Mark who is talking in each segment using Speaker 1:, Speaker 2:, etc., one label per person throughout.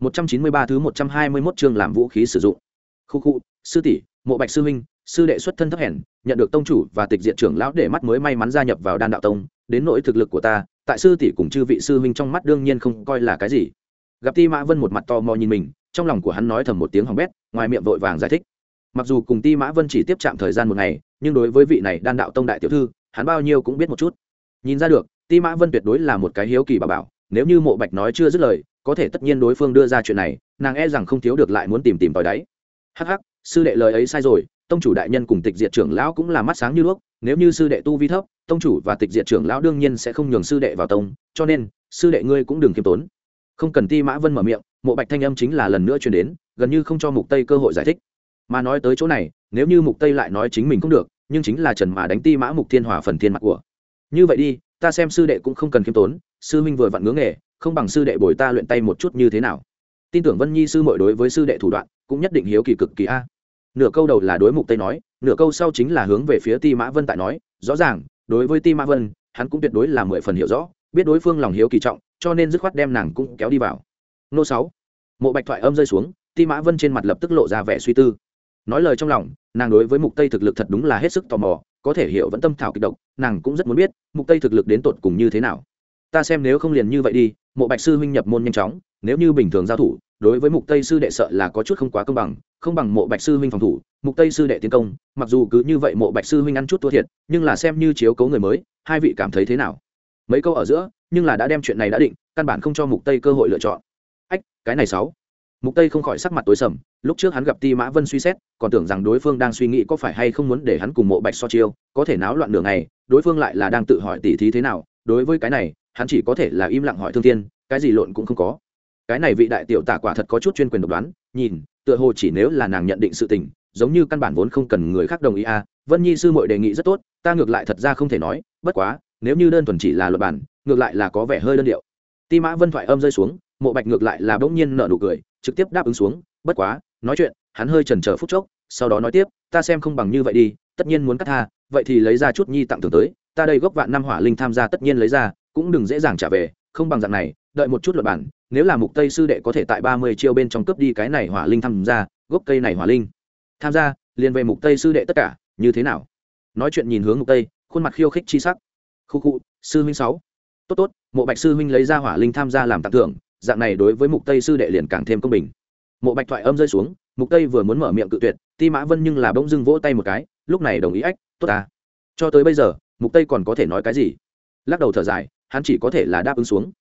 Speaker 1: 193 thứ 121 chương làm vũ khí sử dụng. Khu khu, sư tỷ, Mộ Bạch sư huynh, sư đệ xuất thân thấp hèn, nhận được tông chủ và tịch diện trưởng lão để mắt mới may mắn gia nhập vào Đan đạo tông, đến nỗi thực lực của ta, tại sư tỷ cùng chư vị sư huynh trong mắt đương nhiên không coi là cái gì. Gặp Ti Mã Vân một mặt to mò nhìn mình, trong lòng của hắn nói thầm một tiếng hỏng bét, ngoài miệng vội vàng giải thích. Mặc dù cùng Ti Mã Vân chỉ tiếp chạm thời gian một ngày, nhưng đối với vị này Đan đạo tông đại tiểu thư, hắn bao nhiêu cũng biết một chút. Nhìn ra được, Ti Mã Vân tuyệt đối là một cái hiếu kỳ bà bảo, nếu như Mộ Bạch nói chưa dứt lời, có thể tất nhiên đối phương đưa ra chuyện này, nàng e rằng không thiếu được lại muốn tìm tìm tòi đáy. Hắc hắc, sư đệ lời ấy sai rồi, tông chủ đại nhân cùng tịch diệt trưởng lão cũng là mắt sáng như đuốc, nếu như sư đệ tu vi thấp, tông chủ và tịch diệt trưởng lão đương nhiên sẽ không nhường sư đệ vào tông, cho nên, sư đệ ngươi cũng đừng kiêm tốn. Không cần ti mã vân mở miệng, mộ bạch thanh âm chính là lần nữa truyền đến, gần như không cho mục tây cơ hội giải thích. Mà nói tới chỗ này, nếu như mục tây lại nói chính mình cũng được, nhưng chính là trần mà đánh ti mã mục thiên hòa phần thiên mặt của. Như vậy đi, ta xem sư đệ cũng không cần kiêm tốn, sư minh vừa vặn ngưỡng nghề không bằng sư đệ bồi ta luyện tay một chút như thế nào? Tin tưởng vân nhi sư mội đối với sư đệ thủ đoạn cũng nhất định hiếu kỳ cực kỳ a. Nửa câu đầu là đối mục tây nói, nửa câu sau chính là hướng về phía ti mã vân tại nói, rõ ràng, đối với ti mã vân, hắn cũng tuyệt đối là mười phần hiểu rõ, biết đối phương lòng hiếu kỳ trọng, cho nên dứt khoát đem nàng cũng kéo đi vào. Nô sáu, mộ bạch thoại âm rơi xuống, ti mã vân trên mặt lập tức lộ ra vẻ suy tư. Nói lời trong lòng, nàng đối với mục tây thực lực thật đúng là hết sức tò mò, có thể hiểu vẫn tâm thảo kịch độc, nàng cũng rất muốn biết mục tây thực lực đến tột cùng như thế nào ta xem nếu không liền như vậy đi, mộ bạch sư huynh nhập môn nhanh chóng, nếu như bình thường giao thủ, đối với mục tây sư đệ sợ là có chút không quá công bằng, không bằng mộ bạch sư huynh phòng thủ, mục tây sư đệ tiến công, mặc dù cứ như vậy mộ bạch sư huynh ăn chút thua thiệt, nhưng là xem như chiếu cấu người mới, hai vị cảm thấy thế nào? Mấy câu ở giữa, nhưng là đã đem chuyện này đã định, căn bản không cho mục tây cơ hội lựa chọn. Ách, cái này sáu. Mục tây không khỏi sắc mặt tối sầm, lúc trước hắn gặp ti mã vân suy xét, còn tưởng rằng đối phương đang suy nghĩ có phải hay không muốn để hắn cùng mộ bạch so chiêu, có thể náo loạn đường này đối phương lại là đang tự hỏi tỉ thí thế nào, đối với cái này hắn chỉ có thể là im lặng hỏi thương thiên, cái gì lộn cũng không có. Cái này vị đại tiểu tả quả thật có chút chuyên quyền độc đoán, nhìn, tựa hồ chỉ nếu là nàng nhận định sự tình, giống như căn bản vốn không cần người khác đồng ý à vân nhi sư mội đề nghị rất tốt, ta ngược lại thật ra không thể nói, bất quá, nếu như đơn thuần chỉ là luật bản ngược lại là có vẻ hơi đơn điệu. Ti mã vân thoại âm rơi xuống, mộ bạch ngược lại là bỗng nhiên nợ nụ cười, trực tiếp đáp ứng xuống, bất quá, nói chuyện, hắn hơi chần chờ phút chốc, sau đó nói tiếp, ta xem không bằng như vậy đi, tất nhiên muốn cắt tha, vậy thì lấy ra chút nhi tặng thưởng tới, ta đây gốc vạn năm hỏa linh tham gia tất nhiên lấy ra cũng đừng dễ dàng trả về, không bằng dạng này, đợi một chút luật bản, nếu là mục tây sư đệ có thể tại 30 chiêu bên trong cướp đi cái này hỏa linh tham gia, gốc cây này hỏa linh. Tham gia, liền về mục tây sư đệ tất cả, như thế nào? Nói chuyện nhìn hướng mục tây, khuôn mặt khiêu khích chi sắc. Khu khu, sư huynh sáu. Tốt tốt, mộ bạch sư huynh lấy ra hỏa linh tham gia làm tặng thưởng, dạng này đối với mục tây sư đệ liền càng thêm công bình. Mộ bạch thoại âm rơi xuống, mục tây vừa muốn mở miệng cự tuyệt, ti mã vân nhưng là bỗng dưng vỗ tay một cái, lúc này đồng ý ách, tốt ta. Cho tới bây giờ, mục tây còn có thể nói cái gì? Lắc đầu thở dài hắn chỉ có thể là đáp ứng xuống.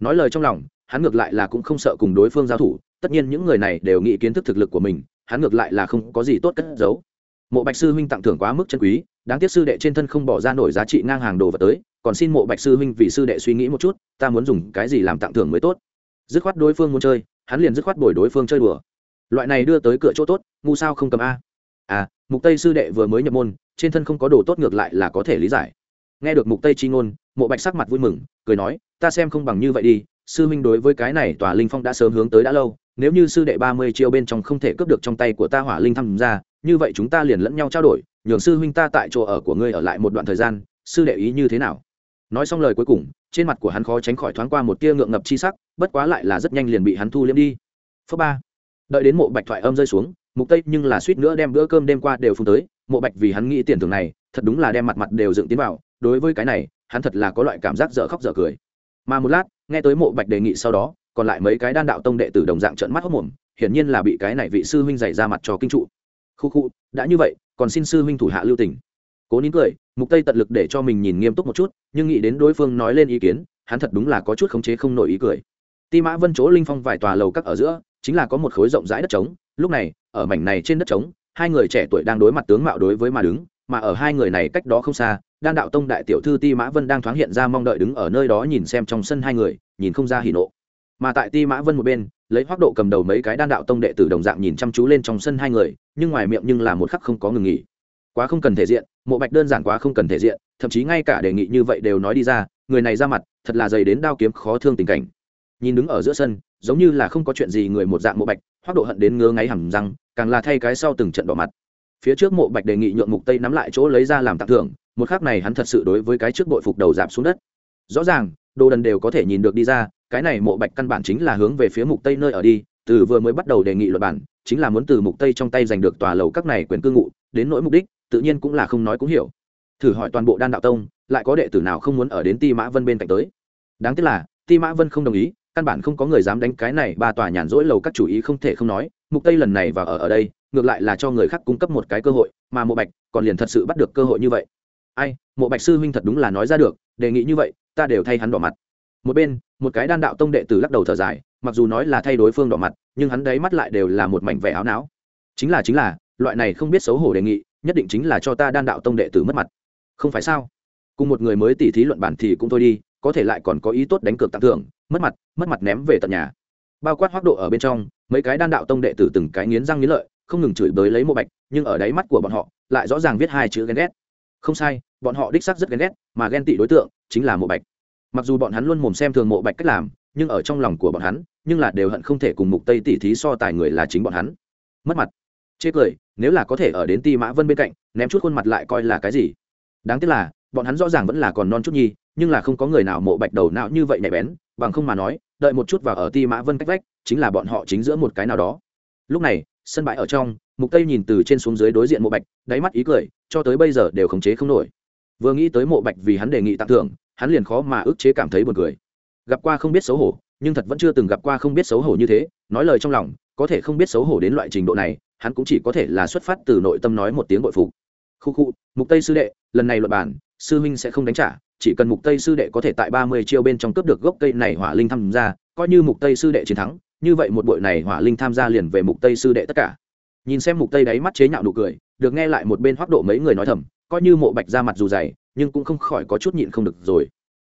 Speaker 1: Nói lời trong lòng, hắn ngược lại là cũng không sợ cùng đối phương giao thủ, tất nhiên những người này đều nghĩ kiến thức thực lực của mình, hắn ngược lại là không có gì tốt cất giấu. Mộ bạch sư huynh tặng thưởng quá mức chân quý, đáng tiếc sư đệ trên thân không bỏ ra nổi giá trị ngang hàng đồ vật tới, còn xin mộ bạch sư huynh vì sư đệ suy nghĩ một chút, ta muốn dùng cái gì làm tặng thưởng mới tốt. Dứt khoát đối phương muốn chơi, hắn liền dứt khoát bồi đối phương chơi đùa. Loại này đưa tới cửa chỗ tốt, ngu sao không cầm a. À mục tây sư đệ vừa mới nhập môn, trên thân không có đồ tốt ngược lại là có thể lý giải. Nghe được mục tây chi ngôn mộ bạch sắc mặt vui mừng, cười nói, ta xem không bằng như vậy đi, sư huynh đối với cái này tòa linh phong đã sớm hướng tới đã lâu, nếu như sư đệ ba mươi chiêu bên trong không thể cướp được trong tay của ta hỏa linh thăm ra, như vậy chúng ta liền lẫn nhau trao đổi, nhường sư huynh ta tại chỗ ở của ngươi ở lại một đoạn thời gian, sư đệ ý như thế nào? Nói xong lời cuối cùng, trên mặt của hắn khó tránh khỏi thoáng qua một tia ngượng ngập chi sắc, bất quá lại là rất nhanh liền bị hắn thu liếm đi. Phớp ba. Đợi đến mộ bạch thoại âm rơi xuống, mục tây nhưng là suýt nữa đem bữa cơm đêm qua đều phun tới, mộ bạch vì hắn nghĩ tiền thưởng này, thật đúng là đem mặt mặt đều dựng tiến vào, đối với cái này hắn thật là có loại cảm giác dở khóc dở cười. Mà một lát, nghe tới mộ bạch đề nghị sau đó, còn lại mấy cái đan đạo tông đệ tử đồng dạng trợn mắt hốc mồm hiển nhiên là bị cái này vị sư huynh dày ra mặt cho kinh trụ. Khu khu, đã như vậy, còn xin sư huynh thủ hạ lưu tình. Cố nín cười, mục tây tận lực để cho mình nhìn nghiêm túc một chút, nhưng nghĩ đến đối phương nói lên ý kiến, hắn thật đúng là có chút khống chế không nổi ý cười. Ti mã vân chỗ linh phong vài tòa lầu các ở giữa, chính là có một khối rộng rãi đất trống, lúc này, ở mảnh này trên đất trống, hai người trẻ tuổi đang đối mặt tướng mạo đối với mà đứng, mà ở hai người này cách đó không xa đan đạo tông đại tiểu thư ti mã vân đang thoáng hiện ra mong đợi đứng ở nơi đó nhìn xem trong sân hai người, nhìn không ra hỉ nộ. Mà tại ti mã vân một bên, lấy hoác độ cầm đầu mấy cái đan đạo tông đệ tử đồng dạng nhìn chăm chú lên trong sân hai người, nhưng ngoài miệng nhưng là một khắc không có ngừng nghỉ. Quá không cần thể diện, mộ bạch đơn giản quá không cần thể diện, thậm chí ngay cả đề nghị như vậy đều nói đi ra, người này ra mặt, thật là dày đến đao kiếm khó thương tình cảnh. Nhìn đứng ở giữa sân, giống như là không có chuyện gì người một dạng mộ bạch, hoác độ hận đến ngứa ngáy hầm răng, càng là thay cái sau từng trận đỏ mặt phía trước mộ bạch đề nghị nhượng mục tây nắm lại chỗ lấy ra làm tặng thưởng, một khác này hắn thật sự đối với cái trước đội phục đầu giảm xuống đất. Rõ ràng, đồ đần đều có thể nhìn được đi ra, cái này mộ bạch căn bản chính là hướng về phía mục tây nơi ở đi, từ vừa mới bắt đầu đề nghị luật bản, chính là muốn từ mục tây trong tay giành được tòa lầu các này quyền cư ngụ, đến nỗi mục đích, tự nhiên cũng là không nói cũng hiểu. Thử hỏi toàn bộ đan đạo tông, lại có đệ tử nào không muốn ở đến ti mã vân bên cạnh tới? Đáng tiếc là, ti mã vân không đồng ý, căn bản không có người dám đánh cái này, ba tòa nhàn rỗi lầu các chủ ý không thể không nói, mục tây lần này và ở ở đây ngược lại là cho người khác cung cấp một cái cơ hội, mà mộ bạch còn liền thật sự bắt được cơ hội như vậy. Ai, mộ bạch sư huynh thật đúng là nói ra được, đề nghị như vậy, ta đều thay hắn đỏ mặt. Một bên, một cái đan đạo tông đệ tử lắc đầu thở dài, mặc dù nói là thay đối phương đỏ mặt, nhưng hắn đấy mắt lại đều là một mảnh vẻ áo não. Chính là chính là, loại này không biết xấu hổ đề nghị, nhất định chính là cho ta đan đạo tông đệ tử mất mặt. Không phải sao? Cùng một người mới tỉ thí luận bản thì cũng thôi đi, có thể lại còn có ý tốt đánh cược tặng thưởng, mất mặt mất mặt ném về tận nhà. Bao quát hoác độ ở bên trong, mấy cái đan đạo tông đệ tử từng cái nghiến răng nghiến lợi không ngừng chửi bới lấy mộ bạch, nhưng ở đáy mắt của bọn họ lại rõ ràng viết hai chữ ghen ghét. Không sai, bọn họ đích xác rất ghen ghét, mà ghen tị đối tượng chính là mộ bạch. Mặc dù bọn hắn luôn mồm xem thường mộ bạch cách làm, nhưng ở trong lòng của bọn hắn, nhưng là đều hận không thể cùng mục tây tỉ thí so tài người là chính bọn hắn. Mất mặt. Chê cười, nếu là có thể ở đến ti mã vân bên cạnh, ném chút khuôn mặt lại coi là cái gì? Đáng tiếc là, bọn hắn rõ ràng vẫn là còn non chút nhi, nhưng là không có người nào mộ bạch đầu não như vậy nhạy bén, bằng không mà nói, đợi một chút vào ở ti mã vân cách vách, chính là bọn họ chính giữa một cái nào đó. Lúc này sân bãi ở trong, mục tây nhìn từ trên xuống dưới đối diện mộ bạch, đáy mắt ý cười, cho tới bây giờ đều khống chế không nổi. Vừa nghĩ tới mộ bạch vì hắn đề nghị tặng thưởng, hắn liền khó mà ức chế cảm thấy buồn cười. Gặp qua không biết xấu hổ, nhưng thật vẫn chưa từng gặp qua không biết xấu hổ như thế, nói lời trong lòng, có thể không biết xấu hổ đến loại trình độ này, hắn cũng chỉ có thể là xuất phát từ nội tâm nói một tiếng bội phục. Khu khu, mục tây sư đệ, lần này luật bản sư huynh sẽ không đánh trả, chỉ cần mục tây sư đệ có thể tại 30 chiêu bên trong cướp được gốc cây này hỏa linh tham gia, coi như mục tây sư đệ chiến thắng như vậy một buổi này hỏa linh tham gia liền về mục tây sư đệ tất cả. Nhìn xem mục tây đáy mắt chế nhạo nụ cười, được nghe lại một bên hoác độ mấy người nói thầm, coi như mộ bạch ra mặt dù dày, nhưng cũng không khỏi có chút nhịn không được rồi.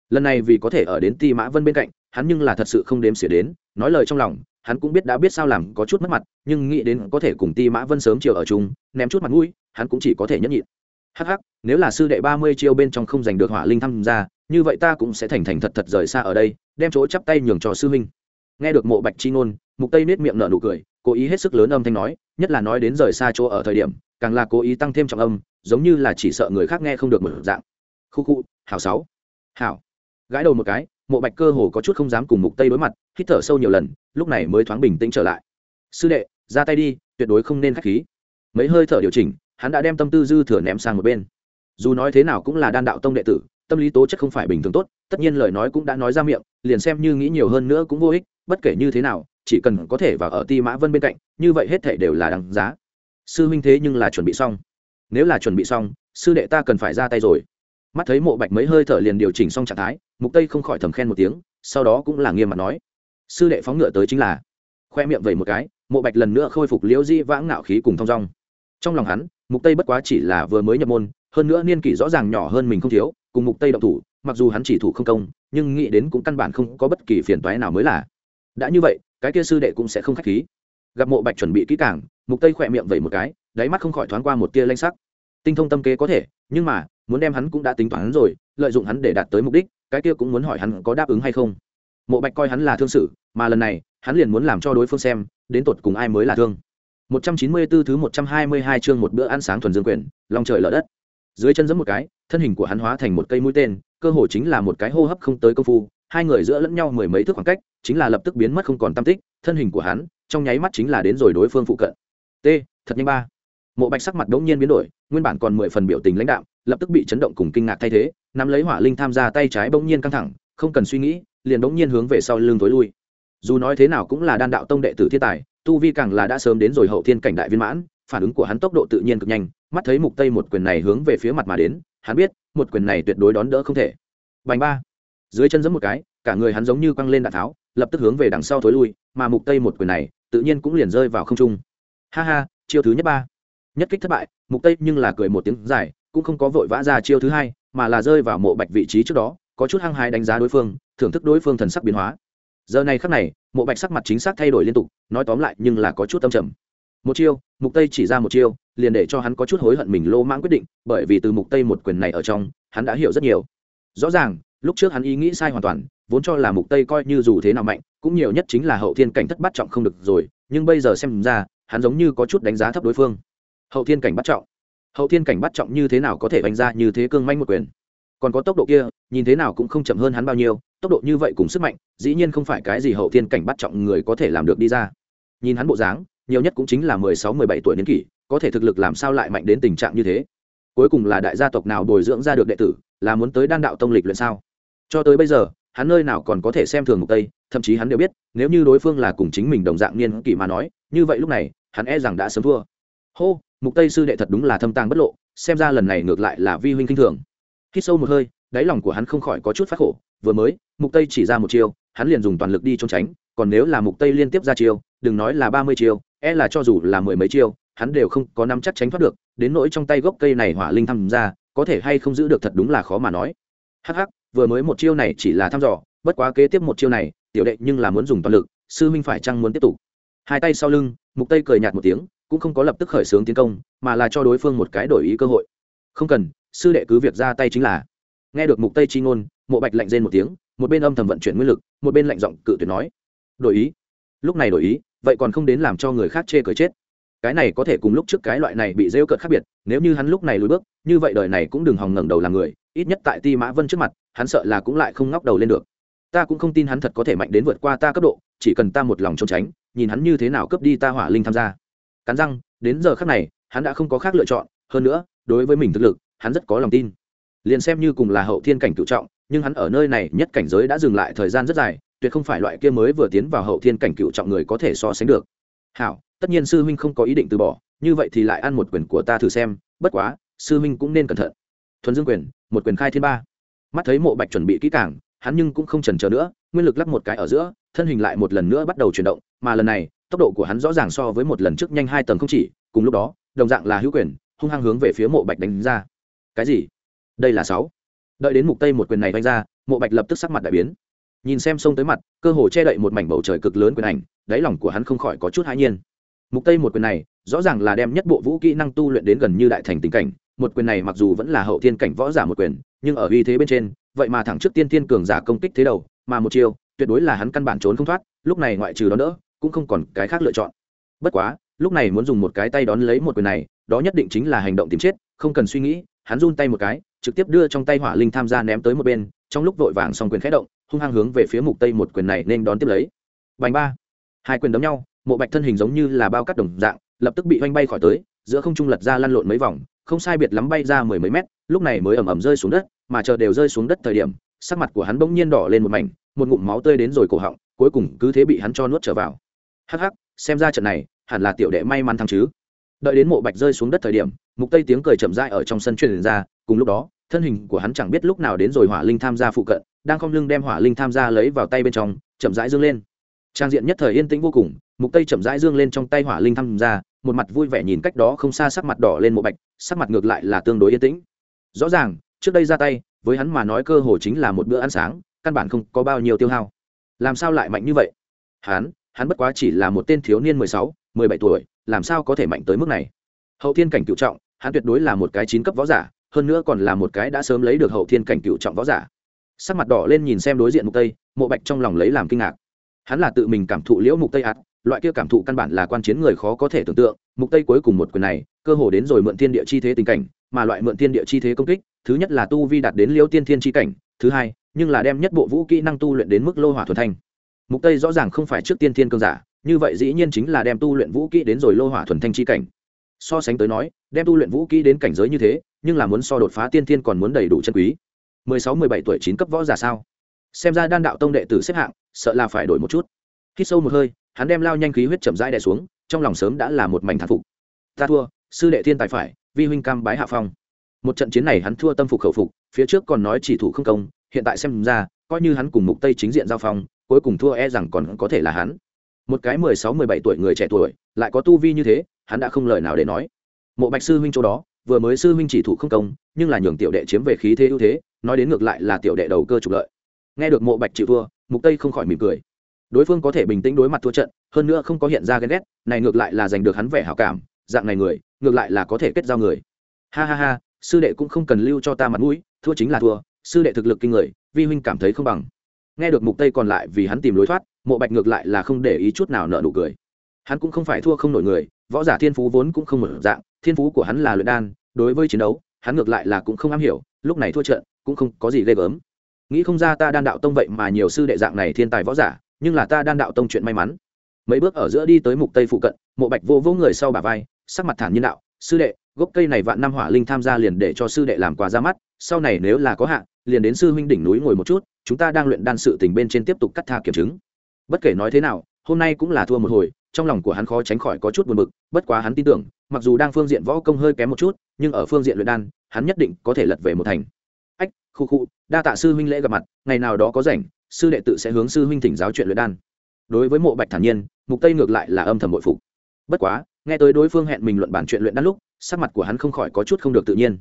Speaker 1: Lần này vì có thể ở đến ti mã vân bên cạnh, hắn nhưng là thật sự không đếm xỉa đến, nói lời trong lòng, hắn cũng biết đã biết sao làm có chút mất mặt, nhưng nghĩ đến có thể cùng ti mã vân sớm chiều ở chung, ném chút mặt mũi, hắn cũng chỉ có thể nhẫn nhịn. Hắc hắc, nếu là sư đệ ba mươi chiêu bên trong không giành được hỏa linh tham gia, như vậy ta cũng sẽ thành thành thật thật rời xa ở đây, đem chỗ chắp tay nhường cho sư minh nghe được mộ bạch chi ngôn, mục tây nết miệng nở nụ cười, cố ý hết sức lớn âm thanh nói, nhất là nói đến rời xa chỗ ở thời điểm, càng là cố ý tăng thêm trọng âm, giống như là chỉ sợ người khác nghe không được một dạng. Khu khu, hảo sáu. Hảo. Gãi đầu một cái, mộ bạch cơ hồ có chút không dám cùng mục tây đối mặt, hít thở sâu nhiều lần, lúc này mới thoáng bình tĩnh trở lại. Sư đệ, ra tay đi, tuyệt đối không nên khách khí. Mấy hơi thở điều chỉnh, hắn đã đem tâm tư dư thừa ném sang một bên. Dù nói thế nào cũng là đan đạo tông đệ tử tâm lý tố chất không phải bình thường tốt, tất nhiên lời nói cũng đã nói ra miệng, liền xem như nghĩ nhiều hơn nữa cũng vô ích, bất kể như thế nào, chỉ cần có thể vào ở ti mã vân bên cạnh, như vậy hết thể đều là đáng giá. Sư huynh thế nhưng là chuẩn bị xong. Nếu là chuẩn bị xong, sư đệ ta cần phải ra tay rồi. Mắt thấy mộ bạch mấy hơi thở liền điều chỉnh xong trạng thái, mục tây không khỏi thầm khen một tiếng, sau đó cũng là nghiêm mặt nói. Sư đệ phóng ngựa tới chính là. Khoe miệng vẩy một cái, mộ bạch lần nữa khôi phục liễu di vãng ngạo khí cùng thong dong. Trong lòng hắn, mục tây bất quá chỉ là vừa mới nhập môn, hơn nữa niên kỷ rõ ràng nhỏ hơn mình không thiếu cùng mục tây động thủ, mặc dù hắn chỉ thủ không công, nhưng nghĩ đến cũng căn bản không có bất kỳ phiền toái nào mới là. Đã như vậy, cái kia sư đệ cũng sẽ không khách khí. Gặp mộ bạch chuẩn bị kỹ càng, mục tây khỏe miệng vẩy một cái, đáy mắt không khỏi thoáng qua một tia lanh sắc. Tinh thông tâm kế có thể, nhưng mà, muốn đem hắn cũng đã tính toán rồi, lợi dụng hắn để đạt tới mục đích, cái kia cũng muốn hỏi hắn có đáp ứng hay không. Mộ bạch coi hắn là thương sự, mà lần này, hắn liền muốn làm cho đối phương xem, đến tột cùng ai mới là thương. 194 thứ 122 chương một bữa ăn sáng thuần dương quyền, long trời lở đất. Dưới chân giẫm một cái thân hình của hắn hóa thành một cây mũi tên, cơ hồ chính là một cái hô hấp không tới công phu, hai người giữa lẫn nhau mười mấy thước khoảng cách, chính là lập tức biến mất không còn tâm tích, thân hình của hắn, trong nháy mắt chính là đến rồi đối phương phụ cận. T, thật nhanh ba. Mộ bạch sắc mặt đống nhiên biến đổi, nguyên bản còn mười phần biểu tình lãnh đạo lập tức bị chấn động cùng kinh ngạc thay thế, nắm lấy hỏa linh tham gia tay trái bỗng nhiên căng thẳng, không cần suy nghĩ, liền bỗng nhiên hướng về sau lưng tối lui. Dù nói thế nào cũng là đan đạo tông đệ tử thiên tài, tu vi càng là đã sớm đến rồi hậu thiên cảnh đại viên mãn, phản ứng của hắn tốc độ tự nhiên cực nhanh mắt thấy mục tây một quyền này hướng về phía mặt mà đến, hắn biết, một quyền này tuyệt đối đón đỡ không thể. Bành ba. Dưới chân giẫm một cái, cả người hắn giống như quăng lên đạn tháo, lập tức hướng về đằng sau thối lui, mà mục tây một quyền này, tự nhiên cũng liền rơi vào không trung. Ha ha, chiêu thứ nhất ba. Nhất kích thất bại, mục tây nhưng là cười một tiếng dài, cũng không có vội vã ra chiêu thứ hai, mà là rơi vào mộ bạch vị trí trước đó, có chút hăng hái đánh giá đối phương, thưởng thức đối phương thần sắc biến hóa. Giờ này khắc này, mộ bạch sắc mặt chính xác thay đổi liên tục, nói tóm lại nhưng là có chút tâm trầm một chiêu, mục tây chỉ ra một chiêu, liền để cho hắn có chút hối hận mình lô mãng quyết định, bởi vì từ mục tây một quyền này ở trong, hắn đã hiểu rất nhiều. Rõ ràng, lúc trước hắn ý nghĩ sai hoàn toàn, vốn cho là mục tây coi như dù thế nào mạnh, cũng nhiều nhất chính là hậu thiên cảnh thất bắt trọng không được rồi, nhưng bây giờ xem ra, hắn giống như có chút đánh giá thấp đối phương. Hậu thiên cảnh bắt trọng. Hậu thiên cảnh bắt trọng như thế nào có thể đánh ra như thế cương manh một quyền? Còn có tốc độ kia, nhìn thế nào cũng không chậm hơn hắn bao nhiêu, tốc độ như vậy cùng sức mạnh, dĩ nhiên không phải cái gì hậu thiên cảnh bắt trọng người có thể làm được đi ra. Nhìn hắn bộ dáng nhiều nhất cũng chính là mười sáu, mười bảy tuổi niên kỷ, có thể thực lực làm sao lại mạnh đến tình trạng như thế? Cuối cùng là đại gia tộc nào bồi dưỡng ra được đệ tử, là muốn tới đan đạo tông lịch luyện sao? Cho tới bây giờ, hắn nơi nào còn có thể xem thường mục tây, thậm chí hắn đều biết, nếu như đối phương là cùng chính mình đồng dạng niên kỷ mà nói, như vậy lúc này, hắn e rằng đã sớm thua. Hô, mục tây sư đệ thật đúng là thâm tàng bất lộ, xem ra lần này ngược lại là vi huynh kinh thường. Khi sâu một hơi, đáy lòng của hắn không khỏi có chút phát khổ. Vừa mới, mục tây chỉ ra một chiêu, hắn liền dùng toàn lực đi trốn tránh, còn nếu là mục tây liên tiếp ra chiêu, đừng nói là 30 chiêu e là cho dù là mười mấy chiêu, hắn đều không có nắm chắc tránh thoát được, đến nỗi trong tay gốc cây này hỏa linh thăm ra, có thể hay không giữ được thật đúng là khó mà nói. Hắc hắc, vừa mới một chiêu này chỉ là thăm dò, bất quá kế tiếp một chiêu này, tiểu đệ nhưng là muốn dùng toàn lực, sư minh phải chăng muốn tiếp tục? Hai tay sau lưng, mục tây cười nhạt một tiếng, cũng không có lập tức khởi xướng tiến công, mà là cho đối phương một cái đổi ý cơ hội. Không cần, sư đệ cứ việc ra tay chính là. Nghe được mục tây chi ngôn, mộ bạch lạnh rên một tiếng, một bên âm thầm vận chuyển nguyên lực, một bên lạnh giọng cự tuyệt nói. Đổi ý. Lúc này đổi ý vậy còn không đến làm cho người khác chê cười chết. Cái này có thể cùng lúc trước cái loại này bị rêu cợt khác biệt, nếu như hắn lúc này lùi bước, như vậy đời này cũng đừng hòng ngẩng đầu làm người, ít nhất tại ti mã vân trước mặt, hắn sợ là cũng lại không ngóc đầu lên được. Ta cũng không tin hắn thật có thể mạnh đến vượt qua ta cấp độ, chỉ cần ta một lòng trốn tránh, nhìn hắn như thế nào cướp đi ta hỏa linh tham gia. Cắn răng, đến giờ khác này, hắn đã không có khác lựa chọn, hơn nữa, đối với mình thực lực, hắn rất có lòng tin. Liền xem như cùng là hậu thiên cảnh cựu trọng, nhưng hắn ở nơi này nhất cảnh giới đã dừng lại thời gian rất dài tuyệt không phải loại kia mới vừa tiến vào hậu thiên cảnh cựu trọng người có thể so sánh được. Hảo, tất nhiên sư huynh không có ý định từ bỏ, như vậy thì lại ăn một quyền của ta thử xem, bất quá, sư huynh cũng nên cẩn thận. Thuần dương quyền, một quyền khai thiên ba. Mắt thấy mộ bạch chuẩn bị kỹ càng, hắn nhưng cũng không chần chờ nữa, nguyên lực lắc một cái ở giữa, thân hình lại một lần nữa bắt đầu chuyển động, mà lần này, tốc độ của hắn rõ ràng so với một lần trước nhanh hai tầng không chỉ, cùng lúc đó, đồng dạng là hữu quyền, hung hăng hướng về phía mộ bạch đánh ra. Cái gì? Đây là sáu. Đợi đến mục tây một quyền này đánh ra, mộ bạch lập tức sắc mặt đại biến nhìn xem sông tới mặt, cơ hồ che đậy một mảnh bầu trời cực lớn quyền ảnh, đáy lòng của hắn không khỏi có chút hãi nhiên. Mục tây một quyền này, rõ ràng là đem nhất bộ vũ kỹ năng tu luyện đến gần như đại thành tình cảnh, một quyền này mặc dù vẫn là hậu thiên cảnh võ giả một quyền, nhưng ở uy thế bên trên, vậy mà thẳng trước tiên thiên cường giả công kích thế đầu, mà một chiêu, tuyệt đối là hắn căn bản trốn không thoát, lúc này ngoại trừ đó đỡ, cũng không còn cái khác lựa chọn. Bất quá, lúc này muốn dùng một cái tay đón lấy một quyền này, đó nhất định chính là hành động tìm chết, không cần suy nghĩ, hắn run tay một cái, trực tiếp đưa trong tay hỏa linh tham gia ném tới một bên, trong lúc vội vàng xong quyền khẽ động hung hăng hướng về phía mục tây một quyền này nên đón tiếp lấy. Bành ba. Hai quyền đấm nhau, mộ bạch thân hình giống như là bao cắt đồng dạng, lập tức bị oanh bay khỏi tới, giữa không trung lật ra lăn lộn mấy vòng, không sai biệt lắm bay ra mười mấy mét, lúc này mới ẩm ẩm rơi xuống đất, mà chờ đều rơi xuống đất thời điểm, sắc mặt của hắn bỗng nhiên đỏ lên một mảnh, một ngụm máu tươi đến rồi cổ họng, cuối cùng cứ thế bị hắn cho nuốt trở vào. Hắc hắc, xem ra trận này, hẳn là tiểu đệ may mắn thắng chứ. Đợi đến mộ bạch rơi xuống đất thời điểm, mục tây tiếng cười chậm rãi ở trong sân truyền ra, cùng lúc đó thân hình của hắn chẳng biết lúc nào đến rồi hỏa linh tham gia phụ cận đang không lưng đem hỏa linh tham gia lấy vào tay bên trong chậm rãi dương lên. Trang diện nhất thời yên tĩnh vô cùng mục tây chậm rãi dương lên trong tay hỏa linh tham gia một mặt vui vẻ nhìn cách đó không xa sắc mặt đỏ lên một bạch sắc mặt ngược lại là tương đối yên tĩnh. Rõ ràng trước đây ra tay với hắn mà nói cơ hồ chính là một bữa ăn sáng căn bản không có bao nhiêu tiêu hao. Làm sao lại mạnh như vậy? Hắn hắn bất quá chỉ là một tên thiếu niên 16, 17 tuổi làm sao có thể mạnh tới mức này? Hậu thiên cảnh cựu trọng hắn tuyệt đối là một cái chín cấp võ giả hơn nữa còn là một cái đã sớm lấy được hậu thiên cảnh cựu trọng võ giả. Sắc mặt đỏ lên nhìn xem đối diện mục tây, mộ bạch trong lòng lấy làm kinh ngạc. Hắn là tự mình cảm thụ liễu mục tây ạt, loại kia cảm thụ căn bản là quan chiến người khó có thể tưởng tượng. Mục tây cuối cùng một quyền này, cơ hồ đến rồi mượn thiên địa chi thế tình cảnh, mà loại mượn thiên địa chi thế công kích, thứ nhất là tu vi đạt đến liễu tiên thiên chi cảnh, thứ hai, nhưng là đem nhất bộ vũ kỹ năng tu luyện đến mức lô hỏa thuần thanh. Mục tây rõ ràng không phải trước tiên thiên cương giả, như vậy dĩ nhiên chính là đem tu luyện vũ kỹ đến rồi lô hỏa thuần thanh chi cảnh. So sánh tới nói, đem tu luyện vũ kỹ đến cảnh giới như thế nhưng là muốn so đột phá tiên thiên còn muốn đầy đủ chân quý. 16-17 tuổi chín cấp võ giả sao? Xem ra đan đạo tông đệ tử xếp hạng, sợ là phải đổi một chút. Hít sâu một hơi, hắn đem lao nhanh khí huyết chậm rãi đè xuống, trong lòng sớm đã là một mảnh thán phục. Ta thua, sư đệ thiên tài phải, vi huynh cam bái hạ phong. Một trận chiến này hắn thua tâm phục khẩu phục, phía trước còn nói chỉ thủ không công, hiện tại xem ra, coi như hắn cùng mục tây chính diện giao phong, cuối cùng thua e rằng còn có thể là hắn. Một cái 16-17 tuổi người trẻ tuổi, lại có tu vi như thế, hắn đã không lời nào để nói. Mộ bạch sư huynh chỗ đó vừa mới sư huynh chỉ thủ không công, nhưng là nhường tiểu đệ chiếm về khí thế ưu thế, nói đến ngược lại là tiểu đệ đầu cơ trục lợi. Nghe được mộ bạch chịu thua, mục tây không khỏi mỉm cười. Đối phương có thể bình tĩnh đối mặt thua trận, hơn nữa không có hiện ra ghen ghét, này ngược lại là giành được hắn vẻ hảo cảm, dạng này người, ngược lại là có thể kết giao người. Ha ha ha, sư đệ cũng không cần lưu cho ta mặt mũi, thua chính là thua, sư đệ thực lực kinh người, vi huynh cảm thấy không bằng. Nghe được mục tây còn lại vì hắn tìm lối thoát, mộ bạch ngược lại là không để ý chút nào nợ nụ cười. Hắn cũng không phải thua không nổi người, võ giả thiên phú vốn cũng không mở dạng, thiên phú của hắn là luyện đan đối với chiến đấu, hắn ngược lại là cũng không am hiểu, lúc này thua trận, cũng không có gì ghê gớm. Nghĩ không ra ta đan đạo tông vậy mà nhiều sư đệ dạng này thiên tài võ giả, nhưng là ta đan đạo tông chuyện may mắn. Mấy bước ở giữa đi tới mục tây phụ cận, mộ bạch vô vô người sau bả vai, sắc mặt thản nhiên đạo, sư đệ, gốc cây này vạn năm hỏa linh tham gia liền để cho sư đệ làm quà ra mắt, sau này nếu là có hạn liền đến sư huynh đỉnh núi ngồi một chút, chúng ta đang luyện đan sự tình bên trên tiếp tục cắt tha kiểm chứng. Bất kể nói thế nào, hôm nay cũng là thua một hồi trong lòng của hắn khó tránh khỏi có chút buồn bực, bất quá hắn tin tưởng, mặc dù đang phương diện võ công hơi kém một chút, nhưng ở phương diện luyện đan, hắn nhất định có thể lật về một thành. Ách, khu khu, đa tạ sư huynh lễ gặp mặt, ngày nào đó có rảnh, sư đệ tự sẽ hướng sư huynh thỉnh giáo chuyện luyện đan. Đối với mộ bạch thản nhiên, mục tây ngược lại là âm thầm bội phục. Bất quá, nghe tới đối phương hẹn mình luận bản chuyện luyện đan lúc, sắc mặt của hắn không khỏi có chút không được tự nhiên.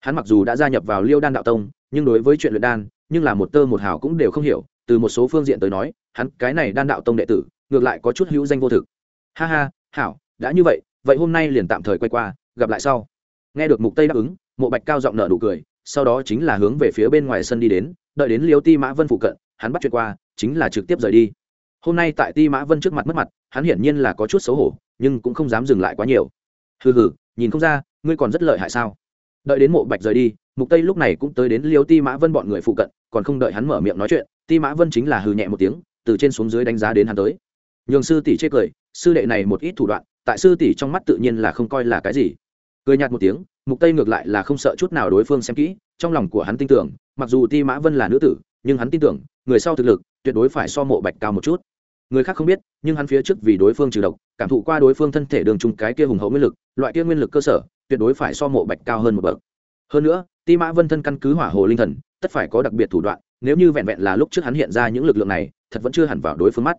Speaker 1: Hắn mặc dù đã gia nhập vào liêu đan đạo tông, nhưng đối với chuyện luyện đan, nhưng là một tơ một hào cũng đều không hiểu, từ một số phương diện tới nói, hắn cái này đan đạo tông đệ tử ngược lại có chút hữu danh vô thực. Ha ha, hảo, đã như vậy vậy hôm nay liền tạm thời quay qua, gặp lại sau. Nghe được mục tây đáp ứng, mộ bạch cao giọng nở nụ cười, sau đó chính là hướng về phía bên ngoài sân đi đến, đợi đến liếu ti mã vân phụ cận, hắn bắt chuyện qua, chính là trực tiếp rời đi. Hôm nay tại ti mã vân trước mặt mất mặt, hắn hiển nhiên là có chút xấu hổ, nhưng cũng không dám dừng lại quá nhiều. Hừ hừ, nhìn không ra, ngươi còn rất lợi hại sao? Đợi đến mộ bạch rời đi, mục tây lúc này cũng tới đến liêu ti mã vân bọn người phụ cận, còn không đợi hắn mở miệng nói chuyện, ti mã vân chính là hừ nhẹ một tiếng, từ trên xuống dưới đánh giá đến hắn tới nhường sư tỷ chê cười, sư đệ này một ít thủ đoạn, tại sư tỷ trong mắt tự nhiên là không coi là cái gì. Cười nhạt một tiếng, mục tây ngược lại là không sợ chút nào đối phương xem kỹ, trong lòng của hắn tin tưởng, mặc dù ti mã vân là nữ tử, nhưng hắn tin tưởng, người sau thực lực, tuyệt đối phải so mộ bạch cao một chút. Người khác không biết, nhưng hắn phía trước vì đối phương trừ độc, cảm thụ qua đối phương thân thể đường chung cái kia hùng hậu nguyên lực, loại kia nguyên lực cơ sở, tuyệt đối phải so mộ bạch cao hơn một bậc. Hơn nữa, ti mã vân thân căn cứ hỏa hồ linh thần, tất phải có đặc biệt thủ đoạn, nếu như vẹn vẹn là lúc trước hắn hiện ra những lực lượng này, thật vẫn chưa hẳn vào đối phương mắt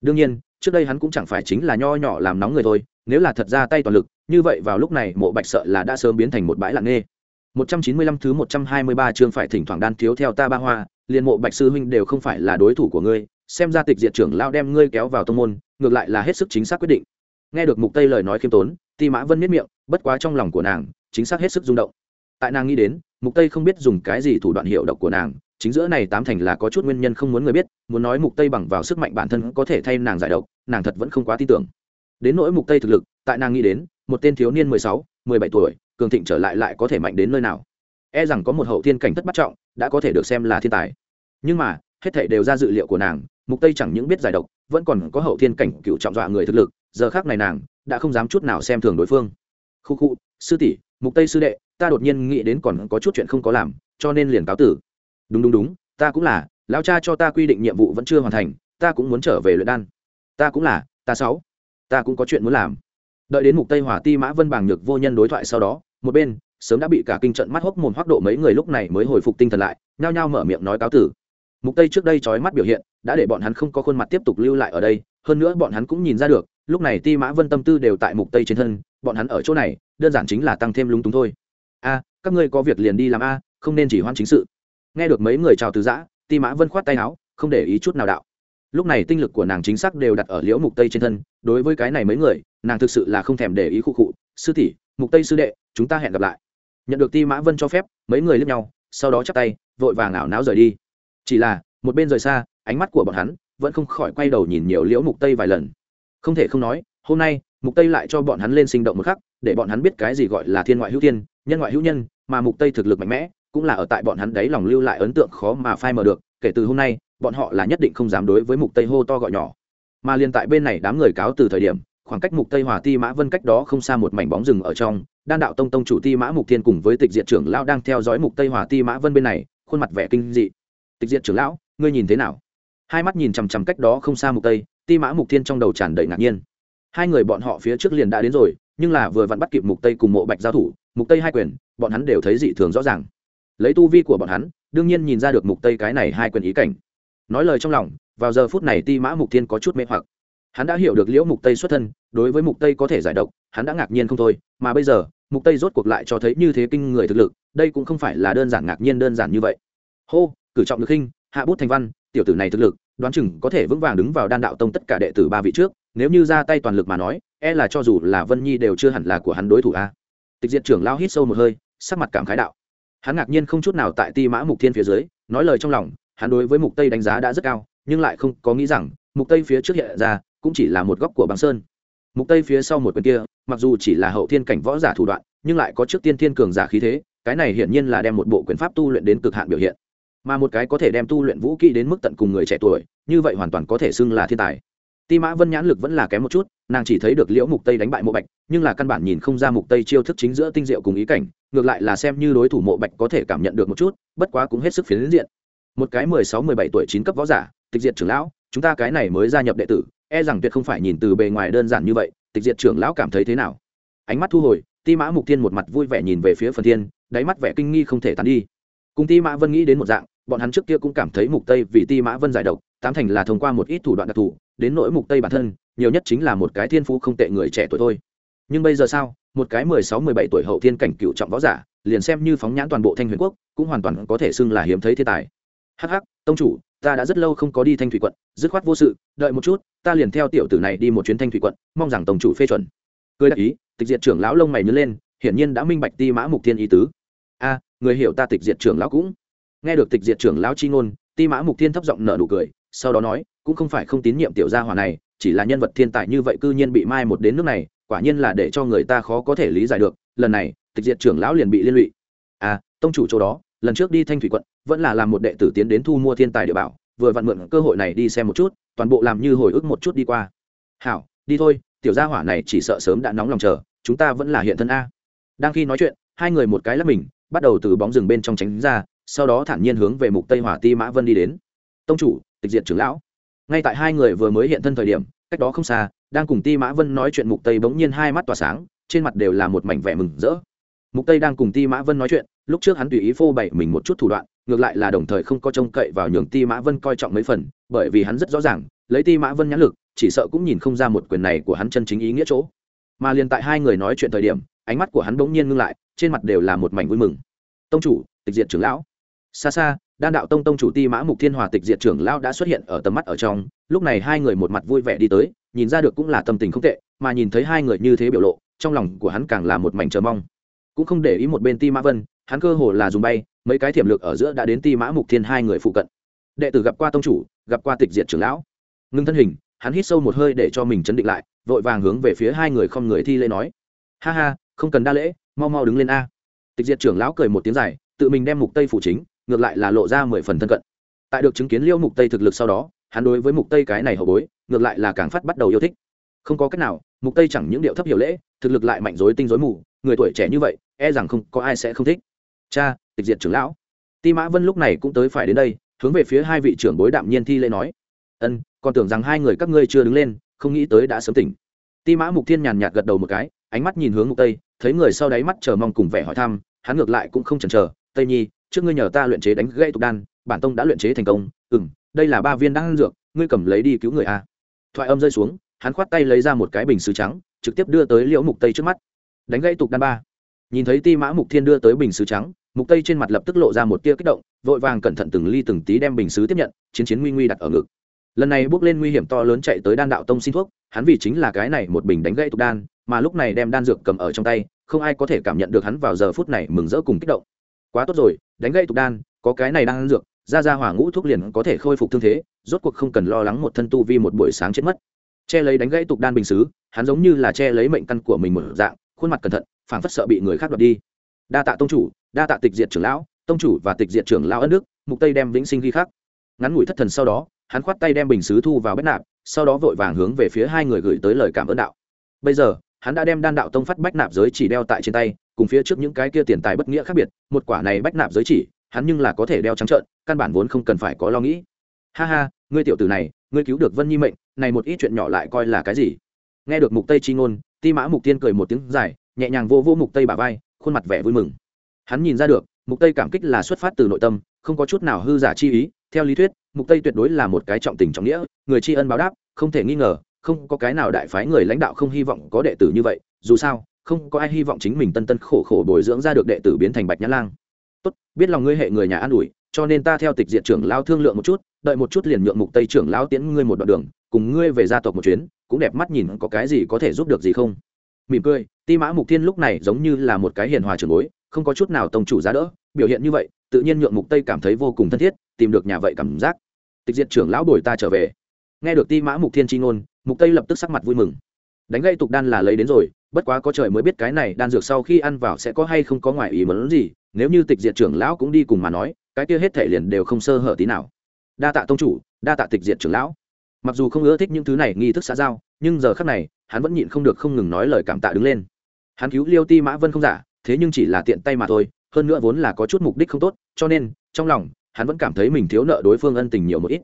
Speaker 1: đương nhiên, trước đây hắn cũng chẳng phải chính là nho nhỏ làm nóng người thôi, nếu là thật ra tay toàn lực, như vậy vào lúc này mộ bạch sợ là đã sớm biến thành một bãi lặng nghê 195 thứ 123 chương phải thỉnh thoảng đan thiếu theo ta ba hoa, liền mộ bạch sư huynh đều không phải là đối thủ của ngươi, xem ra tịch diệt trưởng lao đem ngươi kéo vào tông môn, ngược lại là hết sức chính xác quyết định. Nghe được mục tây lời nói khiêm tốn, ti mã vân miết miệng, bất quá trong lòng của nàng, chính xác hết sức rung động. Tại nàng nghĩ đến, mục tây không biết dùng cái gì thủ đoạn hiệu độc của nàng chính giữa này tám thành là có chút nguyên nhân không muốn người biết muốn nói mục tây bằng vào sức mạnh bản thân có thể thay nàng giải độc nàng thật vẫn không quá tin tưởng. Đến nỗi mục tây thực lực tại nàng nghĩ đến một tên thiếu niên 16, 17 tuổi cường thịnh trở lại lại có thể mạnh đến nơi nào? E rằng có một hậu thiên cảnh thất bắt trọng đã có thể được xem là thiên tài. Nhưng mà hết thảy đều ra dự liệu của nàng mục tây chẳng những biết giải độc vẫn còn có hậu thiên cảnh cựu trọng dọa người thực lực giờ khác này nàng đã không dám chút nào xem thường đối phương. Khu khu sư tỷ mục tây sư đệ ta đột nhiên nghĩ đến còn có chút chuyện không có làm cho nên liền cáo tử đúng đúng đúng, ta cũng là, lão cha cho ta quy định nhiệm vụ vẫn chưa hoàn thành, ta cũng muốn trở về luyện đan. Ta cũng là, ta sáu, ta cũng có chuyện muốn làm. Đợi đến mục tây hỏa ti mã vân bàng nhược vô nhân đối thoại sau đó, một bên, sớm đã bị cả kinh trận mắt hốc mồm hoác độ mấy người lúc này mới hồi phục tinh thần lại, nhao nhao mở miệng nói cáo tử. Mục tây trước đây trói mắt biểu hiện, đã để bọn hắn không có khuôn mặt tiếp tục lưu lại ở đây, hơn nữa bọn hắn cũng nhìn ra được, lúc này ti mã vân tâm tư đều tại mục tây trên thân, bọn hắn ở chỗ này, đơn giản chính là tăng thêm lung túng thôi. A, các ngươi có việc liền đi làm a, không nên chỉ hoan chính sự nghe được mấy người chào từ giã, ti mã vân khoát tay áo, không để ý chút nào đạo. Lúc này tinh lực của nàng chính xác đều đặt ở liễu mục tây trên thân, đối với cái này mấy người, nàng thực sự là không thèm để ý khu cụ sư tỷ, mục tây sư đệ, chúng ta hẹn gặp lại. Nhận được ti mã vân cho phép, mấy người lướt nhau, sau đó chắp tay, vội vàng ảo não rời đi. Chỉ là, một bên rời xa, ánh mắt của bọn hắn vẫn không khỏi quay đầu nhìn nhiều liễu mục tây vài lần. Không thể không nói, hôm nay, mục tây lại cho bọn hắn lên sinh động một khắc, để bọn hắn biết cái gì gọi là thiên ngoại hữu thiên, nhân ngoại hữu nhân, mà mục tây thực lực mạnh mẽ cũng là ở tại bọn hắn đấy lòng lưu lại ấn tượng khó mà phai mờ được, kể từ hôm nay, bọn họ là nhất định không dám đối với mục tây hô to gọi nhỏ. Mà liên tại bên này đám người cáo từ thời điểm, khoảng cách mục tây hòa ti mã vân cách đó không xa một mảnh bóng rừng ở trong, đan đạo tông tông chủ ti mã mục thiên cùng với tịch diện trưởng lão đang theo dõi mục tây hòa ti mã vân bên này, khuôn mặt vẻ kinh dị. Tịch diện trưởng lão, ngươi nhìn thế nào? Hai mắt nhìn chằm chằm cách đó không xa mục tây, ti mã mục thiên trong đầu tràn đầy ngạc nhiên. Hai người bọn họ phía trước liền đã đến rồi, nhưng là vừa vặn bắt kịp mục tây cùng mộ bạch giao thủ, mục tây hai quyền, bọn hắn đều thấy dị thường rõ ràng lấy tu vi của bọn hắn, đương nhiên nhìn ra được mục tây cái này hai quyền ý cảnh. Nói lời trong lòng, vào giờ phút này ti mã mục thiên có chút mê hoặc. Hắn đã hiểu được liễu mục tây xuất thân, đối với mục tây có thể giải độc, hắn đã ngạc nhiên không thôi, mà bây giờ, mục tây rốt cuộc lại cho thấy như thế kinh người thực lực, đây cũng không phải là đơn giản ngạc nhiên đơn giản như vậy. Hô, cử trọng được khinh, hạ bút thành văn, tiểu tử này thực lực, đoán chừng có thể vững vàng đứng vào đan đạo tông tất cả đệ tử ba vị trước, nếu như ra tay toàn lực mà nói e là cho dù là vân nhi đều chưa hẳn là của hắn đối thủ a. Tịch diện trưởng lao hít sâu một hơi, sắc mặt cảm khái đạo hắn ngạc nhiên không chút nào tại ti mã mục thiên phía dưới, nói lời trong lòng, hắn đối với mục tây đánh giá đã rất cao, nhưng lại không có nghĩ rằng, mục tây phía trước hiện ra, cũng chỉ là một góc của băng sơn. Mục tây phía sau một quyền kia, mặc dù chỉ là hậu thiên cảnh võ giả thủ đoạn, nhưng lại có trước tiên thiên cường giả khí thế, cái này hiển nhiên là đem một bộ quyền pháp tu luyện đến cực hạn biểu hiện. Mà một cái có thể đem tu luyện vũ kỹ đến mức tận cùng người trẻ tuổi, như vậy hoàn toàn có thể xưng là thiên tài ti mã vân nhãn lực vẫn là kém một chút, nàng chỉ thấy được liễu mục tây đánh bại mộ bạch, nhưng là căn bản nhìn không ra mục tây chiêu thức chính giữa tinh diệu cùng ý cảnh, ngược lại là xem như đối thủ mộ bạch có thể cảm nhận được một chút, bất quá cũng hết sức phiến diện. Một cái 16-17 tuổi chín cấp võ giả, tịch diệt trưởng lão, chúng ta cái này mới gia nhập đệ tử e rằng tuyệt không phải nhìn từ bề ngoài đơn giản như vậy, tịch diệt trưởng lão cảm thấy thế nào? Ánh mắt thu hồi, ti mã mục thiên một mặt vui vẻ nhìn về phía phần thiên, đáy mắt vẻ kinh nghi không thể tán đi. Cùng ti mã vân nghĩ đến một dạng, bọn hắn trước kia cũng cảm thấy mục tây vì ti mã vân giải độc, tám thành là thông qua một ít thủ đoạn đặc thù đến nỗi mục tây bản thân, nhiều nhất chính là một cái thiên phú không tệ người trẻ tuổi thôi. Nhưng bây giờ sao, một cái 16-17 tuổi hậu thiên cảnh cựu trọng võ giả, liền xem như phóng nhãn toàn bộ thanh huyền quốc, cũng hoàn toàn có thể xưng là hiếm thấy thiên tài. Hắc hắc, tông chủ, ta đã rất lâu không có đi thanh thủy quận, dứt khoát vô sự, đợi một chút, ta liền theo tiểu tử này đi một chuyến thanh thủy quận, mong rằng tổng chủ phê chuẩn. Cười đắc ý, tịch diệt trưởng lão lông mày nhớ lên, hiển nhiên đã minh bạch ti mã mục thiên ý tứ. A, người hiểu ta tịch diệt trưởng lão cũng. Nghe được tịch diệt trưởng lão chi ngôn, ti mã mục thiên thấp giọng nở nụ cười sau đó nói, cũng không phải không tín nhiệm tiểu gia hỏa này, chỉ là nhân vật thiên tài như vậy cư nhiên bị mai một đến nước này, quả nhiên là để cho người ta khó có thể lý giải được, lần này, tịch diệt trưởng lão liền bị liên lụy. À tông chủ chỗ đó, lần trước đi thanh thủy quận, vẫn là làm một đệ tử tiến đến thu mua thiên tài địa bảo, vừa vặn mượn cơ hội này đi xem một chút, toàn bộ làm như hồi ức một chút đi qua. Hảo, đi thôi, tiểu gia hỏa này chỉ sợ sớm đã nóng lòng chờ, chúng ta vẫn là hiện thân a. Đang khi nói chuyện, hai người một cái lắp mình, bắt đầu từ bóng rừng bên trong tránh ra, sau đó thản nhiên hướng về mục tây hỏa ti mã vân đi đến. Tông chủ tịch diệt trưởng lão. Ngay tại hai người vừa mới hiện thân thời điểm, cách đó không xa, đang cùng ti mã vân nói chuyện mục tây bỗng nhiên hai mắt tỏa sáng, trên mặt đều là một mảnh vẻ mừng rỡ. Mục tây đang cùng ti mã vân nói chuyện, lúc trước hắn tùy ý phô bày mình một chút thủ đoạn, ngược lại là đồng thời không có trông cậy vào nhường ti mã vân coi trọng mấy phần, bởi vì hắn rất rõ ràng, lấy ti mã vân nhãn lực, chỉ sợ cũng nhìn không ra một quyền này của hắn chân chính ý nghĩa chỗ. Mà liền tại hai người nói chuyện thời điểm, ánh mắt của hắn bỗng nhiên ngưng lại, trên mặt đều là một mảnh vui mừng. Tông chủ, tịch diệt trưởng lão. Xa xa đan đạo tông tông chủ ti mã mục thiên hòa tịch diệt trưởng lão đã xuất hiện ở tầm mắt ở trong, lúc này hai người một mặt vui vẻ đi tới, nhìn ra được cũng là tâm tình không tệ, mà nhìn thấy hai người như thế biểu lộ, trong lòng của hắn càng là một mảnh chờ mong. Cũng không để ý một bên ti mã vân, hắn cơ hồ là dùng bay, mấy cái thiểm lực ở giữa đã đến ti mã mục thiên hai người phụ cận. Đệ tử gặp qua tông chủ, gặp qua tịch diệt trưởng lão. Ngưng thân hình, hắn hít sâu một hơi để cho mình chấn định lại, vội vàng hướng về phía hai người không người thi lễ nói. Ha ha, không cần đa lễ, mau mau đứng lên a. Tịch diệt trưởng lão cười một tiếng dài, tự mình đem mục tây phủ chính ngược lại là lộ ra mười phần thân cận. Tại được chứng kiến liêu mục tây thực lực sau đó, hắn đối với mục tây cái này hậu bối, ngược lại là càng phát bắt đầu yêu thích. Không có cách nào, mục tây chẳng những điệu thấp hiểu lễ, thực lực lại mạnh dối tinh dối mù, người tuổi trẻ như vậy e rằng không có ai sẽ không thích. Cha, tịch diệt trưởng lão. Ti mã vân lúc này cũng tới phải đến đây, hướng về phía hai vị trưởng bối đạm nhiên thi lễ nói. Ân, còn tưởng rằng hai người các ngươi chưa đứng lên, không nghĩ tới đã sớm tỉnh. Ti mã mục thiên nhàn nhạt gật đầu một cái, ánh mắt nhìn hướng mục tây, thấy người sau đáy mắt chờ mong cùng vẻ hỏi thăm, hắn ngược lại cũng không chần chờ. Tây nhi trước ngươi nhờ ta luyện chế đánh gãy tục đan, bản tông đã luyện chế thành công ừ m đây là ba viên đan dược, ngươi cầm lấy đi cứu người a. Thoại âm rơi xuống, hắn khoát tay lấy ra một cái bình xứ trắng, trực tiếp đưa tới liễu mục tây trước mắt. Đánh gãy tục đan ba. Nhìn thấy ti mã mục thiên đưa tới bình xứ trắng, mục tây trên mặt lập tức lộ ra một tia kích động, vội vàng cẩn thận từng ly từng tí đem bình xứ tiếp nhận, chiến chiến nguy nguy đặt ở ngực. Lần này bước lên nguy hiểm to lớn chạy tới đan đạo tông xin thuốc, hắn vì chính là cái này một bình đánh gãy tục đan, mà lúc này đem đan dược cầm ở trong tay, không ai có thể cảm nhận được hắn vào giờ phút này mừng rỡ cùng kích động. Quá tốt rồi đánh gãy tục đan, có cái này đang ăn dược, ra ra hỏa ngũ thuốc liền có thể khôi phục thương thế, rốt cuộc không cần lo lắng một thân tu vi một buổi sáng chết mất. Che lấy đánh gãy tục đan bình xứ, hắn giống như là che lấy mệnh căn của mình một dạng, khuôn mặt cẩn thận, phảng phất sợ bị người khác đoạt đi. Đa tạ tông chủ, đa tạ tịch diệt trưởng lão, tông chủ và tịch diệt trưởng lão ân đức, mục tây đem vĩnh sinh ghi khắc. Ngắn ngủi thất thần sau đó, hắn khoát tay đem bình xứ thu vào bách nạp, sau đó vội vàng hướng về phía hai người gửi tới lời cảm ơn đạo. Bây giờ, hắn đã đem đan đạo tông phát bách nạp giới chỉ đeo tại trên tay cùng phía trước những cái kia tiền tài bất nghĩa khác biệt, một quả này bách nạp giới chỉ, hắn nhưng là có thể đeo trắng trợn, căn bản vốn không cần phải có lo nghĩ. Ha ha, ngươi tiểu tử này, ngươi cứu được vân nhi mệnh, này một ít chuyện nhỏ lại coi là cái gì? Nghe được mục tây chi ngôn, ti mã mục tiên cười một tiếng dài, nhẹ nhàng vô vô mục tây bả vai, khuôn mặt vẻ vui mừng. Hắn nhìn ra được, mục tây cảm kích là xuất phát từ nội tâm, không có chút nào hư giả chi ý. Theo lý thuyết, mục tây tuyệt đối là một cái trọng tình trọng nghĩa, người tri ân báo đáp, không thể nghi ngờ, không có cái nào đại phái người lãnh đạo không hy vọng có đệ tử như vậy, dù sao không có ai hy vọng chính mình tân tân khổ khổ bồi dưỡng ra được đệ tử biến thành bạch nhã lang. Tốt, biết lòng ngươi hệ người nhà an ủi, cho nên ta theo tịch diện trưởng lao thương lượng một chút, đợi một chút liền nhượng mục tây trưởng lão tiễn ngươi một đoạn đường, cùng ngươi về gia tộc một chuyến, cũng đẹp mắt nhìn có cái gì có thể giúp được gì không. Mỉm cười, ti mã mục thiên lúc này giống như là một cái hiền hòa trưởng bối, không có chút nào tông chủ giá đỡ, biểu hiện như vậy, tự nhiên nhượng mục tây cảm thấy vô cùng thân thiết, tìm được nhà vậy cảm giác. Tịch diệt trưởng lão đổi ta trở về. Nghe được ti mã mục thiên chi ngôn, mục tây lập tức sắc mặt vui mừng đánh gây tục đan là lấy đến rồi bất quá có trời mới biết cái này đan dược sau khi ăn vào sẽ có hay không có ngoài ý muốn gì nếu như tịch diệt trưởng lão cũng đi cùng mà nói cái kia hết thể liền đều không sơ hở tí nào. Đa tạ tông chủ đa tạ tịch diệt trưởng lão. Mặc dù không ưa thích những thứ này nghi thức xã giao nhưng giờ khắc này hắn vẫn nhịn không được không ngừng nói lời cảm tạ đứng lên. Hắn cứu liêu ti mã vân không giả thế nhưng chỉ là tiện tay mà thôi hơn nữa vốn là có chút mục đích không tốt cho nên trong lòng hắn vẫn cảm thấy mình thiếu nợ đối phương ân tình nhiều một ít.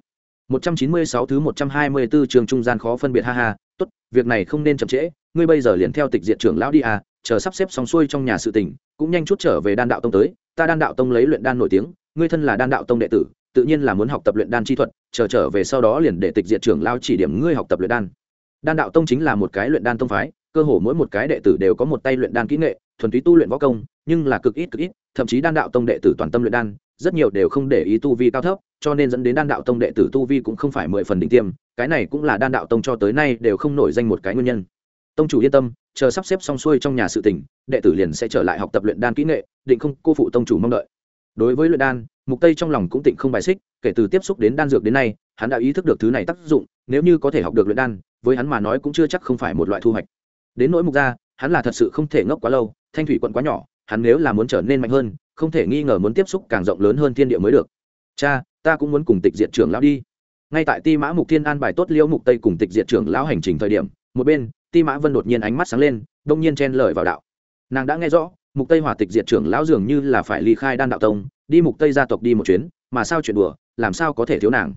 Speaker 1: 196 thứ 124 trường trung gian khó phân biệt ha ha, tốt, việc này không nên chậm trễ, ngươi bây giờ liền theo tịch diện trưởng lão đi à, chờ sắp xếp xong xuôi trong nhà sự tình, cũng nhanh chút trở về đan đạo tông tới, ta đan đạo tông lấy luyện đan nổi tiếng, ngươi thân là đan đạo tông đệ tử, tự nhiên là muốn học tập luyện đan chi thuật, chờ trở về sau đó liền để tịch diện trưởng lão chỉ điểm ngươi học tập luyện đan. Đan đạo tông chính là một cái luyện đan tông phái, cơ hồ mỗi một cái đệ tử đều có một tay luyện đan kỹ nghệ, thuần túy tu luyện võ công, nhưng là cực ít cực ít, thậm chí đan đạo tông đệ tử toàn tâm luyện đan, rất nhiều đều không để ý tu vi cao thấp cho nên dẫn đến đan đạo tông đệ tử tu vi cũng không phải mười phần đỉnh tiêm, cái này cũng là đan đạo tông cho tới nay đều không nổi danh một cái nguyên nhân. Tông chủ yên tâm, chờ sắp xếp xong xuôi trong nhà sự tỉnh đệ tử liền sẽ trở lại học tập luyện đan kỹ nghệ, định không cô phụ tông chủ mong đợi. Đối với luyện đan, mục tây trong lòng cũng tịnh không bài xích, kể từ tiếp xúc đến đan dược đến nay, hắn đã ý thức được thứ này tác dụng, nếu như có thể học được luyện đan, với hắn mà nói cũng chưa chắc không phải một loại thu hoạch. Đến nỗi mục ra hắn là thật sự không thể ngốc quá lâu, thanh thủy quận quá nhỏ, hắn nếu là muốn trở nên mạnh hơn, không thể nghi ngờ muốn tiếp xúc càng rộng lớn hơn thiên địa mới được. Cha ta cũng muốn cùng tịch diệt trưởng lão đi. Ngay tại ti mã mục thiên an bài tốt liễu mục tây cùng tịch diệt trưởng lão hành trình thời điểm, một bên, ti mã vân đột nhiên ánh mắt sáng lên, đông nhiên chen lời vào đạo. Nàng đã nghe rõ, mục tây hòa tịch diệt trưởng lão dường như là phải ly khai đan đạo tông, đi mục tây gia tộc đi một chuyến, mà sao chuyện đùa, làm sao có thể thiếu nàng?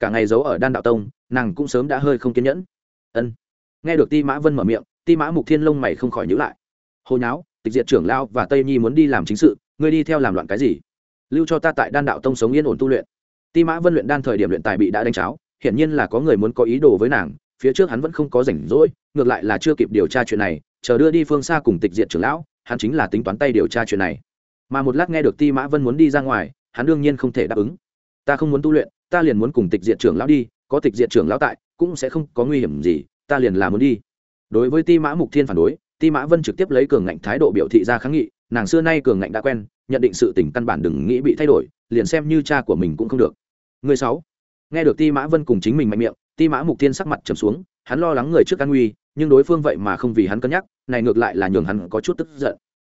Speaker 1: Cả ngày giấu ở đan đạo tông, nàng cũng sớm đã hơi không kiên nhẫn. Ân. Nghe được ti mã vân mở miệng, ti mã mục thiên lông mày không khỏi nhíu lại. Hồi nháo, tịch diệt trưởng lão và tây nhi muốn đi làm chính sự, ngươi đi theo làm loạn cái gì? Lưu cho ta tại đan đạo tông sống yên ổn tu luyện ti mã vân luyện đan thời điểm luyện tài bị đã đánh cháo, hiển nhiên là có người muốn có ý đồ với nàng, phía trước hắn vẫn không có rảnh rỗi, ngược lại là chưa kịp điều tra chuyện này, chờ đưa đi phương xa cùng tịch diệt trưởng lão, hắn chính là tính toán tay điều tra chuyện này. Mà một lát nghe được ti mã vân muốn đi ra ngoài, hắn đương nhiên không thể đáp ứng. Ta không muốn tu luyện, ta liền muốn cùng tịch diệt trưởng lão đi, có tịch diệt trưởng lão tại, cũng sẽ không có nguy hiểm gì, ta liền là muốn đi. Đối với ti mã mục thiên phản đối, ti mã vân trực tiếp lấy cường ngạnh thái độ biểu thị ra kháng nghị, nàng xưa nay cường ngạnh đã quen, nhận định sự tình căn bản đừng nghĩ bị thay đổi, liền xem như cha của mình cũng không được người sáu. Nghe được ti mã vân cùng chính mình mạnh miệng, ti mã mục tiên sắc mặt trầm xuống, hắn lo lắng người trước an nguy, nhưng đối phương vậy mà không vì hắn cân nhắc, này ngược lại là nhường hắn có chút tức giận.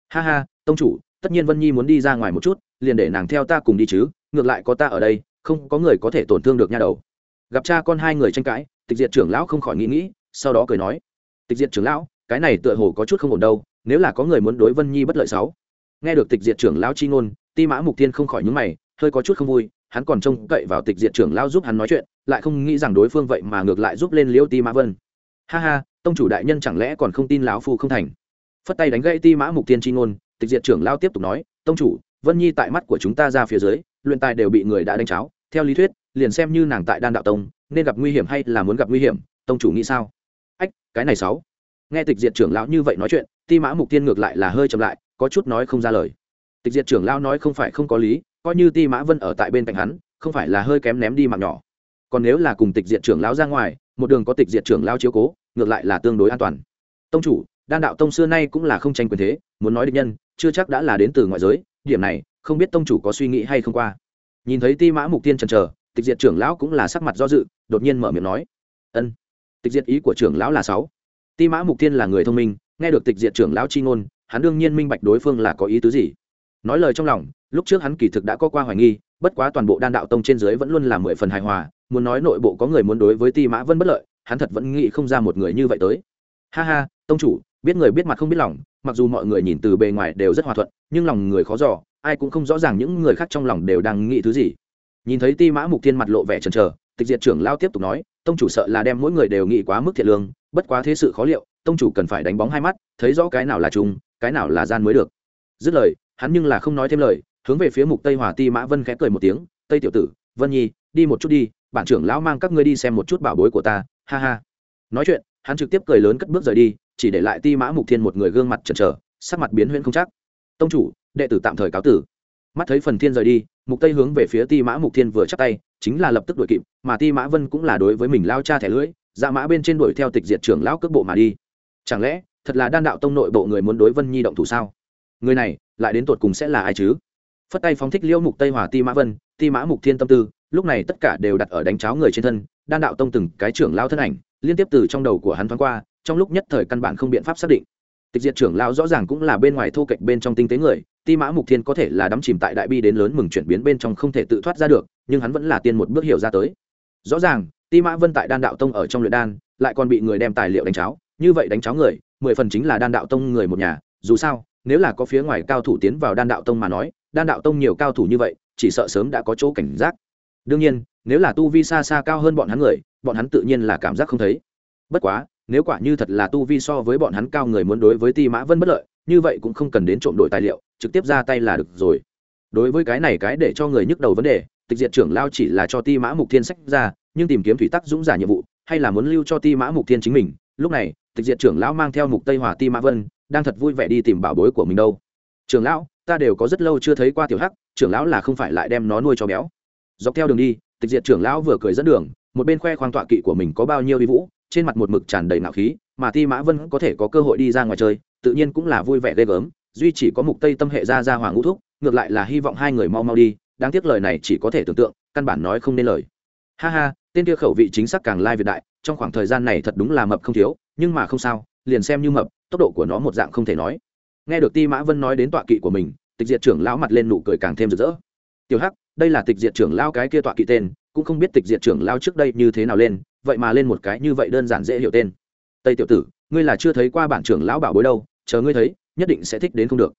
Speaker 1: Ha ha, tông chủ, tất nhiên vân nhi muốn đi ra ngoài một chút, liền để nàng theo ta cùng đi chứ, ngược lại có ta ở đây, không có người có thể tổn thương được nha đầu. Gặp cha con hai người tranh cãi, tịch diệt trưởng lão không khỏi nghĩ nghĩ, sau đó cười nói, tịch diệt trưởng lão, cái này tựa hồ có chút không ổn đâu, nếu là có người muốn đối vân nhi bất lợi sáu. Nghe được tịch diệt trưởng lão chi ngôn, ti mã mục tiên không khỏi nhướng mày, hơi có chút không vui hắn còn trông cậy vào tịch diệt trưởng lão giúp hắn nói chuyện, lại không nghĩ rằng đối phương vậy mà ngược lại giúp lên liêu ti mã vân. Ha ha, tông chủ đại nhân chẳng lẽ còn không tin lão phu không thành? Phất tay đánh gãy ti mã mục tiên chi ngôn, tịch diệt trưởng lão tiếp tục nói, tông chủ, vân nhi tại mắt của chúng ta ra phía dưới, luyện tài đều bị người đã đánh cháo. Theo lý thuyết, liền xem như nàng tại đan đạo tông, nên gặp nguy hiểm hay là muốn gặp nguy hiểm, tông chủ nghĩ sao? Ách, cái này sáu. Nghe tịch diệt trưởng lão như vậy nói chuyện, ti mã mục tiên ngược lại là hơi chậm lại, có chút nói không ra lời. Tịch diệt trưởng lão nói không phải không có lý coi như ti mã vân ở tại bên cạnh hắn, không phải là hơi kém ném đi mạng nhỏ. Còn nếu là cùng tịch diện trưởng lão ra ngoài, một đường có tịch diện trưởng lão chiếu cố, ngược lại là tương đối an toàn. Tông chủ, đan đạo tông xưa nay cũng là không tranh quyền thế, muốn nói địch nhân, chưa chắc đã là đến từ ngoại giới, điểm này, không biết tông chủ có suy nghĩ hay không qua. Nhìn thấy ti mã mục tiên trần chờ, tịch diệt trưởng lão cũng là sắc mặt do dự, đột nhiên mở miệng nói. Ân, tịch diệt ý của trưởng lão là sáu. Ti mã mục tiên là người thông minh, nghe được tịch diệt trưởng lão chi ngôn, hắn đương nhiên minh bạch đối phương là có ý tứ gì. Nói lời trong lòng lúc trước hắn kỳ thực đã có qua hoài nghi, bất quá toàn bộ đan đạo tông trên dưới vẫn luôn là mười phần hài hòa, muốn nói nội bộ có người muốn đối với ti mã vân bất lợi, hắn thật vẫn nghĩ không ra một người như vậy tới. Ha ha, tông chủ, biết người biết mặt không biết lòng, mặc dù mọi người nhìn từ bề ngoài đều rất hòa thuận, nhưng lòng người khó dò, ai cũng không rõ ràng những người khác trong lòng đều đang nghĩ thứ gì. Nhìn thấy ti mã mục tiên mặt lộ vẻ trần chờ, tịch diệt trưởng lao tiếp tục nói, tông chủ sợ là đem mỗi người đều nghĩ quá mức thiệt lương, bất quá thế sự khó liệu, tông chủ cần phải đánh bóng hai mắt, thấy rõ cái nào là chung, cái nào là gian mới được. Dứt lời, hắn nhưng là không nói thêm lời hướng về phía mục tây hòa ti mã vân khẽ cười một tiếng, tây tiểu tử, vân nhi, đi một chút đi, bản trưởng lão mang các ngươi đi xem một chút bảo bối của ta. Ha ha. Nói chuyện, hắn trực tiếp cười lớn cất bước rời đi, chỉ để lại ti mã mục thiên một người gương mặt chần chờ, sắc mặt biến huyễn không chắc. Tông chủ, đệ tử tạm thời cáo tử. Mắt thấy phần thiên rời đi, mục tây hướng về phía ti mã mục thiên vừa chắc tay, chính là lập tức đuổi kịp, mà ti mã vân cũng là đối với mình lao cha thẻ lưỡi dạ mã bên trên đuổi theo tịch diệt trưởng lão cước bộ mà đi. Chẳng lẽ, thật là đan đạo tông nội bộ người muốn đối vân nhi động thủ sao? Người này, lại đến tột cùng sẽ là ai chứ? Phất tay phóng thích liễu mục tây hòa ti mã vân, ti mã mục thiên tâm tư, lúc này tất cả đều đặt ở đánh cháo người trên thân, đan đạo tông từng cái trưởng lao thân ảnh, liên tiếp từ trong đầu của hắn thoáng qua, trong lúc nhất thời căn bản không biện pháp xác định. Tịch diệt trưởng lao rõ ràng cũng là bên ngoài thô kệch bên trong tinh tế người, ti mã mục thiên có thể là đắm chìm tại đại bi đến lớn mừng chuyển biến bên trong không thể tự thoát ra được, nhưng hắn vẫn là tiên một bước hiểu ra tới. Rõ ràng, ti mã vân tại đan đạo tông ở trong luyện đan, lại còn bị người đem tài liệu đánh cháo, như vậy đánh cháo người, mười phần chính là đan đạo tông người một nhà, dù sao, nếu là có phía ngoài cao thủ tiến vào đan đạo tông mà nói đan đạo tông nhiều cao thủ như vậy, chỉ sợ sớm đã có chỗ cảnh giác. Đương nhiên, nếu là tu vi xa xa cao hơn bọn hắn người, bọn hắn tự nhiên là cảm giác không thấy. Bất quá, nếu quả như thật là tu vi so với bọn hắn cao người muốn đối với ti mã vân bất lợi, như vậy cũng không cần đến trộm đổi tài liệu, trực tiếp ra tay là được rồi. Đối với cái này cái để cho người nhức đầu vấn đề, tịch diệt trưởng lao chỉ là cho ti mã mục thiên sách ra, nhưng tìm kiếm thủy tắc dũng giả nhiệm vụ, hay là muốn lưu cho ti mã mục thiên chính mình, lúc này, tịch diệt trưởng lão mang theo mục tây hòa ti mã vân, đang thật vui vẻ đi tìm bảo bối của mình đâu. Trưởng lão ta đều có rất lâu chưa thấy qua tiểu hắc, trưởng lão là không phải lại đem nó nuôi cho béo. Dọc theo đường đi, tịch diệt trưởng lão vừa cười dẫn đường, một bên khoe khoang tọa kỵ của mình có bao nhiêu vi vũ, trên mặt một mực tràn đầy nạo khí, mà ti mã vân có thể có cơ hội đi ra ngoài chơi, tự nhiên cũng là vui vẻ ghê gớm, duy chỉ có mục tây tâm hệ ra ra hoàng ngũ thúc, ngược lại là hy vọng hai người mau mau đi, đáng tiếc lời này chỉ có thể tưởng tượng, căn bản nói không nên lời. Ha ha, tên kia khẩu vị chính xác càng lai việt đại, trong khoảng thời gian này thật đúng là mập không thiếu, nhưng mà không sao, liền xem như mập, tốc độ của nó một dạng không thể nói nghe được ti mã vân nói đến tọa kỵ của mình, tịch diệt trưởng lão mặt lên nụ cười càng thêm rực rỡ. Tiểu hắc, đây là tịch diệt trưởng lão cái kia tọa kỵ tên, cũng không biết tịch diệt trưởng lão trước đây như thế nào lên, vậy mà lên một cái như vậy đơn giản dễ hiểu tên. Tây tiểu tử, ngươi là chưa thấy qua bản trưởng lão bảo bối đâu, chờ ngươi thấy, nhất định sẽ thích đến không được.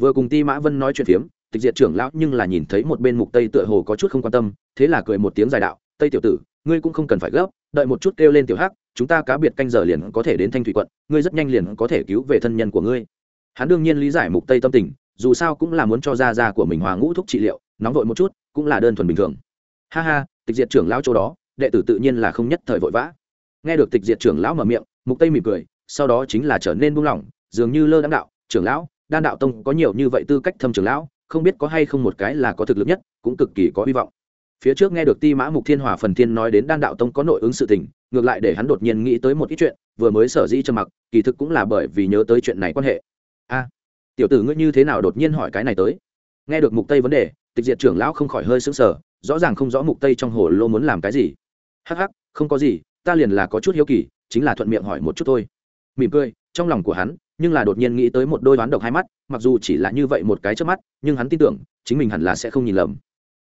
Speaker 1: Vừa cùng ti mã vân nói chuyện phiếm, tịch diệt trưởng lão nhưng là nhìn thấy một bên mục tây tựa hồ có chút không quan tâm, thế là cười một tiếng dài đạo, tây tiểu tử, ngươi cũng không cần phải gấp, đợi một chút kêu lên tiểu hắc, chúng ta cá biệt canh giờ liền có thể đến thanh thủy quận, ngươi rất nhanh liền có thể cứu về thân nhân của ngươi hắn đương nhiên lý giải mục tây tâm tình, dù sao cũng là muốn cho gia gia của mình hòa ngũ thuốc trị liệu, nóng vội một chút, cũng là đơn thuần bình thường. Ha ha, tịch diệt trưởng lão chỗ đó, đệ tử tự nhiên là không nhất thời vội vã. Nghe được tịch diệt trưởng lão mở miệng, mục tây mỉm cười, sau đó chính là trở nên buông lỏng, dường như lơ đáng đạo, trưởng lão, đan đạo tông có nhiều như vậy tư cách thâm trưởng lão, không biết có hay không một cái là có thực lực nhất, cũng cực kỳ có hy vọng. Phía trước nghe được ti mã mục thiên hòa phần thiên nói đến đan đạo tông có nội ứng sự tình, ngược lại để hắn đột nhiên nghĩ tới một ít chuyện, vừa mới sở dĩ trầm mặc, kỳ thực cũng là bởi vì nhớ tới chuyện này quan hệ a tiểu tử ngươi như thế nào đột nhiên hỏi cái này tới? Nghe được mục tây vấn đề, tịch diệt trưởng lão không khỏi hơi sững sờ, rõ ràng không rõ mục tây trong hồ lô muốn làm cái gì. Hắc hắc, không có gì, ta liền là có chút hiếu kỳ, chính là thuận miệng hỏi một chút thôi. Mỉm cười, trong lòng của hắn, nhưng là đột nhiên nghĩ tới một đôi đoán độc hai mắt, mặc dù chỉ là như vậy một cái trước mắt, nhưng hắn tin tưởng, chính mình hẳn là sẽ không nhìn lầm.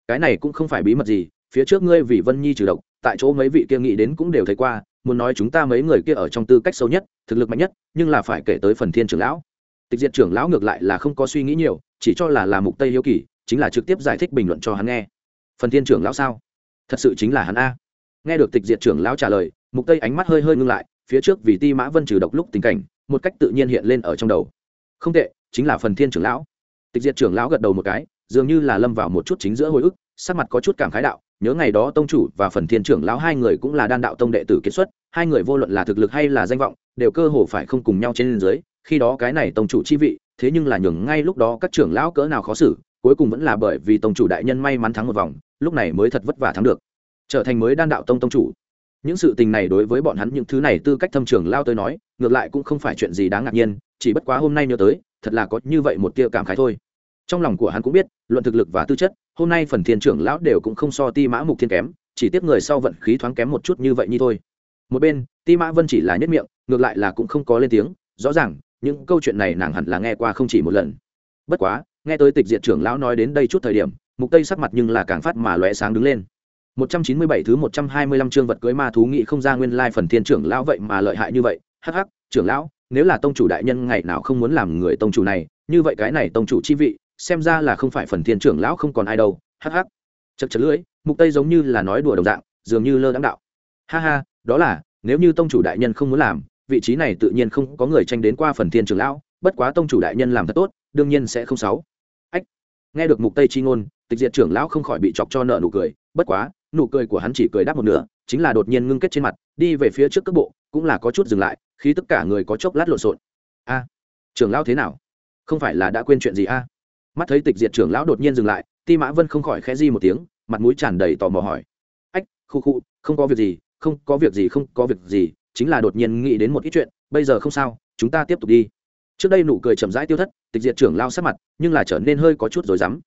Speaker 1: Cái này cũng không phải bí mật gì, phía trước ngươi vì vân nhi trừ độc, tại chỗ mấy vị kia nghĩ đến cũng đều thấy qua, muốn nói chúng ta mấy người kia ở trong tư cách sâu nhất, thực lực mạnh nhất, nhưng là phải kể tới phần thiên trưởng lão tịch diệt trưởng lão ngược lại là không có suy nghĩ nhiều, chỉ cho là là mục tây hiếu kỳ, chính là trực tiếp giải thích bình luận cho hắn nghe. Phần thiên trưởng lão sao? Thật sự chính là hắn a. Nghe được tịch diệt trưởng lão trả lời, mục tây ánh mắt hơi hơi ngưng lại, phía trước vì ti mã vân trừ độc lúc tình cảnh, một cách tự nhiên hiện lên ở trong đầu. Không tệ, chính là phần thiên trưởng lão. Tịch diệt trưởng lão gật đầu một cái, dường như là lâm vào một chút chính giữa hồi ức, sắc mặt có chút cảm khái đạo, nhớ ngày đó tông chủ và phần thiên trưởng lão hai người cũng là đan đạo tông đệ tử kiệt xuất, hai người vô luận là thực lực hay là danh vọng, đều cơ hồ phải không cùng nhau trên dưới khi đó cái này tông chủ chi vị, thế nhưng là nhường ngay lúc đó các trưởng lão cỡ nào khó xử, cuối cùng vẫn là bởi vì tông chủ đại nhân may mắn thắng một vòng, lúc này mới thật vất vả thắng được. Trở thành mới đan đạo tông tông chủ. Những sự tình này đối với bọn hắn những thứ này tư cách thâm trường lao tới nói, ngược lại cũng không phải chuyện gì đáng ngạc nhiên, chỉ bất quá hôm nay nhớ tới, thật là có như vậy một tia cảm khái thôi. Trong lòng của hắn cũng biết, luận thực lực và tư chất, hôm nay phần thiên trưởng lão đều cũng không so ti mã mục thiên kém, chỉ tiếp người sau vận khí thoáng kém một chút như vậy như thôi. Một bên, ti mã vân chỉ là nhất miệng, ngược lại là cũng không có lên tiếng, rõ ràng những câu chuyện này nàng hẳn là nghe qua không chỉ một lần. Bất quá, nghe tới tịch diệt trưởng lão nói đến đây chút thời điểm, mục tây sắc mặt nhưng là càng phát mà lóe sáng đứng lên. 197 thứ 125 chương vật cưới ma thú nghị không ra nguyên lai phần thiên trưởng lão vậy mà lợi hại như vậy. Hắc hắc, trưởng lão, nếu là tông chủ đại nhân ngày nào không muốn làm người tông chủ này, như vậy cái này tông chủ chi vị, xem ra là không phải phần thiên trưởng lão không còn ai đâu. Hắc hắc. Chật chật lưỡi, mục tây giống như là nói đùa đồng dạng, dường như lơ đãng đạo. Ha ha, đó là, nếu như tông chủ đại nhân không muốn làm vị trí này tự nhiên không có người tranh đến qua phần thiên trưởng lão, bất quá tông chủ đại nhân làm thật tốt, đương nhiên sẽ không xấu. Ách, nghe được mục tây chi ngôn, tịch diệt trưởng lão không khỏi bị chọc cho nợ nụ cười, bất quá, nụ cười của hắn chỉ cười đáp một nửa, chính là đột nhiên ngưng kết trên mặt, đi về phía trước cước bộ, cũng là có chút dừng lại khi tất cả người có chốc lát lộn xộn. A, trưởng lão thế nào? Không phải là đã quên chuyện gì a? Mắt thấy tịch diệt trưởng lão đột nhiên dừng lại, ti mã vân không khỏi khẽ di một tiếng, mặt mũi tràn đầy tò mò hỏi. Ách, khu khu, không có việc gì, không có việc gì, không có việc gì chính là đột nhiên nghĩ đến một ít chuyện, bây giờ không sao, chúng ta tiếp tục đi. Trước đây nụ cười chậm rãi tiêu thất, tịch diệt trưởng lao sát mặt, nhưng là trở nên hơi có chút rồi dám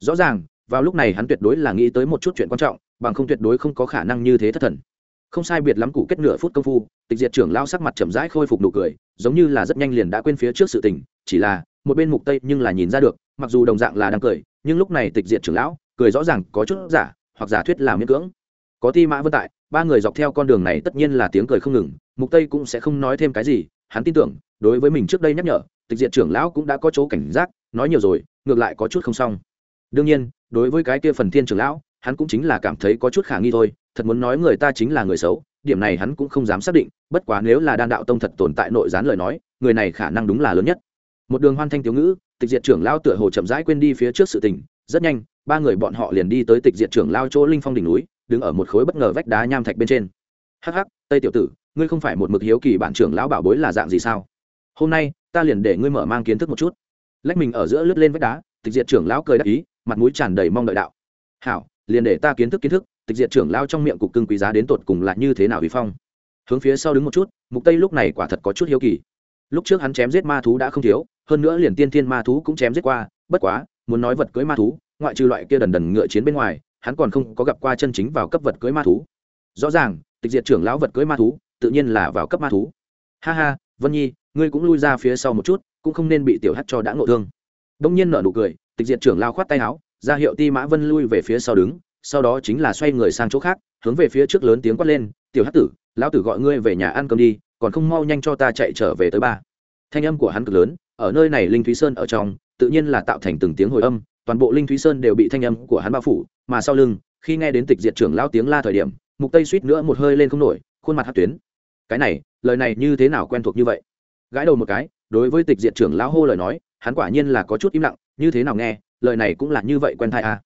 Speaker 1: rõ ràng, vào lúc này hắn tuyệt đối là nghĩ tới một chút chuyện quan trọng, bằng không tuyệt đối không có khả năng như thế thất thần. Không sai biệt lắm cụ kết nửa phút công phu, tịch diệt trưởng lao sắc mặt chậm rãi khôi phục nụ cười, giống như là rất nhanh liền đã quên phía trước sự tình, chỉ là, một bên mục tây nhưng là nhìn ra được, mặc dù đồng dạng là đang cười, nhưng lúc này tịch diệt trưởng lão, cười rõ ràng có chút giả, hoặc giả thuyết là miễn cưỡng. Có ti mã vân tại ba người dọc theo con đường này tất nhiên là tiếng cười không ngừng, mục tây cũng sẽ không nói thêm cái gì, hắn tin tưởng, đối với mình trước đây nhắc nhở, tịch diệt trưởng lão cũng đã có chỗ cảnh giác, nói nhiều rồi, ngược lại có chút không xong. Đương nhiên, đối với cái kia phần thiên trưởng lão, hắn cũng chính là cảm thấy có chút khả nghi thôi, thật muốn nói người ta chính là người xấu, điểm này hắn cũng không dám xác định, bất quá nếu là đan đạo tông thật tồn tại nội gián lời nói, người này khả năng đúng là lớn nhất. Một đường hoan thanh thiếu ngữ, tịch diệt trưởng lao tựa hồ chậm rãi quên đi phía trước sự tình, rất nhanh, ba người bọn họ liền đi tới tịch diệt trưởng lao chỗ linh phong đỉnh núi đứng ở một khối bất ngờ vách đá nham thạch bên trên. Hắc hắc, tây tiểu tử, ngươi không phải một mực hiếu kỳ bản trưởng lão bảo bối là dạng gì sao? Hôm nay, ta liền để ngươi mở mang kiến thức một chút. Lách mình ở giữa lướt lên vách đá, tịch diệt trưởng lão cười đắc ý, mặt mũi tràn đầy mong đợi đạo. Hảo, liền để ta kiến thức kiến thức, tịch diệt trưởng lão trong miệng cục cưng quý giá đến tột cùng là như thế nào vì phong? Hướng phía sau đứng một chút, mục tây lúc này quả thật có chút hiếu kỳ. Lúc trước hắn chém giết ma thú đã không thiếu, hơn nữa liền tiên thiên ma thú cũng chém giết qua, bất quá, muốn nói vật cưới ma thú, ngoại trừ loại kia đần đần ngựa chiến bên ngoài hắn còn không có gặp qua chân chính vào cấp vật cưới ma thú. Rõ ràng, tịch diệt trưởng lão vật cưới ma thú, tự nhiên là vào cấp ma thú. Ha ha, vân nhi, ngươi cũng lui ra phía sau một chút, cũng không nên bị tiểu hắt cho đã ngộ thương. Đông nhiên nở nụ cười, tịch diệt trưởng lao khoát tay áo, ra hiệu ti mã vân lui về phía sau đứng, sau đó chính là xoay người sang chỗ khác, hướng về phía trước lớn tiếng quát lên, tiểu hắc tử, lão tử gọi ngươi về nhà ăn cơm đi, còn không mau nhanh cho ta chạy trở về tới ba. Thanh âm của hắn cực lớn, ở nơi này linh thúy sơn ở trong, tự nhiên là tạo thành từng tiếng hồi âm toàn bộ linh thúy sơn đều bị thanh âm của hắn bao phủ, mà sau lưng, khi nghe đến tịch diệt trưởng lão tiếng la thời điểm, mục tây suýt nữa một hơi lên không nổi, khuôn mặt hát tuyến cái này, lời này như thế nào quen thuộc như vậy gãi đầu một cái, đối với tịch diệt trưởng lão hô lời nói, hắn quả nhiên là có chút im lặng, như thế nào nghe, lời này cũng là như vậy quen thai à.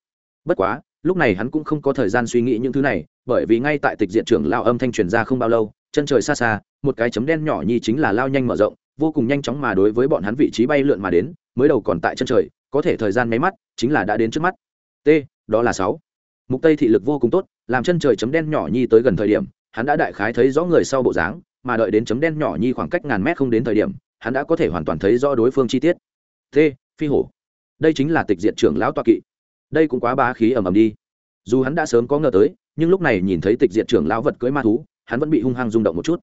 Speaker 1: bất quá, lúc này hắn cũng không có thời gian suy nghĩ những thứ này, bởi vì ngay tại tịch diện trưởng lao âm thanh truyền ra không bao lâu, chân trời xa xa, một cái chấm đen nhỏ nhi chính là lao nhanh mở rộng, vô cùng nhanh chóng mà đối với bọn hắn vị trí bay lượn mà đến, mới đầu còn tại chân trời có thể thời gian máy mắt chính là đã đến trước mắt. T, đó là sáu. Mục tây thị lực vô cùng tốt, làm chân trời chấm đen nhỏ nhi tới gần thời điểm, hắn đã đại khái thấy rõ người sau bộ dáng, mà đợi đến chấm đen nhỏ nhi khoảng cách ngàn mét không đến thời điểm, hắn đã có thể hoàn toàn thấy rõ đối phương chi tiết. T, phi hổ. Đây chính là tịch diện trưởng lão toa kỵ. Đây cũng quá bá khí ầm ầm đi. Dù hắn đã sớm có ngờ tới, nhưng lúc này nhìn thấy tịch diện trưởng lão vật cưới ma thú, hắn vẫn bị hung hăng rung động một chút.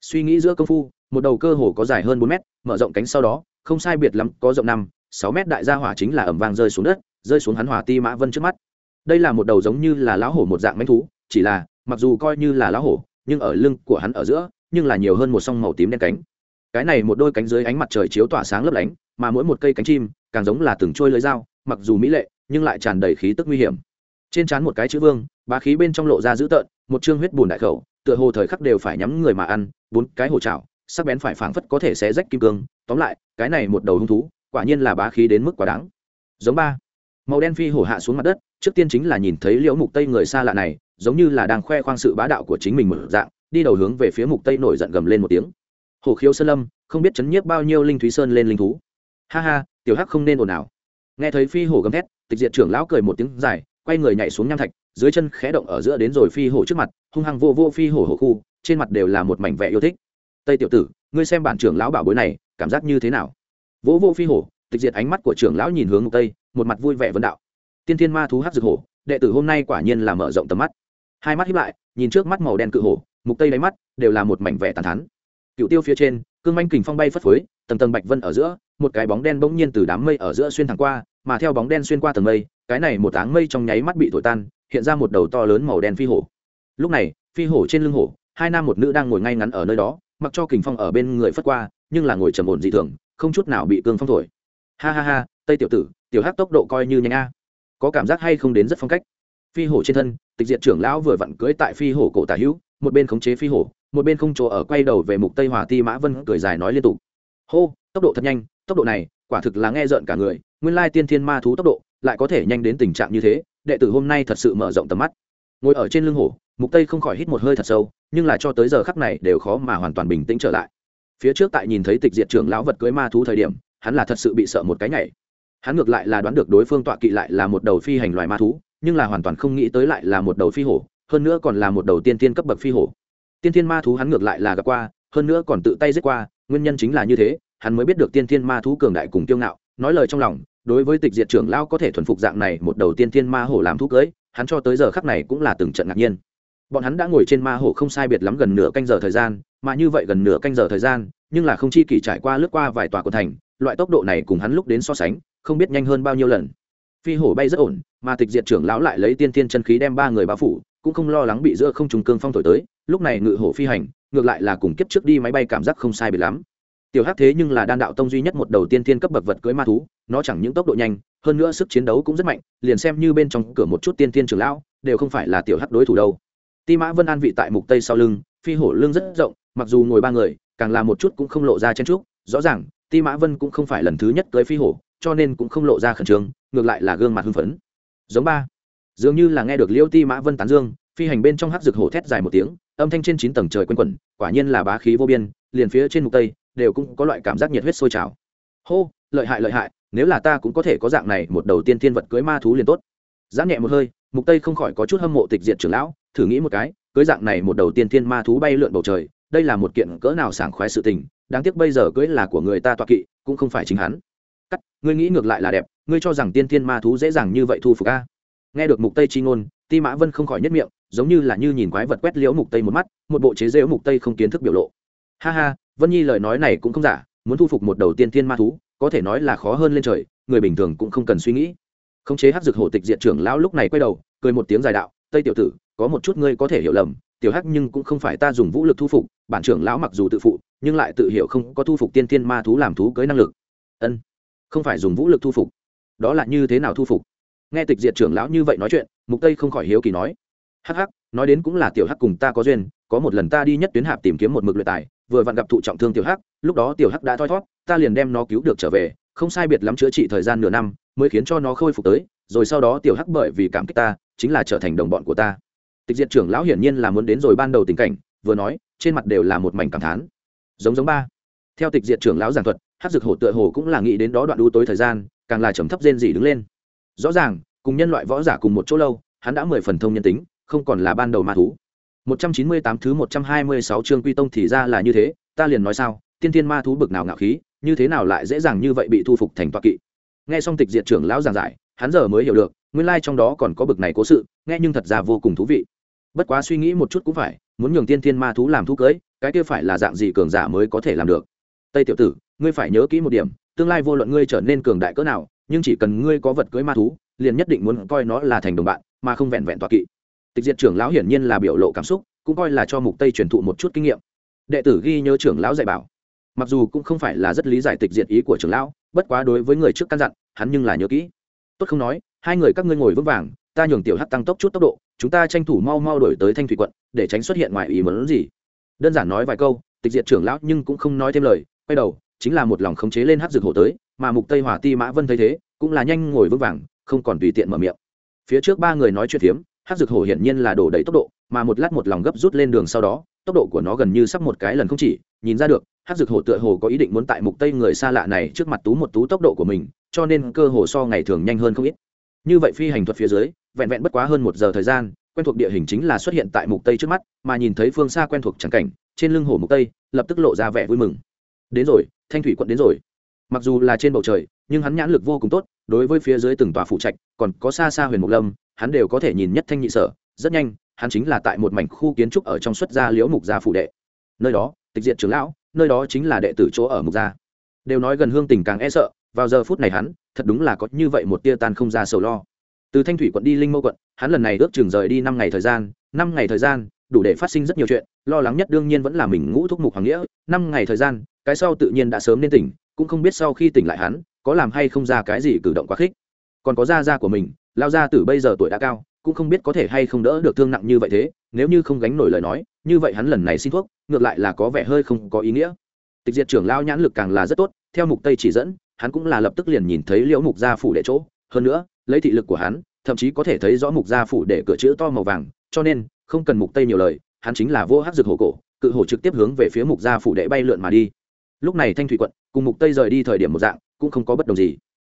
Speaker 1: Suy nghĩ giữa công phu, một đầu cơ hồ có dài hơn bốn mét, mở rộng cánh sau đó, không sai biệt lắm, có rộng năm sáu mét đại gia hỏa chính là ẩm vang rơi xuống đất, rơi xuống hắn hỏa ti mã vân trước mắt. Đây là một đầu giống như là lão hổ một dạng manh thú, chỉ là, mặc dù coi như là lão hổ, nhưng ở lưng của hắn ở giữa, nhưng là nhiều hơn một song màu tím đen cánh. Cái này một đôi cánh dưới ánh mặt trời chiếu tỏa sáng lấp lánh, mà mỗi một cây cánh chim, càng giống là từng trôi lưới dao, mặc dù mỹ lệ, nhưng lại tràn đầy khí tức nguy hiểm. Trên trán một cái chữ vương, bá khí bên trong lộ ra dữ tợn, một chương huyết bùn đại khẩu, tựa hồ thời khắc đều phải nhắm người mà ăn, bốn cái hồ trào sắc bén phải phảng phất có thể xé rách kim cương. Tóm lại, cái này một đầu hung thú quả nhiên là bá khí đến mức quá đáng. Giống ba. Màu đen phi hổ hạ xuống mặt đất, trước tiên chính là nhìn thấy liễu mục tây người xa lạ này, giống như là đang khoe khoang sự bá đạo của chính mình một dạng, đi đầu hướng về phía mục tây nổi giận gầm lên một tiếng. Hổ khiếu sơn lâm, không biết chấn nhiếp bao nhiêu linh thúy sơn lên linh thú. Ha ha, tiểu hắc không nên ồn ào. Nghe thấy phi hổ gầm thét, tịch diệt trưởng lão cười một tiếng dài, quay người nhảy xuống nham thạch, dưới chân khẽ động ở giữa đến rồi phi hổ trước mặt, hung hăng vô vô phi hổ hổ khu, trên mặt đều là một mảnh vẻ yêu thích. Tây tiểu tử, ngươi xem bản trưởng lão bảo bối này, cảm giác như thế nào? Vỗ vô phi hổ, tịch diệt ánh mắt của trưởng lão nhìn hướng ngục tây, một mặt vui vẻ vấn đạo. Tiên thiên ma thú hát dược hổ, đệ tử hôm nay quả nhiên là mở rộng tầm mắt. Hai mắt hiếp lại, nhìn trước mắt màu đen cự hổ, mục tây đáy mắt đều là một mảnh vẻ tàn thắn cựu tiêu phía trên, cương manh kình phong bay phất phới, tầng tầng bạch vân ở giữa, một cái bóng đen bỗng nhiên từ đám mây ở giữa xuyên thẳng qua, mà theo bóng đen xuyên qua tầng mây, cái này một áng mây trong nháy mắt bị thổi tan, hiện ra một đầu to lớn màu đen phi hổ. Lúc này, phi hổ trên lưng hổ, hai nam một nữ đang ngồi ngay ngắn ở nơi đó, mặc cho kình phong ở bên người phất qua, nhưng là ngồi trầm ổn dị thường không chút nào bị cương phong thổi. Ha ha ha, tây tiểu tử, tiểu hát tốc độ coi như nhanh a. Có cảm giác hay không đến rất phong cách. Phi hổ trên thân, tịch diệt trưởng lão vừa vặn cưỡi tại phi hổ cổ tả hữu, một bên khống chế phi hổ, một bên không chỗ ở quay đầu về mục tây hòa ti mã vân cười dài nói liên tục. Hô, tốc độ thật nhanh, tốc độ này, quả thực là nghe rợn cả người, nguyên lai tiên thiên ma thú tốc độ, lại có thể nhanh đến tình trạng như thế, đệ tử hôm nay thật sự mở rộng tầm mắt. Ngồi ở trên lưng hổ, mục tây không khỏi hít một hơi thật sâu, nhưng là cho tới giờ khắc này đều khó mà hoàn toàn bình tĩnh trở lại phía trước tại nhìn thấy tịch diệt trưởng lão vật cưới ma thú thời điểm, hắn là thật sự bị sợ một cái nhảy. Hắn ngược lại là đoán được đối phương tọa kỵ lại là một đầu phi hành loài ma thú, nhưng là hoàn toàn không nghĩ tới lại là một đầu phi hổ, hơn nữa còn là một đầu tiên tiên cấp bậc phi hổ. Tiên tiên ma thú hắn ngược lại là gặp qua, hơn nữa còn tự tay giết qua, nguyên nhân chính là như thế, hắn mới biết được tiên tiên ma thú cường đại cùng kiêu ngạo, nói lời trong lòng, đối với tịch diệt trưởng lão có thể thuần phục dạng này một đầu tiên tiên ma hổ làm thú cưới, hắn cho tới giờ khắc này cũng là từng trận ngạc nhiên bọn hắn đã ngồi trên ma hổ không sai biệt lắm gần nửa canh giờ thời gian, mà như vậy gần nửa canh giờ thời gian, nhưng là không chi kỷ trải qua lướt qua vài tòa của thành, loại tốc độ này cùng hắn lúc đến so sánh, không biết nhanh hơn bao nhiêu lần. Phi hổ bay rất ổn, mà tịch diệt trưởng lão lại lấy tiên tiên chân khí đem ba người bao phủ, cũng không lo lắng bị giữa không trùng cương phong thổi tới, lúc này ngự hổ phi hành, ngược lại là cùng kiếp trước đi máy bay cảm giác không sai biệt lắm. Tiểu hắc thế nhưng là đan đạo tông duy nhất một đầu tiên tiên cấp bậc vật cưới ma thú, nó chẳng những tốc độ nhanh, hơn nữa sức chiến đấu cũng rất mạnh, liền xem như bên trong cửa một chút tiên tiên trưởng lão, đều không phải là tiểu hắc đối thủ đâu ti mã vân an vị tại mục tây sau lưng, phi hổ lưng rất rộng, mặc dù ngồi ba người, càng là một chút cũng không lộ ra chen trúc rõ ràng, ti mã vân cũng không phải lần thứ nhất cưới phi hổ, cho nên cũng không lộ ra khẩn trương, ngược lại là gương mặt hưng phấn. Giống ba. Dường như là nghe được liêu ti mã vân tán dương, phi hành bên trong hắc rực hổ thét dài một tiếng, âm thanh trên chín tầng trời quanh quẩn, quả nhiên là bá khí vô biên, liền phía trên mục tây đều cũng có loại cảm giác nhiệt huyết sôi trào. Hô, lợi hại lợi hại, nếu là ta cũng có thể có dạng này, một đầu tiên thiên vật cưới ma thú liền tốt. Giãn nhẹ một hơi mục tây không khỏi có chút hâm mộ tịch diệt trưởng lão, thử nghĩ một cái, cưới dạng này một đầu tiên thiên ma thú bay lượn bầu trời, đây là một kiện cỡ nào sảng khoái sự tình, đáng tiếc bây giờ cưới là của người ta toa kỵ, cũng không phải chính hắn. Cắt, ngươi nghĩ ngược lại là đẹp, ngươi cho rằng tiên thiên ma thú dễ dàng như vậy thu phục a? Nghe được mục tây chi ngôn, ti mã vân không khỏi nhất miệng, giống như là như nhìn quái vật quét liễu mục tây một mắt, một bộ chế rễu mục tây không kiến thức biểu lộ. Ha ha, vân nhi lời nói này cũng không giả, muốn thu phục một đầu tiên thiên ma thú, có thể nói là khó hơn lên trời, người bình thường cũng không cần suy nghĩ khống chế hắc dược hổ tịch diện trưởng lão lúc này quay đầu, cười một tiếng dài đạo, tây tiểu tử, có một chút ngươi có thể hiểu lầm, tiểu hắc nhưng cũng không phải ta dùng vũ lực thu phục, bản trưởng lão mặc dù tự phụ, nhưng lại tự hiểu không có thu phục tiên thiên ma thú làm thú cưới năng lực. Ân, không phải dùng vũ lực thu phục. Đó là như thế nào thu phục? Nghe tịch diệt trưởng lão như vậy nói chuyện, mục tây không khỏi hiếu kỳ nói, hắc hắc, nói đến cũng là tiểu hắc cùng ta có duyên, có một lần ta đi nhất tuyến hạp tìm kiếm một mực luyện tài, vừa vặn gặp thụ trọng thương tiểu hắc, lúc đó tiểu hắc đã thoi thót ta liền đem nó cứu được trở về, không sai biệt lắm chữa trị thời gian nửa năm mới khiến cho nó khôi phục tới, rồi sau đó tiểu hắc bởi vì cảm kích ta, chính là trở thành đồng bọn của ta. Tịch diệt trưởng lão hiển nhiên là muốn đến rồi ban đầu tình cảnh, vừa nói, trên mặt đều là một mảnh cảm thán. Giống giống ba. Theo tịch diệt trưởng lão giảng thuật, hắc dược hổ tựa hồ cũng là nghĩ đến đó đoạn đu tối thời gian, càng là trầm thấp rên dị đứng lên. Rõ ràng, cùng nhân loại võ giả cùng một chỗ lâu, hắn đã mười phần thông nhân tính, không còn là ban đầu ma thú. 198 thứ 126 chương quy tông thì ra là như thế, ta liền nói sao, tiên thiên ma thú bực nào ngạo khí, như thế nào lại dễ dàng như vậy bị thu phục thành toa kỵ nghe xong tịch diệt trưởng lão giảng giải, hắn giờ mới hiểu được, nguyên lai trong đó còn có bực này cố sự, nghe nhưng thật ra vô cùng thú vị. Bất quá suy nghĩ một chút cũng phải, muốn nhường tiên thiên ma thú làm thú cưới, cái kia phải là dạng gì cường giả mới có thể làm được? Tây tiểu tử, ngươi phải nhớ kỹ một điểm, tương lai vô luận ngươi trở nên cường đại cỡ nào, nhưng chỉ cần ngươi có vật cưới ma thú, liền nhất định muốn coi nó là thành đồng bạn, mà không vẹn vẹn tọa kỵ. Tịch diệt trưởng lão hiển nhiên là biểu lộ cảm xúc, cũng coi là cho mục tây truyền thụ một chút kinh nghiệm. Đệ tử ghi nhớ trưởng lão dạy bảo mặc dù cũng không phải là rất lý giải tịch diệt ý của trưởng lão, bất quá đối với người trước căn dặn, hắn nhưng là nhớ kỹ. Tốt không nói, hai người các ngươi ngồi vững vàng, ta nhường tiểu hắc tăng tốc chút tốc độ, chúng ta tranh thủ mau mau đổi tới thanh thủy quận, để tránh xuất hiện ngoài ý muốn gì. Đơn giản nói vài câu, tịch diệt trưởng lão nhưng cũng không nói thêm lời, quay đầu, chính là một lòng khống chế lên hắc dược hổ tới, mà mục tây hỏa ti mã vân thấy thế, cũng là nhanh ngồi vững vàng, không còn tùy tiện mở miệng. Phía trước ba người nói chuyện thiếm, hắc dược hổ hiển nhiên là đổ đầy tốc độ, mà một lát một lòng gấp rút lên đường sau đó, tốc độ của nó gần như sắp một cái lần không chỉ, nhìn ra được hắc dược hổ tựa hồ có ý định muốn tại mục tây người xa lạ này trước mặt tú một tú tốc độ của mình, cho nên cơ hồ so ngày thường nhanh hơn không ít. Như vậy phi hành thuật phía dưới, vẹn vẹn bất quá hơn một giờ thời gian, quen thuộc địa hình chính là xuất hiện tại mục tây trước mắt, mà nhìn thấy phương xa quen thuộc chẳng cảnh, trên lưng hổ mục tây, lập tức lộ ra vẻ vui mừng. Đến rồi, thanh thủy quận đến rồi. Mặc dù là trên bầu trời, nhưng hắn nhãn lực vô cùng tốt, đối với phía dưới từng tòa phụ trạch, còn có xa xa huyền mục lâm, hắn đều có thể nhìn nhất thanh nhị sở, rất nhanh, hắn chính là tại một mảnh khu kiến trúc ở trong xuất gia liễu mục gia phủ đệ. Nơi đó, tịch diện trưởng lão nơi đó chính là đệ tử chỗ ở mục gia. Đều nói gần hương tình càng e sợ, vào giờ phút này hắn, thật đúng là có như vậy một tia tan không ra sầu lo. Từ thanh thủy quận đi linh mâu quận, hắn lần này ước chừng rời đi năm ngày thời gian, năm ngày thời gian, đủ để phát sinh rất nhiều chuyện, lo lắng nhất đương nhiên vẫn là mình ngũ thúc mục hoàng nghĩa, năm ngày thời gian, cái sau tự nhiên đã sớm nên tỉnh, cũng không biết sau khi tỉnh lại hắn, có làm hay không ra cái gì cử động quá khích. Còn có gia gia của mình lao gia tử bây giờ tuổi đã cao cũng không biết có thể hay không đỡ được thương nặng như vậy thế, nếu như không gánh nổi lời nói, như vậy hắn lần này xin thuốc, ngược lại là có vẻ hơi không có ý nghĩa. Tịch diệt trưởng lao nhãn lực càng là rất tốt, theo mục tây chỉ dẫn, hắn cũng là lập tức liền nhìn thấy liễu mục gia phủ đệ chỗ. Hơn nữa, lấy thị lực của hắn, thậm chí có thể thấy rõ mục gia phủ để cửa chữ to màu vàng, cho nên, không cần mục tây nhiều lời, hắn chính là vô hát dược hổ cổ, cự hổ trực tiếp hướng về phía mục gia phủ đệ bay lượn mà đi. Lúc này thanh thủy quận, cùng mục tây rời đi thời điểm một dạng, cũng không có bất đồng gì.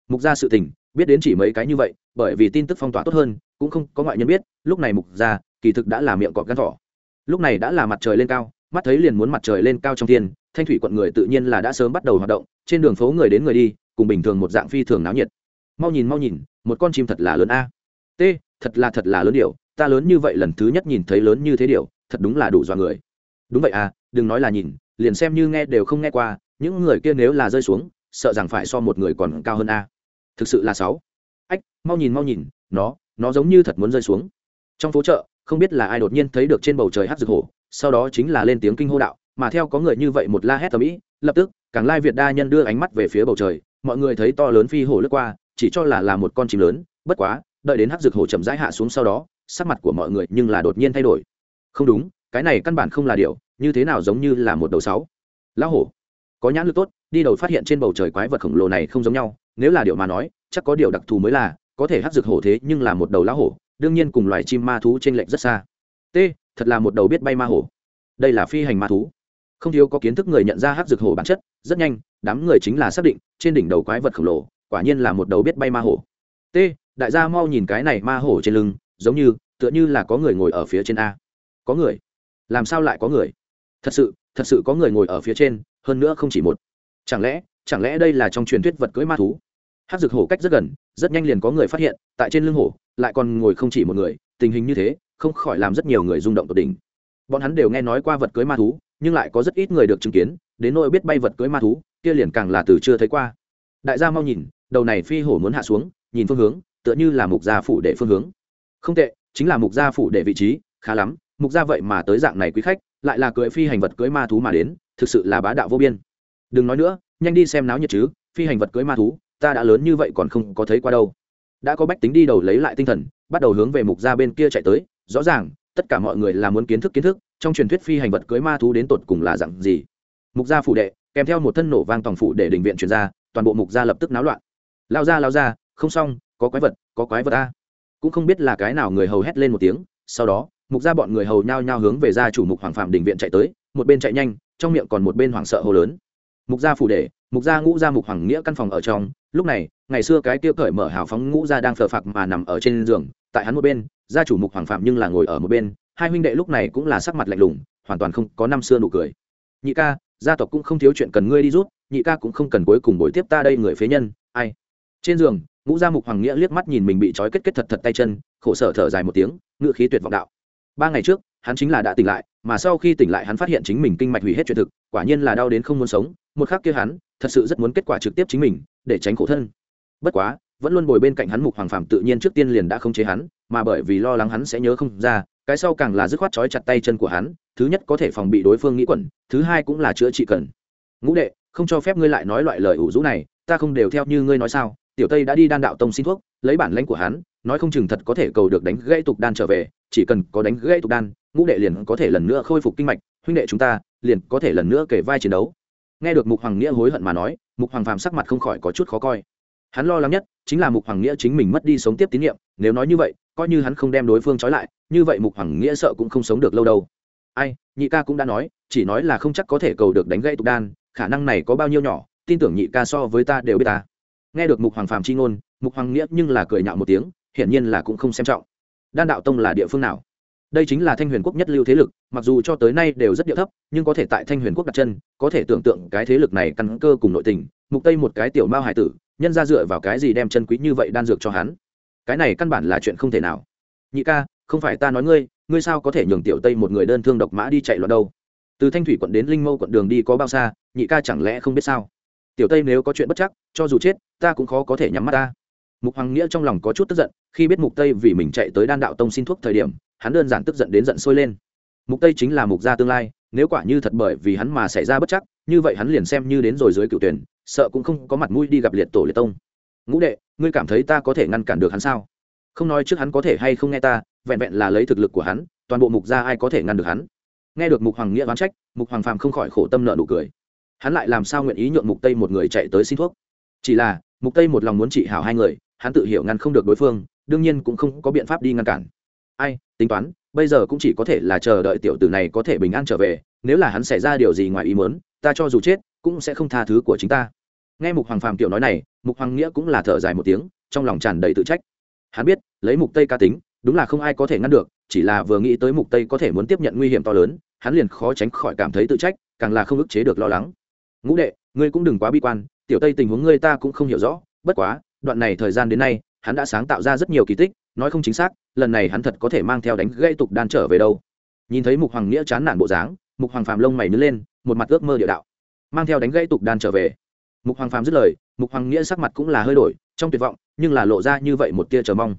Speaker 1: Mục gia sự tình, biết đến chỉ mấy cái như vậy, bởi vì tin tức phong tỏa tốt hơn cũng không có ngoại nhân biết, lúc này mục gia kỳ thực đã là miệng cọp gan thỏ. Lúc này đã là mặt trời lên cao, mắt thấy liền muốn mặt trời lên cao trong thiên, thanh thủy quận người tự nhiên là đã sớm bắt đầu hoạt động, trên đường phố người đến người đi, cùng bình thường một dạng phi thường náo nhiệt. Mau nhìn mau nhìn, một con chim thật là lớn a. T, thật là thật là lớn điều ta lớn như vậy lần thứ nhất nhìn thấy lớn như thế điều thật đúng là đủ dọa người. Đúng vậy à đừng nói là nhìn, liền xem như nghe đều không nghe qua, những người kia nếu là rơi xuống, sợ rằng phải so một người còn cao hơn a. Thực sự là sáu. Ách, mau nhìn mau nhìn, nó nó giống như thật muốn rơi xuống. Trong phố chợ, không biết là ai đột nhiên thấy được trên bầu trời hát rực hổ, sau đó chính là lên tiếng kinh hô đạo, mà theo có người như vậy một la hét tầm ĩ lập tức, càng lai việt đa nhân đưa ánh mắt về phía bầu trời, mọi người thấy to lớn phi hổ lướt qua, chỉ cho là là một con chim lớn, bất quá, đợi đến hát rực hổ chậm rãi hạ xuống sau đó, sắc mặt của mọi người nhưng là đột nhiên thay đổi. Không đúng, cái này căn bản không là điều, như thế nào giống như là một đầu sáu. Lão hổ, có nhãn lực tốt, đi đầu phát hiện trên bầu trời quái vật khổng lồ này không giống nhau, nếu là điều mà nói, chắc có điều đặc thù mới là có thể hắc rực hổ thế nhưng là một đầu lão hổ, đương nhiên cùng loài chim ma thú trên lệnh rất xa. T, thật là một đầu biết bay ma hổ. Đây là phi hành ma thú. Không thiếu có kiến thức người nhận ra hắc rực hổ bản chất, rất nhanh, đám người chính là xác định, trên đỉnh đầu quái vật khổng lồ, quả nhiên là một đầu biết bay ma hổ. T, đại gia mau nhìn cái này ma hổ trên lưng, giống như, tựa như là có người ngồi ở phía trên a. Có người? Làm sao lại có người? Thật sự thật sự có người ngồi ở phía trên, hơn nữa không chỉ một. Chẳng lẽ chẳng lẽ đây là trong truyền thuyết vật cưỡi ma thú? Hát rực hổ cách rất gần rất nhanh liền có người phát hiện, tại trên lưng hổ, lại còn ngồi không chỉ một người, tình hình như thế, không khỏi làm rất nhiều người rung động tột đỉnh. Bọn hắn đều nghe nói qua vật cưới ma thú, nhưng lại có rất ít người được chứng kiến, đến nỗi biết bay vật cưới ma thú, kia liền càng là từ chưa thấy qua. Đại gia mau nhìn, đầu này phi hổ muốn hạ xuống, nhìn phương hướng, tựa như là mục gia phủ để phương hướng. Không tệ, chính là mục gia phủ để vị trí, khá lắm, mục gia vậy mà tới dạng này quý khách, lại là cưỡi phi hành vật cưỡi ma thú mà đến, thực sự là bá đạo vô biên. Đừng nói nữa, nhanh đi xem náo nhiệt chứ, phi hành vật cưỡi ma thú ta đã lớn như vậy còn không có thấy qua đâu. Đã có bách tính đi đầu lấy lại tinh thần, bắt đầu hướng về mục gia bên kia chạy tới, rõ ràng, tất cả mọi người là muốn kiến thức kiến thức, trong truyền thuyết phi hành vật cưới ma thú đến tột cùng là dặn gì. Mục gia phủ đệ, kèm theo một thân nổ vang tòng phủ để đình viện truyền ra, toàn bộ mục gia lập tức náo loạn. Lao ra lao ra, không xong, có quái vật, có quái vật a. Cũng không biết là cái nào người hầu hét lên một tiếng, sau đó, mục gia bọn người hầu nhao nhao hướng về gia chủ mục hoàng phạm đình viện chạy tới, một bên chạy nhanh, trong miệng còn một bên hoảng sợ hô lớn. Mục gia phủ đệ mục gia ngũ gia mục hoàng nghĩa căn phòng ở trong, lúc này, ngày xưa cái tiêu cởi mở hào phóng ngũ gia đang phờ phạc mà nằm ở trên giường, tại hắn một bên, gia chủ mục hoàng phạm nhưng là ngồi ở một bên, hai huynh đệ lúc này cũng là sắc mặt lạnh lùng, hoàn toàn không có năm xưa nụ cười. Nhị ca, gia tộc cũng không thiếu chuyện cần ngươi đi rút nhị ca cũng không cần cuối cùng bồi tiếp ta đây người phế nhân, ai? Trên giường, ngũ gia mục hoàng nghĩa liếc mắt nhìn mình bị trói kết kết thật thật tay chân, khổ sở thở dài một tiếng ngựa khí tuyệt vọng đạo. Ba ngày trước, hắn chính là đã tỉnh lại, mà sau khi tỉnh lại hắn phát hiện chính mình kinh mạch hủy hết chuyện thực, quả nhiên là đau đến không muốn sống, một khắc kia hắn thật sự rất muốn kết quả trực tiếp chính mình, để tránh khổ thân. Bất quá, vẫn luôn bồi bên cạnh hắn mục hoàng phàm tự nhiên trước tiên liền đã không chế hắn, mà bởi vì lo lắng hắn sẽ nhớ không ra, cái sau càng là dứt khoát trói chặt tay chân của hắn, thứ nhất có thể phòng bị đối phương nghĩ quẩn, thứ hai cũng là chữa trị cần. Ngũ đệ, không cho phép ngươi lại nói loại lời ủ rũ này, ta không đều theo như ngươi nói sao, tiểu tây đã đi đan đạo tông xin thuốc, lấy bản lãnh của hắn, nói không chừng thật có thể cầu được đánh gãy tục đan trở về, chỉ cần có đánh gãy tục đan, ngũ đệ liền có thể lần nữa khôi phục kinh mạch, huynh đệ chúng ta liền có thể lần nữa kể vai chiến đấu nghe được mục hoàng nghĩa hối hận mà nói, mục hoàng phàm sắc mặt không khỏi có chút khó coi. Hắn lo lắng nhất chính là mục hoàng nghĩa chính mình mất đi sống tiếp tín nhiệm, nếu nói như vậy, coi như hắn không đem đối phương trói lại, như vậy mục hoàng nghĩa sợ cũng không sống được lâu đâu. Ai, nhị ca cũng đã nói, chỉ nói là không chắc có thể cầu được đánh gãy tục đan, khả năng này có bao nhiêu nhỏ, tin tưởng nhị ca so với ta đều biết ta. Nghe được mục hoàng phàm chi ngôn, mục hoàng nghĩa nhưng là cười nhạo một tiếng, hiển nhiên là cũng không xem trọng. Đan đạo tông là địa phương nào? Đây chính là thanh huyền quốc nhất lưu thế lực mặc dù cho tới nay đều rất địa thấp, nhưng có thể tại thanh huyền quốc đặt chân, có thể tưởng tượng cái thế lực này căn cơ cùng nội tình, mục tây một cái tiểu mao hải tử, nhân ra dựa vào cái gì đem chân quý như vậy đan dược cho hắn? Cái này căn bản là chuyện không thể nào. Nhị ca, không phải ta nói ngươi ngươi sao có thể nhường tiểu tây một người đơn thương độc mã đi chạy loạn đâu? Từ thanh thủy quận đến linh mâu quận đường đi có bao xa, nhị ca chẳng lẽ không biết sao? Tiểu tây nếu có chuyện bất chắc, cho dù chết, ta cũng khó có thể nhắm mắt ta. Mục hoàng nghĩa trong lòng có chút tức giận, khi biết mục tây vì mình chạy tới đan đạo tông xin thuốc thời điểm, hắn đơn giản tức giận đến giận sôi lên mục tây chính là mục gia tương lai, nếu quả như thật bởi vì hắn mà xảy ra bất chắc, như vậy hắn liền xem như đến rồi dưới cựu tuyển, sợ cũng không có mặt mũi đi gặp liệt tổ liệt tông. Ngũ đệ, ngươi cảm thấy ta có thể ngăn cản được hắn sao? Không nói trước hắn có thể hay không nghe ta, vẹn vẹn là lấy thực lực của hắn, toàn bộ mục gia ai có thể ngăn được hắn? Nghe được mục hoàng nghĩa oán trách, mục hoàng phàm không khỏi khổ tâm nợ nụ cười. Hắn lại làm sao nguyện ý nhượng mục tây một người chạy tới xin thuốc? Chỉ là, mục tây một lòng muốn trị hảo hai người, hắn tự hiểu ngăn không được đối phương, đương nhiên cũng không có biện pháp đi ngăn cản. Ai, tính toán bây giờ cũng chỉ có thể là chờ đợi tiểu tử này có thể bình an trở về, nếu là hắn xảy ra điều gì ngoài ý muốn, ta cho dù chết, cũng sẽ không tha thứ của chính ta. Nghe mục hoàng phàm tiểu nói này, mục hoàng nghĩa cũng là thở dài một tiếng, trong lòng tràn đầy tự trách. Hắn biết, lấy mục tây ca tính, đúng là không ai có thể ngăn được, chỉ là vừa nghĩ tới mục tây có thể muốn tiếp nhận nguy hiểm to lớn, hắn liền khó tránh khỏi cảm thấy tự trách, càng là không ức chế được lo lắng. Ngũ đệ, ngươi cũng đừng quá bi quan, tiểu tây tình huống ngươi ta cũng không hiểu rõ, bất quá, đoạn này thời gian đến nay hắn đã sáng tạo ra rất nhiều kỳ tích, nói không chính xác, lần này hắn thật có thể mang theo đánh gây tục đan trở về đâu. Nhìn thấy mục hoàng nghĩa chán nản bộ dáng, mục hoàng phàm lông mày nứt lên, một mặt ước mơ địa đạo. Mang theo đánh gãy tục đan trở về. Mục hoàng phàm dứt lời, mục hoàng nghĩa sắc mặt cũng là hơi đổi, trong tuyệt vọng, nhưng là lộ ra như vậy một tia chờ mong.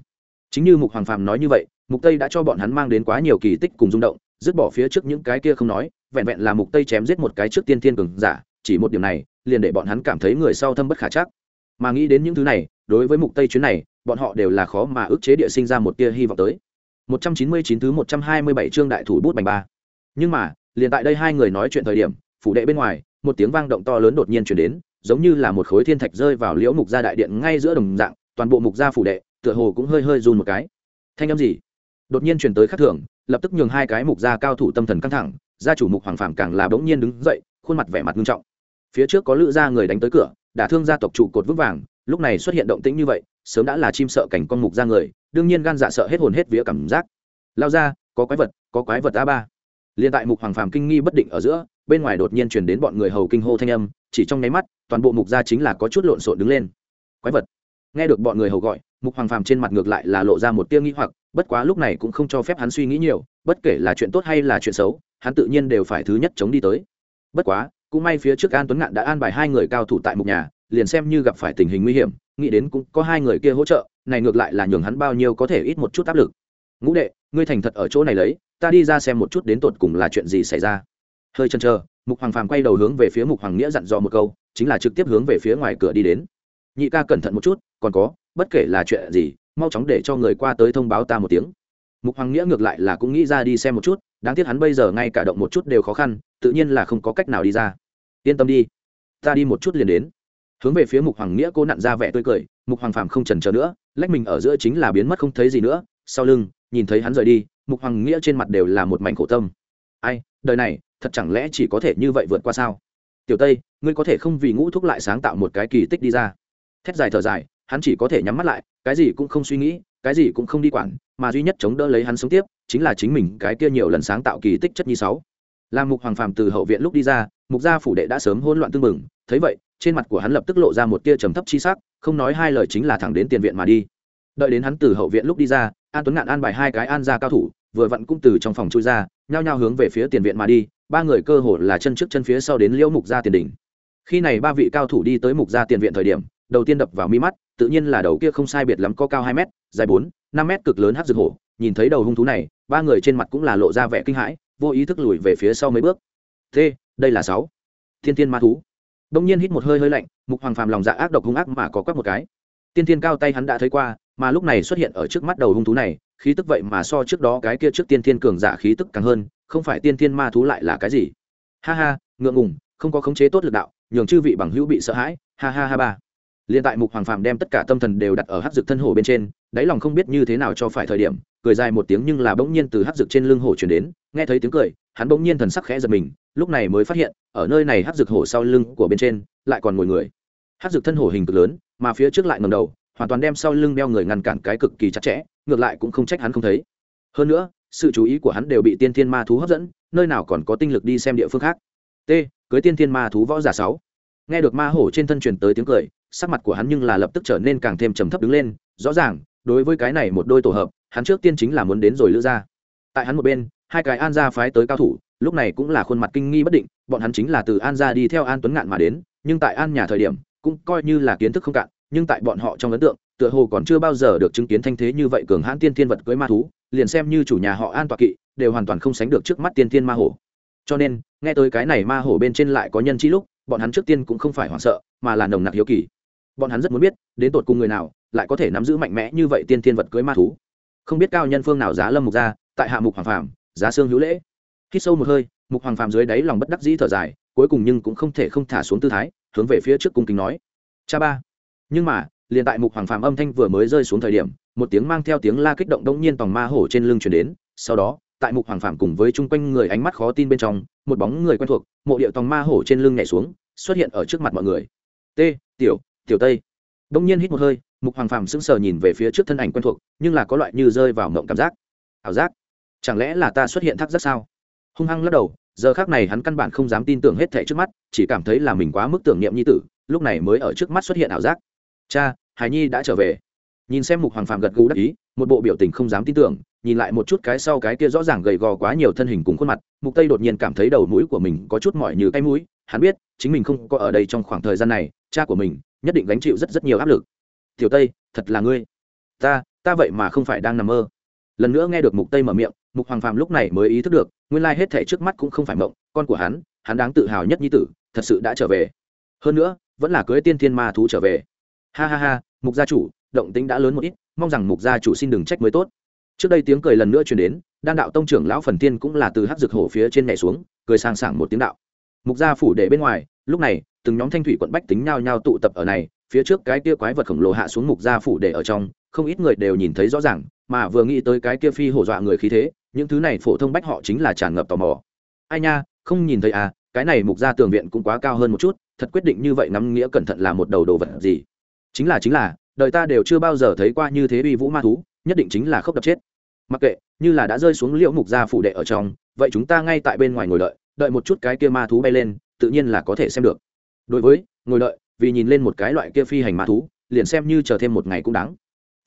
Speaker 1: Chính như mục hoàng phàm nói như vậy, mục tây đã cho bọn hắn mang đến quá nhiều kỳ tích cùng rung động, dứt bỏ phía trước những cái kia không nói, vẹn vẹn là mục tây chém giết một cái trước tiên thiên cường giả, chỉ một điểm này, liền để bọn hắn cảm thấy người sau thâm bất khả chắc. Mà nghĩ đến những thứ này, đối với mục tây chuyến này bọn họ đều là khó mà ức chế địa sinh ra một tia hy vọng tới. 199 thứ 127 chương đại thủ bút bành ba. Nhưng mà, liền tại đây hai người nói chuyện thời điểm, phủ đệ bên ngoài, một tiếng vang động to lớn đột nhiên chuyển đến, giống như là một khối thiên thạch rơi vào liễu mục gia đại điện ngay giữa đồng dạng, toàn bộ mục gia phủ đệ, tựa hồ cũng hơi hơi run một cái. Thanh âm gì? Đột nhiên chuyển tới khắc thưởng lập tức nhường hai cái mục gia cao thủ tâm thần căng thẳng, gia chủ mục hoàng phàm càng là bỗng nhiên đứng dậy, khuôn mặt vẻ mặt nghiêm trọng. Phía trước có lữ gia người đánh tới cửa, đả thương gia tộc trụ cột vững vàng, lúc này xuất hiện động tĩnh như vậy sớm đã là chim sợ cảnh con mục ra người, đương nhiên gan dạ sợ hết hồn hết vía cảm giác. Lao ra, có quái vật, có quái vật a ba. Liền tại mục hoàng phàm kinh nghi bất định ở giữa, bên ngoài đột nhiên chuyển đến bọn người hầu kinh hô thanh âm, chỉ trong nháy mắt, toàn bộ mục gia chính là có chút lộn xộn đứng lên. Quái vật. Nghe được bọn người hầu gọi, mục hoàng phàm trên mặt ngược lại là lộ ra một tia nghĩ hoặc, bất quá lúc này cũng không cho phép hắn suy nghĩ nhiều, bất kể là chuyện tốt hay là chuyện xấu, hắn tự nhiên đều phải thứ nhất chống đi tới. Bất quá, cũng may phía trước an tuấn ngạn đã an bài hai người cao thủ tại mục nhà, liền xem như gặp phải tình hình nguy hiểm nghĩ đến cũng có hai người kia hỗ trợ, này ngược lại là nhường hắn bao nhiêu có thể ít một chút áp lực. Ngũ đệ, ngươi thành thật ở chỗ này lấy, ta đi ra xem một chút đến tột cùng là chuyện gì xảy ra. Hơi chần chờ, mục hoàng phàm quay đầu hướng về phía mục hoàng nghĩa dặn dò một câu, chính là trực tiếp hướng về phía ngoài cửa đi đến. Nhị ca cẩn thận một chút, còn có, bất kể là chuyện gì, mau chóng để cho người qua tới thông báo ta một tiếng. Mục hoàng nghĩa ngược lại là cũng nghĩ ra đi xem một chút, đáng tiếc hắn bây giờ ngay cả động một chút đều khó khăn, tự nhiên là không có cách nào đi ra. Yên tâm đi, ta đi một chút liền đến hướng về phía mục hoàng nghĩa cô nặn ra vẻ tươi cười, mục hoàng phàm không trần trờ nữa, lách mình ở giữa chính là biến mất không thấy gì nữa. Sau lưng, nhìn thấy hắn rời đi, mục hoàng nghĩa trên mặt đều là một mảnh khổ tâm. Ai, đời này, thật chẳng lẽ chỉ có thể như vậy vượt qua sao? Tiểu tây, ngươi có thể không vì ngũ thúc lại sáng tạo một cái kỳ tích đi ra. Thét dài thở dài, hắn chỉ có thể nhắm mắt lại, cái gì cũng không suy nghĩ, cái gì cũng không đi quản, mà duy nhất chống đỡ lấy hắn sống tiếp, chính là chính mình cái kia nhiều lần sáng tạo kỳ tích chất nhi sáu làm mục hoàng phàm từ hậu viện lúc đi ra, mục gia phủ đệ đã sớm hỗn loạn tương mừng thấy vậy, trên mặt của hắn lập tức lộ ra một tia trầm thấp chi sắc, không nói hai lời chính là thẳng đến tiền viện mà đi. Đợi đến hắn từ hậu viện lúc đi ra, an tuấn ngạn an bài hai cái an gia cao thủ, vừa vặn cũng từ trong phòng chui ra, nhao nhao hướng về phía tiền viện mà đi, ba người cơ hồ là chân trước chân phía sau đến liễu mục gia tiền đỉnh. Khi này ba vị cao thủ đi tới mục gia tiền viện thời điểm, đầu tiên đập vào mi mắt, tự nhiên là đầu kia không sai biệt lắm có cao hai m dài bốn, năm m cực lớn hát rực hổ, nhìn thấy đầu hung thú này, ba người trên mặt cũng là lộ ra vẻ kinh hãi vô ý thức lùi về phía sau mấy bước. Thế đây là sáu. Thiên thiên ma thú. Đông nhiên hít một hơi hơi lạnh, mục hoàng phàm lòng dạ ác độc hung ác mà có quắc một cái. Tiên thiên cao tay hắn đã thấy qua, mà lúc này xuất hiện ở trước mắt đầu hung thú này, khí tức vậy mà so trước đó cái kia trước tiên thiên cường giả khí tức càng hơn, không phải tiên thiên ma thú lại là cái gì? Ha ha, ngượng ngùng, không có khống chế tốt lực đạo, nhường chư vị bằng hữu bị sợ hãi, ha ha ha ba. Liền tại mục hoàng phàm đem tất cả tâm thần đều đặt ở hát dực thân hổ bên trên, đáy lòng không biết như thế nào cho phải thời điểm cười dài một tiếng nhưng là bỗng nhiên từ hắc dực trên lưng hổ chuyển đến, nghe thấy tiếng cười, hắn bỗng nhiên thần sắc khẽ giật mình, lúc này mới phát hiện, ở nơi này hắc dực hổ sau lưng của bên trên, lại còn ngồi người. Hắc dực thân hổ hình cực lớn, mà phía trước lại ngầm đầu, hoàn toàn đem sau lưng đeo người ngăn cản cái cực kỳ chặt chẽ, ngược lại cũng không trách hắn không thấy. Hơn nữa, sự chú ý của hắn đều bị tiên thiên ma thú hấp dẫn, nơi nào còn có tinh lực đi xem địa phương khác. T, cưới tiên thiên ma thú võ giả sáu. Nghe được ma hổ trên thân truyền tới tiếng cười, sắc mặt của hắn nhưng là lập tức trở nên càng thêm trầm thấp đứng lên, rõ ràng đối với cái này một đôi tổ hợp, hắn trước tiên chính là muốn đến rồi lữ ra tại hắn một bên, hai cái an gia phái tới cao thủ, lúc này cũng là khuôn mặt kinh nghi bất định, bọn hắn chính là từ an gia đi theo an tuấn ngạn mà đến, nhưng tại an nhà thời điểm, cũng coi như là kiến thức không cạn, nhưng tại bọn họ trong ấn tượng, tựa hồ còn chưa bao giờ được chứng kiến thanh thế như vậy cường hãn tiên thiên vật cưới ma thú, liền xem như chủ nhà họ an tọa kỵ, đều hoàn toàn không sánh được trước mắt tiên thiên ma hổ. Cho nên, nghe tới cái này ma hổ bên trên lại có nhân chi lúc, bọn hắn trước tiên cũng không phải hoảng sợ, mà là nồng nặc hiếu kỳ bọn hắn rất muốn biết, đến tột cùng người nào lại có thể nắm giữ mạnh mẽ như vậy tiên thiên vật cưới ma thú. Không biết cao nhân phương nào giá lâm mục ra, tại hạ mục hoàng phàm, giá xương hữu lễ. Khi sâu một hơi, mục hoàng phàm dưới đáy lòng bất đắc dĩ thở dài, cuối cùng nhưng cũng không thể không thả xuống tư thái, hướng về phía trước cung kính nói. Cha ba. Nhưng mà, liền tại mục hoàng phàm âm thanh vừa mới rơi xuống thời điểm, một tiếng mang theo tiếng la kích động đông nhiên tòng ma hổ trên lưng chuyển đến. Sau đó, tại mục hoàng phàm cùng với chung quanh người ánh mắt khó tin bên trong, một bóng người quen thuộc, mộ điệu tòng ma hổ trên lưng nhảy xuống, xuất hiện ở trước mặt mọi người. T, tiểu tiểu tây. Đông nhiên hít một hơi, mục hoàng phàm sững sờ nhìn về phía trước thân ảnh quen thuộc, nhưng là có loại như rơi vào mộng cảm giác. Ảo giác? Chẳng lẽ là ta xuất hiện thắc giác sao? Hung hăng lắc đầu, giờ khác này hắn căn bản không dám tin tưởng hết thảy trước mắt, chỉ cảm thấy là mình quá mức tưởng niệm nhi tử, lúc này mới ở trước mắt xuất hiện ảo giác. Cha, hải nhi đã trở về. Nhìn xem mục hoàng phạm gật gù đắc ý, một bộ biểu tình không dám tin tưởng, nhìn lại một chút cái sau cái kia rõ ràng gầy gò quá nhiều thân hình cùng khuôn mặt, mục tây đột nhiên cảm thấy đầu mũi của mình có chút mỏi như cái mũi, hắn biết, chính mình không có ở đây trong khoảng thời gian này, cha của mình nhất định gánh chịu rất rất nhiều áp lực. Tiểu tây, thật là ngươi. Ta ta vậy mà không phải đang nằm mơ. Lần nữa nghe được mục tây mở miệng, mục hoàng phàm lúc này mới ý thức được, nguyên lai hết thể trước mắt cũng không phải mộng, con của hắn hắn đáng tự hào nhất nhi tử, thật sự đã trở về. Hơn nữa, vẫn là cưới tiên thiên ma thú trở về. Ha ha ha, mục gia chủ, động tính đã lớn một ít, mong rằng mục gia chủ xin đừng trách mới tốt. Trước đây tiếng cười lần nữa truyền đến, đan đạo tông trưởng lão phần tiên cũng là từ hắc dược hổ phía trên nhảy xuống, cười sang sảng một tiếng đạo. Mục gia phủ để bên ngoài, lúc này từng nhóm thanh thủy quận bách tính nhao nhao tụ tập ở này, phía trước cái kia quái vật khổng lồ hạ xuống mục gia phủ để ở trong, không ít người đều nhìn thấy rõ ràng, mà vừa nghĩ tới cái kia phi hổ dọa người khí thế, những thứ này phổ thông bách họ chính là tràn ngập tò mò. Ai nha, không nhìn thấy à cái này mục gia tường viện cũng quá cao hơn một chút, thật quyết định như vậy ngắm nghĩa cẩn thận là một đầu đồ vật gì? Chính là chính là, đời ta đều chưa bao giờ thấy qua như thế uy vũ ma thú, nhất định chính là khốc đập chết. Mặc kệ, như là đã rơi xuống liễu mục gia phủ đệ ở trong, vậy chúng ta ngay tại bên ngoài ngồi đợi đợi một chút cái kia ma thú bay lên, tự nhiên là có thể xem được đối với, ngồi đợi, vì nhìn lên một cái loại kia phi hành ma thú, liền xem như chờ thêm một ngày cũng đáng.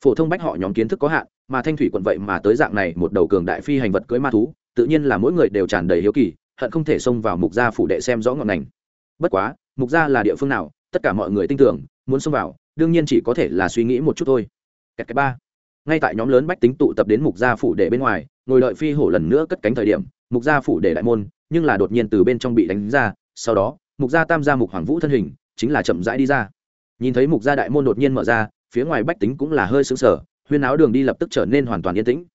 Speaker 1: Phổ thông bách họ nhóm kiến thức có hạn, mà thanh thủy quận vậy mà tới dạng này một đầu cường đại phi hành vật cưới ma thú, tự nhiên là mỗi người đều tràn đầy hiếu kỳ, hận không thể xông vào mục gia phủ đệ xem rõ ngọn ngành bất quá, mục gia là địa phương nào, tất cả mọi người tin tưởng, muốn xông vào, đương nhiên chỉ có thể là suy nghĩ một chút thôi. Kẹt cái ba. Ngay tại nhóm lớn bách tính tụ tập đến mục gia phủ đệ bên ngoài, ngồi đợi phi hổ lần nữa cất cánh thời điểm, mục gia phủ đệ đại môn, nhưng là đột nhiên từ bên trong bị đánh ra, sau đó mục gia tam gia mục hoàng vũ thân hình, chính là chậm rãi đi ra. Nhìn thấy mục gia đại môn đột nhiên mở ra, phía ngoài bách tính cũng là hơi xứng sờ, huyên áo đường đi lập tức trở nên hoàn toàn yên tĩnh.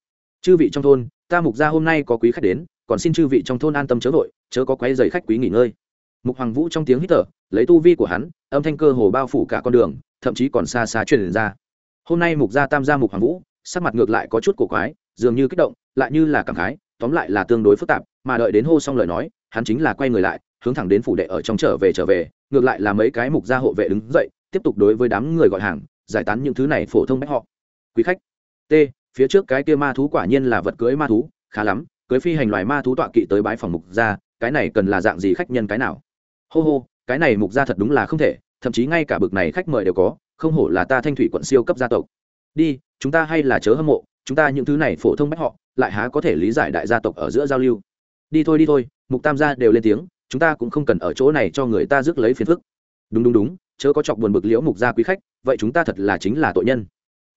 Speaker 1: Chư vị trong thôn, ta mục gia hôm nay có quý khách đến, còn xin chư vị trong thôn an tâm chớ vội, chớ có quấy giày khách quý nghỉ ngơi. Mục hoàng vũ trong tiếng hít thở, lấy tu vi của hắn, âm thanh cơ hồ bao phủ cả con đường, thậm chí còn xa xa truyền ra. Hôm nay mục gia tam gia mục hoàng vũ, sắc mặt ngược lại có chút cổ quái, dường như kích động, lại như là cảm khái, tóm lại là tương đối phức tạp, mà đợi đến hô xong lời nói, hắn chính là quay người lại hướng thẳng đến phủ đệ ở trong trở về trở về, ngược lại là mấy cái mục gia hộ vệ đứng dậy, tiếp tục đối với đám người gọi hàng, giải tán những thứ này phổ thông bách họ. Quý khách, t, phía trước cái kia ma thú quả nhiên là vật cưới ma thú, khá lắm, cưới phi hành loài ma thú tọa kỵ tới bái phòng mục gia, cái này cần là dạng gì khách nhân cái nào? Hô hô, cái này mục gia thật đúng là không thể, thậm chí ngay cả bực này khách mời đều có, không hổ là ta thanh thủy quận siêu cấp gia tộc. Đi, chúng ta hay là chớ hâm mộ, chúng ta những thứ này phổ thông bách họ, lại há có thể lý giải đại gia tộc ở giữa giao lưu. Đi thôi đi thôi, mục tam gia đều lên tiếng chúng ta cũng không cần ở chỗ này cho người ta rước lấy phiền phức. Đúng đúng đúng, chớ có chọc buồn bực liễu mục gia quý khách, vậy chúng ta thật là chính là tội nhân.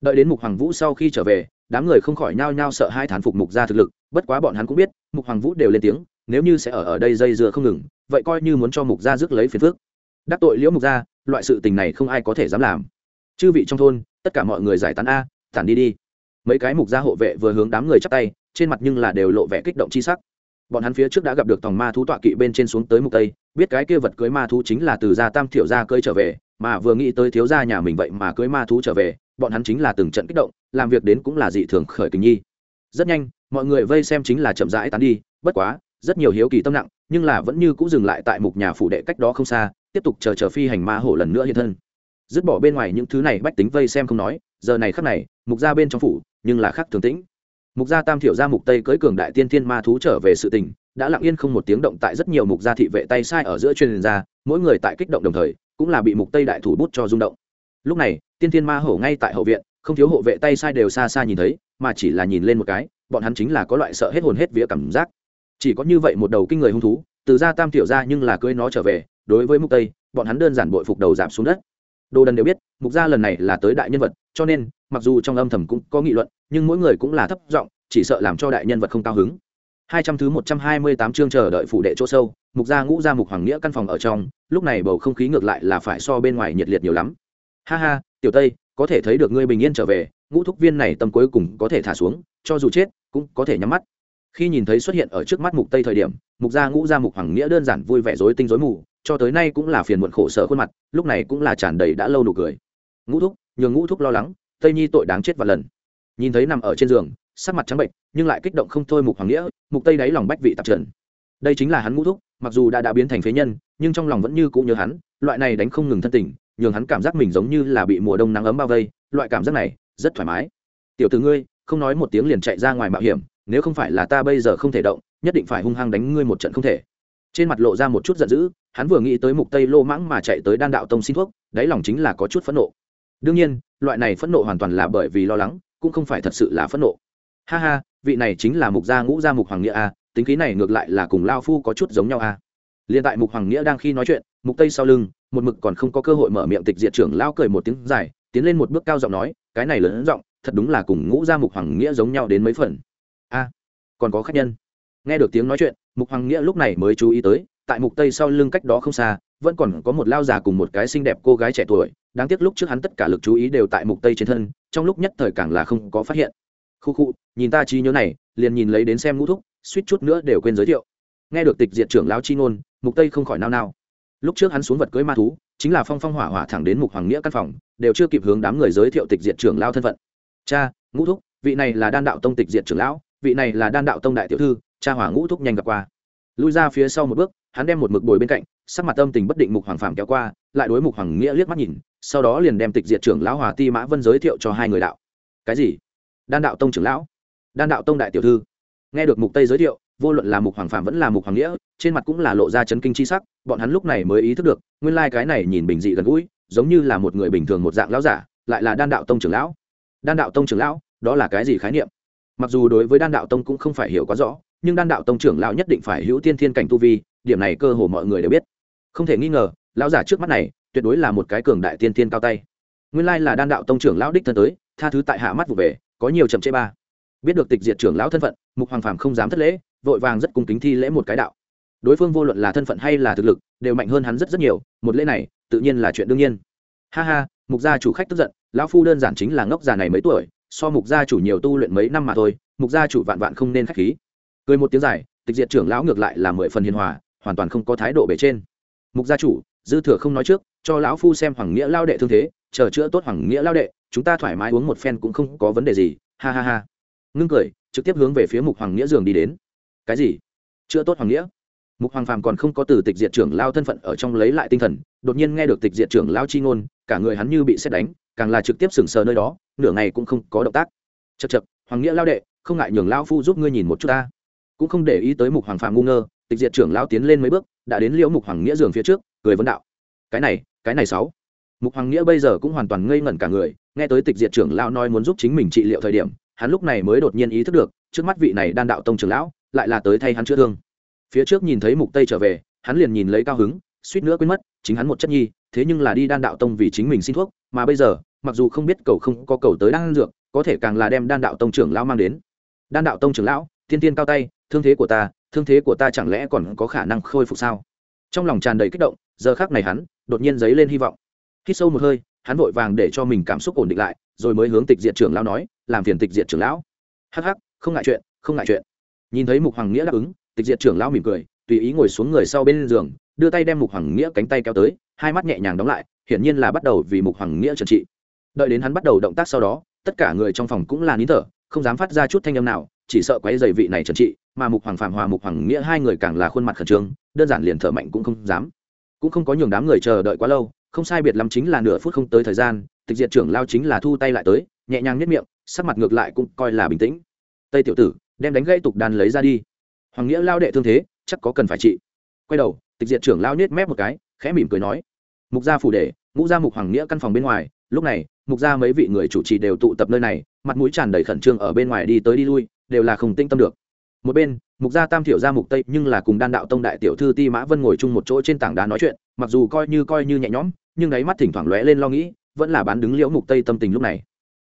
Speaker 1: Đợi đến mục hoàng vũ sau khi trở về, đám người không khỏi nhao nhao sợ hai thán phục mục gia thực lực, bất quá bọn hắn cũng biết, mục hoàng vũ đều lên tiếng, nếu như sẽ ở ở đây dây dưa không ngừng, vậy coi như muốn cho mục gia rước lấy phiền phức. Đắc tội liễu mục gia, loại sự tình này không ai có thể dám làm. Chư vị trong thôn, tất cả mọi người giải tán a tản đi đi. Mấy cái mục gia hộ vệ vừa hướng đám người chắp tay, trên mặt nhưng là đều lộ vẻ kích động chi sắc bọn hắn phía trước đã gặp được tòng ma thú tọa kỵ bên trên xuống tới mục tây, biết cái kia vật cưới ma thú chính là từ gia tam thiểu gia cưới trở về, mà vừa nghĩ tới thiếu gia nhà mình vậy mà cưới ma thú trở về, bọn hắn chính là từng trận kích động, làm việc đến cũng là dị thường khởi kinh nhi. Rất nhanh, mọi người vây xem chính là chậm rãi tán đi, bất quá, rất nhiều hiếu kỳ tâm nặng, nhưng là vẫn như cũng dừng lại tại mục nhà phủ đệ cách đó không xa, tiếp tục chờ chờ phi hành ma hổ lần nữa hiện thân. Dứt bỏ bên ngoài những thứ này bách tính vây xem không nói, giờ này khắc này, mục ra bên trong phủ, nhưng là khắc thường tĩnh mục gia tam thiểu gia mục tây cưới cường đại tiên thiên ma thú trở về sự tình, đã lặng yên không một tiếng động tại rất nhiều mục gia thị vệ tay sai ở giữa truyền ra, mỗi người tại kích động đồng thời, cũng là bị mục tây đại thủ bút cho rung động. Lúc này, tiên thiên ma hổ ngay tại hậu viện, không thiếu hộ vệ tay sai đều xa xa nhìn thấy, mà chỉ là nhìn lên một cái, bọn hắn chính là có loại sợ hết hồn hết vía cảm giác. Chỉ có như vậy một đầu kinh người hung thú, từ gia tam tiểu gia nhưng là cưới nó trở về, đối với mục tây, bọn hắn đơn giản bội phục đầu giảm xuống đất. Đồ đần đều biết, mục gia lần này là tới đại nhân vật, cho nên, mặc dù trong âm thầm cũng có nghị luận nhưng mỗi người cũng là thấp giọng, chỉ sợ làm cho đại nhân vật không cao hứng. Hai trăm thứ một trăm hai mươi tám chương chờ đợi phủ đệ chỗ sâu, mục gia ngũ gia mục hoàng nghĩa căn phòng ở trong, lúc này bầu không khí ngược lại là phải so bên ngoài nhiệt liệt nhiều lắm. Ha ha, tiểu tây, có thể thấy được ngươi bình yên trở về, ngũ thúc viên này tâm cuối cùng có thể thả xuống, cho dù chết, cũng có thể nhắm mắt. Khi nhìn thấy xuất hiện ở trước mắt mục tây thời điểm, mục gia ngũ gia mục hoàng nghĩa đơn giản vui vẻ rối tinh rối mù, cho tới nay cũng là phiền muộn khổ sở khuôn mặt, lúc này cũng là tràn đầy đã lâu nụ cười. Ngũ thúc, nhường ngũ thúc lo lắng, tây nhi tội đáng chết và lần nhìn thấy nằm ở trên giường, sắc mặt trắng bệnh, nhưng lại kích động không thôi mục hoàng nghĩa, mục tây đáy lòng bách vị tạp trần. Đây chính là hắn ngũ thúc, mặc dù đã đã biến thành phế nhân, nhưng trong lòng vẫn như cũ nhớ hắn, loại này đánh không ngừng thân tình, nhường hắn cảm giác mình giống như là bị mùa đông nắng ấm bao vây, loại cảm giác này rất thoải mái. Tiểu tử ngươi, không nói một tiếng liền chạy ra ngoài mạo hiểm, nếu không phải là ta bây giờ không thể động, nhất định phải hung hăng đánh ngươi một trận không thể. Trên mặt lộ ra một chút giận dữ, hắn vừa nghĩ tới mục tây lô mãng mà chạy tới đan đạo tông xin thuốc, đáy lòng chính là có chút phẫn nộ. Đương nhiên, loại này phẫn nộ hoàn toàn là bởi vì lo lắng cũng không phải thật sự là phẫn nộ. Ha ha, vị này chính là mục gia ngũ gia mục hoàng nghĩa a, tính khí này ngược lại là cùng lao phu có chút giống nhau a. Liền tại mục hoàng nghĩa đang khi nói chuyện, mục tây sau lưng, một mực còn không có cơ hội mở miệng tịch diệt trưởng lao cười một tiếng dài, tiến lên một bước cao giọng nói, cái này lớn giọng, thật đúng là cùng ngũ gia mục hoàng nghĩa giống nhau đến mấy phần. A, còn có khách nhân. Nghe được tiếng nói chuyện, mục hoàng nghĩa lúc này mới chú ý tới, tại mục tây sau lưng cách đó không xa vẫn còn có một lao già cùng một cái xinh đẹp cô gái trẻ tuổi, đáng tiếc lúc trước hắn tất cả lực chú ý đều tại mục tây trên thân, trong lúc nhất thời càng là không có phát hiện. Khu khu, nhìn ta chi nhớ này, liền nhìn lấy đến xem ngũ thúc, suýt chút nữa đều quên giới thiệu. Nghe được tịch diệt trưởng lão chi ngôn, mục tây không khỏi nao nao. Lúc trước hắn xuống vật cưới ma thú, chính là phong phong hỏa hỏa thẳng đến mục hoàng nghĩa căn phòng, đều chưa kịp hướng đám người giới thiệu tịch diệt trưởng lão thân phận. Cha, ngũ thúc, vị này là đan đạo tông tịch diệt trưởng lão, vị này là đan đạo tông đại tiểu thư, cha hỏa ngũ thúc nhanh gặp qua. Lui ra phía sau một bước hắn đem một mực bồi bên cạnh, sắc mặt âm tình bất định mục hoàng phàm kéo qua, lại đối mục hoàng nghĩa liếc mắt nhìn, sau đó liền đem tịch diệt trưởng lão hòa ti mã vân giới thiệu cho hai người đạo. Cái gì? Đan đạo tông trưởng lão? Đan đạo tông đại tiểu thư. Nghe được mục tây giới thiệu, vô luận là mục hoàng phàm vẫn là mục hoàng nghĩa, trên mặt cũng là lộ ra chấn kinh chi sắc, bọn hắn lúc này mới ý thức được, nguyên lai like cái này nhìn bình dị gần gũi, giống như là một người bình thường một dạng lão giả, lại là đan đạo tông trưởng lão. Đan đạo tông trưởng lão, đó là cái gì khái niệm? Mặc dù đối với đan đạo tông cũng không phải hiểu quá rõ, nhưng đan đạo tông trưởng lão nhất định phải hữu tiên thiên cảnh tu vi điểm này cơ hồ mọi người đều biết. Không thể nghi ngờ, lão giả trước mắt này, tuyệt đối là một cái cường đại tiên tiên cao tay. Nguyên lai là đan đạo tông trưởng lão đích thân tới, tha thứ tại hạ mắt vụ về, có nhiều chậm chế ba. Biết được tịch diệt trưởng lão thân phận, mục hoàng phàm không dám thất lễ, vội vàng rất cung kính thi lễ một cái đạo. Đối phương vô luận là thân phận hay là thực lực, đều mạnh hơn hắn rất rất nhiều, một lễ này, tự nhiên là chuyện đương nhiên. Ha ha, mục gia chủ khách tức giận, lão phu đơn giản chính là ngốc già này mấy tuổi, so mục gia chủ nhiều tu luyện mấy năm mà thôi, mục gia chủ vạn vạn không nên khách khí. Cười một tiếng dài, tịch diệt trưởng lão ngược lại là mười phần hiền hòa hoàn toàn không có thái độ bề trên. Mục gia chủ, dư thừa không nói trước, cho lão phu xem hoàng nghĩa lao đệ thương thế, chờ chữa tốt hoàng nghĩa lao đệ, chúng ta thoải mái uống một phen cũng không có vấn đề gì. Ha ha ha. Ngưng cười, trực tiếp hướng về phía mục hoàng nghĩa giường đi đến. Cái gì? Chữa tốt hoàng nghĩa? Mục hoàng phàm còn không có từ tịch diệt trưởng lao thân phận ở trong lấy lại tinh thần, đột nhiên nghe được tịch diệt trưởng lao chi ngôn, cả người hắn như bị xét đánh, càng là trực tiếp sừng sờ nơi đó, nửa ngày cũng không có động tác. Chật chật hoàng nghĩa lao đệ, không ngại nhường lao phu giúp ngươi nhìn một chút ta. Cũng không để ý tới mục hoàng phàm ngu ngơ tịch diệt trưởng lao tiến lên mấy bước, đã đến liễu mục hoàng nghĩa giường phía trước, cười vấn đạo. Cái này cái này sáu. Mục hoàng nghĩa bây giờ cũng hoàn toàn ngây ngẩn cả người, nghe tới tịch diệt trưởng lao nói muốn giúp chính mình trị liệu thời điểm, hắn lúc này mới đột nhiên ý thức được, trước mắt vị này đan đạo tông trưởng lão, lại là tới thay hắn chữa thương. Phía trước nhìn thấy mục tây trở về, hắn liền nhìn lấy cao hứng, suýt nữa quên mất, chính hắn một chất nhi, thế nhưng là đi đan đạo tông vì chính mình xin thuốc, mà bây giờ, mặc dù không biết cầu không có cầu tới đan dược, có thể càng là đem đan đạo tông trưởng lão mang đến. Đan đạo tông trưởng lão, thiên tiên cao tay, thương thế của ta thương thế của ta chẳng lẽ còn có khả năng khôi phục sao? Trong lòng tràn đầy kích động, giờ khác này hắn đột nhiên dấy lên hy vọng. Khi sâu một hơi, hắn vội vàng để cho mình cảm xúc ổn định lại, rồi mới hướng tịch diện trưởng lão nói, làm phiền tịch diện trưởng lão. Hắc hắc, không ngại chuyện, không ngại chuyện. Nhìn thấy mục hoàng nghĩa đáp ứng, tịch diện trưởng lão mỉm cười, tùy ý ngồi xuống người sau bên giường, đưa tay đem mục hoàng nghĩa cánh tay kéo tới, hai mắt nhẹ nhàng đóng lại, hiển nhiên là bắt đầu vì mục hoàng nghĩa trần trị. Đợi đến hắn bắt đầu động tác sau đó, tất cả người trong phòng cũng là nín thở, không dám phát ra chút thanh âm nào, chỉ sợ quấy dày vị này trần trị mà mục hoàng phạm hòa mục hoàng nghĩa hai người càng là khuôn mặt khẩn trương, đơn giản liền thở mạnh cũng không dám. Cũng không có nhường đám người chờ đợi quá lâu, không sai biệt lắm chính là nửa phút không tới thời gian, tịch diệt trưởng lao chính là thu tay lại tới, nhẹ nhàng nhất miệng, sắc mặt ngược lại cũng coi là bình tĩnh. Tây tiểu tử, đem đánh gãy tục đàn lấy ra đi. Hoàng nghĩa lao đệ thương thế, chắc có cần phải trị. Quay đầu, tịch diệt trưởng lao nhét mép một cái, khẽ mỉm cười nói. Mục gia phủ đệ, ngũ gia mục hoàng nghĩa căn phòng bên ngoài, lúc này, mục gia mấy vị người chủ trì đều tụ tập nơi này, mặt mũi tràn đầy khẩn trương ở bên ngoài đi tới đi lui, đều là không tinh tâm được một bên, mục gia tam thiểu gia mục tây nhưng là cùng đan đạo tông đại tiểu thư ti mã vân ngồi chung một chỗ trên tảng đá nói chuyện, mặc dù coi như coi như nhẹ nhõm, nhưng đáy mắt thỉnh thoảng lóe lên lo nghĩ, vẫn là bán đứng liễu mục tây tâm tình lúc này.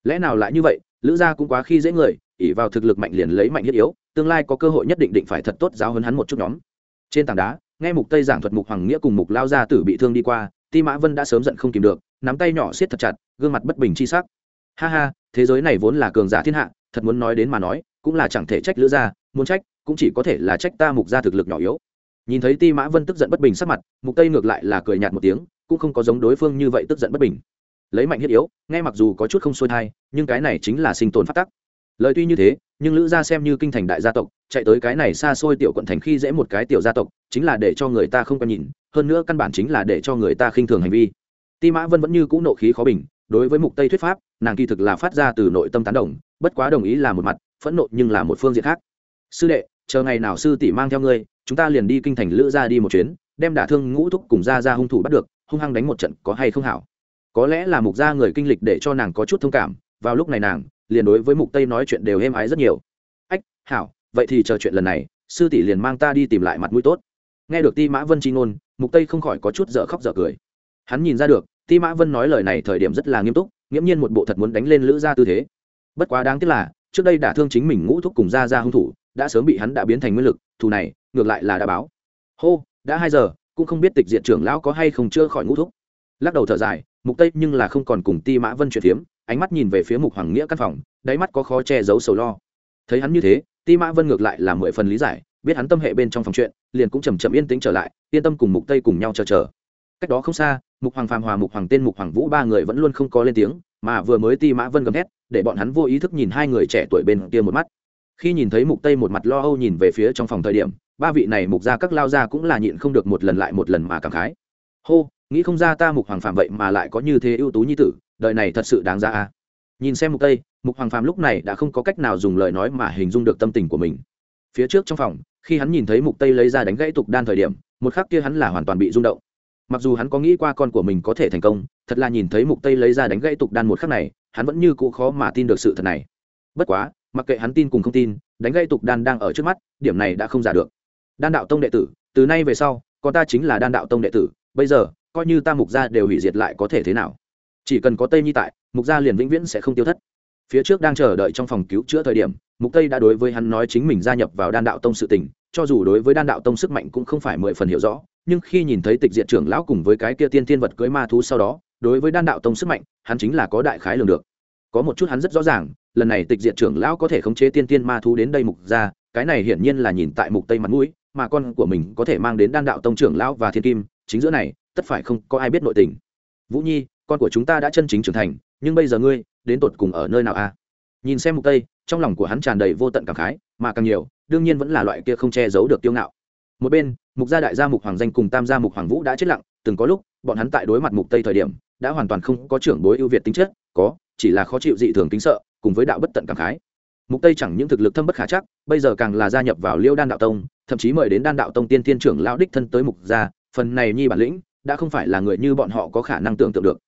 Speaker 1: Lẽ nào lại như vậy, lữ gia cũng quá khi dễ người ỉ vào thực lực mạnh liền lấy mạnh thiết yếu, tương lai có cơ hội nhất định định phải thật tốt giáo hơn hắn một chút nhóm. Trên tảng đá, nghe mục tây giảng thuật mục hoàng nghĩa cùng mục lao gia tử bị thương đi qua, ti mã vân đã sớm giận không kìm được, nắm tay nhỏ siết thật chặt, gương mặt bất bình chi sắc. Ha ha, thế giới này vốn là cường giả thiên hạ, thật muốn nói đến mà nói cũng là chẳng thể trách lữ gia, muốn trách, cũng chỉ có thể là trách ta mục gia thực lực nhỏ yếu. Nhìn thấy ti mã vân tức giận bất bình sắc mặt, mục tây ngược lại là cười nhạt một tiếng, cũng không có giống đối phương như vậy tức giận bất bình. Lấy mạnh thiết yếu, nghe mặc dù có chút không xuôi thai, nhưng cái này chính là sinh tồn phát tắc. Lời tuy như thế, nhưng lữ gia xem như kinh thành đại gia tộc, chạy tới cái này xa xôi tiểu quận thành khi dễ một cái tiểu gia tộc, chính là để cho người ta không quen nhìn, hơn nữa căn bản chính là để cho người ta khinh thường hành vi. Ti mã vân vẫn như cũ nộ khí khó bình, đối với mục tây thuyết pháp, nàng kỳ thực là phát ra từ nội tâm tán đồng, bất quá đồng ý là một mặt phẫn nộ nhưng là một phương diện khác. Sư đệ, chờ ngày nào sư tỷ mang theo ngươi, chúng ta liền đi kinh thành lữ gia đi một chuyến, đem đả thương ngũ thúc cùng ra ra hung thủ bắt được, hung hăng đánh một trận có hay không hảo. Có lẽ là mục gia người kinh lịch để cho nàng có chút thông cảm, vào lúc này nàng, liền đối với mục tây nói chuyện đều êm ái rất nhiều. Ách, hảo, vậy thì chờ chuyện lần này, sư tỷ liền mang ta đi tìm lại mặt mũi tốt. Nghe được ti mã vân chi ngôn, mục tây không khỏi có chút dở khóc dở cười. Hắn nhìn ra được, ti mã vân nói lời này thời điểm rất là nghiêm túc, nghiễm nhiên một bộ thật muốn đánh lên lữ gia tư thế. Bất quá đáng tiếc là trước đây đả thương chính mình ngũ thúc cùng ra ra hung thủ, đã sớm bị hắn đã biến thành nguyên lực, thù này, ngược lại là đã báo. Hô, đã hai giờ, cũng không biết tịch diện trưởng lão có hay không chưa khỏi ngũ thúc. Lắc đầu thở dài, mục tây nhưng là không còn cùng ti mã vân chuyện phiếm, ánh mắt nhìn về phía mục hoàng nghĩa căn phòng, đáy mắt có khó che giấu sầu lo. Thấy hắn như thế, ti mã vân ngược lại là mười phần lý giải, biết hắn tâm hệ bên trong phòng chuyện, liền cũng chầm chậm yên tĩnh trở lại, yên tâm cùng mục tây cùng nhau chờ chờ cách đó không xa mục hoàng phàm hòa mục hoàng tên mục hoàng vũ ba người vẫn luôn không có lên tiếng mà vừa mới ti mã vân gầm thét, để bọn hắn vô ý thức nhìn hai người trẻ tuổi bên kia một mắt. Khi nhìn thấy mục tây một mặt lo âu nhìn về phía trong phòng thời điểm ba vị này mục ra các lao ra cũng là nhịn không được một lần lại một lần mà cảm khái. Hô nghĩ không ra ta mục hoàng phàm vậy mà lại có như thế ưu tú như tử đời này thật sự đáng ra a. Nhìn xem mục tây mục hoàng phàm lúc này đã không có cách nào dùng lời nói mà hình dung được tâm tình của mình. Phía trước trong phòng khi hắn nhìn thấy mục tây lấy ra đánh gãy tục đan thời điểm một khắc kia hắn là hoàn toàn bị rung động mặc dù hắn có nghĩ qua con của mình có thể thành công, thật là nhìn thấy mục tây lấy ra đánh gãy tục đan một khắc này, hắn vẫn như cũ khó mà tin được sự thật này. Bất quá, mặc kệ hắn tin cùng không tin, đánh gãy tục đan đang ở trước mắt, điểm này đã không giả được. Đan đạo tông đệ tử, từ nay về sau, con ta chính là đan đạo tông đệ tử, bây giờ, coi như ta mục gia đều hủy diệt lại có thể thế nào? Chỉ cần có tây nhi tại, mục gia liền vĩnh viễn sẽ không tiêu thất. Phía trước đang chờ đợi trong phòng cứu chữa thời điểm, mục tây đã đối với hắn nói chính mình gia nhập vào đan đạo tông sự tình, cho dù đối với đan đạo tông sức mạnh cũng không phải mười phần hiểu rõ nhưng khi nhìn thấy tịch diện trưởng lão cùng với cái kia tiên thiên vật cưới ma thú sau đó, đối với đan đạo tông sức mạnh, hắn chính là có đại khái lường được. Có một chút hắn rất rõ ràng, lần này tịch diện trưởng lão có thể khống chế tiên tiên ma thú đến đây mục ra, cái này hiển nhiên là nhìn tại mục tây mặt mũi, mà con của mình có thể mang đến đan đạo tông trưởng lão và thiên kim, chính giữa này, tất phải không có ai biết nội tình. Vũ nhi, con của chúng ta đã chân chính trưởng thành, nhưng bây giờ ngươi, đến tột cùng ở nơi nào a nhìn xem mục tây, trong lòng của hắn tràn đầy vô tận cảm khái, mà càng nhiều, đương nhiên vẫn là loại kia không che giấu được tiêu ngạo. Một bên mục gia đại gia mục hoàng danh cùng tam gia mục hoàng vũ đã chết lặng, từng có lúc, bọn hắn tại đối mặt mục tây thời điểm, đã hoàn toàn không có trưởng bối ưu việt tính chất, có, chỉ là khó chịu dị thường tính sợ, cùng với đạo bất tận cảm khái. Mục tây chẳng những thực lực thâm bất khả chắc, bây giờ càng là gia nhập vào liêu đan đạo tông, thậm chí mời đến đan đạo tông tiên tiên trưởng lão đích thân tới mục gia, phần này nhi bản lĩnh, đã không phải là người như bọn họ có khả năng tưởng tượng được.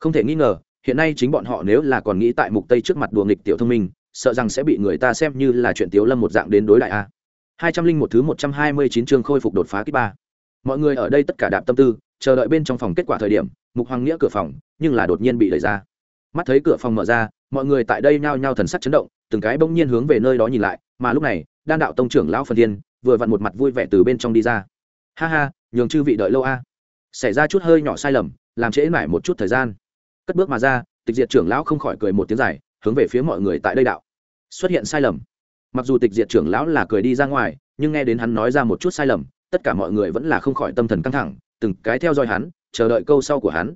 Speaker 1: Không thể nghi ngờ, hiện nay chính bọn họ nếu là còn nghĩ tại mục tây trước mặt đùa nghịch tiểu thông minh, sợ rằng sẽ bị người ta xem như là chuyện tiếu lâm một dạng đến đối đại a hai trăm linh một thứ một trăm hai mươi chín chương khôi phục đột phá kích ba. Mọi người ở đây tất cả đạp tâm tư, chờ đợi bên trong phòng kết quả thời điểm, mục hoàng nghĩa cửa phòng, nhưng là đột nhiên bị đẩy ra. Mắt thấy cửa phòng mở ra, mọi người tại đây nhao nhao thần sắc chấn động, từng cái bỗng nhiên hướng về nơi đó nhìn lại, mà lúc này, đan đạo tông trưởng lão phần thiên vừa vặn một mặt vui vẻ từ bên trong đi ra. Ha ha, nhường chư vị đợi lâu a. Xảy ra chút hơi nhỏ sai lầm, làm trễ nải một chút thời gian. Cất bước mà ra, tịch diệt trưởng lão không khỏi cười một tiếng dài, hướng về phía mọi người tại đây đạo. Xuất hiện sai lầm mặc dù tịch diệt trưởng lão là cười đi ra ngoài, nhưng nghe đến hắn nói ra một chút sai lầm, tất cả mọi người vẫn là không khỏi tâm thần căng thẳng, từng cái theo dõi hắn, chờ đợi câu sau của hắn.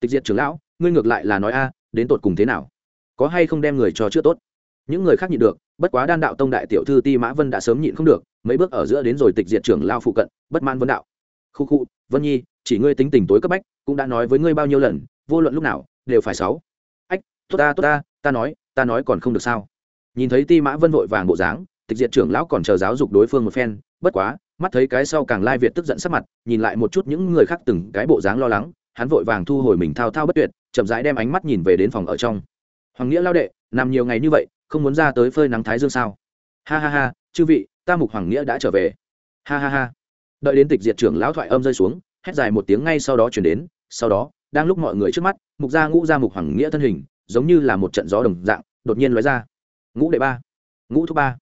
Speaker 1: Tịch diệt trưởng lão, ngươi ngược lại là nói a, đến tột cùng thế nào? Có hay không đem người cho chữa tốt? Những người khác nhịn được, bất quá đan đạo tông đại tiểu thư ti mã vân đã sớm nhịn không được, mấy bước ở giữa đến rồi tịch diệt trưởng lao phụ cận, bất man vân đạo. Khu khu, vân nhi, chỉ ngươi tính tình tối cấp bách, cũng đã nói với ngươi bao nhiêu lần, vô luận lúc nào, đều phải sáu. Ách, tốt ta tốt ta ta nói ta nói còn không được sao? Nhìn thấy ti mã vân vội vàng bộ dáng, tịch diệt trưởng lão còn chờ giáo dục đối phương một phen, bất quá, mắt thấy cái sau càng lai việt tức giận sắc mặt, nhìn lại một chút những người khác từng cái bộ dáng lo lắng, hắn vội vàng thu hồi mình thao thao bất tuyệt, chậm rãi đem ánh mắt nhìn về đến phòng ở trong. Hoàng nghĩa lao đệ, nằm nhiều ngày như vậy, không muốn ra tới phơi nắng thái dương sao? Ha ha ha, chư vị, ta mục hoàng nghĩa đã trở về. Ha ha ha. Đợi đến tịch diệt trưởng lão thoại âm rơi xuống, hét dài một tiếng ngay sau đó chuyển đến, sau đó, đang lúc mọi người trước mắt, mục gia ngũ gia mục hoàng nghĩa thân hình, giống như là một trận gió đồng dạng, đột nhiên lóe ra ngũ đệ ba. Ngũ thứ ba.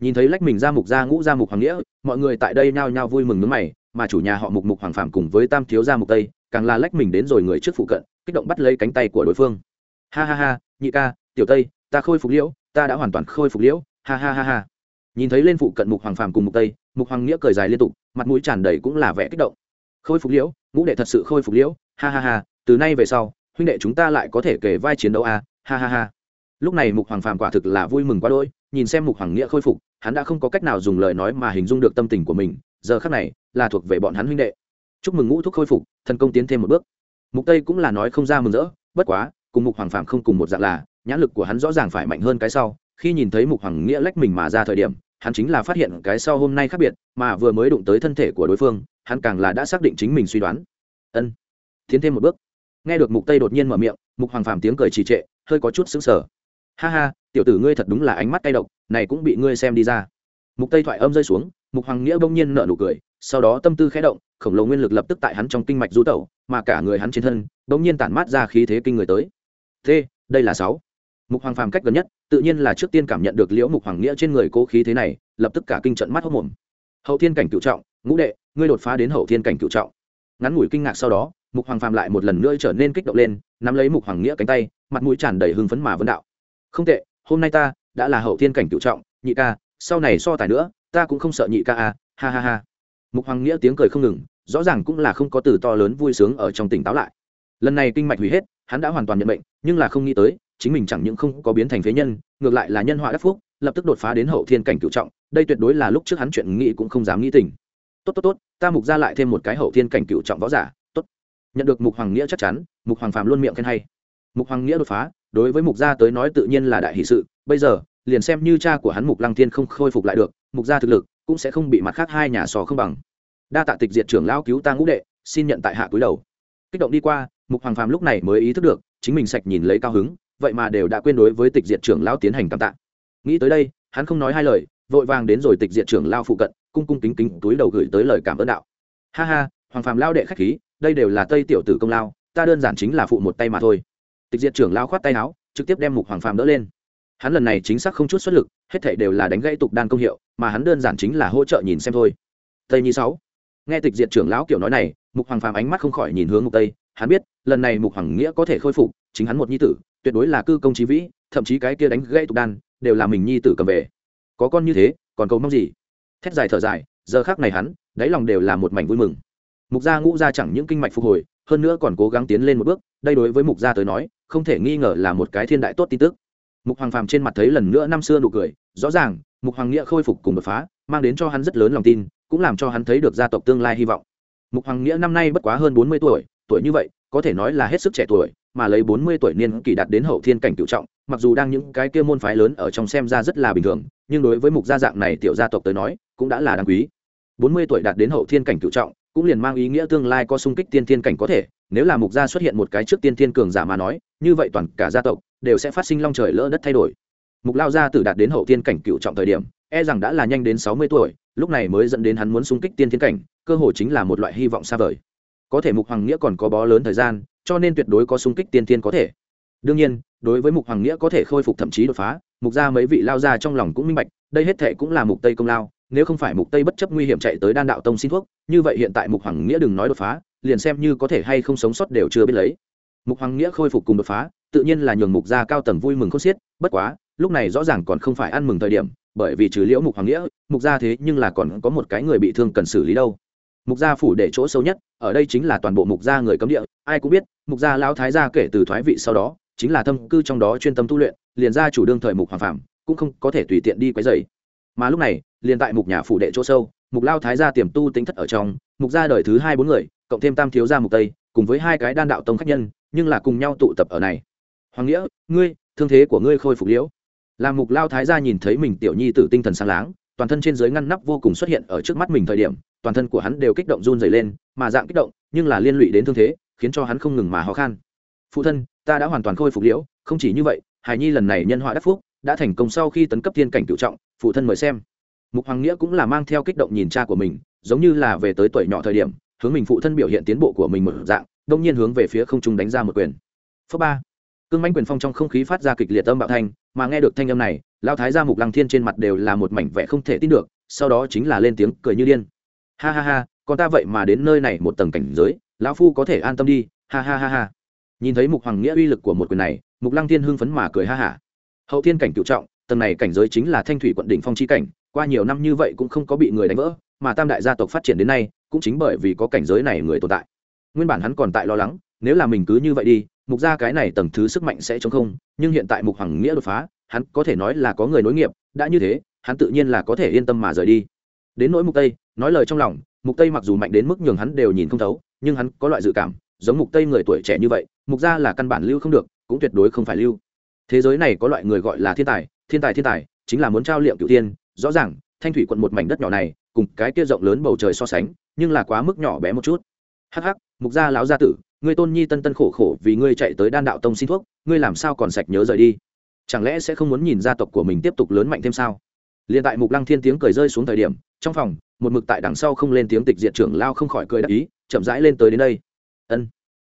Speaker 1: Nhìn thấy lách mình ra mục gia, ngũ gia mục hoàng nghĩa, mọi người tại đây nhao nhao vui mừng nước mày, mà chủ nhà họ mục mục hoàng phạm cùng với tam thiếu gia mục tây, càng là lách mình đến rồi người trước phụ cận, kích động bắt lấy cánh tay của đối phương. Ha ha ha, nhị ca, tiểu tây, ta khôi phục liễu, ta đã hoàn toàn khôi phục liễu. Ha ha ha ha. Nhìn thấy lên phụ cận mục hoàng phạm cùng mục tây, mục hoàng nghĩa cười dài liên tục, mặt mũi tràn đầy cũng là vẻ kích động. Khôi phục liễu, ngũ đệ thật sự khôi phục liễu. Ha ha ha, từ nay về sau, huynh đệ chúng ta lại có thể kể vai chiến đấu a. Ha ha ha lúc này mục hoàng phàm quả thực là vui mừng quá đôi nhìn xem mục hoàng nghĩa khôi phục, hắn đã không có cách nào dùng lời nói mà hình dung được tâm tình của mình, giờ khác này, là thuộc về bọn hắn huynh đệ. Chúc mừng ngũ thúc khôi phục, thần công tiến thêm một bước. Mục tây cũng là nói không ra mừng rỡ, bất quá, cùng mục hoàng phàm không cùng một dạng là, nhãn lực của hắn rõ ràng phải mạnh hơn cái sau, khi nhìn thấy mục hoàng nghĩa lách mình mà ra thời điểm, hắn chính là phát hiện cái sau hôm nay khác biệt, mà vừa mới đụng tới thân thể của đối phương, hắn càng là đã xác định chính mình suy đoán. Ân, tiến thêm một bước. Nghe được mục tây đột nhiên mở miệng, mục hoàng phàm tiếng cười trì trệ, hơi có chút sững sờ ha ha, tiểu tử ngươi thật đúng là ánh mắt cay độc, này cũng bị ngươi xem đi ra. Mục tây thoại âm rơi xuống, mục hoàng nghĩa bỗng nhiên nở nụ cười, sau đó tâm tư khẽ động, khổng lồ nguyên lực lập tức tại hắn trong kinh mạch du tẩu, mà cả người hắn trên thân bỗng nhiên tản mát ra khí thế kinh người tới. Thế, đây là sáu. Mục hoàng phàm cách gần nhất, tự nhiên là trước tiên cảm nhận được liễu mục hoàng nghĩa trên người cố khí thế này, lập tức cả kinh trận mắt hốc mồm hậu thiên cảnh cựu trọng, ngũ đệ, ngươi đột phá đến hậu thiên cảnh cựu trọng. Ngắn ngủi kinh ngạc sau đó, mục hoàng phàm lại một lần nữa trở nên kích động lên, nắm lấy mục hoàng nghĩa cánh tay, mặt mũi tràn đầy hưng phấn mà vấn đạo không tệ, hôm nay ta đã là hậu thiên cảnh cựu trọng, nhị ca, sau này so tài nữa, ta cũng không sợ nhị ca à ha ha ha. Mục hoàng nghĩa tiếng cười không ngừng, rõ ràng cũng là không có từ to lớn vui sướng ở trong tỉnh táo lại. Lần này kinh mạch hủy hết, hắn đã hoàn toàn nhận bệnh nhưng là không nghĩ tới, chính mình chẳng những không có biến thành phế nhân, ngược lại là nhân họa đắc phúc, lập tức đột phá đến hậu thiên cảnh cựu trọng, đây tuyệt đối là lúc trước hắn chuyện nghĩ cũng không dám nghĩ tình tốt tốt tốt, ta mục ra lại thêm một cái hậu thiên cảnh cựu trọng võ giả, tốt. Nhận được mục hoàng nghĩa chắc chắn, mục hoàng phàm luôn miệng khen hay. Mục hoàng nghĩa đột phá đối với mục gia tới nói tự nhiên là đại hỷ sự, bây giờ, liền xem như cha của hắn mục lăng thiên không khôi phục lại được, mục gia thực lực cũng sẽ không bị mặt khác hai nhà sò không bằng. Đa tạ tịch diệt trưởng lao cứu ta ngũ đệ, xin nhận tại hạ cúi đầu. Kích động đi qua, mục hoàng phàm lúc này mới ý thức được, chính mình sạch nhìn lấy cao hứng, vậy mà đều đã quên đối với tịch diệt trưởng lao tiến hành cảm tạ. Nghĩ tới đây, hắn không nói hai lời, vội vàng đến rồi tịch diệt trưởng lao phụ cận, cung cung kính kính túi đầu gửi tới lời cảm ơn đạo. Ha ha, hoàng phàm lao đệ khách khí, đây đều là tây tiểu tử công lao, ta đơn giản chính là phụ một tay mà thôi tịch diệt trưởng lao khoát tay áo, trực tiếp đem mục hoàng phàm đỡ lên. Hắn lần này chính xác không chút xuất lực, hết thảy đều là đánh gãy tục đan công hiệu, mà hắn đơn giản chính là hỗ trợ nhìn xem thôi. Tây nhi sáu. Nghe tịch diệt trưởng lão kiểu nói này, mục hoàng phàm ánh mắt không khỏi nhìn hướng mục tây, hắn biết, lần này mục hoàng nghĩa có thể khôi phục, chính hắn một nhi tử, tuyệt đối là cư công trí vĩ, thậm chí cái kia đánh gãy tục đan, đều là mình nhi tử cầm về. Có con như thế, còn cầu mong gì? Thét dài thở dài, giờ khác này hắn, đáy lòng đều là một mảnh vui mừng. Mục gia ngũ gia chẳng những kinh mạch phục hồi, hơn nữa còn cố gắng tiến lên một bước đây đối với mục gia tới nói, không thể nghi ngờ là một cái thiên đại tốt tin tức. Mục hoàng phàm trên mặt thấy lần nữa năm xưa nụ cười, rõ ràng, mục hoàng nghĩa khôi phục cùng đột phá, mang đến cho hắn rất lớn lòng tin, cũng làm cho hắn thấy được gia tộc tương lai hy vọng. Mục hoàng nghĩa năm nay bất quá hơn bốn mươi tuổi tuổi như vậy, có thể nói là hết sức trẻ tuổi, mà lấy bốn mươi tuổi niên kỷ đạt đến hậu thiên cảnh cựu trọng, mặc dù đang những cái kia môn phái lớn ở trong xem ra rất là bình thường, nhưng đối với mục gia dạng này tiểu gia tộc tới nói, cũng đã là đáng quý. Bốn mươi tuổi đạt đến hậu thiên cảnh cựu trọng, cũng liền mang ý nghĩa tương lai có sung kích tiên thiên cảnh có thể nếu là mục gia xuất hiện một cái trước tiên thiên cường giả mà nói, như vậy toàn cả gia tộc đều sẽ phát sinh long trời lỡ đất thay đổi. Mục lao gia tử đạt đến hậu thiên cảnh cựu trọng thời điểm e rằng đã là nhanh đến sáu mươi tuổi, lúc này mới dẫn đến hắn muốn xung kích tiên thiên cảnh, cơ hội chính là một loại hy vọng xa vời. Có thể mục hoàng nghĩa còn có bó lớn thời gian, cho nên tuyệt đối có xung kích tiên thiên có thể. Đương nhiên, đối với mục hoàng nghĩa có thể khôi phục thậm chí đột phá, mục gia mấy vị lao gia trong lòng cũng minh bạch, đây hết thệ cũng là mục tây công lao nếu không phải mục tây bất chấp nguy hiểm chạy tới đan đạo tông xin thuốc, như vậy hiện tại mục hoàng nghĩa đừng nói đột phá, liền xem như có thể hay không sống sót đều chưa biết lấy mục hoàng nghĩa khôi phục cùng đột phá, tự nhiên là nhường mục gia cao tầng vui mừng khôn xiết, bất quá, lúc này rõ ràng còn không phải ăn mừng thời điểm, bởi vì trừ liễu mục hoàng nghĩa, mục gia thế nhưng là còn có một cái người bị thương cần xử lý đâu mục gia phủ để chỗ sâu nhất, ở đây chính là toàn bộ mục gia người cấm địa, ai cũng biết, mục gia lão thái gia kể từ thoái vị sau đó, chính là thâm cư trong đó chuyên tâm tu luyện, liền gia chủ đương thời mục hoàng phạm cũng không có thể tùy tiện đi quấy rầy mà lúc này, liền tại mục nhà phủ đệ chỗ sâu, mục lao thái gia tiềm tu tính thất ở trong, mục gia đời thứ hai bốn người, cộng thêm tam thiếu gia mục tây, cùng với hai cái đan đạo tông khách nhân, nhưng là cùng nhau tụ tập ở này. Hoàng nghĩa, ngươi, thương thế của ngươi khôi phục liễu. Làm mục lao thái gia nhìn thấy mình tiểu nhi tử tinh thần sáng láng, toàn thân trên dưới ngăn nắp vô cùng xuất hiện ở trước mắt mình thời điểm, toàn thân của hắn đều kích động run dày lên, mà dạng kích động, nhưng là liên lụy đến thương thế, khiến cho hắn không ngừng mà ho khan. Phụ thân, ta đã hoàn toàn khôi phục liễu, không chỉ như vậy hải nhi lần này nhân họa đắc phúc đã thành công sau khi tấn cấp thiên cảnh cựu trọng, phụ thân mời xem. Mục hoàng nghĩa cũng là mang theo kích động nhìn cha của mình, giống như là về tới tuổi nhỏ thời điểm, hướng mình phụ thân biểu hiện tiến bộ của mình một dạng, đông nhiên hướng về phía không trung đánh ra một quyền. Phước ba. Cương mánh quyền phong trong không khí phát ra kịch liệt âm bạo thanh, mà nghe được thanh âm này lao thái gia mục lăng thiên trên mặt đều là một mảnh vẻ không thể tin được, sau đó chính là lên tiếng cười như điên. Ha ha ha còn ta vậy mà đến nơi này một tầng cảnh giới, lão phu có thể an tâm đi, ha ha ha ha. Nhìn thấy mục hoàng nghĩa uy lực của một quyền này, mục lăng thiên hưng phấn mà cười ha hả hậu thiên cảnh cựu trọng, tầng này cảnh giới chính là thanh thủy quận đỉnh phong chi cảnh, qua nhiều năm như vậy cũng không có bị người đánh vỡ, mà tam đại gia tộc phát triển đến nay, cũng chính bởi vì có cảnh giới này người tồn tại. Nguyên bản hắn còn tại lo lắng, nếu là mình cứ như vậy đi, mục ra cái này tầng thứ sức mạnh sẽ chống không, nhưng hiện tại mục hoàng nghĩa đột phá, hắn có thể nói là có người nối nghiệp, đã như thế, hắn tự nhiên là có thể yên tâm mà rời đi. Đến nỗi mục tây, nói lời trong lòng, mục tây mặc dù mạnh đến mức nhường hắn đều nhìn không thấu, nhưng hắn có loại dự cảm, giống mục tây người tuổi trẻ như vậy, mục ra là căn bản lưu không được, cũng tuyệt đối không phải lưu thế giới này có loại người gọi là thiên tài thiên tài thiên tài, chính là muốn trao liệm cựu tiên rõ ràng, thanh thủy quận một mảnh đất nhỏ này, cùng cái kia rộng lớn bầu trời so sánh, nhưng là quá mức nhỏ bé một chút. Hắc hắc, mục gia lão gia tử, ngươi tôn nhi tân tân khổ khổ vì ngươi chạy tới đan đạo tông xin thuốc, ngươi làm sao còn sạch nhớ rời đi? Chẳng lẽ sẽ không muốn nhìn gia tộc của mình tiếp tục lớn mạnh thêm sao? Liền tại mục lăng thiên tiếng cười rơi xuống thời điểm, trong phòng, một mực tại đằng sau không lên tiếng tịch diệt trưởng lao không khỏi cười đắc ý, chậm rãi lên tới đến đây. Ân.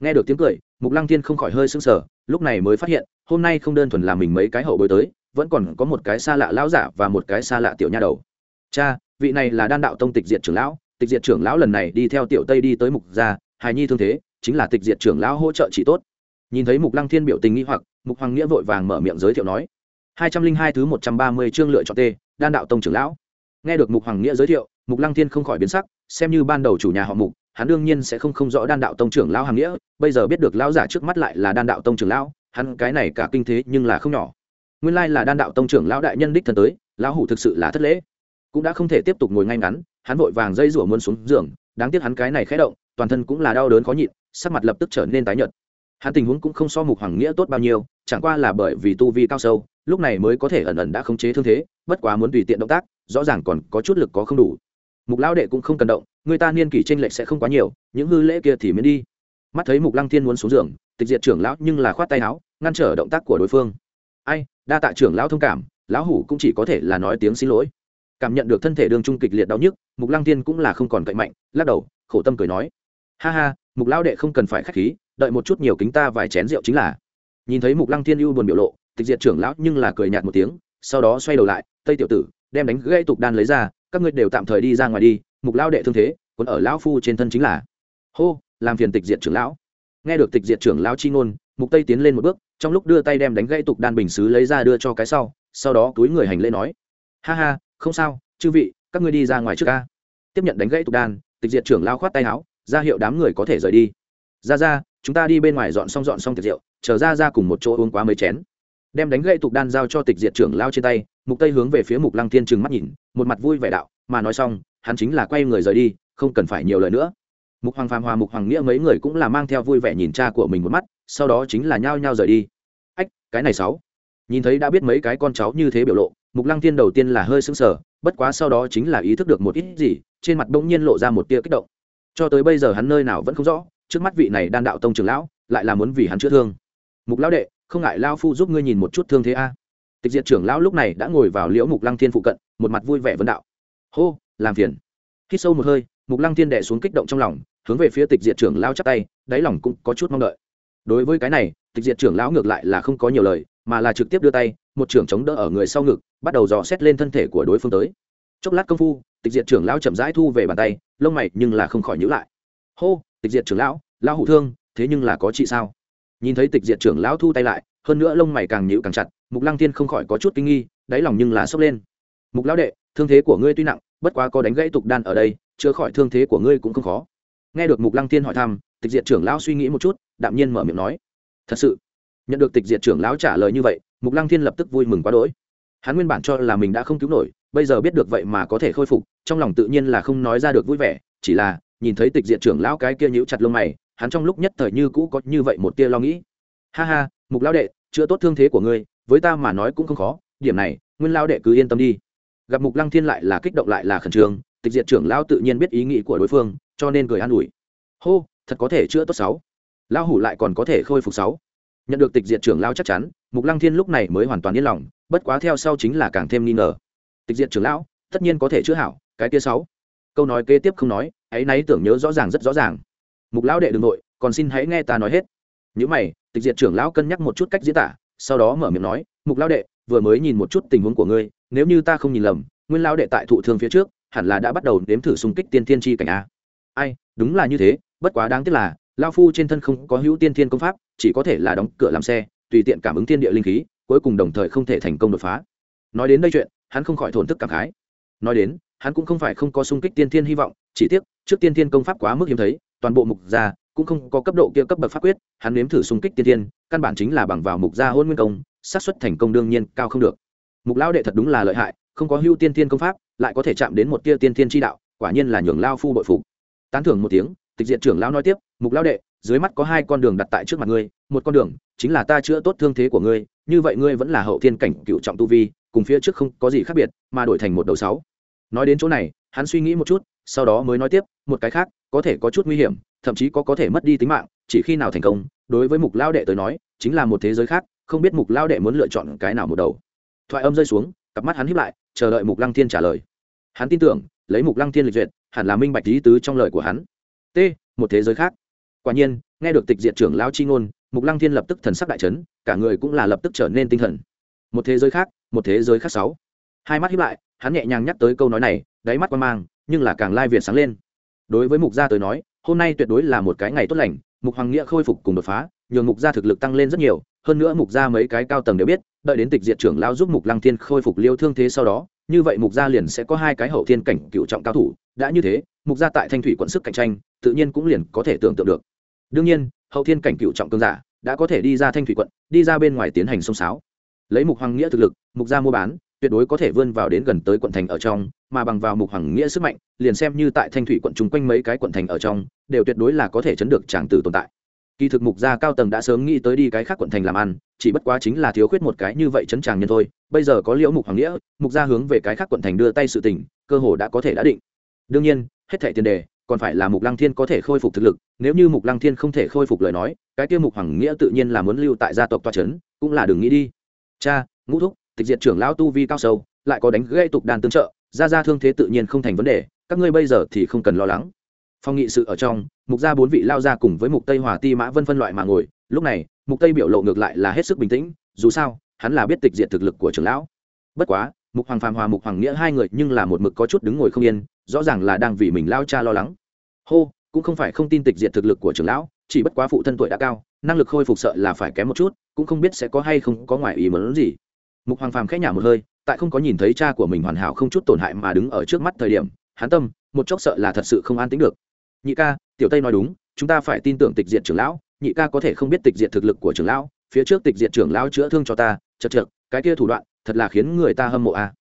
Speaker 1: Nghe được tiếng cười, mục lăng thiên không khỏi hơi sững sờ lúc này mới phát hiện, hôm nay không đơn thuần là mình mấy cái hậu bối tới, vẫn còn có một cái xa lạ lão giả và một cái xa lạ tiểu nha đầu. Cha, vị này là đan đạo tông tịch diệt trưởng lão, tịch diệt trưởng lão lần này đi theo tiểu tây đi tới mục gia, hài nhi thương thế, chính là tịch diệt trưởng lão hỗ trợ chỉ tốt. Nhìn thấy mục lăng thiên biểu tình nghi hoặc, mục hoàng nghĩa vội vàng mở miệng giới thiệu nói, hai trăm linh hai thứ một trăm ba mươi chương lựa chọn t đan đạo tông trưởng lão. Nghe được mục hoàng nghĩa giới thiệu, mục lăng thiên không khỏi biến sắc, xem như ban đầu chủ nhà họ mục hắn đương nhiên sẽ không không rõ đan đạo tông trưởng lão hàng nghĩa, bây giờ biết được lão giả trước mắt lại là đan đạo tông trưởng lão, hắn cái này cả kinh thế nhưng là không nhỏ. Nguyên lai là đan đạo tông trưởng lão đại nhân đích thân tới, lão hủ thực sự là thất lễ. Cũng đã không thể tiếp tục ngồi ngay ngắn, hắn vội vàng dây rủa muốn xuống giường, đáng tiếc hắn cái này khẽ động, toàn thân cũng là đau đớn khó nhịn, sắc mặt lập tức trở nên tái nhợt. Hắn tình huống cũng không so mục hoàng nghĩa tốt bao nhiêu, chẳng qua là bởi vì tu vi cao sâu, lúc này mới có thể ẩn ẩn đã khống chế thương thế, bất quá muốn tùy tiện động tác, rõ ràng còn có chút lực có không đủ mục lão đệ cũng không cần động, người ta niên kỷ tranh lệch sẽ không quá nhiều, những hư lễ kia thì miễn đi. Mắt thấy mục lăng thiên muốn xuống giường, tịch diệt trưởng lão nhưng là khoát tay áo, ngăn trở động tác của đối phương. Ai, đa tạ trưởng lão thông cảm, lão hủ cũng chỉ có thể là nói tiếng xin lỗi. Cảm nhận được thân thể Đường trung kịch liệt đau nhức, mục lăng thiên cũng là không còn cậy mạnh, lắc đầu, khổ tâm cười nói. Ha ha, mục lão đệ không cần phải khách khí, đợi một chút nhiều kính ta vài chén rượu chính là. Nhìn thấy mục lăng thiên ưu buồn biểu lộ, tịch diệt trưởng lão nhưng là cười nhạt một tiếng, sau đó xoay đầu lại, tây tiểu tử, đem đánh gãy tục đan lấy ra các ngươi đều tạm thời đi ra ngoài đi, mục lão đệ thương thế, còn ở lão phu trên thân chính là. Hô, làm phiền tịch diệt trưởng lão. Nghe được tịch diệt trưởng lão chi ngôn, mục tây tiến lên một bước, trong lúc đưa tay đem đánh gãy tục đan bình xứ lấy ra đưa cho cái sau sau đó túi người hành lễ nói. Ha ha, không sao, chư vị, các ngươi đi ra ngoài trước ca. Tiếp nhận đánh gãy tục đan, tịch diệt trưởng lão khoát tay áo, ra hiệu đám người có thể rời đi. Ra ra, chúng ta đi bên ngoài dọn xong dọn xong tiệc rượu, chờ ra ra cùng một chỗ uống quá mấy chén đem đánh gậy tục đan giao cho tịch diệt trưởng lao trên tay, mục tây hướng về phía mục lăng thiên trừng mắt nhìn, một mặt vui vẻ đạo, mà nói xong, hắn chính là quay người rời đi, không cần phải nhiều lời nữa. Mục hoàng phàm hòa mục hoàng nghĩa mấy người cũng là mang theo vui vẻ nhìn cha của mình một mắt, sau đó chính là nhao nhao rời đi. Ách, cái này sáu. Nhìn thấy đã biết mấy cái con cháu như thế biểu lộ, mục lăng thiên đầu tiên là hơi sững sờ, bất quá sau đó chính là ý thức được một ít gì, trên mặt bỗng nhiên lộ ra một tia kích động. Cho tới bây giờ hắn nơi nào vẫn không rõ, trước mắt vị này đan đạo tông trưởng lão, lại là muốn vì hắn chữa thương. Mục lão đệ không ngại lao phu giúp ngươi nhìn một chút thương thế a. Tịch diệt trưởng lão lúc này đã ngồi vào liễu mục lăng thiên phụ cận, một mặt vui vẻ vấn đạo. Hô, làm phiền. Khi sâu một hơi, mục lăng thiên đệ xuống kích động trong lòng, hướng về phía tịch diệt trưởng lão chắp tay, đáy lòng cũng có chút mong đợi. Đối với cái này, tịch diệt trưởng lão ngược lại là không có nhiều lời, mà là trực tiếp đưa tay, một trưởng chống đỡ ở người sau ngực, bắt đầu dò xét lên thân thể của đối phương tới. Chốc lát công phu, tịch diệt trưởng lão chậm rãi thu về bàn tay, lông mày nhưng là không khỏi nhữ lại. Hô, tịch diệt trưởng lão lão hủ thương, thế nhưng là có chị sao? Nhìn thấy tịch diệt trưởng lão thu tay lại, hơn nữa lông mày càng nhịu càng chặt, mục lăng thiên không khỏi có chút kinh nghi, đáy lòng nhưng là sốc lên. Mục lão đệ, thương thế của ngươi tuy nặng, bất quá có đánh gãy tục đan ở đây, chữa khỏi thương thế của ngươi cũng không khó. Nghe được mục lăng thiên hỏi thăm, tịch diệt trưởng lão suy nghĩ một chút, đạm nhiên mở miệng nói, thật sự? Nhận được tịch diệt trưởng lão trả lời như vậy, mục lăng thiên lập tức vui mừng quá đỗi. Hắn nguyên bản cho là mình đã không cứu nổi, bây giờ biết được vậy mà có thể khôi phục, trong lòng tự nhiên là không nói ra được vui vẻ, chỉ là nhìn thấy tịch diệt trưởng lão cái kia nhíu chặt lông mày hắn trong lúc nhất thời như cũ có như vậy một tia lo nghĩ. Ha ha, mục lão đệ, chữa tốt thương thế của ngươi, với ta mà nói cũng không khó, điểm này, nguyên lão đệ cứ yên tâm đi. Gặp mục lăng thiên lại là kích động lại là khẩn trương, tịch diệt trưởng lão tự nhiên biết ý nghĩ của đối phương, cho nên cười an ủi. Hô, thật có thể chữa tốt sáu. Lão hủ lại còn có thể khôi phục sáu. Nhận được tịch diệt trưởng lão chắc chắn, mục lăng thiên lúc này mới hoàn toàn yên lòng, bất quá theo sau chính là càng thêm nghi ngờ. Tịch diệt trưởng lão, tất nhiên có thể chữa hảo, cái kia sáu. Câu nói kế tiếp không nói, ấy nấy tưởng nhớ rõ ràng rất rõ ràng mục lão đệ đ ừ n g nội còn xin hãy nghe ta nói hết. Những mày, tịch diệt trưởng lão cân nhắc một chút cách diễn tả, sau đó mở miệng nói, mục lão đệ, vừa mới nhìn một chút tình huống của ngươi, nếu như ta không nhìn lầm, nguyên lão đệ tại thụ thương phía trước, hẳn là đã bắt đầu nếm thử xung kích tiên thiên tri cảnh a. Ai, đúng là như thế, bất quá đáng tiếc là lao phu trên thân không có hữu tiên thiên công pháp, chỉ có thể là đóng cửa làm xe, tùy tiện cảm ứng Tiên địa linh khí, cuối cùng đồng thời không thể thành công đột phá. Nói đến đây chuyện, hắn không khỏi thổn thức cảm khái. Nói đến, hắn cũng không phải không có sung kích tiên thiên hy vọng, chỉ tiếc, trước tiên thiên công pháp quá mức hiếm thấy toàn bộ mục gia, cũng không có cấp độ kia cấp bậc pháp quyết, hắn nếm thử xung kích tiên thiên, căn bản chính là bằng vào mục gia hôn nguyên công, xác suất thành công đương nhiên cao không được. Mục lao đệ thật đúng là lợi hại, không có hưu tiên thiên công pháp, lại có thể chạm đến một tia tiên thiên tri đạo, quả nhiên là nhường lao phu bội phục. Tán thưởng một tiếng, tịch diện trưởng lao nói tiếp, mục lao đệ, dưới mắt có hai con đường đặt tại trước mặt ngươi, một con đường chính là ta chữa tốt thương thế của ngươi, như vậy ngươi vẫn là hậu thiên cảnh cựu trọng tu vi, cùng phía trước không có gì khác biệt, mà đổi thành một đầu sáu. Nói đến chỗ này, hắn suy nghĩ một chút sau đó mới nói tiếp, một cái khác, có thể có chút nguy hiểm, thậm chí có có thể mất đi tính mạng, chỉ khi nào thành công, đối với mục lao đệ tới nói, chính là một thế giới khác, không biết mục lao đệ muốn lựa chọn cái nào một đầu. Thoại âm rơi xuống, cặp mắt hắn hiếp lại, chờ đợi mục lăng thiên trả lời. Hắn tin tưởng, lấy mục lăng thiên lịch duyệt, hẳn là minh bạch lý tứ trong lời của hắn. T, một thế giới khác. Quả nhiên, nghe được tịch diệt trưởng lao chi ngôn, mục lăng thiên lập tức thần sắc đại chấn, cả người cũng là lập tức trở nên tinh thần. Một thế giới khác, một thế giới khác sáu. Hai mắt hiếp lại, hắn nhẹ nhàng nhắc tới câu nói này, đáy mắt quan mang nhưng là càng lai việt sáng lên. Đối với mục gia tới nói, hôm nay tuyệt đối là một cái ngày tốt lành, mục hoàng nghĩa khôi phục cùng đột phá, nhường mục gia thực lực tăng lên rất nhiều, hơn nữa mục gia mấy cái cao tầng đều biết, đợi đến tịch diệt trưởng lao giúp mục lăng thiên khôi phục liêu thương thế sau đó, như vậy mục gia liền sẽ có hai cái hậu thiên cảnh cựu trọng cao thủ, đã như thế, mục gia tại thanh thủy quận sức cạnh tranh, tự nhiên cũng liền có thể tưởng tượng được. Đương nhiên, hậu thiên cảnh cựu trọng cương giả đã có thể đi ra thanh thủy quận, đi ra bên ngoài tiến hành sông sáo. Lấy mục hoàng nghĩa thực lực, mục gia mua bán, tuyệt đối có thể vươn vào đến gần tới quận thành ở trong mà bằng vào mục hoàng nghĩa sức mạnh, liền xem như tại thanh thủy quận chung quanh mấy cái quận thành ở trong, đều tuyệt đối là có thể chấn được tràng tử tồn tại. Kỳ thực mục gia cao tầng đã sớm nghĩ tới đi cái khác quận thành làm ăn, chỉ bất quá chính là thiếu khuyết một cái như vậy chấn tràng nhân thôi. Bây giờ có liễu mục hoàng nghĩa, mục gia hướng về cái khác quận thành đưa tay sự tình, cơ hồ đã có thể đã định. Đương nhiên, hết thẻ tiền đề, còn phải là mục lăng thiên có thể khôi phục thực lực, nếu như mục lăng thiên không thể khôi phục lời nói, cái tiêu mục hoàng nghĩa tự nhiên là muốn lưu tại gia tộc toa trấn cũng là đừng nghĩ đi. Cha, ngũ thúc, tịch diệt trưởng lão tu vi cao sâu, lại có đánh gây tục đàn tương trợ ra ra thương thế tự nhiên không thành vấn đề, các ngươi bây giờ thì không cần lo lắng. Phong nghị sự ở trong, mục gia bốn vị lao ra cùng với mục tây hòa ti mã vân phân loại mà ngồi, lúc này, mục tây biểu lộ ngược lại là hết sức bình tĩnh, dù sao, hắn là biết tịch diệt thực lực của trưởng lão. Bất quá, mục hoàng phàm hòa mục hoàng nghĩa hai người nhưng là một mực có chút đứng ngồi không yên, rõ ràng là đang vì mình lao cha lo lắng. Hô, cũng không phải không tin tịch diệt thực lực của trưởng lão, chỉ bất quá phụ thân tuổi đã cao, năng lực khôi phục sợ là phải kém một chút, cũng không biết sẽ có hay không có ngoài ý muốn gì. Mục hoàng phàm khẽ nhả một hơi tại không có nhìn thấy cha của mình hoàn hảo không chút tổn hại mà đứng ở trước mắt thời điểm, hắn tâm, một chốc sợ là thật sự không an tính được. Nhị ca, tiểu tây nói đúng, chúng ta phải tin tưởng tịch diệt trưởng lão, nhị ca có thể không biết tịch diệt thực lực của trưởng lão, phía trước tịch diệt trưởng lão chữa thương cho ta, chật chật cái kia thủ đoạn, thật là khiến người ta hâm mộ a. À.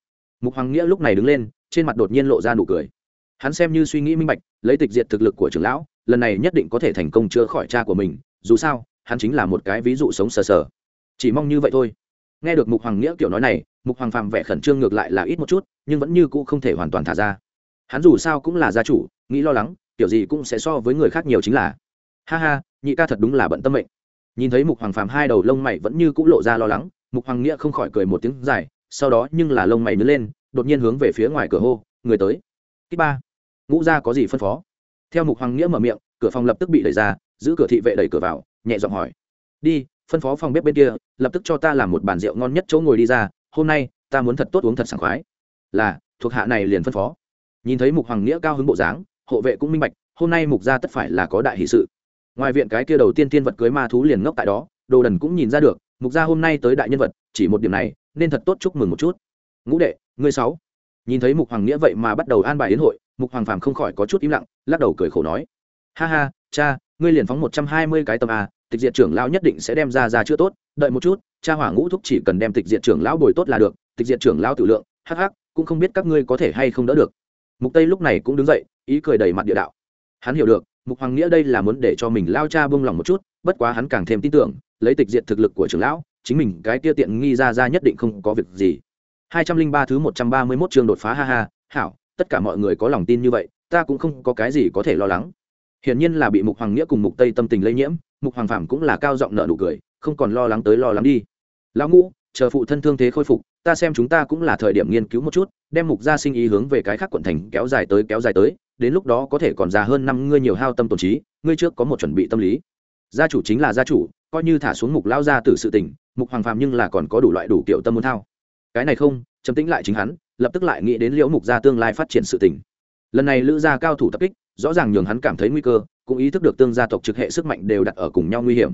Speaker 1: mục hoàng nghĩa lúc này đứng lên, trên mặt đột nhiên lộ ra nụ cười. Hắn xem như suy nghĩ minh bạch, lấy tịch diệt thực lực của trưởng lão, lần này nhất định có thể thành công chữa khỏi cha của mình, dù sao, hắn chính là một cái ví dụ sống sờ sờ. Chỉ mong như vậy thôi. Nghe được mục hoàng nghĩa kiểu nói này mục hoàng phàm vẻ khẩn trương ngược lại là ít một chút, nhưng vẫn như cũ không thể hoàn toàn thả ra. Hắn dù sao cũng là gia chủ, nghĩ lo lắng, kiểu gì cũng sẽ so với người khác nhiều chính là. Ha ha, nhị ca thật đúng là bận tâm mệnh. Nhìn thấy mục hoàng phàm hai đầu lông mày vẫn như cũ lộ ra lo lắng, mục hoàng nghĩa không khỏi cười một tiếng dài, sau đó nhưng là lông mày nứt lên, đột nhiên hướng về phía ngoài cửa hô, người tới. Kích ba. Ngũ gia có gì phân phó? Theo mục hoàng nghĩa mở miệng, cửa phòng lập tức bị đẩy ra, giữ cửa thị vệ đẩy cửa vào, nhẹ giọng hỏi. Đi, phân phó phòng bếp bên kia, lập tức cho ta làm một bàn rượu ngon nhất chỗ ngồi đi ra hôm nay, ta muốn thật tốt uống thật sảng khoái. Là, thuộc hạ này liền phân phó. Nhìn thấy mục hoàng nghĩa cao hứng bộ dáng, hộ vệ cũng minh bạch, hôm nay mục gia tất phải là có đại hỷ sự. Ngoài viện cái kia đầu tiên tiên vật cưới ma thú liền ngốc tại đó, đồ đần cũng nhìn ra được, mục gia hôm nay tới đại nhân vật, chỉ một điểm này, nên thật tốt chúc mừng một chút. Ngũ đệ, ngươi sáu. Nhìn thấy mục hoàng nghĩa vậy mà bắt đầu an bài yến hội, mục hoàng phàm không khỏi có chút im lặng, lắc đầu cười khổ nói. Ha ha, cha, ngươi liền phóng một trăm hai mươi cái tầm a tịch diệt trưởng lão nhất định sẽ đem ra ra chữa tốt, đợi một chút, cha hỏa ngũ thúc chỉ cần đem tịch diệt trưởng lão bồi tốt là được, tịch diệt trưởng lão tự lượng, hắc hắc, cũng không biết các ngươi có thể hay không đỡ được. Mục tây lúc này cũng đứng dậy, ý cười đầy mặt địa đạo. Hắn hiểu được, mục hoàng nghĩa đây là muốn để cho mình lao cha buông lòng một chút, bất quá hắn càng thêm tin tưởng, lấy tịch diệt thực lực của trưởng lão, chính mình cái kia tiện nghi ra ra nhất định không có việc gì. 203 thứ 131 chương đột phá, ha ha, hảo, tất cả mọi người có lòng tin như vậy, ta cũng không có cái gì có thể lo lắng. Hiển nhiên là bị mục hoàng nghĩa cùng mục tây tâm tình lây nhiễm mục hoàng phạm cũng là cao giọng nợ nụ cười, không còn lo lắng tới lo lắng đi. Lão ngũ, chờ phụ thân thương thế khôi phục, ta xem chúng ta cũng là thời điểm nghiên cứu một chút, đem mục gia sinh ý hướng về cái khác quận thành kéo dài tới kéo dài tới, đến lúc đó có thể còn già hơn năm ngươi nhiều hao tâm tổn trí, ngươi trước có một chuẩn bị tâm lý. Gia chủ chính là gia chủ, coi như thả xuống mục lao gia tử sự tình, mục hoàng phạm nhưng là còn có đủ loại đủ kiểu tâm muốn thao. Cái này không, chấm tĩnh lại chính hắn, lập tức lại nghĩ đến liễu mục gia tương lai phát triển sự tình. Lần này lữ gia cao thủ tập kích, rõ ràng nhường hắn cảm thấy nguy cơ cũng ý thức được tương gia tộc trực hệ sức mạnh đều đặt ở cùng nhau nguy hiểm.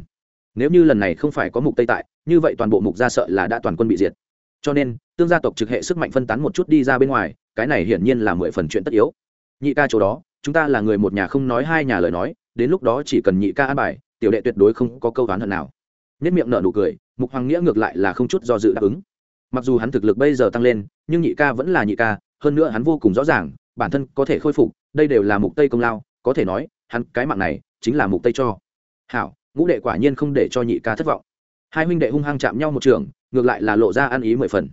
Speaker 1: Nếu như lần này không phải có mục tây tại, như vậy toàn bộ mục gia sợ là đã toàn quân bị diệt. Cho nên, tương gia tộc trực hệ sức mạnh phân tán một chút đi ra bên ngoài, cái này hiển nhiên là mười phần chuyện tất yếu. Nhị ca chỗ đó, chúng ta là người một nhà không nói hai nhà lời nói, đến lúc đó chỉ cần nhị ca an bài, tiểu đệ tuyệt đối không có câu đoán hận nào. Nhất miệng nở nụ cười, mục hoàng nghĩa ngược lại là không chút do dự đáp ứng. Mặc dù hắn thực lực bây giờ tăng lên, nhưng nhị ca vẫn là nhị ca, hơn nữa hắn vô cùng rõ ràng, bản thân có thể khôi phục, đây đều là mục tây công lao, có thể nói hắn cái mạng này chính là mục tây cho. Hảo, ngũ đệ quả nhiên không để cho nhị ca thất vọng. Hai huynh đệ hung hăng chạm nhau một trường, ngược lại là lộ ra ăn ý mười phần.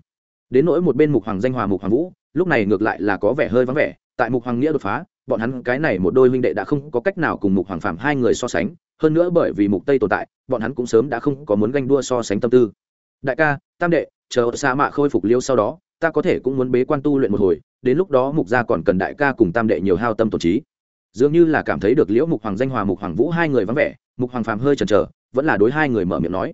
Speaker 1: Đến nỗi một bên mục hoàng danh hòa mục hoàng vũ, lúc này ngược lại là có vẻ hơi vắng vẻ, tại mục hoàng nghĩa đột phá, bọn hắn cái này một đôi huynh đệ đã không có cách nào cùng mục hoàng phạm hai người so sánh, hơn nữa bởi vì mục tây tồn tại, bọn hắn cũng sớm đã không có muốn ganh đua so sánh tâm tư. Đại ca, tam đệ, chờ sa mạ khôi phục liêu sau đó, ta có thể cũng muốn bế quan tu luyện một hồi, đến lúc đó mục gia còn cần đại ca cùng tam đệ nhiều hao tâm tổn trí dường như là cảm thấy được liễu mục hoàng danh hòa mục hoàng vũ hai người vắng vẻ, mục hoàng phàm hơi chần chờ, vẫn là đối hai người mở miệng nói.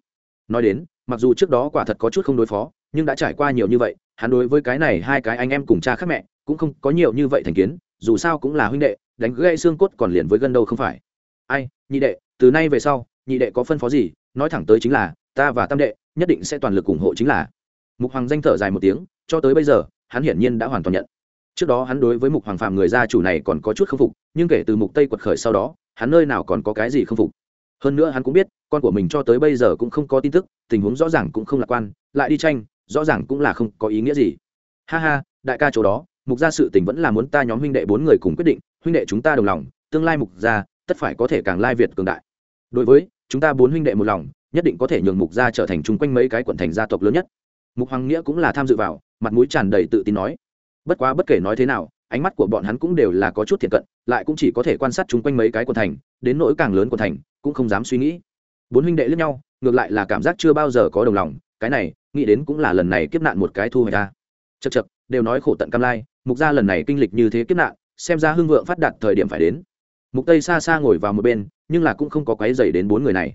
Speaker 1: Nói đến, mặc dù trước đó quả thật có chút không đối phó, nhưng đã trải qua nhiều như vậy, hắn đối với cái này hai cái anh em cùng cha khác mẹ, cũng không có nhiều như vậy thành kiến, dù sao cũng là huynh đệ, đánh gãy xương cốt còn liền với gân đâu không phải. Ai, nhị đệ, từ nay về sau, nhị đệ có phân phó gì, nói thẳng tới chính là, ta và tam đệ, nhất định sẽ toàn lực ủng hộ chính là. Mục hoàng danh thở dài một tiếng, cho tới bây giờ, hắn hiển nhiên đã hoàn toàn nhận trước đó hắn đối với mục hoàng phàm người gia chủ này còn có chút k phục, nhưng kể từ mục tây quật khởi sau đó, hắn nơi nào còn có cái gì k phục. Hơn nữa hắn cũng biết, con của mình cho tới bây giờ cũng không có tin tức, tình huống rõ ràng cũng không lạc quan, lại đi tranh, rõ ràng cũng là không có ý nghĩa gì. Ha ha, đại ca chỗ đó, mục gia sự tình vẫn là muốn ta nhóm huynh đệ bốn người cùng quyết định, huynh đệ chúng ta đồng lòng, tương lai mục gia, tất phải có thể càng lai việt cường đại. Đối với, chúng ta bốn huynh đệ một lòng, nhất định có thể nhường mục gia trở thành chung quanh mấy cái quận thành gia tộc lớn nhất. Mục hoàng nghĩa cũng là tham dự vào, mặt mũi tràn đầy tự tin nói bất quá bất kể nói thế nào, ánh mắt của bọn hắn cũng đều là có chút thiện cận, lại cũng chỉ có thể quan sát chung quanh mấy cái quần thành, đến nỗi càng lớn quần thành, cũng không dám suy nghĩ. Bốn huynh đệ lẫn nhau, ngược lại là cảm giác chưa bao giờ có đồng lòng, cái này, nghĩ đến cũng là lần này kiếp nạn một cái thu hoạch ta chật chật đều nói khổ tận cam lai, mục gia lần này kinh lịch như thế kiếp nạn, xem ra hưng vượng phát đạt thời điểm phải đến. Mục tây xa xa ngồi vào một bên, nhưng là cũng không có quấy dày đến bốn người này.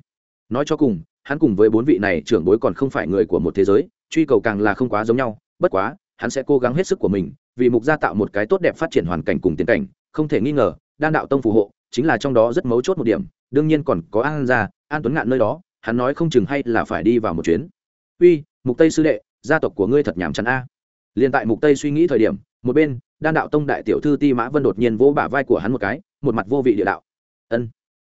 Speaker 1: Nói cho cùng, hắn cùng với bốn vị này trưởng bối còn không phải người của một thế giới, truy cầu càng là không quá giống nhau, bất quá hắn sẽ cố gắng hết sức của mình, vì mục gia tạo một cái tốt đẹp phát triển hoàn cảnh cùng tiến cảnh, không thể nghi ngờ, đan đạo tông phù hộ, chính là trong đó rất mấu chốt một điểm, đương nhiên còn có an gia, an tuấn ngạn nơi đó, hắn nói không chừng hay là phải đi vào một chuyến. Uy, mục tây sư đệ, gia tộc của ngươi thật nhảm chán a. Liền tại mục tây suy nghĩ thời điểm, một bên, đan đạo tông đại tiểu thư ti mã vân đột nhiên vỗ bả vai của hắn một cái, một mặt vô vị địa đạo. Ân.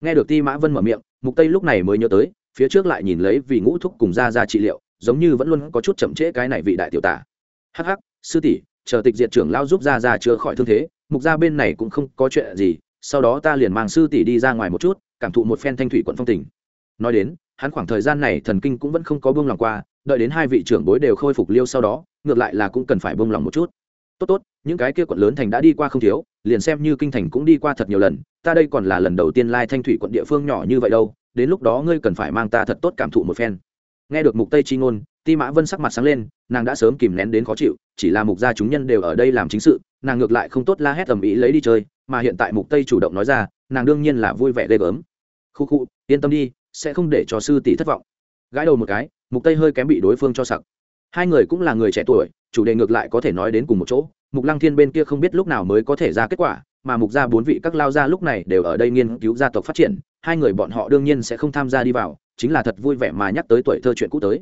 Speaker 1: Nghe được ti mã vân mở miệng, mục tây lúc này mới nhớ tới, phía trước lại nhìn lấy vì ngũ thúc cùng ra ra trị liệu, giống như vẫn luôn có chút chậm trễ cái này vị đại tiểu tả hắc hắc, sư tỷ, chờ tịch diệt trưởng lao giúp ra ra chữa khỏi thương thế, mục ra bên này cũng không có chuyện gì, sau đó ta liền mang sư tỷ đi ra ngoài một chút, cảm thụ một phen thanh thủy quận phong tình. Nói đến, hắn khoảng thời gian này thần kinh cũng vẫn không có buông lòng qua, đợi đến hai vị trưởng bối đều khôi phục liêu sau đó, ngược lại là cũng cần phải buông lòng một chút. Tốt tốt, những cái kia quận lớn thành đã đi qua không thiếu, liền xem như kinh thành cũng đi qua thật nhiều lần, ta đây còn là lần đầu tiên lai thanh thủy quận địa phương nhỏ như vậy đâu, đến lúc đó ngươi cần phải mang ta thật tốt cảm thụ một phen nghe được mục tây chi ngôn, ti mã vân sắc mặt sáng lên, nàng đã sớm kìm nén đến khó chịu, chỉ là mục gia chúng nhân đều ở đây làm chính sự, nàng ngược lại không tốt la hét ầm ĩ lấy đi chơi, mà hiện tại mục tây chủ động nói ra, nàng đương nhiên là vui vẻ ghê gớm. Khu khu, yên tâm đi, sẽ không để cho sư tỷ thất vọng. Gãi đầu một cái, mục tây hơi kém bị đối phương cho sặc. Hai người cũng là người trẻ tuổi, chủ đề ngược lại có thể nói đến cùng một chỗ, mục lăng thiên bên kia không biết lúc nào mới có thể ra kết quả, mà mục gia bốn vị các lao gia lúc này đều ở đây nghiên cứu gia tộc phát triển, hai người bọn họ đương nhiên sẽ không tham gia đi vào chính là thật vui vẻ mà nhắc tới tuổi thơ chuyện cũ tới.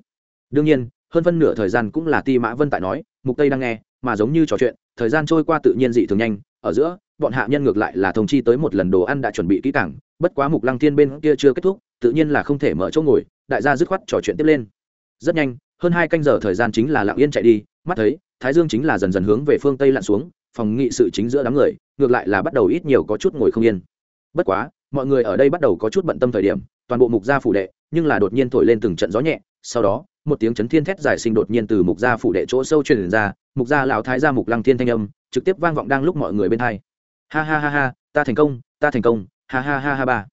Speaker 1: Đương nhiên, hơn phân nửa thời gian cũng là ti mã vân tại nói, mục tây đang nghe, mà giống như trò chuyện, thời gian trôi qua tự nhiên dị thường nhanh, ở giữa, bọn hạ nhân ngược lại là thông chi tới một lần đồ ăn đã chuẩn bị kỹ càng, bất quá mục lăng thiên bên kia chưa kết thúc, tự nhiên là không thể mở chỗ ngồi, đại gia dứt khoát trò chuyện tiếp lên. Rất nhanh, hơn hai canh giờ thời gian chính là lặng yên chạy đi, mắt thấy, thái dương chính là dần dần hướng về phương tây lặn xuống, phòng nghị sự chính giữa đám người, ngược lại là bắt đầu ít nhiều có chút ngồi không yên. Bất quá, mọi người ở đây bắt đầu có chút bận tâm thời điểm toàn bộ mục gia phủ đệ, nhưng là đột nhiên thổi lên từng trận gió nhẹ, sau đó, một tiếng chấn thiên thét giải sinh đột nhiên từ mục gia phủ đệ chỗ sâu truyền ra, mục gia lão thái gia mục lăng thiên thanh âm, trực tiếp vang vọng đang lúc mọi người bên hai. Ha ha ha ha, ta thành công, ta thành công, ha ha ha ha ba.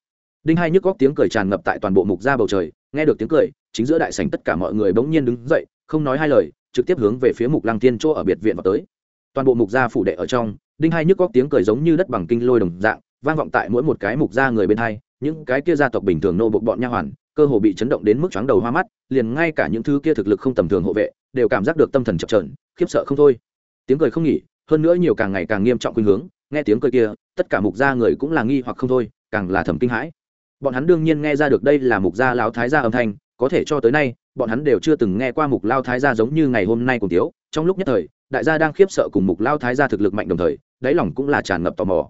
Speaker 1: Đinh hai nhức góc tiếng cười tràn ngập tại toàn bộ mục gia bầu trời, nghe được tiếng cười, chính giữa đại sảnh tất cả mọi người bỗng nhiên đứng dậy, không nói hai lời, trực tiếp hướng về phía mục lăng thiên chỗ ở biệt viện vào tới. Toàn bộ mục gia phủ đệ ở trong, đinh hai nhức góc tiếng cười giống như đất bằng kinh lôi đồng dạng, vang vọng tại mỗi một cái mục gia người bên hai những cái kia gia tộc bình thường nô bộc bọn nha hoàn, cơ hồ bị chấn động đến mức chóng đầu hoa mắt, liền ngay cả những thứ kia thực lực không tầm thường hộ vệ, đều cảm giác được tâm thần chập trờn khiếp sợ không thôi. Tiếng cười không nghỉ, hơn nữa nhiều càng ngày càng nghiêm trọng khuynh hướng, nghe tiếng cười kia, tất cả mục gia người cũng là nghi hoặc không thôi, càng là thầm kinh hãi. Bọn hắn đương nhiên nghe ra được đây là mục gia lão thái gia âm thanh, có thể cho tới nay, bọn hắn đều chưa từng nghe qua mục lao thái gia giống như ngày hôm nay cùng tiếu trong lúc nhất thời, đại gia đang khiếp sợ cùng mục lao thái gia thực lực mạnh đồng thời, đáy lòng cũng là tràn ngập tò mò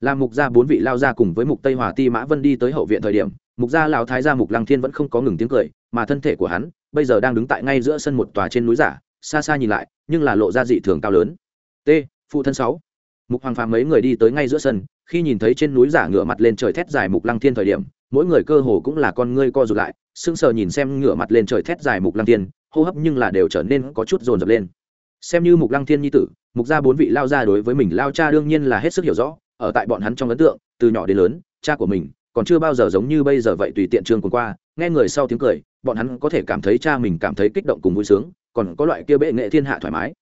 Speaker 1: làm mục gia bốn vị lao ra cùng với mục tây hòa ti mã vân đi tới hậu viện thời điểm, mục gia lão thái gia mục lăng thiên vẫn không có ngừng tiếng cười, mà thân thể của hắn bây giờ đang đứng tại ngay giữa sân một tòa trên núi giả, xa xa nhìn lại, nhưng là lộ ra dị thường cao lớn. T, phụ thân sáu. Mục hoàng phàm mấy người đi tới ngay giữa sân, khi nhìn thấy trên núi giả ngửa mặt lên trời thét dài mục lăng thiên thời điểm, mỗi người cơ hồ cũng là con ngươi co rụt lại, sững sờ nhìn xem ngửa mặt lên trời thét dài mục lăng thiên, hô hấp nhưng là đều trở nên có chút dồn dập lên. Xem như mục lăng thiên nhi tử, mục gia bốn vị lao ra đối với mình lao cha đương nhiên là hết sức hiểu rõ ở tại bọn hắn trong ấn tượng, từ nhỏ đến lớn, cha của mình còn chưa bao giờ giống như bây giờ vậy tùy tiện trường cùng qua, nghe người sau tiếng cười, bọn hắn có thể cảm thấy cha mình cảm thấy kích động cùng vui sướng, còn có loại kia bệ nghệ thiên hạ thoải mái.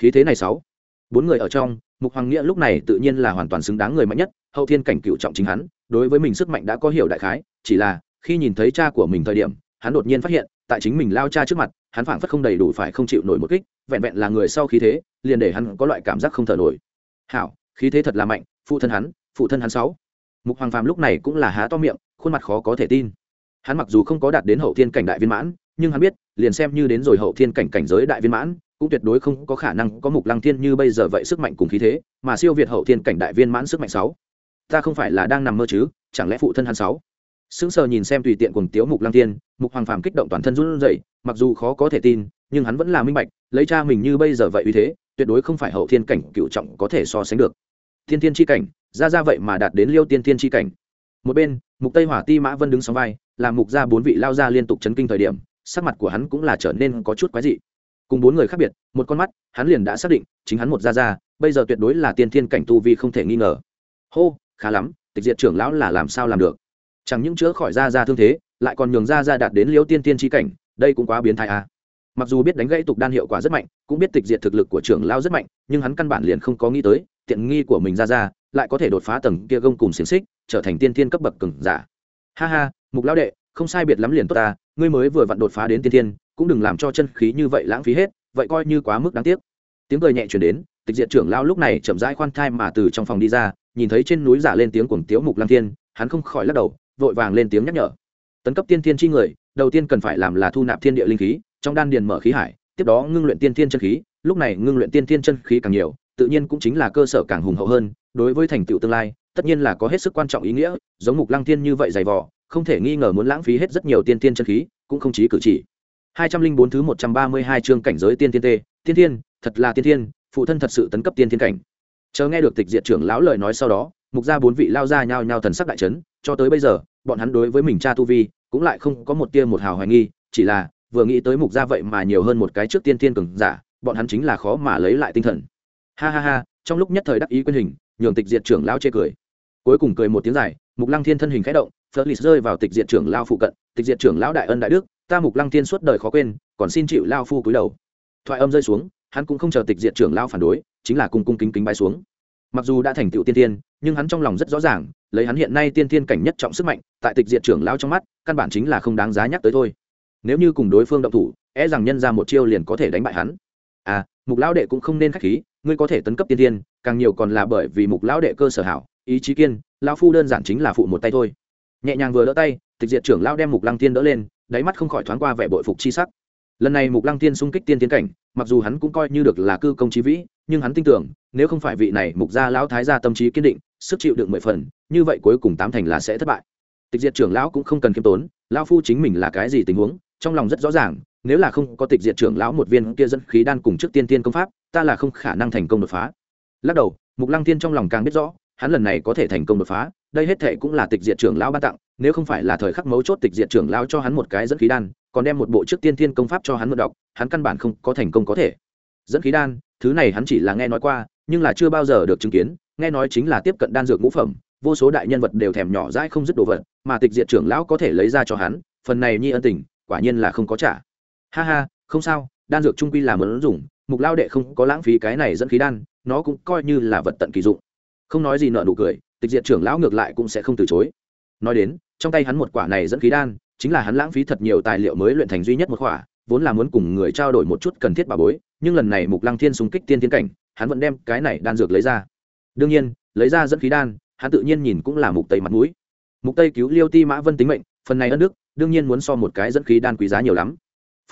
Speaker 1: Khí thế này sáu, bốn người ở trong, mục hoàng nghĩa lúc này tự nhiên là hoàn toàn xứng đáng người mạnh nhất, hậu thiên cảnh cựu trọng chính hắn, đối với mình sức mạnh đã có hiểu đại khái, chỉ là khi nhìn thấy cha của mình thời điểm, hắn đột nhiên phát hiện, tại chính mình lao cha trước mặt, hắn phảng phất không đầy đủ phải không chịu nổi một kích, vẹn vẹn là người sau khí thế, liền để hắn có loại cảm giác không thở nổi. Hảo, khí thế thật là mạnh phụ thân hắn, phụ thân hắn sáu. Mục hoàng phàm lúc này cũng là há to miệng, khuôn mặt khó có thể tin. Hắn mặc dù không có đạt đến hậu thiên cảnh đại viên mãn, nhưng hắn biết, liền xem như đến rồi hậu thiên cảnh cảnh giới đại viên mãn, cũng tuyệt đối không có khả năng có mục lăng thiên như bây giờ vậy sức mạnh cùng khí thế, mà siêu việt hậu thiên cảnh đại viên mãn sức mạnh sáu. Ta không phải là đang nằm mơ chứ, chẳng lẽ phụ thân hắn sáu? Sững sờ nhìn xem tùy tiện cùng tiếu mục lăng thiên, mục hoàng phàm kích động toàn thân run rẩy, mặc dù khó có thể tin, nhưng hắn vẫn là minh bạch, lấy cha mình như bây giờ vậy uy thế, tuyệt đối không phải hậu thiên cảnh cựu trọng có thể so sánh được thiên thiên chi cảnh, ra ra vậy mà đạt đến liêu tiên thiên chi cảnh. Một bên, mục tây hỏa ti mã vân đứng sóng vai, làm mục ra bốn vị lao ra liên tục chấn kinh thời điểm, sắc mặt của hắn cũng là trở nên có chút quái dị. Cùng bốn người khác biệt, một con mắt, hắn liền đã xác định, chính hắn một ra ra bây giờ tuyệt đối là tiên thiên cảnh tu vi không thể nghi ngờ. Hô, khá lắm, tịch diệt trưởng lão là làm sao làm được? Chẳng những chữa khỏi ra ra thương thế, lại còn nhường ra ra đạt đến Liêu tiên tiên chi cảnh, đây cũng quá biến thái à. mặc dù biết đánh gãy tục đan hiệu quả rất mạnh, cũng biết tịch diệt thực lực của trưởng lão rất mạnh, nhưng hắn căn bản liền không có nghĩ tới tiện nghi của mình ra ra, lại có thể đột phá tầng kia gông cùng xiềng xích, trở thành tiên thiên cấp bậc cường giả. Ha ha, mục lão đệ, không sai biệt lắm liền tốt ta, ngươi mới vừa vặn đột phá đến tiên thiên, cũng đừng làm cho chân khí như vậy lãng phí hết, vậy coi như quá mức đáng tiếc. Tiếng cười nhẹ chuyển đến, tịch diệt trưởng lao lúc này chậm rãi khoan thai mà từ trong phòng đi ra, nhìn thấy trên núi giả lên tiếng cuồng tiếu mục lăng thiên, hắn không khỏi lắc đầu, vội vàng lên tiếng nhắc nhở. Tấn cấp tiên thiên chi người, đầu tiên cần phải làm là thu nạp thiên địa linh khí, trong đan điền mở khí hải, tiếp đó ngưng luyện tiên thiên chân khí, lúc này ngưng luyện tiên thiên chân khí càng nhiều tự nhiên cũng chính là cơ sở càng hùng hậu hơn, đối với thành tựu tương lai, tất nhiên là có hết sức quan trọng ý nghĩa, giống mục lăng thiên như vậy dày vò, không thể nghi ngờ muốn lãng phí hết rất nhiều tiên thiên chân khí, cũng không chí cử chỉ. Hai trăm linh bốn thứ một trăm ba mươi hai chương cảnh giới tiên thiên tê, tiên thiên, thật là tiên thiên, phụ thân thật sự tấn cấp tiên thiên cảnh. Chờ nghe được tịch diệt trưởng lão lời nói sau đó, mục gia bốn vị lao ra nhao nhao thần sắc đại trấn cho tới bây giờ, bọn hắn đối với mình cha tu vi, cũng lại không có một tia một hào hoài nghi, chỉ là vừa nghĩ tới mục gia vậy mà nhiều hơn một cái trước tiên thiên cường giả, bọn hắn chính là khó mà lấy lại tinh thần ha ha ha, trong lúc nhất thời đắc ý quyên hình, nhường tịch diệt trưởng lão chê cười. Cuối cùng cười một tiếng dài, mục lăng thiên thân hình khẽ động phớt lì rơi vào tịch diệt trưởng lao phụ cận. Tịch diệt trưởng lão đại ân đại đức, ta mục lăng thiên suốt đời khó quên, còn xin chịu lao phu cúi đầu. Thoại âm rơi xuống, hắn cũng không chờ tịch diệt trưởng lao phản đối, chính là cung cung kính kính bay xuống. Mặc dù đã thành tựu tiên tiên, nhưng hắn trong lòng rất rõ ràng, lấy hắn hiện nay tiên tiên cảnh nhất trọng sức mạnh, tại tịch diệt trưởng lao trong mắt, căn bản chính là không đáng giá nhắc tới thôi. Nếu như cùng đối phương động thủ e rằng nhân ra một chiêu liền có thể đánh bại hắn mục lão đệ cũng không nên k h á c h khí, ngươi có thể tấn cấp tiên tiên càng nhiều còn là bởi vì mục lão đệ cơ sở hảo, ý chí kiên, Lão phu đơn giản chính là phụ một tay thôi. Nhẹ nhàng vừa đỡ tay, tịch diệt trưởng lão đem mục lăng tiên đỡ lên, đáy mắt không khỏi thoáng qua vẻ bội phục chi sắc. Lần này mục lăng tiên xung kích tiên tiến cảnh, mặc dù hắn cũng coi như được là cư công trí vĩ, nhưng hắn tin tưởng, nếu không phải vị này mục gia lão thái gia tâm trí kiên định, sức chịu đựng mười phần, như vậy cuối cùng tám thành là sẽ thất bại. Tịch diệt trưởng lão cũng không cần khiêm tốn, lão phu chính mình là cái gì tình huống, trong lòng rất rõ ràng nếu là không có tịch diệt trưởng lão một viên kia dẫn khí đan cùng trước tiên tiên công pháp, ta là không khả năng thành công đột phá. Lắc đầu, mục lăng tiên trong lòng càng biết rõ, hắn lần này có thể thành công đột phá, đây hết thệ cũng là tịch diệt trưởng lão ban tặng, nếu không phải là thời khắc mấu chốt tịch diệt trưởng lão cho hắn một cái dẫn khí đan, còn đem một bộ trước tiên thiên công pháp cho hắn mượn đọc, hắn căn bản không có thành công có thể. Dẫn khí đan, thứ này hắn chỉ là nghe nói qua, nhưng là chưa bao giờ được chứng kiến, nghe nói chính là tiếp cận đan dược ngũ phẩm, vô số đại nhân vật đều thèm nhỏ dãi không dứt đồ vật, mà tịch diệt trưởng lão có thể lấy ra cho hắn, phần này nhi ân tình, quả nhiên là không có trả ha ha, không sao, đan dược trung quy là mớn dùng, mục lao đệ không có lãng phí cái này dẫn khí đan, nó cũng coi như là vật tận kỳ dụng. Không nói gì nợ nụ cười, tịch diệt trưởng lão ngược lại cũng sẽ không từ chối. Nói đến, trong tay hắn một quả này dẫn khí đan, chính là hắn lãng phí thật nhiều tài liệu mới luyện thành duy nhất một quả, vốn là muốn cùng người trao đổi một chút cần thiết bà bối, nhưng lần này mục lăng thiên xung kích tiên tiến cảnh, hắn vẫn đem cái này đan dược lấy ra. Đương nhiên, lấy ra dẫn khí đan, hắn tự nhiên nhìn cũng là mục tây mặt mũi. Mục tây cứu liêu ti mã vân tính mệnh, phần này ân đức, đương nhiên muốn so một cái dẫn khí đan quý giá nhiều lắm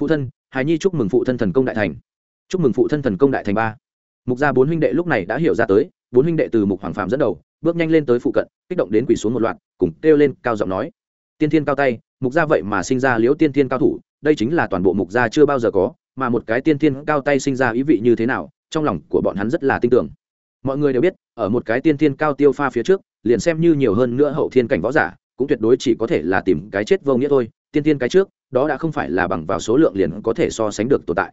Speaker 1: phụ thân, hài nhi chúc mừng phụ thân thần công đại thành. Chúc mừng phụ thân thần công đại thành ba. Mục gia bốn huynh đệ lúc này đã hiểu ra tới, bốn huynh đệ từ mục hoàng phạm dẫn đầu, bước nhanh lên tới phụ cận, kích động đến quỳ xuống một loạt, cùng kêu lên cao giọng nói. Tiên thiên cao tay, mục gia vậy mà sinh ra liễu tiên thiên cao thủ, đây chính là toàn bộ mục gia chưa bao giờ có, mà một cái tiên thiên cao tay sinh ra ý vị như thế nào, trong lòng của bọn hắn rất là tin tưởng. Mọi người đều biết, ở một cái tiên thiên cao tiêu pha phía trước, liền xem như nhiều hơn nữa hậu thiên cảnh võ giả, cũng tuyệt đối chỉ có thể là tìm cái chết vô nghĩa thôi tiên tiên cái trước, đó đã không phải là bằng vào số lượng liền có thể so sánh được tồn tại.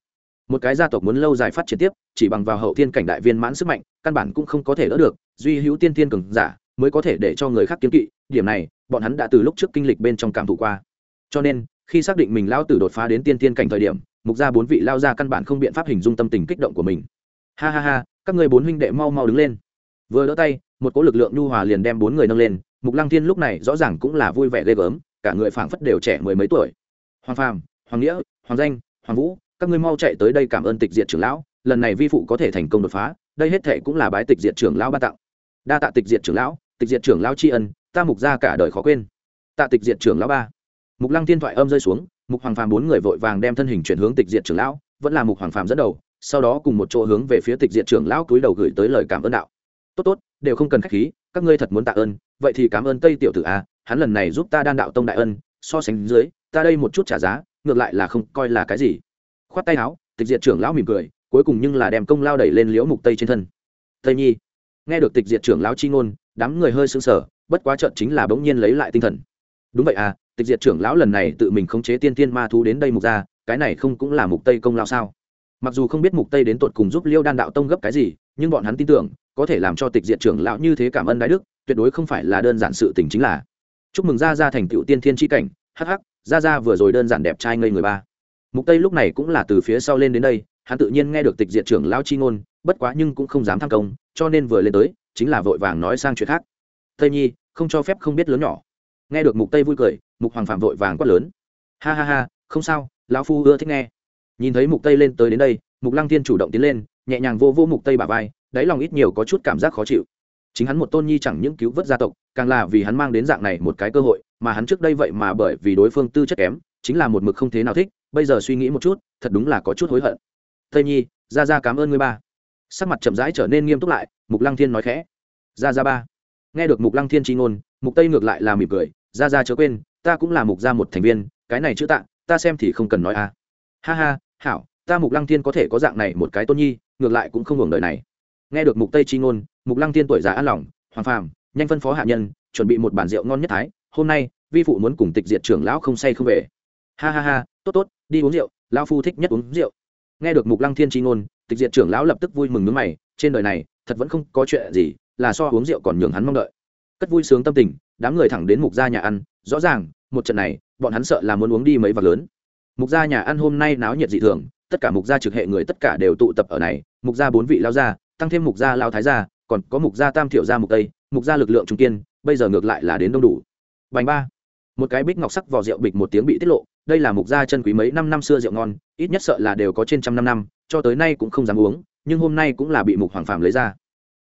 Speaker 1: Một cái gia tộc muốn lâu dài phát triển tiếp, chỉ bằng vào hậu thiên cảnh đại viên mãn sức mạnh, căn bản cũng không có thể đỡ được, duy hữu tiên tiên cường giả mới có thể để cho người khác kiếm kỵ, điểm này, bọn hắn đã từ lúc trước kinh lịch bên trong cảm thụ qua. Cho nên, khi xác định mình lao tử đột phá đến tiên tiên cảnh thời điểm, mục gia bốn vị lao ra căn bản không biện pháp hình dung tâm tình kích động của mình. Ha ha ha, các người bốn huynh đệ mau mau đứng lên. Vừa đỡ tay, một cỗ lực lượng nhu hòa liền đem bốn người nâng lên, mục lăng thiên lúc này rõ ràng cũng là vui vẻ ghê gớm cả người phảng phất đều trẻ mười mấy tuổi. Hoàng phàm, hoàng nghĩa, hoàng danh, hoàng vũ, các ngươi mau chạy tới đây cảm ơn tịch diệt trưởng lão, lần này vi phụ có thể thành công đột phá, đây hết thệ cũng là bái tịch diệt trưởng lão ban tặng. Đa tạ tịch diệt trưởng lão, tịch diệt trưởng lão tri ân, ta mục ra cả đời khó quên. Tạ tịch diệt trưởng lão ba. Mục lăng thiên thoại âm rơi xuống, mục hoàng phàm bốn người vội vàng đem thân hình chuyển hướng tịch diệt trưởng lão, vẫn là mục hoàng phàm dẫn đầu, sau đó cùng một chỗ hướng về phía tịch diệt trưởng lão cúi đầu gửi tới lời cảm ơn đạo. Tốt tốt, đều không cần khách khí, các ngươi thật muốn tạ ơn, vậy thì cảm ơn tây tiểu tử a hắn lần này giúp ta đan đạo tông đại ân, so sánh dưới, ta đây một chút trả giá, ngược lại là không coi là cái gì. Khoát tay áo, tịch diệt trưởng lão mỉm cười, cuối cùng nhưng là đem công lao đẩy lên liễu mục tây trên thân. Tây nhi, nghe được tịch diệt trưởng lão chi ngôn, đám người hơi sững sờ, bất quá trận chính là bỗng nhiên lấy lại tinh thần. Đúng vậy à tịch diệt trưởng lão lần này tự mình khống chế tiên tiên ma thú đến đây mục ra, cái này không cũng là mục tây công lao sao? Mặc dù không biết mục tây đến tột cùng giúp liêu đan đạo tông gấp cái gì, nhưng bọn hắn tin tưởng, có thể làm cho tịch diệt trưởng lão như thế cảm ơn đại đức, tuyệt đối không phải là đơn giản sự tình chính là chúc mừng gia gia thành tựu tiên thiên chi cảnh. Hắc hắc, gia gia vừa rồi đơn giản đẹp trai ngây người ba. Mục tây lúc này cũng là từ phía sau lên đến đây, hắn tự nhiên nghe được tịch diệt trưởng lão chi ngôn, bất quá nhưng cũng không dám tham công, cho nên vừa lên tới, chính là vội vàng nói sang chuyện khác. Tây nhi, không cho phép không biết lớn nhỏ. Nghe được mục tây vui cười, mục hoàng phạm vội vàng quát lớn. Ha ha ha, không sao, lão phu ưa thích nghe. Nhìn thấy mục tây lên tới đến đây, mục lăng tiên chủ động tiến lên, nhẹ nhàng vô vô mục tây bả vai, đáy lòng ít nhiều có chút cảm giác khó chịu chính hắn một tôn nhi chẳng những cứu vớt gia tộc, càng là vì hắn mang đến dạng này một cái cơ hội, mà hắn trước đây vậy mà bởi vì đối phương tư chất kém, chính là một mực không thế nào thích, bây giờ suy nghĩ một chút, thật đúng là có chút hối hận. Tây nhi ra ra cảm ơn ngươi ba. Sắc mặt chậm rãi trở nên nghiêm túc lại, mục lăng thiên nói khẽ. Ra ra ba. Nghe được mục lăng thiên tri ngôn, mục tây ngược lại là mỉm cười. Ra ra chớ quên, ta cũng là mục gia một thành viên, cái này chữ tạ, ta xem thì không cần nói à. Ha ha, hảo, ta mục lăng thiên có thể có dạng này một cái tôn nhi, ngược lại cũng không hưởng đời này. Nghe được mục tây chi ngôn mục lăng thiên tuổi già an lòng, hoàng phàm, nhanh phân phó hạ nhân, chuẩn bị một bản rượu ngon nhất thái, hôm nay, vi phụ muốn cùng tịch diệt trưởng lão không say không về. Ha ha ha, tốt tốt, đi uống rượu, lão phu thích nhất uống rượu. Nghe được mục lăng thiên chi ngôn, tịch diệt trưởng lão lập tức vui mừng nước mày, trên đời này, thật vẫn không có chuyện gì, là so uống rượu còn nhường hắn mong đợi. Cất vui sướng tâm tình, đám người thẳng đến mục gia nhà ăn, rõ ràng, một trận này, bọn hắn sợ là muốn uống đi mấy vạc lớn. Mục gia nhà ăn hôm nay náo nhiệt dị thường, tất cả mục gia trực hệ người tất cả đều tụ tập ở này, mục gia bốn vị lao gia, tăng thêm mục gia lao thái gia còn có mục gia tam thiểu gia mục tây, mục gia lực lượng trung kiên, bây giờ ngược lại là đến đông đủ. Bành ba. Một cái bích ngọc sắc vỏ rượu bịch một tiếng bị tiết lộ, đây là mục gia chân quý mấy năm năm xưa rượu ngon, ít nhất sợ là đều có trên trăm năm năm, cho tới nay cũng không dám uống, nhưng hôm nay cũng là bị mục hoàng phàm lấy ra.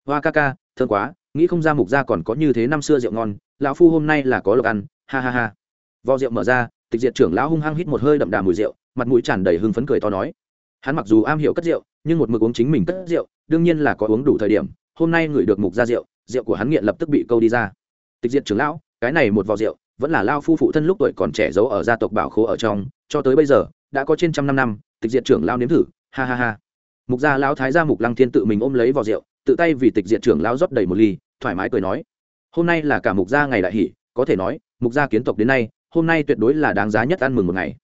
Speaker 1: Hoa ca ca thơm quá, nghĩ không ra mục gia còn có như thế năm xưa rượu ngon, lão phu hôm nay là có lộc ăn, ha ha ha. Vò rượu mở ra, tịch diệt trưởng lão hung hăng hít một hơi đậm đà mùi rượu, mặt mũi tràn đầy hưng phấn cười to nói. Hắn mặc dù am hiểu cất rượu, nhưng một mực uống chính mình cất rượu, đương nhiên là có uống đủ thời điểm hôm nay ngửi được mục ra rượu rượu của hắn nghiện lập tức bị câu đi ra. Tịch diệt trưởng lão, cái này một vò rượu, vẫn là lao phu phụ thân lúc tuổi còn trẻ giấu ở gia tộc bảo khố ở trong, cho tới bây giờ, đã có trên trăm năm năm, tịch diệt trưởng lao nếm thử, ha ha ha. Mục gia lão thái gia mục lăng thiên tự mình ôm lấy vò rượu, tự tay vì tịch diệt trưởng lão rót đầy một ly, thoải mái cười nói, hôm nay là cả mục gia ngày đại hỷ, có thể nói, mục gia kiến tộc đến nay, hôm nay tuyệt đối là đáng giá nhất ăn mừng một ngày.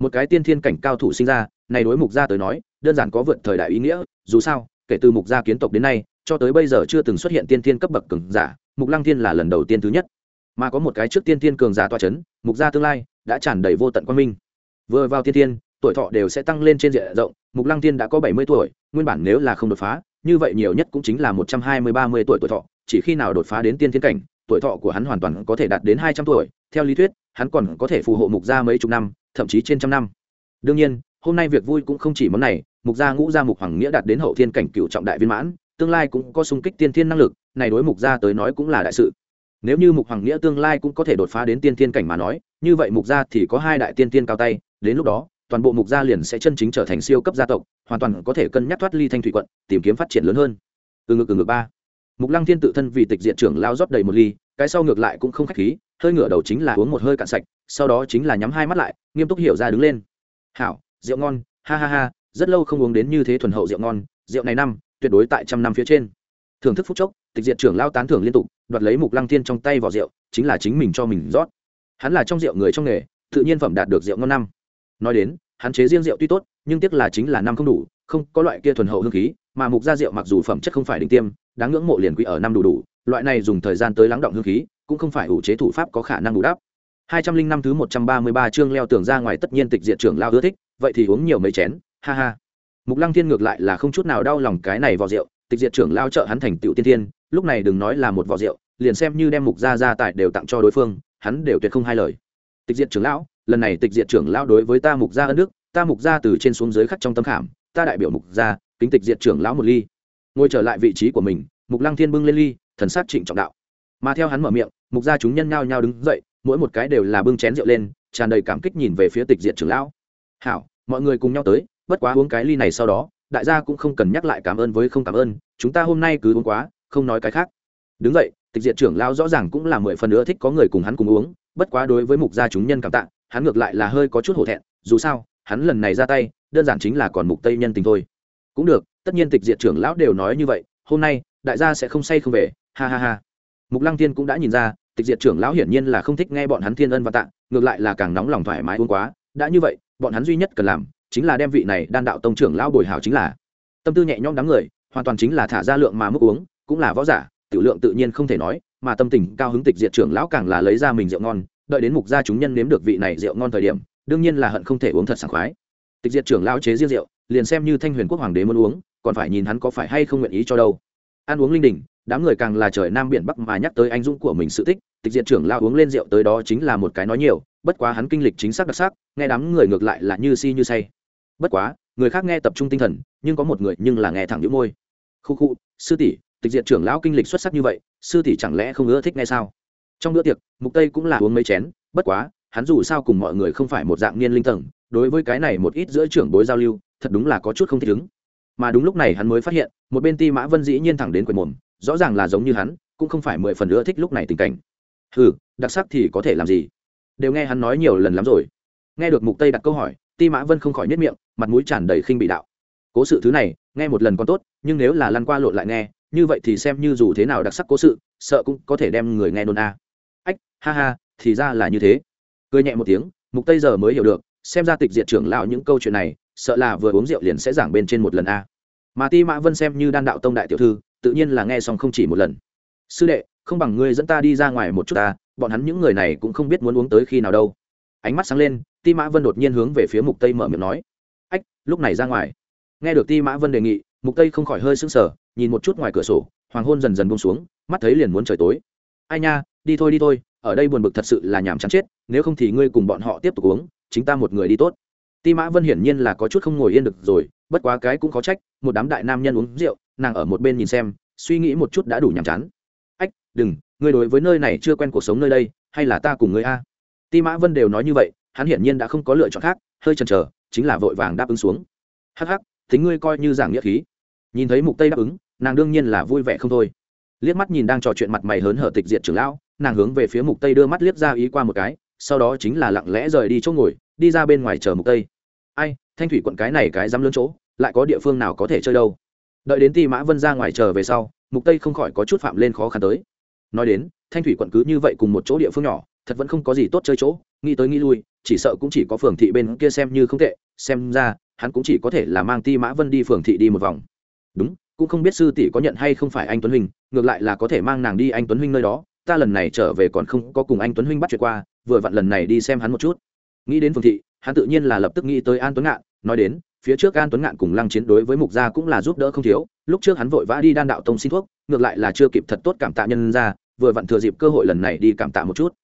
Speaker 1: Một cái tiên thiên cảnh cao thủ sinh ra, này đối mục gia tới nói, đơn giản có vượt thời đại ý nghĩa, dù sao, kể từ mục gia kiến tộc đến nay cho tới bây giờ chưa từng xuất hiện tiên thiên cấp bậc cường giả, mục lăng thiên là lần đầu tiên thứ nhất. Mà có một cái trước tiên thiên cường giả toa c h ấ n mục gia tương lai, đã tràn đầy vô tận quan minh. Vừa vào tiên thiên, tuổi thọ đều sẽ tăng lên trên diện rộng, mục lăng thiên đã có bảy mươi tuổi, nguyên bản nếu là không đột phá, như vậy nhiều nhất cũng chính là một trăm hai mươi, ba mươi tuổi tuổi thọ, chỉ khi nào đột phá đến tiên thiên cảnh, tuổi thọ của hắn hoàn toàn có thể đạt đến hai trăm tuổi, theo lý thuyết, hắn còn có thể phù hộ mục gia mấy chục năm, thậm chí trên trăm năm. Đương nhiên, hôm nay việc vui cũng không chỉ món này, mục gia ngũ gia mục hoàng nghĩa đạt đến hậu thiên cảnh cựu trọng đại viên mãn tương lai cũng có sung kích tiên thiên năng lực, này đối mục gia tới nói cũng là đại sự. Nếu như mục hoàng nghĩa tương lai cũng có thể đột phá đến tiên thiên cảnh mà nói, như vậy mục gia thì có hai đại tiên thiên cao tay, đến lúc đó, toàn bộ mục gia liền sẽ chân chính trở thành siêu cấp gia tộc, hoàn toàn có thể cân nhắc thoát ly thanh thủy quận, tìm kiếm phát triển lớn hơn. Từ ngược từ ngược ba. Mục lăng thiên tự thân vì tịch diện trưởng lao rót đầy một ly, cái sau ngược lại cũng không khách khí, hơi ngửa đầu chính là uống một hơi cạn sạch, sau đó chính là nhắm hai mắt lại, nghiêm túc hiểu ra đứng lên. Hảo, rượu ngon, ha ha ha, rất lâu không uống đến như thế thuần hậu rượu ngon, rượu này năm tuyệt đối tại trăm năm phía trên. Thưởng thức phúc chốc, tịch diệt trưởng lao tán thưởng liên tục, đoạt lấy mục lăng thiên trong tay vỏ rượu, chính là chính mình cho mình rót. Hắn là trong rượu người trong nghề, tự nhiên phẩm đạt được rượu ngon năm. Nói đến, hắn chế riêng rượu tuy tốt, nhưng tiếc là chính là năm không đủ, không có loại kia thuần hậu hương khí, mà mục gia rượu mặc dù phẩm chất không phải đỉnh tiêm, đáng ngưỡng mộ liền quý ở năm đủ đủ, loại này dùng thời gian tới lắng động hương khí, cũng không phải ủ chế thủ pháp có khả năng đủ đáp hai trăm linh năm thứ một trăm ba mươi ba chương leo tường ra ngoài tất nhiên tịch diệt trưởng lao ưa thích, vậy thì uống nhiều mấy chén, ha ha mục lăng thiên ngược lại là không chút nào đau lòng cái này vò rượu, tịch diệt trưởng lao trợ hắn thành tựu tiên thiên, lúc này đừng nói là một vò rượu, liền xem như đem mục gia gia tài đều tặng cho đối phương, hắn đều tuyệt không hai lời. Tịch diệt trưởng lão, lần này tịch diệt trưởng lão đối với ta mục gia ân đức, ta mục gia từ trên xuống dưới khắc trong tâm khảm, ta đại biểu mục gia, kính tịch diệt trưởng lão một ly. Ngồi trở lại vị trí của mình, mục lăng thiên bưng lên ly, thần sát trịnh trọng đạo. Mà theo hắn mở miệng, mục gia chúng nhân nhao nhao đứng dậy, mỗi một cái đều là bưng chén rượu lên, tràn đầy cảm kích nhìn về phía tịch diệt trưởng lão. Hảo, mọi người cùng nhau tới bất quá uống cái ly này sau đó, đại gia cũng không cần nhắc lại cảm ơn với không cảm ơn, chúng ta hôm nay cứ uống quá, không nói cái khác. Đứng dậy tịch diện trưởng lão rõ ràng cũng là mười phần nữa thích có người cùng hắn cùng uống, bất quá đối với mục gia chúng nhân cảm tạ, hắn ngược lại là hơi có chút hổ thẹn, dù sao, hắn lần này ra tay, đơn giản chính là còn mục tây nhân tình thôi. Cũng được, tất nhiên tịch diện trưởng lão đều nói như vậy, hôm nay, đại gia sẽ không say không về, ha ha ha. Mục lăng tiên cũng đã nhìn ra, tịch diệt trưởng lão hiển nhiên là không thích nghe bọn hắn thiên ân và tạ, ngược lại là càng nóng lòng thoải mái uống quá, đã như vậy, bọn hắn duy nhất cần làm chính là đem vị này đan đạo tông trưởng lão bồi hảo chính là. Tâm tư nhẹ nhõm đám người, hoàn toàn chính là thả ra lượng mà mức uống, cũng là võ giả, tiểu lượng tự nhiên không thể nói, mà tâm tình cao hứng tịch diệt trưởng lão càng là lấy ra mình rượu ngon, đợi đến mục gia chúng nhân nếm được vị này rượu ngon thời điểm, đương nhiên là hận không thể uống thật sảng khoái. Tịch diệt trưởng lão chế riêng rượu, liền xem như thanh huyền quốc hoàng đế muốn uống, còn phải nhìn hắn có phải hay không nguyện ý cho đâu. Ăn uống linh đình, đám người càng là trời nam biển bắc mà nhắc tới anh dũng của mình sự tích, tịch diệt trưởng lao uống lên rượu tới đó chính là một cái nói nhiều, bất quá hắn kinh lịch chính xác đặc sắc, nghe đám người ngược lại là như si như say bất quá người khác nghe tập trung tinh thần nhưng có một người nhưng là nghe thẳng những môi. Khu khu sư tỷ tịch diệt trưởng lão kinh lịch xuất sắc như vậy sư tỷ chẳng lẽ không ưa thích nghe sao? Trong bữa tiệc mục tây cũng là uống mấy chén bất quá hắn dù sao cùng mọi người không phải một dạng niên linh tầng đối với cái này một ít giữa trưởng bối giao lưu thật đúng là có chút không thích ứng. Mà đúng lúc này hắn mới phát hiện một bên ti mã vân dĩ nhiên thẳng đến quầy mồm rõ ràng là giống như hắn cũng không phải mười phần ưa thích lúc này tình cảnh. Hừ, đặc sắc thì có thể làm gì? Đều nghe hắn nói nhiều lần lắm rồi. Nghe được mục tây đặt câu hỏi ti mã vân không khỏi nhất miệng, mặt mũi tràn đầy khinh bị đạo. Cố sự thứ này, nghe một lần còn tốt, nhưng nếu là lăn qua lộn lại nghe, như vậy thì xem như dù thế nào đặc sắc cố sự, sợ cũng có thể đem người nghe nôn a. Ách, ha ha, thì ra là như thế. Cười nhẹ một tiếng, mục tây giờ mới hiểu được, xem ra tịch diệt trưởng lão những câu chuyện này, sợ là vừa uống rượu liền sẽ giảng bên trên một lần a. Mà ti mã vân xem như đan đạo tông đại tiểu thư, tự nhiên là nghe xong không chỉ một lần. Sư đệ, không bằng ngươi dẫn ta đi ra ngoài một chút ta, bọn hắn những người này cũng không biết muốn uống tới khi nào đâu ánh mắt sáng lên, ti mã vân đột nhiên hướng về phía mục tây mở miệng nói. Ách, lúc này ra ngoài. Nghe được ti mã vân đề nghị, mục tây không khỏi hơi sững sờ, nhìn một chút ngoài cửa sổ, hoàng hôn dần dần buông xuống, mắt thấy liền muốn trời tối. Ai nha, đi thôi đi thôi, ở đây buồn bực thật sự là nhàm chán chết, nếu không thì ngươi cùng bọn họ tiếp tục uống, chính ta một người đi tốt. Ti mã vân hiển nhiên là có chút không ngồi yên được rồi, bất quá cái cũng có trách, một đám đại nam nhân uống rượu, nàng ở một bên nhìn xem, suy nghĩ một chút đã đủ nhàm chán. Ách, đừng, ngươi đối với nơi này chưa quen cuộc sống nơi đây, hay là ta cùng ngươi a? Ti mã vân đều nói như vậy, hắn hiển nhiên đã không có lựa chọn khác, hơi chần chờ, chính là vội vàng đáp ứng xuống. Hắc hắc, tính ngươi coi như giảng nghĩa khí. Nhìn thấy mục tây đáp ứng, nàng đương nhiên là vui vẻ không thôi. Liếc mắt nhìn đang trò chuyện mặt mày hớn hở tịch diệt trưởng lão, nàng hướng về phía mục tây đưa mắt liếc ra ý qua một cái, sau đó chính là lặng lẽ rời đi chỗ ngồi, đi ra bên ngoài chờ mục tây. Ai, thanh thủy quận cái này cái dám lớn chỗ, lại có địa phương nào có thể chơi đâu? Đợi đến ti mã vân ra ngoài chờ về sau, mục tây không khỏi có chút phạm lên khó khăn tới. Nói đến, thanh thủy quận cứ như vậy cùng một chỗ địa phương nhỏ thật vẫn không có gì tốt chơi chỗ, nghĩ tới nghĩ lui, chỉ sợ cũng chỉ có phường thị bên kia xem như không tệ, xem ra, hắn cũng chỉ có thể là mang ti mã vân đi phường thị đi một vòng. Đúng, cũng không biết sư tỷ có nhận hay không phải anh tuấn huynh, ngược lại là có thể mang nàng đi anh tuấn huynh nơi đó, ta lần này trở về còn không có cùng anh tuấn huynh bắt chuyện qua, vừa vặn lần này đi xem hắn một chút. Nghĩ đến phường thị, hắn tự nhiên là lập tức nghĩ tới an tuấn ngạn, nói đến, phía trước an tuấn ngạn cùng lăng chiến đối với mục gia cũng là giúp đỡ không thiếu, lúc trước hắn vội vã đi đan đạo tông xin thuốc, ngược lại là chưa kịp thật tốt cảm tạ nhân ra, vừa vặn thừa dịp cơ hội lần này đi cảm tạ một chút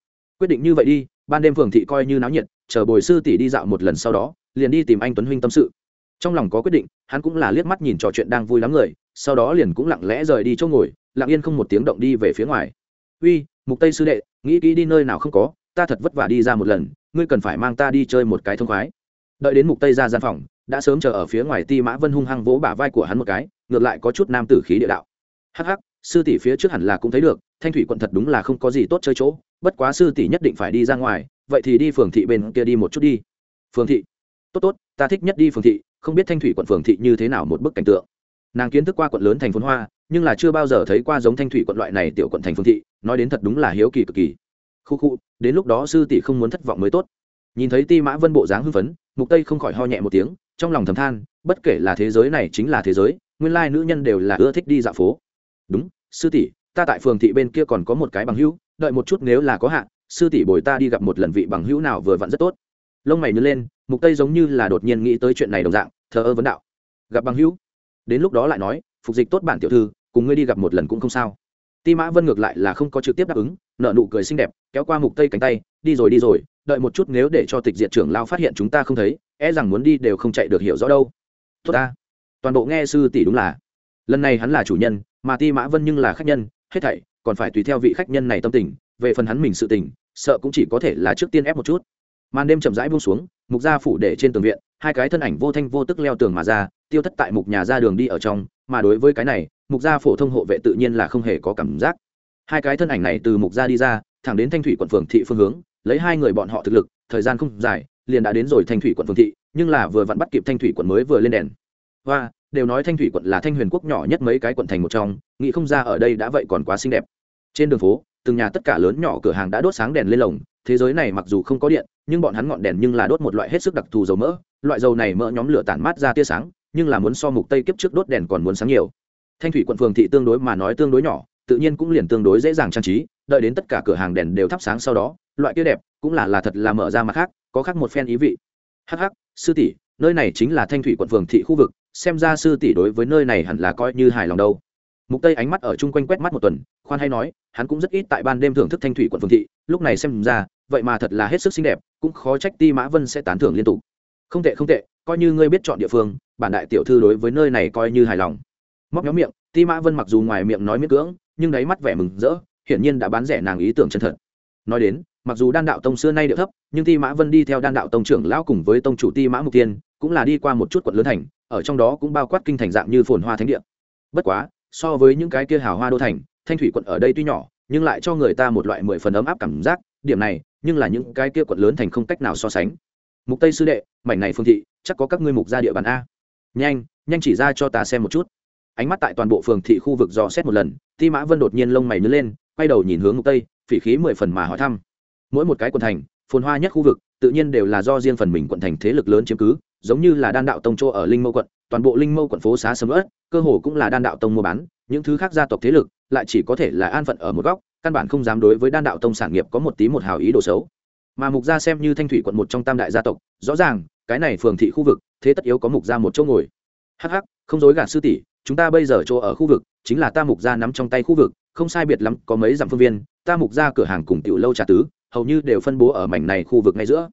Speaker 1: quyết định như vậy đi, ban đêm phường thị coi như náo nhiệt, chờ bồi sư tỷ đi dạo một lần sau đó, liền đi tìm anh tuấn huynh tâm sự. Trong lòng có quyết định, hắn cũng là liếc mắt nhìn trò chuyện đang vui lắm người, sau đó liền cũng lặng lẽ rời đi chỗ ngồi, lặng yên không một tiếng động đi về phía ngoài. Uy, mục tây sư đệ, nghĩ kỹ đi nơi nào không có, ta thật vất vả đi ra một lần, ngươi cần phải mang ta đi chơi một cái thông khoái. Đợi đến mục tây ra gian phòng, đã sớm chờ ở phía ngoài ti mã vân hung hăng vỗ bả vai của hắn một cái, ngược lại có chút nam tử khí địa đạo. Hắc hắc, sư tỷ phía trước hẳn là cũng thấy được thanh thủy quận thật đúng là không có gì tốt chơi chỗ, bất quá sư tỷ nhất định phải đi ra ngoài, vậy thì đi phường thị bên kia đi một chút đi. Phường thị? Tốt tốt, ta thích nhất đi phường thị, không biết thanh thủy quận phường thị như thế nào một bức cảnh tượng. Nàng kiến thức qua quận lớn thành phố hoa, nhưng là chưa bao giờ thấy qua giống thanh thủy quận loại này tiểu quận thành phường thị, nói đến thật đúng là hiếu kỳ cực kỳ. Khu khu, đến lúc đó sư tỷ không muốn thất vọng mới tốt. Nhìn thấy ti mã vân bộ dáng hưng phấn, mục tây không khỏi ho nhẹ một tiếng, trong lòng thầm than, bất kể là thế giới này chính là thế giới, nguyên lai nữ nhân đều là ưa thích đi dạo phố. Đúng, sư tỷ ta tại phường thị bên kia còn có một cái bằng hữu, đợi một chút nếu là có hạn sư tỷ bồi ta đi gặp một lần vị bằng hữu nào vừa vặn rất tốt. Lông mày nhớ lên, mục tây giống như là đột nhiên nghĩ tới chuyện này đồng dạng, thờ ơ vấn đạo. Gặp bằng hữu? Đến lúc đó lại nói, phục dịch tốt bản tiểu thư, cùng ngươi đi gặp một lần cũng không sao. Ti mã vân ngược lại là không có trực tiếp đáp ứng nợ nụ cười xinh đẹp, kéo qua mục tây cánh tay, đi rồi đi rồi, đợi một chút nếu để cho tịch diệt trưởng lao phát hiện chúng ta không thấy e rằng muốn đi đều không chạy được hiểu rõ đâu. Tốt ta. Toàn bộ nghe sư tỷ đúng là. Lần này hắn là chủ nhân, mà ti mã vân nhưng là khách nhân hết thảy, còn phải tùy theo vị khách nhân này tâm tình, về phần hắn mình sự tình, sợ cũng chỉ có thể là trước tiên ép một chút. Màn đêm chậm rãi buông xuống, mục gia phủ để trên tường viện, hai cái thân ảnh vô thanh vô tức leo tường mà ra, tiêu thất tại mục nhà ra đường đi ở trong, mà đối với cái này, mục gia phổ thông hộ vệ tự nhiên là không hề có cảm giác. Hai cái thân ảnh này từ mục gia đi ra, thẳng đến thanh thủy quận phường thị phương hướng, lấy hai người bọn họ thực lực, thời gian không dài, liền đã đến rồi thanh thủy quận phường thị, nhưng là vừa vặn bắt kịp thanh thủy quận mới vừa lên đèn. Hoa đều nói thanh thủy quận là thanh huyền quốc nhỏ nhất mấy cái quận thành một trong, nghĩ không ra ở đây đã vậy còn quá xinh đẹp. Trên đường phố, từng nhà tất cả lớn nhỏ cửa hàng đã đốt sáng đèn lên lồng, thế giới này mặc dù không có điện, nhưng bọn hắn ngọn đèn nhưng là đốt một loại hết sức đặc thù dầu mỡ, loại dầu này mỡ nhóm lửa tản mát ra tia sáng, nhưng là muốn so mục tây kiếp trước đốt đèn còn muốn sáng nhiều. Thanh thủy quận phường thị tương đối mà nói tương đối nhỏ, tự nhiên cũng liền tương đối dễ dàng trang trí, đợi đến tất cả cửa hàng đèn đều thắp sáng sau đó, loại kia đẹp cũng là là thật là mở ra mặt khác, có khác một phen ý vị. Hắc hắc, sư tỷ, nơi này chính là thanh thủy quận phường thị khu vực xem ra sư tỷ đối với nơi này hẳn là coi như hài lòng đâu. Mục tây ánh mắt ở chung quanh quét mắt một tuần, khoan hay nói, hắn cũng rất ít tại ban đêm thưởng thức thanh thủy quận phường thị, lúc này xem ra, vậy mà thật là hết sức xinh đẹp, cũng khó trách ti mã vân sẽ tán thưởng liên tục. Không tệ không tệ, coi như ngươi biết chọn địa phương, bản đại tiểu thư đối với nơi này coi như hài lòng. Móc nhóm miệng, ti mã vân mặc dù ngoài miệng nói miễn cưỡng, nhưng đáy mắt vẻ mừng rỡ, hiển nhiên đã bán rẻ nàng ý tưởng chân thật. Nói đến, mặc dù đan đạo tông xưa nay địa thấp, nhưng ti mã vân đi theo đan đạo tông trưởng lão cùng với tông chủ ti mã mục tiên, cũng là đi qua một chút quận lớn thành ở trong đó cũng bao quát kinh thành dạng như phồn hoa thánh địa. Bất quá, so với những cái kia hào hoa đô thành, thanh thủy quận ở đây tuy nhỏ, nhưng lại cho người ta một loại mười phần ấm áp cảm giác, điểm này, nhưng là những cái kia quận lớn thành không cách nào so sánh. Mục tây sư đệ, mảnh này phương thị, chắc có các ngươi mục ra địa bàn a. Nhanh nhanh chỉ ra cho ta xem một chút. Ánh mắt tại toàn bộ phường thị khu vực dò xét một lần, ti mã vân đột nhiên lông mày nhớ lên, quay đầu nhìn hướng mục tây, phỉ khí mười phần mà hỏi thăm. Mỗi một cái quận thành, phồn hoa nhất khu vực, tự nhiên đều là do riêng phần mình quận thành thế lực lớn chiếm cứ giống như là đan đạo tông chỗ ở linh mâu quận, toàn bộ linh mâu quận phố xá sầm ớt cơ hồ cũng là đan đạo tông mua bán, những thứ khác gia tộc thế lực lại chỉ có thể là an phận ở một góc, căn bản không dám đối với đan đạo tông sản nghiệp có một tí một hào ý đồ xấu. Mà mục gia xem như thanh thủy quận một trong tam đại gia tộc, rõ ràng, cái này phường thị khu vực, thế tất yếu có mục gia một chỗ ngồi. Hh không dối gạt sư tỷ, chúng ta bây giờ chỗ ở khu vực, chính là ta mục gia nắm trong tay khu vực, không sai biệt lắm, có mấy dặm phương viên, ta mục gia cửa hàng cùng tiểu lâu trà tứ, hầu như đều phân bố ở mảnh này khu vực ngay giữa.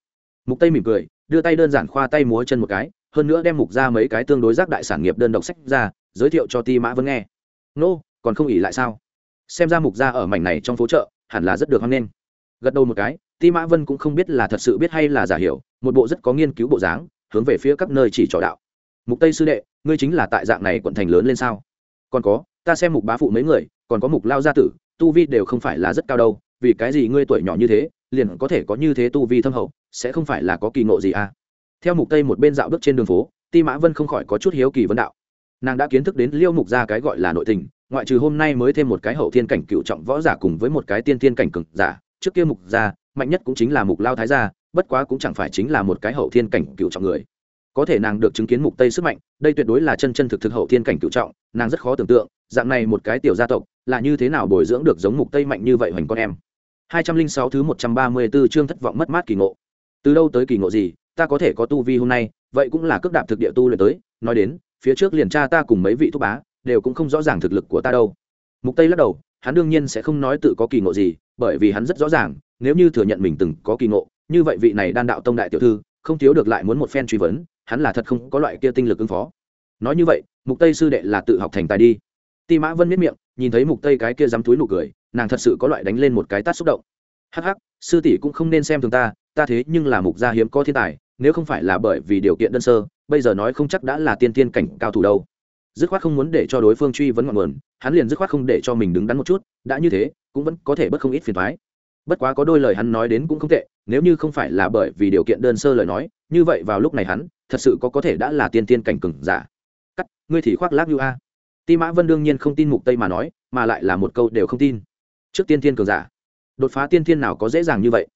Speaker 1: Mục tây mỉm cười đưa tay đơn giản khoa tay múa chân một cái hơn nữa đem mục ra mấy cái tương đối giác đại sản nghiệp đơn độc sách ra giới thiệu cho ti mã vân nghe. Nô、no, còn không ỉ lại sao? Xem ra mục ra ở mảnh này trong phố chợ hẳn là rất được hoan nghênh. Gật đầu một cái ti mã vân cũng không biết là thật sự biết hay là giả hiểu một bộ rất có nghiên cứu bộ dáng hướng về phía các nơi chỉ trò đạo. Mục tây sư đệ ngươi chính là tại dạng này quận thành lớn lên sao? Còn có ta xem mục bá phụ mấy người còn có mục lao gia tử tu vi đều không phải là rất cao đâu vì cái gì ngươi tuổi nhỏ như thế liền có thể có như thế tu vi thâm hậu? Sẽ không phải là có kỳ ngộ gì à? Theo mục tây một bên dạo bước trên đường phố, ti mã vân không khỏi có chút hiếu kỳ vấn đạo. Nàng đã kiến thức đến liêu mục ra cái gọi là nội tình, ngoại trừ hôm nay mới thêm một cái hậu thiên cảnh cựu trọng võ giả cùng với một cái tiên thiên cảnh cực giả, trước kia mục gia, mạnh nhất cũng chính là mục lao thái gia, bất quá cũng chẳng phải chính là một cái hậu thiên cảnh cựu trọng người. Có thể nàng được chứng kiến mục tây sức mạnh, đây tuyệt đối là chân chân thực thực hậu thiên cảnh cựu trọng, nàng rất khó tưởng tượng, dạng này một cái tiểu gia tộc, là như thế nào bồi dưỡng được giống mục tây mạnh như vậy hoành con em. 206 thứ 134 chương thất vọng mất mát kỳ ngộ từ đâu tới kỳ ngộ gì, ta có thể có tu vi hôm nay, vậy cũng là cước đạp thực địa tu luyện tới. Nói đến, phía trước liền cha ta cùng mấy vị thúc bá, đều cũng không rõ ràng thực lực của ta đâu. Mục tây lắc đầu, hắn đương nhiên sẽ không nói tự có kỳ ngộ gì, bởi vì hắn rất rõ ràng, nếu như thừa nhận mình từng có kỳ ngộ, như vậy vị này đan đạo tông đại tiểu thư, không thiếu được lại muốn một phen truy vấn, hắn là thật không có loại kia tinh lực ứng phó. Nói như vậy, mục tây sư đệ là tự học thành tài đi. Ti mã vân miết miệng, nhìn thấy mục tây cái kia dám túi nụ cười, nàng thật sự có loại đánh lên một cái tát xúc động. Hắc hắc, sư tỷ cũng không nên xem thường ta ta thế nhưng là mục gia hiếm có thiên tài, nếu không phải là bởi vì điều kiện đơn sơ, bây giờ nói không chắc đã là tiên tiên cảnh cao thủ đâu. Dứt khoát không muốn để cho đối phương truy vấn ngọn nguồn, hắn liền dứt khoát không để cho mình đứng đắn một chút, đã như thế, cũng vẫn có thể bất không ít phiền thoái bất quá có đôi lời hắn nói đến cũng không tệ, nếu như không phải là bởi vì điều kiện đơn sơ lời nói, như vậy vào lúc này hắn, thật sự có có thể đã là tiên tiên cảnh cừng giả. Cắt, ngươi thì khoác lác như a. Ti mã vân đương nhiên không tin mục tây mà nói, mà lại là một câu đều không tin. Trước tiên tiên cường giả, đột phá tiên tiên nào có dễ dàng như vậy?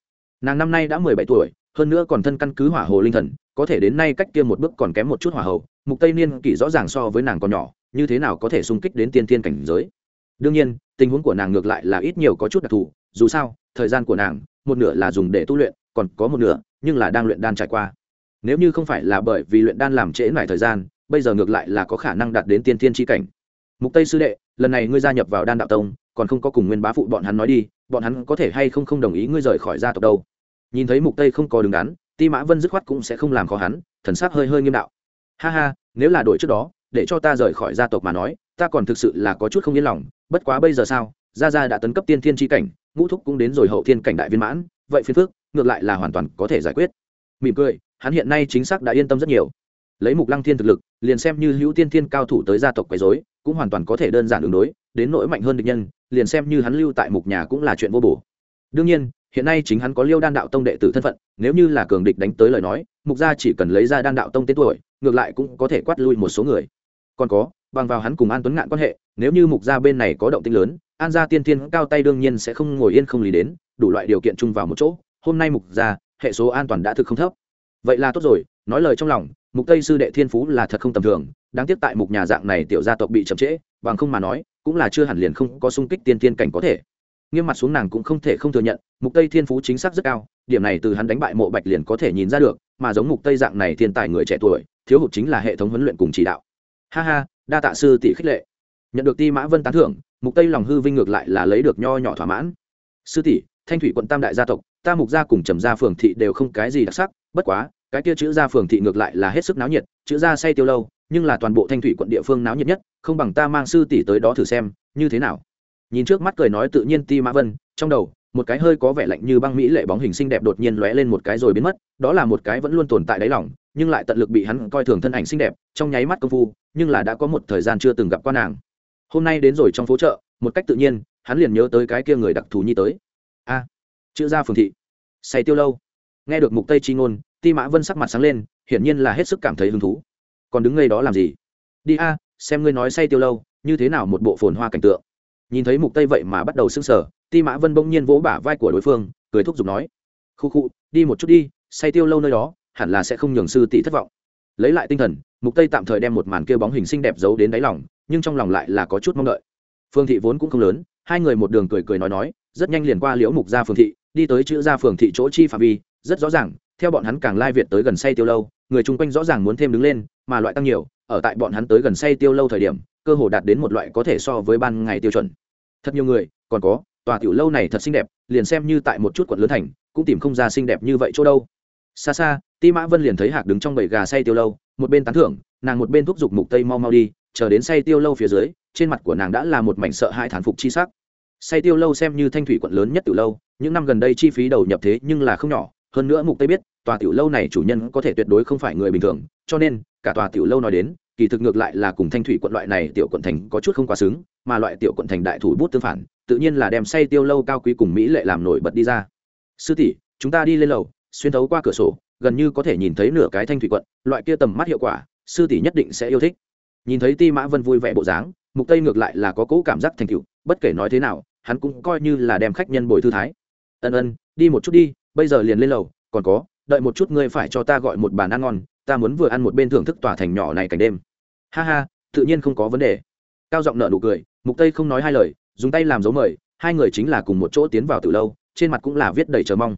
Speaker 1: Nàng năm nay đã mười bảy tuổi, hơn nữa còn thân căn cứ hỏa hồ linh thần, có thể đến nay cách kia một bước còn kém một chút hỏa hậu mục tây niên kỷ rõ ràng so với nàng còn nhỏ, như thế nào có thể xung kích đến tiên thiên cảnh giới? Đương nhiên, tình huống của nàng ngược lại là ít nhiều có chút đặc thù, dù sao, thời gian của nàng, một nửa là dùng để tu luyện, còn có một nửa, nhưng là đang luyện đan trải qua. Nếu như không phải là bởi vì luyện đan làm trễ mải thời gian, bây giờ ngược lại là có khả năng đạt đến tiên thiên tri cảnh. Mục tây sư đệ, lần này ngươi gia nhập vào đan đạo tông, còn không có cùng nguyên bá phụ bọn hắn nói đi, bọn hắn có thể hay không không đồng ý ngươi rời khỏi gia tộc đâu? Nhìn thấy mục tây không có đứng đắn, ti mã vân dứt khoát cũng sẽ không làm khó hắn, thần sắc hơi hơi nghiêm đạo. Ha ha, nếu là đổi trước đó, để cho ta rời khỏi gia tộc mà nói, ta còn thực sự là có chút không yên lòng, bất quá bây giờ sao? Gia gia đã tấn cấp tiên thiên tri cảnh, ngũ thúc cũng đến rồi hậu thiên cảnh đại viên mãn, vậy phiền phước ngược lại là hoàn toàn có thể giải quyết. Mỉm cười, hắn hiện nay chính xác đã yên tâm rất nhiều. Lấy mục lăng thiên thực lực, liền xem như hữu tiên thiên cao thủ tới gia tộc quấy dối cũng hoàn toàn có thể đơn giản ứng đối, đến nỗi mạnh hơn địch nhân, liền xem như hắn lưu tại mục nhà cũng là chuyện vô bổ. Đương nhiên hiện nay chính hắn có liêu đan đạo tông đệ tử thân phận, nếu như là cường địch đánh tới lời nói, mục gia chỉ cần lấy ra đan đạo tông tên tuổi, ngược lại cũng có thể quát lui một số người. Còn có, bằng vào hắn cùng an tuấn ngạn quan hệ, nếu như mục gia bên này có động tinh lớn, an gia tiên tiên cao tay đương nhiên sẽ không ngồi yên không lý đến, đủ loại điều kiện chung vào một chỗ, hôm nay mục gia, hệ số an toàn đã thực không thấp. Vậy là tốt rồi, nói lời trong lòng, mục tây sư đệ thiên phú là thật không tầm thường, đáng tiếc tại mục nhà dạng này tiểu gia tộc bị chậm trễ, bằng không mà nói, cũng là chưa hẳn liền không có sung kích tiên tiên cảnh có thể nghiêm mặt xuống nàng cũng không thể không thừa nhận, mục tây thiên phú chính xác rất cao, điểm này từ hắn đánh bại mộ bạch liền có thể nhìn ra được, mà giống mục tây dạng này thiên tài người trẻ tuổi, thiếu hụt chính là hệ thống huấn luyện cùng chỉ đạo. Ha ha, đa tạ sư tỷ khích lệ. Nhận được ti mã vân tán thưởng, mục tây lòng hư vinh ngược lại là lấy được nho nhỏ thỏa mãn. Sư tỷ, thanh thủy quận tam đại gia tộc, ta mục gia cùng trầm gia phường thị đều không cái gì đặc sắc, bất quá, cái kia chữ gia phường thị ngược lại là hết sức náo nhiệt, chữ gia say tiêu lâu, nhưng là toàn bộ thanh thủy quận địa phương náo nhiệt nhất, không bằng ta mang sư tỷ tới đó thử xem, như thế nào? Nhìn trước mắt cười nói tự nhiên ti mã vân, trong đầu, một cái hơi có vẻ lạnh như băng mỹ lệ bóng hình xinh đẹp đột nhiên lóe lên một cái rồi biến mất, đó là một cái vẫn luôn tồn tại đáy lòng, nhưng lại tận lực bị hắn coi thường thân ảnh xinh đẹp, trong nháy mắt công phu, nhưng là đã có một thời gian chưa từng gặp qua nàng. Hôm nay đến rồi trong phố chợ, một cách tự nhiên, hắn liền nhớ tới cái kia người đặc thù nhi tới. A, chữ gia phường thị. Say tiêu lâu. Nghe được mục tây chi ngôn, ti mã vân sắc mặt sáng lên, hiển nhiên là hết sức cảm thấy hứng thú. Còn đứng ngay đó làm gì? Đi a, xem ngươi nói say tiêu lâu, như thế nào một bộ phồn hoa cảnh tượng nhìn thấy mục tây vậy mà bắt đầu sưng sở ti mã vân bỗng nhiên vỗ bả vai của đối phương, cười thúc giục nói, khu khu, đi một chút đi, say tiêu lâu nơi đó, hẳn là sẽ không nhường sư tỷ thất vọng. Lấy lại tinh thần, mục tây tạm thời đem một màn kêu bóng hình xinh đẹp giấu đến đáy lòng, nhưng trong lòng lại là có chút mong đợi. Phương thị vốn cũng không lớn, hai người một đường cười cười nói nói, rất nhanh liền qua liễu mục ra phường thị, đi tới chữ ra phường thị chỗ chi phạm vi, rất rõ ràng, theo bọn hắn càng lai việt tới gần say tiêu lâu, người chung quanh rõ ràng muốn thêm đứng lên, mà loại tăng nhiều, ở tại bọn hắn tới gần say tiêu lâu thời điểm, cơ hồ đạt đến một loại có thể so với ban ngày tiêu chuẩn thật nhiều người, còn có, tòa tiểu lâu này thật xinh đẹp, liền xem như tại một chút quận lớn thành, cũng tìm không ra xinh đẹp như vậy chỗ đâu. Xa xa, ti mã vân liền thấy hạc đứng trong bầy gà say tiêu lâu, một bên tán thưởng, nàng một bên thúc giục mục tây mau mau đi, chờ đến say tiêu lâu phía dưới, trên mặt của nàng đã là một mảnh sợ hãi thán phục chi sắc. Say tiêu lâu xem như thanh thủy quận lớn nhất tiểu lâu, những năm gần đây chi phí đầu nhập thế nhưng là không nhỏ, hơn nữa mục tây biết, tòa tiểu lâu này chủ nhân có thể tuyệt đối không phải người bình thường, cho nên, cả tòa tiểu lâu nói đến kỳ thực ngược lại là cùng thanh thủy quận loại này tiểu quận thành có chút không quá xứng, mà loại tiểu quận thành đại thủ bút tương phản, tự nhiên là đem say tiêu lâu cao quý cùng mỹ lệ làm nổi bật đi ra. Sư tỷ, chúng ta đi lên lầu, xuyên thấu qua cửa sổ, gần như có thể nhìn thấy nửa cái thanh thủy quận, loại kia tầm mắt hiệu quả, sư tỷ nhất định sẽ yêu thích. Nhìn thấy ti mã vân vui vẻ bộ dáng, mục tây ngược lại là có cố cảm giác thành tựu, bất kể nói thế nào, hắn cũng coi như là đem khách nhân bồi thư thái. Ân ân, đi một chút đi, bây giờ liền lên lầu, còn có, đợi một chút ngươi phải cho ta gọi một bàn ăn ngon ta muốn vừa ăn một bên thưởng thức tòa thành nhỏ này cảnh đêm. Ha ha, tự nhiên không có vấn đề. Cao giọng nợ nụ cười, mục tây không nói hai lời, dùng tay làm dấu mời, hai người chính là cùng một chỗ tiến vào từ lâu, trên mặt cũng là viết đầy chờ mong.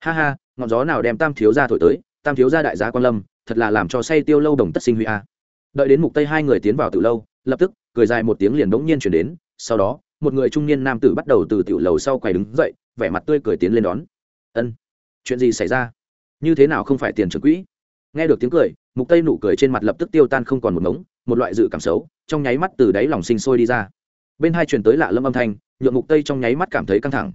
Speaker 1: Ha ha, ngọn gió nào đem tam thiếu ra thổi tới, tam thiếu ra đại gia quan lâm, thật là làm cho say tiêu lâu đồng tất sinh huy a. Đợi đến mục tây hai người tiến vào từ lâu, lập tức, cười dài một tiếng liền đống nhiên chuyển đến, sau đó, một người trung niên nam tử bắt đầu từ tiểu lầu sau quầy đứng dậy, vẻ mặt tươi cười tiến lên đón. Ân, chuyện gì xảy ra? Như thế nào không phải tiền trưởng quỹ? Nghe được tiếng cười, mục tây nụ cười trên mặt lập tức tiêu tan không còn một mống một loại dự cảm xấu, trong nháy mắt từ đáy lòng sinh sôi đi ra. Bên hai truyền tới lạ lâm âm thanh, nhượng mục tây trong nháy mắt cảm thấy căng thẳng.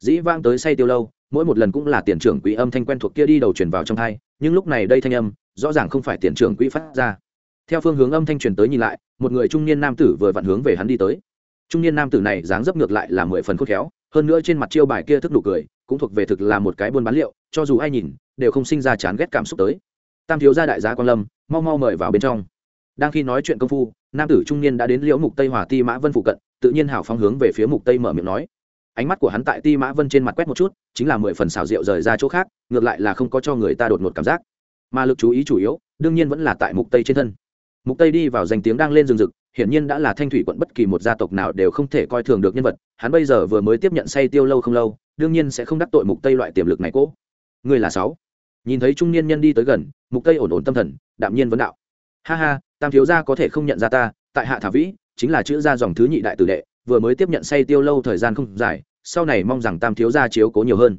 Speaker 1: Dĩ vang tới say tiêu lâu, mỗi một lần cũng là tiền trưởng quỹ âm thanh quen thuộc kia đi đầu truyền vào trong thai, nhưng lúc này đây thanh âm, rõ ràng không phải tiền trưởng quỹ phát ra. Theo phương hướng âm thanh truyền tới nhìn lại, một người trung niên nam tử vừa vặn hướng về hắn đi tới. Trung niên nam tử này dáng dấp ngược lại là mười phần khôn khéo, hơn nữa trên mặt chiêu bài kia thức nụ cười, cũng thuộc về thực là một cái buôn bán liệu, cho dù ai nhìn, đều không sinh ra chán ghét cảm xúc tới tam thiếu gia đại gia quan lâm, mau mau mời vào bên trong. Đang khi nói chuyện công phu, nam tử trung niên đã đến liễu mục tây hòa ti mã vân phụ cận, tự nhiên hảo phóng hướng về phía mục tây mở miệng nói. Ánh mắt của hắn tại ti mã vân trên mặt quét một chút, chính là mười phần xào rượu rời ra chỗ khác, ngược lại là không có cho người ta đột ngột cảm giác. Mà lực chú ý chủ yếu, đương nhiên vẫn là tại mục tây trên thân. Mục tây đi vào danh tiếng đang lên rừng rực, hiển nhiên đã là thanh thủy quận bất kỳ một gia tộc nào đều không thể coi thường được nhân vật, hắn bây giờ vừa mới tiếp nhận say tiêu lâu không lâu, đương nhiên sẽ không đắc tội mục tây loại tiềm lực này cố. Người là sáu nhìn thấy trung niên nhân đi tới gần, mục tây ổn ổn tâm thần, đạm nhiên vấn đạo. Ha ha, tam thiếu gia có thể không nhận ra ta, tại hạ thả vĩ, chính là chữ gia dòng thứ nhị đại tử đệ, vừa mới tiếp nhận say tiêu lâu thời gian không dài, sau này mong rằng tam thiếu gia chiếu cố nhiều hơn.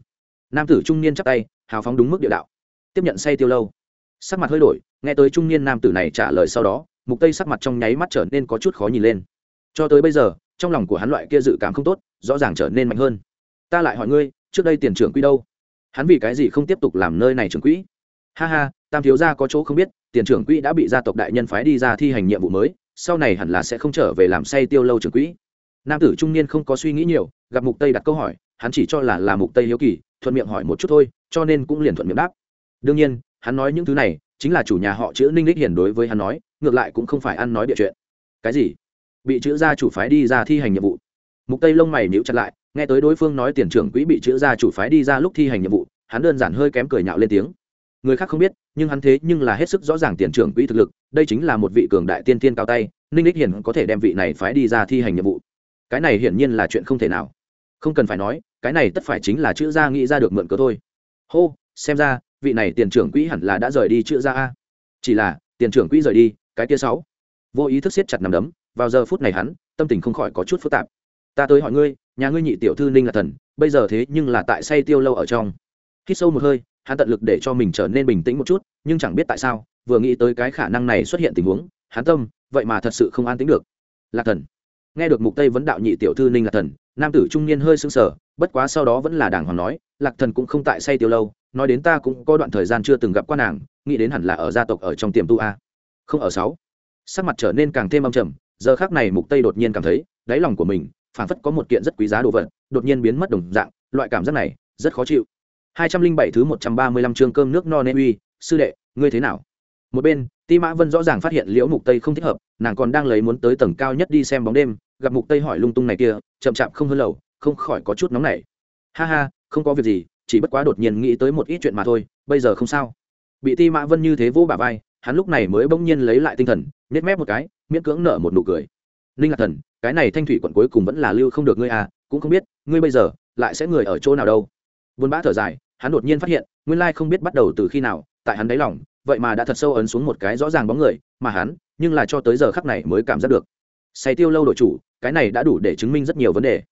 Speaker 1: Nam tử trung niên chắp tay, hào phóng đúng mức địa đạo. Tiếp nhận say tiêu lâu. Sắc mặt hơi đổi, nghe tới trung niên nam tử này trả lời sau đó, mục tây sắc mặt trong nháy mắt trở nên có chút khó nhìn lên. Cho tới bây giờ, trong lòng của hắn loại kia dự cảm không tốt, rõ ràng trở nên mạnh hơn. Ta lại hỏi ngươi, trước đây tiền trưởng quy đâu? Hắn vì cái gì không tiếp tục làm nơi này trưởng quỹ? Ha ha, tam thiếu gia có chỗ không biết, tiền trưởng quỹ đã bị gia tộc đại nhân phái đi ra thi hành nhiệm vụ mới, sau này hẳn là sẽ không trở về làm say tiêu lâu trưởng quỹ. Nam tử trung niên không có suy nghĩ nhiều, gặp mục tây đặt câu hỏi, hắn chỉ cho là là mục tây hiếu kỳ, thuận miệng hỏi một chút thôi, cho nên cũng liền thuận miệng đáp. Đương nhiên, hắn nói những thứ này, chính là chủ nhà họ chữ ninh lích hiển đối với hắn nói, ngược lại cũng không phải ăn nói địa chuyện. Cái gì? Bị chữ gia chủ phái đi ra thi hành nhiệm vụ. Mục tây lông mày nhíu chặt lại nghe tới đối phương nói tiền trưởng quỹ bị chữ gia chủ phái đi ra lúc thi hành nhiệm vụ, hắn đơn giản hơi kém cười nhạo lên tiếng. Người khác không biết, nhưng hắn thế nhưng là hết sức rõ ràng tiền trưởng quỹ thực lực, đây chính là một vị cường đại tiên tiên cao tay, ninh lích hiển có thể đem vị này phái đi ra thi hành nhiệm vụ. Cái này hiển nhiên là chuyện không thể nào. Không cần phải nói, cái này tất phải chính là chữ gia nghĩ ra được mượn cớ thôi. Hô, xem ra, vị này tiền trưởng quỹ hẳn là đã rời đi chữ gia a. Chỉ là, tiền trưởng quỹ rời đi, cái kia sáu. Vô ý thức siết chặt nằm đấm, vào giờ phút này hắn, tâm tình không khỏi có chút phức tạp. Ta tới hỏi ngươi nhà ngươi nhị tiểu thư ninh là thần, bây giờ thế nhưng là tại say tiêu lâu ở trong. Khi sâu một hơi, hắn tận lực để cho mình trở nên bình tĩnh một chút, nhưng chẳng biết tại sao, vừa nghĩ tới cái khả năng này xuất hiện tình huống, hắn tâm, vậy mà thật sự không an tính được. Lạc thần. Nghe được mục tây vấn đạo nhị tiểu thư ninh lạc thần, nam tử trung niên hơi sững sờ, bất quá sau đó vẫn là đàng hoàng nói, lạc thần cũng không tại say tiêu lâu, nói đến ta cũng có đoạn thời gian chưa từng gặp qua nàng, nghĩ đến hẳn là ở gia tộc ở trong tiềm tu a. Không ở sáu. Sắc mặt trở nên càng thêm âm trầm, giờ khác này mục tây đột nhiên cảm thấy đáy lòng của mình phản phất có một kiện rất quý giá đồ vật, đột nhiên biến mất đồng dạng, loại cảm giác này rất khó chịu. 207 thứ 135 chương cơm nước no nê uy, sư đệ, ngươi thế nào? Một bên, ti mã vân rõ ràng phát hiện liễu mục tây không thích hợp, nàng còn đang lấy muốn tới tầng cao nhất đi xem bóng đêm, gặp mục tây hỏi lung tung này kia, chậm chạp không hơn lầu, không khỏi có chút nóng nảy. Ha ha, không có việc gì, chỉ bất quá đột nhiên nghĩ tới một ít chuyện mà thôi, bây giờ không sao. Bị ti mã vân như thế vô bả vai, hắn lúc này mới bỗng nhiên lấy lại tinh thần nhét mép một cái, miễn cưỡng nở một nụ cười ninh lạc thần, cái này thanh thủy quận cuối cùng vẫn là lưu không được ngươi à cũng không biết, ngươi bây giờ lại sẽ người ở chỗ nào đâu. Buôn bã thở dài, hắn đột nhiên phát hiện, nguyên lai không biết bắt đầu từ khi nào, tại hắn đáy lòng, vậy mà đã thật sâu ấn xuống một cái rõ ràng bóng người, mà hắn, nhưng là cho tới giờ khắc này mới cảm giác được. Say tiêu lâu đội chủ, cái này đã đủ để chứng minh rất nhiều vấn đề.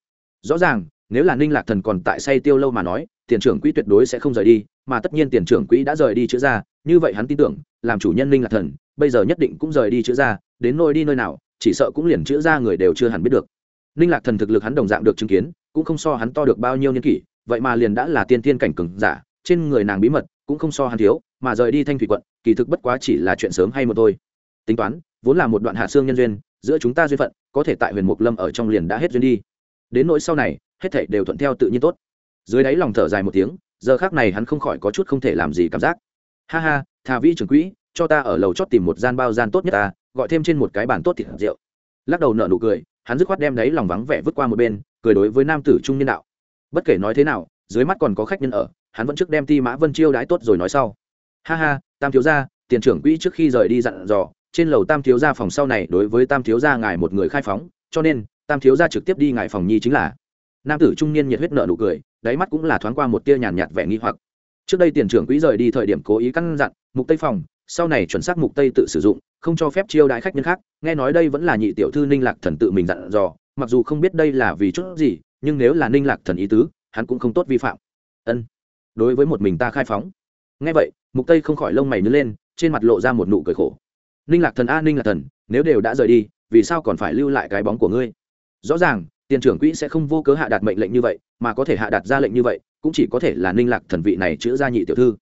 Speaker 1: Rõ ràng, nếu là ninh lạc thần còn tại say tiêu lâu mà nói, tiền trưởng quỹ tuyệt đối sẽ không rời đi, mà tất nhiên tiền trưởng quỹ đã rời đi chữa ra, như vậy hắn tin tưởng, làm chủ nhân ninh lạc thần, bây giờ nhất định cũng rời đi chữa ra, đến nơi đi nơi nào chỉ sợ cũng liền chữa ra người đều chưa hẳn biết được. Ninh lạc thần thực lực hắn đồng dạng được chứng kiến, cũng không so hắn to được bao nhiêu niên kỷ, vậy mà liền đã là tiên tiên cảnh cừng giả, trên người nàng bí mật cũng không so hắn thiếu, mà rời đi thanh thủy quận, kỳ thực bất quá chỉ là chuyện sớm hay một thôi. Tính toán, vốn là một đoạn hạ xương nhân duyên, giữa chúng ta duyên phận, có thể tại huyền mục lâm ở trong liền đã hết duyên đi. Đến nỗi sau này, hết thảy đều thuận theo tự nhiên tốt. Dưới đáy lòng thở dài một tiếng, giờ khác này hắn không khỏi có chút không thể làm gì cảm giác. Ha ha thà vi trưởng quỹ cho ta ở lầu chót tìm một gian bao gian tốt nhất ta, gọi thêm trên một cái bàn tốt thịt rượu. Lắc đầu nợ nụ cười, hắn dứt khoát đem đấy lòng vắng vẻ vứt qua một bên, cười đối với nam tử trung niên đạo. Bất kể nói thế nào, dưới mắt còn có khách nhân ở, hắn vẫn trước đem ti mã vân chiêu đái tốt rồi nói sau. Ha ha, tam thiếu gia, tiền trưởng quỹ trước khi rời đi dặn dò, trên lầu tam thiếu gia phòng sau này đối với tam thiếu gia ngài một người khai phóng, cho nên, tam thiếu gia trực tiếp đi ngài phòng nhi chính là. Nam tử trung niên nhiệt huyết nợ nụ cười, đáy mắt cũng là thoáng qua một tia nhàn nhạt vẻ nghi hoặc. Trước đây tiền trưởng quỹ rời đi thời điểm cố ý căn dặn, mục tây phòng sau này chuẩn xác mục tây tự sử dụng, không cho phép chiêu đãi khách nhân khác. Nghe nói đây vẫn là nhị tiểu thư ninh lạc thần tự mình dặn dò, mặc dù không biết đây là vì chút gì, nhưng nếu là ninh lạc thần ý tứ, hắn cũng không tốt vi phạm. Ân, đối với một mình ta khai phóng. Nghe vậy, mục tây không khỏi lông mày nhớ lên, trên mặt lộ ra một nụ cười khổ. Ninh lạc thần a, ninh lạc thần, nếu đều đã rời đi, vì sao còn phải lưu lại cái bóng của ngươi? Rõ ràng, tiền trưởng quỹ sẽ không vô cớ hạ đạt mệnh lệnh như vậy, mà có thể hạ đạt ra lệnh như vậy, cũng chỉ có thể là ninh lạc thần vị này chữ ra nhị tiểu thư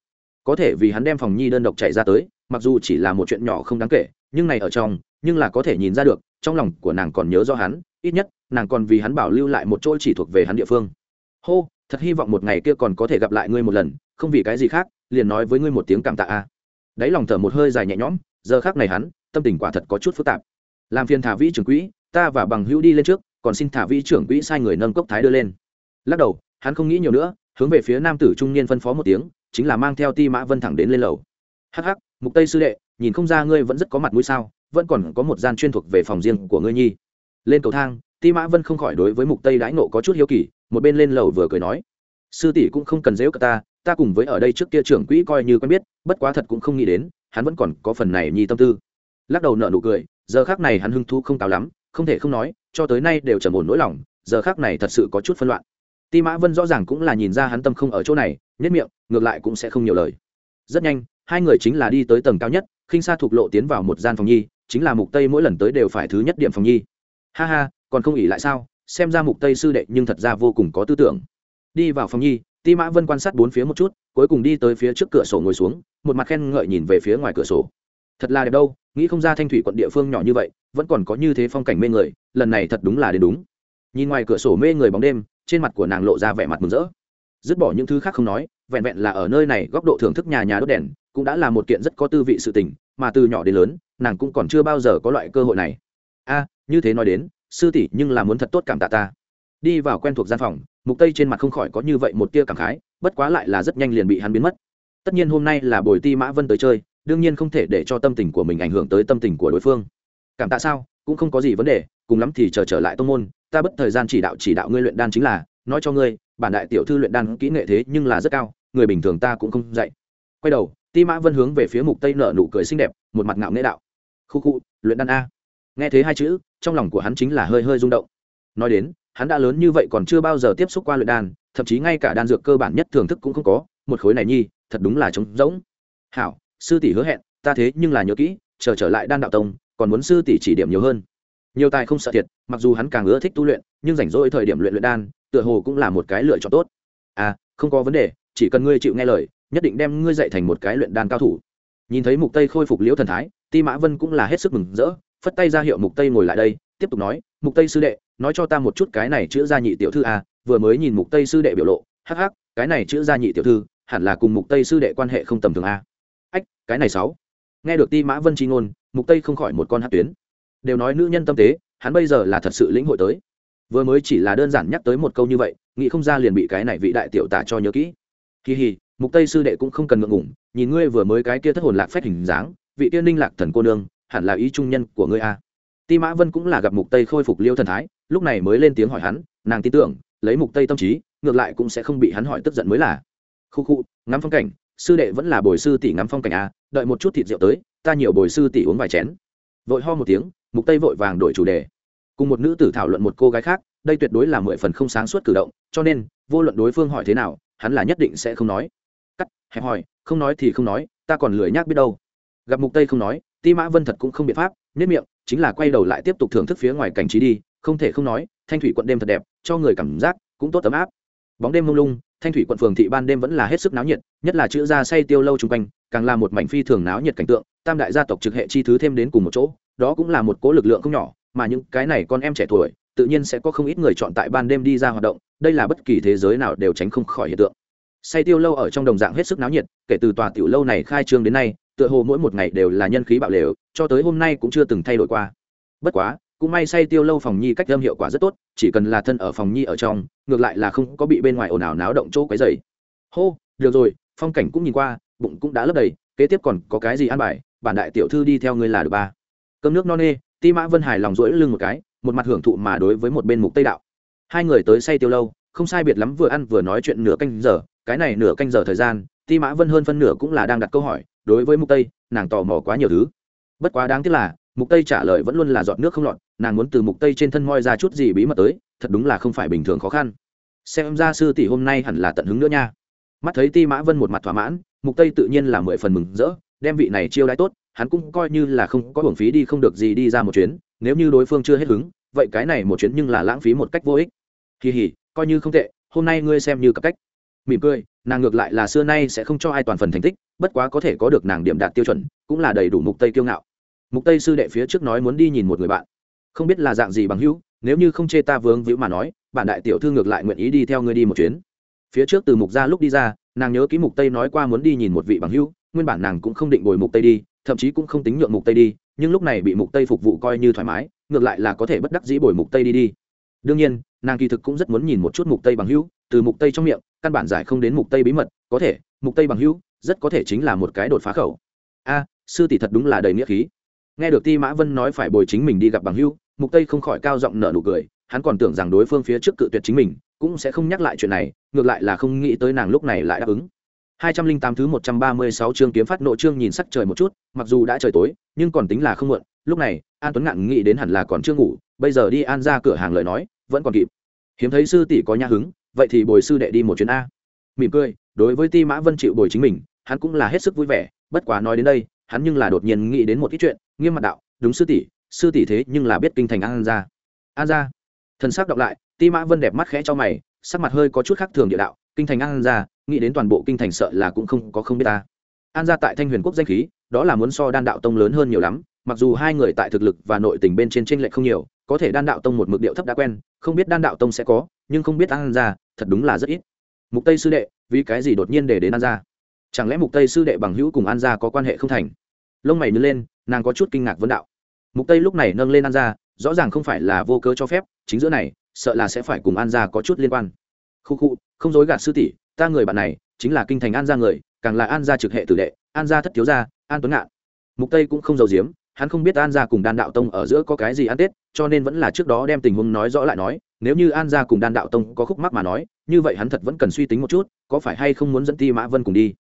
Speaker 1: có thể vì hắn đem phòng nhi đơn độc chạy ra tới, mặc dù chỉ là một chuyện nhỏ không đáng kể, nhưng này ở trong, nhưng là có thể nhìn ra được, trong lòng của nàng còn nhớ do hắn, ít nhất, nàng còn vì hắn bảo lưu lại một chỗ chỉ thuộc về hắn địa phương. Hô, thật hy vọng một ngày kia còn có thể gặp lại ngươi một lần, không vì cái gì khác, liền nói với ngươi một tiếng cảm tạ a. Đáy lòng thở một hơi dài nhẹ nhõm, giờ khác này hắn, tâm tình quả thật có chút phức tạp. Làm phiền thả vĩ trưởng quỹ, ta và bằng hữu đi lên trước, còn xin thả vĩ trưởng quỹ sai người nâng cốc thái đưa lên. Lắc đầu, hắn không nghĩ nhiều nữa, hướng về phía nam tử trung niên phân phó một tiếng chính là mang theo ti mã vân thẳng đến lên lầu. Hắc hắc, mục tây sư đệ, nhìn không ra ngươi vẫn rất có mặt mũi sao? Vẫn còn có một gian chuyên thuộc về phòng riêng của ngươi nhi. Lên cầu thang, ti mã vân không khỏi đối với mục tây đãi nộ có chút hiếu kỳ, một bên lên lầu vừa cười nói, sư tỷ cũng không cần dễ cả ta ta cùng với ở đây trước kia trưởng quỹ coi như quen biết, bất quá thật cũng không nghĩ đến, hắn vẫn còn có phần này nhi tâm tư. Lắc đầu nợ nụ cười, giờ khác này hắn hưng thu không cao lắm, không thể không nói, cho tới nay đều trầm ổn nỗi lòng, giờ khác này thật sự có chút phân loạn ti mã vân rõ ràng cũng là nhìn ra hắn tâm không ở chỗ này, nhất miệng, ngược lại cũng sẽ không nhiều lời. Rất nhanh, hai người chính là đi tới tầng cao nhất, khinh xa thục lộ tiến vào một gian phòng nhi, chính là mục tây mỗi lần tới đều phải thứ nhất điểm phòng nhi. Ha ha, còn không ỉ lại sao? Xem ra mục tây sư đệ nhưng thật ra vô cùng có tư tưởng. Đi vào phòng nhi, ti mã vân quan sát bốn phía một chút, cuối cùng đi tới phía trước cửa sổ ngồi xuống, một mặt khen ngợi nhìn về phía ngoài cửa sổ. Thật là đẹp đâu, nghĩ không ra thanh thủy quận địa phương nhỏ như vậy, vẫn còn có như thế phong cảnh mê người, lần này thật đúng là đến đúng. Nhìn ngoài cửa sổ mê người bóng đêm trên mặt của nàng lộ ra vẻ mặt mừng rỡ. Dứt bỏ những thứ khác không nói, vẹn vẹn là ở nơi này góc độ thưởng thức nhà nhà đốt đèn, cũng đã là một kiện rất có tư vị sự tình, mà từ nhỏ đến lớn, nàng cũng còn chưa bao giờ có loại cơ hội này. A, như thế nói đến, sư tỷ nhưng là muốn thật tốt cảm tạ ta. Đi vào quen thuộc gian phòng, mục tây trên mặt không khỏi có như vậy một tia cảm khái, bất quá lại là rất nhanh liền bị hắn biến mất. Tất nhiên hôm nay là buổi ti mã vân tới chơi, đương nhiên không thể để cho tâm tình của mình ảnh hưởng tới tâm tình của đối phương. Cảm tạ sao, cũng không có gì vấn đề, cùng lắm thì chờ trở lại tông môn ta bất thời gian chỉ đạo chỉ đạo ngươi luyện đan chính là, nói cho ngươi, bản đại tiểu thư luyện đan kỹ nghệ thế nhưng là rất cao, người bình thường ta cũng không dạy. Quay đầu, ti mã vân hướng về phía mục tây nở nụ cười xinh đẹp, một mặt ngạo nghễ đạo. Khu khu, luyện đan a. Nghe thế hai chữ, trong lòng của hắn chính là hơi hơi rung động. Nói đến, hắn đã lớn như vậy còn chưa bao giờ tiếp xúc qua luyện đan, thậm chí ngay cả đan dược cơ bản nhất thưởng thức cũng không có, một khối này nhi, thật đúng là trống rỗng. Hảo, sư tỷ hứa hẹn, ta thế nhưng là nhớ kỹ, chờ trở lại đan đạo tông, còn muốn sư tỷ chỉ điểm nhiều hơn nhiều tài không sợ thiệt, mặc dù hắn càng ưa thích tu luyện, nhưng rảnh rỗi thời điểm luyện luyện đan, tựa hồ cũng là một cái lựa chọn tốt. À không có vấn đề, chỉ cần ngươi chịu nghe lời, nhất định đem ngươi dạy thành một cái luyện đan cao thủ. Nhìn thấy mục tây khôi phục liễu thần thái, ti mã vân cũng là hết sức mừng rỡ, phất tay ra hiệu mục tây ngồi lại đây, tiếp tục nói, mục tây sư đệ, nói cho ta một chút cái này chữa gia nhị tiểu thư à vừa mới nhìn mục tây sư đệ biểu lộ, hắc hắc, cái này chữa gia nhị tiểu thư, hẳn là cùng mục tây sư đệ quan hệ không tầm thường à. Ách, cái này sáu. Nghe được ti mã vân chi ngôn, mục tây không khỏi một con hát tuyến đều nói nữ nhân tâm tế, hắn bây giờ là thật sự lĩnh hội tới. Vừa mới chỉ là đơn giản nhắc tới một câu như vậy, nghĩ không ra liền bị cái này vị đại tiểu tả cho nhớ kỹ. Kỳ hì, mục tây sư đệ cũng không cần ngượng ngủng nhìn ngươi vừa mới cái kia thất hồn lạc phách hình dáng, vị tiên ninh lạc thần cô nương, hẳn là ý trung nhân của ngươi a ti mã vân cũng là gặp mục tây khôi phục liêu thần thái, lúc này mới lên tiếng hỏi hắn, nàng tin tưởng, lấy mục tây tâm trí, ngược lại cũng sẽ không bị hắn hỏi tức giận mới là. Khu khu, ngắm phong cảnh, sư đệ vẫn là bồi sư tỷ ngắm phong cảnh a đợi một chút thịt rượu tới, ta nhiều bồi sư tỷ uống vài chén. Vội ho một tiếng mục tây vội vàng đổi chủ đề. Cùng một nữ tử thảo luận một cô gái khác, đây tuyệt đối là mười phần không sáng suốt cử động, cho nên, vô luận đối phương hỏi thế nào, hắn là nhất định sẽ không nói. Cắt, hẹp hỏi, không nói thì không nói, ta còn lười nhác biết đâu. Gặp mục tây không nói, ti mã vân thật cũng không biện pháp, nhất miệng, chính là quay đầu lại tiếp tục thưởng thức phía ngoài cảnh trí đi, không thể không nói, thanh thủy quận đêm thật đẹp, cho người cảm giác cũng tốt ấm áp. Bóng đêm mông lung, thanh thủy quận phường thị ban đêm vẫn là hết sức náo nhiệt, nhất là chữ gia say tiêu lâu chung quanh, càng là một mảnh phi thường náo nhiệt cảnh tượng, tam đại gia tộc trực hệ chi thứ thêm đến cùng một chỗ đó cũng là một cố lực lượng không nhỏ, mà những cái này con em trẻ tuổi, tự nhiên sẽ có không ít người chọn tại ban đêm đi ra hoạt động, đây là bất kỳ thế giới nào đều tránh không khỏi hiện tượng. Say tiêu lâu ở trong đồng dạng hết sức náo nhiệt, kể từ tòa tiểu lâu này khai trương đến nay, tựa hồ mỗi một ngày đều là nhân khí bạo lều, cho tới hôm nay cũng chưa từng thay đổi qua. Bất quá, cũng may say tiêu lâu phòng nhi cách âm hiệu quả rất tốt, chỉ cần là thân ở phòng nhi ở trong, ngược lại là không có bị bên ngoài ồn ào náo động chỗ quấy dày hô, được rồi, phong cảnh cũng nhìn qua, bụng cũng đã lấp đầy, kế tiếp còn có cái gì ăn bài, bản đại tiểu thư đi theo ngươi là được ba cơm nước no nê, ti mã vân Hải lòng rỗi lưng một cái, một mặt hưởng thụ mà đối với một bên mục tây đạo. Hai người tới say tiêu lâu, không sai biệt lắm vừa ăn vừa nói chuyện nửa canh giờ, cái này nửa canh giờ thời gian, ti mã vân hơn phân nửa cũng là đang đặt câu hỏi, đối với mục tây, nàng tò mò quá nhiều thứ. Bất quá đáng tiếc là, mục tây trả lời vẫn luôn là giọt nước không lọt, nàng muốn từ mục tây trên thân moi ra chút gì bí mật tới, thật đúng là không phải bình thường khó khăn. Xem ra sư tỷ hôm nay hẳn là tận hứng nữa nha. Mắt thấy ti mã vân một mặt thỏa mãn, mục tây tự nhiên là mười phần mừng rỡ, đem vị này chiêu đãi tốt hắn cũng coi như là không có hưởng phí đi không được gì đi ra một chuyến, nếu như đối phương chưa hết hứng, vậy cái này một chuyến nhưng là lãng phí một cách vô ích. Kỳ hỉ, coi như không tệ, hôm nay ngươi xem như cặp cách. Mỉm cười, nàng ngược lại là xưa nay sẽ không cho ai toàn phần thành tích, bất quá có thể có được nàng điểm đạt tiêu chuẩn, cũng là đầy đủ mục tây kiêu ngạo. Mục tây sư đệ phía trước nói muốn đi nhìn một người bạn. Không biết là dạng gì bằng hữu, nếu như không chê ta vướng víu mà nói, bản đại tiểu thư ngược lại nguyện ý đi theo ngươi đi một chuyến. Phía trước từ mục ra lúc đi ra, nàng nhớ ký mục tây nói qua muốn đi nhìn một vị bằng hữu, nguyên bản nàng cũng không định bồi mục tây đi thậm chí cũng không tính nhượng mục tây đi nhưng lúc này bị mục tây phục vụ coi như thoải mái ngược lại là có thể bất đắc dĩ bồi mục tây đi đi. Đương nhiên nàng kỳ thực cũng rất muốn nhìn một chút mục tây bằng hữu từ mục tây trong miệng căn bản giải không đến mục tây bí mật có thể mục tây bằng hữu rất có thể chính là một cái đột phá khẩu. A sư tỷ thật đúng là đầy nghĩa khí. Nghe được ti mã vân nói phải bồi chính mình đi gặp bằng hữu, mục tây không khỏi cao giọng nở nụ cười hắn còn tưởng rằng đối phương phía trước cự tuyệt chính mình cũng sẽ không nhắc lại chuyện này ngược lại là không nghĩ tới nàng lúc này lại đáp ứng. 208 thứ 136 chương kiếm phát nộ chương nhìn sắc trời một chút, mặc dù đã trời tối, nhưng còn tính là không muộn, lúc này, An Tuấn ngạn nghĩ đến hẳn là còn chưa ngủ, bây giờ đi An ra cửa hàng lời nói, vẫn còn kịp. Hiếm thấy sư tỷ có nhã hứng, vậy thì bồi sư đệ đi một chuyến a. Mỉm cười, đối với Ti Mã Vân chịu bồi chính mình, hắn cũng là hết sức vui vẻ, bất quá nói đến đây, hắn nhưng là đột nhiên nghĩ đến một ít chuyện, nghiêm mặt đạo, đúng sư tỷ, sư tỷ thế nhưng là biết kinh thành An ra. An ra. Thần sắc đọc lại, Ti Mã Vân đẹp mắt khẽ cho mày, sắc mặt hơi có chút khác thường địa đạo, kinh thành An ra, nghĩ đến toàn bộ kinh thành sợ là cũng không có không biết ta. An gia tại thanh huyền quốc danh khí, đó là muốn so đan đạo tông lớn hơn nhiều lắm, mặc dù hai người tại thực lực và nội tình bên trên t r ê n lệch không nhiều, có thể đan đạo tông một mực điệu thấp đã quen, không biết đan đạo tông sẽ có, nhưng không biết an gia, thật đúng là rất ít. Mục tây sư đệ, vì cái gì đột nhiên để đến an gia? Chẳng lẽ mục tây sư đệ bằng hữu cùng an gia có quan hệ không thành? Lông mày nứt lên, nàng có chút kinh ngạc vấn đạo. Mục tây lúc này nâng lên an gia, rõ ràng không phải là vô cớ cho phép, chính giữa này, sợ là sẽ phải cùng an gia có chút liên quan. Khu khu, không dối gạt sư tỷ ta người bạn này chính là kinh thành an gia người, càng là an gia trực hệ tử đệ, an gia thất thiếu gia, an tuấn ngạn. Mục tây cũng không giàu giếm, hắn không biết an gia cùng đan đạo tông ở giữa có cái gì ăn tết, cho nên vẫn là trước đó đem tình huống nói rõ lại nói, nếu như an gia cùng đan đạo tông có khúc mắc mà nói, như vậy hắn thật vẫn cần suy tính một chút, có phải hay không muốn dẫn ti mã vân cùng đi.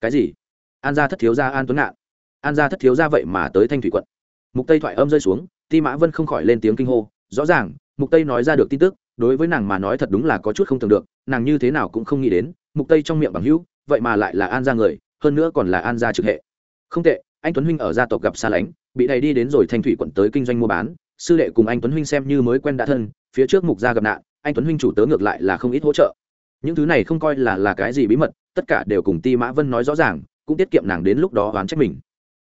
Speaker 1: Cái gì? An gia thất thiếu gia an tuấn ngạn. An gia thất thiếu gia vậy mà tới thanh thủy quận. Mục tây thoại âm rơi xuống, ti mã vân không khỏi lên tiếng kinh hô, rõ ràng, mục tây nói ra được tin tức đối với nàng mà nói thật đúng là có chút không tưởng được, nàng như thế nào cũng không nghĩ đến, mục tây trong miệng bằng hữu, vậy mà lại là an gia người, hơn nữa còn là an gia trực hệ. Không tệ, anh tuấn huynh ở gia tộc gặp xa lánh, bị đầy đi đến rồi thanh thủy quận tới kinh doanh mua bán, sư đệ cùng anh tuấn huynh xem như mới quen đã thân, phía trước mục gia gặp nạn, anh tuấn huynh chủ tớ ngược lại là không ít hỗ trợ. Những thứ này không coi là là cái gì bí mật, tất cả đều cùng ti mã vân nói rõ ràng, cũng tiết kiệm nàng đến lúc đó oán trách mình.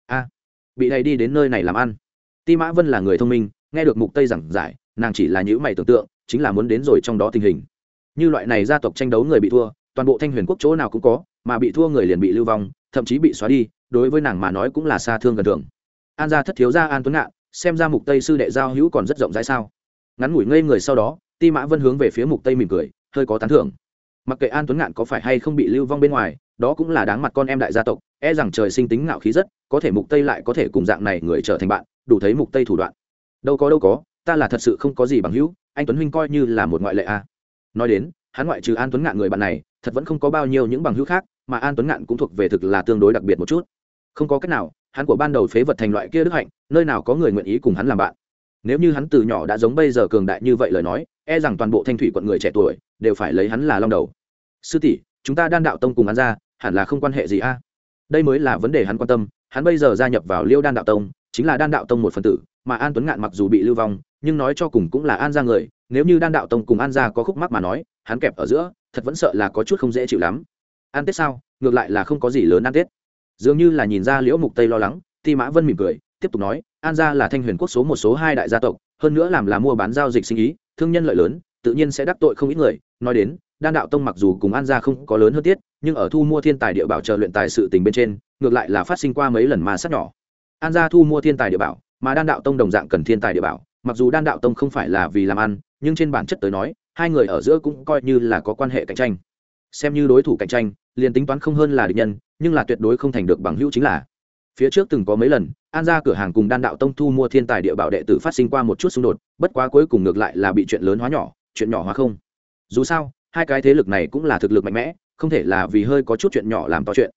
Speaker 1: A, bị đầy đi đến nơi này làm ăn. Ti mã vân là người thông minh, nghe được mục tây giảng giải, nàng chỉ là những mày tưởng tượng chính là muốn đến rồi trong đó tình hình. Như loại này gia tộc tranh đấu người bị thua, toàn bộ thanh huyền quốc chỗ nào cũng có, mà bị thua người liền bị lưu vong, thậm chí bị xóa đi, đối với nàng mà nói cũng là xa thương gần thường. An gia thất thiếu gia an tuấn ngạn, xem ra mục tây sư đệ giao hữu còn rất rộng rãi sao? Ngắn ngủi ngây người sau đó, ti mã vân hướng về phía mục tây mỉm cười, hơi có tán thưởng. Mặc kệ an tuấn ngạn có phải hay không bị lưu vong bên ngoài, đó cũng là đáng mặt con em đại gia tộc e rằng trời sinh tính ngạo khí rất, có thể mục tây lại có thể cùng dạng này người trở thành bạn, đủ thấy mục tây thủ đoạn. Đâu có đâu có, ta là thật sự không có gì bằng hữu anh tuấn huynh coi như là một ngoại lệ a à. nói đến, hắn ngoại trừ an tuấn ngạn người bạn này, thật vẫn không có bao nhiêu những bằng hữu khác, mà an tuấn ngạn cũng thuộc về thực là tương đối đặc biệt một chút. Không có cách nào, hắn của ban đầu phế vật thành loại kia đức hạnh, nơi nào có người nguyện ý cùng hắn làm bạn. Nếu như hắn từ nhỏ đã giống bây giờ cường đại như vậy lời nói e rằng toàn bộ thanh thủy quận người trẻ tuổi đều phải lấy hắn là long đầu. Sư tỷ, chúng ta đan đạo tông cùng hắn ra, hẳn là không quan hệ gì a? Đây mới là vấn đề hắn quan tâm, hắn bây giờ gia nhập vào liêu đan đạo tông, chính là đan đạo tông một phần tử, mà an tuấn ngạn mặc dù bị lưu vong nhưng nói cho cùng cũng là an gia người, nếu như đan đạo tông cùng an gia có khúc mắc mà nói, hắn kẹp ở giữa, thật vẫn sợ là có chút không dễ chịu lắm. Ăn tết sao? Ngược lại là không có gì lớn ăn tết. Dường như là nhìn ra liễu mục tây lo lắng, ti mã vân mỉm cười, tiếp tục nói, an gia là thanh huyền quốc số một số hai đại gia tộc, hơn nữa làm là mua bán giao dịch sinh ý, thương nhân lợi lớn, tự nhiên sẽ đắc tội không ít người. Nói đến, đan đạo tông mặc dù cùng an gia không có lớn hơn tiết, nhưng ở thu mua thiên tài địa bảo chờ luyện tài sự tình bên trên, ngược lại là phát sinh qua mấy lần mà sát nhỏ. An gia thu mua thiên tài địa bảo, mà đan đạo tông đồng dạng cần thiên tài địa bảo mặc dù đan đạo tông không phải là vì làm ăn, nhưng trên bản chất tới nói, hai người ở giữa cũng coi như là có quan hệ cạnh tranh. Xem như đối thủ cạnh tranh, liền tính toán không hơn là địch nhân, nhưng là tuyệt đối không thành được bằng hữu chính là. Phía trước từng có mấy lần, an ra cửa hàng cùng đan đạo tông thu mua thiên tài địa bảo đệ tử phát sinh qua một chút xung đột, bất quá cuối cùng ngược lại là bị chuyện lớn hóa nhỏ, chuyện nhỏ hóa không. Dù sao, hai cái thế lực này cũng là thực lực mạnh mẽ, không thể là vì hơi có chút chuyện nhỏ làm to chuyện.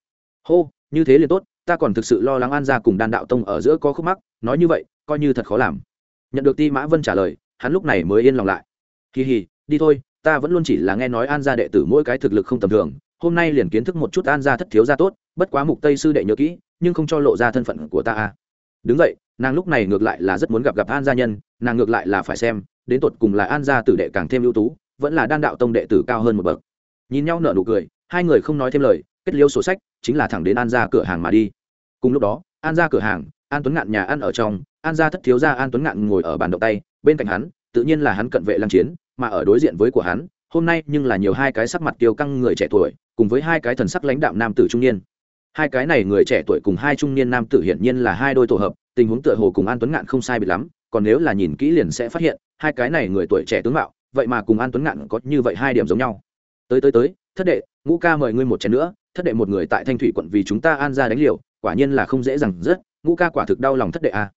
Speaker 1: Hô, như thế liền tốt, ta còn thực sự lo lắng an ra cùng đan đạo tông ở giữa có khúc mắc, nói như vậy, coi như thật khó làm nhận được ti mã vân trả lời, hắn lúc này mới yên lòng lại. Kỳ hì, đi thôi, ta vẫn luôn chỉ là nghe nói an gia đệ tử mỗi cái thực lực không tầm thường, hôm nay liền kiến thức một chút an gia thất thiếu gia tốt, bất quá mục tây sư đệ nhớ kỹ, nhưng không cho lộ ra thân phận của ta à. đứng vậy nàng lúc này ngược lại là rất muốn gặp gặp an gia nhân, nàng ngược lại là phải xem, đến tột cùng là an gia tử đệ càng thêm ưu tú, vẫn là đan đạo tông đệ tử cao hơn một bậc. Nhìn nhau nở nụ cười, hai người không nói thêm lời, kết liêu sổ sách, chính là thẳng đến an gia cửa hàng mà đi. Cùng lúc đó, an gia cửa hàng, an tuấn ngạn nhà ăn ở trong an gia thất thiếu gia an tuấn ngạn ngồi ở bàn động tay, bên cạnh hắn, tự nhiên là hắn cận vệ lăng chiến, mà ở đối diện với của hắn, hôm nay nhưng là nhiều hai cái sắc mặt kiêu căng người trẻ tuổi, cùng với hai cái thần sắc lãnh đạm nam tử trung niên. Hai cái này người trẻ tuổi cùng hai trung niên nam tử hiển nhiên là hai đôi tổ hợp, tình huống tựa hồ cùng an tuấn ngạn không sai biệt lắm, còn nếu là nhìn kỹ liền sẽ phát hiện, hai cái này người tuổi trẻ tướng mạo, vậy mà cùng an tuấn ngạn có như vậy hai điểm giống nhau. Tới tới tới, thất đệ, ngũ ca mời ngươi một chén nữa, thất đệ một người tại thanh thủy quận vì chúng ta an ra đánh liều, quả nhiên là không dễ dàng rất, ngũ ca quả thực đau lòng thất đệ a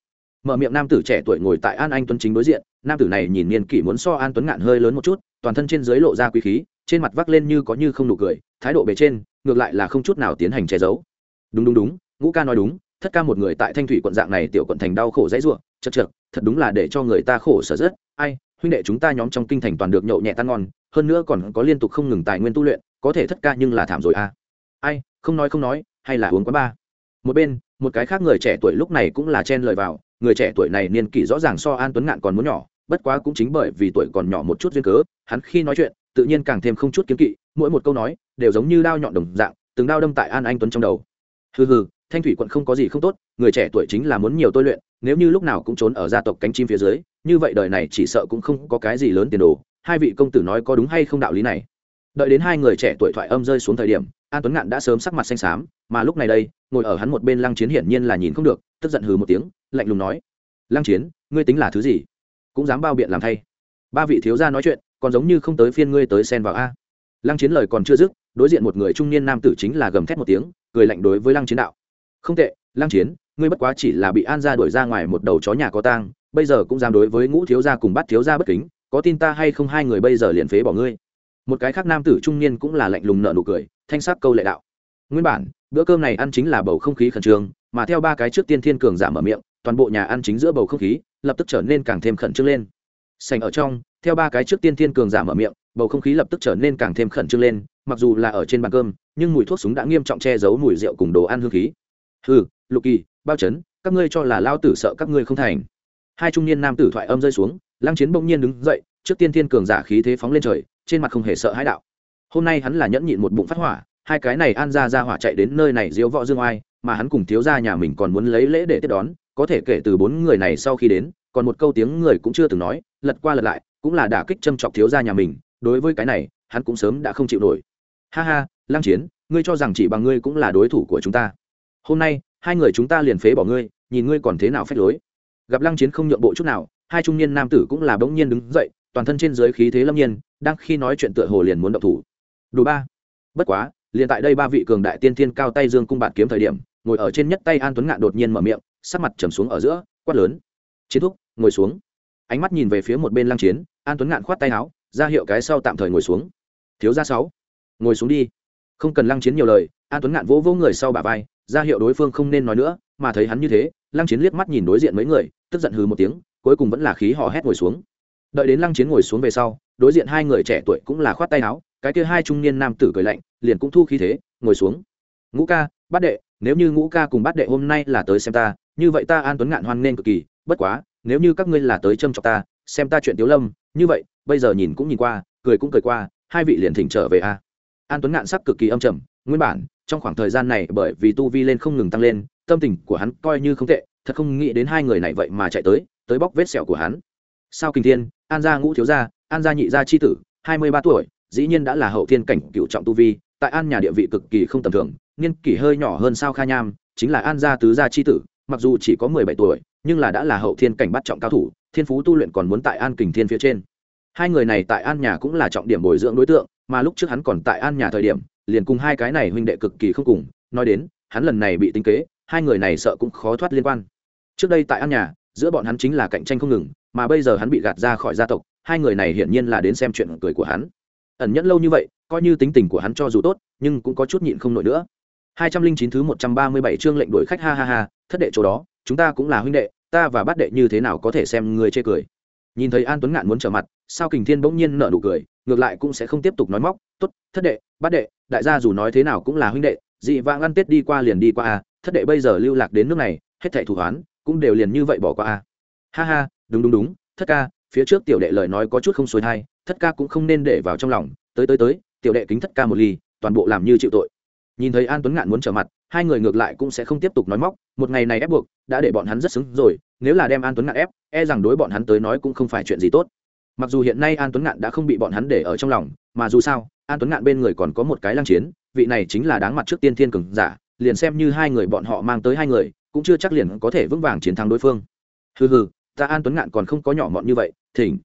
Speaker 1: mở miệng nam tử trẻ tuổi ngồi tại an anh tuấn chính đối diện, nam tử này nhìn niên kỷ muốn so an tuấn ngạn hơi lớn một chút, toàn thân trên dưới lộ ra quý khí, trên mặt vác lên như có như không nụ cười, thái độ bề trên, ngược lại là không chút nào tiến hành che giấu. Đúng đúng đúng, ngũ ca nói đúng, thất ca một người tại thanh thủy quận dạng này tiểu quận thành đau khổ dãy ruộng, chật chật thật đúng là để cho người ta khổ sở rất. Ai, huynh đệ chúng ta nhóm trong kinh thành toàn được nhậu nhẹ tan ngon, hơn nữa còn có liên tục không ngừng tài nguyên tu luyện, có thể thất ca nhưng là thảm rồi à. Ai, không nói không nói, hay là uống quá ba? Một bên, một cái khác người trẻ tuổi lúc này cũng là chen lời vào người trẻ tuổi này niên kỷ rõ ràng so an tuấn ngạn còn muốn nhỏ, bất quá cũng chính bởi vì tuổi còn nhỏ một chút duyên cớ, hắn khi nói chuyện, tự nhiên càng thêm không chút kiếm kỵ, mỗi một câu nói đều giống như đao nhọn đồng dạng, từng đao đâm tại an anh tuấn trong đầu. Hừ hừ, thanh thủy quận không có gì không tốt, người trẻ tuổi chính là muốn nhiều tôi luyện, nếu như lúc nào cũng trốn ở gia tộc cánh chim phía dưới, như vậy đời này chỉ sợ cũng không có cái gì lớn tiền đồ, hai vị công tử nói có đúng hay không đạo lý này? Đợi đến hai người trẻ tuổi thoại âm rơi xuống thời điểm, an tuấn ngạn đã sớm sắc mặt xanh xám, mà lúc này đây, ngồi ở hắn một bên lăng chiến hiển nhiên là nhìn không được, tức giận hừ một tiếng, lạnh lùng nói, lăng chiến, ngươi tính là thứ gì? Cũng dám bao biện làm thay. Ba vị thiếu gia nói chuyện, còn giống như không tới phiên ngươi tới xen vào a. Lăng chiến lời còn chưa dứt, đối diện một người trung niên nam tử chính là gầm thét một tiếng, cười lạnh đối với lăng chiến đạo, không tệ, lăng chiến, ngươi bất quá chỉ là bị an gia đuổi ra ngoài một đầu chó nhà có tang, bây giờ cũng dám đối với ngũ thiếu gia cùng bắt thiếu gia bất kính, có tin ta hay không hai người bây giờ liền phế bỏ ngươi? Một cái khác nam tử trung niên cũng là lạnh lùng nợ nụ cười, thanh sắc câu lệ đạo. Nguyên bản, bữa cơm này ăn chính là bầu không khí khẩn trương, mà theo ba cái trước tiên thiên cường giảm mở miệng, toàn bộ nhà ăn chính giữa bầu không khí, lập tức trở nên càng thêm khẩn trương lên. Sành ở trong, theo ba cái trước tiên thiên cường giảm mở miệng, bầu không khí lập tức trở nên càng thêm khẩn trương lên, mặc dù là ở trên bàn cơm, nhưng mùi thuốc súng đã nghiêm trọng che giấu mùi rượu cùng đồ ăn hương khí. Hừ lục kỳ bao chấn, các ngươi cho là lao tử sợ các ngươi không thành. Hai trung niên nam tử thoại âm rơi xuống, lăng chiến bỗng nhiên đứng dậy, trước tiên thiên cường giả khí thế phóng lên trời trên mặt không hề sợ hãi đạo. Hôm nay hắn là nhẫn nhịn một bụng phát hỏa, hai cái này an ra ra hỏa chạy đến nơi này diễu võ dương oai, mà hắn cùng thiếu gia nhà mình còn muốn lấy lễ để tiếp đón, có thể kể từ bốn người này sau khi đến, còn một câu tiếng người cũng chưa từng nói, lật qua lật lại, cũng là đả kích châm chọc thiếu gia nhà mình, đối với cái này, hắn cũng sớm đã không chịu nổi. Ha ha, lăng chiến, ngươi cho rằng chỉ bằng ngươi cũng là đối thủ của chúng ta. Hôm nay, hai người chúng ta liền phế bỏ ngươi, nhìn ngươi còn thế nào phách lối. Gặp lăng chiến không nhượng bộ chút nào, hai trung niên nam tử cũng là bỗng nhiên đứng dậy, toàn thân trên dưới khí thế lâm nhiên đang khi nói chuyện tựa hồ liền muốn động thủ. Đủ ba. Bất quá, liền tại đây ba vị cường đại tiên thiên cao tay dương cung bạt kiếm thời điểm, ngồi ở trên nhất tay an tuấn ngạn đột nhiên mở miệng, sắc mặt trầm xuống ở giữa, quát lớn. Chiến thúc, ngồi xuống. Ánh mắt nhìn về phía một bên lăng chiến, an tuấn ngạn khoát tay áo, ra hiệu cái sau tạm thời ngồi xuống. Thiếu gia sáu. Ngồi xuống đi. Không cần lăng chiến nhiều lời, an tuấn ngạn vỗ vỗ người sau bả vai, ra hiệu đối phương không nên nói nữa, mà thấy hắn như thế, lăng chiến liếc mắt nhìn đối diện mấy người, tức giận hừ một tiếng, cuối cùng vẫn là khí hò hét ngồi xuống. Đợi đến lăng chiến ngồi xuống về sau đối diện hai người trẻ tuổi cũng là khoát tay áo, cái kia hai trung niên nam tử cười lạnh, liền cũng thu khí thế, ngồi xuống. Ngũ ca, bát đệ, nếu như ngũ ca cùng bát đệ hôm nay là tới xem ta, như vậy ta an tuấn ngạn hoan nên cực kỳ, bất quá, nếu như các ngươi là tới châm chọc ta, xem ta chuyện tiếu lâm, như vậy, bây giờ nhìn cũng nhìn qua, cười cũng cười qua, hai vị liền thỉnh trở về a. An tuấn ngạn sắc cực kỳ âm trầm, nguyên bản, trong khoảng thời gian này bởi vì tu vi lên không ngừng tăng lên, tâm tình của hắn coi như không tệ, thật không nghĩ đến hai người này vậy mà chạy tới tới bóc vết sẹo của hắn. Sao kinh thiên, an gia ngũ thiếu gia an gia nhị gia c h i tử, hai mươi ba tuổi, dĩ nhiên đã là hậu thiên cảnh cựu trọng tu vi, tại an nhà địa vị cực kỳ không tầm thường, niên kỷ hơi nhỏ hơn sao kha nham, chính là an gia tứ gia c h i tử, mặc dù chỉ có mười bảy tuổi, nhưng là đã là hậu thiên cảnh bắt trọng cao thủ, thiên phú tu luyện còn muốn tại an kình thiên phía trên. Hai người này tại an nhà cũng là trọng điểm bồi dưỡng đối tượng, mà lúc trước hắn còn tại an nhà thời điểm, liền cùng hai cái này huynh đệ cực kỳ không cùng, nói đến, hắn lần này bị tính kế, hai người này sợ cũng khó thoát liên quan. Trước đây tại an nhà, giữa bọn hắn chính là cạnh tranh không ngừng mà bây giờ hắn bị gạt ra khỏi gia tộc hai người này hiển nhiên là đến xem chuyện cười của hắn. Ẩn nhẫn lâu như vậy coi như tính tình của hắn cho dù tốt nhưng cũng có chút nhịn không nổi nữa. Hai trăm linh chín thứ một trăm ba mươi bảy chương lệnh đuổi khách ha ha ha thất đệ chỗ đó chúng ta cũng là huynh đệ ta và bát đệ như thế nào có thể xem người chê cười? Nhìn thấy an tuấn ngạn muốn trở mặt sao kình thiên bỗng nhiên nở nụ cười ngược lại cũng sẽ không tiếp tục nói móc tốt thất đệ bát đệ đại gia dù nói thế nào cũng là huynh đệ dị vãng ăn tết đi qua liền đi qua a, thất đệ bây giờ lưu lạc đến nước này hết thảy thủ hoán cũng đều liền như vậy bỏ qua a. ha ha đúng đúng đúng, thất ca, phía trước tiểu đệ lời nói có chút không xuôi thai, thất ca cũng không nên để vào trong lòng, tới tới tới, tiểu đệ kính thất ca một ly, toàn bộ làm như chịu tội. Nhìn thấy an tuấn ngạn muốn trở mặt, hai người ngược lại cũng sẽ không tiếp tục nói móc, một ngày này ép buộc, đã để bọn hắn rất xứng rồi, nếu là đem an tuấn ngạn ép e rằng đối bọn hắn tới nói cũng không phải chuyện gì tốt. Mặc dù hiện nay an tuấn ngạn đã không bị bọn hắn để ở trong lòng, mà dù sao, an tuấn ngạn bên người còn có một cái lăng chiến, vị này chính là đáng mặt trước tiên thiên cường giả, liền xem như hai người bọn họ mang tới hai người, cũng chưa chắc liền có thể vững vàng chiến thắng đối phương. Hừ hừ ta an tuấn ngạn còn không có nhỏ mọn như vậy, thỉnh.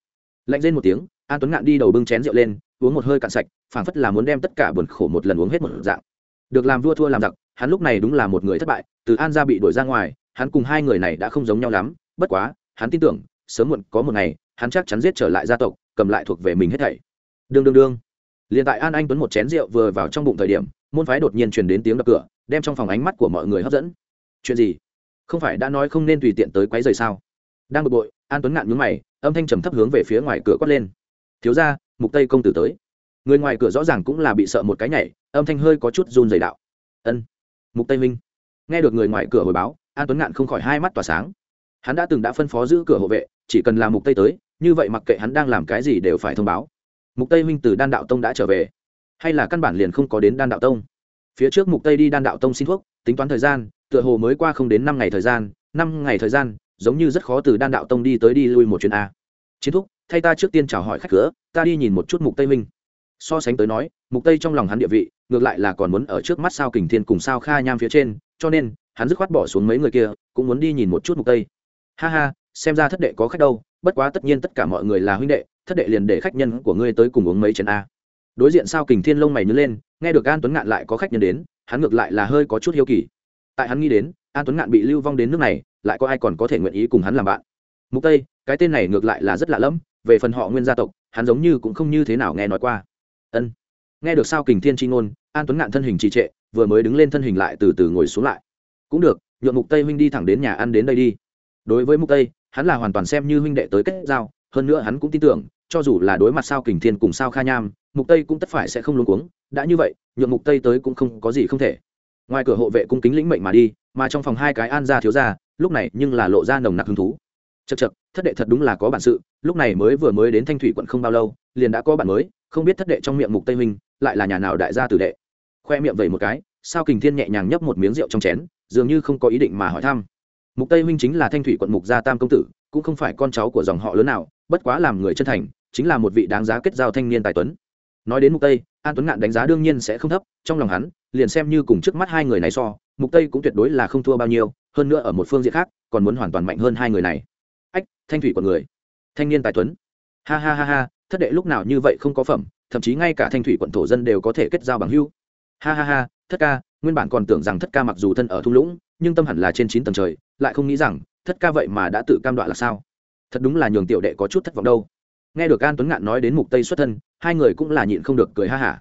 Speaker 1: Lạnh lên một tiếng, an tuấn ngạn đi đầu bưng chén rượu lên, uống một hơi cạn sạch, phảng phất là muốn đem tất cả buồn khổ một lần uống hết một dạng. Được làm vua thua làm giặc, hắn lúc này đúng là một người thất bại, từ an gia bị đuổi ra ngoài, hắn cùng hai người này đã không giống nhau lắm, bất quá, hắn tin tưởng, sớm muộn có một ngày, hắn chắc chắn giết trở lại gia tộc, cầm lại thuộc về mình hết thảy. Đương đương đương. Liền tại an anh tuấn một chén rượu vừa vào trong bụng thời điểm, môn phái đột nhiên truyền đến tiếng đập cửa, đem trong phòng ánh mắt của mọi người hấp dẫn. Chuyện gì? Không phải đã nói không nên tùy tiện tới quấy rời sao? Đang bực bội, an tuấn ngạn nhướng mày, âm thanh trầm thấp hướng về phía ngoài cửa quát lên. Thiếu ra mục tây công tử tới. Người ngoài cửa rõ ràng cũng là bị sợ một cái nhảy, âm thanh hơi có chút run dày đạo. Ân, mục tây minh nghe được người ngoài cửa hồi báo, an tuấn ngạn không khỏi hai mắt tỏa sáng. Hắn đã từng đã phân phó giữ cửa hộ vệ, chỉ cần là mục tây tới, như vậy mặc kệ hắn đang làm cái gì đều phải thông báo. Mục tây minh từ đan đạo tông đã trở về. Hay là căn bản liền không có đến đan đạo tông? Phía trước mục tây đi đan đạo tông xin thuốc, tính toán thời gian, tựa hồ mới qua không đến năm ngày thời gian, năm ngày thời gian giống như rất khó từ đan đạo tông đi tới đi lui một chuyến a. Chiến thúc, thay ta trước tiên chào hỏi khách cửa, ta đi nhìn một chút mục tây minh. So sánh tới nói, mục tây trong lòng hắn địa vị, ngược lại là còn muốn ở trước mắt sao kình thiên cùng sao kha nham phía trên, cho nên, hắn dứt khoát bỏ xuống mấy người kia, cũng muốn đi nhìn một chút mục tây. Ha ha, xem ra thất đệ có khách đâu, bất quá tất nhiên tất cả mọi người là huynh đệ, thất đệ liền để khách nhân của ngươi tới cùng uống mấy chén a. Đối diện sao kình thiên lông mày nhớ lên, nghe được an tuấn ngạn lại có khách nhân đến, hắn ngược lại là hơi có chút hiếu kỳ. Tại hắn nghĩ đến, an tuấn ngạn bị lưu vong đến nước này lại có ai còn có thể nguyện ý cùng hắn làm bạn. Mục tây, cái tên này ngược lại là rất lạ lẫm, về phần họ nguyên gia tộc, hắn giống như cũng không như thế nào nghe nói qua. Ân. Nghe được sao kình thiên chi ngôn, an tuấn ngạn thân hình trì trệ, vừa mới đứng lên thân hình lại từ từ ngồi xuống lại. Cũng được, nhượng mục tây huynh đi thẳng đến nhà ăn đến đây đi. Đối với mục tây, hắn là hoàn toàn xem như huynh đệ tới kết giao, hơn nữa hắn cũng tin tưởng, cho dù là đối mặt sao kình thiên cùng sao kha nham, mục tây cũng tất phải sẽ không luống cuống, đã như vậy, nhượng mục tây tới cũng không có gì không thể ngoài cửa hộ vệ cung kính lĩnh mệnh mà đi mà trong phòng hai cái an gia thiếu gia lúc này nhưng là lộ ra nồng nặc hứng thú. Chật chật thất đệ thật đúng là có bản sự lúc này mới vừa mới đến thanh thủy quận không bao lâu liền đã có bạn mới không biết thất đệ trong miệng mục tây minh, lại là nhà nào đại gia tử đệ. Khoe miệng vẩy một cái sao kình thiên nhẹ nhàng nhấp một miếng rượu trong chén dường như không có ý định mà hỏi thăm. Mục tây minh chính là thanh thủy quận mục gia tam công tử cũng không phải con cháu của dòng họ lớn nào bất quá làm người chân thành chính là một vị đáng giá kết giao thanh niên tài tuấn. Nói đến mục tây an tuấn ngạn đánh giá đương nhiên sẽ không thấp trong lòng hắn liền xem như cùng trước mắt hai người này so, mục tây cũng tuyệt đối là không thua bao nhiêu, hơn nữa ở một phương diện khác, còn muốn hoàn toàn mạnh hơn hai người này. Ách, thanh thủy của người. Thanh niên tài tuấn. Ha ha ha ha, thất đệ lúc nào như vậy không có phẩm, thậm chí ngay cả thanh thủy quận thổ dân đều có thể kết giao bằng hưu ha ha ha, thất ca, nguyên bản còn tưởng rằng thất ca mặc dù thân ở thung lũng, nhưng tâm hẳn là trên chín tầng trời, lại không nghĩ rằng, thất ca vậy mà đã tự cam đoạn là sao? Thật đúng là nhường tiểu đệ có chút thất vọng đâu. Nghe được an tuấn ngạn nói đến mục tây xuất thân, hai người cũng là nhịn không được cười ha hả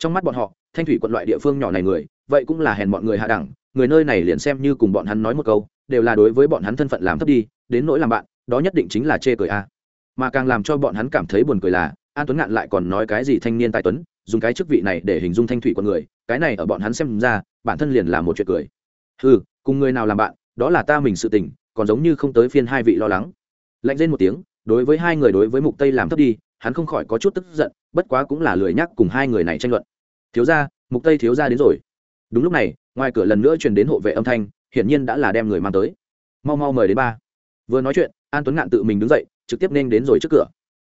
Speaker 1: trong mắt bọn họ, thanh thủy quận loại địa phương nhỏ này người, vậy cũng là hèn bọn người hạ đẳng, người nơi này liền xem như cùng bọn hắn nói một câu, đều là đối với bọn hắn thân phận làm thấp đi, đến nỗi làm bạn, đó nhất định chính là chê cười a. Mà càng làm cho bọn hắn cảm thấy buồn cười là, an tuấn ngạn lại còn nói cái gì thanh niên tài tuấn, dùng cái chức vị này để hình dung thanh thủy con người, cái này ở bọn hắn xem ra, bản thân liền là một chuyện cười. Ừ cùng người nào làm bạn, đó là ta mình sự tình, còn giống như không tới phiên hai vị lo lắng. Lạnh lên một tiếng, đối với hai người đối với mục tây làm thấp đi, hắn không khỏi có chút tức giận, bất quá cũng là lười nhắc cùng hai người này tranh luận thiếu gia, mục tây thiếu gia đến rồi. Đúng lúc này, ngoài cửa lần nữa truyền đến hộ vệ âm thanh, hiển nhiên đã là đem người mang tới. Mau mau mời đến ba. Vừa nói chuyện, an tuấn ngạn tự mình đứng dậy, trực tiếp nên đến rồi trước cửa.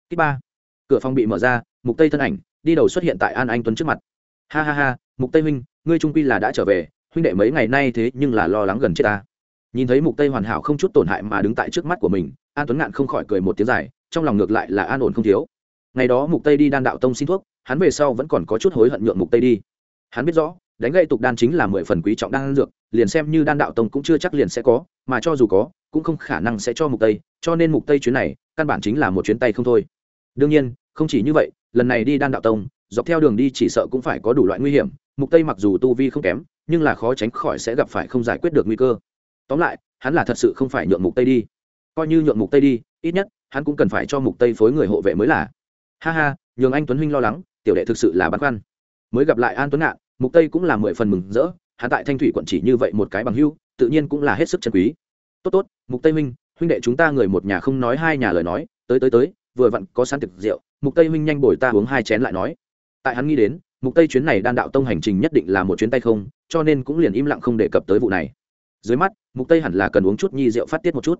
Speaker 1: Kích ba. Cửa phòng bị mở ra, mục tây thân ảnh, đi đầu xuất hiện tại an anh tuấn trước mặt. Ha ha ha, mục tây huynh, ngươi trung quy là đã trở về, huynh đệ mấy ngày nay thế nhưng là lo lắng gần chết ta. Nhìn thấy mục tây hoàn hảo không chút tổn hại mà đứng tại trước mắt của mình, an tuấn ngạn không khỏi cười một tiếng dài, trong lòng ngược lại là an ổn không thiếu ngày đó mục tây đi đan đạo tông xin thuốc, hắn về sau vẫn còn có chút hối hận nhượng mục tây đi. Hắn biết rõ, đánh gậy tục đan chính là mười phần quý trọng đan dược, liền xem như đan đạo tông cũng chưa chắc liền sẽ có, mà cho dù có, cũng không khả năng sẽ cho mục tây, cho nên mục tây chuyến này, căn bản chính là một chuyến tay không thôi. Đương nhiên, không chỉ như vậy, lần này đi đan đạo tông, dọc theo đường đi chỉ sợ cũng phải có đủ loại nguy hiểm, mục tây mặc dù tu vi không kém, nhưng là khó tránh khỏi sẽ gặp phải không giải quyết được nguy cơ. Tóm lại, hắn là thật sự không phải nhượng mục tây đi. Coi như nhượng mục tây đi, ít nhất, hắn cũng cần phải cho mục tây phối người hộ vệ mới là ha ha, nhường anh tuấn huynh lo lắng, tiểu đệ thực sự là băn khoăn. Mới gặp lại an tuấn ngạn, mục tây cũng là mười phần mừng rỡ hắn tại thanh thủy quận chỉ như vậy một cái bằng hưu, tự nhiên cũng là hết sức chân quý. Tốt tốt, mục tây huynh huynh đệ chúng ta người một nhà không nói hai nhà lời nói, tới tới tới, vừa vặn có sán thực rượu, mục tây huynh nhanh bồi ta uống hai chén lại nói. Tại hắn nghĩ đến, mục tây chuyến này đan đạo tông hành trình nhất định là một chuyến tay không, cho nên cũng liền im lặng không đề cập tới vụ này. Dưới mắt, mục tây hẳn là cần uống chút nhi rượu phát tiết một chút.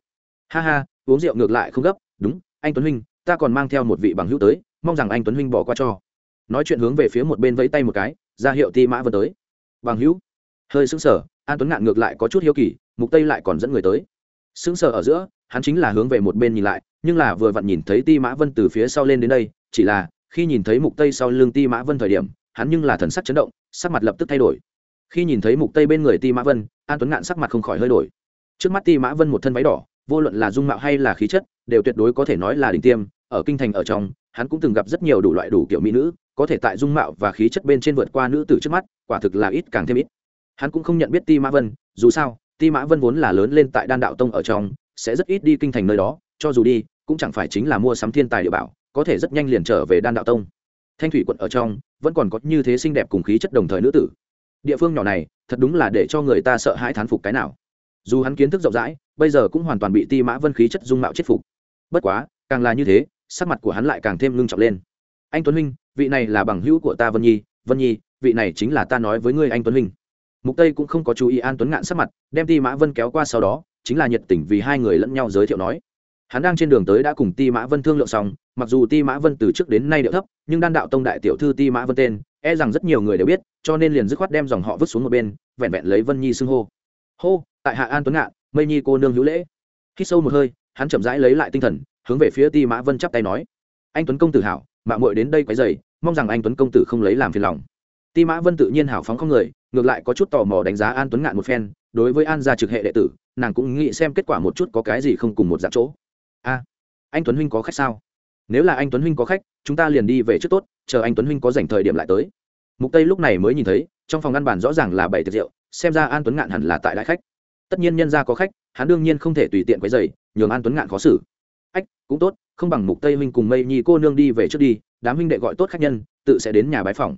Speaker 1: Ha ha, uống rượu ngược lại không gấp, đúng, anh tuấn huynh, ta còn mang theo một vị bằng hữu tới mong rằng anh tuấn huynh bỏ qua cho. Nói chuyện hướng về phía một bên vẫy tay một cái, ra hiệu ti mã vân tới. Bằng hữu. Hơi sững sờ, an tuấn ngạn ngược lại có chút hiếu kỳ, mục tây lại còn dẫn người tới. Sững sờ ở giữa, hắn chính là hướng về một bên nhìn lại, nhưng là vừa vặn nhìn thấy ti mã vân từ phía sau lên đến đây, chỉ là, khi nhìn thấy mục tây sau lưng ti mã vân thời điểm, hắn nhưng là thần sắc chấn động, sắc mặt lập tức thay đổi. Khi nhìn thấy mục tây bên người ti mã vân, an tuấn ngạn sắc mặt không khỏi hơi đổi. Trước mắt ti mã vân một thân váy đỏ, vô luận là dung mạo hay là khí chất, đều tuyệt đối có thể nói là đỉnh tiêm, ở kinh thành ở trong hắn cũng từng gặp rất nhiều đủ loại đủ kiểu mỹ nữ, có thể tại dung mạo và khí chất bên trên vượt qua nữ tử trước mắt, quả thực là ít càng thêm ít. Hắn cũng không nhận biết ti mã vân, dù sao, ti mã vân vốn là lớn lên tại đan đạo tông ở trong, sẽ rất ít đi kinh thành nơi đó, cho dù đi, cũng chẳng phải chính là mua sắm thiên tài địa bảo, có thể rất nhanh liền trở về đan đạo tông. Thanh thủy quận ở trong, vẫn còn có như thế xinh đẹp cùng khí chất đồng thời nữ tử. Địa phương nhỏ này, thật đúng là để cho người ta sợ hãi thán phục cái nào. Dù hắn kiến thức rộng rãi, bây giờ cũng hoàn toàn bị ti mã vân khí chất dung mạo chết phục. Bất quá, càng là như thế sắc mặt của hắn lại càng thêm ngưng trọng lên. Anh tuấn huynh, vị này là bằng hữu của ta vân nhi vân nhi, vị này chính là ta nói với ngươi anh tuấn huynh. Mục tây cũng không có chú ý an tuấn ngạn sắc mặt, đem ti mã vân kéo qua sau đó, chính là nhiệt tình vì hai người lẫn nhau giới thiệu nói. Hắn đang trên đường tới đã cùng ti mã vân thương lượng xong, mặc dù ti mã vân từ trước đến nay điệu thấp, nhưng đan đạo tông đại tiểu thư ti mã vân tên e rằng rất nhiều người đều biết, cho nên liền dứt khoát đem dòng họ vứt xuống một bên, vẹn vẹn lấy vân nhi xưng hô. Hô, tại hạ an tuấn ngạn, mây nhi cô nương hữu lễ. Khi sâu một hơi, hắn chậm rãi lấy lại tinh thần hướng về phía ti mã vân chắp tay nói, anh tuấn công tử hảo mạng muội đến đây quấy dày mong rằng anh tuấn công tử không lấy làm phiền lòng. Ti mã vân tự nhiên hảo phóng không người, ngược lại có chút tò mò đánh giá an tuấn ngạn một phen, đối với an gia trực hệ đệ tử, nàng cũng nghĩ xem kết quả một chút có cái gì không cùng một dạng chỗ. A, anh tuấn huynh có khách sao? Nếu là anh tuấn huynh có khách, chúng ta liền đi về trước tốt, chờ anh tuấn huynh có dành thời điểm lại tới. Mục tây lúc này mới nhìn thấy, trong phòng ngăn bàn rõ ràng là bảy tiệc rượu, xem ra an tuấn ngạn hẳn là tại đại khách. Tất nhiên nhân gia có khách, hắn đương nhiên không thể tùy tiện quấy rầy, nhường an tuấn ngạn khó xử cũng tốt, không bằng mục tây huynh cùng mây nhi cô nương đi về trước đi, đám huynh đệ gọi tốt khách nhân, tự sẽ đến nhà bái phòng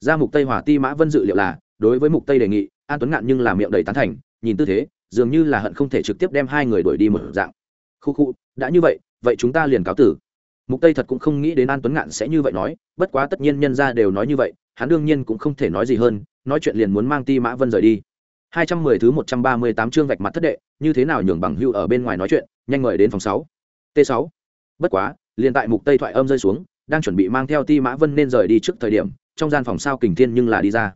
Speaker 1: ra mục tây hỏa ti mã vân dự liệu là, đối với mục tây đề nghị, an tuấn ngạn nhưng là miệng đầy tán thành, nhìn tư thế, dường như là hận không thể trực tiếp đem hai người đuổi đi một dạng. Khu khu, đã như vậy vậy chúng ta liền cáo tử. Mục tây thật cũng không nghĩ đến an tuấn ngạn sẽ như vậy nói, bất quá tất nhiên nhân ra đều nói như vậy, hắn đương nhiên cũng không thể nói gì hơn, nói chuyện liền muốn mang ti mã vân rời đi. 210 thứ 138 chương vạch mặt thất đệ, như thế nào nhường bằng hưu ở bên ngoài nói chuyện, nhanh mời đến phòng 6 t 6 bất quá, liền tại mục tây thoại âm rơi xuống, đang chuẩn bị mang theo ti mã vân nên rời đi trước thời điểm, trong gian phòng sao kình thiên nhưng là đi ra.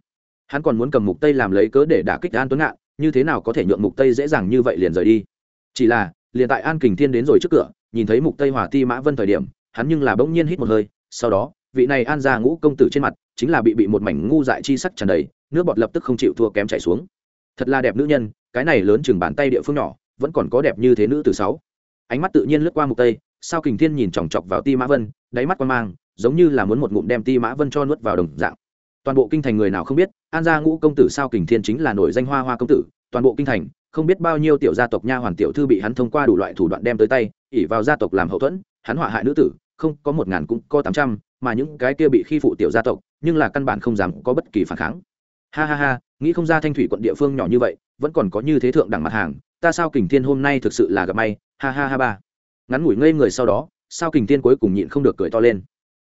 Speaker 1: Hắn còn muốn cầm mục tây làm lấy cớ để đả kích an tuấn ngạn, như thế nào có thể nhượng mục tây dễ dàng như vậy liền rời đi? Chỉ là, liền tại an kình thiên đến rồi trước cửa, nhìn thấy mục tây hòa ti mã vân thời điểm, hắn nhưng là bỗng nhiên hít một hơi, sau đó, vị này an ra ngũ công tử trên mặt, chính là bị bị một mảnh ngu dại chi sắc tràn đầy, nước bọt lập tức không chịu thua kém chảy xuống. Thật là đẹp nữ nhân, cái này lớn chừng bàn tay địa phương nhỏ, vẫn còn có đẹp như thế nữ từ sáu ánh mắt tự nhiên lướt qua mục tây, sao kình thiên nhìn chòng chọc vào ti mã vân, đáy mắt quan mang, giống như là muốn một ngụm đem ti mã vân cho nuốt vào đồng dạng. Toàn bộ kinh thành người nào không biết, an gia ngũ công tử sao kình thiên chính là nổi danh hoa hoa công tử, toàn bộ kinh thành, không biết bao nhiêu tiểu gia tộc nha hoàn tiểu thư bị hắn thông qua đủ loại thủ đoạn đem tới tay ỉ vào gia tộc làm hậu thuẫn, hắn hỏa hại nữ tử, không, có một ngàn cũng có tám trăm, mà những cái kia bị khi phụ tiểu gia tộc, nhưng là căn bản không dám có bất kỳ phản kháng. Ha ha ha, nghĩ không ra thanh thủy quận địa phương nhỏ như vậy, vẫn còn có như thế thượng đẳng mặt hàng ta sao kình thiên hôm nay thực sự là gặp may, ha ha ha ba. Ngắn ngủi ngây người sau đó, sao kình thiên cuối cùng nhịn không được cười to lên.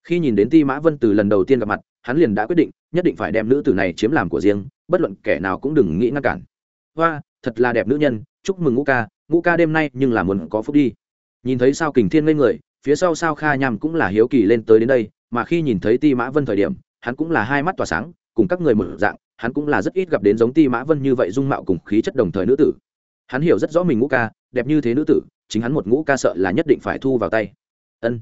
Speaker 1: Khi nhìn đến ti mã vân từ lần đầu tiên gặp mặt, hắn liền đã quyết định, nhất định phải đem nữ tử này chiếm làm của riêng, bất luận kẻ nào cũng đừng nghĩ ngăn cản. Hoa, thật là đẹp nữ nhân, chúc mừng ngũ ca ngũ ca đêm nay nhưng là muốn có phúc đi. Nhìn thấy sao kình thiên ngây người, phía sau sao kha nham cũng là hiếu kỳ lên tới đến đây, mà khi nhìn thấy ti mã vân thời điểm, hắn cũng là hai mắt tỏa sáng, cùng các người mở dạng, hắn cũng là rất ít gặp đến giống ti mã vân như vậy dung mạo cùng khí chất đồng thời nữ tử hắn hiểu rất rõ mình ngũ ca, đẹp như thế nữ tử, chính hắn một ngũ ca sợ là nhất định phải thu vào tay. Ân.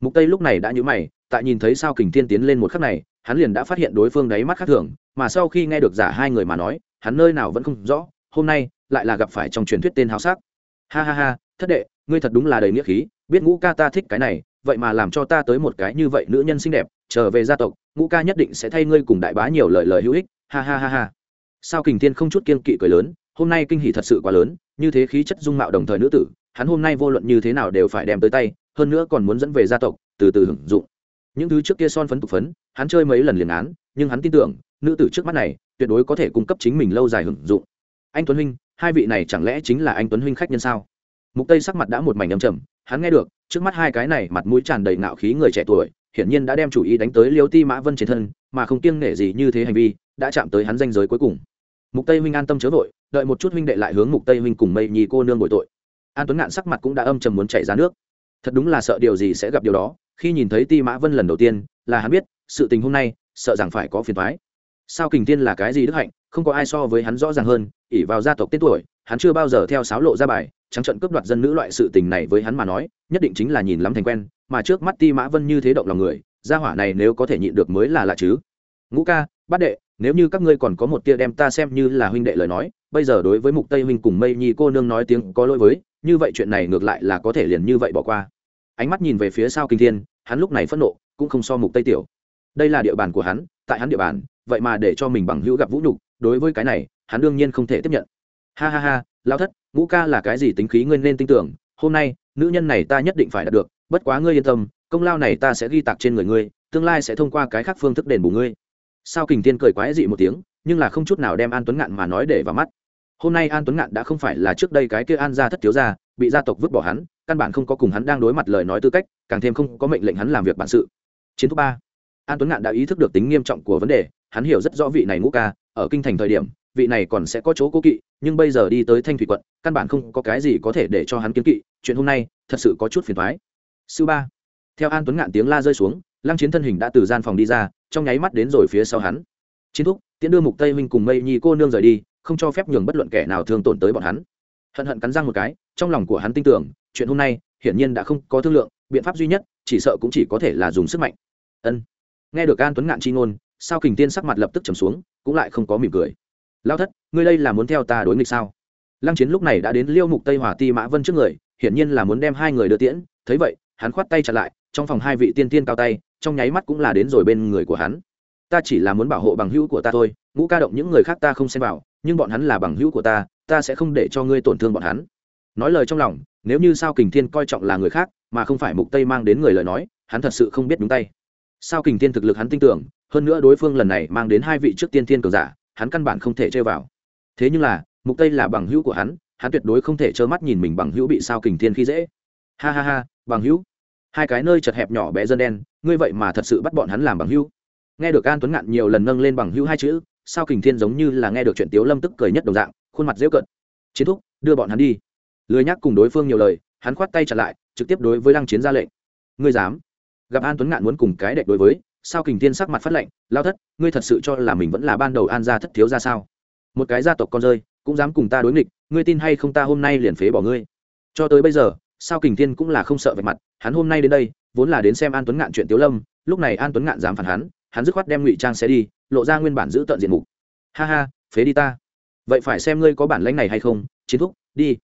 Speaker 1: Mục tây lúc này đã nhíu mày, tại nhìn thấy sao kình thiên tiến lên một khắc này, hắn liền đã phát hiện đối phương đáy mắt khác thường, mà sau khi nghe được giả hai người mà nói, hắn nơi nào vẫn không rõ, hôm nay lại là gặp phải trong truyền thuyết tên háo sắc. Ha ha ha, thất đệ, ngươi thật đúng là đầy nghĩa khí, biết ngũ ca ta thích cái này, vậy mà làm cho ta tới một cái như vậy nữ nhân xinh đẹp, trở về gia tộc, ngũ ca nhất định sẽ thay ngươi cùng đại bá nhiều lời lời hữu ích, ha ha ha ha. Sao kình thiên không chút kiên kỵ cười lớn hôm nay kinh hỷ thật sự quá lớn, như thế khí chất dung mạo đồng thời nữ tử, hắn hôm nay vô luận như thế nào đều phải đem tới tay, hơn nữa còn muốn dẫn về gia tộc, từ từ hưởng dụng. Những thứ trước kia son phấn tục phấn, hắn chơi mấy lần liền án, nhưng hắn tin tưởng, nữ tử trước mắt này, tuyệt đối có thể cung cấp chính mình lâu dài hưởng dụng. Anh tuấn huynh, hai vị này chẳng lẽ chính là anh tuấn huynh khách nhân sao? Mục tây sắc mặt đã một mảnh âm trầm, hắn nghe được, trước mắt hai cái này mặt mũi tràn đầy ngạo khí người trẻ tuổi, hiển nhiên đã đem chủ ý đánh tới liêu ti mã vân trên thân, mà không kiêng nể gì như thế hành vi, đã chạm tới hắn danh giới cuối cùng mục tây huynh an tâm chớ vội, đợi một chút huynh đệ lại hướng mục tây huynh cùng mây nhì cô nương bội tội. An tuấn ngạn sắc mặt cũng đã âm trầm muốn chảy ra nước. Thật đúng là sợ điều gì sẽ gặp điều đó, khi nhìn thấy ti mã vân lần đầu tiên, là hắn biết, sự tình hôm nay, sợ rằng phải có phiền thoái sao kình tiên là cái gì đức hạnh, không có ai so với hắn rõ ràng hơn ỉ vào gia tộc tên tuổi, hắn chưa bao giờ theo sáo lộ ra bài, trắng trận cướp đoạt dân nữ loại sự tình này với hắn mà nói, nhất định chính là nhìn lắm thành quen, mà trước mắt ti mã vân như thế động lòng người, gia hỏa này nếu có thể nhịn được mới là lạ chứ. Ngũ ca, bát đệ nếu như các ngươi còn có một tia đem ta xem như là huynh đệ lời nói, bây giờ đối với mục tây huynh cùng mây nhi cô nương nói tiếng có lỗi với, như vậy chuyện này ngược lại là có thể liền như vậy bỏ qua. Ánh mắt nhìn về phía sau kinh thiên, hắn lúc này phẫn nộ, cũng không so mục tây tiểu. Đây là địa bàn của hắn, tại hắn địa bàn, vậy mà để cho mình bằng hữu gặp vũ nhục, đối với cái này, hắn đương nhiên không thể tiếp nhận. Ha ha ha lao thất, ngũ ca là cái gì tính khí ngươi nên tin tưởng, hôm nay, nữ nhân này ta nhất định phải đạt được, bất quá ngươi yên tâm, công lao này ta sẽ ghi tạc trên người ngươi, tương lai sẽ thông qua cái khác phương thức đền bù ngươi sao kình tiên cười quái dị một tiếng, nhưng là không chút nào đem an tuấn ngạn mà nói để vào mắt. Hôm nay an tuấn ngạn đã không phải là trước đây cái kia an gia thất thiếu gia, bị gia tộc vứt bỏ hắn, căn bản không có cùng hắn đang đối mặt lời nói tư cách, càng thêm không có mệnh lệnh hắn làm việc bản sự. Chiến thúc ba. An tuấn ngạn đã ý thức được tính nghiêm trọng của vấn đề, hắn hiểu rất rõ vị này ngũ ca, ở kinh thành thời điểm, vị này còn sẽ có chỗ cố kỵ, nhưng bây giờ đi tới thanh thủy quận, căn bản không có cái gì có thể để cho hắn kiến kỵ, chuyện hôm nay thật sự có chút phiền thoái sư ba. Theo an tuấn ngạn tiếng la rơi xuống lăng chiến thân hình đã từ gian phòng đi ra, trong nháy mắt đến rồi phía sau hắn. Chiến thúc, tiễn đưa mục tây minh cùng mây nhi cô nương rời đi, không cho phép nhường bất luận kẻ nào thương tổn tới bọn hắn. Hận hận cắn răng một cái, trong lòng của hắn tin tưởng, chuyện hôm nay, hiển nhiên đã không có thương lượng, biện pháp duy nhất, chỉ sợ cũng chỉ có thể là dùng sức mạnh. Ân. Nghe được an tuấn ngạn chi ngôn, sao kình tiên sắc mặt lập tức trầm xuống, cũng lại không có mỉm cười. Lao thất, ngươi đây là muốn theo ta đối nghịch sao? Lăng chiến lúc này đã đến liêu mục tây hòa ti mã vân trước người, hiển nhiên là muốn đem hai người đưa tiễn, thấy vậy, hắn khoát tay chặt lại, trong phòng hai vị tiên tiên cao tay trong nháy mắt cũng là đến rồi bên người của hắn. Ta chỉ là muốn bảo hộ bằng hữu của ta thôi, ngũ ca động những người khác ta không xem vào, nhưng bọn hắn là bằng hữu của ta ta sẽ không để cho ngươi tổn thương bọn hắn. Nói lời trong lòng, nếu như sao kình thiên coi trọng là người khác, mà không phải mục tây mang đến người lời nói, hắn thật sự không biết đúng tay. Sao kình thiên thực lực hắn tin tưởng, hơn nữa đối phương lần này mang đến hai vị trước tiên thiên cường giả, hắn căn bản không thể chơi vào. Thế nhưng là, mục tây là bằng hữu của hắn hắn tuyệt đối không thể trơ mắt nhìn mình bằng hữu bị sao kình thiên khi dễ. Ha ha ha, bằng hữu hai cái nơi chật hẹp nhỏ bé dân đen, ngươi vậy mà thật sự bắt bọn hắn làm bằng hữu. Nghe được an tuấn ngạn nhiều lần nâng lên bằng hữu hai chữ, sao kình thiên giống như là nghe được chuyện tiếu lâm tức cười nhất đồng dạng, khuôn mặt dễu cận chiến thúc, đưa bọn hắn đi. Lười nhắc cùng đối phương nhiều lời, hắn khoát tay trả lại, trực tiếp đối với lăng chiến ra lệnh. Ngươi dám? Gặp an tuấn ngạn muốn cùng cái đệch đối với, sao kình thiên sắc mặt phát lệnh lao thất, ngươi thật sự cho là mình vẫn là ban đầu an gia thất thiếu ra sao? Một cái gia tộc con rơi, cũng dám cùng ta đối nghịch, ngươi tin hay không ta hôm nay liền phế bỏ ngươi. Cho tới bây giờ sao kình thiên cũng là không sợ về mặt, hắn hôm nay đến đây, vốn là đến xem an tuấn ngạn chuyện tiếu lâm, lúc này an tuấn ngạn dám phản hắn hắn dứt khoát đem ngụy trang xe đi, lộ ra nguyên bản giữ tận diện mục. Ha ha, phế đi ta. Vậy phải xem ngươi có bản lãnh này hay không, chiến thúc, đi.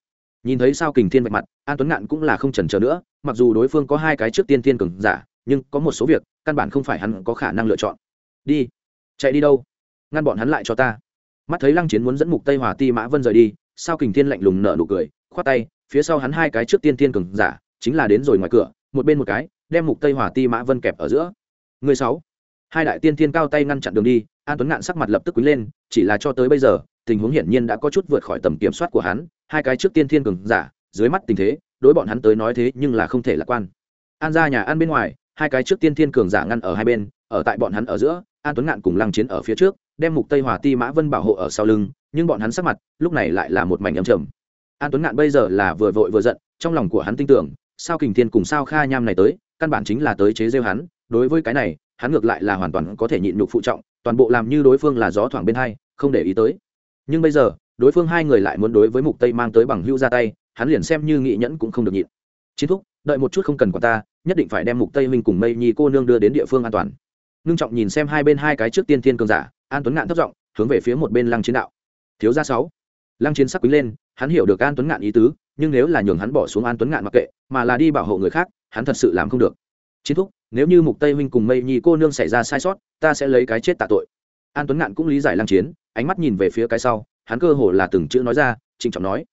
Speaker 1: Nhìn thấy sao kình thiên vạch mặt, an tuấn ngạn cũng là không chần chờ nữa, mặc dù đối phương có hai cái trước tiên thiên cường giả, nhưng có một số việc, căn bản không phải hắn có khả năng lựa chọn. Đi. Chạy đi đâu? Ngăn bọn hắn lại cho ta. Mắt thấy lăng chiến muốn dẫn mục tây hòa ti mã vân rời đi, sao kình thiên lạnh lùng nở nụ cười, khoát tay phía sau hắn hai cái trước tiên tiên cường giả, chính là đến rồi ngoài cửa, một bên một cái, đem mục tây hỏa ti mã vân kẹp ở giữa. Người sáu. Hai đại tiên tiên cao tay ngăn chặn đường đi, an tuấn ngạn sắc mặt lập tức quý lên, chỉ là cho tới bây giờ, tình huống hiển nhiên đã có chút vượt khỏi tầm kiểm soát của hắn, hai cái trước tiên thiên cường giả, dưới mắt tình thế, đối bọn hắn tới nói thế nhưng là không thể lạc quan. An ra nhà an bên ngoài, hai cái trước tiên thiên cường giả ngăn ở hai bên, ở tại bọn hắn ở giữa, an tuấn ngạn cùng lăng chiến ở phía trước, đem mục tây hỏa ti mã vân bảo hộ ở sau lưng, nhưng bọn hắn sắc mặt lúc này lại là một mảnh âm trầm an tuấn ngạn bây giờ là vừa vội vừa giận, trong lòng của hắn tin tưởng, sao kình thiên cùng sao kha nham này tới, căn bản chính là tới chế rêu hắn, đối với cái này, hắn ngược lại là hoàn toàn có thể nhịn nhục phụ trọng, toàn bộ làm như đối phương là gió thoảng bên hai, không để ý tới. Nhưng bây giờ, đối phương hai người lại muốn đối với mục tây mang tới bằng hữu ra tay, hắn liền xem như nghị nhẫn cũng không được nhịn. Chiến thúc, đợi một chút không cần quả ta, nhất định phải đem mục tây minh cùng mây nhi cô nương đưa đến địa phương an toàn. Ngưng trọng nhìn xem hai bên hai cái trước tiên thiên cường giả, an tuấn ngạn thấp giọng, hướng về phía một bên lăng chiến đạo. Thiếu gia sáu. Lăng chiến sắc quý lên hắn hiểu được an tuấn ngạn ý tứ, nhưng nếu là nhường hắn bỏ xuống an tuấn ngạn mặc kệ, mà là đi bảo hộ người khác, hắn thật sự làm không được. Chiến thúc, nếu như mục tây huynh cùng mây nhi cô nương xảy ra sai sót, ta sẽ lấy cái chết tạ tội. An tuấn ngạn cũng lý giải lăng chiến, ánh mắt nhìn về phía cái sau, hắn cơ hồ là từng chữ nói ra, trịnh trọng nói,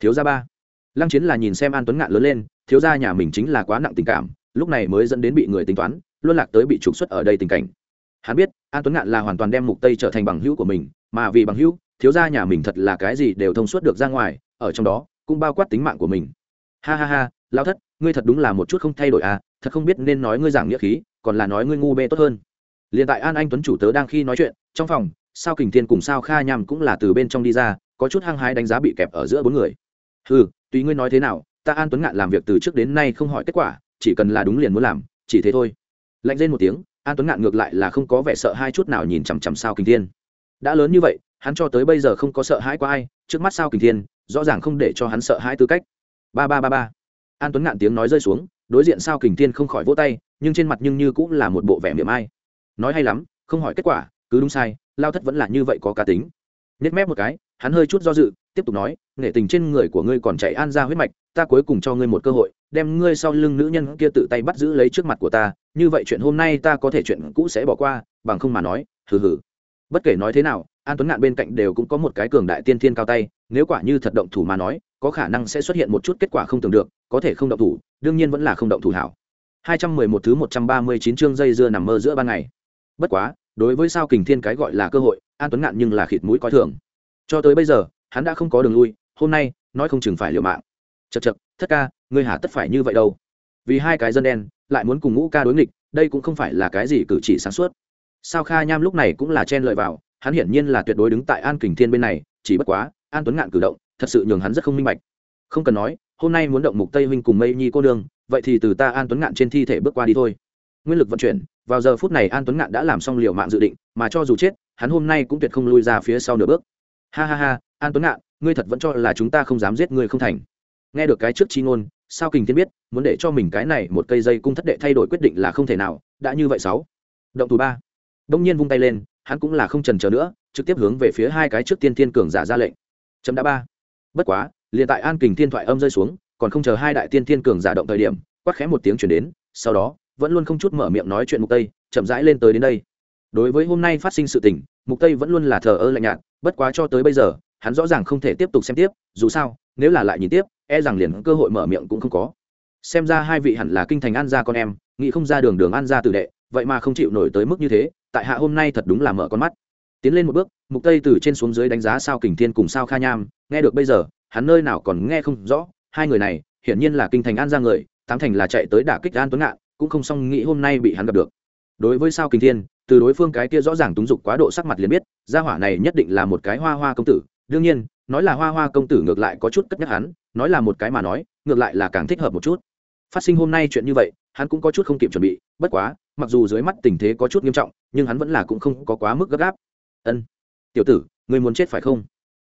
Speaker 1: thiếu gia ba. Lăng chiến là nhìn xem an tuấn ngạn lớn lên, thiếu gia nhà mình chính là quá nặng tình cảm, lúc này mới dẫn đến bị người tính toán, luân lạc tới bị trục xuất ở đây tình cảnh hắn biết, an tuấn ngạn là hoàn toàn đem mục tây trở thành bằng hữu của mình, mà vì bằng hữu, thiếu gia nhà mình thật là cái gì đều thông suốt được ra ngoài, ở trong đó cũng bao quát tính mạng của mình. Ha ha ha lao thất, ngươi thật đúng là một chút không thay đổi à thật không biết nên nói ngươi giảng nghĩa khí, còn là nói ngươi ngu bê tốt hơn. Liền tại an anh tuấn chủ tớ đang khi nói chuyện, trong phòng, sao kình thiên cùng sao kha nhằm cũng là từ bên trong đi ra, có chút hăng hái đánh giá bị kẹp ở giữa bốn người. Ừ tùy ngươi nói thế nào, ta an tuấn ngạn làm việc từ trước đến nay không hỏi kết quả, chỉ cần là đúng liền muốn làm, chỉ thế thôi. Lạnh lên một tiếng an tuấn ngạn ngược lại là không có vẻ sợ hai chút nào nhìn chằm chằm sao kình thiên đã lớn như vậy hắn cho tới bây giờ không có sợ hãi qua ai trước mắt sao kình thiên rõ ràng không để cho hắn sợ hãi tư cách ba ba ba ba an tuấn ngạn tiếng nói rơi xuống đối diện sao kình thiên không khỏi vỗ tay nhưng trên mặt nhưng như cũng là một bộ vẻ miệng ai nói hay lắm không hỏi kết quả cứ đúng sai lao thất vẫn là như vậy có cá tính nhét mép một cái hắn hơi chút do dự, tiếp tục nói, nghệ tình trên người của ngươi còn chạy an ra huyết mạch, ta cuối cùng cho ngươi một cơ hội, đem ngươi sau lưng nữ nhân kia tự tay bắt giữ lấy trước mặt của ta, như vậy chuyện hôm nay ta có thể chuyện cũ sẽ bỏ qua, bằng không mà nói, hừ hừ. Bất kể nói thế nào, an tuấn ngạn bên cạnh đều cũng có một cái cường đại tiên thiên cao tay, nếu quả như thật động thủ mà nói, có khả năng sẽ xuất hiện một chút kết quả không tưởng được, có thể không động thủ, đương nhiên vẫn là không động thủ hảo. 211 thứ 139 chương dây dưa nằm mơ giữa ban ngày. Bất quá, đối với sao kình thiên cái gọi là cơ hội, an tuấn ngạn nhưng là khịt mũi coi thường cho tới bây giờ, hắn đã không có đường lui, hôm nay, nói không chừng phải liều mạng. Chật chật thất ca, ngươi hà tất phải như vậy đâu. Vì hai cái dân đen, lại muốn cùng ngũ ca đối nghịch, đây cũng không phải là cái gì cử chỉ sáng suốt. Sao kha nham lúc này cũng là chen lợi vào, hắn hiển nhiên là tuyệt đối đứng tại an kình thiên bên này, chỉ bất quá, an tuấn ngạn cử động, thật sự nhường hắn rất không minh bạch. Không cần nói, hôm nay muốn động mục tây huynh cùng mây nhi cô nương, vậy thì từ ta an tuấn ngạn trên thi thể bước qua đi thôi. Nguyên lực vận chuyển, vào giờ phút này an tuấn ngạn đã làm xong liều mạng dự định, mà cho dù chết, hắn hôm nay cũng tuyệt không lui ra phía sau nửa bước ha ha ha, an tuấn ngạn, ngươi thật vẫn cho là chúng ta không dám giết ngươi không thành. Nghe được cái trước chi ngôn, sao kình Thiên biết, muốn để cho mình cái này một cây dây cung thất đệ thay đổi quyết định là không thể nào, đã như vậy sáu. Động thủ ba. Đông nhiên vung tay lên, hắn cũng là không trần chờ nữa, trực tiếp hướng về phía hai cái trước tiên thiên cường giả ra lệnh. Chấm đã ba. Bất quá, liền tại an kình thiên thoại âm rơi xuống, còn không chờ hai đại tiên thiên cường giả động thời điểm, quát khẽ một tiếng chuyển đến, sau đó, vẫn luôn không chút mở miệng nói chuyện mục tây, chậm rãi lên tới đến đây. Đối với hôm nay phát sinh sự tình mục tây vẫn luôn là thờ ơ lạnh nhạt, bất quá cho tới bây giờ, hắn rõ ràng không thể tiếp tục xem tiếp, dù sao, nếu là lại nhìn tiếp e rằng liền cơ hội mở miệng cũng không có. Xem ra hai vị hẳn là kinh thành an gia con em, nghĩ không ra đường đường an gia tử đệ, vậy mà không chịu nổi tới mức như thế, tại hạ hôm nay thật đúng là mở con mắt. Tiến lên một bước, mục tây từ trên xuống dưới đánh giá sao kình thiên cùng sao kha nham, nghe được bây giờ, hắn nơi nào còn nghe không rõ, hai người này, hiển nhiên là kinh thành an gia người, tám thành là chạy tới đả kích an tuấn ngạn, cũng không xong nghĩ hôm nay bị hắn gặp được. Đối với sao kình thiên từ đối phương cái kia rõ ràng túng dục quá độ sắc mặt liền biết, gia hỏa này nhất định là một cái hoa hoa công tử. Đương nhiên, nói là hoa hoa công tử ngược lại có chút cất nhắc hắn, nói là một cái mà nói, ngược lại là càng thích hợp một chút. Phát sinh hôm nay chuyện như vậy, hắn cũng có chút không kịp chuẩn bị, bất quá, mặc dù dưới mắt tình thế có chút nghiêm trọng, nhưng hắn vẫn là cũng không có quá mức gấp gáp. Ân, tiểu tử người muốn chết phải không?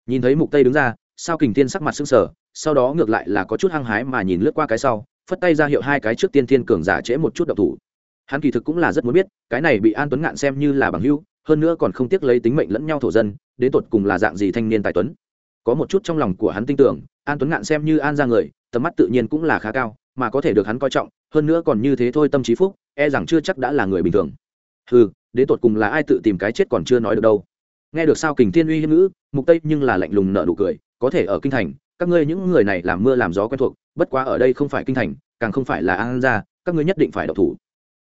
Speaker 1: Nhìn thấy mục tây đứng ra, sao kình tiên sắc mặt sưng sờ, sau đó ngược lại là có chút hăng hái mà nhìn lướt qua cái sau, phất tay ra hiệu hai cái trước tiên thiên cường giả trễ một chút độc thủ hắn kỳ thực cũng là rất muốn biết, cái này bị an tuấn ngạn xem như là bằng hữu, hơn nữa còn không tiếc lấy tính mệnh lẫn nhau thổ dân, đến tột cùng là dạng gì thanh niên tài tuấn. Có một chút trong lòng của hắn tin tưởng, an tuấn ngạn xem như an ra người, tầm mắt tự nhiên cũng là khá cao, mà có thể được hắn coi trọng, hơn nữa còn như thế thôi tâm trí phúc e rằng chưa chắc đã là người bình thường. Ừ đến tột cùng là ai tự tìm cái chết còn chưa nói được đâu. Nghe được sao kình thiên uy hiếp ngữ, mục tây nhưng là lạnh lùng nợ nụ cười, có thể ở kinh thành, các ngươi những người này làm mưa làm gió quen thuộc, bất quá ở đây không phải kinh thành, càng không phải là an gia các ngươi nhất định phải độc thủ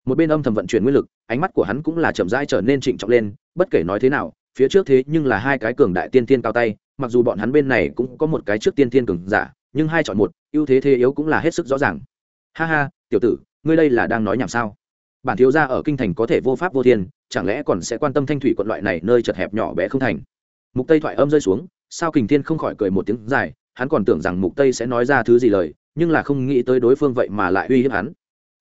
Speaker 1: một bên âm thầm vận chuyển nguyên lực, ánh mắt của hắn cũng là chậm rãi trở nên trịnh trọng lên, bất kể nói thế nào, phía trước thế nhưng là hai cái cường đại tiên tiên cao tay, mặc dù bọn hắn bên này cũng có một cái trước tiên tiên cường giả, nhưng hai chọn một, ưu thế thế yếu cũng là hết sức rõ ràng. Ha ha, tiểu tử, ngươi đây là đang nói nhảm sao? Bản thiếu gia ở kinh thành có thể vô pháp vô thiên, chẳng lẽ còn sẽ quan tâm thanh thủy quận loại này nơi chật hẹp nhỏ bé không thành? Mục tây thoại âm rơi xuống, sao kình thiên không khỏi cười một tiếng dài, hắn còn tưởng rằng mục tây sẽ nói ra thứ gì lời, nhưng là không nghĩ tới đối phương vậy mà lại uy hiếp hắn.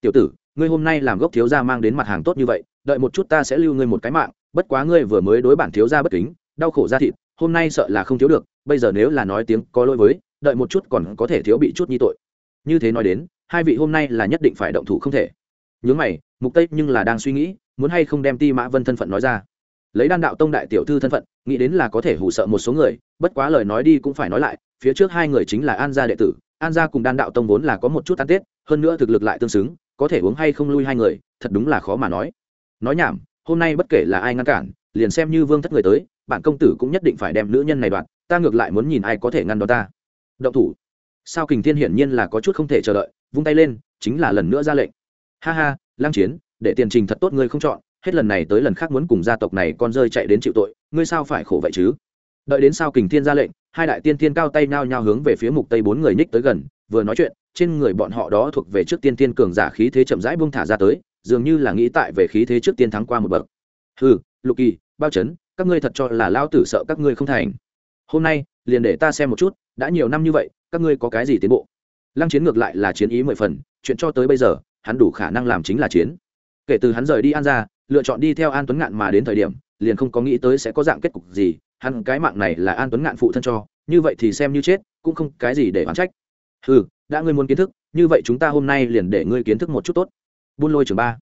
Speaker 1: Tiểu tử ngươi hôm nay làm gốc thiếu gia mang đến mặt hàng tốt như vậy, đợi một chút ta sẽ lưu ngươi một cái mạng, bất quá ngươi vừa mới đối bản thiếu gia bất kính, đau khổ ra thịt, hôm nay sợ là không thiếu được, bây giờ nếu là nói tiếng có lỗi với, đợi một chút còn có thể thiếu bị chút nhi tội. Như thế nói đến, hai vị hôm nay là nhất định phải động thủ không thể. Nhớ mày, mục tây nhưng là đang suy nghĩ, muốn hay không đem ti mã vân thân phận nói ra. Lấy đan đạo tông đại tiểu thư thân phận, nghĩ đến là có thể hủ sợ một số người, bất quá lời nói đi cũng phải nói lại, phía trước hai người chính là an gia đệ tử, an gia cùng đan đạo tông vốn là có một chút ăn tết, hơn nữa thực lực lại tương xứng có thể uống hay không lui hai người, thật đúng là khó mà nói. Nói nhảm, hôm nay bất kể là ai ngăn cản, liền xem như vương thất người tới, bạn công tử cũng nhất định phải đem nữ nhân này đoạt, ta ngược lại muốn nhìn ai có thể ngăn đó ta. Động thủ. Sao kình thiên hiển nhiên là có chút không thể chờ đợi, vung tay lên, chính là lần nữa ra lệnh. Ha ha, lang chiến, để tiền trình thật tốt ngươi không chọn, hết lần này tới lần khác muốn cùng gia tộc này con rơi chạy đến chịu tội, ngươi sao phải khổ vậy chứ? Đợi đến sao kình thiên ra lệnh, hai đại tiên thiên cao tay nao nhao hướng về phía mục tây bốn người nhích tới gần vừa nói chuyện, trên người bọn họ đó thuộc về trước tiên thiên cường giả khí thế chậm rãi buông thả ra tới, dường như là nghĩ tại về khí thế trước tiên thắng qua một bậc. Hừ lục kỳ bao chấn, các ngươi thật cho là lao tử sợ các ngươi không thành. Hôm nay, liền để ta xem một chút, đã nhiều năm như vậy, các ngươi có cái gì tiến bộ? Lăng chiến ngược lại là chiến ý mười phần, chuyện cho tới bây giờ, hắn đủ khả năng làm chính là chiến. Kể từ hắn rời đi an ra lựa chọn đi theo an tuấn ngạn mà đến thời điểm, liền không có nghĩ tới sẽ có dạng kết cục gì, hắn cái mạng này là an tuấn ngạn phụ thân cho, như vậy thì xem như chết, cũng không cái gì để oán trách ừ đã ngươi muốn kiến thức, như vậy chúng ta hôm nay liền để ngươi kiến thức một chút tốt. Buôn lôi trường ba.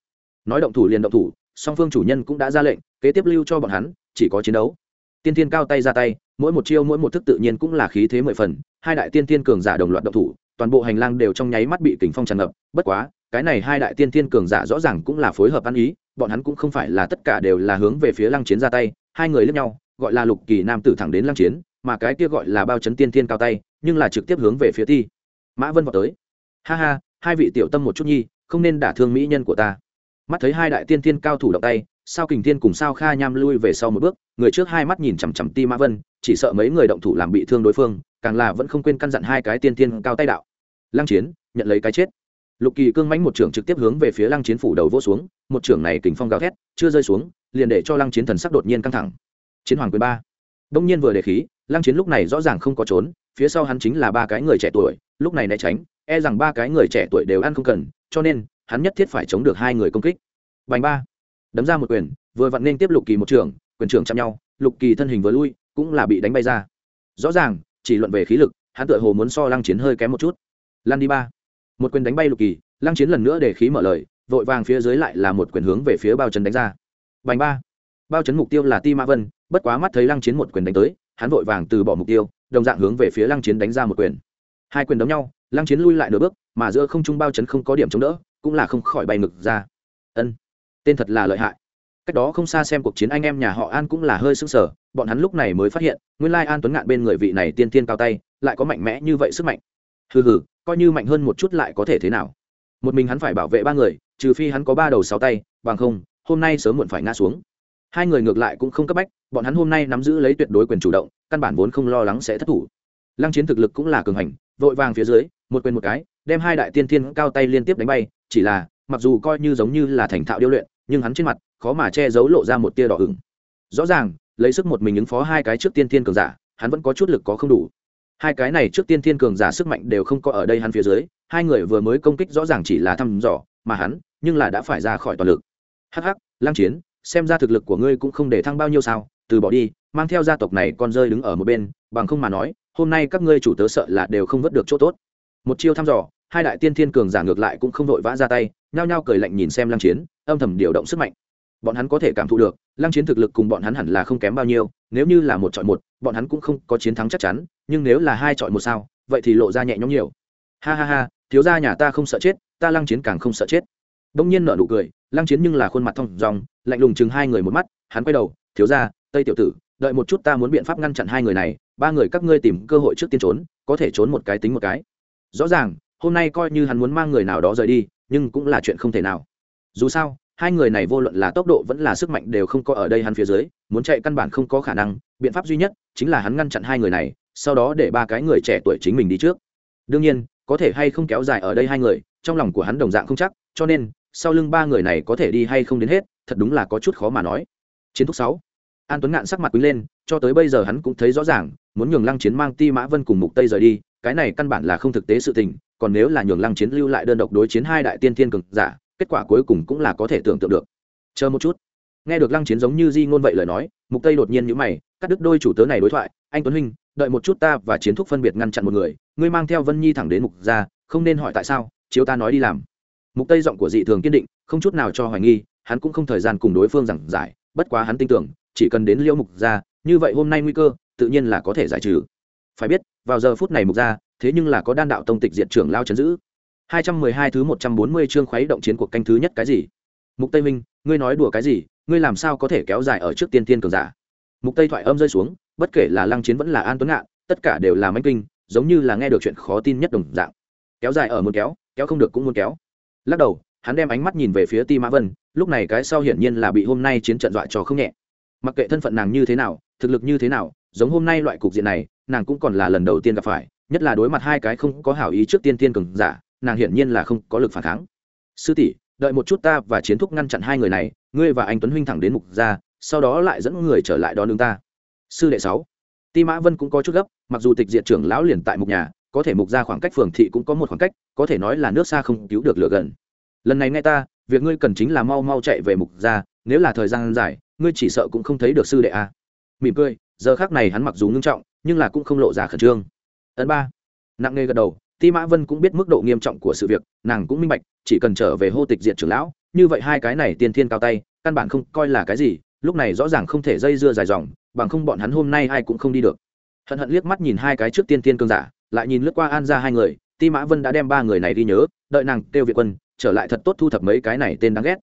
Speaker 1: Nói động thủ liền động thủ, song phương chủ nhân cũng đã ra lệnh, kế tiếp lưu cho bọn hắn, chỉ có chiến đấu. Tiên thiên cao tay ra tay, mỗi một chiêu, mỗi một thức tự nhiên cũng là khí thế mười phần, hai đại tiên thiên cường giả đồng loạt động thủ, toàn bộ hành lang đều trong nháy mắt bị kình phong tràn ngập, bất quá, cái này hai đại tiên thiên cường giả rõ ràng cũng là phối hợp ăn ý, bọn hắn cũng không phải là tất cả đều là hướng về phía lăng chiến ra tay, hai người lẫn nhau, gọi là lục kỳ nam tử thẳng đến lăng chiến, mà cái kia gọi là bao chấn tiên thiên cao tay, nhưng là trực tiếp hướng về phía ti mã vân vào tới. Ha ha, hai vị tiểu tâm một chút nhi, không nên đả thương mỹ nhân của ta. Mắt thấy hai đại tiên thiên cao thủ động tay, sao kình thiên cùng sao kha nham lui về sau một bước, người trước hai mắt nhìn chằm chằm ti mã vân, chỉ sợ mấy người động thủ làm bị thương đối phương, càng là vẫn không quên căn dặn hai cái tiên thiên cao tay đạo. Lăng chiến, nhận lấy cái chết. Lục kỳ cương mãnh một trưởng trực tiếp hướng về phía lăng chiến phủ đầu vỗ xuống, một trưởng này kình phong gào thét, chưa rơi xuống, liền để cho lăng chiến thần sắc đột nhiên căng thẳng. Chiến hoàng quyền ba. Đông nhiên vừa để khí, lăng chiến lúc này rõ ràng không có trốn phía sau hắn chính là ba cái người trẻ tuổi, lúc này né tránh e rằng ba cái người trẻ tuổi đều ăn không cần, cho nên, hắn nhất thiết phải chống được hai người công kích. Bành ba. Đấm ra một quyền, vừa vặn nên tiếp lục kỳ một trường, quyền trưởng chạm nhau, lục kỳ thân hình vừa lui, cũng là bị đánh bay ra. Rõ ràng, chỉ luận về khí lực, hắn tựa hồ muốn so lăng chiến hơi kém một chút. Lan đi ba. Một quyền đánh bay lục kỳ, lăng chiến lần nữa để khí mở lời, vội vàng phía dưới lại là một quyền hướng về phía bao trấn đánh ra. Bành ba. Bao trấn mục tiêu là ti ma vân, bất quá mắt thấy lăng chiến một quyền đánh tới, hắn vội vàng từ bỏ mục tiêu đồng dạng hướng về phía lăng chiến đánh ra một quyền. Hai quyền đấm nhau, lăng chiến lui lại nửa bước, mà giữa không trung bao chấn không có điểm chống đỡ, cũng là không khỏi bay ngực ra. Ân, tên thật là lợi hại. Cách đó không xa xem cuộc chiến anh em nhà họ an cũng là hơi sưng sở bọn hắn lúc này mới phát hiện, nguyên lai an tuấn ngạn bên người vị này tiên tiên cao tay, lại có mạnh mẽ như vậy sức mạnh. Hừ hừ, coi như mạnh hơn một chút lại có thể thế nào? Một mình hắn phải bảo vệ ba người, trừ phi hắn có ba đầu sáu tay, bằng không, hôm nay sớm muộn phải ngã xuống. Hai người ngược lại cũng không cấp bách, bọn hắn hôm nay nắm giữ lấy tuyệt đối quyền chủ động căn bản vốn không lo lắng sẽ thất thủ. Lăng chiến thực lực cũng là cường hành, vội vàng phía dưới, một quyền một cái, đem hai đại tiên thiên cao tay liên tiếp đánh bay, chỉ là, mặc dù coi như giống như là thành thạo điêu luyện, nhưng hắn trên mặt, khó mà che giấu lộ ra một tia đỏ ửng. Rõ ràng, lấy sức một mình ứng phó hai cái trước tiên thiên cường giả, hắn vẫn có chút lực có không đủ. Hai cái này trước tiên thiên cường giả sức mạnh đều không có ở đây hắn phía dưới, hai người vừa mới công kích rõ ràng chỉ là thăm dò, mà hắn, nhưng là đã phải ra khỏi toàn lực. Hắc hắc, lăng chiến xem ra thực lực của ngươi cũng không để thăng bao nhiêu sao, từ bỏ đi, mang theo gia tộc này con rơi đứng ở một bên, bằng không mà nói, hôm nay các ngươi chủ tớ sợ là đều không vớt được chỗ tốt. Một chiêu thăm dò, hai đại tiên thiên cường giả ngược lại cũng không vội vã ra tay, nhao nhao cười lạnh nhìn xem lăng chiến, âm thầm điều động sức mạnh. Bọn hắn có thể cảm thụ được, lăng chiến thực lực cùng bọn hắn hẳn là không kém bao nhiêu, nếu như là một chọi một, bọn hắn cũng không có chiến thắng chắc chắn, nhưng nếu là hai chọi một sao, vậy thì lộ ra nhẹ nhõm nhiều. Ha ha ha, thiếu gia nhà ta không sợ chết, ta lăng chiến càng không sợ chết đông nhiên nở nụ cười, lăng chiến nhưng là khuôn mặt thông dòng lạnh lùng chừng hai người một mắt, hắn quay đầu, thiếu gia, tây tiểu tử, đợi một chút ta muốn biện pháp ngăn chặn hai người này, ba người các ngươi tìm cơ hội trước tiên trốn, có thể trốn một cái tính một cái. Rõ ràng, hôm nay coi như hắn muốn mang người nào đó rời đi, nhưng cũng là chuyện không thể nào. Dù sao, hai người này vô luận là tốc độ vẫn là sức mạnh đều không có ở đây hắn phía dưới, muốn chạy căn bản không có khả năng, biện pháp duy nhất chính là hắn ngăn chặn hai người này, sau đó để ba cái người trẻ tuổi chính mình đi trước. Đương nhiên, có thể hay không kéo dài ở đây hai người, trong lòng của hắn đồng dạng không chắc, cho nên sau lưng ba người này có thể đi hay không đến hết, thật đúng là có chút khó mà nói. Chiến thúc sáu. An tuấn ngạn sắc mặt quý lên, cho tới bây giờ hắn cũng thấy rõ ràng, muốn nhường lăng chiến mang ti mã vân cùng mục tây rời đi, cái này căn bản là không thực tế sự tình, còn nếu là nhường lăng chiến lưu lại đơn độc đối chiến hai đại tiên thiên cường giả, kết quả cuối cùng cũng là có thể tưởng tượng được. Chờ một chút. Nghe được lăng chiến giống như di ngôn vậy lời nói, mục tây đột nhiên nhíu mày, cắt đứt đôi chủ tớ này đối thoại, anh tuấn huynh, đợi một chút ta và chiến thúc phân biệt ngăn chặn một người, ngươi mang theo vân nhi thẳng đến mục ra không nên hỏi tại sao, chiếu ta nói đi làm mục tây giọng của dị thường kiên định, không chút nào cho hoài nghi, hắn cũng không thời gian cùng đối phương giảng giải, bất quá hắn tin tưởng, chỉ cần đến liễu mục ra như vậy hôm nay nguy cơ, tự nhiên là có thể giải trừ. Phải biết, vào giờ phút này mục ra thế nhưng là có đan đạo tông tịch diện trưởng lao chấn giữ. 212 thứ 140 chương khuấy động chiến cuộc canh thứ nhất cái gì? Mục tây minh, ngươi nói đùa cái gì? Ngươi làm sao có thể kéo dài ở trước tiên tiên cường giả? Mục tây thoại âm rơi xuống, bất kể là lăng chiến vẫn là an tuấn ngạn, tất cả đều là mánh kinh, giống như là nghe được chuyện khó tin nhất đồng dạng. Kéo dài ở muốn kéo kéo không được cũng muốn kéo lắc đầu, hắn đem ánh mắt nhìn về phía ti mã vân, lúc này cái sau hiển nhiên là bị hôm nay chiến trận dọa cho không nhẹ. Mặc kệ thân phận nàng như thế nào, thực lực như thế nào, giống hôm nay loại cục diện này, nàng cũng còn là lần đầu tiên gặp phải, nhất là đối mặt hai cái không có hảo ý trước tiên tiên cường giả, nàng hiển nhiên là không có lực phản kháng. Sư tỷ, đợi một chút ta và chiến thúc ngăn chặn hai người này, ngươi và anh tuấn huynh thẳng đến mục ra sau đó lại dẫn người trở lại đón đường ta. Sư đệ sáu. Ti mã vân cũng có chút gấp, mặc dù tịch diệt trưởng lão liền tại mục nhà có thể mục ra khoảng cách phường thị cũng có một khoảng cách, có thể nói là nước xa không cứu được lửa gần. Lần này nghe ta, việc ngươi cần chính là mau mau chạy về mục ra, nếu là thời gian dài, ngươi chỉ sợ cũng không thấy được sư đệ a. Mỉm cười, giờ khác này hắn mặc dù ngưng trọng, nhưng là cũng không lộ ra khẩn trương. Ấn ba, nặng nề gật đầu, ti mã vân cũng biết mức độ nghiêm trọng của sự việc, nàng cũng minh bạch, chỉ cần trở về hô tịch diện trưởng lão, như vậy hai cái này tiên thiên cao tay, căn bản không coi là cái gì, lúc này rõ ràng không thể dây dưa dài dòng, bằng không bọn hắn hôm nay ai cũng không đi được. Hận hận liếc mắt nhìn hai cái trước tiên tiên cương giả lại nhìn lướt qua an ra hai người, ti mã vân đã đem ba người này đi nhớ, đợi nàng kêu việt quân, trở lại thật tốt thu thập mấy cái này tên đáng ghét.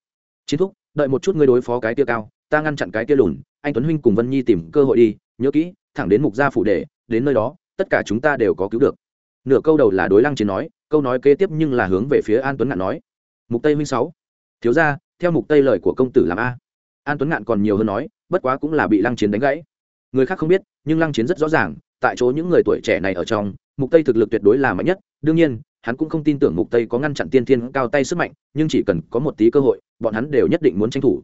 Speaker 1: Chiến thúc, đợi một chút ngươi đối phó cái tia cao, ta ngăn chặn cái tia lùn, anh tuấn huynh cùng vân nhi tìm cơ hội đi, nhớ kỹ, thẳng đến mục gia phủ để đến nơi đó, tất cả chúng ta đều có cứu được. Nửa câu đầu là đối lăng chiến nói, câu nói kế tiếp nhưng là hướng về phía an tuấn ngạn nói. Mục tây huynh sáu. Thiếu ra theo mục tây lời của công tử làm a. An tuấn ngạn còn nhiều hơn nói, bất quá cũng là bị lăng chiến đánh gãy. Người khác không biết, nhưng lăng chiến rất rõ ràng, tại chỗ những người tuổi trẻ này ở trong mục tây thực lực tuyệt đối là mạnh nhất, đương nhiên, hắn cũng không tin tưởng mục tây có ngăn chặn tiên thiên cao tay sức mạnh, nhưng chỉ cần có một tí cơ hội, bọn hắn đều nhất định muốn tranh thủ.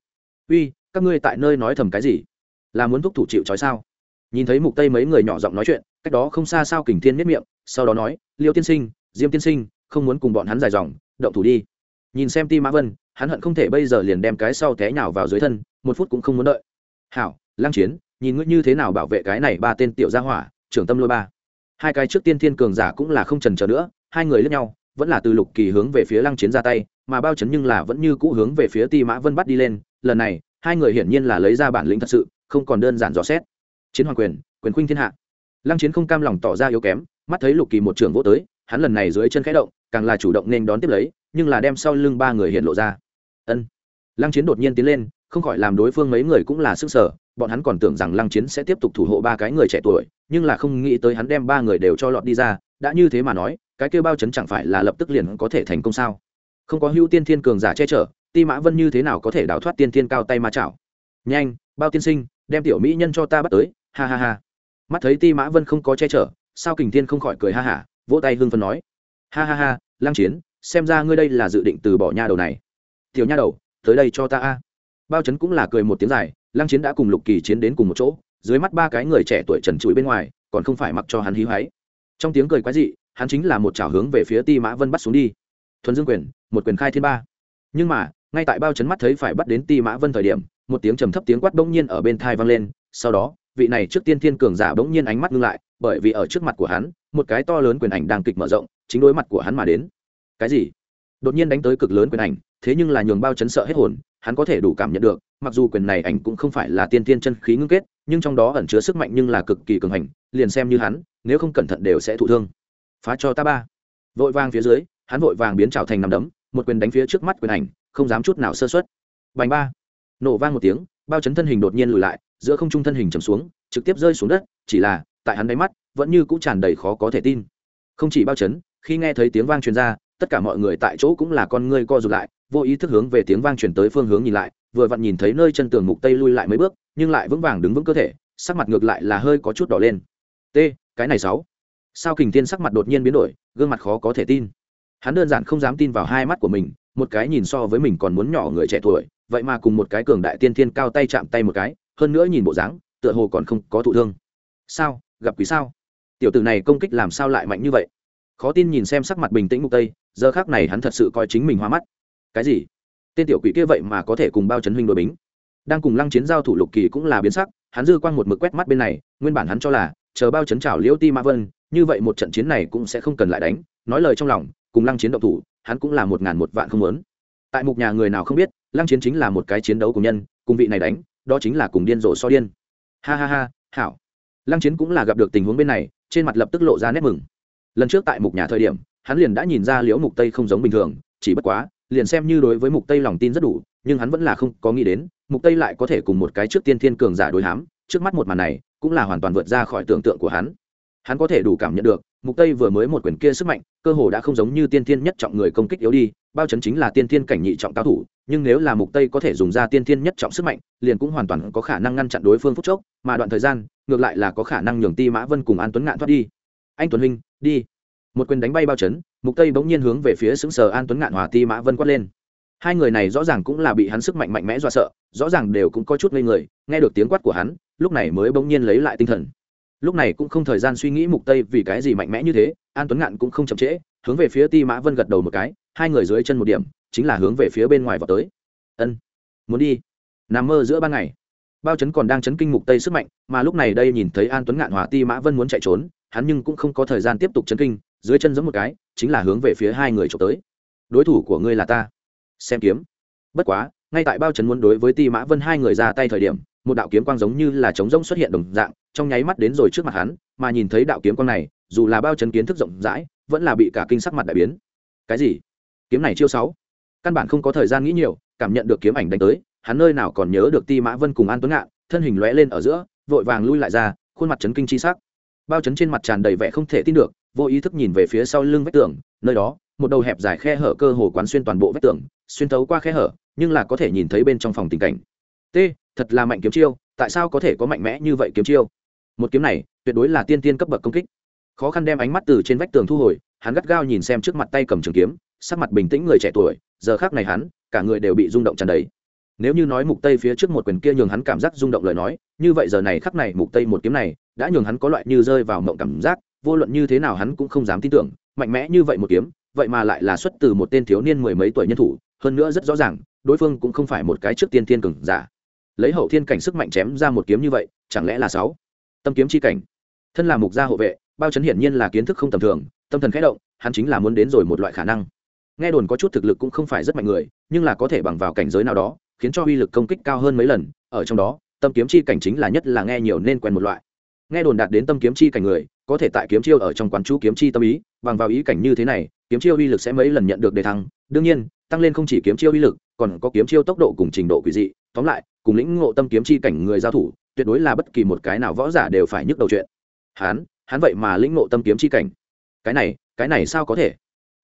Speaker 1: Uy, các ngươi tại nơi nói thầm cái gì? Là muốn thúc thủ chịu trói sao? Nhìn thấy mục tây mấy người nhỏ giọng nói chuyện, cách đó không xa sao kình thiên miết miệng, sau đó nói, liêu tiên sinh, diêm tiên sinh, không muốn cùng bọn hắn dài dòng, động thủ đi. Nhìn xem ti mã vân, hắn hận không thể bây giờ liền đem cái sau té nhào vào dưới thân, một phút cũng không muốn đợi. Hảo lang chiến, nhìn ngươi như thế nào bảo vệ cái này ba tên tiểu gia hỏa, trưởng tâm lôi ba hai cái trước tiên thiên cường giả cũng là không trần chờ nữa, hai người lướt nhau, vẫn là từ lục kỳ hướng về phía lăng chiến ra tay, mà bao chấn nhưng là vẫn như cũ hướng về phía ti mã vân bắt đi lên, lần này, hai người hiển nhiên là lấy ra bản lĩnh thật sự, không còn đơn giản dò xét. Chiến hoàng quyền quyền khuynh thiên hạ. Lăng chiến không cam lòng tỏ ra yếu kém, mắt thấy lục kỳ một trường vô tới, hắn lần này dưới chân khẽ động, càng là chủ động nên đón tiếp lấy, nhưng là đem sau lưng ba người hiện lộ ra. Ân. Lăng chiến đột nhiên tiến lên không khỏi làm đối phương mấy người cũng là sức sở, bọn hắn còn tưởng rằng lăng chiến sẽ tiếp tục thủ hộ ba cái người trẻ tuổi, nhưng là không nghĩ tới hắn đem ba người đều cho lọt đi ra, đã như thế mà nói, cái kêu bao chấn chẳng phải là lập tức liền có thể thành công sao? Không có hữu tiên thiên cường giả che chở, ti mã vân như thế nào có thể đào thoát tiên thiên cao tay ma chảo? Nhanh, bao tiên sinh, đem tiểu mỹ nhân cho ta bắt tới, ha ha ha. Mắt thấy ti mã vân không có che chở, sao kình thiên không khỏi cười ha hả, vỗ tay hưng phân nói. Ha ha ha, lăng chiến, xem ra ngươi đây là dự định từ bỏ nha đầu này. Tiểu nha đầu, tới đây cho ta a bao chấn cũng là cười một tiếng dài, lăng chiến đã cùng lục kỳ chiến đến cùng một chỗ, dưới mắt ba cái người trẻ tuổi trần trụi bên ngoài, còn không phải mặc cho hắn hí hoáy. Trong tiếng cười quái dị, hắn chính là một chảo hướng về phía ti mã vân bắt xuống đi. Thuần dương quyền, một quyền khai thiên ba. Nhưng mà, ngay tại bao chấn mắt thấy phải bắt đến ti mã vân thời điểm, một tiếng trầm thấp tiếng quát bỗng nhiên ở bên thai vang lên, sau đó, vị này trước tiên thiên cường giả bỗng nhiên ánh mắt ngưng lại, bởi vì ở trước mặt của hắn, một cái to lớn quyền ảnh đang kịch mở rộng, chính đối mặt của hắn mà đến. Cái gì? Đột nhiên đánh tới cực lớn quyền ảnh thế nhưng là nhường bao chấn sợ hết hồn, hắn có thể đủ cảm nhận được, mặc dù quyền này ảnh cũng không phải là tiên tiên chân khí ngưng kết, nhưng trong đó ẩn chứa sức mạnh nhưng là cực kỳ cường hành, liền xem như hắn, nếu không cẩn thận đều sẽ thụ thương. Phá cho ta ba. Vội vàng phía dưới, hắn vội vàng biến trào thành nằm đấm, một quyền đánh phía trước mắt quyền ảnh, không dám chút nào sơ xuất bành ba. Nổ vang một tiếng, bao chấn thân hình đột nhiên lùi lại, giữa không trung thân hình trầm xuống, trực tiếp rơi xuống đất, chỉ là, tại hắn đáy mắt, vẫn như cũng tràn đầy khó có thể tin. Không chỉ bao chấn, khi nghe thấy tiếng vang truyền ra, tất cả mọi người tại chỗ cũng là con ngươi co rụt lại vô ý thức hướng về tiếng vang truyền tới phương hướng nhìn lại, vừa vặn nhìn thấy nơi chân tường mục tây lui lại mấy bước, nhưng lại vững vàng đứng vững cơ thể, sắc mặt ngược lại là hơi có chút đỏ lên. T, cái này sáu. Sao kình thiên sắc mặt đột nhiên biến đổi, gương mặt khó có thể tin. Hắn đơn giản không dám tin vào hai mắt của mình, một cái nhìn so với mình còn muốn nhỏ người trẻ tuổi, vậy mà cùng một cái cường đại tiên thiên cao tay chạm tay một cái, hơn nữa nhìn bộ dáng, tựa hồ còn không có thụ thương. Sao, gặp quỷ sao? Tiểu tử này công kích làm sao lại mạnh như vậy? Khó tin nhìn xem sắc mặt bình tĩnh mục tây, giờ khác này hắn thật sự coi chính mình hoa mắt cái gì? Tên tiểu quỷ kia vậy mà có thể cùng bao chấn huynh đội bính. Đang cùng lăng chiến giao thủ lục kỳ cũng là biến sắc, hắn dư quang một mực quét mắt bên này, nguyên bản hắn cho là, chờ bao chấn trào liễu ti ma vân, như vậy một trận chiến này cũng sẽ không cần lại đánh, nói lời trong lòng, cùng lăng chiến động thủ, hắn cũng là một ngàn một vạn không muốn. Tại mục nhà người nào không biết, lăng chiến chính là một cái chiến đấu của nhân, cùng vị này đánh, đó chính là cùng điên rồ so điên. Ha ha ha, hảo. Lăng chiến cũng là gặp được tình huống bên này, trên mặt lập tức lộ ra nét mừng. Lần trước tại mục nhà thời điểm, hắn liền đã nhìn ra liễu mục tây không giống bình thường, chỉ bất quá liền xem như đối với mục tây lòng tin rất đủ, nhưng hắn vẫn là không có nghĩ đến, mục tây lại có thể cùng một cái trước tiên thiên cường giả đối hám, trước mắt một màn này, cũng là hoàn toàn vượt ra khỏi tưởng tượng của hắn. Hắn có thể đủ cảm nhận được, mục tây vừa mới một quyền kia sức mạnh, cơ hồ đã không giống như tiên thiên nhất trọng người công kích yếu đi, bao chấn chính là tiên thiên cảnh nhị trọng cao thủ, nhưng nếu là mục tây có thể dùng ra tiên thiên nhất trọng sức mạnh, liền cũng hoàn toàn có khả năng ngăn chặn đối phương phút chốc, mà đoạn thời gian, ngược lại là có khả năng nhường ti mã vân cùng an tuấn ngạn thoát đi. Anh tuấn huynh, đi một quyền đánh bay bao chấn, mục tây bỗng nhiên hướng về phía xứng sờ an tuấn ngạn hòa ti mã vân quát lên. Hai người này rõ ràng cũng là bị hắn sức mạnh mạnh mẽ do sợ, rõ ràng đều cũng có chút ngây người, nghe được tiếng quát của hắn, lúc này mới bỗng nhiên lấy lại tinh thần. Lúc này cũng không thời gian suy nghĩ mục tây vì cái gì mạnh mẽ như thế, an tuấn ngạn cũng không chậm trễ, hướng về phía ti mã vân gật đầu một cái, hai người dưới chân một điểm, chính là hướng về phía bên ngoài vào tới. Ân, muốn đi. Nằm mơ giữa ban ngày. Bao chấn còn đang chấn kinh mục tây sức mạnh, mà lúc này đây nhìn thấy an tuấn ngạn hòa ti mã vân muốn chạy trốn, hắn nhưng cũng không có thời gian tiếp tục chấn kinh dưới chân giống một cái, chính là hướng về phía hai người trộm tới. Đối thủ của ngươi là ta. Xem kiếm. Bất quá, ngay tại bao trấn muốn đối với ti mã vân hai người ra tay thời điểm, một đạo kiếm quang giống như là trống rỗng xuất hiện đồng dạng, trong nháy mắt đến rồi trước mặt hắn, mà nhìn thấy đạo kiếm quang này, dù là bao trấn kiến thức rộng rãi, vẫn là bị cả kinh sắc mặt đại biến. Cái gì? Kiếm này chiêu sáu. Căn bản không có thời gian nghĩ nhiều, cảm nhận được kiếm ảnh đánh tới, hắn nơi nào còn nhớ được ti mã vân cùng an tuấn ngạn, thân hình lóe lên ở giữa, vội vàng lui lại ra, khuôn mặt chấn kinh chi sắc. Bao chấn trên mặt tràn đầy vẻ không thể tin được vô ý thức nhìn về phía sau lưng vách tường, nơi đó, một đầu hẹp dài khe hở cơ hồ quán xuyên toàn bộ vách tường, xuyên thấu qua khe hở, nhưng là có thể nhìn thấy bên trong phòng tình cảnh. T, thật là mạnh kiếm chiêu, tại sao có thể có mạnh mẽ như vậy kiếm chiêu? Một kiếm này, tuyệt đối là tiên tiên cấp bậc công kích. Khó khăn đem ánh mắt từ trên vách tường thu hồi, hắn gắt gao nhìn xem trước mặt tay cầm trường kiếm, sắc mặt bình tĩnh người trẻ tuổi, giờ khác này hắn, cả người đều bị rung động tràn đầy. Nếu như nói mục tây phía trước một quyền kia nhường hắn cảm giác rung động lời nói, như vậy giờ này khắc này mục tây một kiếm này, đã nhường hắn có loại như rơi vào mộng cảm giác vô luận như thế nào hắn cũng không dám tin tưởng, mạnh mẽ như vậy một kiếm, vậy mà lại là xuất từ một tên thiếu niên mười mấy tuổi nhân thủ, hơn nữa rất rõ ràng, đối phương cũng không phải một cái trước tiên thiên cường giả. Lấy hậu thiên cảnh sức mạnh chém ra một kiếm như vậy, chẳng lẽ là sáu? Tâm kiếm chi cảnh. Thân là mục gia hộ vệ, bao chấn hiển nhiên là kiến thức không tầm thường, tâm thần khẽ động, hắn chính là muốn đến rồi một loại khả năng. Nghe đồn có chút thực lực cũng không phải rất mạnh người, nhưng là có thể bằng vào cảnh giới nào đó, khiến cho uy lực công kích cao hơn mấy lần, ở trong đó, tâm kiếm chi cảnh chính là nhất là nghe nhiều nên quen một loại nghe đồn đạt đến tâm kiếm chi cảnh người, có thể tại kiếm chiêu ở trong quán chú kiếm chi tâm ý, bằng vào ý cảnh như thế này, kiếm chiêu uy lực sẽ mấy lần nhận được đề thăng. Đương nhiên, tăng lên không chỉ kiếm chiêu uy lực, còn có kiếm chiêu tốc độ cùng trình độ quỷ dị. Tóm lại, cùng lĩnh ngộ tâm kiếm chi cảnh người giao thủ, tuyệt đối là bất kỳ một cái nào võ giả đều phải nhức đầu chuyện. Hắn hắn vậy mà lĩnh ngộ tâm kiếm chi cảnh. Cái này cái này sao có thể?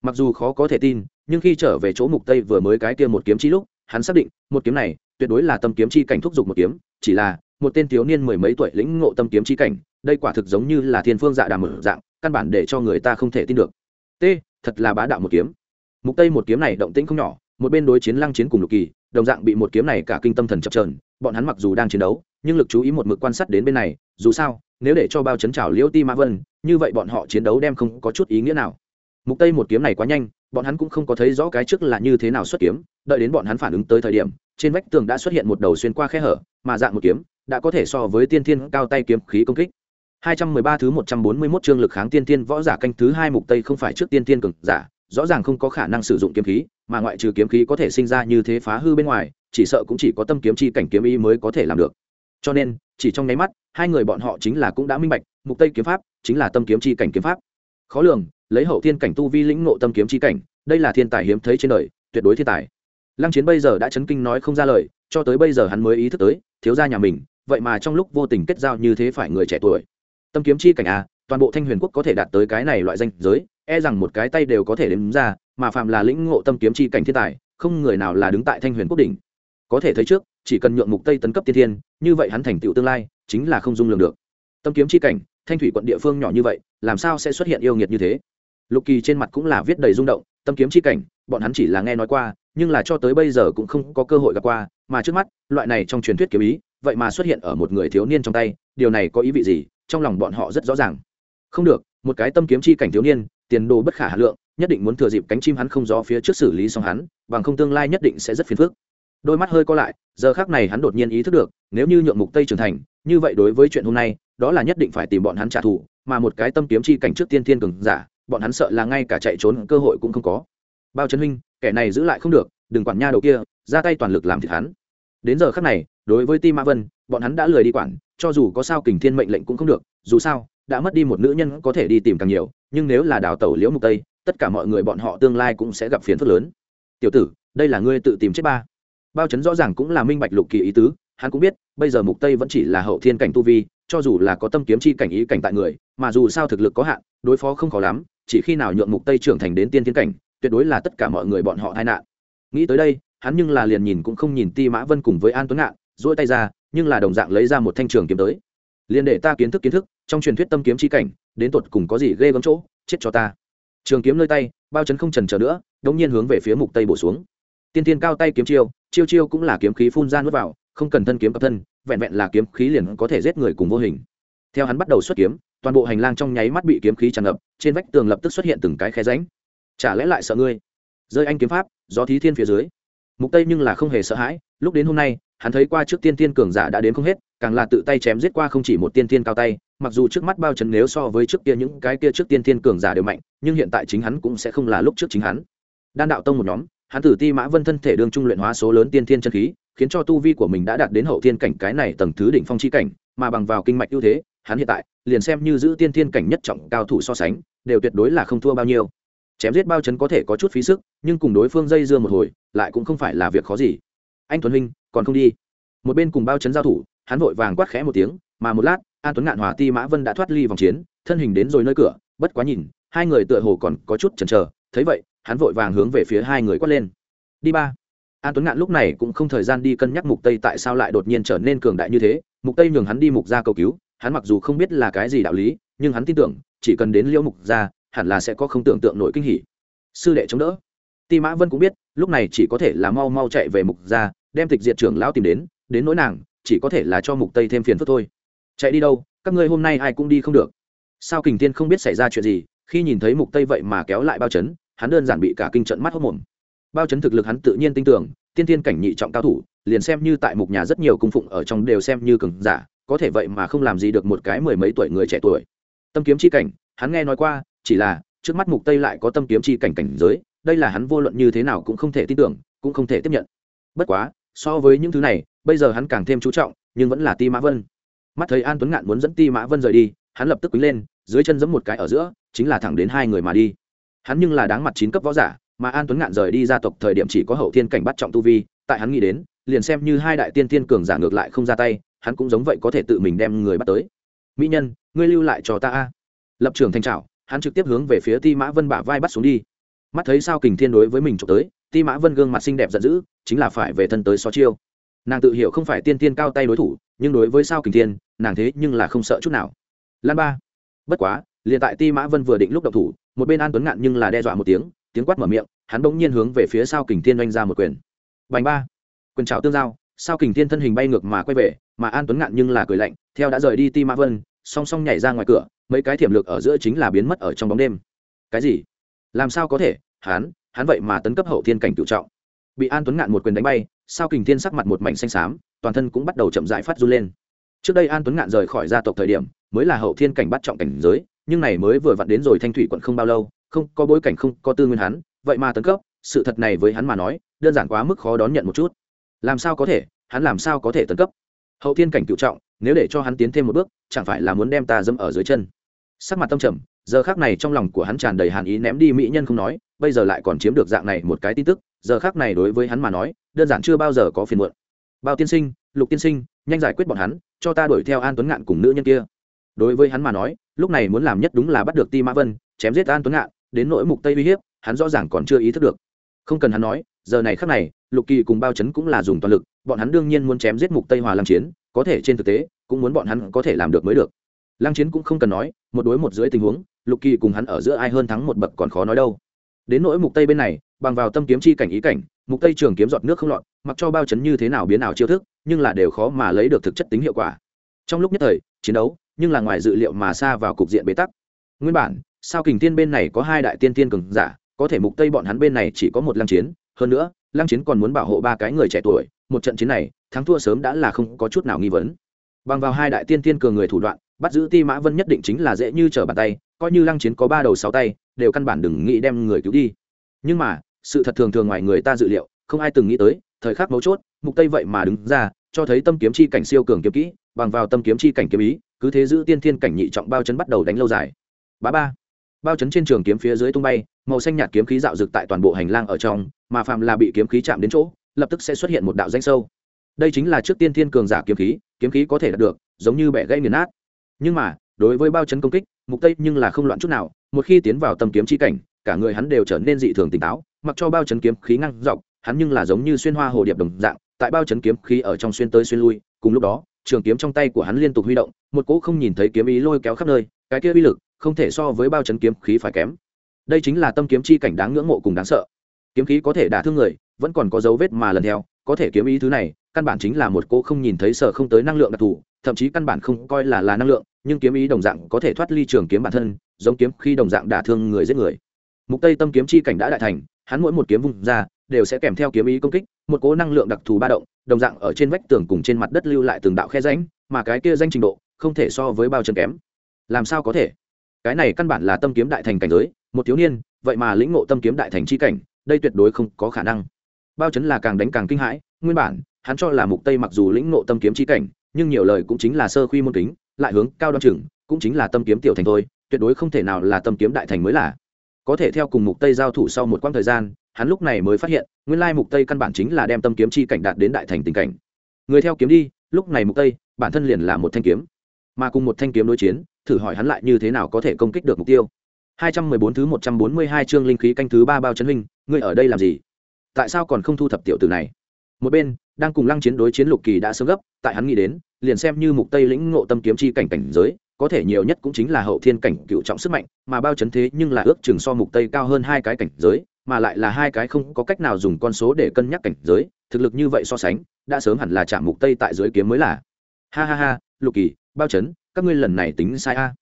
Speaker 1: Mặc dù khó có thể tin, nhưng khi trở về chỗ mục tây vừa mới cái kia một kiếm chi lúc, hắn xác định, một kiếm này tuyệt đối là tâm kiếm chi cảnh thúc giục một kiếm, chỉ là một tên thiếu niên mười mấy tuổi lĩnh ngộ tâm kiếm chi cảnh, đây quả thực giống như là thiên phương dạ đàm mở dạng, căn bản để cho người ta không thể tin được t, thật là bá đạo một kiếm mục tây một kiếm này động tĩnh không nhỏ, một bên đối chiến lăng chiến cùng lục kỳ, đồng dạng bị một kiếm này cả kinh tâm thần chập chờn. bọn hắn mặc dù đang chiến đấu, nhưng lực chú ý một mực quan sát đến bên này, dù sao, nếu để cho bao chấn trào liễu ti mã vân, như vậy bọn họ chiến đấu đem không có chút ý nghĩa nào mục tây một kiếm này quá nhanh, bọn hắn cũng không có thấy rõ cái trước là như thế nào xuất kiếm, đợi đến bọn hắn phản ứng tới thời điểm trên vách tường đã xuất hiện một đầu xuyên qua khe hở, mà dạng một kiếm đã có thể so với tiên thiên cao tay kiếm khí công kích. 213 thứ 141 chương lực kháng tiên thiên võ giả canh thứ hai mục tây không phải trước tiên thiên cường giả, rõ ràng không có khả năng sử dụng kiếm khí, mà ngoại trừ kiếm khí có thể sinh ra như thế phá hư bên ngoài, chỉ sợ cũng chỉ có tâm kiếm chi cảnh kiếm ý mới có thể làm được. Cho nên, chỉ trong nháy mắt, hai người bọn họ chính là cũng đã minh bạch, mục tây kiếm pháp chính là tâm kiếm chi cảnh kiếm pháp. Khó lường, lấy hậu thiên cảnh tu vi lĩnh ngộ tâm kiếm chi cảnh, đây là thiên tài hiếm thấy trên đời, tuyệt đối thiên tài lăng chiến bây giờ đã chấn kinh nói không ra lời, cho tới bây giờ hắn mới ý thức tới, thiếu gia nhà mình, vậy mà trong lúc vô tình kết giao như thế phải người trẻ tuổi. Tâm kiếm chi cảnh a toàn bộ thanh huyền quốc có thể đạt tới cái này loại danh giới e rằng một cái tay đều có thể đếm ra, mà phạm là lĩnh ngộ tâm kiếm chi cảnh thiên tài, không người nào là đứng tại thanh huyền quốc đỉnh. Có thể thấy trước, chỉ cần nhượng mục tây tấn cấp tiên thiên, như vậy hắn thành tựu tương lai, chính là không dung lường được. Tâm kiếm chi cảnh, thanh thủy quận địa phương nhỏ như vậy, làm sao sẽ xuất hiện yêu nghiệt như thế? Lục kỳ trên mặt cũng là viết đầy rung động, tâm kiếm chi cảnh, bọn hắn chỉ là nghe nói qua nhưng là cho tới bây giờ cũng không có cơ hội gặp qua, mà trước mắt, loại này trong truyền thuyết kiếm ý, vậy mà xuất hiện ở một người thiếu niên trong tay, điều này có ý vị gì? Trong lòng bọn họ rất rõ ràng. Không được, một cái tâm kiếm chi cảnh thiếu niên, tiền đồ bất khả hà lượng, nhất định muốn thừa dịp cánh chim hắn không gió phía trước xử lý xong hắn, bằng không tương lai nhất định sẽ rất phiền phức. Đôi mắt hơi co lại, giờ khác này hắn đột nhiên ý thức được, nếu như nhượng mục tây trưởng thành, như vậy đối với chuyện hôm nay, đó là nhất định phải tìm bọn hắn trả thù, mà một cái tâm kiếm chi cảnh trước tiên thiên cường giả, bọn hắn sợ là ngay cả chạy trốn cơ hội cũng không có. Bao chân huynh kẻ này giữ lại không được, đừng quản nha đầu kia, ra tay toàn lực làm thịt hắn. Đến giờ khắc này, đối với ti ma vân, bọn hắn đã lười đi quản, cho dù có sao kình thiên mệnh lệnh cũng không được, dù sao, đã mất đi một nữ nhân có thể đi tìm càng nhiều, nhưng nếu là đào tẩu liễu mục tây, tất cả mọi người bọn họ tương lai cũng sẽ gặp phiền phức lớn. Tiểu tử, đây là ngươi tự tìm chết ba. Bao chấn rõ ràng cũng là minh bạch lục kỳ ý tứ, hắn cũng biết, bây giờ mục tây vẫn chỉ là hậu thiên cảnh tu vi, cho dù là có tâm kiếm chi cảnh ý cảnh tại người, mà dù sao thực lực có hạn, đối phó không khó lắm, chỉ khi nào nhượng mục tây trưởng thành đến tiên thiên cảnh tuyệt đối là tất cả mọi người bọn họ tai nạn. Nghĩ tới đây, hắn nhưng là liền nhìn cũng không nhìn ti mã vân cùng với an tuấn ngạn, duỗi tay ra, nhưng là đồng dạng lấy ra một thanh trường kiếm tới. Liền để ta kiến thức kiến thức, trong truyền thuyết tâm kiếm chi cảnh, đến tột cùng có gì ghê gớm chỗ, chết cho ta. Trường kiếm nơi tay, bao chấn không trần chờ nữa, đống nhiên hướng về phía mục tây bổ xuống. Tiên tiên cao tay kiếm chiêu chiêu chiêu cũng là kiếm khí phun ra nuốt vào, không cần thân kiếm cập thân, vẹn vẹn là kiếm khí liền có thể giết người cùng vô hình. Theo hắn bắt đầu xuất kiếm, toàn bộ hành lang trong nháy mắt bị kiếm khí tràn ngập, trên vách tường lập tức xuất hiện từng cái khe ránh chả lẽ lại sợ ngươi? Rơi anh kiếm pháp do thí thiên phía dưới. Mục tây nhưng là không hề sợ hãi, lúc đến hôm nay, hắn thấy qua trước tiên tiên cường giả đã đến không hết, càng là tự tay chém giết qua không chỉ một tiên tiên cao tay, mặc dù trước mắt bao trần nếu so với trước kia những cái kia trước tiên tiên cường giả đều mạnh, nhưng hiện tại chính hắn cũng sẽ không là lúc trước chính hắn. Đan đạo tông một nhóm, hắn từ ti mã vân thân thể đương trung luyện hóa số lớn tiên thiên chân khí, khiến cho tu vi của mình đã đạt đến hậu thiên cảnh cái này tầng thứ đỉnh phong chi cảnh, mà bằng vào kinh mạch ưu thế, hắn hiện tại, liền xem như giữ tiên thiên cảnh nhất trọng cao thủ so sánh, đều tuyệt đối là không thua bao nhiêu chém giết bao chấn có thể có chút phí sức, nhưng cùng đối phương dây dưa một hồi, lại cũng không phải là việc khó gì. Anh tuấn huynh, còn không đi. Một bên cùng bao chấn giao thủ, hắn vội vàng quát khẽ một tiếng, mà một lát, an tuấn ngạn hòa ti mã vân đã thoát ly vòng chiến, thân hình đến rồi nơi cửa, bất quá nhìn, hai người tựa hồ còn có chút chần chờ, thấy vậy, hắn vội vàng hướng về phía hai người quát lên. Đi ba. An tuấn ngạn lúc này cũng không thời gian đi cân nhắc mục tây tại sao lại đột nhiên trở nên cường đại như thế, mục tây nhường hắn đi mục ra cầu cứu, hắn mặc dù không biết là cái gì đạo lý, nhưng hắn tin tưởng, chỉ cần đến liễu mục ra hẳn là sẽ có không tưởng tượng nổi kinh hỉ. Sư đệ chống đỡ. Ti mã vân cũng biết, lúc này chỉ có thể là mau mau chạy về mục ra đem tịch diệt trưởng lão tìm đến đến nỗi nàng, chỉ có thể là cho mục tây thêm phiền phức thôi. Chạy đi đâu, các ngươi hôm nay ai cũng đi không được. Sao kình tiên không biết xảy ra chuyện gì, khi nhìn thấy mục tây vậy mà kéo lại bao chấn, hắn đơn giản bị cả kinh trận mắt hốc mồm. Bao chấn thực lực hắn tự nhiên tin tưởng, tiên tiên cảnh nhị trọng cao thủ, liền xem như tại mục nhà rất nhiều cung phụng ở trong đều xem như cường giả, có thể vậy mà không làm gì được một cái mười mấy tuổi người trẻ tuổi. Tâm kiếm chi cảnh, hắn nghe nói qua chỉ là, trước mắt mục tây lại có tâm kiếm chi cảnh cảnh giới, đây là hắn vô luận như thế nào cũng không thể tin tưởng, cũng không thể tiếp nhận. Bất quá, so với những thứ này, bây giờ hắn càng thêm chú trọng, nhưng vẫn là ti mã vân. Mắt thấy an tuấn ngạn muốn dẫn ti mã vân rời đi, hắn lập tức quý lên, dưới chân giẫm một cái ở giữa, chính là thẳng đến hai người mà đi. Hắn nhưng là đáng mặt chín cấp võ giả, mà an tuấn ngạn rời đi gia tộc thời điểm chỉ có hậu thiên cảnh bắt trọng tu vi, tại hắn nghĩ đến, liền xem như hai đại tiên tiên cường giả ngược lại không ra tay, hắn cũng giống vậy có thể tự mình đem người bắt tới. Mỹ nhân, ngươi lưu lại cho ta a. Lập trường thanh trào hắn trực tiếp hướng về phía ti mã vân bả vai bắt xuống đi. Mắt thấy sao kình thiên đối với mình trộm tới, ti mã vân gương mặt xinh đẹp giận dữ, chính là phải về thân tới so chiêu. Nàng tự hiểu không phải tiên tiên cao tay đối thủ, nhưng đối với sao kình thiên, nàng thế nhưng là không sợ chút nào. Lan ba. Bất quá, liền tại ti mã vân vừa định lúc động thủ, một bên an tuấn ngạn nhưng là đe dọa một tiếng tiếng quát mở miệng, hắn bỗng nhiên hướng về phía sao kình thiên oanh ra một quyền. Bành ba. Quyền trào tương giao, sao kình thiên thân hình bay ngược mà quay về, mà an tuấn ngạn nhưng là cười lạnh, theo đã rời đi ti mã vân song song nhảy ra ngoài cửa, mấy cái thiểm lược ở giữa chính là biến mất ở trong bóng đêm. Cái gì? Làm sao có thể? Hắn hắn vậy mà tấn cấp hậu thiên cảnh tự trọng. Bị an tuấn ngạn một quyền đánh bay, sao kình thiên sắc mặt một mảnh xanh xám, toàn thân cũng bắt đầu chậm rãi phát run lên. Trước đây an tuấn ngạn rời khỏi gia tộc thời điểm, mới là hậu thiên cảnh bắt trọng cảnh giới, nhưng này mới vừa vặn đến rồi thanh thủy quận không bao lâu, không, có bối cảnh không, có tư nguyên hắn, vậy mà tấn cấp, sự thật này với hắn mà nói, đơn giản quá mức khó đón nhận một chút. Làm sao có thể? Hắn làm sao có thể tấn cấp? Hậu thiên cảnh cựu trọng nếu để cho hắn tiến thêm một bước, chẳng phải là muốn đem ta dâm ở dưới chân. Sắc mặt tâm trầm, giờ khác này trong lòng của hắn tràn đầy hàn ý ném đi mỹ nhân không nói, bây giờ lại còn chiếm được dạng này một cái tin tức, giờ khác này đối với hắn mà nói, đơn giản chưa bao giờ có phiền muộn. Bao tiên sinh, lục tiên sinh, nhanh giải quyết bọn hắn, cho ta đuổi theo an tuấn ngạn cùng nữ nhân kia. Đối với hắn mà nói, lúc này muốn làm nhất đúng là bắt được ti mã vân, chém giết an tuấn ngạn, đến nỗi mục tây uy hiếp, hắn rõ ràng còn chưa ý thức được. Không cần hắn nói, giờ này khắc này, lục kỳ cùng bao chấn cũng là dùng toàn lực, bọn hắn đương nhiên muốn chém giết mục tây hòa làm chiến có thể trên thực tế, cũng muốn bọn hắn có thể làm được mới được. Lăng chiến cũng không cần nói, một đối một dưới tình huống, lục kỳ cùng hắn ở giữa ai hơn thắng một bậc còn khó nói đâu. Đến nỗi mục tây bên này, bằng vào tâm kiếm chi cảnh ý cảnh, mục tây trường kiếm giọt nước không lọt, mặc cho bao chấn như thế nào biến ảo chiêu thức, nhưng là đều khó mà lấy được thực chất tính hiệu quả. Trong lúc nhất thời, chiến đấu, nhưng là ngoài dự liệu mà xa vào cục diện bế tắc. Nguyên bản, sao kình tiên bên này có hai đại tiên tiên cường giả, có thể mục tây bọn hắn bên này chỉ có một lăng chiến, hơn nữa, lăng chiến còn muốn bảo hộ ba cái người trẻ tuổi, một trận chiến này thắng thua sớm đã là không có chút nào nghi vấn. Bằng vào hai đại tiên tiên cường người thủ đoạn, bắt giữ ti mã vân nhất định chính là dễ như trở bàn tay, coi như lăng chiến có ba đầu sáu tay, đều căn bản đừng nghĩ đem người cứu đi. Nhưng mà, sự thật thường thường ngoài người ta dự liệu, không ai từng nghĩ tới, thời khắc mấu chốt, mục tây vậy mà đứng ra, cho thấy tâm kiếm chi cảnh siêu cường kiếm kỹ, bằng vào tâm kiếm chi cảnh kiếm ý, cứ thế giữ tiên thiên cảnh nhị trọng bao chấn bắt đầu đánh lâu dài. Ba ba. Bao chấn trên trường kiếm phía dưới tung bay, màu xanh nhạt kiếm khí dạo dực tại toàn bộ hành lang ở trong, mà phạm là bị kiếm khí chạm đến chỗ, lập tức sẽ xuất hiện một đạo danh sâu đây chính là trước tiên thiên cường giả kiếm khí kiếm khí có thể đạt được, giống như bẻ gây nghiền nát. Nhưng mà, đối với bao chấn công kích, mục tây nhưng là không loạn chút nào, một khi tiến vào tâm kiếm chi cảnh, cả người hắn đều trở nên dị thường tỉnh táo, mặc cho bao chấn kiếm khí ngăn dọc, hắn nhưng là giống như xuyên hoa hồ điệp đồng dạng, tại bao chấn kiếm khí ở trong xuyên tới xuyên lui, cùng lúc đó, trường kiếm trong tay của hắn liên tục huy động, một cỗ không nhìn thấy kiếm ý lôi kéo khắp nơi, cái kia uy lực, không thể so với bao chấn kiếm khí phải kém. Đây chính là tâm kiếm chi cảnh đáng ngưỡng mộ cùng đáng sợ. Kiếm khí có thể đả thương người, vẫn còn có dấu vết mà lần theo, có thể kiếm ý thứ này căn bản chính là một cô không nhìn thấy sở không tới năng lượng đặc thù, thậm chí căn bản không coi là là năng lượng, nhưng kiếm ý đồng dạng có thể thoát ly trường kiếm bản thân, giống kiếm khi đồng dạng đả thương người giết người. Mục tây tâm kiếm chi cảnh đã đại thành, hắn mỗi một kiếm vung ra, đều sẽ kèm theo kiếm ý công kích, một cố năng lượng đặc thù ba động, đồng dạng ở trên vách tường cùng trên mặt đất lưu lại từng đạo khe rãnh, mà cái kia danh trình độ, không thể so với bao chân kém. Làm sao có thể? Cái này căn bản là tâm kiếm đại thành cảnh giới, một thiếu niên, vậy mà lĩnh ngộ tâm kiếm đại thành chi cảnh, đây tuyệt đối không có khả năng. Bao chấn là càng đánh càng kinh hãi, nguyên bản hắn cho là mục tây mặc dù lĩnh ngộ tâm kiếm chi cảnh, nhưng nhiều lời cũng chính là sơ khuy môn kính, lại hướng cao đoan chừng, cũng chính là tâm kiếm tiểu thành thôi, tuyệt đối không thể nào là tâm kiếm đại thành mới là. Có thể theo cùng mục tây giao thủ sau một quãng thời gian, hắn lúc này mới phát hiện, nguyên lai mục tây căn bản chính là đem tâm kiếm chi cảnh đạt đến đại thành tình cảnh. Người theo kiếm đi, lúc này mục tây, bản thân liền là một thanh kiếm. Mà cùng một thanh kiếm đối chiến, thử hỏi hắn lại như thế nào có thể công kích được mục tiêu. 214 thứ 142 chương linh khí canh thứ ba bao chấn huynh, ngươi ở đây làm gì? Tại sao còn không thu thập tiểu tử này? Một bên đang cùng lăng chiến đối chiến lục kỳ đã sớm gấp tại hắn nghĩ đến liền xem như mục tây lĩnh ngộ tâm kiếm chi cảnh cảnh giới có thể nhiều nhất cũng chính là hậu thiên cảnh cựu trọng sức mạnh mà bao chấn thế nhưng là ước chừng so mục tây cao hơn hai cái cảnh giới mà lại là hai cái không có cách nào dùng con số để cân nhắc cảnh giới thực lực như vậy so sánh đã sớm hẳn là chạm mục tây tại dưới kiếm mới là. Ha ha ha lục kỳ bao chấn các ngươi lần này tính sai a.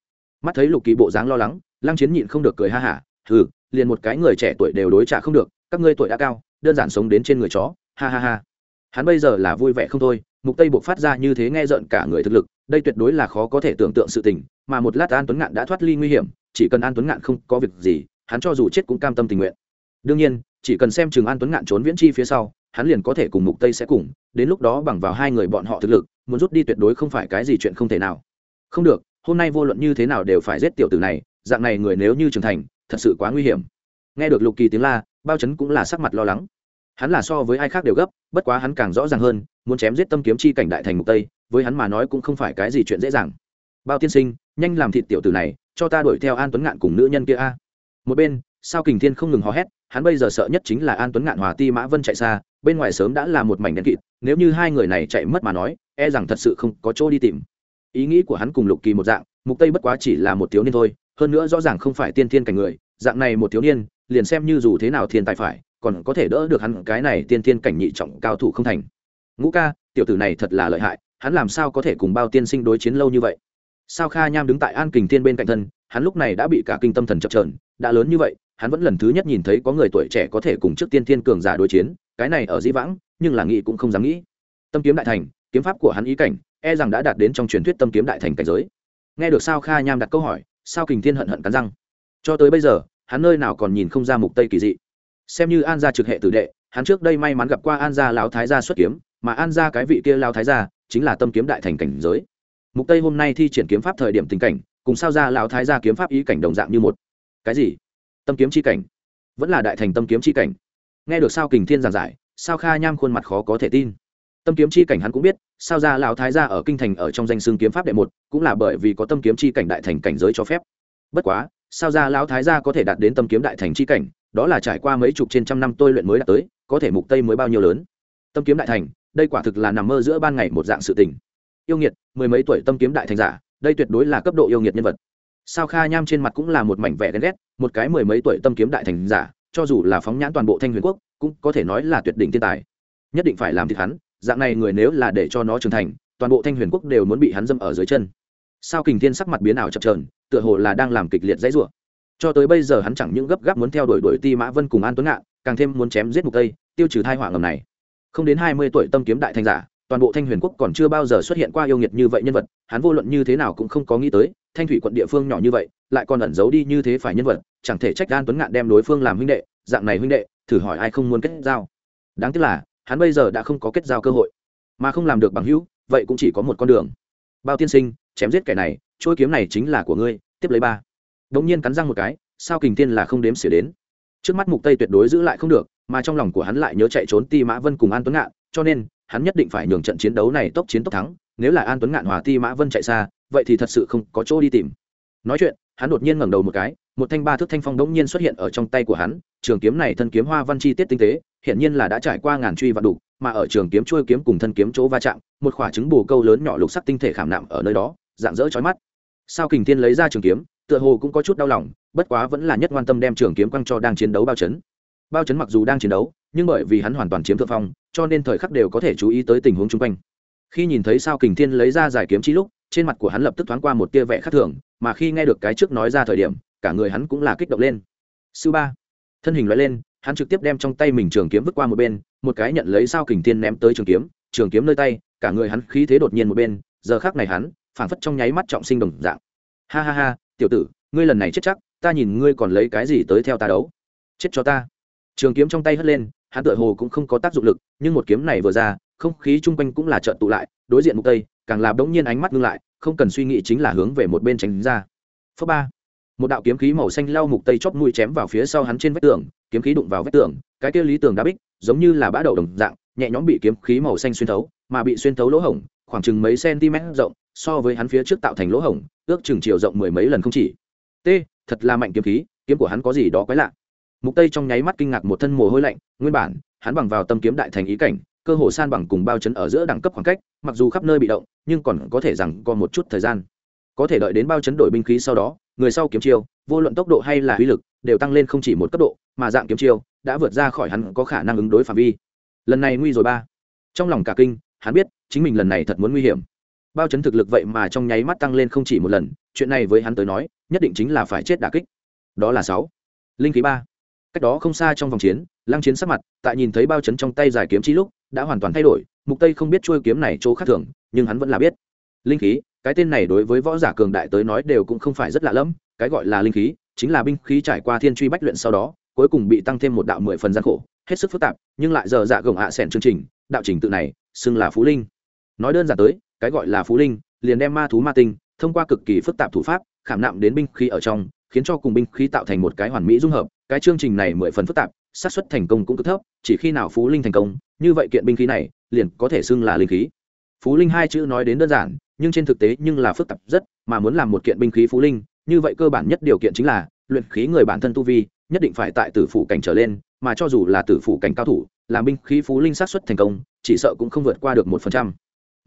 Speaker 1: Mắt thấy lục kỳ bộ dáng lo lắng lăng chiến nhịn không được cười ha hả thử, liền một cái người trẻ tuổi đều đối trả không được các ngươi tuổi đã cao đơn giản sống đến trên người chó ha ha ha. Hắn bây giờ là vui vẻ không thôi, mục tây buộc phát ra như thế nghe rợn cả người thực lực, đây tuyệt đối là khó có thể tưởng tượng sự tình, mà một lát an tuấn ngạn đã thoát ly nguy hiểm, chỉ cần an tuấn ngạn không có việc gì, hắn cho dù chết cũng cam tâm tình nguyện. Đương nhiên, chỉ cần xem chừng an tuấn ngạn trốn viễn chi phía sau, hắn liền có thể cùng mục tây sẽ cùng, đến lúc đó bằng vào hai người bọn họ thực lực, muốn rút đi tuyệt đối không phải cái gì chuyện không thể nào. Không được, hôm nay vô luận như thế nào đều phải giết tiểu tử này, dạng này người nếu như trưởng thành, thật sự quá nguy hiểm. Nghe được lục kỳ tiếng la, bao chấn cũng là sắc mặt lo lắng hắn là so với ai khác đều gấp, bất quá hắn càng rõ ràng hơn, muốn chém giết tâm kiếm chi cảnh đại thành mục tây, với hắn mà nói cũng không phải cái gì chuyện dễ dàng. Bao tiên sinh, nhanh làm thịt tiểu tử này, cho ta đuổi theo an tuấn ngạn cùng nữ nhân kia a. Một bên, sao kình thiên không ngừng hò hét, hắn bây giờ sợ nhất chính là an tuấn ngạn hòa ti mã vân chạy xa, bên ngoài sớm đã là một mảnh đen kịt, nếu như hai người này chạy mất mà nói e rằng thật sự không có chỗ đi tìm. Ý nghĩ của hắn cùng lục kỳ một dạng, mục tây bất quá chỉ là một thiếu niên thôi, hơn nữa rõ ràng không phải tiên thiên cảnh người, dạng này một thiếu niên, liền xem như dù thế nào thiên tài phải còn có thể đỡ được hắn cái này tiên tiên cảnh nhị trọng cao thủ không thành. Ngũ ca, tiểu tử này thật là lợi hại, hắn làm sao có thể cùng bao tiên sinh đối chiến lâu như vậy? Sao kha nham đứng tại an kình tiên bên cạnh thân, hắn lúc này đã bị cả kinh tâm thần chập trờn, đã lớn như vậy, hắn vẫn lần thứ nhất nhìn thấy có người tuổi trẻ có thể cùng trước tiên thiên cường giả đối chiến, cái này ở dĩ vãng, nhưng là nghĩ cũng không dám nghĩ. Tâm kiếm đại thành, kiếm pháp của hắn ý cảnh e rằng đã đạt đến trong truyền thuyết tâm kiếm đại thành cảnh giới. Nghe được sao kha nham đặt câu hỏi, sao kình thiên hận hận cắn răng. Cho tới bây giờ, hắn nơi nào còn nhìn không ra mục tây kỳ dị xem như an gia trực hệ tử đệ, hắn trước đây may mắn gặp qua an gia lão thái gia xuất kiếm, mà an gia cái vị kia lão thái gia chính là tâm kiếm đại thành cảnh giới. Mục tây hôm nay thi triển kiếm pháp thời điểm tình cảnh, cùng sao ra lão thái gia kiếm pháp ý cảnh đồng dạng như một. Cái gì? Tâm kiếm chi cảnh? Vẫn là đại thành tâm kiếm chi cảnh. Nghe được sao kình thiên giảng giải, sao kha nham khuôn mặt khó có thể tin. Tâm kiếm chi cảnh hắn cũng biết, sao ra lão thái gia ở kinh thành ở trong danh xương kiếm pháp đệ một, cũng là bởi vì có tâm kiếm chi cảnh đại thành cảnh giới cho phép. Bất quá, sao ra lão thái gia có thể đạt đến tâm kiếm đại thành chi cảnh đó là trải qua mấy chục trên trăm năm tôi luyện mới đạt tới, có thể mục tây mới bao nhiêu lớn. Tâm kiếm đại thành, đây quả thực là nằm mơ giữa ban ngày một dạng sự tình. Yêu nghiệt, mười mấy tuổi tâm kiếm đại thành giả, đây tuyệt đối là cấp độ yêu nghiệt nhân vật. Sao kha nham trên mặt cũng là một mảnh vẻ ghen ghét, một cái mười mấy tuổi tâm kiếm đại thành giả, cho dù là phóng nhãn toàn bộ thanh huyền quốc, cũng có thể nói là tuyệt đỉnh thiên tài. Nhất định phải làm thịt hắn, dạng này người nếu là để cho nó trưởng thành, toàn bộ thanh huyền quốc đều muốn bị hắn dâm ở dưới chân. Sao kình thiên sắc mặt biến ảo chập trờn tựa hồ là đang làm kịch liệt dãy rủa cho tới bây giờ hắn chẳng những gấp gáp muốn theo đuổi đuổi ti mã vân cùng an tuấn ngạn, càng thêm muốn chém giết mục tây, tiêu trừ thai họa ngầm này. Không đến hai mươi tuổi tâm kiếm đại thành giả, toàn bộ thanh huyền quốc còn chưa bao giờ xuất hiện qua yêu nghiệt như vậy nhân vật, hắn vô luận như thế nào cũng không có nghĩ tới, thanh thủy quận địa phương nhỏ như vậy, lại còn ẩn giấu đi như thế phải nhân vật, chẳng thể trách an tuấn ngạn đem đối phương làm huynh đệ, dạng này huynh đệ, thử hỏi ai không muốn kết giao. Đáng tiếc là, hắn bây giờ đã không có kết giao cơ hội. Mà không làm được bằng hữu, vậy cũng chỉ có một con đường. Bao tiên sinh, chém giết kẻ này trôi kiếm này chính là của ngươi, tiếp lấy ba đ nhiên cắn răng một cái, sao kình tiên là không đếm xỉa đến? Trước mắt mục tây tuyệt đối giữ lại không được, mà trong lòng của hắn lại nhớ chạy trốn ti mã vân cùng an tuấn ngạn, cho nên, hắn nhất định phải nhường trận chiến đấu này tốc chiến tốc thắng, nếu là an tuấn ngạn hòa ti mã vân chạy xa, vậy thì thật sự không có chỗ đi tìm. Nói chuyện, hắn đột nhiên ngẩng đầu một cái, một thanh ba thước thanh phong đống nhiên xuất hiện ở trong tay của hắn, trường kiếm này thân kiếm hoa văn chi tiết tinh tế hiện nhiên là đã trải qua ngàn truy và đủ, mà ở trường kiếm chuôi kiếm cùng thân kiếm chỗ va chạm, một quả trứng bù câu lớn nhỏ lục sắc tinh thể khảm nạm ở nơi đó, dạng dỡ chói mắt. Sao kình thiên lấy ra trường kiếm tựa hồ cũng có chút đau lòng, bất quá vẫn là nhất quan tâm đem trường kiếm quăng cho đang chiến đấu bao chấn. Bao chấn mặc dù đang chiến đấu, nhưng bởi vì hắn hoàn toàn chiếm thượng phong, cho nên thời khắc đều có thể chú ý tới tình huống chung quanh. Khi nhìn thấy sao kình thiên lấy ra giải kiếm chi lúc, trên mặt của hắn lập tức thoáng qua một tia vẻ khác thường, mà khi nghe được cái trước nói ra thời điểm, cả người hắn cũng là kích động lên. Sư ba, thân hình loại lên, hắn trực tiếp đem trong tay mình trường kiếm vứt qua một bên, một cái nhận lấy sao kình thiên ném tới trường kiếm trường kiếm nơi tay, cả người hắn khí thế đột nhiên một bên, giờ khác này hắn, phảng phất trong nháy mắt trọng sinh đồng dạng. Ha ha ha tiểu tử, ngươi lần này chết chắc, ta nhìn ngươi còn lấy cái gì tới theo ta đấu? Chết cho ta. Trường kiếm trong tay hất lên, hắn tựa hồ cũng không có tác dụng lực, nhưng một kiếm này vừa ra, không khí chung quanh cũng là trợn tụ lại, đối diện mục tây, càng là bỗng nhiên ánh mắt ngưng lại, không cần suy nghĩ chính là hướng về một bên tránh ra. Phớp ba. Một đạo kiếm khí màu xanh lao mục tây chóp mũi chém vào phía sau hắn trên vách tường, kiếm khí đụng vào vách tường, cái kia lý tường đá bích, giống như là bã đậu đồng dạng, nhẹ nhõm bị kiếm khí màu xanh xuyên thấu, mà bị xuyên thấu lỗ hổng, khoảng chừng mấy cm rộng, so với hắn phía trước tạo thành lỗ hổng ước chừng chiều rộng mười mấy lần không chỉ. T, thật là mạnh kiếm khí, kiếm của hắn có gì đó quái lạ. Mục tây trong nháy mắt kinh ngạc một thân mồ hôi lạnh, nguyên bản, hắn bằng vào tâm kiếm đại thành ý cảnh, cơ hồ san bằng cùng bao chấn ở giữa đẳng cấp khoảng cách, mặc dù khắp nơi bị động, nhưng còn có thể rằng còn một chút thời gian. Có thể đợi đến bao chấn đổi binh khí sau đó, người sau kiếm chiêu, vô luận tốc độ hay là uy lực, đều tăng lên không chỉ một cấp độ, mà dạng kiếm chiêu đã vượt ra khỏi hắn có khả năng ứng đối phạm vi. Lần này nguy rồi ba. Trong lòng cả kinh, hắn biết, chính mình lần này thật muốn nguy hiểm bao chấn thực lực vậy mà trong nháy mắt tăng lên không chỉ một lần, chuyện này với hắn tới nói, nhất định chính là phải chết đả kích. Đó là sáu. Linh khí ba. Cách đó không xa trong vòng chiến, lăng chiến sắc mặt, tại nhìn thấy bao chấn trong tay giải kiếm chi lúc, đã hoàn toàn thay đổi, mục tây không biết chuôi kiếm này chỗ khác thường, nhưng hắn vẫn là biết. Linh khí, cái tên này đối với võ giả cường đại tới nói đều cũng không phải rất lạ lẫm, cái gọi là linh khí, chính là binh khí trải qua thiên truy bách luyện sau đó, cuối cùng bị tăng thêm một đạo mười phần gian khổ, hết sức phức tạp, nhưng lại giờ dạ gồng hạ sẻn chương trình, đạo trình tự này, xưng là phú linh. Nói đơn giản tới cái gọi là phú linh, liền đem ma thú, ma tinh, thông qua cực kỳ phức tạp thủ pháp, khảm nạm đến binh khí ở trong, khiến cho cùng binh khí tạo thành một cái hoàn mỹ dung hợp. Cái chương trình này mười phần phức tạp, xác suất thành công cũng cực thấp, chỉ khi nào phú linh thành công, như vậy kiện binh khí này, liền có thể xưng là linh khí. Phú linh hai chữ nói đến đơn giản, nhưng trên thực tế nhưng là phức tạp rất, mà muốn làm một kiện binh khí phú linh, như vậy cơ bản nhất điều kiện chính là, luyện khí người bản thân tu vi, nhất định phải tại tử phủ cảnh trở lên, mà cho dù là tử phủ cảnh cao thủ, làm binh khí phú linh sát xuất thành công, chỉ sợ cũng không vượt qua được một phần trăm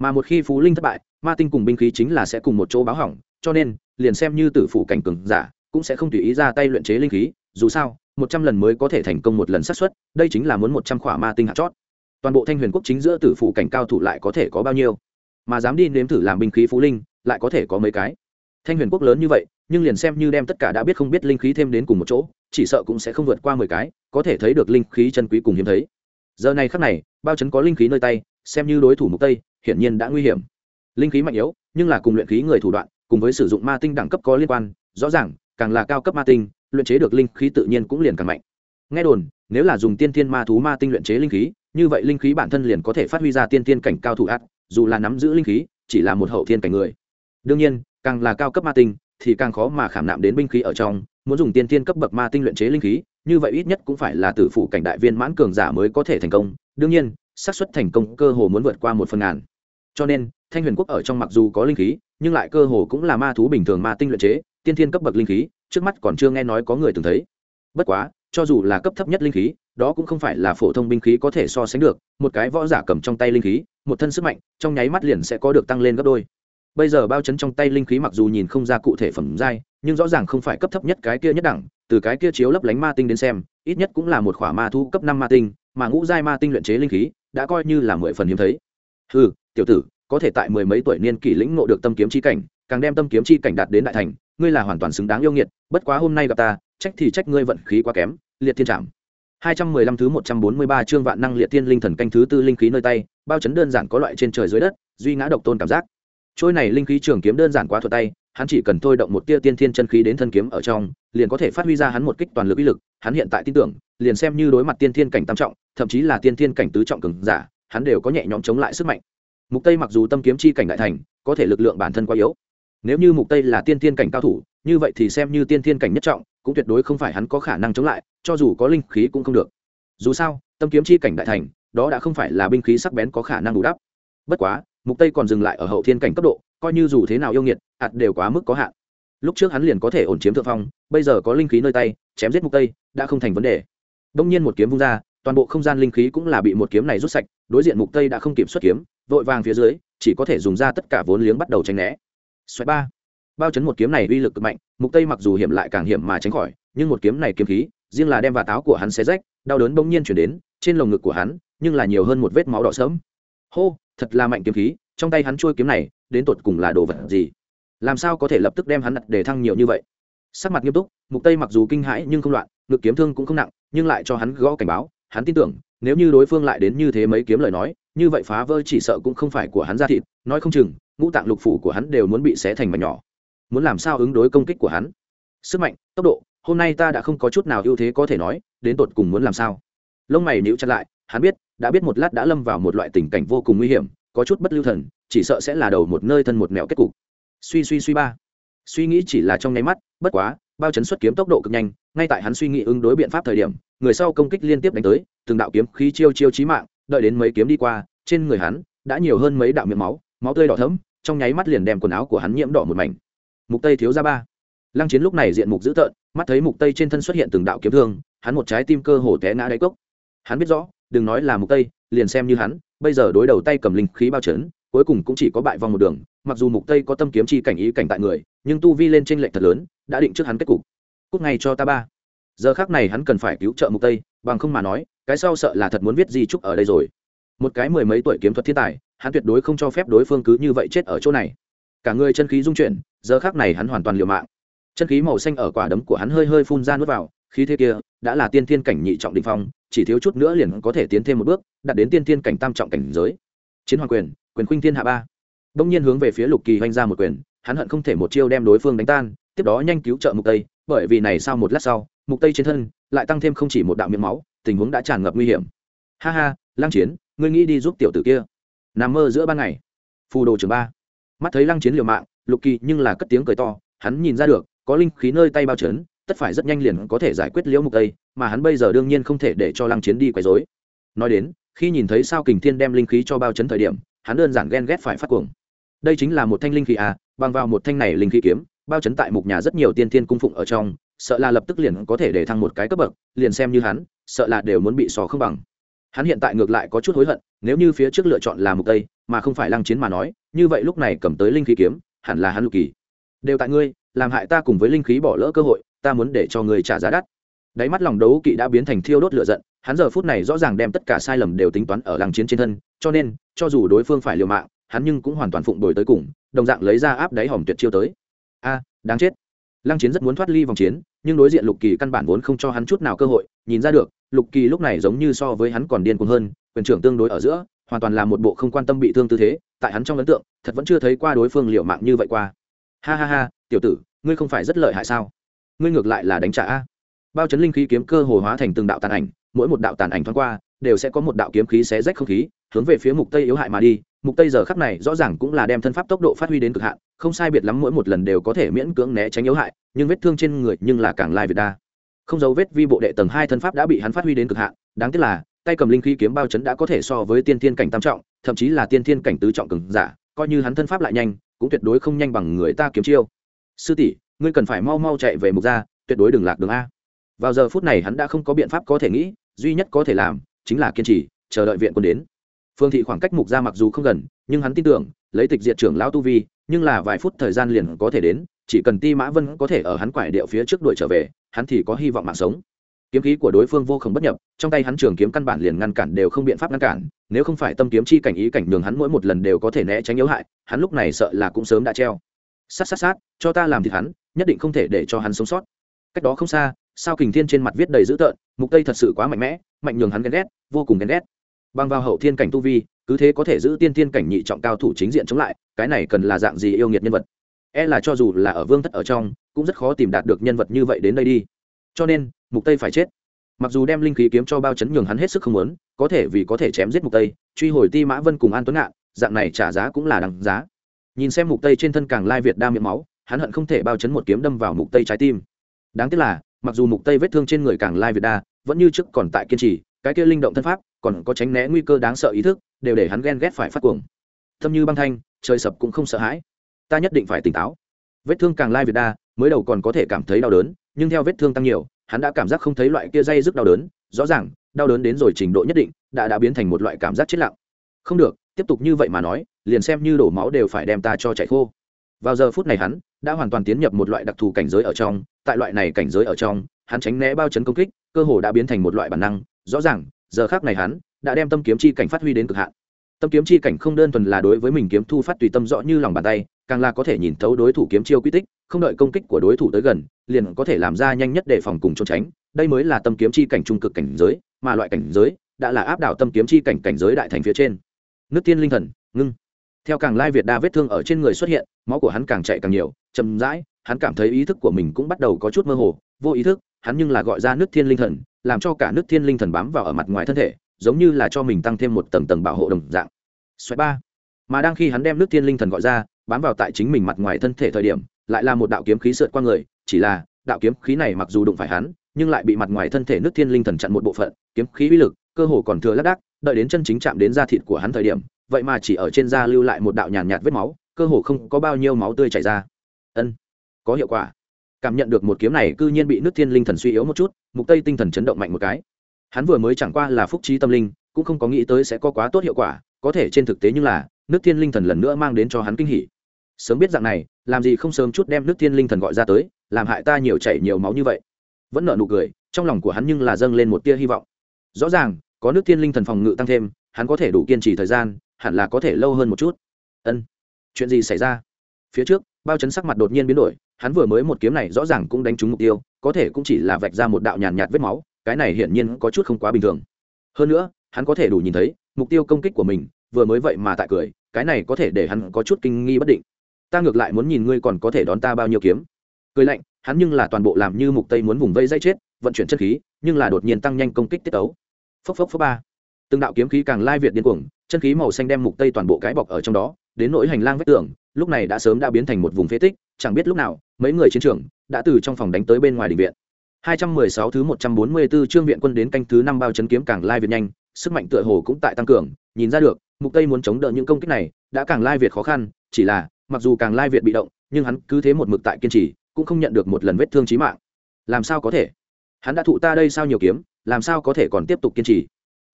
Speaker 1: mà một khi phú linh thất bại, ma tinh cùng binh khí chính là sẽ cùng một chỗ báo hỏng, cho nên, liền xem như tử phủ cảnh cường giả, cũng sẽ không tùy ý ra tay luyện chế linh khí, dù sao, một trăm lần mới có thể thành công một lần xác suất, đây chính là muốn một trăm khỏa ma tinh hạt chót. Toàn bộ thanh huyền quốc chính giữa tử phủ cảnh cao thủ lại có thể có bao nhiêu? Mà dám đi nếm thử làm binh khí phú linh, lại có thể có mấy cái? Thanh huyền quốc lớn như vậy, nhưng liền xem như đem tất cả đã biết không biết linh khí thêm đến cùng một chỗ, chỉ sợ cũng sẽ không vượt qua mười cái, có thể thấy được linh khí chân quý cùng hiếm thấy. Giờ này khắc này, bao chấn có linh khí nơi tay, xem như đối thủ mục tây hiển nhiên đã nguy hiểm. Linh khí mạnh yếu, nhưng là cùng luyện khí người thủ đoạn, cùng với sử dụng ma tinh đẳng cấp có liên quan, rõ ràng, càng là cao cấp ma tinh, luyện chế được linh khí tự nhiên cũng liền càng mạnh. Nghe đồn, nếu là dùng tiên thiên ma thú ma tinh luyện chế linh khí, như vậy linh khí bản thân liền có thể phát huy ra tiên thiên cảnh cao thủ ác, dù là nắm giữ linh khí, chỉ là một hậu thiên cảnh người. Đương nhiên, càng là cao cấp ma tinh, thì càng khó mà khảm nạm đến binh khí ở trong, muốn dùng tiên thiên cấp bậc ma tinh luyện chế linh khí, như vậy ít nhất cũng phải là tử phụ cảnh đại viên mãn cường giả mới có thể thành công. Đương nhiên, xác suất thành công cơ hồ muốn vượt qua một phần ngàn cho nên, thanh huyền quốc ở trong mặc dù có linh khí, nhưng lại cơ hồ cũng là ma thú bình thường ma tinh luyện chế, tiên thiên cấp bậc linh khí, trước mắt còn chưa nghe nói có người từng thấy. Bất quá, cho dù là cấp thấp nhất linh khí, đó cũng không phải là phổ thông binh khí có thể so sánh được, một cái võ giả cầm trong tay linh khí, một thân sức mạnh, trong nháy mắt liền sẽ có được tăng lên gấp đôi. Bây giờ bao chấn trong tay linh khí mặc dù nhìn không ra cụ thể phẩm giai, nhưng rõ ràng không phải cấp thấp nhất cái kia nhất đẳng, từ cái kia chiếu lấp lánh ma tinh đến xem, ít nhất cũng là một khỏa ma thu cấp năm ma tinh, mà ngũ giai ma tinh luyện chế linh khí, đã coi như là mười phần hiếm thấy ừ tiểu tử có thể tại mười mấy tuổi niên kỷ lĩnh ngộ được tâm kiếm chi cảnh càng đem tâm kiếm chi cảnh đạt đến đại thành ngươi là hoàn toàn xứng đáng yêu nghiệt bất quá hôm nay gặp ta trách thì trách ngươi vận khí quá kém liệt thiên trảm 215 thứ 143 chương vạn năng liệt thiên linh thần canh thứ tư linh khí nơi tay, bao chấn đơn giản có loại trên trời dưới đất, duy ngã độc tôn cảm giác. Trôi này linh khí trường kiếm đơn giản quá thuận tay, hắn chỉ cần thôi động một tia tiên thiên chân khí đến thân kiếm ở trong, liền có thể phát huy ra hắn một kích toàn lực uy lực, hắn hiện tại tin tưởng, liền xem như đối mặt tiên thiên cảnh tam trọng, thậm chí là tiên thiên cảnh tứ trọng cường giả, hắn đều có nhẹ nhõm chống lại sức mạnh. Mục Tây mặc dù tâm kiếm chi cảnh đại thành, có thể lực lượng bản thân quá yếu. Nếu như Mục Tây là tiên thiên cảnh cao thủ, như vậy thì xem như tiên thiên cảnh nhất trọng, cũng tuyệt đối không phải hắn có khả năng chống lại, cho dù có linh khí cũng không được. Dù sao, tâm kiếm chi cảnh đại thành, đó đã không phải là binh khí sắc bén có khả năng đủ đắp. Bất quá, Mục Tây còn dừng lại ở hậu thiên cảnh cấp độ, coi như dù thế nào yêu nghiệt, ạt đều quá mức có hạn. Lúc trước hắn liền có thể ổn chiếm thượng phong, bây giờ có linh khí nơi tay, chém giết Mục Tây đã không thành vấn đề. Đông nhiên một kiếm vung ra, toàn bộ không gian linh khí cũng là bị một kiếm này rút sạch, đối diện Mục Tây đã không kịp xuất kiếm, vội vàng phía dưới, chỉ có thể dùng ra tất cả vốn liếng bắt đầu tránh né. xoáy ba. Bao chấn một kiếm này uy lực cực mạnh mục tây mặc dù hiểm lại càng hiểm mà tránh khỏi nhưng một kiếm này kiếm khí riêng là đem và táo của hắn xé rách đau đớn bỗng nhiên chuyển đến trên lồng ngực của hắn nhưng là nhiều hơn một vết máu đỏ sớm hô thật là mạnh kiếm khí trong tay hắn chui kiếm này đến tột cùng là đồ vật gì? Làm sao có thể lập tức đem hắn đặt để thăng nhiều như vậy? Sắc mặt nghiêm túc mục tây mặc dù kinh hãi nhưng không loạn ngực kiếm thương cũng không nặng nhưng lại cho hắn gõ cảnh báo hắn tin tưởng, nếu như đối phương lại đến như thế mấy kiếm lời nói, như vậy phá vỡ chỉ sợ cũng không phải của hắn ra thịt, nói không chừng, ngũ tạng lục phủ của hắn đều muốn bị xé thành mảnh nhỏ. Muốn làm sao ứng đối công kích của hắn? Sức mạnh, tốc độ, hôm nay ta đã không có chút nào ưu thế có thể nói, đến tột cùng muốn làm sao? Lông mày níu chặt lại, hắn biết, đã biết một lát đã lâm vào một loại tình cảnh vô cùng nguy hiểm, có chút bất lưu thần, chỉ sợ sẽ là đầu một nơi thân một mẹo kết cục. Suy suy suy ba. Suy nghĩ chỉ là trong nháy mắt, bất quá, bao chấn xuất kiếm tốc độ cực nhanh ngay tại hắn suy nghĩ ứng đối biện pháp thời điểm, người sau công kích liên tiếp đánh tới, từng đạo kiếm khí chiêu chiêu chí mạng, đợi đến mấy kiếm đi qua, trên người hắn đã nhiều hơn mấy đạo miệng máu máu tươi đỏ thẫm, trong nháy mắt liền đem quần áo của hắn nhiễm đỏ một mảnh. Mục tây thiếu ra ba. Lăng chiến lúc này diện mục dữ tợn, mắt thấy mục tây trên thân xuất hiện từng đạo kiếm thương, hắn một trái tim cơ hồ té ngã đáy cốc. Hắn biết rõ, đừng nói là mục tây, liền xem như hắn, bây giờ đối đầu tay cầm linh khí bao trấn, cuối cùng cũng chỉ có bại vòng một đường, mặc dù mục tây có tâm kiếm chi cảnh ý cảnh tại người, nhưng tu vi lên trên lệnh thật lớn, đã định trước hắn kết cục cúc ngay cho ta ba. Giờ khác này hắn cần phải cứu trợ mục tây, bằng không mà nói, cái sau sợ là thật muốn viết di trúc ở đây rồi. Một cái mười mấy tuổi kiếm thuật thiên tài, hắn tuyệt đối không cho phép đối phương cứ như vậy chết ở chỗ này. Cả người chân khí dung chuyển, giờ khác này hắn hoàn toàn liều mạng. Chân khí màu xanh ở quả đấm của hắn hơi hơi phun ra nuốt vào, khí thế kia đã là tiên thiên cảnh nhị trọng định phong, chỉ thiếu chút nữa liền có thể tiến thêm một bước, đạt đến tiên thiên cảnh tam trọng cảnh giới. Chiến hoàng quyền quyền khuynh thiên hạ ba. Đông nhiên hướng về phía lục kỳ hoành ra một quyền, hắn hận không thể một chiêu đem đối phương đánh tan, tiếp đó nhanh cứu trợ mục tây bởi vì này sau một lát sau, mục tây trên thân lại tăng thêm không chỉ một đạo miệng máu, tình huống đã tràn ngập nguy hiểm. Ha ha, lăng chiến, ngươi nghĩ đi giúp tiểu tử kia? Nằm mơ giữa ban ngày. Phù đồ trường ba. Mắt thấy lăng chiến liều mạng, lục kỳ nhưng là cất tiếng cười to, hắn nhìn ra được, có linh khí nơi tay bao trấn, tất phải rất nhanh liền có thể giải quyết liễu mục tây, mà hắn bây giờ đương nhiên không thể để cho lăng chiến đi quấy rối. Nói đến, khi nhìn thấy sao kình thiên đem linh khí cho bao trấn thời điểm, hắn đơn giản ghen ghét phải phát cuồng. Đây chính là một thanh linh khí à bằng vào một thanh này linh khí kiếm bao chấn tại mục nhà rất nhiều tiên thiên cung phụng ở trong, sợ là lập tức liền có thể để thăng một cái cấp bậc, liền xem như hắn, sợ là đều muốn bị sò không bằng. Hắn hiện tại ngược lại có chút hối hận, nếu như phía trước lựa chọn là mục tây, mà không phải lăng chiến mà nói, như vậy lúc này cầm tới linh khí kiếm, hẳn là hắn lục kỳ. Đều tại ngươi, làm hại ta cùng với linh khí bỏ lỡ cơ hội, ta muốn để cho ngươi trả giá đắt. Đáy mắt lòng đấu kỵ đã biến thành thiêu đốt lửa giận, hắn giờ phút này rõ ràng đem tất cả sai lầm đều tính toán ở lăng chiến trên thân, cho nên, cho dù đối phương phải liều mạng, hắn nhưng cũng hoàn toàn phụng đổi tới cùng, đồng dạng lấy ra áp đáy hòm tuyệt chiêu tới a, đáng chết. Lăng chiến rất muốn thoát ly vòng chiến, nhưng đối diện lục kỳ căn bản vốn không cho hắn chút nào cơ hội, nhìn ra được, lục kỳ lúc này giống như so với hắn còn điên cuồng hơn, quyền trưởng tương đối ở giữa, hoàn toàn là một bộ không quan tâm bị thương tư thế, tại hắn trong ấn tượng, thật vẫn chưa thấy qua đối phương liệu mạng như vậy qua. Ha ha ha, tiểu tử, ngươi không phải rất lợi hại sao? Ngươi ngược lại là đánh trả a. Bao chấn linh khí kiếm cơ hồ hóa thành từng đạo tàn ảnh, mỗi một đạo tàn ảnh thoáng qua, đều sẽ có một đạo kiếm khí xé rách không khí, hướng về phía mục tây yếu hại mà đi mục tây giờ khắc này rõ ràng cũng là đem thân pháp tốc độ phát huy đến cực hạn, không sai biệt lắm mỗi một lần đều có thể miễn cưỡng né tránh yếu hại, nhưng vết thương trên người nhưng là càng lai việt đa. Không dấu vết vi bộ đệ tầng hai thân pháp đã bị hắn phát huy đến cực hạn, đáng tiếc là, tay cầm linh khí kiếm bao chấn đã có thể so với tiên thiên cảnh tam trọng, thậm chí là tiên thiên cảnh tứ trọng cường giả, coi như hắn thân pháp lại nhanh, cũng tuyệt đối không nhanh bằng người ta kiếm chiêu. Sư tỷ, ngươi cần phải mau mau chạy về mục gia, tuyệt đối đừng lạc đường a. Vào giờ phút này hắn đã không có biện pháp có thể nghĩ, duy nhất có thể làm, chính là kiên trì, chờ đợi viện quân đến phương thị khoảng cách mục gia mặc dù không gần, nhưng hắn tin tưởng, lấy tịch diệt trưởng lão tu vi, nhưng là vài phút thời gian liền có thể đến, chỉ cần ti mã vân có thể ở hắn quải điệu phía trước đuổi trở về, hắn thì có hy vọng mạng sống. Kiếm khí của đối phương vô cùng bất nhập, trong tay hắn trường kiếm căn bản liền ngăn cản đều không biện pháp ngăn cản, nếu không phải tâm kiếm chi cảnh ý cảnh nhường hắn mỗi một lần đều có thể né tránh yếu hại, hắn lúc này sợ là cũng sớm đã treo. Sát sát sát, cho ta làm thịt hắn, nhất định không thể để cho hắn sống sót. Cách đó không xa, sao kình thiên trên mặt viết đầy dữ tợn, mục tây thật sự quá mạnh mẽ, mạnh nhường hắn ghen ghét, vô cùng ghen ghét bằng vào hậu thiên cảnh tu vi, cứ thế có thể giữ tiên thiên cảnh nhị trọng cao thủ chính diện chống lại, cái này cần là dạng gì yêu nghiệt nhân vật? E là cho dù là ở vương thất ở trong, cũng rất khó tìm đạt được nhân vật như vậy đến đây đi. Cho nên, mục tây phải chết. Mặc dù đem linh khí kiếm cho bao chấn nhường hắn hết sức không muốn, có thể vì có thể chém giết mục tây, truy hồi ti mã vân cùng an tuấn ngạn, dạng này trả giá cũng là đằng giá. Nhìn xem mục tây trên thân càng lai việt đa miệng máu, hắn hận không thể bao chấn một kiếm đâm vào mục tây trái tim. Đáng tiếc là, mặc dù mục tây vết thương trên người càng lai việt đa, vẫn như trước còn tại kiên trì, cái kia linh động thân pháp còn có tránh né nguy cơ đáng sợ ý thức, đều để hắn ghen ghét phải phát cuồng. Thâm như băng thanh, trời sập cũng không sợ hãi. Ta nhất định phải tỉnh táo. Vết thương càng lai việt đa, mới đầu còn có thể cảm thấy đau đớn, nhưng theo vết thương tăng nhiều, hắn đã cảm giác không thấy loại kia dây rất đau đớn. Rõ ràng, đau đớn đến rồi trình độ nhất định, đã đã biến thành một loại cảm giác chết lặng. Không được, tiếp tục như vậy mà nói, liền xem như đổ máu đều phải đem ta cho chạy khô. Vào giờ phút này hắn, đã hoàn toàn tiến nhập một loại đặc thù cảnh giới ở trong. Tại loại này cảnh giới ở trong, hắn tránh né bao chấn công kích, cơ hồ đã biến thành một loại bản năng. Rõ ràng giờ khác này hắn đã đem tâm kiếm chi cảnh phát huy đến cực hạn. Tâm kiếm chi cảnh không đơn thuần là đối với mình kiếm thu phát tùy tâm rõ như lòng bàn tay, càng là có thể nhìn thấu đối thủ kiếm chiêu quy tích, không đợi công kích của đối thủ tới gần, liền có thể làm ra nhanh nhất để phòng cùng trốn tránh. Đây mới là tâm kiếm chi cảnh trung cực cảnh giới, mà loại cảnh giới đã là áp đảo tâm kiếm chi cảnh cảnh giới đại thành phía trên. Nước tiên linh thần, ngưng. Theo càng lai việt đa vết thương ở trên người xuất hiện, máu của hắn càng chạy càng nhiều, chậm rãi, hắn cảm thấy ý thức của mình cũng bắt đầu có chút mơ hồ, vô ý thức, hắn nhưng là gọi ra nước thiên linh thần làm cho cả nước thiên linh thần bám vào ở mặt ngoài thân thể giống như là cho mình tăng thêm một tầng tầng bảo hộ đồng dạng. Xoáy ba. Mà đang khi hắn đem nước thiên linh thần gọi ra bám vào tại chính mình mặt ngoài thân thể thời điểm lại là một đạo kiếm khí sượt qua người chỉ là đạo kiếm khí này mặc dù đụng phải hắn nhưng lại bị mặt ngoài thân thể nước thiên linh thần chặn một bộ phận kiếm khí uy lực cơ hồ còn thừa lác đác đợi đến chân chính chạm đến da thịt của hắn thời điểm vậy mà chỉ ở trên da lưu lại một đạo nhàn nhạt, nhạt vết máu cơ hồ không có bao nhiêu máu tươi chảy ra. Ân có hiệu quả cảm nhận được một kiếm này cư nhiên bị nước thiên linh thần suy yếu một chút, mục tây tinh thần chấn động mạnh một cái. Hắn vừa mới chẳng qua là phúc trí tâm linh, cũng không có nghĩ tới sẽ có quá tốt hiệu quả, có thể trên thực tế nhưng là, nước thiên linh thần lần nữa mang đến cho hắn kinh hỉ. Sớm biết dạng này, làm gì không sớm chút đem nước thiên linh thần gọi ra tới, làm hại ta nhiều chảy nhiều máu như vậy. Vẫn nợ nụ cười, trong lòng của hắn nhưng là dâng lên một tia hy vọng. Rõ ràng, có nước thiên linh thần phòng ngự tăng thêm, hắn có thể đủ kiên trì thời gian, hẳn là có thể lâu hơn một chút. Ân. Chuyện gì xảy ra? Phía trước, bao chấn sắc mặt đột nhiên biến đổi hắn vừa mới một kiếm này rõ ràng cũng đánh trúng mục tiêu có thể cũng chỉ là vạch ra một đạo nhàn nhạt, vết máu cái này hiển nhiên có chút không quá bình thường. Hơn nữa hắn có thể đủ nhìn thấy mục tiêu công kích của mình vừa mới vậy mà tại cười cái này có thể để hắn có chút kinh nghi bất định. Ta ngược lại muốn nhìn ngươi còn có thể đón ta bao nhiêu kiếm. Cười lạnh hắn nhưng là toàn bộ làm như mục tây muốn vùng vây dây chết vận chuyển chân khí nhưng là đột nhiên tăng nhanh công kích tiết ấu phốc phốc phốc ba. Từng đạo kiếm khí càng lai việt điên cuồng chân khí màu xanh đem mục tây toàn bộ cái bọc ở trong đó đến nỗi hành lang vách tường lúc này đã sớm đã biến thành một vùng phế tích, chẳng biết lúc nào, mấy người chiến trường đã từ trong phòng đánh tới bên ngoài đình viện. 216 thứ 144 chương viện quân đến canh thứ năm bao chấn kiếm càng lai việt nhanh, sức mạnh tựa hồ cũng tại tăng cường, nhìn ra được, mục tây muốn chống đỡ những công kích này, đã càng lai việt khó khăn, chỉ là, mặc dù càng lai việt bị động, nhưng hắn cứ thế một mực tại kiên trì, cũng không nhận được một lần vết thương chí mạng. Làm sao có thể? Hắn đã thụ ta đây sao nhiều kiếm, làm sao có thể còn tiếp tục kiên trì?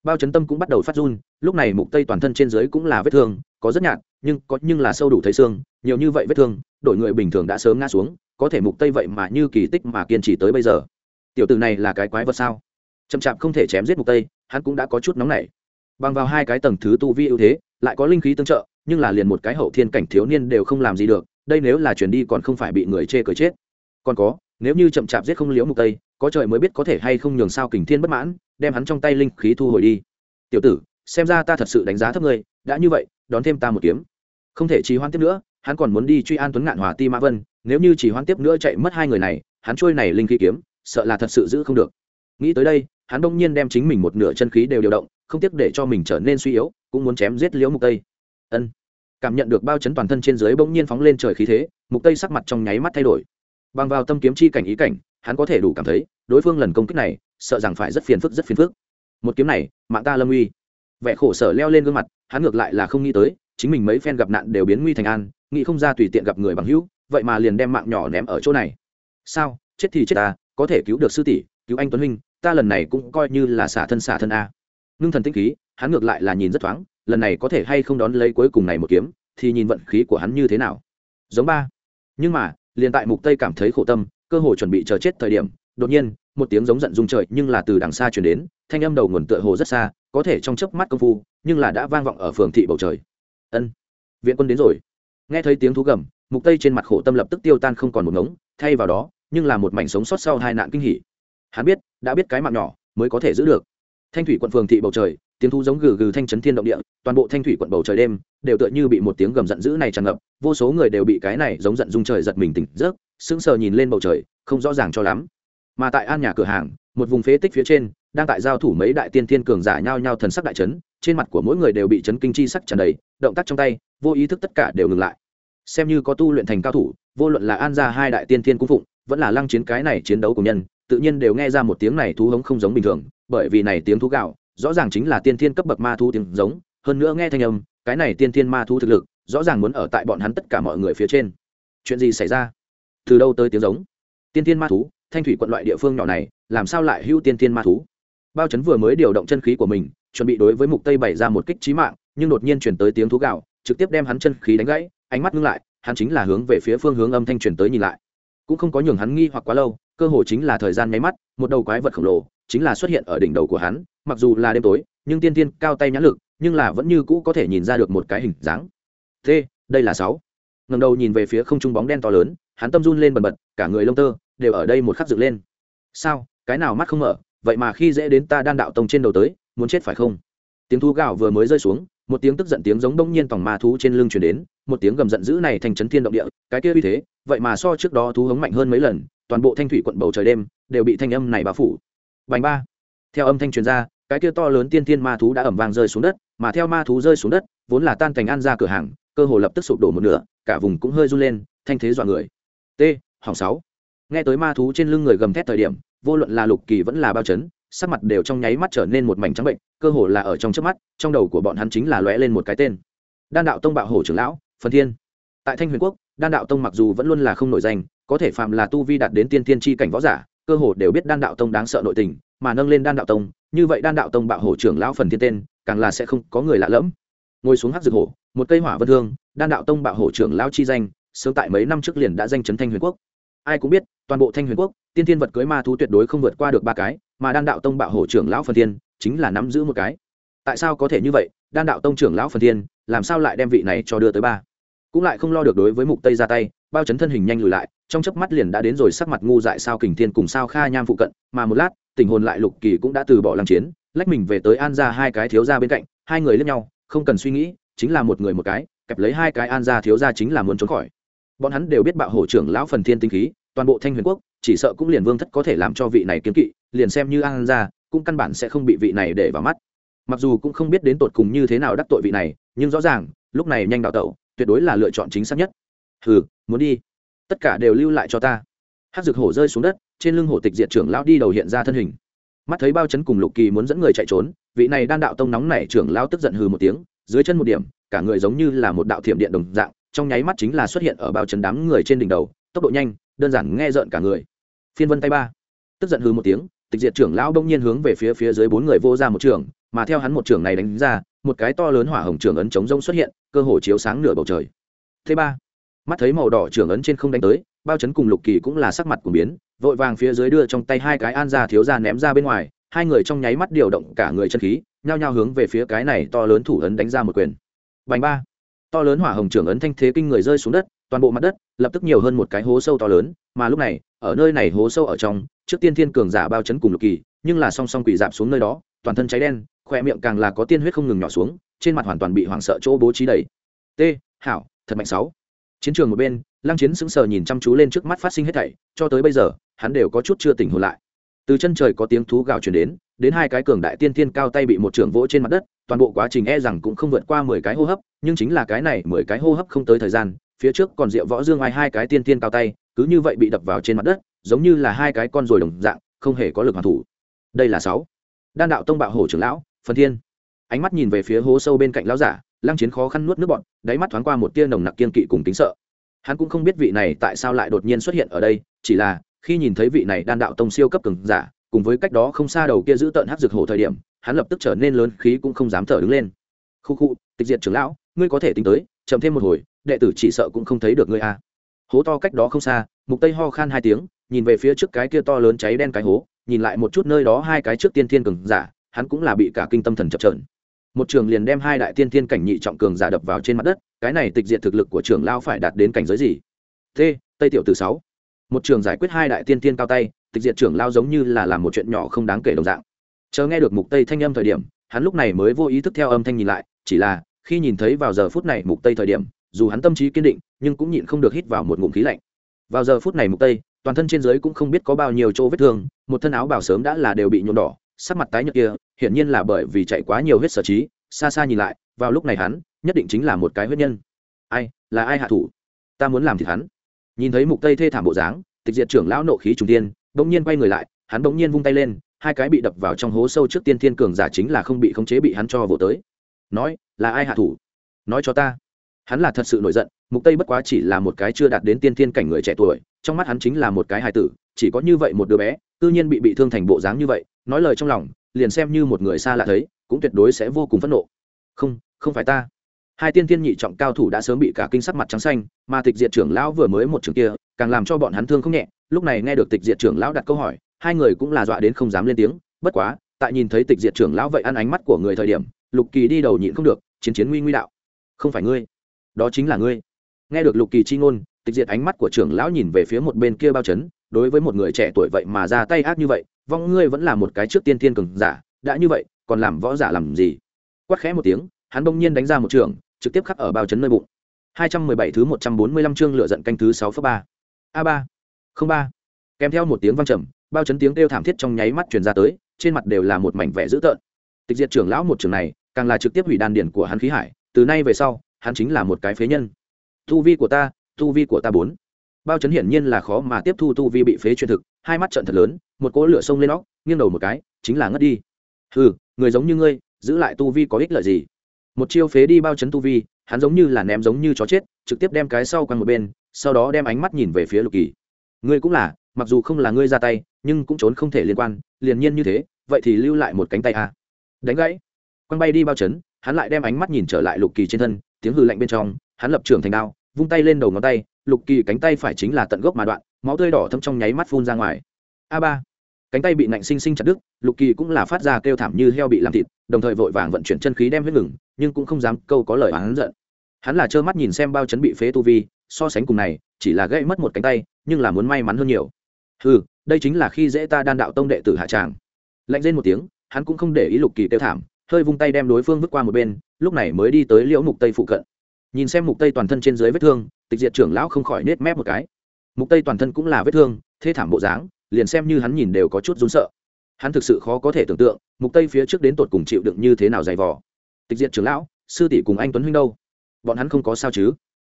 Speaker 1: Bao chấn tâm cũng bắt đầu phát run, lúc này mục tây toàn thân trên dưới cũng là vết thương, có rất nhạt, nhưng có, nhưng là sâu đủ thấy xương, nhiều như vậy vết thương đội người bình thường đã sớm ngã xuống, có thể mục tây vậy mà như kỳ tích mà kiên trì tới bây giờ. Tiểu tử này là cái quái vật sao? Chậm chạp không thể chém giết mục tây, hắn cũng đã có chút nóng nảy. Bằng vào hai cái tầng thứ tu vi ưu thế, lại có linh khí tương trợ, nhưng là liền một cái hậu thiên cảnh thiếu niên đều không làm gì được, đây nếu là chuyển đi còn không phải bị người chê cười chết. Còn có nếu như chậm chạp giết không liễu mục tây, có trời mới biết có thể hay không nhường sao kình thiên bất mãn, đem hắn trong tay linh khí thu hồi đi. Tiểu tử, xem ra ta thật sự đánh giá thấp ngươi, đã như vậy, đón thêm ta một kiếm. Không thể trì hoãn tiếp nữa, hắn còn muốn đi truy an tuấn ngạn hòa ti mã vân, nếu như chỉ hoãn tiếp nữa chạy mất hai người này, hắn trôi này linh khí kiếm, sợ là thật sự giữ không được. Nghĩ tới đây, hắn đông nhiên đem chính mình một nửa chân khí đều điều động, không tiếc để cho mình trở nên suy yếu, cũng muốn chém giết liễu mục tây. Ân. Cảm nhận được bao chấn toàn thân trên dưới bỗng nhiên phóng lên trời khí thế, mục tây sắc mặt trong nháy mắt thay đổi bằng vào tâm kiếm chi cảnh ý cảnh, hắn có thể đủ cảm thấy, đối phương lần công kích này, sợ rằng phải rất phiền phức, rất phiền phức. Một kiếm này, mạng ta lâm uy. Vẻ khổ sở leo lên gương mặt, hắn ngược lại là không nghĩ tới, chính mình mấy phen gặp nạn đều biến nguy thành an, nghĩ không ra tùy tiện gặp người bằng hữu, vậy mà liền đem mạng nhỏ ném ở chỗ này. Sao? Chết thì chết ta, có thể cứu được sư tỷ, cứu anh tuấn huynh, ta lần này cũng coi như là xả thân xả thân a. Ngưng thần tinh khí, hắn ngược lại là nhìn rất thoáng, lần này có thể hay không đón lấy cuối cùng này một kiếm, thì nhìn vận khí của hắn như thế nào. Giống ba. Nhưng mà liền tại mục tây cảm thấy khổ tâm, cơ hồ chuẩn bị chờ chết thời điểm, đột nhiên, một tiếng giống giận rung trời nhưng là từ đằng xa truyền đến, thanh âm đầu nguồn tựa hồ rất xa, có thể trong chớp mắt công phu, nhưng là đã vang vọng ở phường thị bầu trời. Ân, viện quân đến rồi. Nghe thấy tiếng thú gầm, mục tây trên mặt khổ tâm lập tức tiêu tan không còn một ngống, thay vào đó, nhưng là một mảnh sống sót sau hai nạn kinh hỉ. Hắn biết, đã biết cái mạng nhỏ, mới có thể giữ được thanh thủy quận phường thị bầu trời, tiếng thu giống gừ gừ thanh chấn thiên động địa, toàn bộ thanh thủy quận bầu trời đêm đều tựa như bị một tiếng gầm giận dữ này tràn ngập, vô số người đều bị cái này giống giận dung trời giật mình tỉnh giấc, sững sờ nhìn lên bầu trời, không rõ ràng cho lắm. Mà tại an nhà cửa hàng, một vùng phế tích phía trên, đang tại giao thủ mấy đại tiên thiên cường giả nhau nhau thần sắc đại chấn, trên mặt của mỗi người đều bị chấn kinh chi sắc tràn đầy, động tác trong tay, vô ý thức tất cả đều ngừng lại. Xem như có tu luyện thành cao thủ, vô luận là an gia hai đại tiên thiên cung phụng, vẫn là lăng chiến cái này chiến đấu của nhân, tự nhiên đều nghe ra một tiếng này thú hống không giống bình thường bởi vì này tiếng thú gạo, rõ ràng chính là tiên thiên cấp bậc ma thú tiếng giống, hơn nữa nghe thanh âm, cái này tiên thiên ma thú thực lực, rõ ràng muốn ở tại bọn hắn tất cả mọi người phía trên. Chuyện gì xảy ra? Từ đâu tới tiếng giống? Tiên thiên ma thú, thanh thủy quận loại địa phương nhỏ này, làm sao lại hưu tiên thiên ma thú? Bao chấn vừa mới điều động chân khí của mình, chuẩn bị đối với mục tây bày ra một kích trí mạng, nhưng đột nhiên chuyển tới tiếng thú gạo, trực tiếp đem hắn chân khí đánh gãy, ánh mắt ngưng lại, hắn chính là hướng về phía phương hướng âm thanh truyền tới nhìn lại. Cũng không có nhường hắn nghi hoặc quá lâu, cơ hồ chính là thời gian nháy mắt, một đầu quái vật khổng lồ chính là xuất hiện ở đỉnh đầu của hắn, mặc dù là đêm tối, nhưng tiên tiên cao tay nhãn lực, nhưng là vẫn như cũ có thể nhìn ra được một cái hình dáng. T, đây là sáu. Ngầm đầu nhìn về phía không trung bóng đen to lớn, hắn tâm run lên bần bật, cả người lông tơ đều ở đây một khắc dựng lên. Sao? Cái nào mắt không mở? Vậy mà khi dễ đến ta đan đạo tông trên đầu tới, muốn chết phải không? Tiếng thú gạo vừa mới rơi xuống, một tiếng tức giận tiếng giống đông nhiên tòng ma thú trên lưng chuyển đến, một tiếng gầm giận dữ này thành chấn thiên động địa, cái kia uy thế, vậy mà so trước đó thú hống mạnh hơn mấy lần, toàn bộ thanh thủy quận bầu trời đêm đều bị thanh âm này bao phủ bành ba. Theo âm thanh truyền ra, cái kia to lớn tiên thiên ma thú đã ẩm vang rơi xuống đất, mà theo ma thú rơi xuống đất, vốn là tan thành an ra cửa hàng, cơ hồ lập tức sụp đổ một nửa, cả vùng cũng hơi run lên, thanh thế dọa người. T, hỏng sáu. Nghe tới ma thú trên lưng người gầm thét thời điểm, vô luận là lục kỳ vẫn là bao chấn, sắc mặt đều trong nháy mắt trở nên một mảnh trắng bệnh, cơ hồ là ở trong trước mắt, trong đầu của bọn hắn chính là lóe lên một cái tên. Đan đạo tông bạo hổ trưởng lão, phần thiên. Tại thanh huyền quốc, đan đạo tông mặc dù vẫn luôn là không nổi danh, có thể phạm là tu vi đạt đến tiên tiên chi cảnh võ giả cơ hồ đều biết đan đạo tông đáng sợ nội tình mà nâng lên đan đạo tông như vậy đan đạo tông bạo hổ trưởng lão phần thiên tên càng là sẽ không có người lạ lẫm. Ngồi xuống hát dược hổ một cây hỏa vân hương, đan đạo tông bạo hổ trưởng lão chi danh sớm tại mấy năm trước liền đã danh chấn thanh huyền quốc. Ai cũng biết toàn bộ thanh huyền quốc tiên thiên vật cưới ma thú tuyệt đối không vượt qua được ba cái mà đan đạo tông bạo hổ trưởng lão phần thiên chính là nắm giữ một cái. Tại sao có thể như vậy? Đan đạo tông trưởng lão phần thiên làm sao lại đem vị này cho đưa tới ba? Cũng lại không lo được đối với mục tây ra tay bao chấn thân hình nhanh lùi lại trong chớp mắt liền đã đến rồi sắc mặt ngu dại sao kình thiên cùng sao kha nham phụ cận, mà một lát, tình hồn lại lục kỳ cũng đã từ bỏ làm chiến, lách mình về tới an ra hai cái thiếu ra bên cạnh, hai người lên nhau, không cần suy nghĩ, chính là một người một cái, kẹp lấy hai cái an ra thiếu ra chính là muốn trốn khỏi. Bọn hắn đều biết bạo hổ trưởng lão phần thiên tinh khí, toàn bộ thanh huyền quốc, chỉ sợ cũng liền vương thất có thể làm cho vị này kiếm kỵ, liền xem như an ra cũng căn bản sẽ không bị vị này để vào mắt. Mặc dù cũng không biết đến tột cùng như thế nào đắc tội vị này, nhưng rõ ràng, lúc này nhanh đào tẩu, tuyệt đối là lựa chọn chính xác nhất. Ừ muốn đi tất cả đều lưu lại cho ta. Hát rực hổ rơi xuống đất, trên lưng hổ tịch diệt trưởng lão đi đầu hiện ra thân hình. Mắt thấy bao chấn cùng lục kỳ muốn dẫn người chạy trốn, vị này đan đạo tông nóng này trưởng lão tức giận hừ một tiếng, dưới chân một điểm, cả người giống như là một đạo thiểm điện đồng dạng, trong nháy mắt chính là xuất hiện ở bao chấn đám người trên đỉnh đầu, tốc độ nhanh, đơn giản nghe rợn cả người. Phiên vân tay ba, tức giận hừ một tiếng, tịch diệt trưởng lão đông nhiên hướng về phía phía dưới bốn người vô ra một trường, mà theo hắn một trường này đánh ra, một cái to lớn hỏa hồng trường ấn chống rông xuất hiện, cơ hồ chiếu sáng nửa bầu trời. Thứ ba mắt thấy màu đỏ trưởng ấn trên không đánh tới, bao chấn cùng lục kỳ cũng là sắc mặt của biến, vội vàng phía dưới đưa trong tay hai cái an ra thiếu ra ném ra bên ngoài, hai người trong nháy mắt điều động cả người chân khí, nhao nhao hướng về phía cái này to lớn thủ ấn đánh ra một quyền. Bành ba. To lớn hỏa hồng trưởng ấn thanh thế kinh người rơi xuống đất, toàn bộ mặt đất, lập tức nhiều hơn một cái hố sâu to lớn, mà lúc này, ở nơi này hố sâu ở trong, trước tiên thiên cường giả bao chấn cùng lục kỳ, nhưng là song song quỷ dạp xuống nơi đó, toàn thân cháy đen khoe miệng càng là có tiên huyết không ngừng nhỏ xuống, trên mặt hoàn toàn bị hoảng sợ chỗ bố trí đầy. T, hảo, thật mạnh sáu chiến trường một bên, lăng chiến sững sờ nhìn chăm chú lên trước mắt phát sinh hết thảy, cho tới bây giờ, hắn đều có chút chưa tỉnh hồn lại. Từ chân trời có tiếng thú gào truyền đến đến hai cái cường đại tiên tiên cao tay bị một trưởng vỗ trên mặt đất, toàn bộ quá trình e rằng cũng không vượt qua mười cái hô hấp, nhưng chính là cái này mười cái hô hấp không tới thời gian, phía trước còn rượu võ dương ai hai cái tiên tiên cao tay, cứ như vậy bị đập vào trên mặt đất, giống như là hai cái con rồi đồng dạng, không hề có lực hoàn thủ. Đây là sáu. Đan đạo tông bạo hổ trưởng lão, phần thiên. Ánh mắt nhìn về phía hố sâu bên cạnh lão giả lăng chiến khó khăn nuốt nước bọn đáy mắt thoáng qua một tia nồng nặc kiên kỵ cùng tính sợ. Hắn cũng không biết vị này tại sao lại đột nhiên xuất hiện ở đây, chỉ là, khi nhìn thấy vị này đan đạo tông siêu cấp cường giả, cùng với cách đó không xa đầu kia giữ tợn hát rực hổ thời điểm, hắn lập tức trở nên lớn khí cũng không dám thở đứng lên. Khu khu, tịch diệt trưởng lão, ngươi có thể tính tới, chậm thêm một hồi, đệ tử chỉ sợ cũng không thấy được ngươi a hố to cách đó không xa, mục tây ho khan hai tiếng, nhìn về phía trước cái kia to lớn cháy đen cái hố, nhìn lại một chút nơi đó hai cái trước tiên thiên cường giả, hắn cũng là bị cả kinh tâm thần chập trờn một trường liền đem hai đại tiên thiên cảnh nhị trọng cường giả đập vào trên mặt đất, cái này tịch diện thực lực của trưởng lao phải đạt đến cảnh giới gì? T, tây tiểu từ sáu. Một trường giải quyết hai đại tiên thiên cao tay, tịch diện trưởng lao giống như là làm một chuyện nhỏ không đáng kể đồng dạng. Chờ nghe được mục tây thanh âm thời điểm, hắn lúc này mới vô ý thức theo âm thanh nhìn lại, chỉ là, khi nhìn thấy vào giờ phút này mục tây thời điểm, dù hắn tâm trí kiên định, nhưng cũng nhịn không được hít vào một ngụm khí lạnh. Vào giờ phút này mục tây, toàn thân trên dưới cũng không biết có bao nhiêu chỗ vết thương, một thân áo bảo sớm đã là đều bị nhuộm đỏ, sắc mặt tái nhợt kia hiển nhiên là bởi vì chạy quá nhiều huyết sở trí, xa xa nhìn lại, vào lúc này hắn, nhất định chính là một cái huyết nhân. Ai, là ai hạ thủ? Ta muốn làm thì hắn. Nhìn thấy mục tây thê thảm bộ dáng, tịch diệt trưởng lão nộ khí trùng tiên bỗng nhiên quay người lại, hắn bỗng nhiên vung tay lên, hai cái bị đập vào trong hố sâu trước tiên thiên cường giả chính là không bị khống chế bị hắn cho vỗ tới. Nói, là ai hạ thủ? Nói cho ta. Hắn là thật sự nổi giận, mục tây bất quá chỉ là một cái chưa đạt đến tiên thiên cảnh người trẻ tuổi, trong mắt hắn chính là một cái hài tử, chỉ có như vậy một đứa bé tự nhiên bị bị thương thành bộ dáng như vậy, nói lời trong lòng liền xem như một người xa lạ thấy, cũng tuyệt đối sẽ vô cùng phẫn nộ. Không không phải ta. Hai tiên tiên nhị trọng cao thủ đã sớm bị cả kinh sắc mặt trắng xanh, mà tịch diệt trưởng lão vừa mới một trường kia, càng làm cho bọn hắn thương không nhẹ. Lúc này nghe được tịch diệt trưởng lão đặt câu hỏi, hai người cũng là dọa đến không dám lên tiếng. Bất quá, tại nhìn thấy tịch diệt trưởng lão vậy ăn ánh mắt của người thời điểm, lục kỳ đi đầu nhịn không được, chiến chiến nguy nguy đạo. Không phải ngươi, đó chính là ngươi. Nghe được lục kỳ chi ngôn, tịch diệt ánh mắt của trưởng lão nhìn về phía một bên kia bao chấn, đối với một người trẻ tuổi vậy mà ra tay ác như vậy vong ngươi vẫn là một cái trước tiên tiên cường giả đã như vậy còn làm võ giả làm gì quát khẽ một tiếng hắn bỗng nhiên đánh ra một trường trực tiếp khắc ở bao chấn nơi bụng 217 thứ 145 chương lửa giận canh thứ 6 phút 3. A3. 03. Kèm theo một tiếng vang trầm, bao chấn tiếng kêu thảm thiết trong nháy mắt truyền ra tới trên mặt đều là một mảnh vẻ dữ tợn tịch diệt trưởng lão một trường này càng là trực tiếp hủy đan điển của hắn khí hải từ nay về sau hắn chính là một cái phế nhân tu vi của ta tu vi của ta bốn bao chấn hiển nhiên là khó mà tiếp thu tu vi bị phế truyền thực hai mắt trợn thật lớn một cỗ lửa sông lên óc, nghiêng đầu một cái, chính là ngất đi. Ừ người giống như ngươi, giữ lại tu vi có ích lợi gì? Một chiêu phế đi bao chấn tu vi, hắn giống như là ném giống như chó chết, trực tiếp đem cái sau quanh một bên, sau đó đem ánh mắt nhìn về phía lục kỳ. Ngươi cũng là, mặc dù không là ngươi ra tay, nhưng cũng trốn không thể liên quan, liền nhiên như thế, vậy thì lưu lại một cánh tay à. đánh gãy. Quăng bay đi bao chấn, hắn lại đem ánh mắt nhìn trở lại lục kỳ trên thân, tiếng hư lạnh bên trong, hắn lập trường thành đao, vung tay lên đầu ngón tay, lục kỳ cánh tay phải chính là tận gốc mà đoạn, máu tươi đỏ thâm trong nháy mắt phun ra ngoài a ba. Cánh tay bị nạnh sinh sinh chặt đứt, lục kỳ cũng là phát ra kêu thảm như heo bị làm thịt, đồng thời vội vàng vận chuyển chân khí đem huyết ngừng, nhưng cũng không dám câu có lời hắn giận. Hắn là trơ mắt nhìn xem bao chấn bị phế tu vi, so sánh cùng này, chỉ là gãy mất một cánh tay, nhưng là muốn may mắn hơn nhiều. Ừ đây chính là khi dễ ta đan đạo tông đệ tử hạ tràng. Lạnh lên một tiếng, hắn cũng không để ý lục kỳ kêu thảm, hơi vung tay đem đối phương vứt qua một bên, lúc này mới đi tới liễu mục tây phụ cận. Nhìn xem mục tây toàn thân trên dưới vết thương, tịch diệt trưởng lão không khỏi nết mép một cái. Mục tây toàn thân cũng là vết thương, thê thảm bộ dáng liền xem như hắn nhìn đều có chút run sợ. Hắn thực sự khó có thể tưởng tượng, mục tây phía trước đến tột cùng chịu đựng như thế nào dày vò. Tịch diệt trưởng lão, sư tỷ cùng anh tuấn huynh đâu? Bọn hắn không có sao chứ?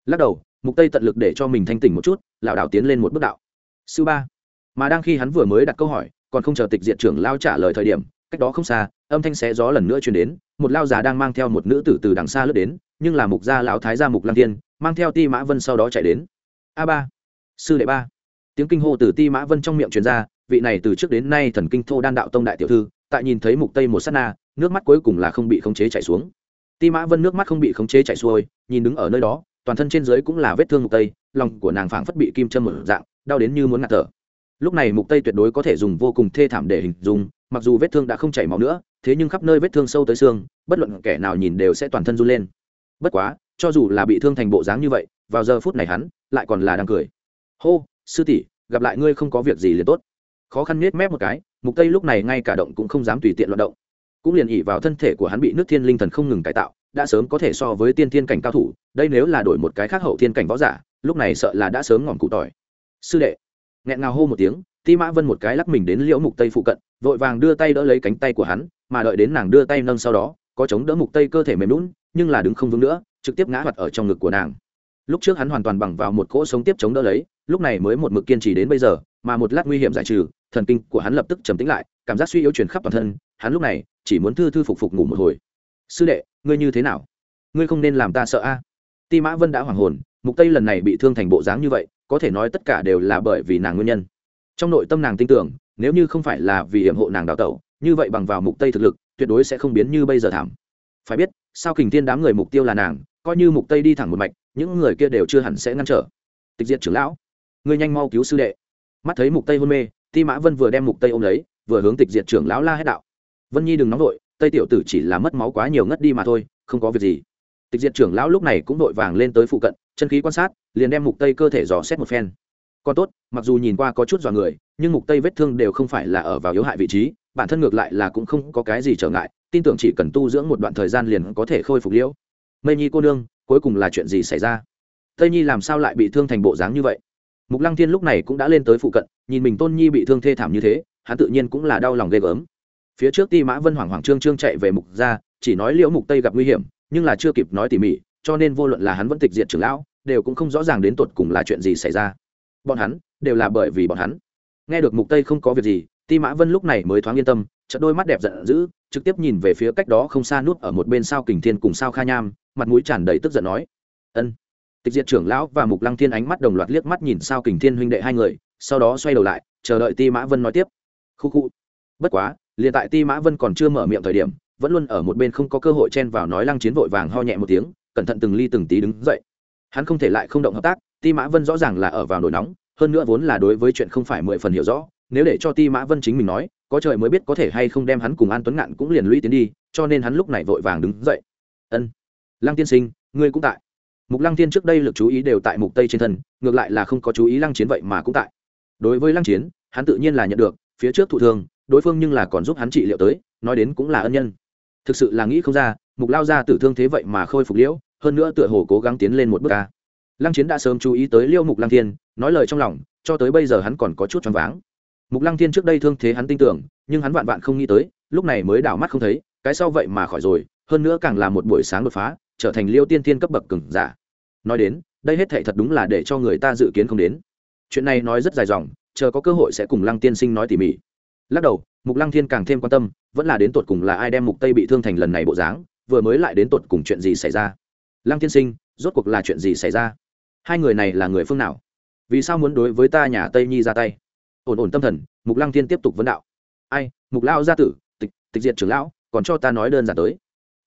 Speaker 1: Lắc đầu, mục tây tận lực để cho mình thanh tỉnh một chút, lảo đảo tiến lên một bước đạo. Sư ba, mà đang khi hắn vừa mới đặt câu hỏi, còn không chờ tịch diệt trưởng lao trả lời thời điểm, cách đó không xa, âm thanh xé gió lần nữa truyền đến, một lao già đang mang theo một nữ tử từ đằng xa lướt đến, nhưng là mục gia lão thái gia mục lăng tiên mang theo ti mã vân sau đó chạy đến. A ba, sư đệ ba tiếng kinh hô từ ti mã vân trong miệng truyền ra, vị này từ trước đến nay thần kinh thô đan đạo tông đại tiểu thư, tại nhìn thấy mục tây một sát na, nước mắt cuối cùng là không bị khống chế chảy xuống. Ti mã vân nước mắt không bị khống chế chảy xuôi, nhìn đứng ở nơi đó, toàn thân trên dưới cũng là vết thương mục tây, lòng của nàng phảng phất bị kim châm một dạng, đau đến như muốn ngạt thở. Lúc này mục tây tuyệt đối có thể dùng vô cùng thê thảm để hình dung, mặc dù vết thương đã không chảy máu nữa, thế nhưng khắp nơi vết thương sâu tới xương, bất luận kẻ nào nhìn đều sẽ toàn thân run lên. Bất quá, cho dù là bị thương thành bộ dáng như vậy, vào giờ phút này hắn lại còn là đang cười. Hô sư tỷ, gặp lại ngươi không có việc gì liền tốt. Khó khăn nết mép một cái, mục tây lúc này ngay cả động cũng không dám tùy tiện loạt động. Cũng liền ỉ vào thân thể của hắn bị nước thiên linh thần không ngừng cải tạo, đã sớm có thể so với tiên thiên cảnh cao thủ, đây nếu là đổi một cái khác hậu thiên cảnh võ giả, lúc này sợ là đã sớm ngỏm cụ tỏi. Sư đệ, nghẹn ngào hô một tiếng, ti mã vân một cái lắc mình đến liễu mục tây phụ cận, vội vàng đưa tay đỡ lấy cánh tay của hắn, mà đợi đến nàng đưa tay nâng sau đó, có chống đỡ mục tây cơ thể mềm lún nhưng là đứng không vững nữa, trực tiếp ngã mặt ở trong ngực của nàng lúc trước hắn hoàn toàn bằng vào một cỗ sống tiếp chống đỡ lấy, lúc này mới một mực kiên trì đến bây giờ, mà một lát nguy hiểm giải trừ, thần kinh của hắn lập tức trầm tĩnh lại, cảm giác suy yếu truyền khắp toàn thân, hắn lúc này chỉ muốn thư thư phục phục ngủ một hồi. Sư đệ, ngươi như thế nào? Ngươi không nên làm ta sợ a. Ti mã vân đã hoảng hồn, mục tây lần này bị thương thành bộ dáng như vậy, có thể nói tất cả đều là bởi vì nàng nguyên nhân. Trong nội tâm nàng tin tưởng, nếu như không phải là vì hiểm hộ nàng đào tẩu, như vậy bằng vào mục tây thực lực, tuyệt đối sẽ không biến như bây giờ thảm. Phải biết, sao kình thiên đám người mục tiêu là nàng, coi như mục tây đi thẳng một mạch những người kia đều chưa hẳn sẽ ngăn trở. Tịch diệt trưởng lão, ngươi nhanh mau cứu sư đệ. Mắt thấy mục tây hôn mê, ti mã vân vừa đem mục tây ôm lấy, vừa hướng tịch diệt trưởng lão la hết đạo. Vân nhi đừng nóng vội, tây tiểu tử chỉ là mất máu quá nhiều ngất đi mà thôi, không có việc gì. Tịch diệt trưởng lão lúc này cũng đội vàng lên tới phụ cận, chân khí quan sát, liền đem mục tây cơ thể dò xét một phen. Còn tốt, mặc dù nhìn qua có chút dò người, nhưng mục tây vết thương đều không phải là ở vào yếu hại vị trí, bản thân ngược lại là cũng không có cái gì trở ngại, tin tưởng chỉ cần tu dưỡng một đoạn thời gian liền có thể khôi phục liễu. Mây nhi cô nương cuối cùng là chuyện gì xảy ra? Tây nhi làm sao lại bị thương thành bộ dáng như vậy? Mục lăng thiên lúc này cũng đã lên tới phụ cận, nhìn mình tôn nhi bị thương thê thảm như thế, hắn tự nhiên cũng là đau lòng ghê gớm. Phía trước ti mã vân hoàng hoàng trương trương chạy về mục ra, chỉ nói liễu mục tây gặp nguy hiểm, nhưng là chưa kịp nói tỉ mỉ, cho nên vô luận là hắn vẫn tịch diệt trưởng lão, đều cũng không rõ ràng đến tột cùng là chuyện gì xảy ra. Bọn hắn, đều là bởi vì bọn hắn. Nghe được mục tây không có việc gì, ti mã vân lúc này mới thoáng yên tâm, chợt đôi mắt đẹp giận dữ, trực tiếp nhìn về phía cách đó không xa nút ở một bên sao kình thiên cùng sao kha nham mặt mũi tràn đầy tức giận nói, ân. Tịch diệt trưởng lão và mục lăng thiên ánh mắt đồng loạt liếc mắt nhìn sao kình thiên huynh đệ hai người, sau đó xoay đầu lại, chờ đợi ti mã vân nói tiếp, khu khu, bất quá, liền tại ti mã vân còn chưa mở miệng thời điểm, vẫn luôn ở một bên không có cơ hội chen vào nói lăng chiến vội vàng ho nhẹ một tiếng, cẩn thận từng ly từng tí đứng dậy. Hắn không thể lại không động hợp tác, ti mã vân rõ ràng là ở vào nổi nóng, hơn nữa vốn là đối với chuyện không phải mười phần hiểu rõ, nếu để cho ti mã vân chính mình nói, có trời mới biết có thể hay không đem hắn cùng an tuấn ngạn cũng liền lũy tiến đi, cho nên hắn lúc này vội vàng đứng dậy. Ân lăng tiên sinh, ngươi cũng tại. Mục lăng tiên trước đây lực chú ý đều tại mục tây trên thân, ngược lại là không có chú ý lăng chiến vậy mà cũng tại. Đối với lăng chiến, hắn tự nhiên là nhận được, phía trước thụ thương, đối phương nhưng là còn giúp hắn trị liệu tới, nói đến cũng là ân nhân. Thực sự là nghĩ không ra, mục lao ra tử thương thế vậy mà khôi phục liễu, hơn nữa tựa hồ cố gắng tiến lên một bước ca. Lăng chiến đã sớm chú ý tới liêu mục lăng thiên, nói lời trong lòng, cho tới bây giờ hắn còn có chút choáng váng. Mục lăng thiên trước đây thương thế hắn tin tưởng, nhưng hắn vạn vạn không nghĩ tới, lúc này mới đảo mắt không thấy, cái sau vậy mà khỏi rồi, hơn nữa càng là một buổi sáng đột phá trở thành liêu tiên tiên cấp bậc cường giả. Nói đến, đây hết thệ thật đúng là để cho người ta dự kiến không đến. Chuyện này nói rất dài dòng, chờ có cơ hội sẽ cùng lăng tiên sinh nói tỉ mỉ. Lắc đầu, mục lăng thiên càng thêm quan tâm, vẫn là đến tột cùng là ai đem mục tây bị thương thành lần này bộ dáng, vừa mới lại đến tột cùng chuyện gì xảy ra. Lăng tiên sinh, rốt cuộc là chuyện gì xảy ra? Hai người này là người phương nào? Vì sao muốn đối với ta nhà tây nhi ra tay? Ổn ổn tâm thần, mục lăng thiên tiếp tục vấn đạo. Ai, mục lao gia tử, tịch tịch diệt trưởng lão, còn cho ta nói đơn giản tới.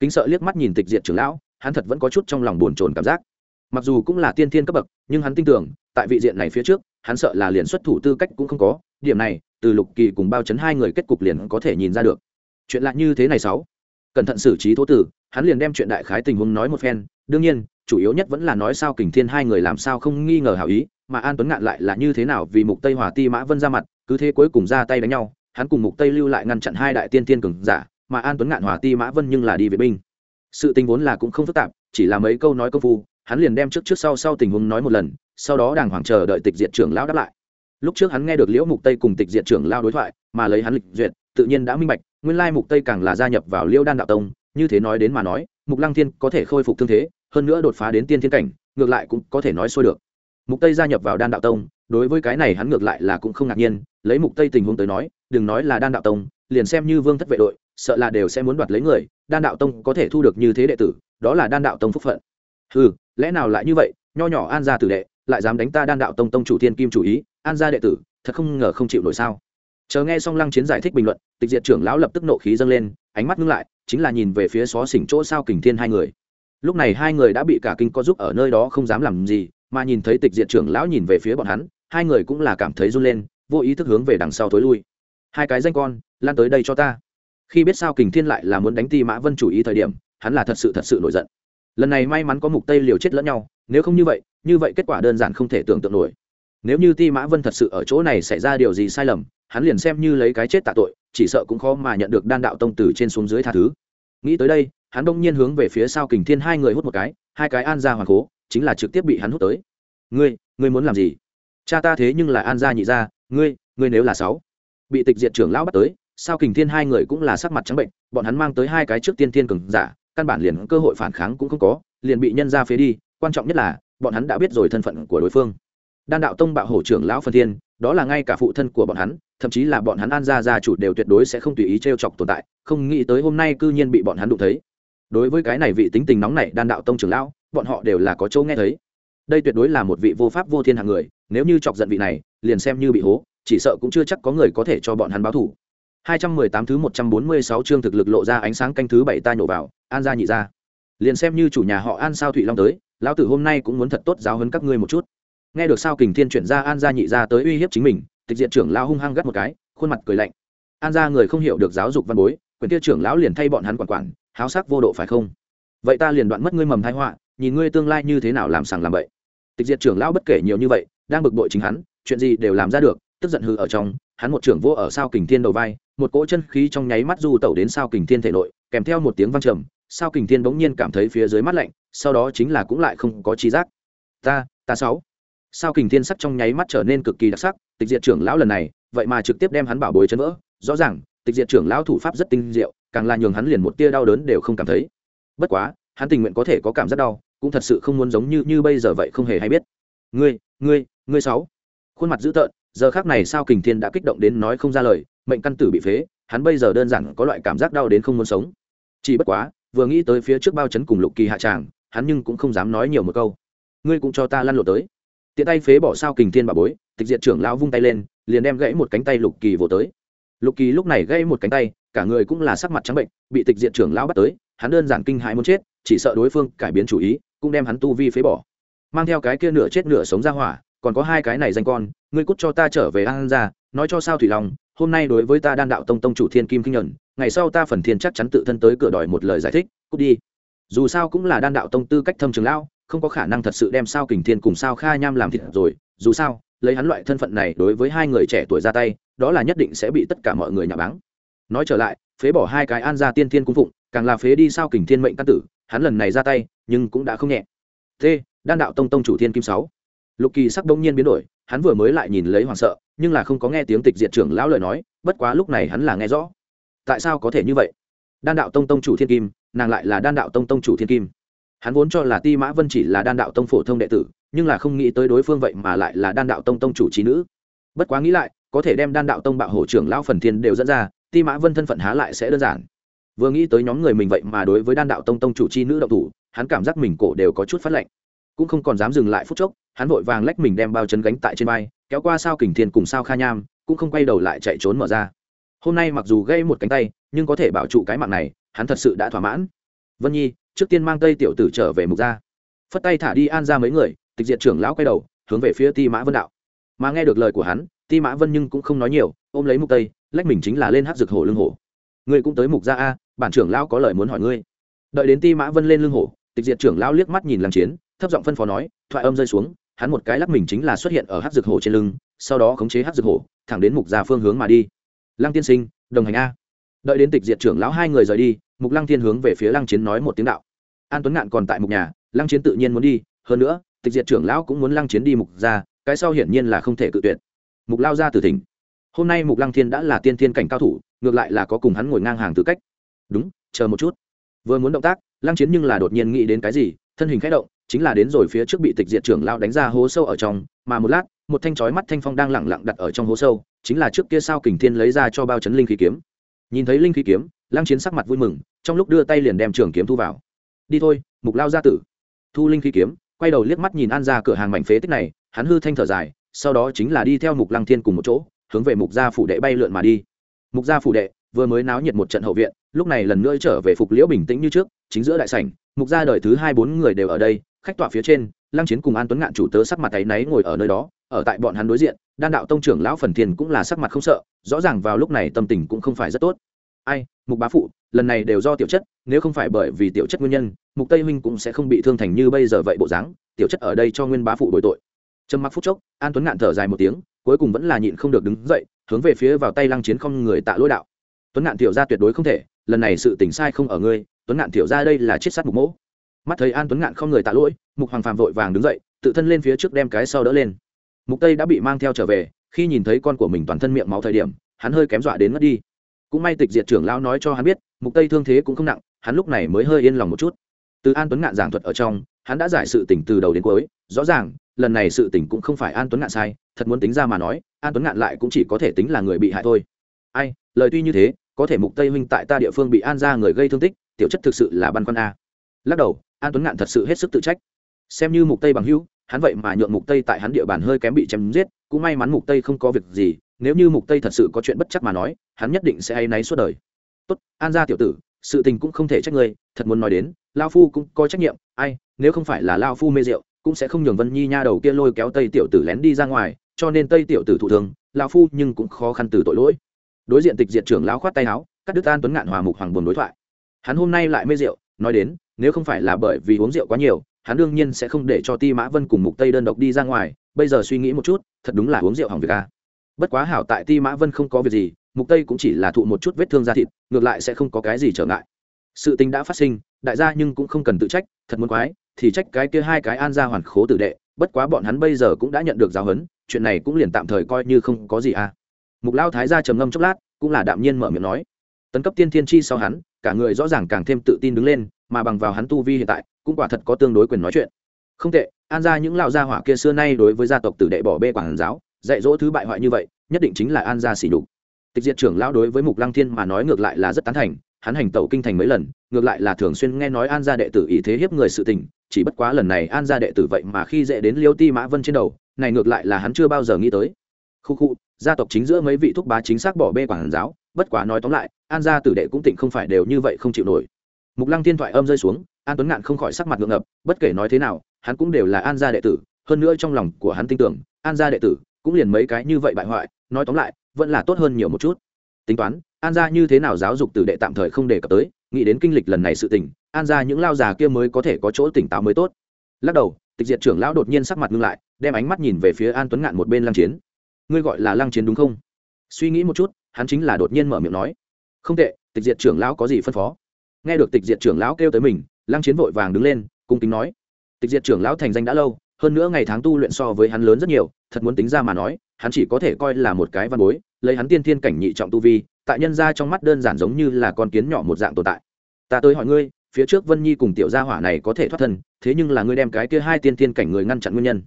Speaker 1: Kính sợ liếc mắt nhìn tịch diệt trưởng lão hắn thật vẫn có chút trong lòng buồn chồn cảm giác. Mặc dù cũng là tiên thiên cấp bậc, nhưng hắn tin tưởng, tại vị diện này phía trước, hắn sợ là liền xuất thủ tư cách cũng không có, điểm này, từ lục kỳ cùng bao chấn hai người kết cục liền có thể nhìn ra được. Chuyện lạ như thế này sáu. Cẩn thận xử trí thố tử, hắn liền đem chuyện đại khái tình huống nói một phen, đương nhiên, chủ yếu nhất vẫn là nói sao kình thiên hai người làm sao không nghi ngờ hảo ý, mà an tuấn ngạn lại là như thế nào vì mục tây hòa ti mã vân ra mặt, cứ thế cuối cùng ra tay đánh nhau, hắn cùng mục tây lưu lại ngăn chặn hai đại tiên tiên cường giả, mà an tuấn ngạn hòa ti mã vân nhưng là đi vệ binh sự tình vốn là cũng không phức tạp, chỉ là mấy câu nói công phu, hắn liền đem trước trước sau sau tình huống nói một lần, sau đó đàng hoàng chờ đợi tịch diệt trưởng lão đáp lại. Lúc trước hắn nghe được liễu mục tây cùng tịch diệt trưởng lao đối thoại, mà lấy hắn lịch duyệt, tự nhiên đã minh bạch, nguyên lai mục tây càng là gia nhập vào liễu đan đạo tông, như thế nói đến mà nói, mục lăng thiên có thể khôi phục thương thế, hơn nữa đột phá đến tiên thiên cảnh, ngược lại cũng có thể nói xuôi được. Mục tây gia nhập vào đan đạo tông, đối với cái này hắn ngược lại là cũng không ngạc nhiên, lấy mục tây tình huống tới nói, đừng nói là đan đạo tông, liền xem như vương thất vệ đội sợ là đều sẽ muốn đoạt lấy người, đan đạo tông có thể thu được như thế đệ tử, đó là đan đạo tông phúc phận. Ừ lẽ nào lại như vậy? Nho nhỏ an gia tử đệ, lại dám đánh ta đan đạo tông tông chủ thiên kim chủ ý, an gia đệ tử, thật không ngờ không chịu nổi sao? Chờ nghe xong lăng chiến giải thích bình luận, tịch diệt trưởng lão lập tức nộ khí dâng lên, ánh mắt ngưng lại, chính là nhìn về phía xó xỉnh chỗ sao kình thiên hai người. Lúc này hai người đã bị cả kinh có giúp ở nơi đó không dám làm gì, mà nhìn thấy tịch diệt trưởng lão nhìn về phía bọn hắn, hai người cũng là cảm thấy run lên, vô ý thức hướng về đằng sau tối lui. Hai cái danh con, lan tới đây cho ta khi biết sao kình thiên lại là muốn đánh ti mã vân chủ ý thời điểm, hắn là thật sự thật sự nổi giận. Lần này may mắn có mục tây liều chết lẫn nhau, nếu không như vậy như vậy kết quả đơn giản không thể tưởng tượng nổi. Nếu như ti mã vân thật sự ở chỗ này xảy ra điều gì sai lầm, hắn liền xem như lấy cái chết tạ tội, chỉ sợ cũng khó mà nhận được đan đạo tông từ trên xuống dưới tha thứ. Nghĩ tới đây, hắn đông nhiên hướng về phía sau kình thiên hai người hút một cái, hai cái an ra hoàng cố, chính là trực tiếp bị hắn hút tới. Ngươi ngươi muốn làm gì? Cha ta thế nhưng là an gia nhị gia, ngươi ngươi nếu là sáu. Bị tịch diệt trưởng lão bắt tới sao kình thiên hai người cũng là sắc mặt trắng bệnh, bọn hắn mang tới hai cái trước tiên thiên cường giả, căn bản liền cơ hội phản kháng cũng không có, liền bị nhân ra phế đi, quan trọng nhất là, bọn hắn đã biết rồi thân phận của đối phương. Đan đạo tông bạo hổ trưởng lão phân thiên, đó là ngay cả phụ thân của bọn hắn, thậm chí là bọn hắn an gia gia chủ đều tuyệt đối sẽ không tùy ý t r e o chọc tồn tại, không nghĩ tới hôm nay cư nhiên bị bọn hắn đụng thấy. Đối với cái này vị tính tình nóng này đan đạo tông trưởng lão, bọn họ đều là có chỗ nghe thấy. Đây tuyệt đối là một vị vô pháp vô thiên hạng người, nếu như chọc giận vị này, liền xem như bị hố, chỉ sợ cũng chưa chắc có người có thể cho bọn hắn báo thủ 218 thứ 146 chương thực lực lộ ra ánh sáng canh thứ bảy ta nhổ vào, an gia nhị gia liền xem như chủ nhà họ an sao thụy long tới, lão tử hôm nay cũng muốn thật tốt giáo huấn các ngươi một chút. Nghe được sao kình thiên chuyển ra, an gia nhị gia tới uy hiếp chính mình, tịch diện trưởng lão hung hăng gắt một cái, khuôn mặt cười lạnh. An gia người không hiểu được giáo dục văn bối, quyền tiêu trưởng lão liền thay bọn hắn quản quản, háo sắc vô độ phải không? Vậy ta liền đoạn mất ngươi mầm tai họa, nhìn ngươi tương lai như thế nào làm sàng làm bậy. Tịch diện trưởng lão bất kể nhiều như vậy, đang bực bội chính hắn, chuyện gì đều làm ra được, tức giận hừ ở trong, hắn một trưởng vô ở sao kình thiên đầu vai một cỗ chân khí trong nháy mắt du tẩu đến sao kình thiên thể nội, kèm theo một tiếng vang trầm, sao kình thiên bỗng nhiên cảm thấy phía dưới mắt lạnh, sau đó chính là cũng lại không có trí giác. Ta ta sáu. Sao kình thiên sắc trong nháy mắt trở nên cực kỳ đặc sắc, tịch diệt trưởng lão lần này, vậy mà trực tiếp đem hắn bảo bối chân vỡ. Rõ ràng, tịch diệt trưởng lão thủ pháp rất tinh diệu, càng là nhường hắn liền một tia đau đớn đều không cảm thấy. Bất quá, hắn tình nguyện có thể có cảm giác đau, cũng thật sự không muốn giống như như bây giờ vậy không hề hay biết. Ngươi ngươi ngươi sáu. Khuôn mặt dữ tợn, giờ khác này sao kình thiên đã kích động đến nói không ra lời mệnh căn tử bị phế, hắn bây giờ đơn giản có loại cảm giác đau đến không muốn sống. Chỉ bất quá, vừa nghĩ tới phía trước bao chấn cùng lục kỳ hạ tràng, hắn nhưng cũng không dám nói nhiều một câu. Ngươi cũng cho ta lăn lộ tới. Tiện tay phế bỏ sao kình thiên bà bối, tịch diệt trưởng lão vung tay lên, liền đem gãy một cánh tay lục kỳ vỗ tới. Lục kỳ lúc này gãy một cánh tay, cả người cũng là sắc mặt trắng bệnh, bị tịch diệt trưởng lão bắt tới, hắn đơn giản kinh hãi muốn chết, chỉ sợ đối phương cải biến chủ ý, cũng đem hắn tu vi phế bỏ. Mang theo cái kia nửa chết nửa sống ra hỏa, còn có hai cái này danh con, ngươi cút cho ta trở về an ra nói cho sao thủy lòng hôm nay đối với ta đan đạo tông tông chủ thiên kim kinh nhuận, ngày sau ta phần thiên chắc chắn tự thân tới cửa đòi một lời giải thích, cút đi. Dù sao cũng là đan đạo tông tư cách thâm trường lão, không có khả năng thật sự đem sao kình thiên cùng sao kha nham làm thịt rồi. Dù sao, lấy hắn loại thân phận này đối với hai người trẻ tuổi ra tay, đó là nhất định sẽ bị tất cả mọi người nhà báng. Nói trở lại, phế bỏ hai cái an gia tiên thiên cung phụng, càng là phế đi sao kình thiên mệnh căn tử, hắn lần này ra tay, nhưng cũng đã không nhẹ. T đan đạo tông tông chủ thiên kim sáu lục kỳ sắc đông nhiên biến đổi, hắn vừa mới lại nhìn lấy hoảng sợ, nhưng là không có nghe tiếng tịch diệt trưởng lão lời nói, bất quá lúc này hắn là nghe rõ. Tại sao có thể như vậy? Đan đạo tông tông chủ thiên kim, nàng lại là đan đạo tông tông chủ thiên kim. Hắn vốn cho là ti mã vân chỉ là đan đạo tông phổ thông đệ tử, nhưng là không nghĩ tới đối phương vậy mà lại là đan đạo tông tông chủ trí nữ. Bất quá nghĩ lại, có thể đem đan đạo tông bạo hổ trưởng lão phần thiên đều dẫn ra, ti mã vân thân phận há lại sẽ đơn giản. Vừa nghĩ tới nhóm người mình vậy mà đối với đan đạo tông tông chủ chi nữ động thủ, hắn cảm giác mình cổ đều có chút phát lạnh cũng không còn dám dừng lại phút chốc, hắn vội vàng lách mình đem bao chân gánh tại trên vai, kéo qua sao kình thiên cùng sao kha nham, cũng không quay đầu lại chạy trốn mở ra. Hôm nay mặc dù gây một cánh tay, nhưng có thể bảo trụ cái mạng này, hắn thật sự đã thỏa mãn. Vân nhi, trước tiên mang tây tiểu tử trở về mục gia. Phất tay thả đi an ra mấy người, tịch diệt trưởng lão quay đầu, hướng về phía ti mã vân đạo. Mà nghe được lời của hắn, ti mã vân nhưng cũng không nói nhiều, ôm lấy mục tây, lách mình chính là lên hát rực hổ lưng hổ. Ngươi cũng tới mục gia a, bản trưởng lão có lời muốn hỏi ngươi. Đợi đến ti mã vân lên lưng hổ, tịch diệt trưởng lão liếc mắt nhìn làm chiến thấp giọng phân phó nói, thoại âm rơi xuống, hắn một cái lắc mình chính là xuất hiện ở hát dược hổ trên lưng, sau đó khống chế hát dược hổ, thẳng đến mục gia phương hướng mà đi. Lăng tiên sinh, đồng hành a. Đợi đến tịch diệt trưởng lão hai người rời đi, mục lăng tiên hướng về phía lăng chiến nói một tiếng đạo. An tuấn ngạn còn tại mục nhà, lăng chiến tự nhiên muốn đi, hơn nữa, tịch diệt trưởng lão cũng muốn lăng chiến đi mục ra cái sau hiển nhiên là không thể cự tuyệt. Mục lao ra từ thỉnh. Hôm nay mục lăng thiên đã là tiên thiên cảnh cao thủ, ngược lại là có cùng hắn ngồi ngang hàng tư cách. Đúng, chờ một chút. Vừa muốn động tác, lăng chiến nhưng là đột nhiên nghĩ đến cái gì, thân hình khẽ động chính là đến rồi phía trước bị tịch diệt trưởng lão đánh ra hố sâu ở trong, mà một lát, một thanh chói mắt thanh phong đang lẳng lặng đặt ở trong hố sâu, chính là trước kia sao kình thiên lấy ra cho bao chấn linh khí kiếm. Nhìn thấy linh khí kiếm, lăng chiến sắc mặt vui mừng, trong lúc đưa tay liền đem trường kiếm thu vào. Đi thôi, mục lao gia tử. Thu linh khí kiếm, quay đầu liếc mắt nhìn an ra cửa hàng mảnh phế tích này, hắn hư thanh thở dài, sau đó chính là đi theo mục lăng thiên cùng một chỗ, hướng về mục gia phủ đệ bay lượn mà đi. Mục gia phủ đệ vừa mới náo nhiệt một trận hậu viện, lúc này lần nữa trở về phục liễu bình tĩnh như trước, chính giữa đại sảnh, mục gia đời thứ hai bốn người đều ở đây khách tọa phía trên, lăng chiến cùng an tuấn ngạn chủ tớ sắc mặt tay náy ngồi ở nơi đó, ở tại bọn hắn đối diện, đan đạo tông trưởng lão phần thiền cũng là sắc mặt không sợ, rõ ràng vào lúc này tâm tình cũng không phải rất tốt. Ai, mục bá phụ, lần này đều do tiểu chất, nếu không phải bởi vì tiểu chất nguyên nhân, mục tây huynh cũng sẽ không bị thương thành như bây giờ vậy bộ dáng, tiểu chất ở đây cho nguyên bá phụ bồi tội. Trầm mặc phút chốc, an tuấn ngạn thở dài một tiếng, cuối cùng vẫn là nhịn không được đứng dậy, hướng về phía vào tay lăng chiến không người tạ lỗi đạo. Tuấn ngạn tiểu ra tuyệt đối không thể, lần này sự tỉnh sai không ở ngươi, tuấn ngạn tiểu ra đây là chết sát mục mỗ mắt thấy an tuấn ngạn không người tạ lỗi, mục hoàng phàm vội vàng đứng dậy, tự thân lên phía trước đem cái sau đỡ lên. mục tây đã bị mang theo trở về, khi nhìn thấy con của mình toàn thân miệng máu thời điểm, hắn hơi kém dọa đến mất đi. cũng may tịch diệt trưởng lão nói cho hắn biết, mục tây thương thế cũng không nặng, hắn lúc này mới hơi yên lòng một chút. từ an tuấn ngạn giảng thuật ở trong, hắn đã giải sự tỉnh từ đầu đến cuối, rõ ràng, lần này sự tỉnh cũng không phải an tuấn ngạn sai, thật muốn tính ra mà nói, an tuấn ngạn lại cũng chỉ có thể tính là người bị hại thôi. ai, lời tuy như thế, có thể mục tây huynh tại ta địa phương bị an ra người gây thương tích, tiểu chất thực sự là băn khoăn a. lắc đầu an tuấn ngạn thật sự hết sức tự trách. Xem như mục tây bằng hữu, hắn vậy mà nhượng mục tây tại hắn địa bàn hơi kém bị chém giết, cũng may mắn mục tây không có việc gì, nếu như mục tây thật sự có chuyện bất chắc mà nói, hắn nhất định sẽ hay náy suốt đời. Tốt, an gia tiểu tử, sự tình cũng không thể trách ngươi, thật muốn nói đến, lao phu cũng có trách nhiệm, ai, nếu không phải là lao phu mê rượu, cũng sẽ không nhường vân nhi nha đầu kia lôi kéo tây tiểu tử lén đi ra ngoài, cho nên tây tiểu tử thụ thường, lao phu nhưng cũng khó khăn từ tội lỗi. Đối diện tịch diệt trưởng lao khoát tay áo, cắt đứt an tuấn ngạn hòa mục hoàng buồn đối thoại. Hắn hôm nay lại mê rượu, nói đến nếu không phải là bởi vì uống rượu quá nhiều, hắn đương nhiên sẽ không để cho ti mã vân cùng mục tây đơn độc đi ra ngoài, bây giờ suy nghĩ một chút, thật đúng là uống rượu hỏng việc a. Bất quá hảo tại ti mã vân không có việc gì, mục tây cũng chỉ là thụ một chút vết thương da thịt, ngược lại sẽ không có cái gì trở ngại. Sự tình đã phát sinh, đại gia nhưng cũng không cần tự trách, thật muốn quái, thì trách cái kia hai cái an gia hoàn khố tử đệ, bất quá bọn hắn bây giờ cũng đã nhận được giáo huấn, chuyện này cũng liền tạm thời coi như không có gì à mục lao thái gia trầm ngâm chốc lát, cũng là đạm nhiên mở miệng nói. Tấn cấp tiên thiên chi sau hắn, cả người rõ ràng càng thêm tự tin đứng lên mà bằng vào hắn tu vi hiện tại, cũng quả thật có tương đối quyền nói chuyện. Không tệ, an gia những lão gia hỏa kia xưa nay đối với gia tộc tử đệ bỏ bê quản giáo, dạy dỗ thứ bại hoại như vậy, nhất định chính là an gia xỉ đục tịch diệt trưởng lão đối với mục lăng thiên mà nói ngược lại là rất tán thành, hắn hành tẩu kinh thành mấy lần, ngược lại là thường xuyên nghe nói an gia đệ tử ý thế hiếp người sự tình, chỉ bất quá lần này an gia đệ tử vậy mà khi dễ đến liêu ti mã vân trên đầu, này ngược lại là hắn chưa bao giờ nghĩ tới. Khu khu, gia tộc chính giữa mấy vị thúc bá chính xác bỏ bê quản giáo, bất quá nói tóm lại, an gia tử đệ cũng tịnh không phải đều như vậy không chịu nổi mục lăng thiên thoại âm rơi xuống, an tuấn ngạn không khỏi sắc mặt ngượng ngập, bất kể nói thế nào, hắn cũng đều là an gia đệ tử, hơn nữa trong lòng của hắn tin tưởng, an gia đệ tử cũng liền mấy cái như vậy bại hoại, nói tóm lại, vẫn là tốt hơn nhiều một chút. Tính toán, an gia như thế nào giáo dục tử đệ tạm thời không đề cập tới, nghĩ đến kinh lịch lần này sự tình, an gia những lao già kia mới có thể có chỗ tỉnh táo mới tốt. Lắc đầu, tịch diệt trưởng lão đột nhiên sắc mặt ngưng lại, đem ánh mắt nhìn về phía an tuấn ngạn một bên lăng chiến. Ngươi gọi là lăng chiến đúng không? Suy nghĩ một chút, hắn chính là đột nhiên mở miệng nói. Không tệ, tịch diệt trưởng lão có gì phân phó? Nghe được tịch diệt trưởng lão kêu tới mình, lăng chiến vội vàng đứng lên, cung kính nói, tịch diệt trưởng lão thành danh đã lâu, hơn nữa ngày tháng tu luyện so với hắn lớn rất nhiều, thật muốn tính ra mà nói, hắn chỉ có thể coi là một cái văn bối, lấy hắn tiên thiên cảnh nhị trọng tu vi, tại nhân ra trong mắt đơn giản giống như là con kiến nhỏ một dạng tồn tại. Ta tới hỏi ngươi, phía trước vân nhi cùng tiểu gia hỏa này có thể thoát thân, thế nhưng là ngươi đem cái kia hai tiên thiên cảnh người ngăn chặn nguyên nhân.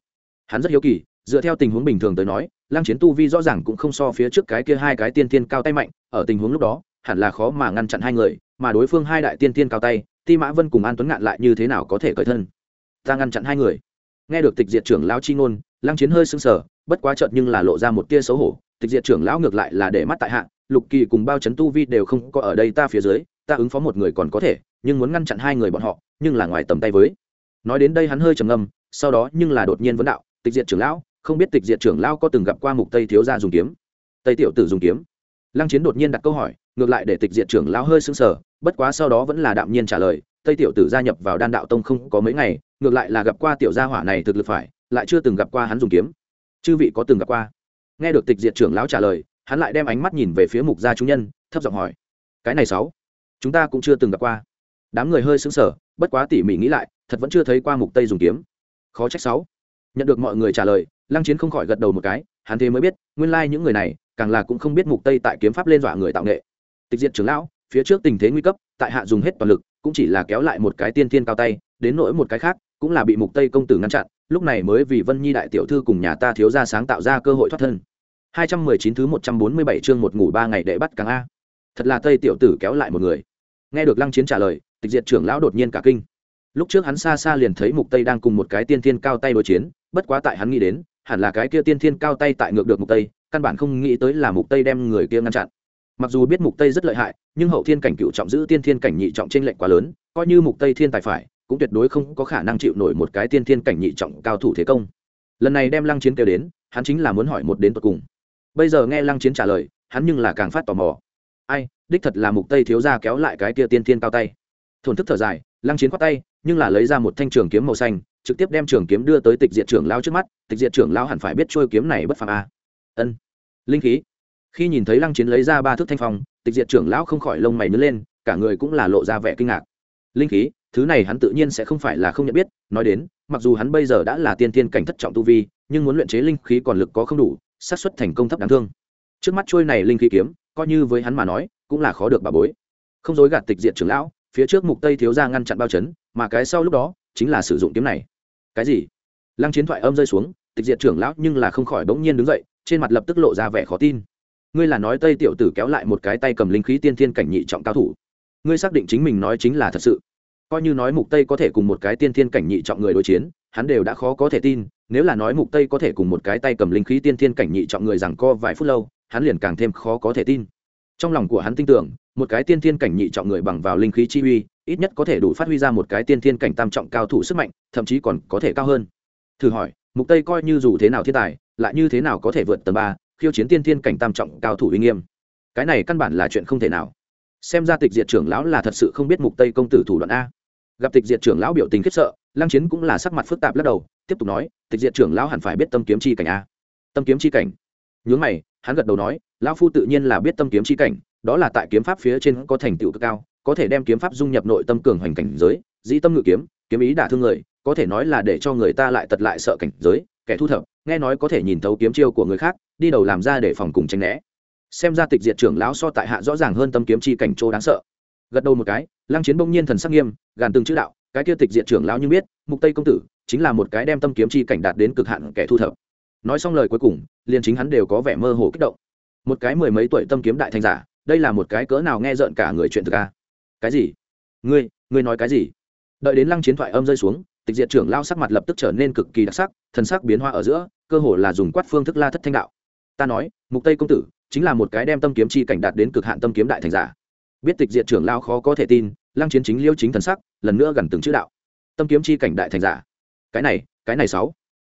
Speaker 1: Hắn rất hiếu kỳ, dựa theo tình huống bình thường tới nói, lăng chiến tu vi rõ ràng cũng không so phía trước cái kia hai cái tiên thiên cao tay mạnh, ở tình huống lúc đó, hẳn là khó mà ngăn chặn hai người mà đối phương hai đại tiên tiên cao tay, ti mã vân cùng an tuấn ngạn lại như thế nào có thể cởi thân? Ta ngăn chặn hai người. Nghe được tịch diệt trưởng lão chi ngôn, lăng chiến hơi sưng sờ, bất quá chợt nhưng là lộ ra một tia xấu hổ. Tịch diệt trưởng lão ngược lại là để mắt tại hạ, lục kỳ cùng bao chấn tu vi đều không có ở đây ta phía dưới, ta ứng phó một người còn có thể, nhưng muốn ngăn chặn hai người bọn họ, nhưng là ngoài tầm tay với. Nói đến đây hắn hơi trầm ngâm, sau đó nhưng là đột nhiên vấn đạo, tịch diệt trưởng lão, không biết tịch diệt trưởng lão có từng gặp qua mục tây thiếu gia dùng kiếm? Tây tiểu tử dùng kiếm lăng chiến đột nhiên đặt câu hỏi, ngược lại để tịch Diện trưởng lão hơi sưng sờ, bất quá sau đó vẫn là đạm nhiên trả lời, tây tiểu tử gia nhập vào đan đạo tông không có mấy ngày, ngược lại là gặp qua tiểu gia hỏa này thực lực phải, lại chưa từng gặp qua hắn dùng kiếm. Chư vị có từng gặp qua? Nghe được tịch Diện trưởng lão trả lời, hắn lại đem ánh mắt nhìn về phía mục gia chúng nhân, thấp giọng hỏi, cái này sáu, chúng ta cũng chưa từng gặp qua. Đám người hơi sững sờ, bất quá tỉ mỉ nghĩ lại, thật vẫn chưa thấy qua mục tây dùng kiếm. Khó trách sáu. Nhận được mọi người trả lời, lăng chiến không khỏi gật đầu một cái, hắn thế mới biết, nguyên lai like những người này càng là cũng không biết mục tây tại kiếm pháp lên dọa người tạo nghệ. Tịch diệt trưởng lão, phía trước tình thế nguy cấp, tại hạ dùng hết toàn lực, cũng chỉ là kéo lại một cái tiên thiên cao tay, đến nỗi một cái khác, cũng là bị mục tây công tử ngăn chặn, lúc này mới vì vân nhi đại tiểu thư cùng nhà ta thiếu ra sáng tạo ra cơ hội thoát thân. 219 thứ 147 chương một ngủ ba ngày đệ bắt càng a. Thật là tây tiểu tử kéo lại một người. Nghe được lăng chiến trả lời, tịch diệt trưởng lão đột nhiên cả kinh. Lúc trước hắn xa xa liền thấy mục tây đang cùng một cái tiên thiên cao tay đối chiến, bất quá tại hắn nghĩ đến, hẳn là cái kia tiên thiên cao tay tại ngược được mục tây căn bản không nghĩ tới là mục tây đem người kia ngăn chặn. Mặc dù biết mục tây rất lợi hại, nhưng hậu thiên cảnh cựu trọng giữ tiên thiên cảnh nhị trọng trên lệnh quá lớn, coi như mục tây thiên tài phải, cũng tuyệt đối không có khả năng chịu nổi một cái tiên thiên cảnh nhị trọng cao thủ thế công. Lần này đem lăng chiến kêu đến, hắn chính là muốn hỏi một đến tận cùng. Bây giờ nghe lăng chiến trả lời, hắn nhưng là càng phát tò mò. Ai, đích thật là mục tây thiếu gia kéo lại cái kia tiên thiên cao tay. Thổn thức thở dài, lăng chiến khoát tay, nhưng là lấy ra một thanh trường kiếm màu xanh, trực tiếp đem trường kiếm đưa tới tịch diện trưởng lao trước mắt, tịch diện trưởng lao hẳn phải biết trôi kiếm này bất phàm a ân. Linh khí. Khi nhìn thấy lăng chiến lấy ra ba thước thanh phong, tịch diệt trưởng lão không khỏi lông mày nứt lên, cả người cũng là lộ ra vẻ kinh ngạc. Linh khí, thứ này hắn tự nhiên sẽ không phải là không nhận biết, nói đến, mặc dù hắn bây giờ đã là tiên tiên cảnh thất trọng tu vi, nhưng muốn luyện chế linh khí còn lực có không đủ, xác suất thành công thấp đáng thương. Trước mắt trôi này linh khí kiếm, coi như với hắn mà nói, cũng là khó được bà bối. Không dối gạt tịch diệt trưởng lão, phía trước mục tây thiếu ra ngăn chặn bao chấn, mà cái sau lúc đó, chính là sử dụng kiếm này. Cái gì? Lăng chiến thoại âm rơi xuống, tịch diệt trưởng lão nhưng là không khỏi bỗng nhiên đứng dậy trên mặt lập tức lộ ra vẻ khó tin. Ngươi là nói tây tiểu tử kéo lại một cái tay cầm linh khí tiên thiên cảnh nhị trọng cao thủ. Ngươi xác định chính mình nói chính là thật sự. Coi như nói mục tây có thể cùng một cái tiên thiên cảnh nhị trọng người đối chiến, hắn đều đã khó có thể tin, nếu là nói mục tây có thể cùng một cái tay cầm linh khí tiên thiên cảnh nhị trọng người rằng co vài phút lâu, hắn liền càng thêm khó có thể tin. Trong lòng của hắn tin tưởng, một cái tiên thiên cảnh nhị trọng người bằng vào linh khí chi uy, ít nhất có thể đủ phát huy ra một cái tiên thiên cảnh tam trọng cao thủ sức mạnh, thậm chí còn có thể cao hơn. Thử hỏi, mục tây coi như dù thế nào thiên tài lại như thế nào có thể vượt tầng ba, khiêu chiến tiên thiên cảnh tam trọng cao thủ uy nghiêm? Cái này căn bản là chuyện không thể nào. Xem ra tịch diệt trưởng lão là thật sự không biết mục tây công tử thủ đoạn a. Gặp tịch diệt trưởng lão biểu tình khiếp sợ, lăng chiến cũng là sắc mặt phức tạp lắc đầu, tiếp tục nói, tịch diệt trưởng lão hẳn phải biết tâm kiếm chi cảnh a. Tâm kiếm chi cảnh? Nhướng mày, hắn gật đầu nói, lão phu tự nhiên là biết tâm kiếm chi cảnh, đó là tại kiếm pháp phía trên có thành tựu cực cao, có thể đem kiếm pháp dung nhập nội tâm cường hoành cảnh giới, dĩ tâm ngự kiếm kiếm ý đả thương người, có thể nói là để cho người ta lại tật lại sợ cảnh giới, kẻ thu thập nghe nói có thể nhìn thấu kiếm chiêu của người khác, đi đầu làm ra để phòng cùng tranh né. Xem ra tịch diệt trưởng lão so tại hạ rõ ràng hơn tâm kiếm chi cảnh chỗ đáng sợ. Gật đầu một cái, lăng chiến bỗng nhiên thần sắc nghiêm, gàn từng chữ đạo, cái kia tịch diệt trưởng lão như biết, mục tây công tử chính là một cái đem tâm kiếm chi cảnh đạt đến cực hạn kẻ thu thập. Nói xong lời cuối cùng, liền chính hắn đều có vẻ mơ hồ kích động. Một cái mười mấy tuổi tâm kiếm đại thành giả, đây là một cái cỡ nào nghe rợn cả người chuyện thực a? Cái gì? Ngươi ngươi nói cái gì? Đợi đến lăng chiến thoại âm rơi xuống tịch diệt trưởng lao sắc mặt lập tức trở nên cực kỳ đặc sắc, thần sắc biến hoa ở giữa, cơ hồ là dùng quát phương thức la thất thanh đạo. Ta nói, mục tây công tử, chính là một cái đem tâm kiếm chi cảnh đạt đến cực hạn tâm kiếm đại thành giả. Biết tịch diệt trưởng lao khó có thể tin, lăng chiến chính liêu chính thần sắc, lần nữa gần từng chữ đạo. Tâm kiếm chi cảnh đại thành giả. Cái này cái này sáu.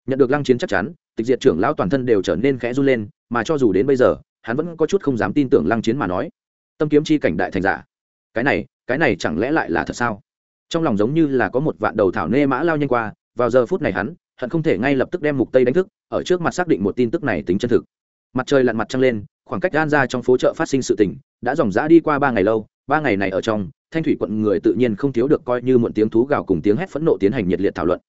Speaker 1: Nhận được lăng chiến chắc chắn, tịch diệt trưởng lão toàn thân đều trở nên khẽ run lên, mà cho dù đến bây giờ, hắn vẫn có chút không dám tin tưởng lăng chiến mà nói. Tâm kiếm chi cảnh đại thành giả. Cái này cái này chẳng lẽ lại là thật sao? Trong lòng giống như là có một vạn đầu thảo nê mã lao nhanh qua, vào giờ phút này hắn, hận không thể ngay lập tức đem mục tây đánh thức, ở trước mặt xác định một tin tức này tính chân thực. Mặt trời lặn mặt trăng lên, khoảng cách gan ra trong phố chợ phát sinh sự tình, đã dòng dã đi qua ba ngày lâu, ba ngày này ở trong, thanh thủy quận người tự nhiên không thiếu được coi như muộn tiếng thú gào cùng tiếng hét phẫn nộ tiến hành nhiệt liệt thảo luận.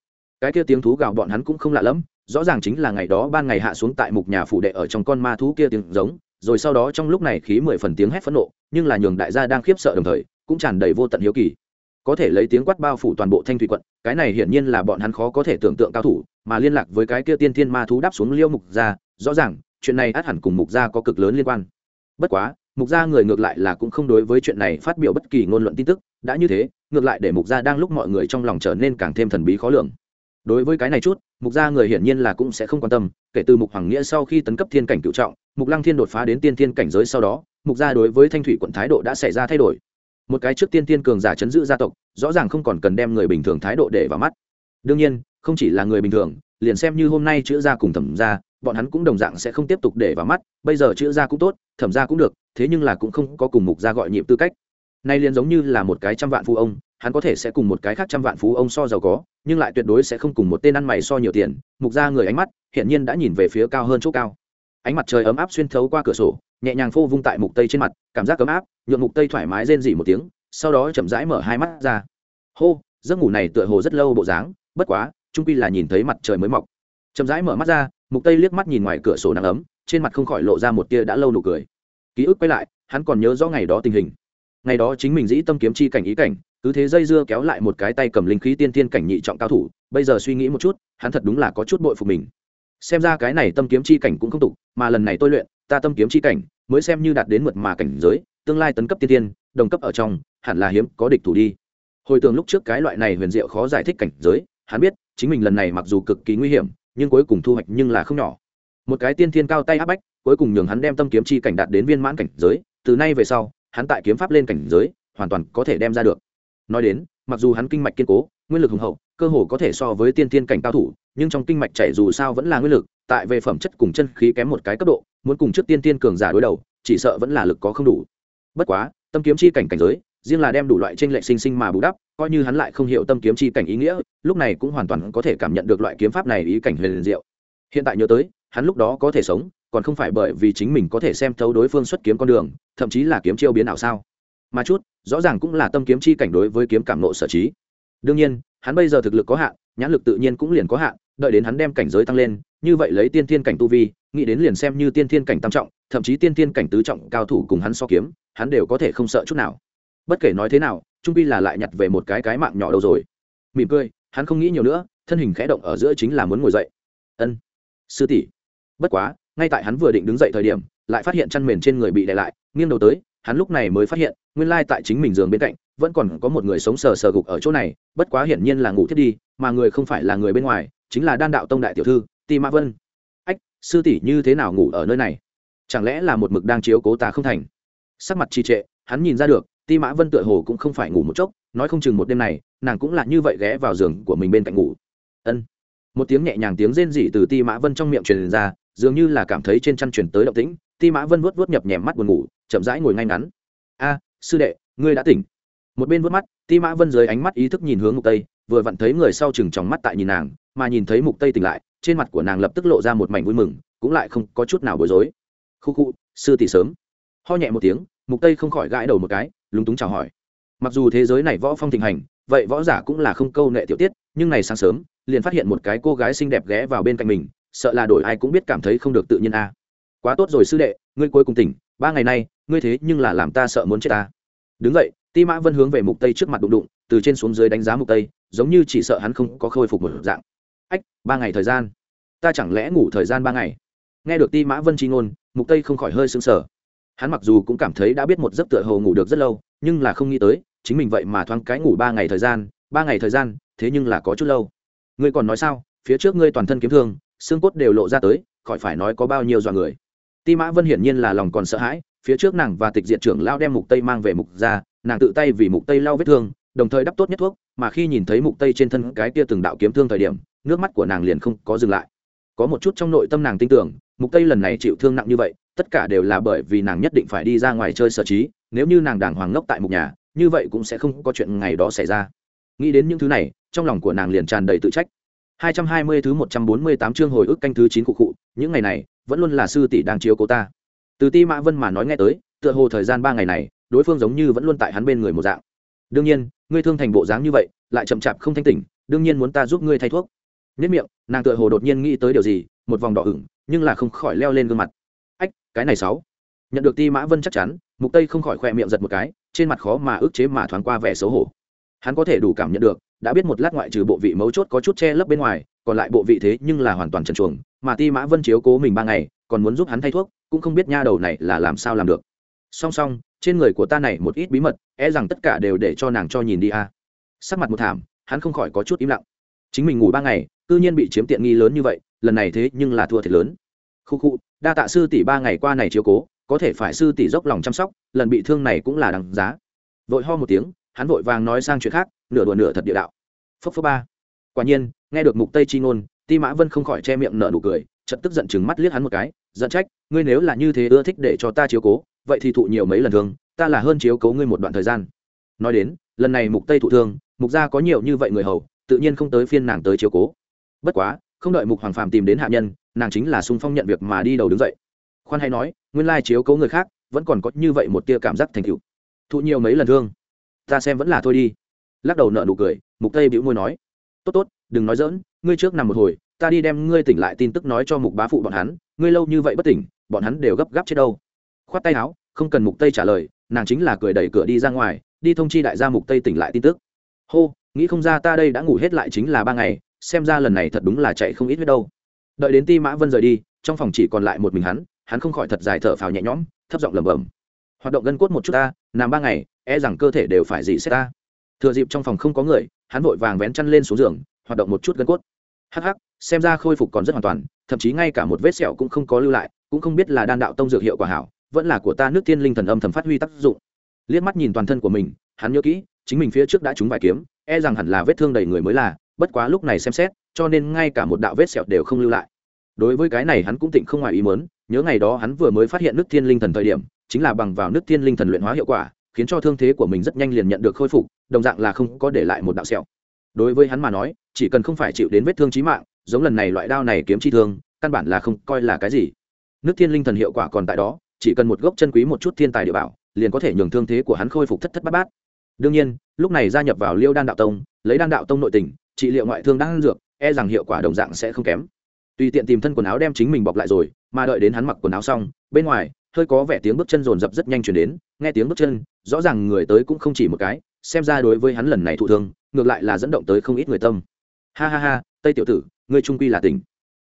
Speaker 1: Cái kia tiếng thú gào bọn hắn cũng không lạ lẫm, rõ ràng chính là ngày đó ban ngày hạ xuống tại mục nhà phủ đệ ở trong con ma thú kia tiếng giống, rồi sau đó trong lúc này khí mười phần tiếng hét phẫn nộ, nhưng là nhường đại gia đang khiếp sợ đồng thời, cũng tràn đầy vô tận hiếu kỳ có thể lấy tiếng quát bao phủ toàn bộ thanh thủy quận, cái này hiển nhiên là bọn hắn khó có thể tưởng tượng cao thủ, mà liên lạc với cái kia tiên thiên ma thú đáp xuống liêu mục gia, rõ ràng, chuyện này át hẳn cùng mục gia có cực lớn liên quan. Bất quá, mục gia người ngược lại là cũng không đối với chuyện này phát biểu bất kỳ ngôn luận tin tức, đã như thế, ngược lại để mục gia đang lúc mọi người trong lòng trở nên càng thêm thần bí khó lường. Đối với cái này chút, mục gia người hiển nhiên là cũng sẽ không quan tâm, kể từ mục hoàng nghĩa sau khi tấn cấp thiên cảnh cựu trọng, mục lăng thiên đột phá đến tiên thiên cảnh giới sau đó, mục gia đối với thanh thủy quận thái độ đã xảy ra thay đổi một cái trước tiên tiên cường giả chấn giữ gia tộc, rõ ràng không còn cần đem người bình thường thái độ để vào mắt. Đương nhiên, không chỉ là người bình thường, liền xem như hôm nay chữ gia cùng thẩm gia, bọn hắn cũng đồng dạng sẽ không tiếp tục để vào mắt, bây giờ chữ gia cũng tốt, thẩm gia cũng được, thế nhưng là cũng không có cùng mục gia gọi nhịp tư cách. Nay liền giống như là một cái trăm vạn phú ông, hắn có thể sẽ cùng một cái khác trăm vạn phú ông so giàu có, nhưng lại tuyệt đối sẽ không cùng một tên ăn mày so nhiều tiền, mục gia người ánh mắt hiện nhiên đã nhìn về phía cao hơn chỗ cao. Ánh mặt trời ấm áp xuyên thấu qua cửa sổ nhẹ nhàng phô vung tại mục tây trên mặt, cảm giác ấm áp, nhuộm mục tây thoải mái rên dỉ một tiếng, sau đó chậm rãi mở hai mắt ra. Hô, giấc ngủ này tựa hồ rất lâu bộ dáng, bất quá, trung quy là nhìn thấy mặt trời mới mọc. Chậm rãi mở mắt ra, mục tây liếc mắt nhìn ngoài cửa sổ nắng ấm, trên mặt không khỏi lộ ra một tia đã lâu nụ cười. Ký ức quay lại, hắn còn nhớ rõ ngày đó tình hình. Ngày đó chính mình dĩ tâm kiếm chi cảnh ý cảnh, cứ thế dây dưa kéo lại một cái tay cầm linh khí tiên tiên cảnh nhị trọng cao thủ, bây giờ suy nghĩ một chút, hắn thật đúng là có chút bội phục mình. Xem ra cái này tâm kiếm chi cảnh cũng không tục, mà lần này tôi luyện ta tâm kiếm chi cảnh, mới xem như đạt đến mượt mà cảnh giới, tương lai tấn cấp tiên tiên, đồng cấp ở trong, hẳn là hiếm, có địch thủ đi. Hồi tưởng lúc trước cái loại này huyền diệu khó giải thích cảnh giới, hắn biết, chính mình lần này mặc dù cực kỳ nguy hiểm, nhưng cuối cùng thu hoạch nhưng là không nhỏ. Một cái tiên thiên cao tay áp bách, cuối cùng nhường hắn đem tâm kiếm chi cảnh đạt đến viên mãn cảnh giới, từ nay về sau, hắn tại kiếm pháp lên cảnh giới, hoàn toàn có thể đem ra được. Nói đến, mặc dù hắn kinh mạch kiên cố, nguyên lực hùng hậu, cơ hồ có thể so với tiên thiên cảnh cao thủ, nhưng trong kinh mạch chảy dù sao vẫn là nguyên lực tại về phẩm chất cùng chân khí kém một cái cấp độ, muốn cùng trước tiên tiên cường giả đối đầu, chỉ sợ vẫn là lực có không đủ. Bất quá, tâm kiếm chi cảnh cảnh giới, riêng là đem đủ loại tranh lệch sinh sinh mà bù đắp, coi như hắn lại không hiểu tâm kiếm chi cảnh ý nghĩa, lúc này cũng hoàn toàn có thể cảm nhận được loại kiếm pháp này ý cảnh huyền diệu. Hiện tại nhớ tới, hắn lúc đó có thể sống, còn không phải bởi vì chính mình có thể xem thấu đối phương xuất kiếm con đường, thậm chí là kiếm chiêu biến ảo sao. Mà chút, rõ ràng cũng là tâm kiếm chi cảnh đối với kiếm cảm nộ sở trí. Đương nhiên, hắn bây giờ thực lực có hạn, nhãn lực tự nhiên cũng liền có hạn, đợi đến hắn đem cảnh giới tăng lên như vậy lấy tiên thiên cảnh tu vi, nghĩ đến liền xem như tiên thiên cảnh tam trọng, thậm chí tiên thiên cảnh tứ trọng cao thủ cùng hắn so kiếm, hắn đều có thể không sợ chút nào. Bất kể nói thế nào, trung pi là lại nhặt về một cái cái mạng nhỏ đâu rồi. Mỉm cười, hắn không nghĩ nhiều nữa, thân hình khẽ động ở giữa chính là muốn ngồi dậy. Ân, sư tỷ. Bất quá, ngay tại hắn vừa định đứng dậy thời điểm, lại phát hiện chăn mền trên người bị đè lại, nghiêng đầu tới, hắn lúc này mới phát hiện, nguyên lai tại chính mình giường bên cạnh, vẫn còn có một người sống sờ sờ gục ở chỗ này, bất quá hiển nhiên là ngủ thiết đi, mà người không phải là người bên ngoài, chính là đan đạo tông đại tiểu thư ti mã vân. Ách, sư tỷ như thế nào ngủ ở nơi này? Chẳng lẽ là một mực đang chiếu cố ta không thành? Sắc mặt trì trệ, hắn nhìn ra được, ti mã vân tựa hồ cũng không phải ngủ một chốc, nói không chừng một đêm này, nàng cũng là như vậy ghé vào giường của mình bên cạnh ngủ. Ân. Một tiếng nhẹ nhàng tiếng rên rỉ từ ti mã vân trong miệng truyền ra, dường như là cảm thấy trên chăn truyền tới động tĩnh, ti mã vân vuốt vuốt nhập nhèm mắt buồn ngủ, chậm rãi ngồi ngay ngắn. A, sư đệ, ngươi đã tỉnh. Một bên vuốt mắt, ti mã vân dưới ánh mắt ý thức nhìn hướng mục tây, vừa vặn thấy người sau chừng tròng mắt tại nhìn nàng, mà nhìn thấy mục tây tỉnh lại trên mặt của nàng lập tức lộ ra một mảnh vui mừng, cũng lại không có chút nào bối rối. Khu khu, sư tỷ sớm. Ho nhẹ một tiếng, mục tây không khỏi gãi đầu một cái, lúng túng chào hỏi. Mặc dù thế giới này võ phong thịnh hành, vậy võ giả cũng là không câu nệ tiểu tiết, nhưng này sáng sớm, liền phát hiện một cái cô gái xinh đẹp ghé vào bên cạnh mình, sợ là đổi ai cũng biết cảm thấy không được tự nhiên a. Quá tốt rồi sư đệ, ngươi cuối cùng tỉnh, ba ngày nay, ngươi thế nhưng là làm ta sợ muốn chết ta. Đứng vậy ti mã vân hướng về mục tây trước mặt đụng đụng, từ trên xuống dưới đánh giá mục tây, giống như chỉ sợ hắn không có khôi phục một dạng ách, ba ngày thời gian? Ta chẳng lẽ ngủ thời gian ba ngày? Nghe được ti mã vân chi ngôn, mục tây không khỏi hơi sưng sờ. Hắn mặc dù cũng cảm thấy đã biết một giấc tựa hồ ngủ được rất lâu, nhưng là không nghĩ tới, chính mình vậy mà thoáng cái ngủ ba ngày thời gian, ba ngày thời gian, thế nhưng là có chút lâu. Ngươi còn nói sao? Phía trước ngươi toàn thân kiếm thương, xương cốt đều lộ ra tới, khỏi phải nói có bao nhiêu dọa người? Ti mã vân hiển nhiên là lòng còn sợ hãi, phía trước nàng và tịch diệt trưởng lao đem mục tây mang về mục ra nàng tự tay vì mục tây lau vết thương, đồng thời đắp tốt nhất thuốc, mà khi nhìn thấy mục tây trên thân cái kia từng đạo kiếm thương thời điểm nước mắt của nàng liền không có dừng lại có một chút trong nội tâm nàng tin tưởng mục tây lần này chịu thương nặng như vậy tất cả đều là bởi vì nàng nhất định phải đi ra ngoài chơi sở trí nếu như nàng đàng hoàng ngốc tại mục nhà như vậy cũng sẽ không có chuyện ngày đó xảy ra nghĩ đến những thứ này trong lòng của nàng liền tràn đầy tự trách 220 thứ 148 chương hồi ức canh thứ 9 cụ cụ, những ngày này vẫn luôn là sư tỷ đang chiếu cố ta. Từ Ti Mã Vân mà nói nghe tới, tựa hồ thời gian 3 ngày này, đối phương giống như vẫn luôn tại hắn bên người một dạng. Đương nhiên, ngươi thương thành bộ dáng như vậy, lại chậm chạp không thanh tỉnh, đương nhiên muốn ta giúp ngươi thay thuốc nhất miệng, nàng tựa hồ đột nhiên nghĩ tới điều gì, một vòng đỏ ửng, nhưng là không khỏi leo lên gương mặt. Ách, cái này sáu. Nhận được ti mã vân chắc chắn, mục tây không khỏi khoe miệng giật một cái, trên mặt khó mà ức chế mà thoáng qua vẻ xấu hổ. Hắn có thể đủ cảm nhận được, đã biết một lát ngoại trừ bộ vị mấu chốt có chút che lấp bên ngoài, còn lại bộ vị thế nhưng là hoàn toàn trần chuồng mà ti mã vân chiếu cố mình ba ngày, còn muốn giúp hắn thay thuốc, cũng không biết nha đầu này là làm sao làm được. Song song, trên người của ta này một ít bí mật e rằng tất cả đều để cho nàng cho nhìn đi a. Sắc mặt một thảm, hắn không khỏi có chút im lặng. Chính mình ngủ ba ngày cư nhiên bị chiếm tiện nghi lớn như vậy, lần này thế nhưng là thua thiệt lớn. Khu khu, đa tạ sư tỷ ba ngày qua này chiếu cố, có thể phải sư tỷ dốc lòng chăm sóc, lần bị thương này cũng là đằng giá. Vội ho một tiếng, hắn vội vàng nói sang chuyện khác, nửa đùa nửa thật địa đạo. Phốc phốc ba. Quả nhiên, nghe được mục tây chi ngôn, ti mã vân không khỏi che miệng nở nụ cười, chợt tức giận chừng mắt liếc hắn một cái, giận trách, ngươi nếu là như thế ưa thích để cho ta chiếu cố, vậy thì thụ nhiều mấy lần thương, ta là hơn chiếu cố ngươi một đoạn thời gian. Nói đến, lần này mục tây thụ thương, mục gia có nhiều như vậy người hầu, tự nhiên không tới phiên nàng tới chiếu cố bất quá, không đợi mục hoàng phàm tìm đến hạ nhân, nàng chính là sung phong nhận việc mà đi đầu đứng dậy. Khoan hay nói, nguyên lai chiếu cố người khác, vẫn còn có như vậy một tia cảm giác thành cựu thụ nhiều mấy lần thương, ta xem vẫn là thôi đi. Lắc đầu nợ nụ cười, mục tây bĩu môi nói, tốt tốt, đừng nói dỡn ngươi trước nằm một hồi, ta đi đem ngươi tỉnh lại tin tức nói cho mục bá phụ bọn hắn, ngươi lâu như vậy bất tỉnh, bọn hắn đều gấp gáp chết đâu. Khoát tay áo, không cần mục tây trả lời, nàng chính là cười đẩy cửa đi ra ngoài, đi thông chi đại gia mục tây tỉnh lại tin tức. Hô, nghĩ không ra ta đây đã ngủ hết lại chính là ba ngày xem ra lần này thật đúng là chạy không ít biết đâu. Đợi đến ti mã vân rời đi, trong phòng chỉ còn lại một mình hắn hắn không khỏi thật dài thở phào nhẹ nhõm, thấp giọng lẩm bẩm. Hoạt động gân cốt một chút ta, nằm ba ngày e rằng cơ thể đều phải dị xét ta. Thừa dịp trong phòng không có người, hắn vội vàng vén chăn lên xuống giường, hoạt động một chút gân cốt. Hắc hắc, xem ra khôi phục còn rất hoàn toàn, thậm chí ngay cả một vết sẹo cũng không có lưu lại, cũng không biết là đan đạo tông dược hiệu quả hảo, vẫn là của ta nước tiên linh thần âm thầm phát huy tác dụng. Liếc mắt nhìn toàn thân của mình, hắn nhớ kỹ, chính mình phía trước đã trúng vài kiếm e rằng hẳn là vết thương đầy người mới là bất quá lúc này xem xét, cho nên ngay cả một đạo vết sẹo đều không lưu lại. Đối với cái này hắn cũng tịnh không ngoài ý mớn nhớ ngày đó hắn vừa mới phát hiện nước thiên linh thần thời điểm, chính là bằng vào nước thiên linh thần luyện hóa hiệu quả, khiến cho thương thế của mình rất nhanh liền nhận được khôi phục, đồng dạng là không có để lại một đạo sẹo. Đối với hắn mà nói, chỉ cần không phải chịu đến vết thương chí mạng, giống lần này loại đao này kiếm chi thương, căn bản là không coi là cái gì. Nước thiên linh thần hiệu quả còn tại đó, chỉ cần một gốc chân quý một chút thiên tài địa bảo, liền có thể nhường thương thế của hắn khôi phục thất thất bát bát. Đương nhiên, lúc này gia nhập vào liêu đan đạo tông, lấy đan đạo tông nội tình trị liệu ngoại thương đang dược e rằng hiệu quả đồng dạng sẽ không kém. Tùy tiện tìm thân quần áo đem chính mình bọc lại rồi mà đợi đến hắn mặc quần áo xong bên ngoài hơi có vẻ tiếng bước chân rồn rập rất nhanh chuyển đến nghe tiếng bước chân rõ ràng người tới cũng không chỉ một cái xem ra đối với hắn lần này thụ thương ngược lại là dẫn động tới không ít người tâm. Ha ha ha tây tiểu tử ngươi trung quy là tỉnh.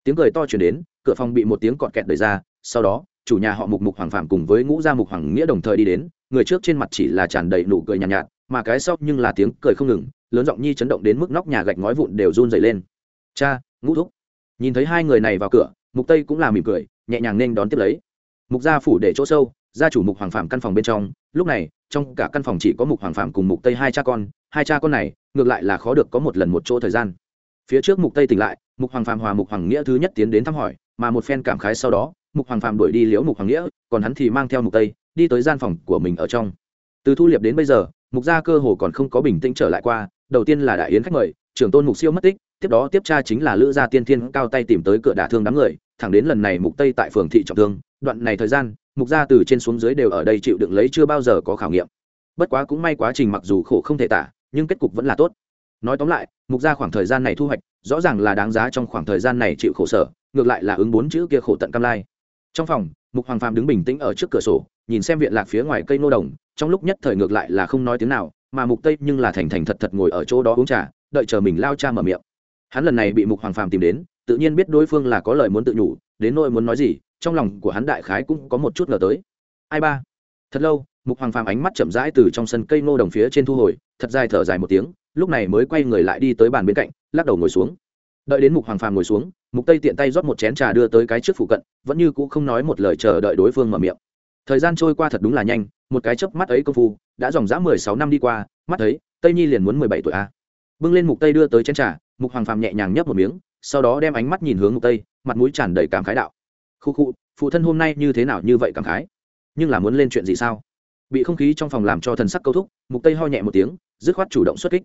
Speaker 1: Tiếng cười to chuyển đến cửa phòng bị một tiếng cọt kẹt đẩy ra sau đó chủ nhà họ mục mục hoàng phạm cùng với ngũ gia mục hoàng nghĩa đồng thời đi đến người trước trên mặt chỉ là tràn đầy nụ cười nhàn nhạt, nhạt mà cái sau nhưng là tiếng cười không ngừng lớn giọng nhi chấn động đến mức nóc nhà gạch ngói vụn đều run dày lên. Cha, ngũ thúc. Nhìn thấy hai người này vào cửa, mục tây cũng là mỉm cười, nhẹ nhàng nên đón tiếp lấy. Mục gia phủ để chỗ sâu, gia chủ mục hoàng phạm căn phòng bên trong. Lúc này, trong cả căn phòng chỉ có mục hoàng phạm cùng mục tây hai cha con. Hai cha con này, ngược lại là khó được có một lần một chỗ thời gian. Phía trước mục tây tỉnh lại, mục hoàng phạm hòa mục hoàng nghĩa thứ nhất tiến đến thăm hỏi, mà một phen cảm khái sau đó, mục hoàng phạm đuổi đi liễu mục hoàng nghĩa, còn hắn thì mang theo mục tây đi tới gian phòng của mình ở trong. Từ thu liệp đến bây giờ, mục gia cơ hồ còn không có bình tĩnh trở lại qua đầu tiên là đại yến khách mời, trưởng tôn mục siêu mất tích, tiếp đó tiếp tra chính là lữ gia tiên thiên cao tay tìm tới cửa đả thương đám người, thẳng đến lần này mục tây tại phường thị trọng thương, đoạn này thời gian, mục gia từ trên xuống dưới đều ở đây chịu đựng lấy chưa bao giờ có khảo nghiệm. Bất quá cũng may quá trình mặc dù khổ không thể tả, nhưng kết cục vẫn là tốt. Nói tóm lại, mục gia khoảng thời gian này thu hoạch, rõ ràng là đáng giá trong khoảng thời gian này chịu khổ sở, ngược lại là ứng bốn chữ kia khổ tận cam lai. Trong phòng, mục hoàng phàm đứng bình tĩnh ở trước cửa sổ, nhìn xem viện lạc phía ngoài cây nô đồng, trong lúc nhất thời ngược lại là không nói tiếng nào mà mục tây nhưng là thành thành thật thật ngồi ở chỗ đó uống trà, đợi chờ mình lao cha mở miệng. Hắn lần này bị mục hoàng phàm tìm đến, tự nhiên biết đối phương là có lời muốn tự nhủ, đến nỗi muốn nói gì, trong lòng của hắn đại khái cũng có một chút ngờ tới. Ai ba? Thật lâu, mục hoàng phàm ánh mắt chậm rãi từ trong sân cây nô đồng phía trên thu hồi, thật dài thở dài một tiếng, lúc này mới quay người lại đi tới bàn bên cạnh, lắc đầu ngồi xuống. Đợi đến mục hoàng phàm ngồi xuống, mục tây tiện tay rót một chén trà đưa tới cái trước phụ cận, vẫn như cũ không nói một lời chờ đợi đối phương mở miệng thời gian trôi qua thật đúng là nhanh, một cái chớp mắt ấy công phu, đã dòng dã 16 năm đi qua, mắt thấy, tây nhi liền muốn 17 tuổi a. Bưng lên mục tây đưa tới chén trà, mục hoàng phàm nhẹ nhàng nhấp một miếng, sau đó đem ánh mắt nhìn hướng mục tây, mặt mũi tràn đầy cảm khái đạo. Khu khu, phụ thân hôm nay như thế nào như vậy cảm khái? Nhưng là muốn lên chuyện gì sao? Bị không khí trong phòng làm cho thần sắc câu thúc, mục tây ho nhẹ một tiếng, dứt khoát chủ động xuất kích.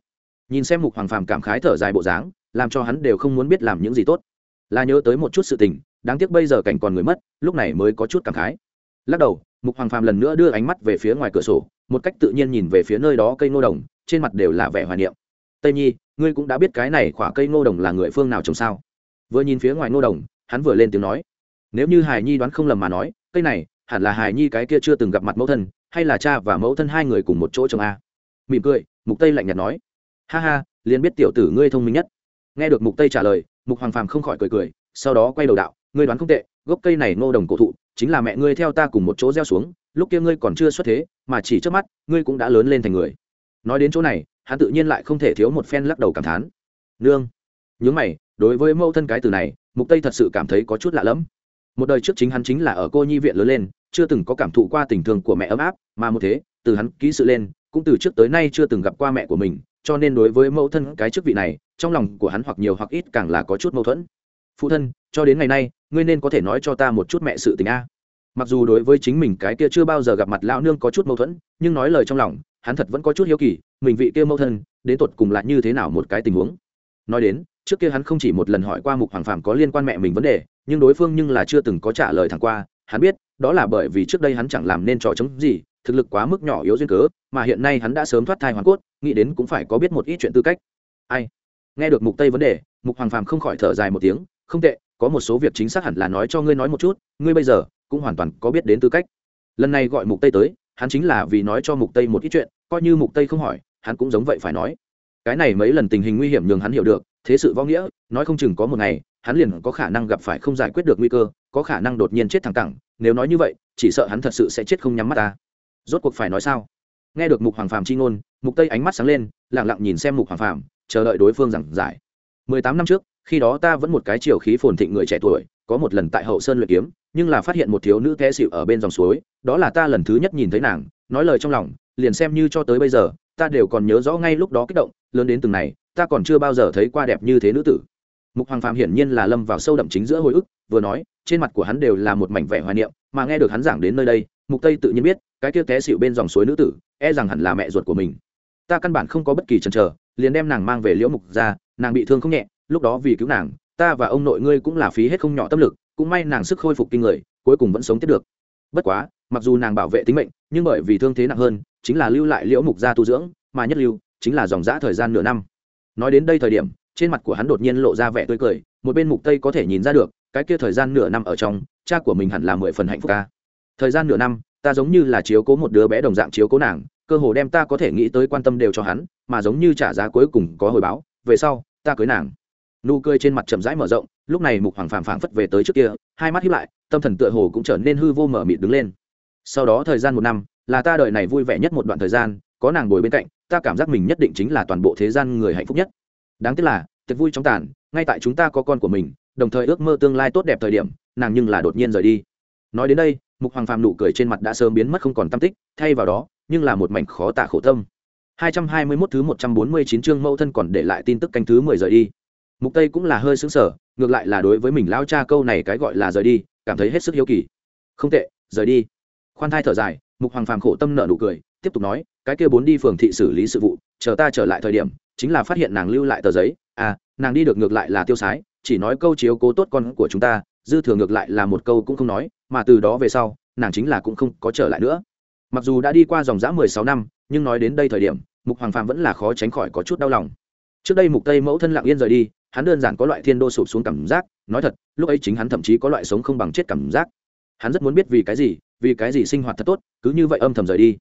Speaker 1: Nhìn xem mục hoàng phàm cảm khái thở dài bộ dáng, làm cho hắn đều không muốn biết làm những gì tốt. Là nhớ tới một chút sự tình, đáng tiếc bây giờ cảnh còn người mất, lúc này mới có chút cảm khái lắc đầu, mục hoàng phàm lần nữa đưa ánh mắt về phía ngoài cửa sổ, một cách tự nhiên nhìn về phía nơi đó cây ngô đồng, trên mặt đều là vẻ hoài niệm. Tây nhi, ngươi cũng đã biết cái này khỏa cây ngô đồng là người phương nào trồng sao? Vừa nhìn phía ngoài ngô đồng, hắn vừa lên tiếng nói. Nếu như hải nhi đoán không lầm mà nói, cây này hẳn là hải nhi cái kia chưa từng gặp mặt mẫu thân, hay là cha và mẫu thân hai người cùng một chỗ trồng a? Mỉm cười, mục tây lạnh nhạt nói. Ha ha, liền biết tiểu tử ngươi thông minh nhất. Nghe được mục tây trả lời, mục hoàng phàm không khỏi cười cười, sau đó quay đầu đạo, ngươi đoán không tệ gốc cây này ngô đồng cổ thụ, chính là mẹ ngươi theo ta cùng một chỗ gieo xuống, lúc kia ngươi còn chưa xuất thế, mà chỉ trước mắt, ngươi cũng đã lớn lên thành người. Nói đến chỗ này, hắn tự nhiên lại không thể thiếu một phen lắc đầu cảm thán. Nương, nhướng mày, đối với mẫu thân cái từ này, mục tây thật sự cảm thấy có chút lạ lẫm. Một đời trước chính hắn chính là ở cô nhi viện lớn lên, chưa từng có cảm thụ qua tình thương của mẹ ấm áp, mà một thế, từ hắn ký sự lên, cũng từ trước tới nay chưa từng gặp qua mẹ của mình, cho nên đối với mẫu thân cái chức vị này, trong lòng của hắn hoặc nhiều hoặc ít càng là có chút mâu thuẫn phụ thân, cho đến ngày nay, ngươi nên có thể nói cho ta một chút mẹ sự tình a. Mặc dù đối với chính mình cái kia chưa bao giờ gặp mặt lão nương có chút mâu thuẫn, nhưng nói lời trong lòng, hắn thật vẫn có chút hiếu kỳ, mình vị kia mâu thân, đến tột cùng là như thế nào một cái tình huống. Nói đến, trước kia hắn không chỉ một lần hỏi qua mục hoàng phàm có liên quan mẹ mình vấn đề, nhưng đối phương nhưng là chưa từng có trả lời thẳng qua, hắn biết, đó là bởi vì trước đây hắn chẳng làm nên trò chống gì, thực lực quá mức nhỏ yếu duyên cớ, mà hiện nay hắn đã sớm thoát thai hoàn cốt, nghĩ đến cũng phải có biết một ít chuyện tư cách. Ai? Nghe được mục tây vấn đề, mục hoàng phàm không khỏi thở dài một tiếng không tệ, có một số việc chính xác hẳn là nói cho ngươi nói một chút, ngươi bây giờ cũng hoàn toàn có biết đến tư cách. Lần này gọi mục tây tới, hắn chính là vì nói cho mục tây một ít chuyện, coi như mục tây không hỏi, hắn cũng giống vậy phải nói. Cái này mấy lần tình hình nguy hiểm nhường hắn hiểu được, thế sự võ nghĩa, nói không chừng có một ngày, hắn liền có khả năng gặp phải không giải quyết được nguy cơ, có khả năng đột nhiên chết thẳng cẳng, nếu nói như vậy, chỉ sợ hắn thật sự sẽ chết không nhắm mắt ta. Rốt cuộc phải nói sao? Nghe được mục hoàng phàm chi ngôn, mục tây ánh mắt sáng lên, lặng lặng nhìn xem mục hoàng phàm, chờ đợi đối phương giảng giải. 18 năm trước, khi đó ta vẫn một cái chiều khí phồn thịnh người trẻ tuổi, có một lần tại hậu sơn luyện kiếm, nhưng là phát hiện một thiếu nữ té xịu ở bên dòng suối, đó là ta lần thứ nhất nhìn thấy nàng, nói lời trong lòng, liền xem như cho tới bây giờ, ta đều còn nhớ rõ ngay lúc đó kích động, lớn đến từng này, ta còn chưa bao giờ thấy qua đẹp như thế nữ tử. Mục hoàng phạm hiển nhiên là lâm vào sâu đậm chính giữa hồi ức, vừa nói, trên mặt của hắn đều là một mảnh vẻ hoài niệm, mà nghe được hắn giảng đến nơi đây, mục tây tự nhiên biết, cái kia té xịu bên dòng suối nữ tử e rằng hẳn là mẹ ruột của mình. Ta căn bản không có bất kỳ chần chờ, liền đem nàng mang về liễu mục ra nàng bị thương không nhẹ, lúc đó vì cứu nàng, ta và ông nội ngươi cũng là phí hết không nhỏ tâm lực, cũng may nàng sức khôi phục kinh người, cuối cùng vẫn sống tiếp được. Bất quá, mặc dù nàng bảo vệ tính mệnh, nhưng bởi vì thương thế nặng hơn, chính là lưu lại liễu mục gia tu dưỡng, mà nhất lưu chính là dòng dã thời gian nửa năm. Nói đến đây thời điểm, trên mặt của hắn đột nhiên lộ ra vẻ tươi cười, một bên mục tây có thể nhìn ra được, cái kia thời gian nửa năm ở trong, cha của mình hẳn là mười phần hạnh phúc ca. Thời gian nửa năm, ta giống như là chiếu cố một đứa bé đồng dạng chiếu cố nàng, cơ hồ đem ta có thể nghĩ tới quan tâm đều cho hắn, mà giống như trả giá cuối cùng có hồi báo về sau, ta cưới nàng. Nụ cười trên mặt chậm rãi mở rộng, lúc này mục hoàng phàm phảng phất về tới trước kia, hai mắt hiếp lại, tâm thần tựa hồ cũng trở nên hư vô mở mịt đứng lên. Sau đó thời gian một năm, là ta đợi này vui vẻ nhất một đoạn thời gian, có nàng ngồi bên cạnh, ta cảm giác mình nhất định chính là toàn bộ thế gian người hạnh phúc nhất. Đáng tiếc là, tiệc vui trong tàn, ngay tại chúng ta có con của mình, đồng thời ước mơ tương lai tốt đẹp thời điểm, nàng nhưng là đột nhiên rời đi. Nói đến đây, mục hoàng phàm nụ cười trên mặt đã sớm biến mất không còn tâm tích, thay vào đó, nhưng là một mảnh khó tả khổ tâm. 221 thứ 149 chương mẫu thân còn để lại tin tức canh thứ 10 rời đi. Mục tây cũng là hơi sững sờ, ngược lại là đối với mình lao cha câu này cái gọi là rời đi, cảm thấy hết sức hiếu kỳ. Không tệ, rời đi. Khoan thai thở dài, mục hoàng phàm khổ tâm nở nụ cười, tiếp tục nói, cái kia bốn đi phường thị xử lý sự vụ, chờ ta trở lại thời điểm, chính là phát hiện nàng lưu lại tờ giấy. À nàng đi được ngược lại là tiêu sái, chỉ nói câu chiếu cố tốt con của chúng ta, dư thừa ngược lại là một câu cũng không nói, mà từ đó về sau, nàng chính là cũng không có trở lại nữa. Mặc dù đã đi qua dòng dã mười sáu năm nhưng nói đến đây thời điểm, mục hoàng phàm vẫn là khó tránh khỏi có chút đau lòng. Trước đây mục tây mẫu thân lặng yên rời đi, hắn đơn giản có loại thiên đô sụp xuống cảm giác, nói thật, lúc ấy chính hắn thậm chí có loại sống không bằng chết cảm giác. Hắn rất muốn biết vì cái gì, vì cái gì sinh hoạt thật tốt, cứ như vậy âm thầm rời đi.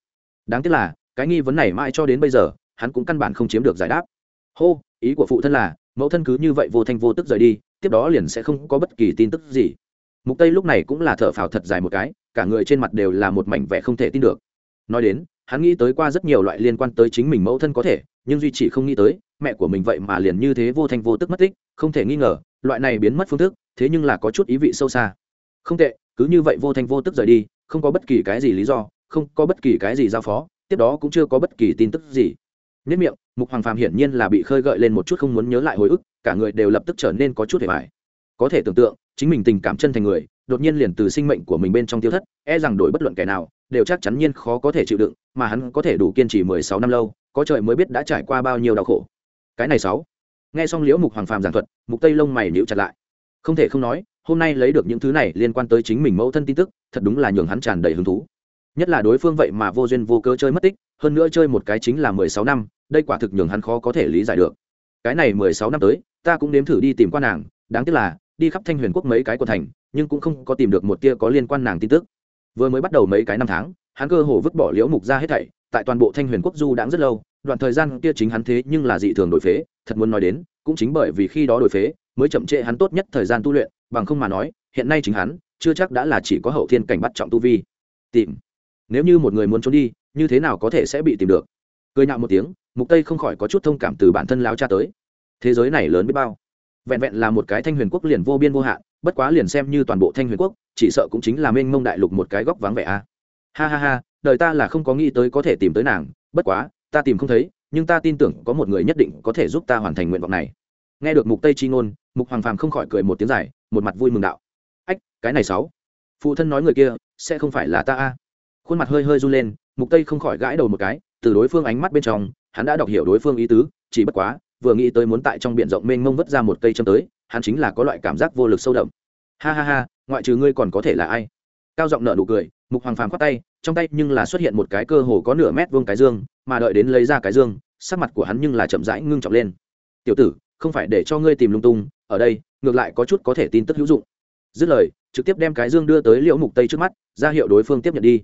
Speaker 1: Đáng tiếc là, cái nghi vấn này mãi cho đến bây giờ, hắn cũng căn bản không chiếm được giải đáp. Hô, ý của phụ thân là, mẫu thân cứ như vậy vô thanh vô tức rời đi, tiếp đó liền sẽ không có bất kỳ tin tức gì. Mục tây lúc này cũng là thở phào thật dài một cái, cả người trên mặt đều là một mảnh vẻ không thể tin được. Nói đến hắn nghĩ tới qua rất nhiều loại liên quan tới chính mình mẫu thân có thể, nhưng duy chỉ không nghĩ tới, mẹ của mình vậy mà liền như thế vô thanh vô tức mất tích, không thể nghi ngờ, loại này biến mất phương thức, thế nhưng là có chút ý vị sâu xa. Không tệ, cứ như vậy vô thanh vô tức rời đi, không có bất kỳ cái gì lý do, không có bất kỳ cái gì giao phó, tiếp đó cũng chưa có bất kỳ tin tức gì. Nhất miệng, mục hoàng phàm hiển nhiên là bị khơi gợi lên một chút không muốn nhớ lại hồi ức, cả người đều lập tức trở nên có chút hề mải có thể tưởng tượng, chính mình tình cảm chân thành người đột nhiên liền từ sinh mệnh của mình bên trong tiêu thất e rằng đổi bất luận kẻ nào, đều chắc chắn nhiên khó có thể chịu đựng, mà hắn có thể đủ kiên trì mười sáu năm lâu, có trời mới biết đã trải qua bao nhiêu đau khổ. Cái này sáu. Nghe xong liễu mục hoàng phàm giảng thuật, mục tây lông mày nhíu chặt lại. Không thể không nói, hôm nay lấy được những thứ này liên quan tới chính mình mẫu thân tin tức, thật đúng là nhường hắn tràn đầy hứng thú. Nhất là đối phương vậy mà vô duyên vô cớ chơi mất tích, hơn nữa chơi một cái chính là mười sáu năm, đây quả thực nhường hắn khó có thể lý giải được. Cái này mười sáu năm tới, ta cũng nếm thử đi tìm qua nàng, đáng tiếc là, đi khắp thanh huyền quốc mấy cái quận thành nhưng cũng không có tìm được một tia có liên quan nàng tin tức. Vừa mới bắt đầu mấy cái năm tháng, hắn cơ hồ vứt bỏ liễu mục ra hết thảy, tại toàn bộ thanh huyền quốc du đãng rất lâu, đoạn thời gian kia chính hắn thế nhưng là dị thường đổi phế, thật muốn nói đến, cũng chính bởi vì khi đó đổi phế, mới chậm trễ hắn tốt nhất thời gian tu luyện, bằng không mà nói, hiện nay chính hắn, chưa chắc đã là chỉ có hậu thiên cảnh bắt trọng tu vi. Tìm. Nếu như một người muốn trốn đi, như thế nào có thể sẽ bị tìm được? Cười nhạo một tiếng, mục tây không khỏi có chút thông cảm từ bản thân lão cha tới. Thế giới này lớn biết bao vẹn vẹn là một cái thanh huyền quốc liền vô biên vô hạn, bất quá liền xem như toàn bộ thanh huyền quốc, chỉ sợ cũng chính là mênh mông đại lục một cái góc vắng vẻ a. Ha ha ha, đời ta là không có nghĩ tới có thể tìm tới nàng, bất quá, ta tìm không thấy, nhưng ta tin tưởng có một người nhất định có thể giúp ta hoàn thành nguyện vọng này. Nghe được mục tây chi ngôn, mục hoàng phàm không khỏi cười một tiếng dài, một mặt vui mừng đạo. Ách, cái này sáu. Phụ thân nói người kia, sẽ không phải là ta a. Khuôn mặt hơi hơi run lên, mục tây không khỏi gãi đầu một cái, từ đối phương ánh mắt bên trong, hắn đã đọc hiểu đối phương ý tứ, chỉ bất quá vừa nghĩ tới muốn tại trong biển rộng mênh mông vứt ra một cây châm tới, hắn chính là có loại cảm giác vô lực sâu đậm. Ha ha ha, ngoại trừ ngươi còn có thể là ai? Cao giọng nở nụ cười, mục hoàng phàm khoát tay, trong tay nhưng là xuất hiện một cái cơ hồ có nửa mét vuông cái dương, mà đợi đến lấy ra cái dương, sắc mặt của hắn nhưng là chậm rãi ngưng trọng lên. Tiểu tử, không phải để cho ngươi tìm lung tung, ở đây, ngược lại có chút có thể tin tức hữu dụng. Dứt lời, trực tiếp đem cái dương đưa tới liễu mục tây trước mắt, ra hiệu đối phương tiếp nhận đi.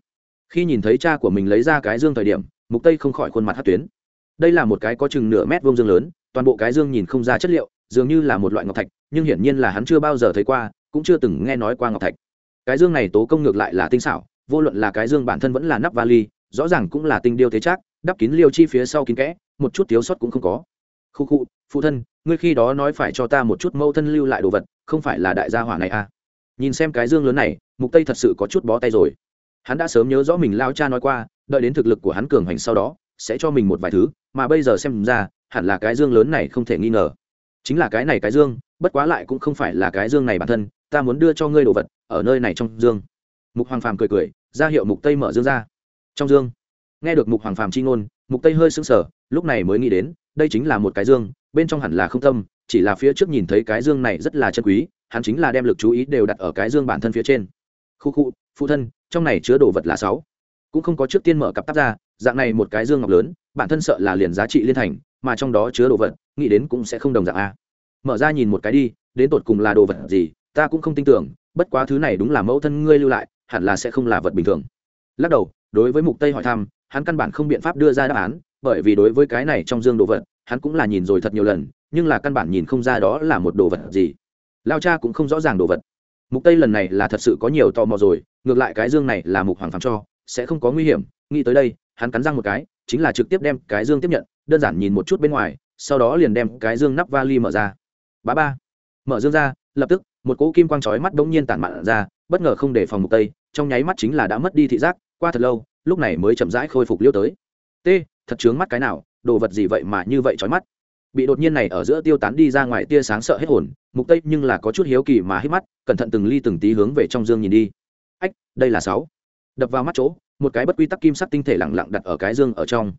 Speaker 1: Khi nhìn thấy cha của mình lấy ra cái dương thời điểm, mục tây không khỏi khuôn mặt hát tuyến. Đây là một cái có chừng nửa mét vuông dương lớn toàn bộ cái dương nhìn không ra chất liệu, dường như là một loại ngọc thạch, nhưng hiển nhiên là hắn chưa bao giờ thấy qua, cũng chưa từng nghe nói qua ngọc thạch. Cái dương này tố công ngược lại là tinh xảo, vô luận là cái dương bản thân vẫn là nắp vali, rõ ràng cũng là tinh điêu thế chắc đắp kín liêu chi phía sau kín kẽ, một chút thiếu sót cũng không có. Khu khu, phụ thân, ngươi khi đó nói phải cho ta một chút mâu thân lưu lại đồ vật, không phải là đại gia hỏa này à? Nhìn xem cái dương lớn này, mục tây thật sự có chút bó tay rồi. Hắn đã sớm nhớ rõ mình lao cha nói qua, đợi đến thực lực của hắn cường hành sau đó, sẽ cho mình một vài thứ, mà bây giờ xem ra hẳn là cái dương lớn này không thể nghi ngờ. Chính là cái này cái dương, bất quá lại cũng không phải là cái dương này bản thân, ta muốn đưa cho ngươi đồ vật, ở nơi này trong dương. Mục hoàng phàm cười cười, ra hiệu mục tây mở dương ra. Trong dương, nghe được mục hoàng phàm chi ngôn, mục tây hơi sững sờ, lúc này mới nghĩ đến, đây chính là một cái dương, bên trong hẳn là không tâm chỉ là phía trước nhìn thấy cái dương này rất là chân quý, hắn chính là đem lực chú ý đều đặt ở cái dương bản thân phía trên. Khu khu, phụ thân, trong này chứa đồ vật là sáu. Cũng không có trước tiên mở cặp tắp ra, dạng này một cái dương ngọc lớn, bản thân sợ là liền giá trị liên thành mà trong đó chứa đồ vật, nghĩ đến cũng sẽ không đồng dạng a. Mở ra nhìn một cái đi, đến tột cùng là đồ vật gì, ta cũng không tin tưởng, bất quá thứ này đúng là mẫu thân ngươi lưu lại, hẳn là sẽ không là vật bình thường. Lắc đầu, đối với mục tây hỏi thăm, hắn căn bản không biện pháp đưa ra đáp án, bởi vì đối với cái này trong dương đồ vật, hắn cũng là nhìn rồi thật nhiều lần, nhưng là căn bản nhìn không ra đó là một đồ vật gì. Lao cha cũng không rõ ràng đồ vật. Mục tây lần này là thật sự có nhiều tò mò rồi, ngược lại cái dương này là mục hoàng phàm cho sẽ không có nguy hiểm. Nghĩ tới đây, hắn cắn răng một cái, chính là trực tiếp đem cái dương tiếp nhận, đơn giản nhìn một chút bên ngoài, sau đó liền đem cái dương nắp vali mở ra. Bá ba. Mở dương ra, lập tức, một cỗ kim quang chói mắt bỗng nhiên tản mạn ra, bất ngờ không để phòng mục tây, trong nháy mắt chính là đã mất đi thị giác, qua thật lâu, lúc này mới chậm rãi khôi phục liêu tới. T, thật chướng mắt cái nào, đồ vật gì vậy mà như vậy chói mắt? Bị đột nhiên này ở giữa tiêu tán đi ra ngoài tia sáng sợ hết hồn, mục tây nhưng là có chút hiếu kỳ mà hít mắt, cẩn thận từng ly từng tí hướng về trong dương nhìn đi. Ách, đây là sáu đập vào mắt chỗ, một cái bất quy tắc kim sắc tinh thể lẳng lặng đặt ở cái dương ở trong.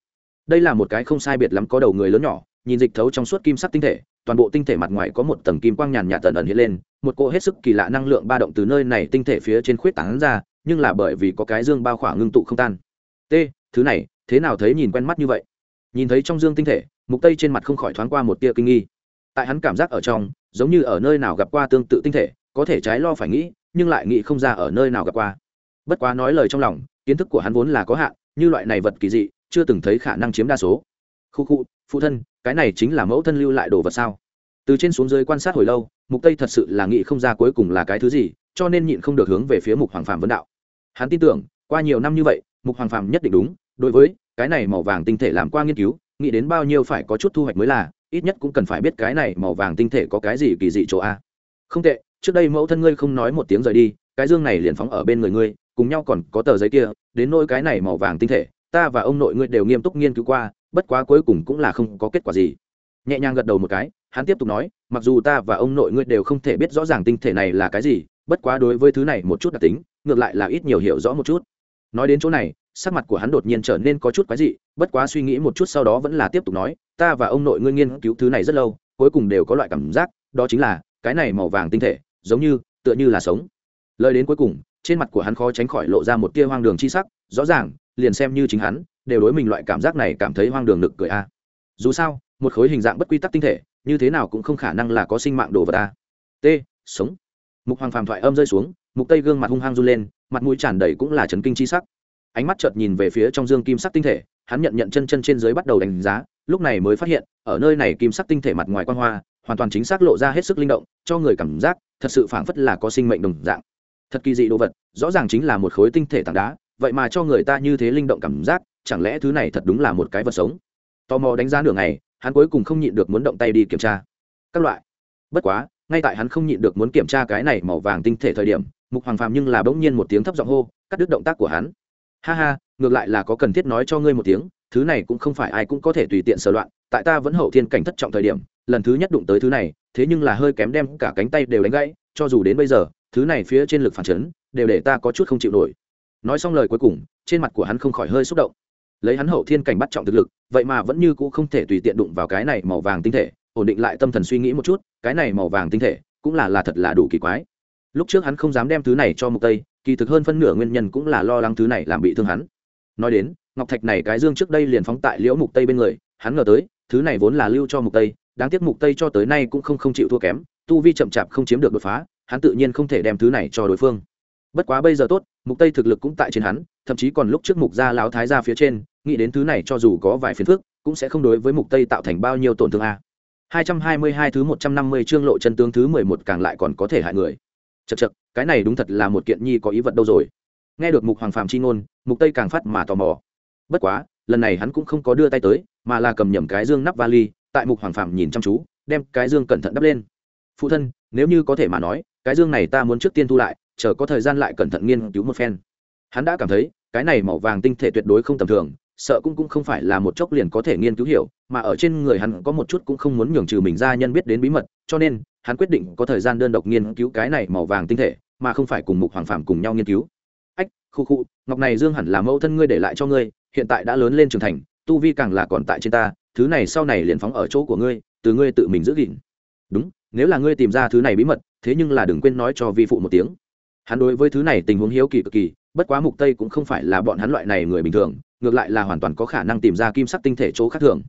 Speaker 1: Đây là một cái không sai biệt lắm có đầu người lớn nhỏ, nhìn dịch thấu trong suốt kim sắc tinh thể, toàn bộ tinh thể mặt ngoài có một tầng kim quang nhàn nhạt tần ẩn hiện lên, một cỗ hết sức kỳ lạ năng lượng ba động từ nơi này tinh thể phía trên khuyết tảng ra, nhưng là bởi vì có cái dương bao khỏa ngưng tụ không tan. T, thứ này, thế nào thấy nhìn quen mắt như vậy? Nhìn thấy trong dương tinh thể, mục tây trên mặt không khỏi thoáng qua một tia kinh nghi. Tại hắn cảm giác ở trong, giống như ở nơi nào gặp qua tương tự tinh thể, có thể trái lo phải nghĩ, nhưng lại nghĩ không ra ở nơi nào gặp qua bất quá nói lời trong lòng, kiến thức của hắn vốn là có hạn, như loại này vật kỳ dị, chưa từng thấy khả năng chiếm đa số. Khu khu, phụ thân, cái này chính là mẫu thân lưu lại đồ vật sao? Từ trên xuống dưới quan sát hồi lâu, mục tây thật sự là nghĩ không ra cuối cùng là cái thứ gì, cho nên nhịn không được hướng về phía mục hoàng phạm vấn đạo. Hắn tin tưởng, qua nhiều năm như vậy, mục hoàng phạm nhất định đúng, đối với cái này màu vàng tinh thể làm qua nghiên cứu, nghĩ đến bao nhiêu phải có chút thu hoạch mới là, ít nhất cũng cần phải biết cái này màu vàng tinh thể có cái gì kỳ dị chỗ a. Không tệ, trước đây mẫu thân ngươi không nói một tiếng rời đi, cái dương này liền phóng ở bên người ngươi cùng nhau còn có tờ giấy kia, đến nỗi cái này màu vàng tinh thể, ta và ông nội ngươi đều nghiêm túc nghiên cứu qua, bất quá cuối cùng cũng là không có kết quả gì. Nhẹ nhàng gật đầu một cái, hắn tiếp tục nói, mặc dù ta và ông nội ngươi đều không thể biết rõ ràng tinh thể này là cái gì, bất quá đối với thứ này một chút đặc tính, ngược lại là ít nhiều hiểu rõ một chút. Nói đến chỗ này, sắc mặt của hắn đột nhiên trở nên có chút quái dị, bất quá suy nghĩ một chút sau đó vẫn là tiếp tục nói, ta và ông nội ngươi nghiên cứu thứ này rất lâu, cuối cùng đều có loại cảm giác, đó chính là, cái này màu vàng tinh thể, giống như, tựa như là sống. Lời đến cuối cùng trên mặt của hắn khó tránh khỏi lộ ra một tia hoang đường chi sắc, rõ ràng, liền xem như chính hắn, đều đối mình loại cảm giác này cảm thấy hoang đường nực cười a. Dù sao, một khối hình dạng bất quy tắc tinh thể, như thế nào cũng không khả năng là có sinh mạng đồ vật ta t, sống. Mục hoàng phàm thoại âm rơi xuống, mục tây gương mặt hung hăng run lên, mặt mũi tràn đầy cũng là chấn kinh chi sắc. Ánh mắt chợt nhìn về phía trong dương kim sắc tinh thể, hắn nhận nhận chân chân trên dưới bắt đầu đánh giá, lúc này mới phát hiện, ở nơi này kim sắc tinh thể mặt ngoài quan hoa, hoàn toàn chính xác lộ ra hết sức linh động, cho người cảm giác, thật sự phảng phất là có sinh mệnh đồng dạng thật kỳ dị đồ vật, rõ ràng chính là một khối tinh thể tảng đá, vậy mà cho người ta như thế linh động cảm giác, chẳng lẽ thứ này thật đúng là một cái vật sống? Tò mò đánh giá nửa ngày, hắn cuối cùng không nhịn được muốn động tay đi kiểm tra. Các loại. Bất quá, ngay tại hắn không nhịn được muốn kiểm tra cái này màu vàng tinh thể thời điểm, mục hoàng phàm nhưng là bỗng nhiên một tiếng thấp giọng hô, cắt đứt động tác của hắn. Ha ha, ngược lại là có cần thiết nói cho ngươi một tiếng, thứ này cũng không phải ai cũng có thể tùy tiện sờ loạn, tại ta vẫn hậu thiên cảnh thất trọng thời điểm, lần thứ nhất đụng tới thứ này, thế nhưng là hơi kém đem cả cánh tay đều đánh gãy, cho dù đến bây giờ thứ này phía trên lực phản chấn, đều để ta có chút không chịu nổi. Nói xong lời cuối cùng, trên mặt của hắn không khỏi hơi xúc động. Lấy hắn hậu thiên cảnh bắt trọng thực lực, vậy mà vẫn như cũ không thể tùy tiện đụng vào cái này màu vàng tinh thể, ổn định lại tâm thần suy nghĩ một chút, cái này màu vàng tinh thể cũng là là thật là đủ kỳ quái. Lúc trước hắn không dám đem thứ này cho mục tây, kỳ thực hơn phân nửa nguyên nhân cũng là lo lắng thứ này làm bị thương hắn. Nói đến, ngọc thạch này cái dương trước đây liền phóng tại liễu mục tây bên người, hắn ngờ tới, thứ này vốn là lưu cho mục tây, đáng tiếc mục tây cho tới nay cũng không không chịu thua kém, tu vi chậm chạp không chiếm được đột phá hắn tự nhiên không thể đem thứ này cho đối phương. Bất quá bây giờ tốt mục tây thực lực cũng tại trên hắn thậm chí còn lúc trước mục gia láo thái ra phía trên nghĩ đến thứ này cho dù có vài phiền phức cũng sẽ không đối với mục tây tạo thành bao nhiêu tổn thương a. 222 thứ 150 chương lộ chân tướng thứ 11 càng lại còn có thể hại người. Chậc chậc, cái này đúng thật là một kiện nhi có ý vật đâu rồi. Nghe được mục hoàng phàm chi ngôn mục tây càng phát mà tò mò. Bất quá lần này hắn cũng không có đưa tay tới mà là cầm nhầm cái dương nắp vali tại mục hoàng phàm nhìn chăm chú đem cái dương cẩn thận đắp lên. Phụ thân nếu như có thể mà nói cái dương này ta muốn trước tiên thu lại, chờ có thời gian lại cẩn thận nghiên cứu một phen. Hắn đã cảm thấy, cái này màu vàng tinh thể tuyệt đối không tầm thường, sợ cũng cũng không phải là một chốc liền có thể nghiên cứu hiểu, mà ở trên người hắn có một chút cũng không muốn nhường trừ mình ra nhân biết đến bí mật, cho nên, hắn quyết định có thời gian đơn độc nghiên cứu cái này màu vàng tinh thể, mà không phải cùng mục hoàng phạm cùng nhau nghiên cứu. Ách, khu khu, ngọc này dương hẳn là mẫu thân ngươi để lại cho ngươi, hiện tại đã lớn lên trưởng thành, tu vi càng là còn tại trên ta, thứ này sau này liền phóng ở chỗ của ngươi, từ ngươi tự mình giữ gìn. Đúng, nếu là ngươi tìm ra thứ này bí mật thế nhưng là đừng quên nói cho vi phụ một tiếng. Hắn đối với thứ này tình huống hiếu kỳ cực kỳ, bất quá mục tây cũng không phải là bọn hắn loại này người bình thường, ngược lại là hoàn toàn có khả năng tìm ra kim sắc tinh thể chỗ khác thường.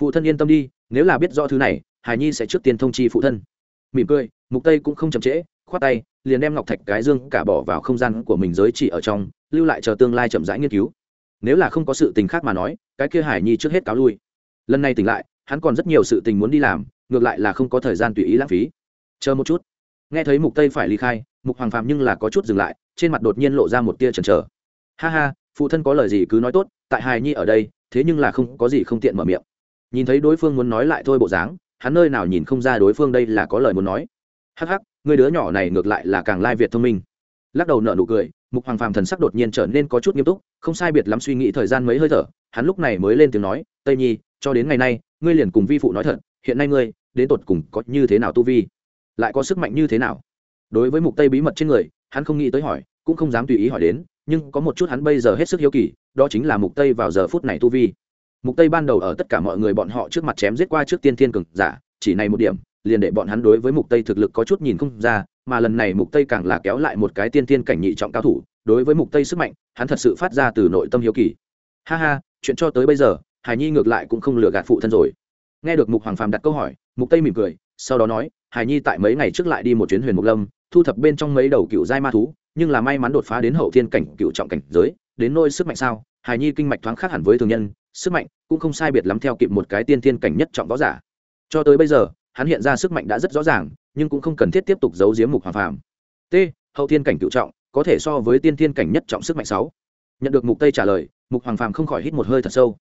Speaker 1: Phụ thân yên tâm đi, nếu là biết rõ thứ này, hải nhi sẽ trước tiên thông chi phụ thân. Mỉm cười, mục tây cũng không chậm trễ, khoát tay, liền đem ngọc thạch cái dương cả bỏ vào không gian của mình giới chỉ ở trong, lưu lại chờ tương lai chậm rãi nghiên cứu. Nếu là không có sự tình khác mà nói, cái kia hải nhi trước hết cáo lui. Lần này tỉnh lại, hắn còn rất nhiều sự tình muốn đi làm, ngược lại là không có thời gian tùy ý lãng phí. Chờ một chút nghe thấy mục tây phải ly khai, mục hoàng phàm nhưng là có chút dừng lại, trên mặt đột nhiên lộ ra một tia chần chờ. Ha ha, phụ thân có lời gì cứ nói tốt, tại hài nhi ở đây, thế nhưng là không, có gì không tiện mở miệng. Nhìn thấy đối phương muốn nói lại thôi bộ dáng, hắn nơi nào nhìn không ra đối phương đây là có lời muốn nói. Hắc hắc, người đứa nhỏ này ngược lại là càng lai việt thông minh. Lắc đầu nở nụ cười, mục hoàng phàm thần sắc đột nhiên trở nên có chút nghiêm túc, không sai biệt lắm suy nghĩ thời gian mấy hơi thở, hắn lúc này mới lên tiếng nói, tây nhi, cho đến ngày nay, ngươi liền cùng vi phụ nói thật, hiện nay ngươi, đến tột cùng có như thế nào tu vi? Lại có sức mạnh như thế nào? Đối với mục tây bí mật trên người, hắn không nghĩ tới hỏi, cũng không dám tùy ý hỏi đến, nhưng có một chút hắn bây giờ hết sức hiếu kỳ, đó chính là mục tây vào giờ phút này tu vi. Mục tây ban đầu ở tất cả mọi người bọn họ trước mặt chém giết qua trước tiên thiên cường giả, chỉ này một điểm, liền để bọn hắn đối với mục tây thực lực có chút nhìn không ra, mà lần này mục tây càng là kéo lại một cái tiên thiên cảnh nhị trọng cao thủ, đối với mục tây sức mạnh, hắn thật sự phát ra từ nội tâm hiếu kỳ. Ha ha, chuyện cho tới bây giờ, hải nhi ngược lại cũng không lừa gạt phụ thân rồi. Nghe được mục hoàng phàm đặt câu hỏi, mục tây mỉm cười, sau đó nói hải nhi tại mấy ngày trước lại đi một chuyến huyền mục lâm, thu thập bên trong mấy đầu cựu giai ma thú, nhưng là may mắn đột phá đến hậu thiên cảnh, cựu trọng cảnh giới, đến nôi sức mạnh sao? Hải nhi kinh mạch thoáng khác hẳn với thường nhân, sức mạnh cũng không sai biệt lắm theo kịp một cái tiên thiên cảnh nhất trọng võ giả. Cho tới bây giờ, hắn hiện ra sức mạnh đã rất rõ ràng, nhưng cũng không cần thiết tiếp tục giấu giếm mục hoàng phàm. T, hậu thiên cảnh cựu trọng, có thể so với tiên thiên cảnh nhất trọng sức mạnh sáu. Nhận được mục tây trả lời, mục hoàng phàm không khỏi hít một hơi thật sâu.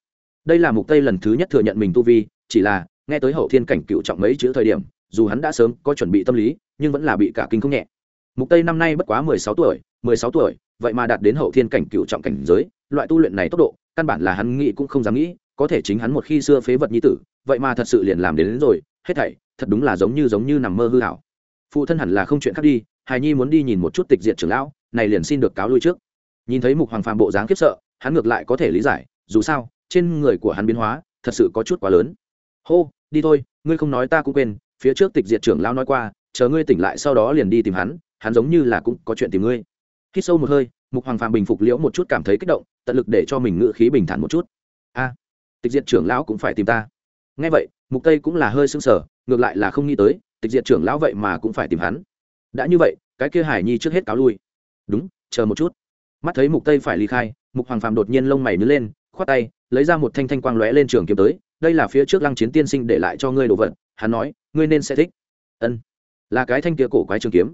Speaker 1: Đây là mục tây lần thứ nhất thừa nhận mình tu vi, chỉ là, nghe tới hậu thiên cảnh cựu trọng mấy chữ thời điểm dù hắn đã sớm có chuẩn bị tâm lý nhưng vẫn là bị cả kinh không nhẹ. Mục tây năm nay bất quá 16 tuổi 16 tuổi vậy mà đạt đến hậu thiên cảnh cựu trọng cảnh giới loại tu luyện này tốc độ căn bản là hắn nghĩ cũng không dám nghĩ có thể chính hắn một khi xưa phế vật nhi tử vậy mà thật sự liền làm đến, đến rồi hết thảy thật đúng là giống như giống như nằm mơ hư hảo phụ thân hẳn là không chuyện khác đi hài nhi muốn đi nhìn một chút tịch diện trưởng lão này liền xin được cáo lui trước. Nhìn thấy mục hoàng phàm bộ dáng khiếp sợ hắn ngược lại có thể lý giải dù sao trên người của hắn biến hóa thật sự có chút quá lớn. Hô đi thôi ngươi không nói ta cũng quên phía trước tịch diệt trưởng lão nói qua, chờ ngươi tỉnh lại sau đó liền đi tìm hắn hắn giống như là cũng có chuyện tìm ngươi. Khi sâu một hơi, mục hoàng phàm bình phục liễu một chút cảm thấy kích động, tận lực để cho mình ngự khí bình thản một chút. A, tịch diệt trưởng lão cũng phải tìm ta. Ngay vậy, mục tây cũng là hơi sưng sở ngược lại là không nghĩ tới, tịch diệt trưởng lão vậy mà cũng phải tìm hắn. Đã như vậy, cái kia hải nhi trước hết cáo lui. Đúng, chờ một chút. Mắt thấy mục tây phải ly khai, mục hoàng phàm đột nhiên lông mày nhớ lên, khoát tay, lấy ra một thanh thanh quang lóe lên trường kiếm tới, đây là phía trước lăng chiến tiên sinh để lại cho ngươi đồ vật hắn nói, ngươi nên sẽ thích. Ân. Là cái thanh kia cổ quái trường kiếm.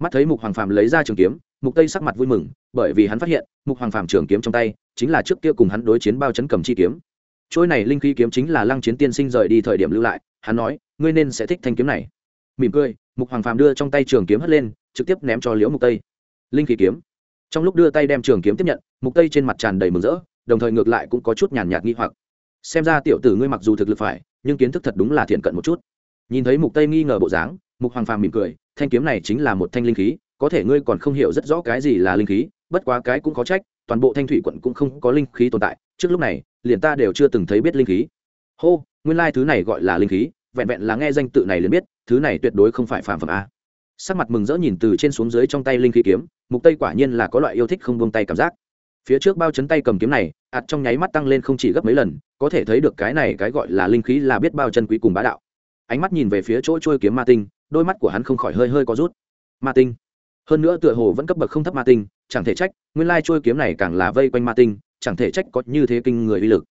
Speaker 1: Mắt thấy mục hoàng phàm lấy ra trường kiếm, mục tây sắc mặt vui mừng, bởi vì hắn phát hiện, mục hoàng phàm trường kiếm trong tay, chính là trước kia cùng hắn đối chiến bao chấn cầm chi kiếm. Trôi này linh khí kiếm chính là lăng chiến tiên sinh rời đi thời điểm lưu lại, hắn nói, ngươi nên sẽ thích thanh kiếm này. Mỉm cười, mục hoàng phàm đưa trong tay trường kiếm hất lên, trực tiếp ném cho liễu mục tây. Linh khí kiếm. Trong lúc đưa tay đem trường kiếm tiếp nhận, mục tây trên mặt tràn đầy mừng rỡ, đồng thời ngược lại cũng có chút nhàn nhạt nghi hoặc. Xem ra tiểu tử ngươi mặc dù thực lực phải nhưng kiến thức thật đúng là thiện cận một chút. Nhìn thấy mục tây nghi ngờ bộ dáng, mục hoàng phàm mỉm cười, thanh kiếm này chính là một thanh linh khí, có thể ngươi còn không hiểu rất rõ cái gì là linh khí, bất quá cái cũng có trách, toàn bộ thanh thủy quận cũng không có linh khí tồn tại, trước lúc này, liền ta đều chưa từng thấy biết linh khí. Hô, nguyên lai thứ này gọi là linh khí, vẹn vẹn là nghe danh tự này liền biết, thứ này tuyệt đối không phải phàm phẩm a. Sắc mặt mừng rỡ nhìn từ trên xuống dưới trong tay linh khí kiếm, mục tây quả nhiên là có loại yêu thích không buông tay cảm giác. Phía trước bao chấn tay cầm kiếm này, ạt trong nháy mắt tăng lên không chỉ gấp mấy lần có thể thấy được cái này cái gọi là linh khí là biết bao chân quý cùng bá đạo. Ánh mắt nhìn về phía chỗ trôi kiếm ma tinh, đôi mắt của hắn không khỏi hơi hơi có rút. Ma tinh. Hơn nữa tựa hồ vẫn cấp bậc không thấp ma tinh, chẳng thể trách, nguyên lai trôi kiếm này càng là vây quanh ma tinh, chẳng thể trách có như thế kinh người uy lực.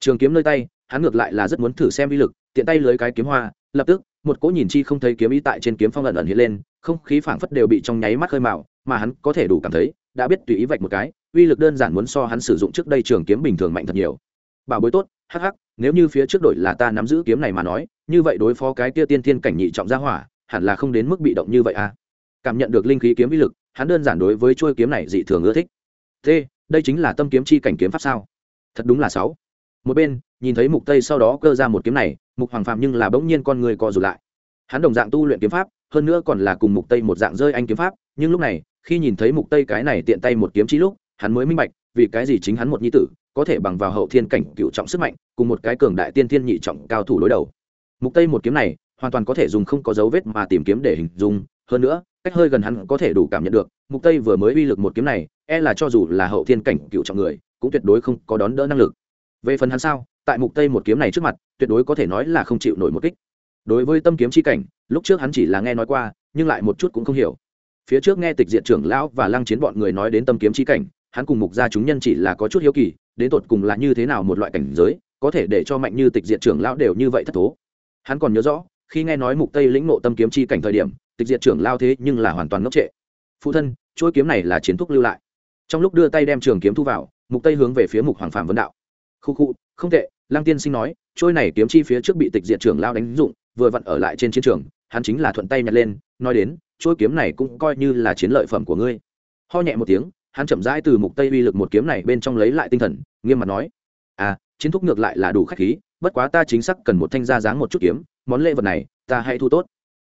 Speaker 1: Trường kiếm nơi tay, hắn ngược lại là rất muốn thử xem uy lực, tiện tay lưới cái kiếm hoa, lập tức, một cỗ nhìn chi không thấy kiếm ý tại trên kiếm phong ẩn ẩn hiện lên, không khí phảng phất đều bị trong nháy mắt khơi mạo mà hắn có thể đủ cảm thấy, đã biết tùy ý vạch một cái, uy lực đơn giản muốn so hắn sử dụng trước đây trường kiếm bình thường mạnh thật nhiều bảo bối tốt, hắc hắc, nếu như phía trước đội là ta nắm giữ kiếm này mà nói, như vậy đối phó cái kia tiên thiên cảnh nhị trọng gia hỏa, hẳn là không đến mức bị động như vậy à. Cảm nhận được linh khí kiếm uy lực, hắn đơn giản đối với chuôi kiếm này dị thường ưa thích. T, đây chính là tâm kiếm chi cảnh kiếm pháp sao? Thật đúng là sáu. Một bên, nhìn thấy mục tây sau đó cơ ra một kiếm này, mục hoàng phạm nhưng là bỗng nhiên con người co rụt lại. Hắn đồng dạng tu luyện kiếm pháp, hơn nữa còn là cùng mục tây một dạng rơi anh kiếm pháp, nhưng lúc này, khi nhìn thấy mục tây cái này tiện tay một kiếm chi lúc, hắn mới minh bạch vì cái gì chính hắn một nhi tử có thể bằng vào hậu thiên cảnh cựu trọng sức mạnh, cùng một cái cường đại tiên thiên nhị trọng cao thủ đối đầu? Mục tây một kiếm này, hoàn toàn có thể dùng không có dấu vết mà tìm kiếm để hình dung, hơn nữa, cách hơi gần hắn có thể đủ cảm nhận được, mục tây vừa mới uy lực một kiếm này e là cho dù là hậu thiên cảnh cựu trọng người, cũng tuyệt đối không có đón đỡ năng lực. Về phần hắn sao, tại mục tây một kiếm này trước mặt, tuyệt đối có thể nói là không chịu nổi một kích. Đối với tâm kiếm chi cảnh, lúc trước hắn chỉ là nghe nói qua, nhưng lại một chút cũng không hiểu. Phía trước nghe tịch diện trưởng lão và lăng chiến bọn người nói đến tâm kiếm chi cảnh hắn cùng mục gia chúng nhân chỉ là có chút hiếu kỳ, đến tột cùng là như thế nào một loại cảnh giới, có thể để cho mạnh như tịch diệt trưởng lão đều như vậy thất thố. Hắn còn nhớ rõ, khi nghe nói mục tây lĩnh nộ tâm kiếm chi cảnh thời điểm, tịch diệt trưởng lao thế nhưng là hoàn toàn ngốc trệ. Phụ thân chuỗi kiếm này là chiến thúc lưu lại. Trong lúc đưa tay đem trường kiếm thu vào, mục tây hướng về phía mục hoàng phạm vấn đạo. Khu khu, không tệ, lăng tiên sinh nói trôi này kiếm chi phía trước bị tịch diệt trưởng lao đánh dụng, vừa vặn ở lại trên chiến trường, hắn chính là thuận tay nhặt lên, nói đến trôi kiếm này cũng coi như là chiến lợi phẩm của ngươi. Ho nhẹ một tiếng hắn chậm rãi từ mục tây uy lực một kiếm này bên trong lấy lại tinh thần, nghiêm mặt nói à chiến thúc ngược lại là đủ khách khí, bất quá ta chính xác cần một thanh gia dáng một chút kiếm, món lễ vật này, ta hãy thu tốt.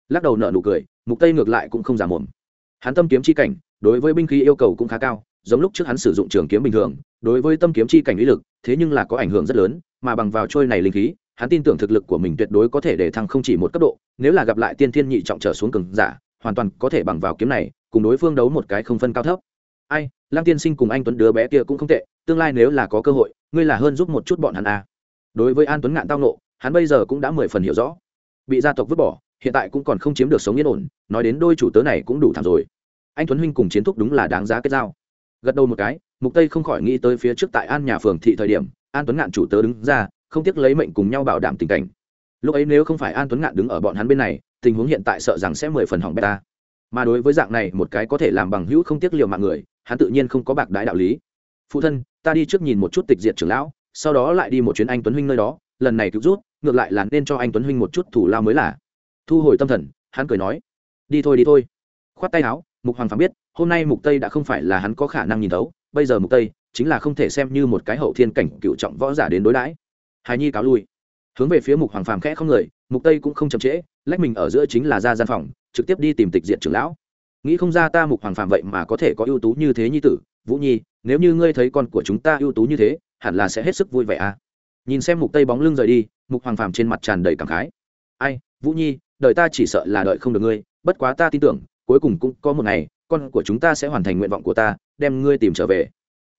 Speaker 1: Lắc đầu nợ nụ cười, mục tây ngược lại cũng không giả mồm. Hắn tâm kiếm chi cảnh, đối với binh khí yêu cầu cũng khá cao, giống lúc trước hắn sử dụng trường kiếm bình thường, đối với tâm kiếm chi cảnh uy lực, thế nhưng là có ảnh hưởng rất lớn, mà bằng vào trôi này linh khí, hắn tin tưởng thực lực của mình tuyệt đối có thể để thăng không chỉ một cấp độ, nếu là gặp lại tiên thiên nhị trọng trở xuống cường giả, hoàn toàn có thể bằng vào kiếm này, cùng đối phương đấu một cái không phân cao thấp ai, lăng tiên sinh cùng anh tuấn đứa bé kia cũng không tệ, tương lai nếu là có cơ hội, ngươi là hơn giúp một chút bọn hắn à. đối với an tuấn ngạn tao nộ, hắn bây giờ cũng đã mười phần hiểu rõ. Bị gia tộc vứt bỏ, hiện tại cũng còn không chiếm được sống yên ổn, nói đến đôi chủ tớ này cũng đủ thảm rồi. Anh tuấn huynh cùng chiến thúc đúng là đáng giá kết giao. Gật đầu một cái, mục tây không khỏi nghĩ tới phía trước tại an nhà phường thị thời điểm, an tuấn ngạn chủ tớ đứng ra, không tiếc lấy mệnh cùng nhau bảo đảm tình cảnh. Lúc ấy nếu không phải an tuấn ngạn đứng ở bọn hắn bên này, tình huống hiện tại sợ rằng sẽ mười phần hỏng beta mà đối với dạng này, một cái có thể làm bằng hữu không tiếc liều mạng người hắn tự nhiên không có bạc đái đạo lý. Phụ thân, ta đi trước nhìn một chút tịch diệt trưởng lão, sau đó lại đi một chuyến anh tuấn huynh nơi đó, lần này cứu rút ngược lại là nên cho anh tuấn huynh một chút thủ lao mới là. Thu hồi tâm thần, hắn cười nói, đi thôi đi thôi. Khoát tay áo, mục hoàng phàm biết, hôm nay mục tây đã không phải là hắn có khả năng nhìn thấu, bây giờ mục tây chính là không thể xem như một cái hậu thiên cảnh cựu trọng võ giả đến đối đãi. Hài nhi cáo lui. Hướng về phía mục hoàng phàm khẽ không người, mục tây cũng không chậm trễ, lách mình ở giữa chính là ra gian phòng, trực tiếp đi tìm tịch diện trưởng lão nghĩ không ra ta mục hoàng phàm vậy mà có thể có ưu tú như thế nhi tử. Vũ nhi, nếu như ngươi thấy con của chúng ta ưu tú như thế, hẳn là sẽ hết sức vui vẻ à? Nhìn xem mục tây bóng lưng rời đi, mục hoàng phàm trên mặt tràn đầy cảm khái. Ai, vũ nhi đợi ta chỉ sợ là đợi không được ngươi. Bất quá ta tin tưởng, cuối cùng cũng có một ngày, con của chúng ta sẽ hoàn thành nguyện vọng của ta, đem ngươi tìm trở về.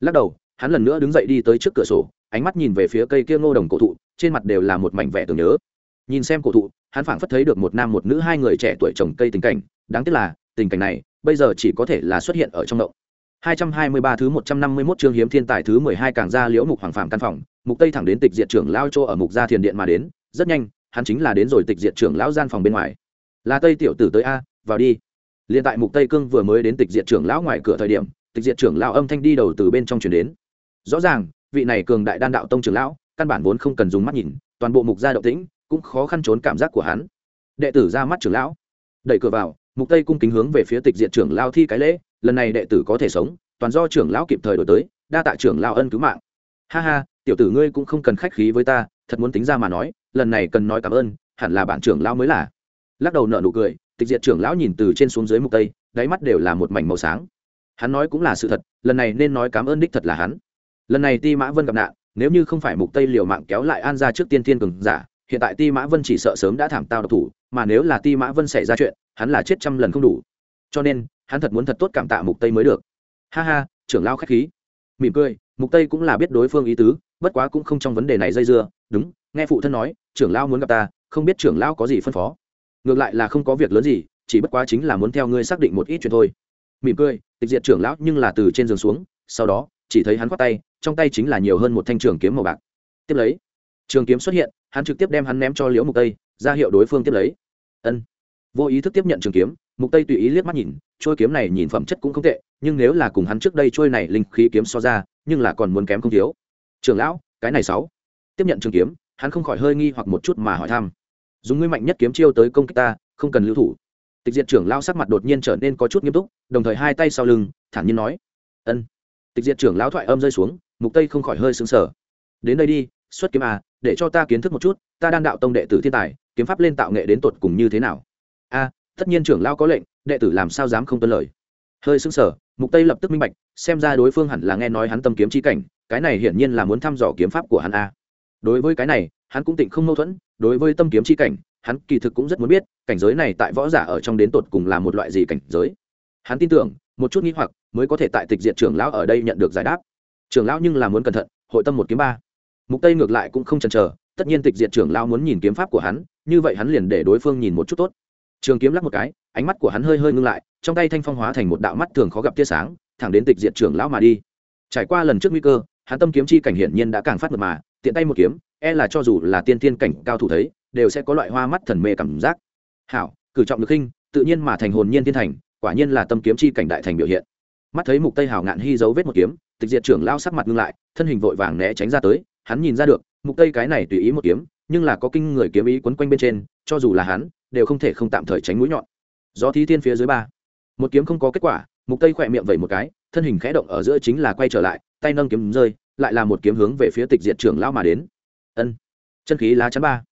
Speaker 1: Lắc đầu, hắn lần nữa đứng dậy đi tới trước cửa sổ, ánh mắt nhìn về phía cây kia ngô đồng cổ thụ, trên mặt đều là một mảnh vẻ tưởng nhớ. Nhìn xem cổ thụ, hắn phảng phất thấy được một nam một nữ hai người trẻ tuổi trồng cây tình cảnh. Đáng tiếc là tình cảnh này, bây giờ chỉ có thể là xuất hiện ở trong động. 223 thứ 151 chương hiếm thiên tài thứ 12 càng ra liễu mục hoàng phạm căn phòng, mục tây thẳng đến tịch diệt trưởng lao chỗ ở mục gia thiền điện mà đến, rất nhanh, hắn chính là đến rồi tịch diệt trưởng lão gian phòng bên ngoài. Là tây tiểu tử tới a, vào đi. Liên tại mục tây cương vừa mới đến tịch diệt trưởng lão ngoài cửa thời điểm, tịch diệt trưởng lão âm thanh đi đầu từ bên trong truyền đến. Rõ ràng, vị này cường đại đan đạo tông trưởng lão, căn bản vốn không cần dùng mắt nhìn, toàn bộ mục gia động tĩnh, cũng khó khăn trốn cảm giác của hắn. Đệ tử ra mắt trưởng lão. Đẩy cửa vào mục tây cung kính hướng về phía tịch diện trưởng lão thi cái lễ, lần này đệ tử có thể sống, toàn do trưởng lão kịp thời đổi tới, đa tạ trưởng lão ân cứu mạng. Ha ha, tiểu tử ngươi cũng không cần khách khí với ta, thật muốn tính ra mà nói, lần này cần nói cảm ơn, hẳn là bạn trưởng lão mới là. Lắc đầu nợ nụ cười, tịch diện trưởng lão nhìn từ trên xuống dưới mục tây, đáy mắt đều là một mảnh màu sáng. Hắn nói cũng là sự thật, lần này nên nói cảm ơn đích thật là hắn. Lần này ti mã vân gặp nạn, nếu như không phải mục tây liều mạng kéo lại an ra trước tiên thiên cường giả, hiện tại ti mã vân chỉ sợ sớm đã thảm tao độc thủ, mà nếu là ti mã vân xảy ra chuyện hắn là chết trăm lần không đủ. Cho nên, hắn thật muốn thật tốt cảm tạ mục tây mới được. Ha ha, trưởng lao khách khí. Mỉm cười, mục tây cũng là biết đối phương ý tứ, bất quá cũng không trong vấn đề này dây dưa. Đúng, nghe phụ thân nói, trưởng lao muốn gặp ta, không biết trưởng lao có gì phân phó. Ngược lại là không có việc lớn gì, chỉ bất quá chính là muốn theo ngươi xác định một ít chuyện thôi. Mỉm cười, tịch diệt trưởng lão nhưng là từ trên giường xuống, sau đó, chỉ thấy hắn khoát tay, trong tay chính là nhiều hơn một thanh trường kiếm màu bạc. Tiếp lấy, trường kiếm xuất hiện, hắn trực tiếp đem hắn ném cho liễu mục tây, ra hiệu đối phương tiếp lấy. Ân vô ý thức tiếp nhận trường kiếm, mục tây tùy ý liếc mắt nhìn, trôi kiếm này nhìn phẩm chất cũng không tệ, nhưng nếu là cùng hắn trước đây trôi này linh khí kiếm so ra, nhưng là còn muốn kém không thiếu. Trưởng lão, cái này sáu. Tiếp nhận trường kiếm, hắn không khỏi hơi nghi hoặc một chút mà hỏi thăm. Dùng ngươi mạnh nhất kiếm chiêu tới công kích ta, không cần lưu thủ. Tịch diệt trưởng lao sắc mặt đột nhiên trở nên có chút nghiêm túc, đồng thời hai tay sau lưng, thản nhiên nói. Ân. Tịch diệt trưởng lão thoại âm rơi xuống, mục tây không khỏi hơi sững sờ. Đến đây đi, xuất kiếm à để cho ta kiến thức một chút, ta đang đạo tông đệ tử thiên tài, kiếm pháp lên tạo nghệ đến tột cùng như thế nào? A tất nhiên trưởng lao có lệnh, đệ tử làm sao dám không tuân lời. Hơi sững sờ, mục tây lập tức minh bạch, xem ra đối phương hẳn là nghe nói hắn tâm kiếm chi cảnh, cái này hiển nhiên là muốn thăm dò kiếm pháp của hắn a. Đối với cái này, hắn cũng tịnh không mâu thuẫn, đối với tâm kiếm chi cảnh, hắn kỳ thực cũng rất muốn biết, cảnh giới này tại võ giả ở trong đến tột cùng là một loại gì cảnh giới. Hắn tin tưởng, một chút nghĩ hoặc mới có thể tại tịch diệt trưởng lão ở đây nhận được giải đáp. Trưởng lão nhưng là muốn cẩn thận, hội tâm một kiếm ba. Mục tây ngược lại cũng không chần chờ, tất nhiên tịch diệt trưởng lão muốn nhìn kiếm pháp của hắn, như vậy hắn liền để đối phương nhìn một chút tốt trường kiếm lắc một cái, ánh mắt của hắn hơi hơi ngưng lại, trong tay thanh phong hóa thành một đạo mắt thường khó gặp tia sáng, thẳng đến tịch diệt trưởng lão mà đi. Trải qua lần trước nguy cơ, hắn tâm kiếm chi cảnh hiển nhiên đã càng phát mật mà, tiện tay một kiếm e là cho dù là tiên tiên cảnh cao thủ thấy, đều sẽ có loại hoa mắt thần mê cảm giác. Hảo, cử trọng được khinh, tự nhiên mà thành hồn nhiên thiên thành, quả nhiên là tâm kiếm chi cảnh đại thành biểu hiện. Mắt thấy mục tây hảo ngạn hy dấu vết một kiếm, tịch diệt trưởng lao sắc mặt ngưng lại, thân hình vội vàng né tránh ra tới, hắn nhìn ra được, mục tây cái này tùy ý một kiếm, nhưng là có kinh người kiếm ý quấn quanh bên trên, cho dù là hắn đều không thể không tạm thời tránh mũi nhọn. Do thí thiên phía dưới ba. Một kiếm không có kết quả, mục tây khỏe miệng vẩy một cái, thân hình khẽ động ở giữa chính là quay trở lại, tay nâng kiếm rơi, lại là một kiếm hướng về phía tịch diệt trưởng lao mà đến. Ân. Chân khí lá chắn ba.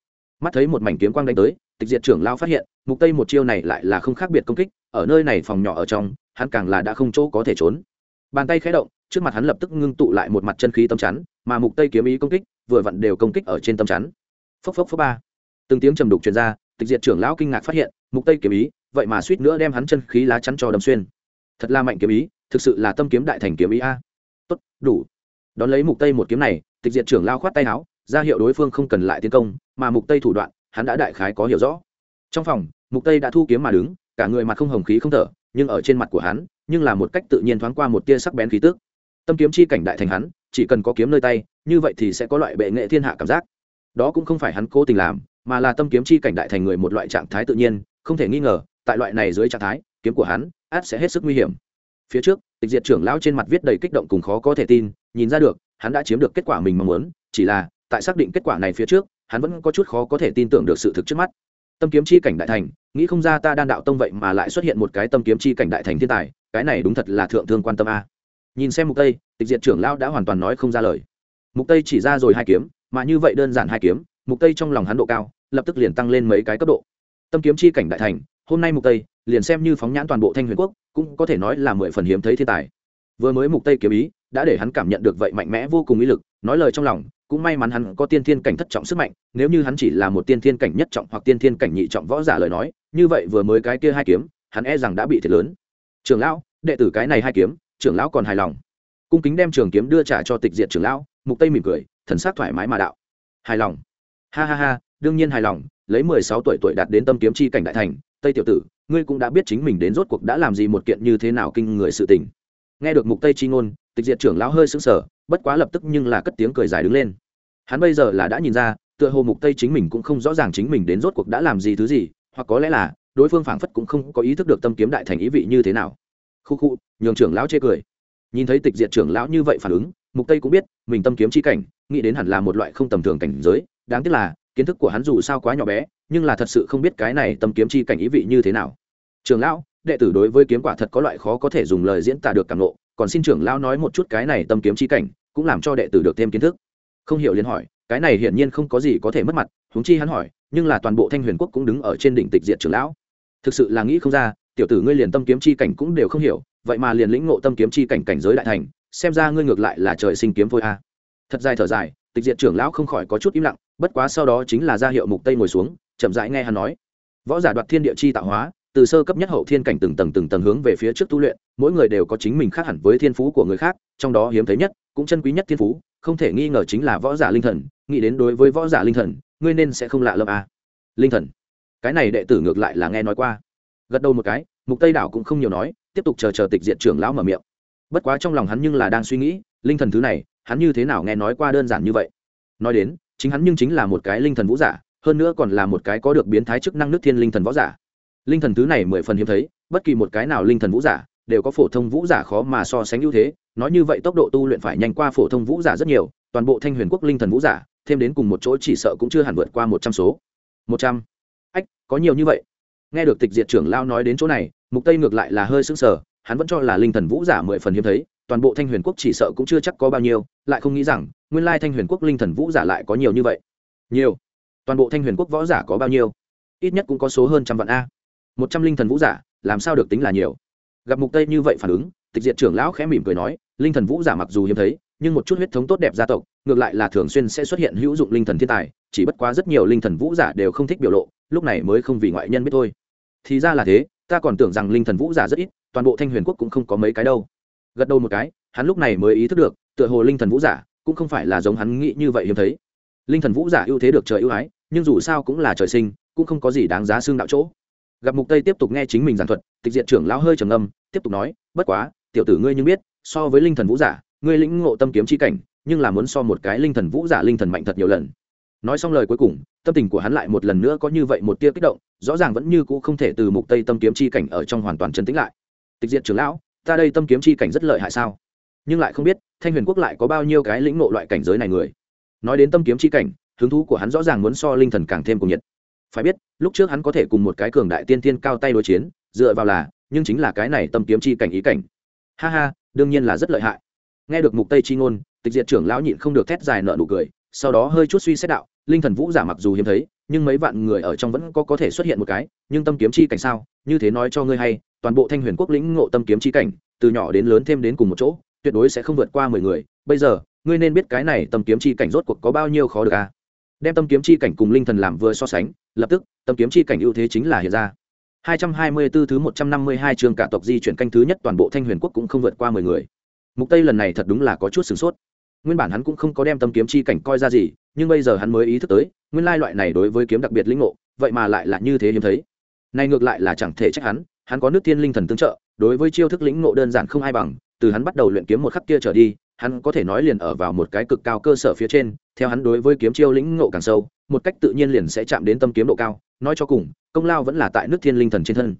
Speaker 1: Mắt thấy một mảnh kiếm quang đánh tới, tịch diệt trưởng lao phát hiện, mục tây một chiêu này lại là không khác biệt công kích, ở nơi này phòng nhỏ ở trong, hắn càng là đã không chỗ có thể trốn. Bàn tay khẽ động, trước mặt hắn lập tức ngưng tụ lại một mặt chân khí tâm chắn, mà mục tây kiếm ý công kích, vừa vặn đều công kích ở trên tâm chắn. Phốc phốc phốc ba. Từng tiếng trầm đục truyền ra tịch diệt trưởng lão kinh ngạc phát hiện, mục tây kiếm ý, vậy mà suýt nữa đem hắn chân khí lá chắn cho đâm xuyên. Thật là mạnh kiếm ý, thực sự là tâm kiếm đại thành kiếm ý a. Tốt, đủ. Đón lấy mục tây một kiếm này, tịch diệt trưởng lao khoát tay áo, ra hiệu đối phương không cần lại tiến công, mà mục tây thủ đoạn, hắn đã đại khái có hiểu rõ. Trong phòng, mục tây đã thu kiếm mà đứng, cả người mặt không hồng khí không thở, nhưng ở trên mặt của hắn, nhưng là một cách tự nhiên thoáng qua một tia sắc bén khí tức. Tâm kiếm chi cảnh đại thành hắn, chỉ cần có kiếm nơi tay, như vậy thì sẽ có loại bệ nghệ thiên hạ cảm giác. Đó cũng không phải hắn cố tình làm mà là tâm kiếm chi cảnh đại thành người một loại trạng thái tự nhiên, không thể nghi ngờ, tại loại này dưới trạng thái, kiếm của hắn, át sẽ hết sức nguy hiểm. Phía trước, tịch diệt trưởng lão trên mặt viết đầy kích động cùng khó có thể tin, nhìn ra được, hắn đã chiếm được kết quả mình mong muốn, chỉ là, tại xác định kết quả này phía trước, hắn vẫn có chút khó có thể tin tưởng được sự thực trước mắt. Tâm kiếm chi cảnh đại thành, nghĩ không ra ta đan đạo tông vậy mà lại xuất hiện một cái tâm kiếm chi cảnh đại thành thiên tài, cái này đúng thật là thượng thương quan tâm a. Nhìn xem mục tây, tịch diệt trưởng lão đã hoàn toàn nói không ra lời. Mục tây chỉ ra rồi hai kiếm, mà như vậy đơn giản hai kiếm mục tây trong lòng hắn độ cao, lập tức liền tăng lên mấy cái cấp độ. Tâm kiếm chi cảnh đại thành, hôm nay mục tây, liền xem như phóng nhãn toàn bộ thanh huyền quốc, cũng có thể nói là mười phần hiếm thấy thiên tài. Vừa mới mục tây kiếm ý, đã để hắn cảm nhận được vậy mạnh mẽ vô cùng ý lực, nói lời trong lòng, cũng may mắn hắn có tiên thiên cảnh thất trọng sức mạnh, nếu như hắn chỉ là một tiên thiên cảnh nhất trọng hoặc tiên thiên cảnh nhị trọng võ giả lời nói, như vậy vừa mới cái kia hai kiếm, hắn e rằng đã bị thiệt lớn. Trưởng lão, đệ tử cái này hai kiếm, trưởng lão còn hài lòng. Cung kính đem trường kiếm đưa trả cho tịch diệt trưởng lão, mục tây mỉm cười, thần sắc thoải mái mà đạo. Hài lòng ha ha ha, đương nhiên hài lòng, lấy mười sáu tuổi tuổi đạt đến tâm kiếm chi cảnh đại thành, tây tiểu tử, ngươi cũng đã biết chính mình đến rốt cuộc đã làm gì một kiện như thế nào kinh người sự tình. Nghe được mục tây chi ngôn, tịch diệt trưởng lão hơi sững sờ, bất quá lập tức nhưng là cất tiếng cười dài đứng lên. Hắn bây giờ là đã nhìn ra, tựa hồ mục tây chính mình cũng không rõ ràng chính mình đến rốt cuộc đã làm gì thứ gì, hoặc có lẽ là, đối phương phảng phất cũng không có ý thức được tâm kiếm đại thành ý vị như thế nào. Khu khu, nhường trưởng lão chê cười. Nhìn thấy tịch diệt trưởng lão như vậy phản ứng, mục tây cũng biết, mình tâm kiếm chi cảnh, nghĩ đến hẳn là một loại không tầm thường cảnh giới đáng tiếc là, kiến thức của hắn dù sao quá nhỏ bé, nhưng là thật sự không biết cái này tâm kiếm chi cảnh ý vị như thế nào. Trưởng lão, đệ tử đối với kiếm quả thật có loại khó có thể dùng lời diễn tả được cảm nộ còn xin trưởng lão nói một chút cái này tâm kiếm chi cảnh, cũng làm cho đệ tử được thêm kiến thức. Không hiểu liền hỏi, cái này hiển nhiên không có gì có thể mất mặt, huống chi hắn hỏi, nhưng là toàn bộ thanh huyền quốc cũng đứng ở trên đỉnh tịch diệt trưởng lão. Thực sự là nghĩ không ra, tiểu tử ngươi liền tâm kiếm chi cảnh cũng đều không hiểu, vậy mà liền lĩnh ngộ tâm kiếm chi cảnh cảnh giới đại thành, xem ra ngươi ngược lại là trời sinh kiếm thôi a. Thật dài thở dài, tịch diệt trưởng lão không khỏi có chút im lặng bất quá sau đó chính là ra hiệu mục tây ngồi xuống, chậm rãi nghe hắn nói. Võ giả đoạt thiên địa chi tạo hóa, từ sơ cấp nhất hậu thiên cảnh từng tầng từng tầng hướng về phía trước tu luyện, mỗi người đều có chính mình khác hẳn với thiên phú của người khác, trong đó hiếm thấy nhất, cũng chân quý nhất thiên phú, không thể nghi ngờ chính là võ giả linh thần, nghĩ đến đối với võ giả linh thần, ngươi nên sẽ không lạ lẫm à. linh thần. Cái này đệ tử ngược lại là nghe nói qua. Gật đầu một cái, mục tây đảo cũng không nhiều nói, tiếp tục chờ chờ tịch diện trưởng lão mở miệng. Bất quá trong lòng hắn nhưng là đang suy nghĩ, linh thần thứ này, hắn như thế nào nghe nói qua đơn giản như vậy? Nói đến chính hắn nhưng chính là một cái linh thần vũ giả, hơn nữa còn là một cái có được biến thái chức năng nước thiên linh thần võ giả. Linh thần thứ này mười phần hiếm thấy, bất kỳ một cái nào linh thần vũ giả đều có phổ thông vũ giả khó mà so sánh ưu thế, nói như vậy tốc độ tu luyện phải nhanh qua phổ thông vũ giả rất nhiều, toàn bộ thanh huyền quốc linh thần vũ giả, thêm đến cùng một chỗ chỉ sợ cũng chưa hẳn vượt qua một trăm số. Một trăm. Ách, có nhiều như vậy. Nghe được tịch diệt trưởng lao nói đến chỗ này, mục tây ngược lại là hơi sững sờ, hắn vẫn cho là linh thần vũ giả mười phần hiếm thấy toàn bộ thanh huyền quốc chỉ sợ cũng chưa chắc có bao nhiêu, lại không nghĩ rằng, nguyên lai thanh huyền quốc linh thần vũ giả lại có nhiều như vậy. Nhiều. Toàn bộ thanh huyền quốc võ giả có bao nhiêu? Ít nhất cũng có số hơn trăm vạn a. Một trăm linh thần vũ giả, làm sao được tính là nhiều? Gặp mục tây như vậy phản ứng, tịch diệt trưởng lão khẽ mỉm cười nói, linh thần vũ giả mặc dù hiếm thấy, nhưng một chút huyết thống tốt đẹp gia tộc, ngược lại là thường xuyên sẽ xuất hiện hữu dụng linh thần thiên tài, chỉ bất quá rất nhiều linh thần vũ giả đều không thích biểu lộ, lúc này mới không vì ngoại nhân biết thôi. Thì ra là thế, ta còn tưởng rằng linh thần vũ giả rất ít, toàn bộ thanh huyền quốc cũng không có mấy cái đâu gật đầu một cái, hắn lúc này mới ý thức được, tựa hồ linh thần vũ giả cũng không phải là giống hắn nghĩ như vậy hiếm thấy. Linh thần vũ giả ưu thế được trời ưu ái, nhưng dù sao cũng là trời sinh, cũng không có gì đáng giá xương đạo chỗ. Gặp mục tây tiếp tục nghe chính mình giảng thuật, tịch diện trưởng lão hơi trầm ngâm, tiếp tục nói, bất quá, tiểu tử ngươi nhưng biết, so với linh thần vũ giả, ngươi lĩnh ngộ tâm kiếm chi cảnh, nhưng là muốn so một cái linh thần vũ giả linh thần mạnh thật nhiều lần. Nói xong lời cuối cùng, tâm tình của hắn lại một lần nữa có như vậy một tia kích động, rõ ràng vẫn như cũ không thể từ mục tây tâm kiếm chi cảnh ở trong hoàn toàn chân tĩnh lại. Tịch diện trưởng lão ta đây tâm kiếm chi cảnh rất lợi hại sao? Nhưng lại không biết, thanh huyền quốc lại có bao nhiêu cái lĩnh ngộ loại cảnh giới này người. Nói đến tâm kiếm chi cảnh, hứng thú của hắn rõ ràng muốn so linh thần càng thêm cùng nhiệt. Phải biết, lúc trước hắn có thể cùng một cái cường đại tiên tiên cao tay đối chiến, dựa vào là, nhưng chính là cái này tâm kiếm chi cảnh ý cảnh. Ha ha, đương nhiên là rất lợi hại. Nghe được mục tây chi ngôn, tịch diệt trưởng lão nhịn không được thét dài nợ nụ cười, sau đó hơi chút suy xét đạo, linh thần vũ giả mặc dù hiếm thấy nhưng mấy vạn người ở trong vẫn có có thể xuất hiện một cái, nhưng tâm kiếm chi cảnh sao như thế nói cho ngươi hay, toàn bộ thanh huyền quốc lĩnh ngộ tâm kiếm chi cảnh, từ nhỏ đến lớn thêm đến cùng một chỗ, tuyệt đối sẽ không vượt qua mười người bây giờ, ngươi nên biết cái này tâm kiếm chi cảnh rốt cuộc có bao nhiêu khó được à đem tâm kiếm chi cảnh cùng linh thần làm vừa so sánh, lập tức, tâm kiếm chi cảnh ưu thế chính là hiện ra 224 thứ 152 trường cả tộc di chuyển canh thứ nhất toàn bộ Thanh Huyền quốc cũng không vượt qua 10 người. Mục Tây lần này thật đúng là có chút sửng sốt. Nguyên bản hắn cũng không có đem tâm kiếm chi cảnh coi ra gì, nhưng bây giờ hắn mới ý thức tới, nguyên lai loại này đối với kiếm đặc biệt linh ngộ, vậy mà lại là như thế hiếm thấy. Này ngược lại là chẳng thể trách hắn, hắn có nước tiên linh thần tương trợ, đối với chiêu thức lĩnh ngộ đơn giản không ai bằng, từ hắn bắt đầu luyện kiếm một khắc kia trở đi, hắn có thể nói liền ở vào một cái cực cao cơ sở phía trên, theo hắn đối với kiếm chiêu lĩnh ngộ càng sâu, một cách tự nhiên liền sẽ chạm đến tâm kiếm độ cao, nói cho cùng, công lao vẫn là tại nước thiên linh thần trên thân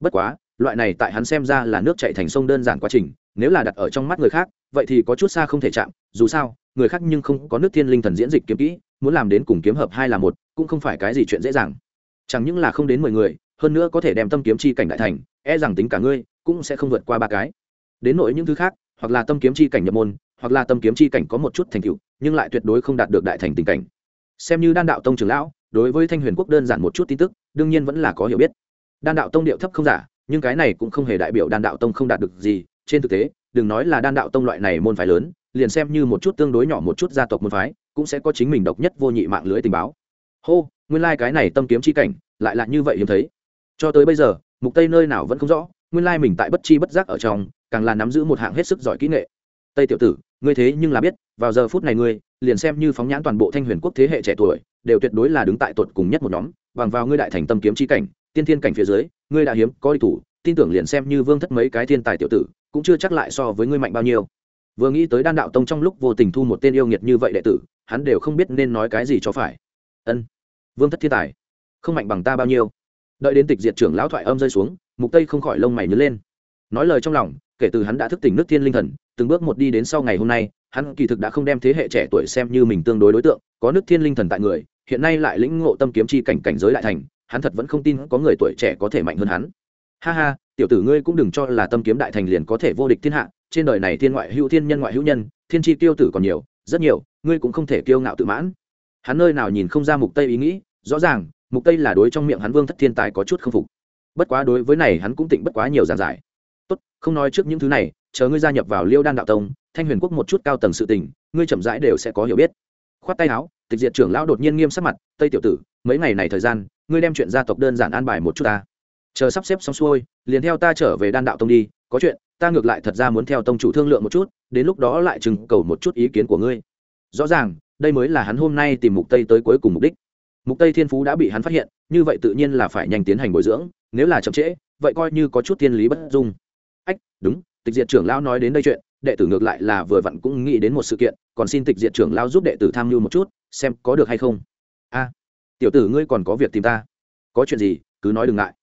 Speaker 1: bất quá loại này tại hắn xem ra là nước chạy thành sông đơn giản quá trình nếu là đặt ở trong mắt người khác, vậy thì có chút xa không thể chạm, dù sao, người khác nhưng không có nước thiên linh thần diễn dịch kiếm kỹ, muốn làm đến cùng kiếm hợp hai là một, cũng không phải cái gì chuyện dễ dàng. Chẳng những là không đến mười người, hơn nữa có thể đem tâm kiếm chi cảnh đại thành e rằng tính cả ngươi, cũng sẽ không vượt qua ba cái. Đến nội những thứ khác, hoặc là tâm kiếm chi cảnh nhập môn, hoặc là tâm kiếm chi cảnh có một chút thành tựu, nhưng lại tuyệt đối không đạt được đại thành tình cảnh. Xem như đan đạo tông trưởng lão, đối với thanh huyền quốc đơn giản một chút tin tức, đương nhiên vẫn là có hiểu biết. Đan đạo tông điệu thấp không giả, nhưng cái này cũng không hề đại biểu đan đạo tông không đạt được gì trên thực tế, đừng nói là đan đạo tông loại này môn phái lớn, liền xem như một chút tương đối nhỏ một chút gia tộc môn phái, cũng sẽ có chính mình độc nhất vô nhị mạng lưới tình báo. Hô, nguyên lai、like、cái này tâm kiếm chi cảnh, lại là như vậy hiếm thấy. Cho tới bây giờ, mục tây nơi nào vẫn không rõ, nguyên lai mình tại bất chi bất giác ở trong, càng là nắm giữ một hạng hết sức giỏi kỹ nghệ. Tây tiểu tử, ngươi thế nhưng là biết, vào giờ phút này ngươi, liền xem như phóng nhãn toàn bộ thanh huyền quốc thế hệ trẻ tuổi, đều tuyệt đối là đứng tại tột cùng nhất một nhóm, bằng vào ngươi đại thành tâm kiếm chi cảnh, tiên thiên cảnh phía dưới, ngươi đã hiếm có đi thủ, tin tưởng liền xem như vương thất mấy cái thiên tài tiểu tử cũng chưa chắc lại so với ngươi mạnh bao nhiêu. Vừa nghĩ tới đan đạo tông trong lúc vô tình thu một tên yêu nghiệt như vậy đệ tử, hắn đều không biết nên nói cái gì cho phải. Ân, vương thất thiên tài, không mạnh bằng ta bao nhiêu? Đợi đến tịch diệt trưởng lão thoại âm rơi xuống, mục tây không khỏi lông mày nhớ lên. Nói lời trong lòng, kể từ hắn đã thức tỉnh nước thiên linh thần, từng bước một đi đến sau ngày hôm nay, hắn kỳ thực đã không đem thế hệ trẻ tuổi xem như mình tương đối đối tượng, có nước thiên linh thần tại người, hiện nay lại lĩnh ngộ tâm kiếm chi cảnh cảnh giới lại thành, hắn thật vẫn không tin có người tuổi trẻ có thể mạnh hơn hắn ha ha, tiểu tử ngươi cũng đừng cho là tâm kiếm đại thành liền có thể vô địch thiên hạ, trên đời này thiên ngoại hữu thiên nhân ngoại hữu nhân, thiên chi tiêu tử còn nhiều, rất nhiều, ngươi cũng không thể kiêu ngạo tự mãn. Hắn nơi nào nhìn không ra mục tây ý nghĩ, rõ ràng, mục tây là đối trong miệng hắn vương thất thiên tài có chút không phục. Bất quá đối với này hắn cũng tịnh bất quá nhiều giản giải. Tốt, không nói trước những thứ này, chờ ngươi gia nhập vào liêu đan đạo tông, thanh huyền quốc một chút cao tầng sự tình, ngươi chậm rãi đều sẽ có hiểu biết. Khoát tay áo, tịch diệt trưởng lão đột nhiên nghiêm sắc mặt, tây tiểu tử, mấy ngày này thời gian, ngươi đem chuyện gia tộc đơn giản an bài một chút ta chờ sắp xếp xong xuôi, liền theo ta trở về đan đạo tông đi, có chuyện, ta ngược lại thật ra muốn theo tông chủ thương lượng một chút, đến lúc đó lại chừng cầu một chút ý kiến của ngươi. Rõ ràng, đây mới là hắn hôm nay tìm mục tây tới cuối cùng mục đích. Mục tây thiên phú đã bị hắn phát hiện, như vậy tự nhiên là phải nhanh tiến hành bồi dưỡng, nếu là chậm trễ, vậy coi như có chút thiên lý bất dung. Ách, đúng, tịch diệt trưởng lão nói đến đây chuyện, đệ tử ngược lại là vừa vặn cũng nghĩ đến một sự kiện, còn xin tịch diệt trưởng lão giúp đệ tử tham mưu một chút, xem có được hay không. A, tiểu tử ngươi còn có việc tìm ta. Có chuyện gì, cứ nói đừng ngại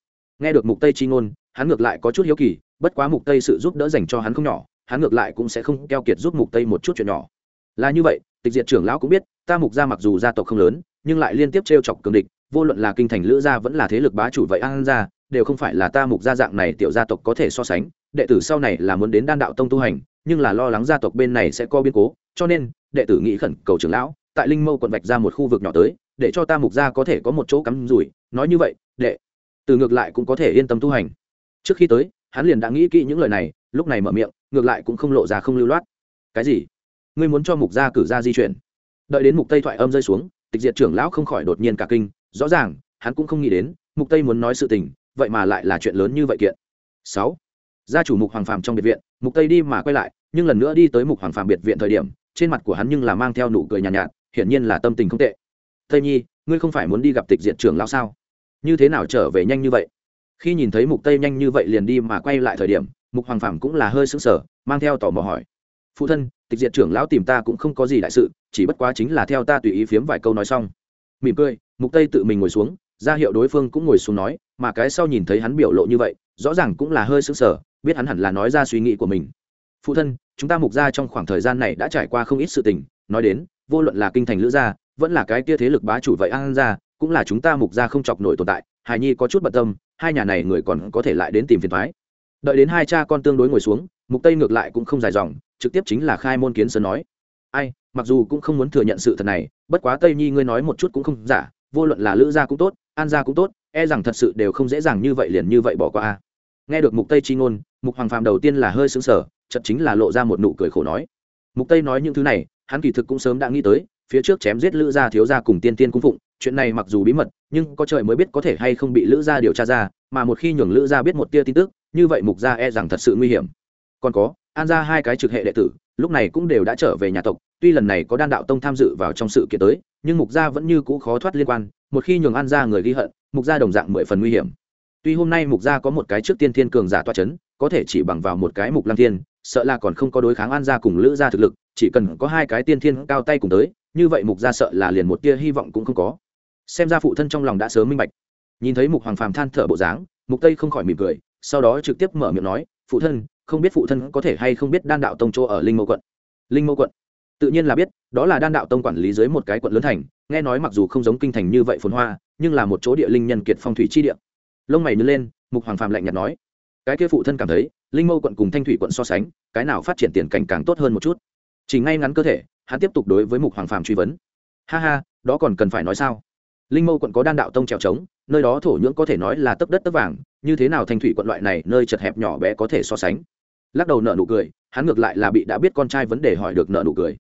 Speaker 1: nghe được mục tây chi ngôn, hắn ngược lại có chút hiếu kỳ, bất quá mục tây sự giúp đỡ dành cho hắn không nhỏ, hắn ngược lại cũng sẽ không keo kiệt giúp mục tây một chút chuyện nhỏ. Là như vậy, tịch diệt trưởng lão cũng biết, ta mục gia mặc dù gia tộc không lớn, nhưng lại liên tiếp trêu chọc cường địch, vô luận là kinh thành lữ gia vẫn là thế lực bá chủ vậy an gia, đều không phải là ta mục gia dạng này tiểu gia tộc có thể so sánh, đệ tử sau này là muốn đến đan đạo tông tu hành, nhưng là lo lắng gia tộc bên này sẽ có biến cố, cho nên, đệ tử nghĩ khẩn cầu trưởng lão, tại linh mâu quận vạch ra một khu vực nhỏ tới, để cho ta mục gia có thể có một chỗ cắm rủi, nói như vậy, đệ từ ngược lại cũng có thể yên tâm tu hành. Trước khi tới hắn liền đã nghĩ kỹ những lời này lúc này mở miệng ngược lại cũng không lộ ra không lưu loát. Cái gì? Ngươi muốn cho mục gia cử ra di chuyển? Đợi đến mục tây thoại âm rơi xuống tịch diệt trưởng lão không khỏi đột nhiên cả kinh rõ ràng hắn cũng không nghĩ đến mục tây muốn nói sự tình vậy mà lại là chuyện lớn như vậy kiện. 6. gia chủ mục hoàng phàm trong biệt viện mục tây đi mà quay lại nhưng lần nữa đi tới mục hoàng phàm biệt viện thời điểm trên mặt của hắn nhưng là mang theo nụ cười nhàn nhạt, nhạt hiển nhiên là tâm tình không tệ. Tây nhi ngươi không phải muốn đi gặp tịch diệt trưởng lão sao? Như thế nào trở về nhanh như vậy? Khi nhìn thấy mục tây nhanh như vậy liền đi mà quay lại thời điểm, mục hoàng phàm cũng là hơi sững sờ, mang theo tò mò hỏi. Phụ thân, tịch diệt trưởng lão tìm ta cũng không có gì đại sự, chỉ bất quá chính là theo ta tùy ý phiếm vài câu nói xong. Mỉm cười, mục tây tự mình ngồi xuống, ra hiệu đối phương cũng ngồi xuống nói, mà cái sau nhìn thấy hắn biểu lộ như vậy, rõ ràng cũng là hơi sững sờ, biết hắn hẳn là nói ra suy nghĩ của mình. Phụ thân, chúng ta mục gia trong khoảng thời gian này đã trải qua không ít sự tình, nói đến, vô luận là kinh thành lữ gia, vẫn là cái kia thế lực bá chủ vậy an gia cũng là chúng ta mục gia không chọc nổi tồn tại hài nhi có chút bận tâm, hai nhà này người còn có thể lại đến tìm phiền thoái. Đợi đến hai cha con tương đối ngồi xuống, mục tây ngược lại cũng không dài dòng, trực tiếp chính là khai môn kiến sơn nói. Ai, mặc dù cũng không muốn thừa nhận sự thật này, bất quá tây nhi ngươi nói một chút cũng không giả, vô luận là lữ gia cũng tốt, an gia cũng tốt e rằng thật sự đều không dễ dàng như vậy liền như vậy bỏ qua a. nghe được mục tây chi ngôn, mục hoàng phàm đầu tiên là hơi sững sờ chật chính là lộ ra một nụ cười khổ nói. Mục tây nói những thứ này, hắn kỳ thực cũng sớm đã nghĩ tới, phía trước chém giết lữ gia thiếu gia cùng tiên tiên cung phụng chuyện này mặc dù bí mật, nhưng có trời mới biết có thể hay không bị lữ gia điều tra ra, mà một khi nhường lữ gia biết một tia tin tức, như vậy mục gia e rằng thật sự nguy hiểm. Còn có, an gia hai cái trực hệ đệ tử, lúc này cũng đều đã trở về nhà tộc, tuy lần này có đan đạo tông tham dự vào trong sự kiện tới, nhưng mục gia vẫn như cũ khó thoát liên quan, một khi nhường an gia người ghi hận, mục gia đồng dạng mười phần nguy hiểm. Tuy hôm nay mục gia có một cái trước tiên thiên cường giả toa c h ấ n có thể chỉ bằng vào một cái mục lăng thiên, sợ là còn không có đối kháng an gia cùng lữ gia thực lực, chỉ cần có hai cái tiên thiên cao tay cùng tới, như vậy mục gia sợ là liền một tia hy vọng cũng không có xem ra phụ thân trong lòng đã sớm minh bạch. Nhìn thấy mục hoàng phàm than thở bộ dáng, mục tây không khỏi mỉm cười, sau đó trực tiếp mở miệng nói, phụ thân, không biết phụ thân có thể hay không biết đan đạo tông chỗ ở linh mâu quận? Linh mâu quận? Tự nhiên là biết, đó là đan đạo tông quản lý dưới một cái quận lớn thành, nghe nói mặc dù không giống kinh thành như vậy phồn hoa, nhưng là một chỗ địa linh nhân kiệt phong thủy chi địa. Lông mày nhướng lên, mục hoàng phàm lạnh nhạt nói, cái kia phụ thân cảm thấy, linh mâu quận cùng thanh thủy quận so sánh, cái nào phát triển tiền cảnh càng tốt hơn một chút. Chỉ ngay ngắn cơ thể, hắn tiếp tục đối với mục hoàng phàm truy vấn. Ha ha, đó còn cần phải nói sao? Linh mâu quận có đan đạo tông trèo trống, nơi đó thổ nhưỡng có thể nói là tấp đất tấp vàng, như thế nào thanh thủy quận loại này nơi chật hẹp nhỏ bé có thể so sánh? Lắc đầu nợ nụ cười, hắn ngược lại là bị đã biết con trai vấn đề hỏi được nợ nụ cười.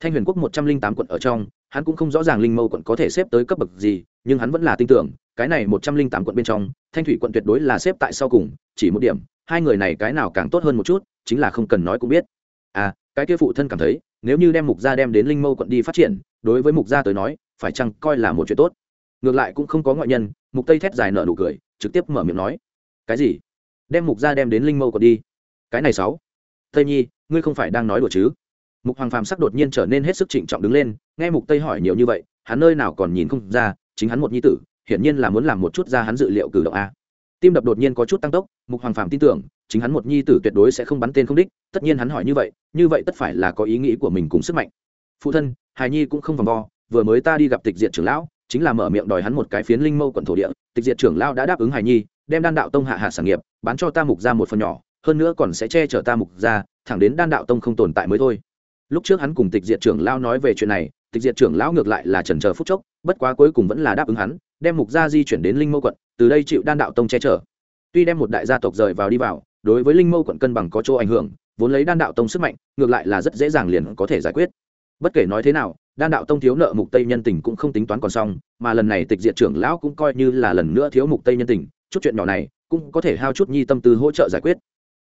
Speaker 1: Thanh huyền quốc một trăm linh tám quận ở trong, hắn cũng không rõ ràng linh mâu quận có thể xếp tới cấp bậc gì, nhưng hắn vẫn là tin tưởng, cái này một trăm linh tám quận bên trong, thanh thủy quận tuyệt đối là xếp tại sau cùng, chỉ một điểm, hai người này cái nào càng tốt hơn một chút, chính là không cần nói cũng biết. À cái kia phụ thân cảm thấy, nếu như đem mục gia đem đến linh mâu quận đi phát triển, đối với mục gia tới nói, phải chăng coi là một chuyện tốt? Ngược lại cũng không có ngoại nhân, mục tây thét dài nở nụ cười, trực tiếp mở miệng nói. Cái gì? Đem mục gia đem đến linh mâu còn đi. Cái này sáu. Tây nhi, ngươi không phải đang nói đùa chứ? Mục hoàng phàm sắc đột nhiên trở nên hết sức trịnh trọng đứng lên, nghe mục tây hỏi nhiều như vậy, hắn nơi nào còn nhìn không ra, chính hắn một nhi tử, hiển nhiên là muốn làm một chút ra hắn dự liệu cử động a. Tim đập đột nhiên có chút tăng tốc, mục hoàng phàm tin tưởng, chính hắn một nhi tử tuyệt đối sẽ không bắn tên không đích, tất nhiên hắn hỏi như vậy như vậy tất phải là có ý nghĩ của mình cùng sức mạnh. Phụ thân hài nhi cũng không vòng vo, vừa mới ta đi gặp tịch diện trưởng lão chính là mở miệng đòi hắn một cái phiến linh mâu quận thổ địa, tịch diệt trưởng lão đã đáp ứng hài nhi, đem đan đạo tông hạ hạ sản nghiệp, bán cho ta mục ra một phần nhỏ, hơn nữa còn sẽ che chở ta mục ra thẳng đến đan đạo tông không tồn tại mới thôi. Lúc trước hắn cùng tịch diệt trưởng lão nói về chuyện này, tịch diệt trưởng lão ngược lại là trần chờ phút chốc, bất quá cuối cùng vẫn là đáp ứng hắn, đem mục gia di chuyển đến linh mâu quận, từ đây chịu đan đạo tông che chở. Tuy đem một đại gia tộc rời vào đi vào, đối với linh mâu quận cân bằng có chỗ ảnh hưởng, vốn lấy đan đạo tông sức mạnh, ngược lại là rất dễ dàng liền có thể giải quyết. Bất kể nói thế nào đan đạo tông thiếu nợ mục tây nhân tình cũng không tính toán còn xong, mà lần này tịch diệt trưởng lão cũng coi như là lần nữa thiếu mục tây nhân tình, chút chuyện nhỏ này cũng có thể hao chút nhi tâm tư hỗ trợ giải quyết.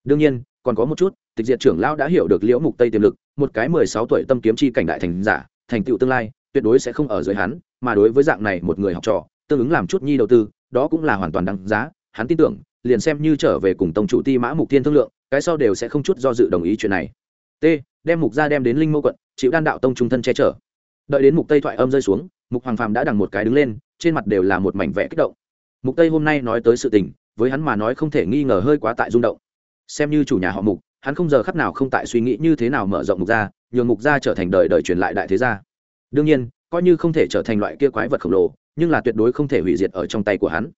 Speaker 1: Đương nhiên, còn có một chút, tịch diệt trưởng lão đã hiểu được liễu mục tây tiềm lực, một cái 16 tuổi tâm kiếm chi cảnh đại thành giả, thành tựu tương lai, tuyệt đối sẽ không ở dưới hắn, mà đối với dạng này một người học trò, tương ứng làm chút nhi đầu tư, đó cũng là hoàn toàn đáng giá, hắn tin tưởng, liền xem như trở về cùng tông chủ ti mã mục tiên thương lượng, cái sau đều sẽ không chút do dự đồng ý chuyện này. T, đem mục ra đem đến linh mâu quận, chịu đan đạo tông trung thân che chở đợi đến mục tây thoại âm rơi xuống, mục hoàng phàm đã đằng một cái đứng lên, trên mặt đều là một mảnh vẽ kích động. Mục tây hôm nay nói tới sự tình, với hắn mà nói không thể nghi ngờ hơi quá tại rung động. Xem như chủ nhà họ mục, hắn không giờ khắc nào không tại suy nghĩ như thế nào mở rộng mục gia nhường mục gia trở thành đời đời truyền lại đại thế gia. Đương nhiên, coi như không thể trở thành loại kia quái vật khổng lồ, nhưng là tuyệt đối không thể hủy diệt ở trong tay của hắn.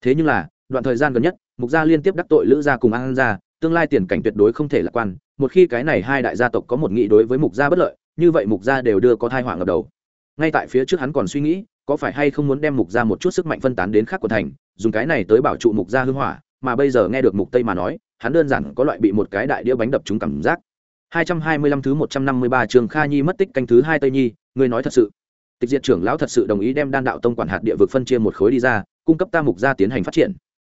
Speaker 1: Thế nhưng là, đoạn thời gian gần nhất, mục gia liên tiếp đắc tội lữ gia cùng an gia, tương lai tiền cảnh tuyệt đối không thể lạc quan, một khi cái này hai đại gia tộc có một nghị đối với mục gia bất lợi như vậy mục gia đều đưa có thai họa ngập đầu ngay tại phía trước hắn còn suy nghĩ có phải hay không muốn đem mục gia một chút sức mạnh phân tán đến khác của thành dùng cái này tới bảo trụ mục gia hưng hỏa mà bây giờ nghe được mục tây mà nói hắn đơn giản có loại bị một cái đại đĩa bánh đập trúng cảm giác 225 thứ 153 trường Kha Nhi mất tích canh thứ hai Tây Nhi, người nói thật sự. Tịch Diệt trưởng lão thật sự đồng ý đem Đan đạo tông quản hạt địa vực phân chia một khối đi ra, cung cấp ta mục gia tiến hành phát triển.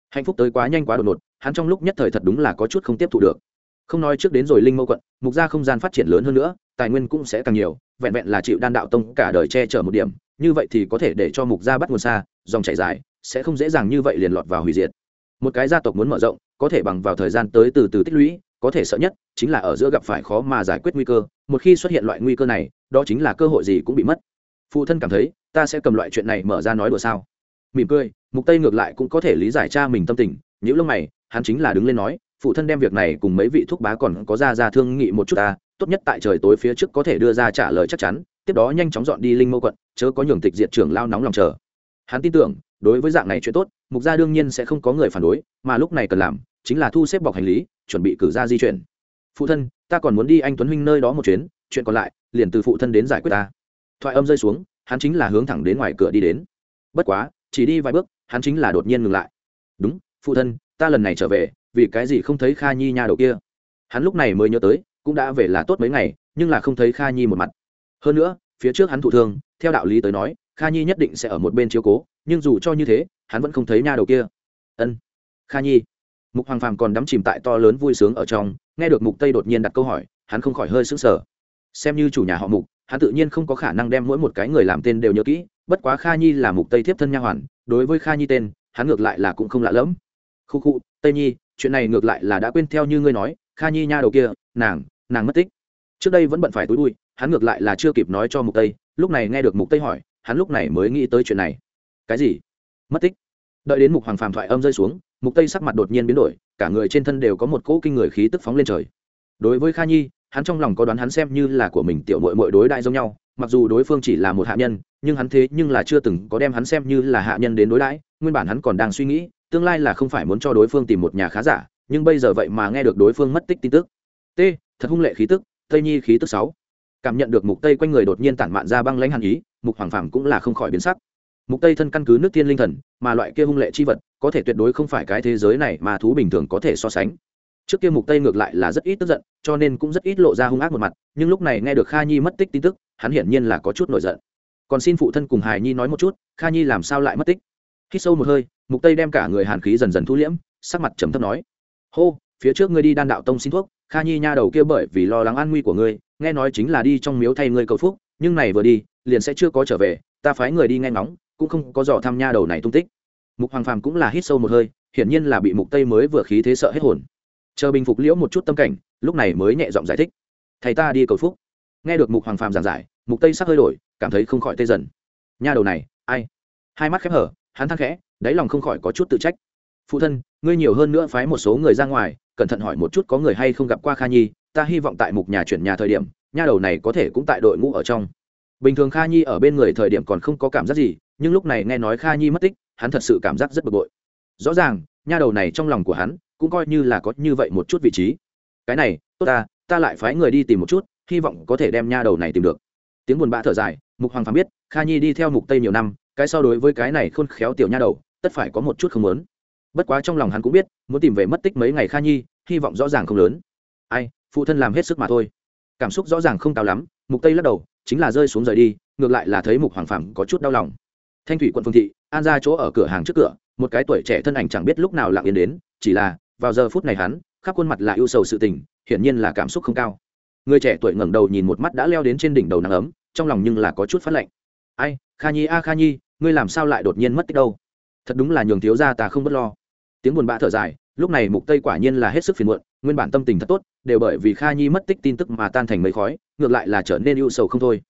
Speaker 1: Hạnh phúc tới quá nhanh quá đột ngột, hắn trong lúc nhất thời thật đúng là có chút không tiếp thu được. Không nói trước đến rồi linh mâu quận, mục gia không gian phát triển lớn hơn nữa, tài nguyên cũng sẽ càng nhiều, vẹn vẹn là chịu Đan đạo tông cả đời che chở một điểm, như vậy thì có thể để cho mục gia bắt nguồn xa, dòng chảy dài, sẽ không dễ dàng như vậy liền lọt vào hủy diệt. Một cái gia tộc muốn mở rộng, có thể bằng vào thời gian tới từ từ tích lũy, có thể sợ nhất chính là ở giữa gặp phải khó mà giải quyết nguy cơ một khi xuất hiện loại nguy cơ này đó chính là cơ hội gì cũng bị mất phụ thân cảm thấy ta sẽ cầm loại chuyện này mở ra nói đùa sao mỉm cười mục tây ngược lại cũng có thể lý giải cha mình tâm tình những lông mày hắn chính là đứng lên nói phụ thân đem việc này cùng mấy vị thuốc bá còn có ra ra thương nghị một chút ta, tốt nhất tại trời tối phía trước có thể đưa ra trả lời chắc chắn, tiếp đó nhanh chóng dọn đi linh mâu quận, chớ có nhường tịch diệt trưởng lao nóng lòng chờ. Hắn tin tưởng, đối với dạng này chuyện tốt, mục gia đương nhiên sẽ không có người phản đối, mà lúc này cần làm, chính là thu xếp bọc hành lý, chuẩn bị cử ra di chuyển. Phụ thân, ta còn muốn đi anh tuấn huynh nơi đó một chuyến, chuyện còn lại, liền từ phụ thân đến giải quyết ta. Thoại âm rơi xuống, hắn chính là hướng thẳng đến ngoài cửa đi đến. Bất quá, chỉ đi vài bước, hắn chính là đột nhiên ngừng lại. Đúng, phụ thân, ta lần này trở về vì cái gì không thấy kha nhi nha đầu kia? Hắn lúc này mới nhớ tới, cũng đã về là tốt mấy ngày, nhưng là không thấy kha nhi một mặt. Hơn nữa, phía trước hắn thụ thương, theo đạo lý tới nói, kha nhi nhất định sẽ ở một bên chiếu cố, nhưng dù cho như thế, hắn vẫn không thấy nha đầu kia. Ân. Kha nhi. Mục hoàng phàm còn đắm chìm tại to lớn vui sướng ở trong, nghe được mục tây đột nhiên đặt câu hỏi, hắn không khỏi hơi sững sờ. Xem như chủ nhà họ mục, hắn tự nhiên không có khả năng đem mỗi một cái người làm tên đều nhớ kỹ, bất quá kha nhi là mục tây thiếp thân nha hoàn, đối với kha nhi tên, hắn ngược lại là cũng không lạ lẫm. Khu khu, tây nhi chuyện này ngược lại là đã quên theo như ngươi nói, kha nhi nha đầu kia, nàng nàng mất tích. Trước đây vẫn bận phải túi bụi, hắn ngược lại là chưa kịp nói cho mục tây, lúc này nghe được mục tây hỏi, hắn lúc này mới nghĩ tới chuyện này. Cái gì? Mất tích? Đợi đến mục hoàng phàm thoại âm rơi xuống, mục tây sắc mặt đột nhiên biến đổi, cả người trên thân đều có một cỗ kinh người khí tức phóng lên trời. Đối với kha nhi, hắn trong lòng có đoán hắn xem như là của mình tiểu mội mội đối đại giống nhau, mặc dù đối phương chỉ là một hạ nhân, nhưng hắn thế nhưng là chưa từng có đem hắn xem như là hạ nhân đến đối đãi, nguyên bản hắn còn đang suy nghĩ tương lai là không phải muốn cho đối phương tìm một nhà khá giả, nhưng bây giờ vậy mà nghe được đối phương mất tích tin tức. T, thật hung lệ khí tức, tây nhi khí tức sáu. Cảm nhận được mục tây quanh người đột nhiên tản mạn ra băng lãnh hàn ý, mục hoàng phàm cũng là không khỏi biến sắc. Mục tây thân căn cứ nước tiên linh thần, mà loại kia hung lệ chi vật, có thể tuyệt đối không phải cái thế giới này mà thú bình thường có thể so sánh. Trước kia mục tây ngược lại là rất ít tức giận, cho nên cũng rất ít lộ ra hung ác một mặt, nhưng lúc này nghe được kha nhi mất tích tin tức, hắn hiển nhiên là có chút nổi giận. Còn xin phụ thân cùng hải nhi nói một chút, kha nhi làm sao lại mất tích? Hít sâu một hơi, mục tây đem cả người hàn khí dần dần thu liễm, sắc mặt trầm thấp nói, hô, phía trước ngươi đi đan đạo tông xin thuốc, kha nhi nha đầu kia bởi vì lo lắng an nguy của ngươi, nghe nói chính là đi trong miếu thay ngươi cầu phúc, nhưng này vừa đi, liền sẽ chưa có trở về, ta phái người đi nghe ngóng, cũng không có dò thăm nha đầu này tung tích. Mục hoàng phàm cũng là hít sâu một hơi, hiển nhiên là bị mục tây mới vừa khí thế sợ hết hồn. Chờ bình phục liễu một chút tâm cảnh, lúc này mới nhẹ giọng giải thích, thầy ta đi cầu phúc. Nghe được mục hoàng phàm giảng giải, mục tây sắc hơi đổi, cảm thấy không khỏi tê dần. Nha đầu này, ai? Hai mắt khép hở hắn thắc khẽ, đáy lòng không khỏi có chút tự trách. Phụ thân, ngươi nhiều hơn nữa phái một số người ra ngoài, cẩn thận hỏi một chút có người hay không gặp qua kha nhi, ta hy vọng tại mục nhà chuyển nhà thời điểm, nha đầu này có thể cũng tại đội ngũ ở trong. Bình thường kha nhi ở bên người thời điểm còn không có cảm giác gì, nhưng lúc này nghe nói kha nhi mất tích, hắn thật sự cảm giác rất bực bội. Rõ ràng, nha đầu này trong lòng của hắn cũng coi như là có như vậy một chút vị trí. Cái này, tốt ta ta lại phái người đi tìm một chút, hy vọng có thể đem nha đầu này tìm được tiếng buồn bã thở dài, mục hoàng phàm biết, kha nhi đi theo mục tây nhiều năm, cái so đối với cái này khôn khéo tiểu nha đầu, tất phải có một chút không muốn. Bất quá trong lòng hắn cũng biết, muốn tìm về mất tích mấy ngày kha nhi, hy vọng rõ ràng không lớn. Ai, phụ thân làm hết sức mà thôi. Cảm xúc rõ ràng không cao lắm, mục tây lắc đầu, chính là rơi xuống rời đi, ngược lại là thấy mục hoàng phàm có chút đau lòng. Thanh thủy quận phương thị, an ra chỗ ở cửa hàng trước cửa, một cái tuổi trẻ thân ảnh chẳng biết lúc nào lặng yên đến, chỉ là, vào giờ phút này hắn, khắp khuôn mặt là ưu sầu sự tình, hiển nhiên là cảm xúc không cao người trẻ tuổi ngẩng đầu nhìn một mắt đã leo đến trên đỉnh đầu nắng ấm, trong lòng nhưng là có chút phát lạnh. Ai, kha nhi, a, kha nhi, ngươi làm sao lại đột nhiên mất tích đâu? Thật đúng là nhường thiếu gia ta không bất lo. Tiếng buồn bã thở dài, lúc này mục tây quả nhiên là hết sức phiền muộn, nguyên bản tâm tình thật tốt, đều bởi vì kha nhi mất tích tin tức mà tan thành mấy khói, ngược lại là trở nên ưu sầu không thôi.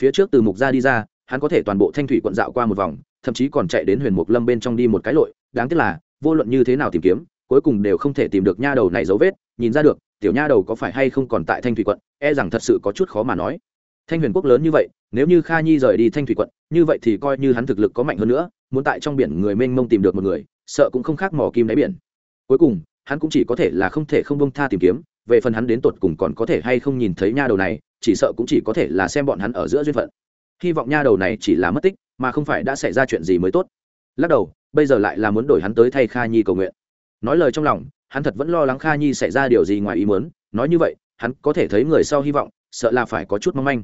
Speaker 1: Phía trước từ mục ra đi ra, hắn có thể toàn bộ thanh thủy quận dạo qua một vòng, thậm chí còn chạy đến huyền mục lâm bên trong đi một cái lội, đáng tiếc là, vô luận như thế nào tìm kiếm, cuối cùng đều không thể tìm được nha đầu này dấu vết, nhìn ra được tiểu nha đầu có phải hay không còn tại thanh thủy quận e rằng thật sự có chút khó mà nói. Thanh huyền quốc lớn như vậy, nếu như kha nhi rời đi thanh thủy quận, như vậy thì coi như hắn thực lực có mạnh hơn nữa, muốn tại trong biển người mênh mông tìm được một người, sợ cũng không khác mỏ kim đáy biển. Cuối cùng, hắn cũng chỉ có thể là không thể không bông tha tìm kiếm, về phần hắn đến tột cùng còn có thể hay không nhìn thấy nha đầu này, chỉ sợ cũng chỉ có thể là xem bọn hắn ở giữa duyên phận. Hy vọng nha đầu này chỉ là mất tích, mà không phải đã xảy ra chuyện gì mới tốt. Lắc đầu, bây giờ lại là muốn đổi hắn tới thay kha nhi cầu nguyện. Nói lời trong lòng hắn thật vẫn lo lắng kha nhi xảy ra điều gì ngoài ý muốn, nói như vậy, hắn có thể thấy người sau hy vọng, sợ là phải có chút mong manh.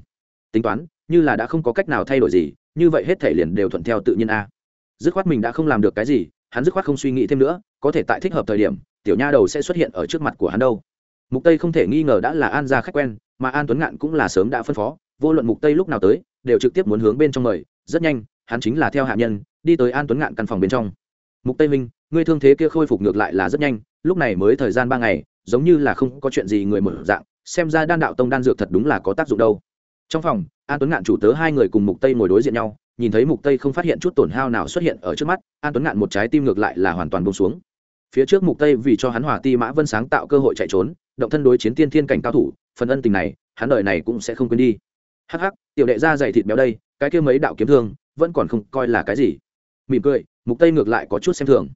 Speaker 1: Tính toán, như là đã không có cách nào thay đổi gì, như vậy hết thể liền đều thuận theo tự nhiên a. Dứt khoát mình đã không làm được cái gì, hắn dứt khoát không suy nghĩ thêm nữa, có thể tại thích hợp thời điểm, tiểu nha đầu sẽ xuất hiện ở trước mặt của hắn đâu. Mục tây không thể nghi ngờ đã là an gia khách quen, mà an tuấn ngạn cũng là sớm đã phân phó, vô luận mục tây lúc nào tới, đều trực tiếp muốn hướng bên trong mời, rất nhanh, hắn chính là theo hạ nhân, đi tới an tuấn ngạn căn phòng bên trong. Mục tây minh ngươi thương thế kia khôi phục ngược lại là rất nhanh lúc này mới thời gian ba ngày, giống như là không có chuyện gì người mở dạng, xem ra đan đạo tông đan dược thật đúng là có tác dụng đâu. Trong phòng, an tuấn ngạn chủ tớ hai người cùng mục tây ngồi đối diện nhau, nhìn thấy mục tây không phát hiện chút tổn hao nào xuất hiện ở trước mắt, an tuấn ngạn một trái tim ngược lại là hoàn toàn buông xuống. Phía trước mục tây vì cho hắn hòa ti mã vân sáng tạo cơ hội chạy trốn, động thân đối chiến tiên thiên cảnh cao thủ, phần ân tình này, hắn đời này cũng sẽ không quên đi. Hắc hắc, tiểu đệ ra dày thịt béo đây, cái kia mấy đạo kiếm thương, vẫn còn không coi là cái gì. Mỉm cười, mục tây ngược lại có chút xem thường.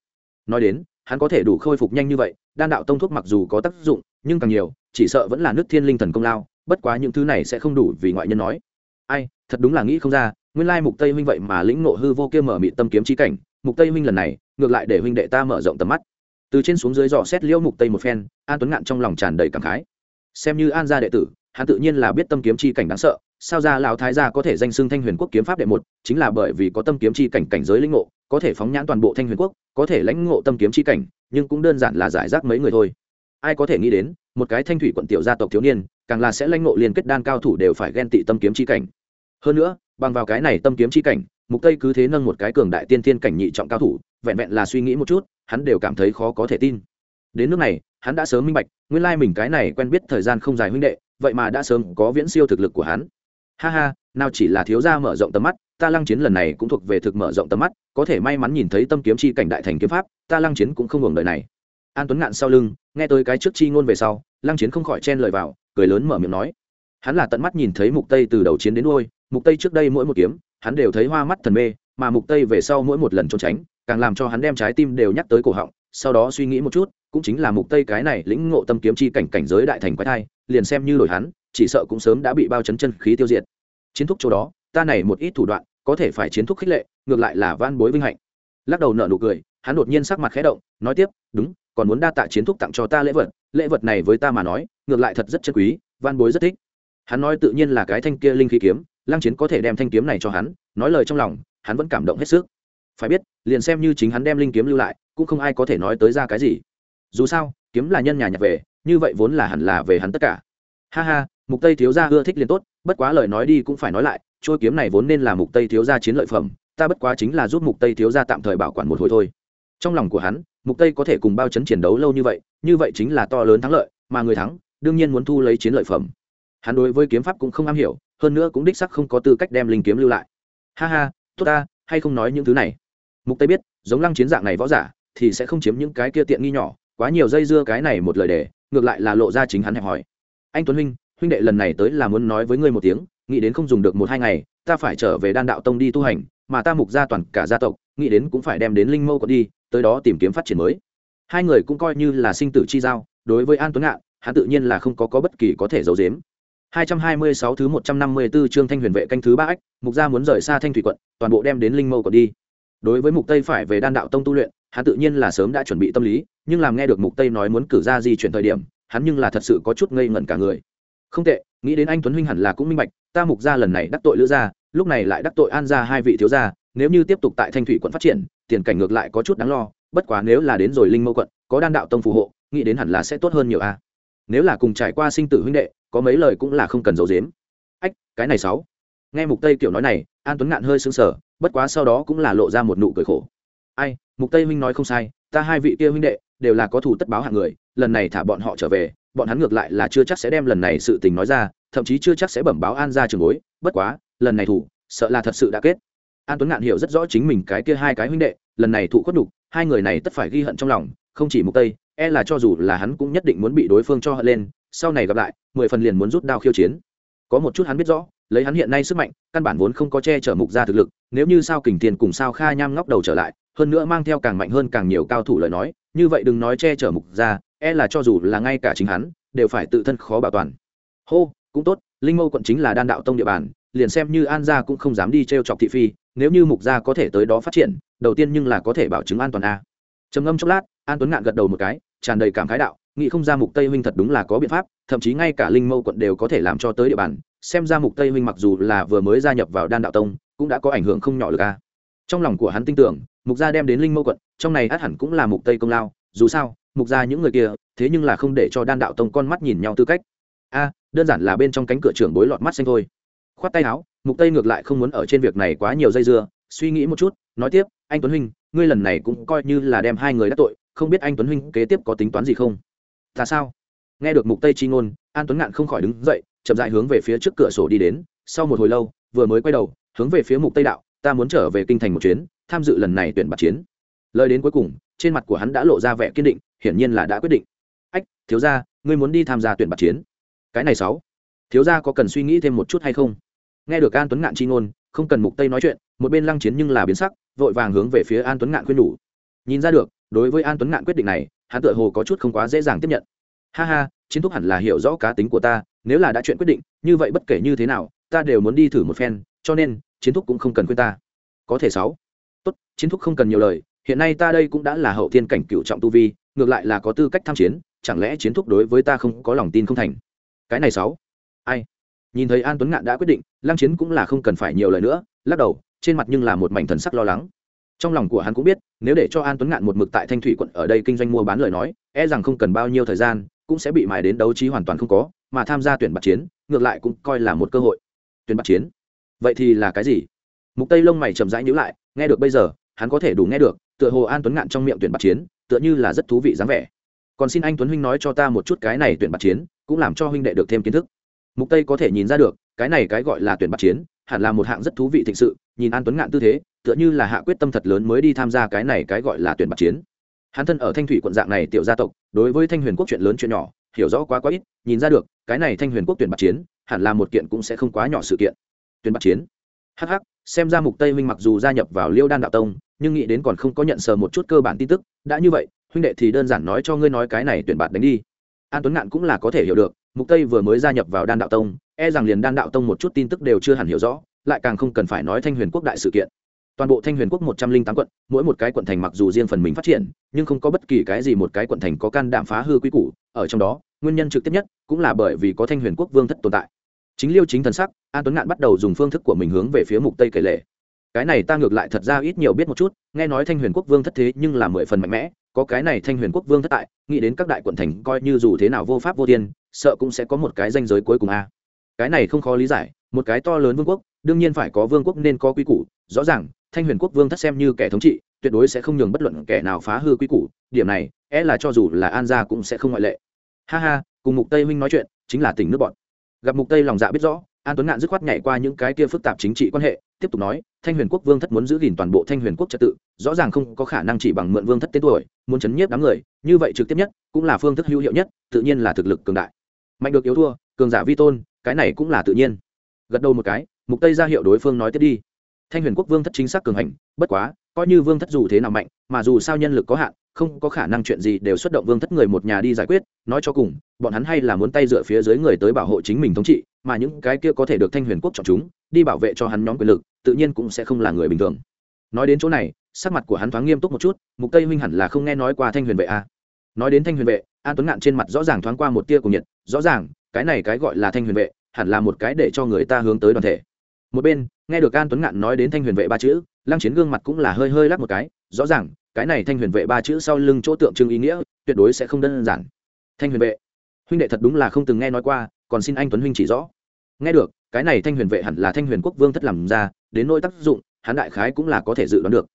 Speaker 1: Nói đến hắn có thể đủ khôi phục nhanh như vậy, đan đạo tông thuốc mặc dù có tác dụng, nhưng càng nhiều, chỉ sợ vẫn là nước thiên linh thần công lao, bất quá những thứ này sẽ không đủ vì ngoại nhân nói. Ai, thật đúng là nghĩ không ra, nguyên lai mục tây huynh vậy mà lĩnh ngộ hư vô kia mở mị tâm kiếm chi cảnh, mục tây huynh lần này, ngược lại để huynh đệ ta mở rộng tầm mắt. Từ trên xuống dưới dò xét liễu mục tây một phen, an tuấn ngạn trong lòng tràn đầy cảm khái. Xem như an gia đệ tử, hắn tự nhiên là biết tâm kiếm chi cảnh đáng sợ, sao ra lão thái gia có thể danh xưng thanh huyền quốc kiếm pháp đệ một, chính là bởi vì có tâm kiếm chi cảnh cảnh giới lĩnh ngộ có thể phóng nhãn toàn bộ thanh huyền quốc, có thể lãnh ngộ tâm kiếm chi cảnh, nhưng cũng đơn giản là giải rác mấy người thôi. Ai có thể nghĩ đến, một cái thanh thủy quận tiểu gia tộc thiếu niên, càng là sẽ lãnh ngộ liên kết đan cao thủ đều phải ghen tị tâm kiếm chi cảnh. Hơn nữa, bằng vào cái này tâm kiếm chi cảnh, mục tây cứ thế nâng một cái cường đại tiên thiên cảnh nhị trọng cao thủ, vẹn vẹn là suy nghĩ một chút, hắn đều cảm thấy khó có thể tin. Đến nước này, hắn đã sớm minh bạch, nguyên lai mình cái này quen biết thời gian không dài huynh đệ, vậy mà đã sớm có viễn siêu thực lực của hắn. Ha ha, nào chỉ là thiếu gia mở rộng tầm mắt ta lăng chiến lần này cũng thuộc về thực mở rộng tầm mắt, có thể may mắn nhìn thấy tâm kiếm chi cảnh đại thành kiếm pháp, ta lăng chiến cũng không hưởng đời này. An tuấn ngạn sau lưng, nghe tới cái trước chi ngôn về sau, lăng chiến không khỏi chen lời vào, cười lớn mở miệng nói. Hắn là tận mắt nhìn thấy mục tây từ đầu chiến đến đuôi, mục tây trước đây mỗi một kiếm, hắn đều thấy hoa mắt thần mê, mà mục tây về sau mỗi một lần trốn tránh, càng làm cho hắn đem trái tim đều nhắc tới cổ họng, sau đó suy nghĩ một chút, cũng chính là mục tây cái này lĩnh ngộ tâm kiếm chi cảnh cảnh giới đại thành quái thai, liền xem như đổi hắn, chỉ sợ cũng sớm đã bị bao chấn chân khí tiêu diệt. Chiến thúc chỗ đó ta này một ít thủ đoạn, có thể phải chiến thúc khích lệ, ngược lại là van bối vinh hạnh. Lắc đầu nở nụ cười, hắn đột nhiên sắc mặt khẽ động, nói tiếp, đúng, còn muốn đa tạ chiến thúc tặng cho ta lễ vật lễ vật này với ta mà nói, ngược lại thật rất chân quý, van bối rất thích. Hắn nói tự nhiên là cái thanh kia linh khí kiếm, lăng chiến có thể đem thanh kiếm này cho hắn, nói lời trong lòng, hắn vẫn cảm động hết sức. Phải biết, liền xem như chính hắn đem linh kiếm lưu lại, cũng không ai có thể nói tới ra cái gì. Dù sao, kiếm là nhân nhà nhặt về, như vậy vốn là hẳn là về hắn tất cả. Ha ha, mục tây thiếu gia ưa thích liền tốt, bất quá lời nói đi cũng phải nói lại trôi kiếm này vốn nên là mục tây thiếu gia chiến lợi phẩm, ta bất quá chính là giúp mục tây thiếu gia tạm thời bảo quản một hồi thôi. Trong lòng của hắn, mục tây có thể cùng bao chấn chiến đấu lâu như vậy như vậy chính là to lớn thắng lợi, mà người thắng, đương nhiên muốn thu lấy chiến lợi phẩm. Hắn đối với kiếm pháp cũng không am hiểu, hơn nữa cũng đích sắc không có tư cách đem linh kiếm lưu lại. Ha ha, tốt ta, hay không nói những thứ này. Mục tây biết, giống lăng chiến dạng này võ giả, thì sẽ không chiếm những cái kia tiện nghi nhỏ, quá nhiều dây dưa cái này một lời đề ngược lại là lộ ra chính hắn hẹp hỏi anh tuấn huynh huynh đệ lần này tới là muốn nói với ngươi một tiếng nghĩ đến không dùng được một hai ngày ta phải trở về đan đạo tông đi tu hành mà ta mục gia toàn cả gia tộc nghĩ đến cũng phải đem đến linh mâu còn đi tới đó tìm kiếm phát triển mới hai người cũng coi như là sinh tử chi giao đối với an tuấn ngạn hắn tự nhiên là không có, có bất kỳ có thể giấu giếm 226 thứ 154 chương Thanh Huyền vệ canh thứ ba ách, mục gia muốn rời xa Thanh thủy quận, toàn bộ đem đến Linh Mâu còn đi. Đối với Mục Tây phải về Đan đạo tông tu luyện, hắn tự nhiên là sớm đã chuẩn bị tâm lý, nhưng làm nghe được Mục Tây nói muốn cử ra di chuyển thời điểm, hắn nhưng là thật sự có chút ngây ngẩn cả người. Không tệ, nghĩ đến anh Tuấn huynh hẳn là cũng minh bạch, ta Mục gia lần này đắc tội Lữ gia, lúc này lại đắc tội An gia hai vị thiếu gia, nếu như tiếp tục tại Thanh thủy quận phát triển, tiền cảnh ngược lại có chút đáng lo, bất quá nếu là đến rồi Linh Mâu quận, có Đan đạo tông phù hộ, nghĩ đến hẳn là sẽ tốt hơn nhiều a. Nếu là cùng trải qua sinh tử huynh đệ, có mấy lời cũng là không cần giấu giếm. Ách cái này sáu. Nghe mục tây kiểu nói này an tuấn ngạn hơi sững sờ bất quá sau đó cũng là lộ ra một nụ cười khổ. Ai mục tây huynh nói không sai ta hai vị kia huynh đệ đều là có thủ tất báo hạng người lần này thả bọn họ trở về bọn hắn ngược lại là chưa chắc sẽ đem lần này sự tình nói ra thậm chí chưa chắc sẽ bẩm báo an ra trường bối, bất quá, lần này thủ, sợ là thật sự đã kết. An tuấn ngạn hiểu rất rõ chính mình cái kia hai cái huynh đệ, lần này thủ khuất đục hai người này tất phải ghi hận trong lòng, không chỉ mục tây e là cho dù là hắn cũng nhất định muốn bị đối phương cho hận lên, sau này gặp lại, mười phần liền muốn rút đao khiêu chiến. Có một chút hắn biết rõ, lấy hắn hiện nay sức mạnh, căn bản vốn không có che chở mục gia thực lực, nếu như sao kình tiền cùng sao kha nham ngóc đầu trở lại, hơn nữa mang theo càng mạnh hơn càng nhiều cao thủ lời nói, như vậy đừng nói che chở mục gia e là cho dù là ngay cả chính hắn, đều phải tự thân khó bảo toàn. Hô cũng tốt, linh mâu quận chính là đan đạo tông địa bàn, liền xem như an gia cũng không dám đi t r e o chọc thị phi, nếu như mục gia có thể tới đó phát triển, đầu tiên nhưng là có thể bảo chứng an toàn a. Trầm ngâm chốc lát, an tuấn ngạn gật đầu một cái, tràn đầy cảm khái đạo, nghĩ không ra mục tây huynh thật đúng là có biện pháp, thậm chí ngay cả linh mâu quận đều có thể làm cho tới địa bàn, xem ra mục tây huynh mặc dù là vừa mới gia nhập vào đan đạo tông, cũng đã có ảnh hưởng không nhỏ được a. Trong lòng của hắn tin tưởng, mục gia đem đến linh mâu quận, trong này át hẳn cũng là mục tây công lao, dù sao, mục gia những người kia, thế nhưng là không để cho đan đạo tông con mắt nhìn nhau tư cách a, đơn giản là bên trong cánh cửa trưởng bối lọt mắt xanh thôi. Khoát tay áo, mục tây ngược lại không muốn ở trên việc này quá nhiều dây dưa, suy nghĩ một chút, nói tiếp, anh tuấn huynh, ngươi lần này cũng coi như là đem hai người đắc tội, không biết anh tuấn huynh kế tiếp có tính toán gì không? Ta sao? Nghe được mục tây chi ngôn, an tuấn ngạn không khỏi đứng dậy, chậm dại hướng về phía trước cửa sổ đi đến. Sau một hồi lâu, vừa mới quay đầu, hướng về phía mục tây đạo, ta muốn trở về kinh thành một chuyến, tham dự lần này tuyển bạt chiến. Lời đến cuối cùng, trên mặt của hắn đã lộ ra vẻ kiên định, hiển nhiên là đã quyết định. Ách, thiếu gia, ngươi muốn đi tham gia tuyển bạt chiến? Cái này sáu, thiếu gia có cần suy nghĩ thêm một chút hay không? Nghe được an tuấn ngạn chi ngôn, không cần mục tây nói chuyện, một bên lăng chiến nhưng là biến sắc, vội vàng hướng về phía an tuấn ngạn khuyên nhủ. Nhìn ra được, đối với an tuấn ngạn quyết định này, hắn tựa hồ có chút không quá dễ dàng tiếp nhận. Ha ha, chiến thúc hẳn là hiểu rõ cá tính của ta, nếu là đã chuyện quyết định, như vậy bất kể như thế nào, ta đều muốn đi thử một phen, cho nên, chiến thúc cũng không cần khuyên ta. Có thể sáu. Tốt, chiến thúc không cần nhiều lời, hiện nay ta đây cũng đã là hậu thiên cảnh cựu trọng tu vi, ngược lại là có tư cách tham chiến, chẳng lẽ chiến thúc đối với ta không có lòng tin không thành? Cái này sáu. Ai? Nhìn thấy an tuấn ngạn đã quyết định, lăng chiến cũng là không cần phải nhiều lời nữa, lắc đầu, trên mặt nhưng là một mảnh thần sắc lo lắng. Trong lòng của hắn cũng biết, nếu để cho an tuấn ngạn một mực tại thanh thủy quận ở đây kinh doanh mua bán lời nói e rằng không cần bao nhiêu thời gian, cũng sẽ bị mài đến đấu trí hoàn toàn không có, mà tham gia tuyển bạc chiến, ngược lại cũng coi là một cơ hội. Tuyển bạc chiến? Vậy thì là cái gì? Mục tây lông mày chậm rãi nhíu lại, nghe được bây giờ, hắn có thể đủ nghe được, tựa hồ an tuấn ngạn trong miệng tuyển bạc chiến, tựa như là rất thú vị dáng vẻ. Còn xin anh tuấn huynh nói cho ta một chút cái này tuyển bạc chiến cũng làm cho huynh đệ được thêm kiến thức. Mục tây có thể nhìn ra được, cái này cái gọi là tuyển bắt chiến, hẳn là một hạng rất thú vị thịnh sự, nhìn an tuấn ngạn tư thế, tựa như là hạ quyết tâm thật lớn mới đi tham gia cái này cái gọi là tuyển bắt chiến. Hắn thân ở thanh thủy quận dạng này tiểu gia tộc, đối với thanh huyền quốc chuyện lớn chuyện nhỏ, hiểu rõ quá quá ít, nhìn ra được, cái này thanh huyền quốc tuyển bắt chiến, hẳn là một kiện cũng sẽ không quá nhỏ sự kiện. Tuyển bắt chiến. Hh xem ra mục tây huynh mặc dù gia nhập vào liêu đan đạo tông, nhưng nghĩ đến còn không có nhận sờ một chút cơ bản tin tức, đã như vậy, huynh đệ thì đơn giản nói cho ngươi nói cái này tuyển bạt đánh đi an tuấn ngạn cũng là có thể hiểu được, mục tây vừa mới gia nhập vào đan đạo tông e rằng liền đan đạo tông một chút tin tức đều chưa hẳn hiểu rõ, lại càng không cần phải nói thanh huyền quốc đại sự kiện. toàn bộ thanh huyền quốc một trăm linh tám quận, mỗi một cái quận thành mặc dù riêng phần mình phát triển, nhưng không có bất kỳ cái gì một cái quận thành có can đảm phá hư quy củ, ở trong đó, nguyên nhân trực tiếp nhất cũng là bởi vì có thanh huyền quốc vương thất tồn tại. chính liêu chính thần sắc, an tuấn ngạn bắt đầu dùng phương thức của mình hướng về phía mục tây kể lệ cái này ta ngược lại thật ra ít nhiều biết một chút, nghe nói thanh huyền quốc vương thất thế nhưng là mười phần mạnh mẽ có cái này thanh huyền quốc vương thất tại, nghĩ đến các đại quận thành coi như dù thế nào vô pháp vô tiên sợ cũng sẽ có một cái danh giới cuối cùng a. À. Cái này không khó lý giải, một cái to lớn vương quốc, đương nhiên phải có vương quốc nên có quy củ, rõ ràng, thanh huyền quốc vương thất xem như kẻ thống trị, tuyệt đối sẽ không nhường bất luận kẻ nào phá hư quy củ, điểm này é e là cho dù là an gia cũng sẽ không ngoại lệ. Ha ha, cùng mục tây huynh nói chuyện, chính là tỉnh nước bọn. Gặp mục tây lòng dạ biết rõ, an tuấn ngạn dứt khoát nhảy qua những cái kia phức tạp chính trị quan hệ tiếp tục nói, thanh huyền quốc vương thất muốn giữ gìn toàn bộ thanh huyền quốc trật tự, rõ ràng không có khả năng chỉ bằng mượn vương thất tên tuổi, muốn chấn nhiếp đám người, như vậy trực tiếp nhất cũng là phương thức hữu hiệu nhất, tự nhiên là thực lực cường đại. Mạnh được yếu thua, cường giả vi tôn, cái này cũng là tự nhiên. Gật đầu một cái, mục tây ra hiệu đối phương nói tiếp đi. Thanh huyền quốc vương thất chính xác cường hành, bất quá, coi như vương thất dù thế nào mạnh, mà dù sao nhân lực có hạn, không có khả năng chuyện gì đều xuất động vương thất người một nhà đi giải quyết, nói cho cùng, bọn hắn hay là muốn tay dựa phía dưới người tới bảo hộ chính mình thống trị, mà những cái kia có thể được thanh huyền quốc chọn chúng đi bảo vệ cho hắn nhóm quyền lực, tự nhiên cũng sẽ không là người bình thường. Nói đến chỗ này, sắc mặt của hắn thoáng nghiêm túc một chút, mục tây huynh hẳn là không nghe nói qua thanh huyền vệ a. À. nói đến thanh huyền vệ, an tuấn ngạn trên mặt rõ ràng thoáng qua một tia của nhiệt, rõ ràng, cái này cái gọi là thanh huyền vệ, hẳn là một cái để cho người ta hướng tới đoàn thể. Một bên, nghe được an tuấn ngạn nói đến thanh huyền vệ ba chữ, lăng chiến gương mặt cũng là hơi hơi lắc một cái, rõ ràng, cái này thanh huyền vệ ba chữ sau lưng chỗ tượng trưng ý nghĩa, tuyệt đối sẽ không đơn giản. Thanh huyền vệ, huynh đệ thật đúng là không từng nghe nói qua, còn xin anh tuấn huynh chỉ rõ. Nghe được cái này thanh huyền vệ hẳn là thanh huyền quốc vương thất làm ra, đến nỗi tác dụng, hắn đại khái cũng là có thể dự đoán được.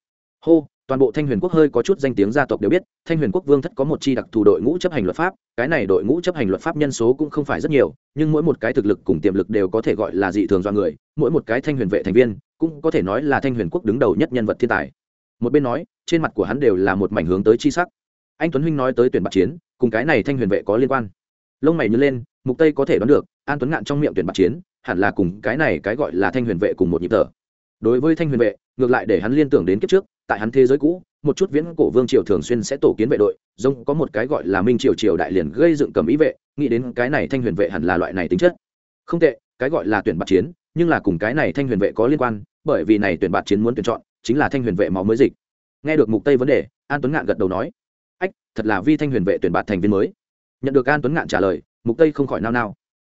Speaker 1: Hô, toàn bộ thanh huyền quốc hơi có chút danh tiếng gia tộc đều biết, thanh huyền quốc vương thất có một chi đặc thù đội ngũ chấp hành luật pháp, cái này đội ngũ chấp hành luật pháp nhân số cũng không phải rất nhiều, nhưng mỗi một cái thực lực cùng tiềm lực đều có thể gọi là dị thường do người, mỗi một cái thanh huyền vệ thành viên cũng có thể nói là thanh huyền quốc đứng đầu nhất nhân vật thiên tài. Một bên nói, trên mặt của hắn đều là một mảnh hướng tới chi sắc. Anh tuấn huynh nói tới tuyển bạc chiến, cùng cái này thanh huyền vệ có liên quan. Lông mày nhớ lên, mục tây có thể đoán được, an tuấn ngạn trong miệng tuyển bạc chiến hẳn là cùng cái này cái gọi là thanh huyền vệ cùng một nhịp thở. Đối với thanh huyền vệ, ngược lại để hắn liên tưởng đến kiếp trước, tại hắn thế giới cũ, một chút viễn cổ vương triều thường xuyên sẽ tổ kiến vệ đội, giống có một cái gọi là minh triều triều đại liền gây dựng cầm ý vệ, nghĩ đến cái này thanh huyền vệ hẳn là loại này tính chất. Không tệ, cái gọi là tuyển bạc chiến, nhưng là cùng cái này thanh huyền vệ có liên quan, bởi vì này tuyển bạc chiến muốn tuyển chọn, chính là thanh huyền vệ máu mới dịch. Nghe được mục tây vấn đề, an tuấn ngạn gật đầu nói, ách, thật là vi thanh huyền vệ tuyển bạt thành viên mới. Nhận được an tuấn ngạn trả lời, mục tây không khỏi nao nao.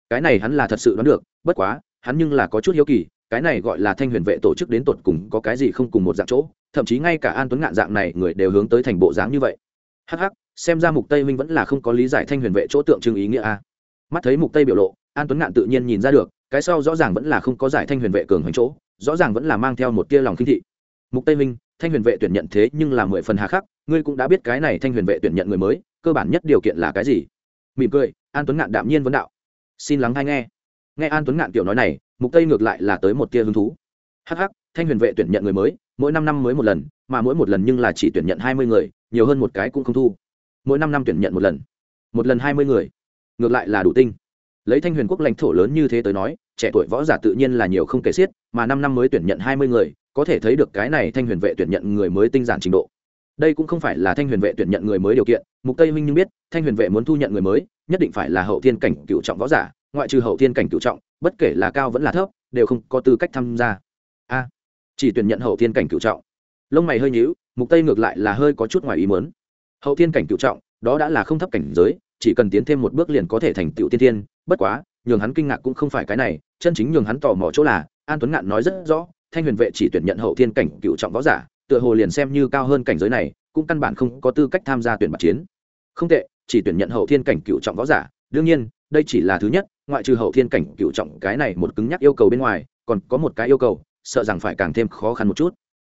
Speaker 1: Cái này hắn là thật sự đoán được bất quá, hắn nhưng là có chút hiếu kỳ, cái này gọi là thanh huyền vệ tổ chức đến tột cùng có cái gì không cùng một dạng chỗ, thậm chí ngay cả an tuấn ngạn dạng này người đều hướng tới thành bộ dáng như vậy. Hắc hắc, xem ra mục tây minh vẫn là không có lý giải thanh huyền vệ chỗ tượng trưng ý nghĩa a. Mắt thấy mục tây biểu lộ, an tuấn ngạn tự nhiên nhìn ra được, cái sau rõ ràng vẫn là không có giải thanh huyền vệ cường hoành chỗ, rõ ràng vẫn là mang theo một tia lòng khinh thị. Mục tây minh, thanh huyền vệ tuyển nhận thế nhưng là mười phần hà khắc, ngươi cũng đã biết cái này thanh huyền vệ tuyển nhận người mới, cơ bản nhất điều kiện là cái gì? Mỉm cười, an tuấn ngạn đạm nhiên vấn đạo. Xin lắng hay nghe nghe an tuấn ngạn kiểu nói này, mục tây ngược lại là tới một tia hứng thú. Hh thanh huyền vệ tuyển nhận người mới, mỗi năm năm mới một lần, mà mỗi một lần nhưng là chỉ tuyển nhận hai mươi người, nhiều hơn một cái cũng không thu. Mỗi năm năm tuyển nhận một lần một lần hai mươi người, ngược lại là đủ tinh. Lấy thanh huyền quốc lãnh thổ lớn như thế tới nói, trẻ tuổi võ giả tự nhiên là nhiều không kể xiết, mà năm năm mới tuyển nhận hai mươi người, có thể thấy được cái này thanh huyền vệ tuyển nhận người mới tinh giản trình độ. Đây cũng không phải là thanh huyền vệ tuyển nhận người mới điều kiện, mục tây minh nhưng biết, thanh huyền vệ muốn thu nhận người mới, nhất định phải là hậu thiên cảnh cựu trọng võ giả ngoại trừ hậu thiên cảnh cựu trọng, bất kể là cao vẫn là thấp, đều không có tư cách tham gia. A, chỉ tuyển nhận hậu thiên cảnh cựu trọng. Lông mày hơi nhíu, mục tây ngược lại là hơi có chút ngoài ý muốn. Hậu thiên cảnh cựu trọng, đó đã là không thấp cảnh giới, chỉ cần tiến thêm một bước liền có thể thành tựu tiên thiên. Bất quá, nhường hắn kinh ngạc cũng không phải cái này, chân chính nhường hắn tò mò chỗ là, an tuấn ngạn nói rất rõ, thanh huyền vệ chỉ tuyển nhận hậu thiên cảnh cựu trọng võ giả, tựa hồ liền xem như cao hơn cảnh giới này, cũng căn bản không có tư cách tham gia tuyển bạc chiến. Không tệ, chỉ tuyển nhận hậu thiên cảnh cựu trọng võ giả, đương nhiên đây chỉ là thứ nhất ngoại trừ hậu thiên cảnh cựu trọng cái này một cứng nhắc yêu cầu bên ngoài còn có một cái yêu cầu sợ rằng phải càng thêm khó khăn một chút.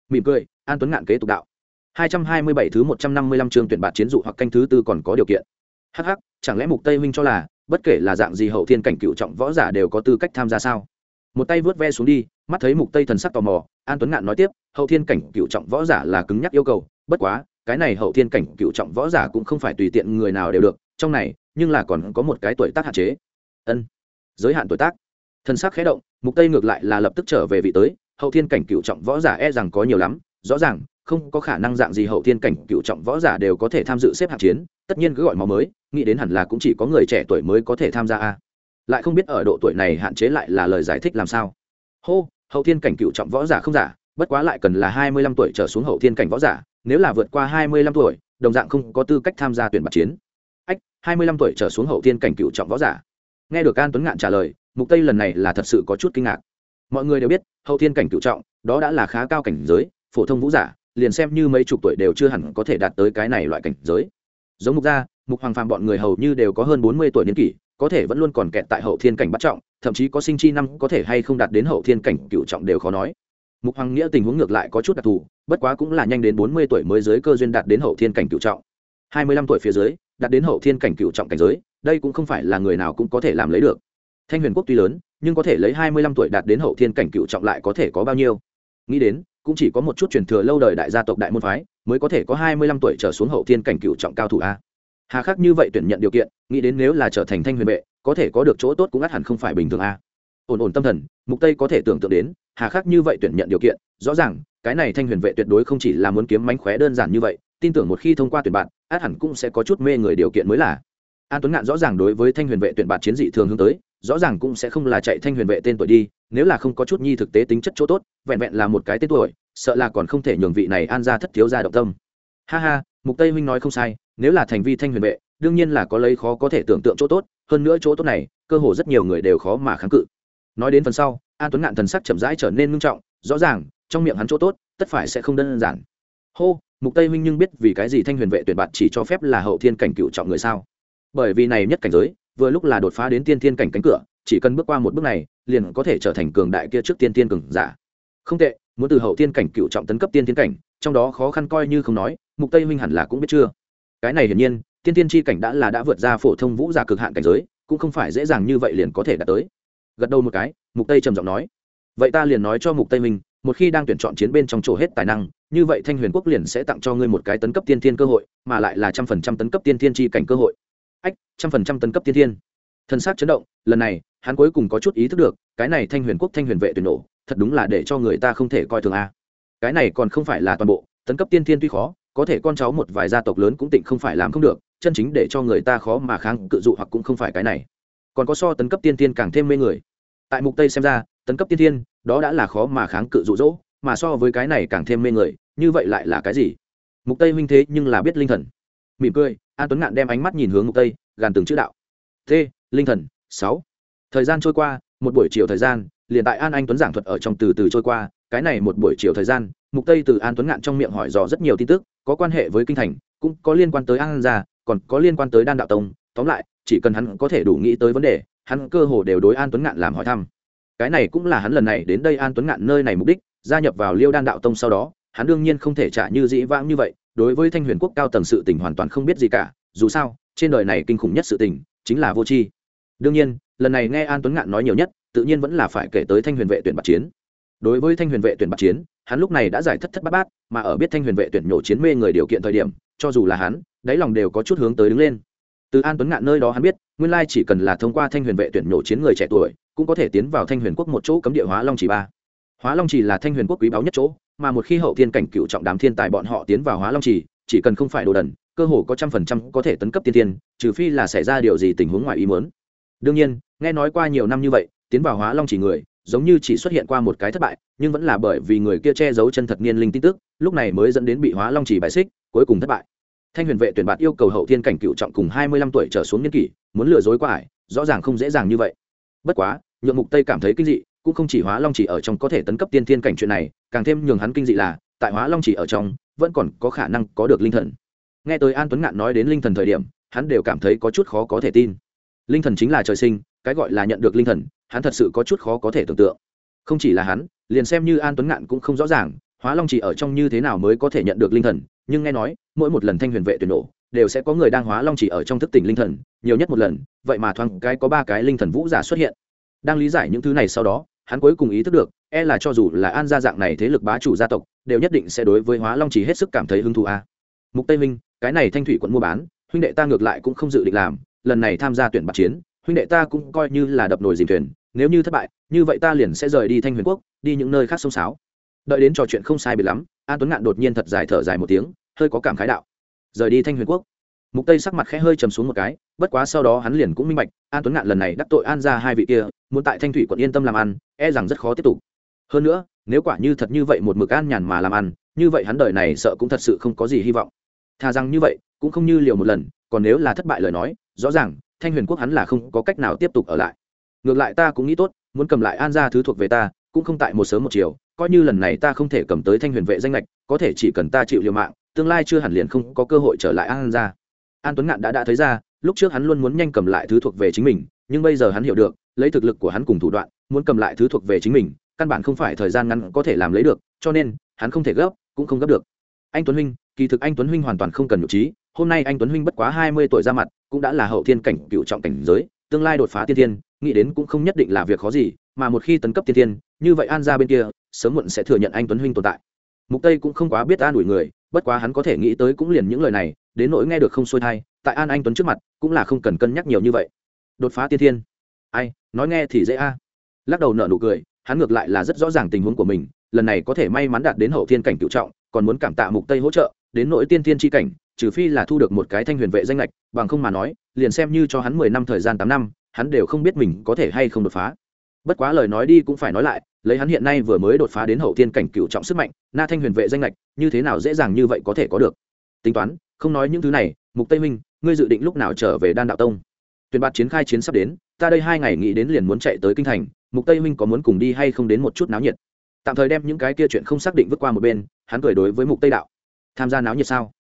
Speaker 1: Mỉm cười an tuấn ngạn kế tục đạo. 227 thứ 155 chương tuyển bạt chiến dụ hoặc canh thứ tư còn có điều kiện. Hắc hắc, chẳng lẽ mục tây huynh cho là bất kể là dạng gì hậu thiên cảnh cựu trọng võ giả đều có tư cách tham gia sao? Một tay vớt ve xuống đi mắt thấy mục tây thần sắc tò mò an tuấn ngạn nói tiếp hậu thiên cảnh cựu trọng võ giả là cứng nhắc yêu cầu bất quá cái này hậu thiên cảnh cựu trọng võ giả cũng không phải tùy tiện người nào đều được trong này, nhưng là còn có một cái tuổi tác hạn chế. Ân, giới hạn tuổi tác. Thần sắc khẽ động, mục tây ngược lại là lập tức trở về vị tới, hậu thiên cảnh cựu trọng võ giả e rằng có nhiều lắm, rõ ràng, không có khả năng dạng gì hậu thiên cảnh cựu trọng võ giả đều có thể tham dự xếp hạng chiến, tất nhiên cứ gọi máu mới, nghĩ đến hẳn là cũng chỉ có người trẻ tuổi mới có thể tham gia a. Lại không biết ở độ tuổi này hạn chế lại là lời giải thích làm sao. Hô, hậu thiên cảnh cựu trọng võ giả không giả, bất quá lại cần là hai mươi lăm tuổi trở xuống hậu thiên cảnh võ giả, nếu là vượt qua hai mươi lăm tuổi, đồng dạng không có tư cách tham gia tuyển bạc chiến hai mươi lăm tuổi trở xuống hậu thiên cảnh cựu trọng võ giả. Nghe được an tuấn ngạn trả lời, mục tây lần này là thật sự có chút kinh ngạc. Mọi người đều biết, hậu thiên cảnh cựu trọng, đó đã là khá cao cảnh giới, phổ thông vũ giả, liền xem như mấy chục tuổi đều chưa hẳn có thể đạt tới cái này loại cảnh giới. Giống mục gia, mục hoàng phàm bọn người hầu như đều có hơn bốn mươi tuổi niên kỷ, có thể vẫn luôn còn kẹt tại hậu thiên cảnh bắt trọng, thậm chí có sinh chi năm có thể hay không đạt đến hậu thiên cảnh cựu trọng đều khó nói. Mục hoàng nghĩa tình huống ngược lại có chút đặc thù, bất quá cũng là nhanh đến bốn mươi tuổi mới giới cơ duyên đạt đến hậu thiên cảnh cựu trọng. Hai mươi lăm tuổi phía dưới đạt đến hậu thiên cảnh cựu trọng cảnh giới, đây cũng không phải là người nào cũng có thể làm lấy được. Thanh huyền quốc tuy lớn, nhưng có thể lấy hai mươi lăm tuổi đạt đến hậu thiên cảnh cựu trọng lại có thể có bao nhiêu? Nghĩ đến, cũng chỉ có một chút truyền thừa lâu đời đại gia tộc đại môn phái mới có thể có hai mươi lăm tuổi trở xuống hậu thiên cảnh cựu trọng cao thủ a. Hà khắc như vậy tuyển nhận điều kiện, nghĩ đến nếu là trở thành thanh huyền vệ, có thể có được chỗ tốt cũng ắt hẳn không phải bình thường a. Ổn ổn tâm thần, mục tây có thể tưởng tượng đến, hà khắc như vậy tuyển nhận điều kiện, rõ ràng, cái này thanh huyền vệ tuyệt đối không chỉ là muốn kiếm mánh khóe đơn giản như vậy, tin tưởng một khi thông qua tuyển bạn át hẳn cũng sẽ có chút mê người điều kiện mới là. An tuấn ngạn rõ ràng đối với thanh huyền vệ tuyển bạt chiến dị thường hướng tới, rõ ràng cũng sẽ không là chạy thanh huyền vệ tên tuổi đi, nếu là không có chút nhi thực tế tính chất chỗ tốt, vẹn vẹn là một cái tên tuổi, sợ là còn không thể nhường vị này an ra thất thiếu ra động tâm. Ha ha, mục tây huynh nói không sai, nếu là thành vi thanh huyền vệ, đương nhiên là có lấy khó có thể tưởng tượng chỗ tốt, hơn nữa chỗ tốt này, cơ hồ rất nhiều người đều khó mà kháng cự. Nói đến phần sau, an tuấn ngạn thần sắc chậm rãi trở nên ngưng trọng, rõ ràng, trong miệng hắn chỗ tốt, tất phải sẽ không đơn giản. Hô mục tây huynh nhưng biết vì cái gì thanh huyền vệ tuyển bạn chỉ cho phép là hậu thiên cảnh cựu trọng người sao? Bởi vì này nhất cảnh giới, vừa lúc là đột phá đến tiên thiên cảnh cánh cửa, chỉ cần bước qua một bước này, liền có thể trở thành cường đại kia trước tiên thiên cường giả. Không tệ, muốn từ hậu thiên cảnh cựu trọng tấn cấp tiên thiên cảnh, trong đó khó khăn coi như không nói, mục tây huynh hẳn là cũng biết chưa? Cái này hiển nhiên, tiên thiên chi cảnh đã là đã vượt ra phổ thông vũ giả cực hạn cảnh giới, cũng không phải dễ dàng như vậy liền có thể đạt tới. Gật đầu một cái, mục tây trầm giọng nói. Vậy ta liền nói cho mục tây minh một khi đang tuyển chọn chiến bên trong chỗ hết tài năng như vậy thanh huyền quốc liền sẽ tặng cho ngươi một cái tấn cấp tiên thiên cơ hội, mà lại là trăm phần trăm tấn cấp tiên thiên chi cảnh cơ hội. Ách, trăm phần trăm tấn cấp tiên thiên. Thân xác chấn động, lần này, hắn cuối cùng có chút ý thức được, cái này thanh huyền quốc thanh huyền vệ tuyển nổ, thật đúng là để cho người ta không thể coi thường a. Cái này còn không phải là toàn bộ, tấn cấp tiên thiên tuy khó, có thể con cháu một vài gia tộc lớn cũng tịnh không phải làm không được, chân chính để cho người ta khó mà kháng cự dụ hoặc cũng không phải cái này. Còn có so tấn cấp tiên thiên càng thêm mê người. Tại mục tây xem ra, tấn cấp tiên thiên, đó đã là khó mà kháng cự dụ dỗ mà so với cái này càng thêm mê người, như vậy lại là cái gì? Mục tây huynh thế nhưng là biết linh thần. Mỉm cười, an tuấn ngạn đem ánh mắt nhìn hướng mục tây, gàn từng chữ đạo. T, linh thần, sáu. Thời gian trôi qua, một buổi chiều thời gian, liền tại an anh tuấn giảng thuật ở trong từ từ trôi qua, cái này một buổi chiều thời gian, mục tây từ an tuấn ngạn trong miệng hỏi dò rất nhiều tin tức, có quan hệ với kinh thành, cũng có liên quan tới an gia, còn có liên quan tới đan đạo tông. Tóm lại, chỉ cần hắn có thể đủ nghĩ tới vấn đề, hắn cơ hồ đều đối an tuấn ngạn làm hỏi thăm cái này cũng là hắn lần này đến đây an tuấn ngạn nơi này mục đích, gia nhập vào liêu đan đạo tông sau đó, hắn đương nhiên không thể trả như dĩ vãng như vậy, đối với thanh huyền quốc cao tầng sự tình hoàn toàn không biết gì cả, dù sao, trên đời này kinh khủng nhất sự tình, chính là vô tri. Đương nhiên, lần này nghe an tuấn ngạn nói nhiều nhất, tự nhiên vẫn là phải kể tới thanh huyền vệ tuyển bạc chiến. Đối với thanh huyền vệ tuyển bạc chiến, hắn lúc này đã giải thất thất bát bát, mà ở biết thanh huyền vệ tuyển nhổ chiến mê người điều kiện thời điểm, cho dù là hắn, đáy lòng đều có chút hướng tới đứng lên. Từ an tuấn ngạn nơi đó hắn biết, nguyên lai chỉ cần là thông qua thanh huyền vệ tuyển nhổ chiến người trẻ tuổi cũng có thể tiến vào thanh huyền quốc một chỗ cấm địa hóa long chỉ ba. Hóa long chỉ là thanh huyền quốc quý báu nhất chỗ, mà một khi hậu thiên cảnh cựu trọng đám thiên tài bọn họ tiến vào hóa long chỉ chỉ cần không phải đồ đần, cơ hồ có trăm phần trăm có thể tấn cấp tiên tiên trừ phi là xảy ra điều gì tình huống ngoài ý muốn. Đương nhiên, nghe nói qua nhiều năm như vậy, tiến vào hóa long chỉ người, giống như chỉ xuất hiện qua một cái thất bại, nhưng vẫn là bởi vì người kia che giấu chân thật niên linh tin tức, lúc này mới dẫn đến bị hóa long chỉ bài xích, cuối cùng thất bại. Thanh huyền vệ tuyển bạt yêu cầu hậu thiên cảnh cựu trọng cùng hai mươi lăm tuổi trở xuống niên kỷ, muốn lừa dối qua ải, rõ ràng không dễ dàng như vậy. Bất quá nhượng mục tây cảm thấy kinh dị, cũng không chỉ hóa long chỉ ở trong có thể tấn cấp tiên thiên cảnh chuyện này, càng thêm nhường hắn kinh dị là, tại hóa long chỉ ở trong, vẫn còn có khả năng có được linh thần. Nghe tới an tuấn ngạn nói đến linh thần thời điểm, hắn đều cảm thấy có chút khó có thể tin. Linh thần chính là trời sinh, cái gọi là nhận được linh thần, hắn thật sự có chút khó có thể tưởng tượng. Không chỉ là hắn, liền xem như an tuấn ngạn cũng không rõ ràng, hóa long chỉ ở trong như thế nào mới có thể nhận được linh thần, nhưng nghe nói, mỗi một lần thanh huyền vệ tuyển nổ đều sẽ có người đang hóa long chỉ ở trong thức tỉnh linh thần, nhiều nhất một lần, vậy mà thoáng cái có ba cái linh thần vũ giả xuất hiện đang lý giải những thứ này sau đó, hắn cuối cùng ý thức được e là cho dù là an gia dạng này thế lực bá chủ gia tộc, đều nhất định sẽ đối với hóa long chỉ hết sức cảm thấy hứng thú a. Mục tây minh, cái này thanh thủy quận mua bán, huynh đệ ta ngược lại cũng không dự định làm, lần này tham gia tuyển bạc chiến, huynh đệ ta cũng coi như là đập nồi dìm thuyền, nếu như thất bại, như vậy ta liền sẽ rời đi thanh huyền quốc, đi những nơi khác sông sáo. Đợi đến trò chuyện không sai biệt lắm, an tuấn ngạn đột nhiên thật dài thở dài một tiếng, hơi có cảm khái đạo. Rời đi thanh huyền quốc mục tây sắc mặt khẽ hơi trầm xuống một cái, bất quá sau đó hắn liền cũng minh bạch, an tuấn ngạn lần này đắc tội an ra hai vị kia, muốn tại thanh thủy quận yên tâm làm ăn e rằng rất khó tiếp tục. Hơn nữa, nếu quả như thật như vậy một mực an nhàn mà làm ăn, như vậy hắn đời này sợ cũng thật sự không có gì hy vọng. Thà rằng như vậy, cũng không như liều một lần, còn nếu là thất bại lời nói, rõ ràng, thanh huyền quốc hắn là không có cách nào tiếp tục ở lại. Ngược lại ta cũng nghĩ tốt, muốn cầm lại an ra thứ thuộc về ta, cũng không tại một sớm một chiều, coi như lần này ta không thể cầm tới thanh huyền vệ danh lệch có thể chỉ cần ta chịu liều mạng, tương lai chưa hẳn liền không có cơ hội trở lại an ra an tuấn ngạn đã đã thấy ra, lúc trước hắn luôn muốn nhanh cầm lại thứ thuộc về chính mình, nhưng bây giờ hắn hiểu được, lấy thực lực của hắn cùng thủ đoạn, muốn cầm lại thứ thuộc về chính mình, căn bản không phải thời gian ngắn có thể làm lấy được, cho nên, hắn không thể gấp, cũng không gấp được. Anh tuấn huynh, kỳ thực anh tuấn huynh hoàn toàn không cần nhục trí, hôm nay anh tuấn huynh bất quá hai mươi tuổi ra mặt, cũng đã là hậu thiên cảnh, cựu trọng cảnh giới, tương lai đột phá tiên thiên, nghĩ đến cũng không nhất định là việc khó gì, mà một khi tấn cấp tiên thiên, như vậy an ra bên kia, sớm muộn sẽ thừa nhận anh tuấn huynh tồn tại. Mục tây cũng không quá biết an ủi người bất quá hắn có thể nghĩ tới cũng liền những lời này, đến nỗi nghe được không xuôi thai, tại an anh tuấn trước mặt, cũng là không cần cân nhắc nhiều như vậy. Đột phá tiên thiên. Ai, nói nghe thì dễ a. Lắc đầu nở nụ cười, hắn ngược lại là rất rõ ràng tình huống của mình, lần này có thể may mắn đạt đến hậu thiên cảnh cựu trọng, còn muốn cảm tạ mục tây hỗ trợ, đến nỗi tiên thiên tri cảnh, trừ phi là thu được một cái thanh huyền vệ danh lệch bằng không mà nói, liền xem như cho hắn 10 năm thời gian 8 năm, hắn đều không biết mình có thể hay không đột phá. Bất quá lời nói đi cũng phải nói lại lấy hắn hiện nay vừa mới đột phá đến hậu thiên cảnh cựu trọng sức mạnh, na thanh huyền vệ danh lệch như thế nào dễ dàng như vậy có thể có được? Tính toán, không nói những thứ này, mục tây minh ngươi dự định lúc nào trở về đan đạo tông? Tuyển bạt chiến khai chiến sắp đến, ta đây hai ngày nghĩ đến liền muốn chạy tới kinh thành, mục tây minh có muốn cùng đi hay không đến một chút náo nhiệt? Tạm thời đem những cái kia chuyện không xác định vứt qua một bên, hắn cười đối với mục tây đạo. Tham gia náo nhiệt sao?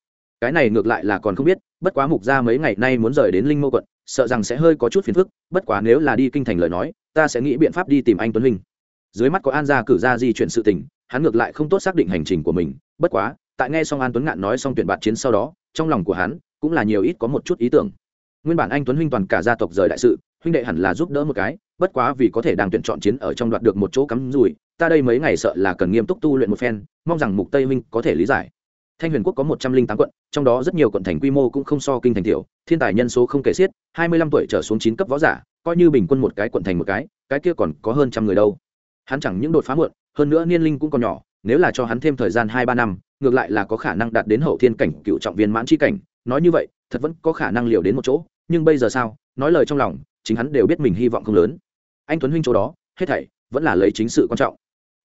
Speaker 1: Cái này ngược lại là còn không biết, bất quá mục gia mấy ngày nay muốn rời đến linh mâu quận, sợ rằng sẽ hơi có chút phiền phức, bất quá nếu là đi kinh thành lời nói, ta sẽ nghĩ biện pháp đi tìm anh tuấn huynh dưới mắt có an gia cử ra di chuyển sự tình, hắn ngược lại không tốt xác định hành trình của mình. Bất quá, tại nghe xong an tuấn ngạn nói xong tuyển bạt chiến sau đó, trong lòng của hắn cũng là nhiều ít có một chút ý tưởng. Nguyên bản anh tuấn huynh toàn cả gia tộc rời đại sự, huynh đệ hẳn là giúp đỡ một cái, bất quá vì có thể đang tuyển chọn chiến ở trong đoạt được một chỗ cắm rùi ta đây mấy ngày sợ là cần nghiêm túc tu luyện một phen, mong rằng mục tây huynh có thể lý giải. Thanh huyền quốc có một trăm linh tám quận, trong đó rất nhiều quận thành quy mô cũng không so kinh thành tiểu, thiên tài nhân số không kể xiết, hai mươi lăm tuổi trở xuống chín cấp võ giả, coi như bình quân một cái quận thành một cái cái kia còn có hơn trăm người đâu hắn chẳng những đột phá muộn, hơn nữa niên linh cũng còn nhỏ, nếu là cho hắn thêm thời gian hai ba năm, ngược lại là có khả năng đạt đến hậu thiên cảnh cựu trọng viên mãn chi cảnh. Nói như vậy, thật vẫn có khả năng liều đến một chỗ, nhưng bây giờ sao? Nói lời trong lòng, chính hắn đều biết mình hy vọng không lớn. Anh tuấn huynh chỗ đó, hết thảy vẫn là lấy chính sự quan trọng.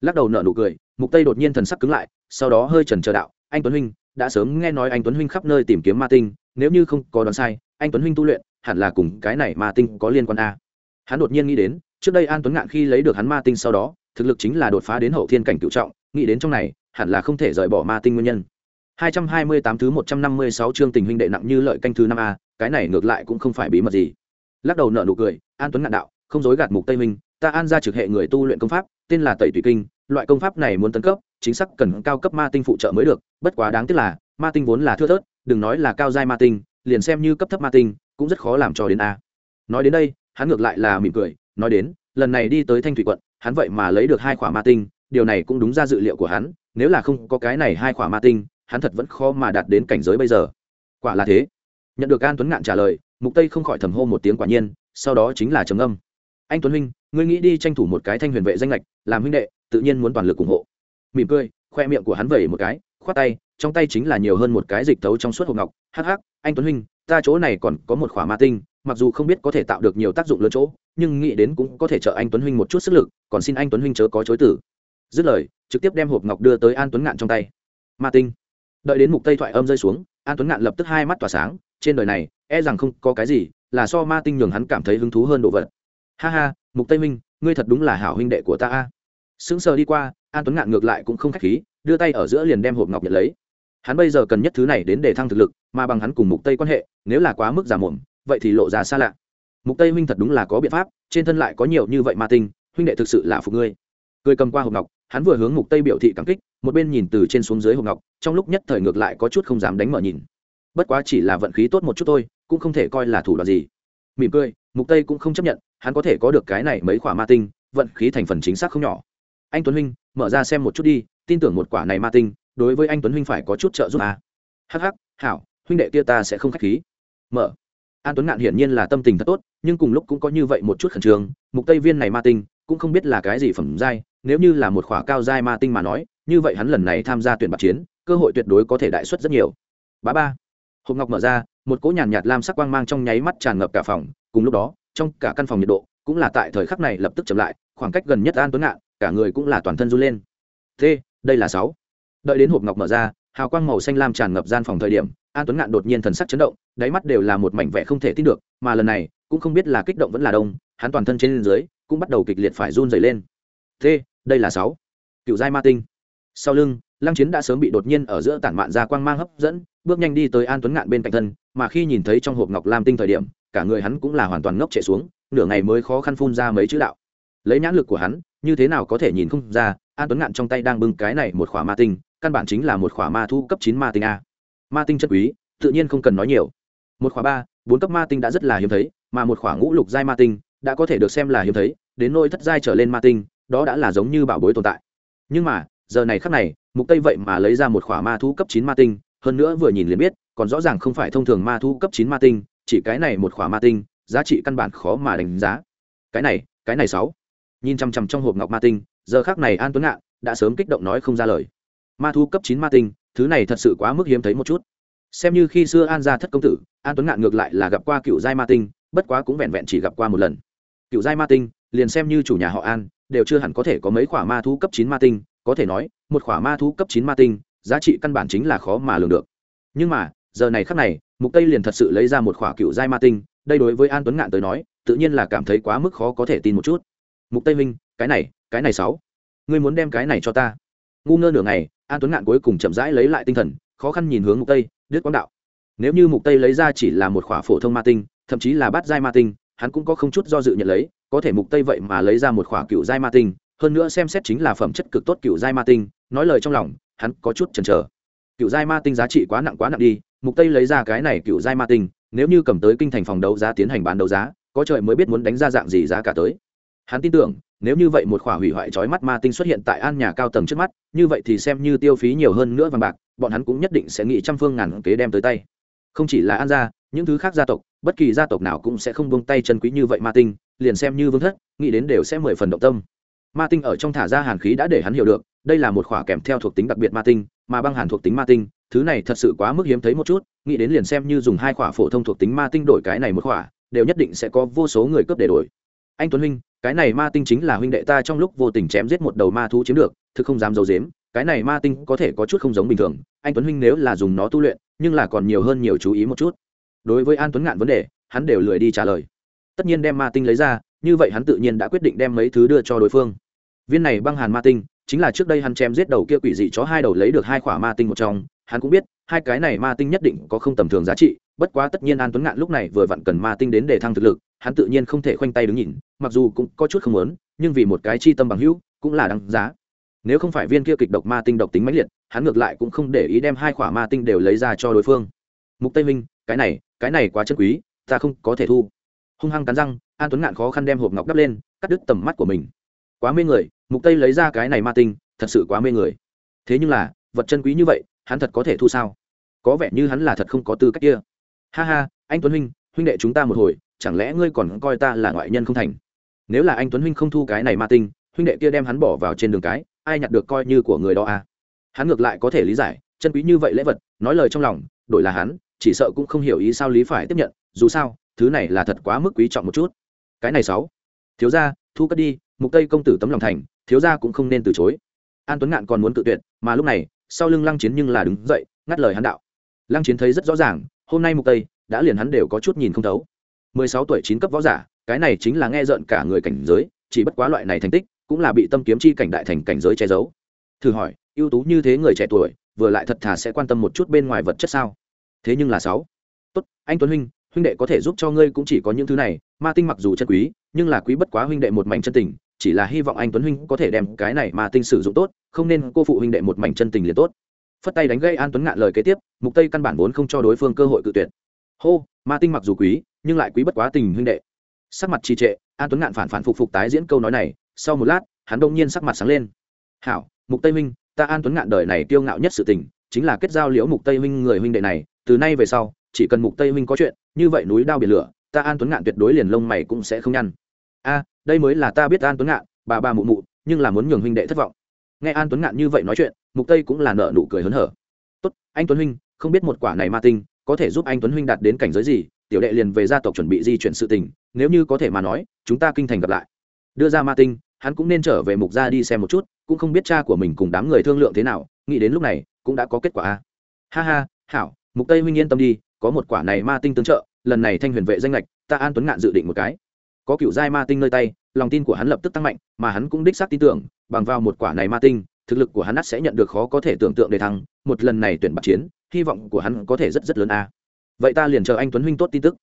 Speaker 1: Lắc đầu nở nụ cười, mục tây đột nhiên thần sắc cứng lại, sau đó hơi trần chờ đạo, anh tuấn huynh, đã sớm nghe nói anh tuấn huynh khắp nơi tìm kiếm ma tinh, nếu như không có đoán sai, anh tuấn huynh tu luyện, hẳn là cùng cái này ma tinh có liên quan a. Hắn đột nhiên nghĩ đến trước đây an tuấn ngạn khi lấy được hắn ma tinh sau đó, thực lực chính là đột phá đến hậu thiên cảnh cựu trọng, nghĩ đến trong này, hẳn là không thể rời bỏ ma tinh nguyên nhân. 228 thứ 156 chương tình huynh đệ nặng như lợi canh thứ năm a, cái này ngược lại cũng không phải bí mật gì. Lắc đầu nợ nụ cười, an tuấn ngạn đạo, không dối gạt mục tây minh, ta an ra trực hệ người tu luyện công pháp, tên là tẩy tùy kinh, loại công pháp này muốn tấn cấp, chính xác cần cao cấp ma tinh phụ trợ mới được, bất quá đáng tiếc là, ma tinh vốn là thưa thớt, đừng nói là cao giai ma tinh, liền xem như cấp thấp ma tinh, cũng rất khó làm cho đến a. Nói đến đây, hắn ngược lại là mỉm cười nói đến, lần này đi tới thanh thủy quận, hắn vậy mà lấy được hai khỏa ma tinh, điều này cũng đúng ra dự liệu của hắn, nếu là không có cái này hai khỏa ma tinh, hắn thật vẫn khó mà đạt đến cảnh giới bây giờ. Quả là thế. Nhận được an tuấn ngạn trả lời, mục tây không khỏi thầm hô một tiếng quả nhiên, sau đó chính là trầm âm anh tuấn huynh, ngươi nghĩ đi tranh thủ một cái thanh huyền vệ danh lệch làm huynh đệ, tự nhiên muốn toàn lực ủng hộ. Mỉm cười, khoe miệng của hắn vẩy một cái, khoát tay, trong tay chính là nhiều hơn một cái dịch tấu trong suốt hộp ngọc. Hắc hắc, anh tuấn huynh, ta chỗ này còn có một khỏa ma tinh, mặc dù không biết có thể tạo được nhiều tác dụng lớn chỗ nhưng nghĩ đến cũng có thể trợ anh tuấn huynh một chút sức lực, còn xin anh tuấn huynh chớ có chối tử dứt lời, trực tiếp đem hộp ngọc đưa tới an tuấn ngạn trong tay. Ma tinh. Đợi đến mục tây thoại âm rơi xuống, an tuấn ngạn lập tức hai mắt tỏa sáng, trên đời này e rằng không có cái gì là so ma tinh nhường hắn cảm thấy hứng thú hơn đồ vật. Ha ha, mục tây minh ngươi thật đúng là hảo huynh đệ của ta a. Sững sờ đi qua, an tuấn ngạn ngược lại cũng không khách khí, đưa tay ở giữa liền đem hộp ngọc nhận lấy. Hắn bây giờ cần nhất thứ này đến để thăng thực lực, mà bằng hắn cùng mục tây quan hệ, nếu là quá mức giả mồm, vậy thì lộ ra xa lạ mục tây huynh thật đúng là có biện pháp, trên thân lại có nhiều như vậy ma tinh, huynh đệ thực sự là phục ngươi. Cười cầm qua hộp ngọc, hắn vừa hướng mục tây biểu thị cảm kích, một bên nhìn từ trên xuống dưới hộp ngọc, trong lúc nhất thời ngược lại có chút không dám đánh mở nhìn. Bất quá chỉ là vận khí tốt một chút thôi, cũng không thể coi là thủ đoạn gì. Mỉm cười, mục tây cũng không chấp nhận, hắn có thể có được cái này mấy quả ma tinh, vận khí thành phần chính xác không nhỏ. Anh tuấn huynh, mở ra xem một chút đi, tin tưởng một quả này ma tinh, đối với anh tuấn huynh phải có chút trợ giúp à. hắc hắc, hảo, huynh đệ kia ta sẽ không khách khí. Mở an tuấn ngạn hiển nhiên là tâm tình thật tốt nhưng cùng lúc cũng có như vậy một chút khẩn trương mục tây viên này ma tinh cũng không biết là cái gì phẩm giai nếu như là một khỏa cao giai ma tinh mà nói như vậy hắn lần này tham gia tuyển bạc chiến cơ hội tuyệt đối có thể đại suất rất nhiều. Bá ba. Hộp ngọc mở ra một cỗ nhàn nhạt, nhạt lam sắc quang mang trong nháy mắt tràn ngập cả phòng cùng lúc đó trong cả căn phòng nhiệt độ cũng là tại thời khắc này lập tức chậm lại khoảng cách gần nhất an tuấn ngạn cả người cũng là toàn thân run lên. Thế đây là sáu. Đợi đến hộp ngọc mở ra hào quang màu xanh lam tràn ngập gian phòng thời điểm an tuấn ngạn đột nhiên thần sắc chấn động, đáy mắt đều là một mảnh vẻ không thể tin được, mà lần này cũng không biết là kích động vẫn là đông, hắn toàn thân trên dưới cũng bắt đầu kịch liệt phải run dày lên. Thế đây là sáu. Cựu giai ma tinh. Sau lưng, lăng chiến đã sớm bị đột nhiên ở giữa tản mạn ra quang mang hấp dẫn, bước nhanh đi tới an tuấn ngạn bên cạnh thân, mà khi nhìn thấy trong hộp ngọc lam tinh thời điểm, cả người hắn cũng là hoàn toàn ngốc chạy xuống, nửa ngày mới khó khăn phun ra mấy chữ đạo. Lấy nhãn lực của hắn, như thế nào có thể nhìn không ra, an tuấn ngạn trong tay đang bưng cái này một khỏa ma tinh, căn bản chính là một khỏa ma thu cấp chín ma tinh a ma tinh chất quý, tự nhiên không cần nói nhiều. Một khóa ba, bốn cấp ma tinh đã rất là hiếm thấy, mà một khóa ngũ lục giai ma tinh đã có thể được xem là hiếm thấy, đến nôi thất giai trở lên ma tinh, đó đã là giống như bảo bối tồn tại. Nhưng mà, giờ này khắc này, mục tây vậy mà lấy ra một khóa ma thu cấp chín ma tinh, hơn nữa vừa nhìn liền biết, còn rõ ràng không phải thông thường ma thu cấp chín ma tinh, chỉ cái này một khóa ma tinh, giá trị căn bản khó mà đánh giá. Cái này cái này sáu. Nhìn chằm chằm trong hộp ngọc ma tinh, giờ khác này an tuấn ngạn đã sớm kích động nói không ra lời. Ma thu cấp chín ma tinh thứ này thật sự quá mức hiếm thấy một chút. Xem như khi xưa an gia thất công tử, an tuấn ngạn ngược lại là gặp qua cựu giai ma tinh, bất quá cũng vẹn vẹn chỉ gặp qua một lần. Cựu giai ma tinh, liền xem như chủ nhà họ an, đều chưa hẳn có thể có mấy khỏa ma thu cấp chín ma tinh, có thể nói, một khỏa ma thu cấp chín ma tinh, giá trị căn bản chính là khó mà lường được. Nhưng mà, giờ này khắc này, mục tây liền thật sự lấy ra một khỏa cựu giai ma tinh, đây đối với an tuấn ngạn tới nói, tự nhiên là cảm thấy quá mức khó có thể tin một chút. Mục tây minh, cái này cái này sáu, ngươi muốn đem cái này cho ta? Ngu ngơ nửa ngày, an tuấn ngạn cuối cùng chậm rãi lấy lại tinh thần, khó khăn nhìn hướng mục tây, đứt quang đạo. Nếu như mục tây lấy ra chỉ là một khỏa phổ thông ma tinh, thậm chí là bát giai ma tinh, hắn cũng có không chút do dự nhận lấy, có thể mục tây vậy mà lấy ra một khỏa cựu giai ma tinh, hơn nữa xem xét chính là phẩm chất cực tốt cựu giai ma tinh, nói lời trong lòng, hắn có chút chần chờ. Cựu giai ma tinh giá trị quá nặng quá nặng đi, mục tây lấy ra cái này cựu giai ma tinh, nếu như cầm tới kinh thành phòng đấu giá tiến hành bán đấu giá, có trời mới biết muốn đánh ra dạng gì giá cả tới. Hắn tin tưởng nếu như vậy một khỏa hủy hoại trói mắt ma tinh xuất hiện tại an nhà cao tầng trước mắt, như vậy thì xem như tiêu phí nhiều hơn nữa vàng bạc, bọn hắn cũng nhất định sẽ nghĩ trăm phương ngàn kế đem tới tay. Không chỉ là an gia, những thứ khác gia tộc, bất kỳ gia tộc nào cũng sẽ không buông tay chân quý như vậy ma tinh, liền xem như vương thất, nghĩ đến đều sẽ mười phần động tâm. Ma tinh ở trong thả ra hàn khí đã để hắn hiểu được, đây là một khỏa kèm theo thuộc tính đặc biệt ma tinh, mà băng hàn thuộc tính ma tinh, thứ này thật sự quá mức hiếm thấy một chút, nghĩ đến liền xem như dùng hai khỏa phổ thông thuộc tính ma tinh đổi cái này một khỏa, đều nhất định sẽ có vô số người cướp để đổi. Anh tuấn huynh cái này ma tinh chính là huynh đệ ta trong lúc vô tình chém giết một đầu ma thú chiếm được, thực không dám d i dếm cái này ma tinh có thể có chút không giống bình thường, anh tuấn huynh nếu là dùng nó tu luyện, nhưng là còn nhiều hơn nhiều chú ý một chút. Đối với an tuấn ngạn vấn đề, hắn đều lười đi trả lời. Tất nhiên đem ma tinh lấy ra, như vậy hắn tự nhiên đã quyết định đem mấy thứ đưa cho đối phương. Viên này băng hàn ma tinh, chính là trước đây hắn chém giết đầu kia quỷ dị chó hai đầu lấy được hai khỏa ma tinh một trong, hắn cũng biết, hai cái này ma tinh nhất định có không tầm thường giá trị, bất quá tất nhiên an tuấn ngạn lúc này vừa vặn cần ma tinh đến để thăng thực lực hắn tự nhiên không thể khoanh tay đứng nhìn, mặc dù cũng có chút không lớn nhưng vì một cái chi tâm bằng hữu, cũng là đáng giá. Nếu không phải viên kia kịch độc ma tinh độc tính mãnh liệt, hắn ngược lại cũng không để ý đem hai khỏa ma tinh đều lấy ra cho đối phương. Mục tây minh, cái này cái này quá chân quý, ta không có thể thu. Hung hăng cắn răng, an tuấn ngạn khó khăn đem hộp ngọc đắp lên, cắt đứt tầm mắt của mình. Quá mê người, mục tây lấy ra cái này ma tinh, thật sự quá mê người. Thế nhưng là, vật chân quý như vậy, hắn thật có thể thu sao? Có vẻ như hắn là thật không có tư cách kia. Ha ha, anh tuấn huynh huynh đệ chúng ta một hồi chẳng lẽ ngươi còn coi ta là ngoại nhân không thành? Nếu là anh tuấn huynh không thu cái này ma tinh, huynh đệ kia đem hắn bỏ vào trên đường cái, ai nhặt được coi như của người đó à? Hắn ngược lại có thể lý giải, chân quý như vậy lễ vật, nói lời trong lòng, đổi là hắn, chỉ sợ cũng không hiểu ý sao lý phải tiếp nhận, dù sao, thứ này là thật quá mức quý trọng một chút. Cái này sáu. Thiếu gia, thu cất đi, mục tây công tử tấm lòng thành, thiếu gia cũng không nên từ chối. An tuấn ngạn còn muốn tự tuyệt, mà lúc này, sau lưng lăng chiến nhưng là đứng dậy, ngắt lời hắn đạo. Lăng chiến thấy rất rõ ràng, hôm nay mục tây đã liền hắn đều có chút nhìn không thấu. 16 tuổi 9 cấp võ giả, cái này chính là nghe rợn cả người cảnh giới, chỉ bất quá loại này thành tích cũng là bị tâm kiếm chi cảnh đại thành cảnh giới che giấu. Thử hỏi, ưu tú như thế người trẻ tuổi, vừa lại thật thà sẽ quan tâm một chút bên ngoài vật chất sao? Thế nhưng là sáu. Tốt, anh tuấn huynh huynh đệ có thể giúp cho ngươi cũng chỉ có những thứ này, ma tinh mặc dù chân quý, nhưng là quý bất quá huynh đệ một mảnh chân tình, chỉ là hy vọng anh tuấn huynh có thể đem cái này ma tinh sử dụng tốt, không nên cô phụ huynh đệ một mảnh chân tình liền tốt. Phất tay đánh gây an tuấn ngạn lời kế tiếp, mục tây căn bản vốn không cho đối phương cơ hội cự tuyệt. Hô, ma tinh mặc dù quý nhưng lại quý bất quá tình huynh đệ. Sắc mặt trì trệ, an tuấn ngạn phản phản phục phục tái diễn câu nói này. Sau một lát, hắn đông nhiên sắc mặt sáng lên. Hảo, mục tây huynh ta an tuấn ngạn đời này tiêu ngạo nhất sự tình, chính là kết giao liễu mục tây huynh người huynh đệ này. Từ nay về sau, chỉ cần mục tây huynh có chuyện, như vậy núi đao biển lửa, ta an tuấn ngạn tuyệt đối liền lông mày cũng sẽ không nhăn. A, đây mới là ta biết an tuấn ngạn, bà bà mụ mụ, nhưng là muốn nhường huynh đệ thất vọng. Nghe an tuấn ngạn như vậy nói chuyện, mục tây cũng là nợ nụ cười hớn hở. Tốt, anh tuấn huynh, không biết một quả này ma tinh có thể giúp anh tuấn huynh đạt đến cảnh giới gì tiểu đệ liền về gia tộc chuẩn bị di chuyển sự tình, nếu như có thể mà nói, chúng ta kinh thành gặp lại. Đưa ra ma tinh, hắn cũng nên trở về mục gia đi xem một chút, cũng không biết cha của mình cùng đám người thương lượng thế nào, nghĩ đến lúc này, cũng đã có kết quả a. Ha ha, hảo, mục tây huynh yên tâm đi, có một quả này ma tinh tương trợ, lần này thanh huyền vệ danh lệch ta an tuấn ngạn dự định một cái. Có cựu giai ma tinh nơi tay, lòng tin của hắn lập tức tăng mạnh, mà hắn cũng đích xác tin tưởng, bằng vào một quả này ma tinh, thực lực của hắn ắt sẽ nhận được khó có thể tưởng tượng đề thăng, một lần này tuyển bạc chiến, hy vọng của hắn có thể rất rất lớn a vậy ta liền chờ anh tuấn huynh tốt tin tức.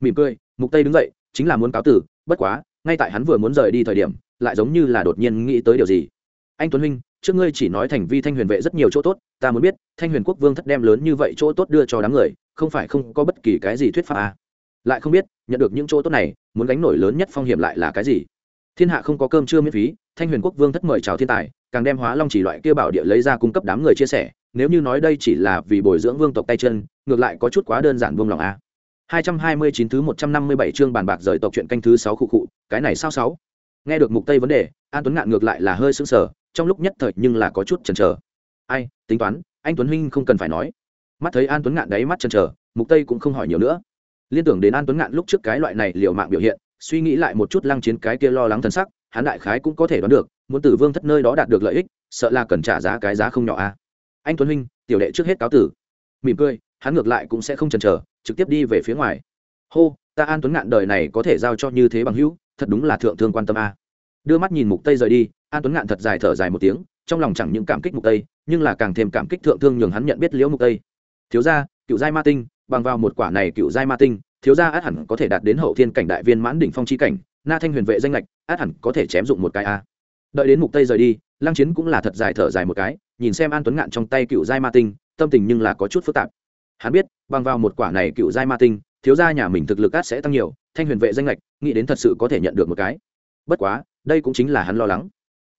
Speaker 1: Mỉm cười, mục tây đứng dậy, chính là muốn cáo tử, bất quá, ngay tại hắn vừa muốn rời đi thời điểm, lại giống như là đột nhiên nghĩ tới điều gì. Anh tuấn huynh, trước ngươi chỉ nói thành vi thanh huyền vệ rất nhiều chỗ tốt, ta muốn biết, thanh huyền quốc vương thất đem lớn như vậy chỗ tốt đưa cho đám người, không phải không có bất kỳ cái gì thuyết pháp à. lại không biết, nhận được những chỗ tốt này, muốn gánh nổi lớn nhất phong hiểm lại là cái gì? Thiên hạ không có cơm chưa miễn phí, thanh huyền quốc vương thất mời chào thiên tài, càng đem hóa long chỉ loại kia bảo địa lấy ra cung cấp đám người chia sẻ nếu như nói đây chỉ là vì bồi dưỡng vương tộc tay chân ngược lại có chút quá đơn giản buông lòng a 229 thứ 157 chương bàn bạc rời tộc chuyện canh thứ 6 khu cụ, cái này sao sáu? Nghe được mục tây vấn đề, An Tuấn ngạn ngược lại là hơi sững sờ, trong lúc nhất thời nhưng là có chút chần chờ. Ai, tính toán, anh Tuấn huynh không cần phải nói. Mắt thấy An Tuấn ngạn đáy mắt chần chờ, mục tây cũng không hỏi nhiều nữa. Liên tưởng đến An Tuấn ngạn lúc trước cái loại này liều mạng biểu hiện, suy nghĩ lại một chút lăng chiến cái kia lo lắng thần sắc, hắn đại khái cũng có thể đoán được, muốn từ Vương thất nơi đó đạt được lợi ích, sợ là cần trả giá cái giá không nhỏ a. Anh Tuấn huynh, tiểu đệ trước hết cáo tử. Mỉm cười, hắn ngược lại cũng sẽ không chần chờ, trực tiếp đi về phía ngoài. Hô ta an tuấn ngạn đời này có thể giao cho như thế bằng hữu thật đúng là thượng thương quan tâm a. Đưa mắt nhìn mục tây rời đi an tuấn ngạn thật dài thở dài một tiếng trong lòng chẳng những cảm kích mục tây nhưng là càng thêm cảm kích thượng thương nhường hắn nhận biết liễu mục tây. Thiếu gia cựu giai ma tinh bằng vào một quả này cựu giai ma tinh thiếu gia át hẳn có thể đạt đến hậu thiên cảnh đại viên mãn đỉnh phong chi cảnh na thanh huyền vệ danh lệch át hẳn có thể chém dụng một cái a. Đợi đến mục tây rời đi lăng chiến cũng là thật dài thở dài một cái, nhìn xem an tuấn ngạn trong tay cựu giai ma tinh, tâm tình nhưng là có chút phức tạp. Hắn biết, bằng vào một quả này cựu giai ma tinh, thiếu gia nhà mình thực lực át sẽ tăng nhiều, thanh huyền vệ danh lệch nghĩ đến thật sự có thể nhận được một cái. Bất quá, đây cũng chính là hắn lo lắng.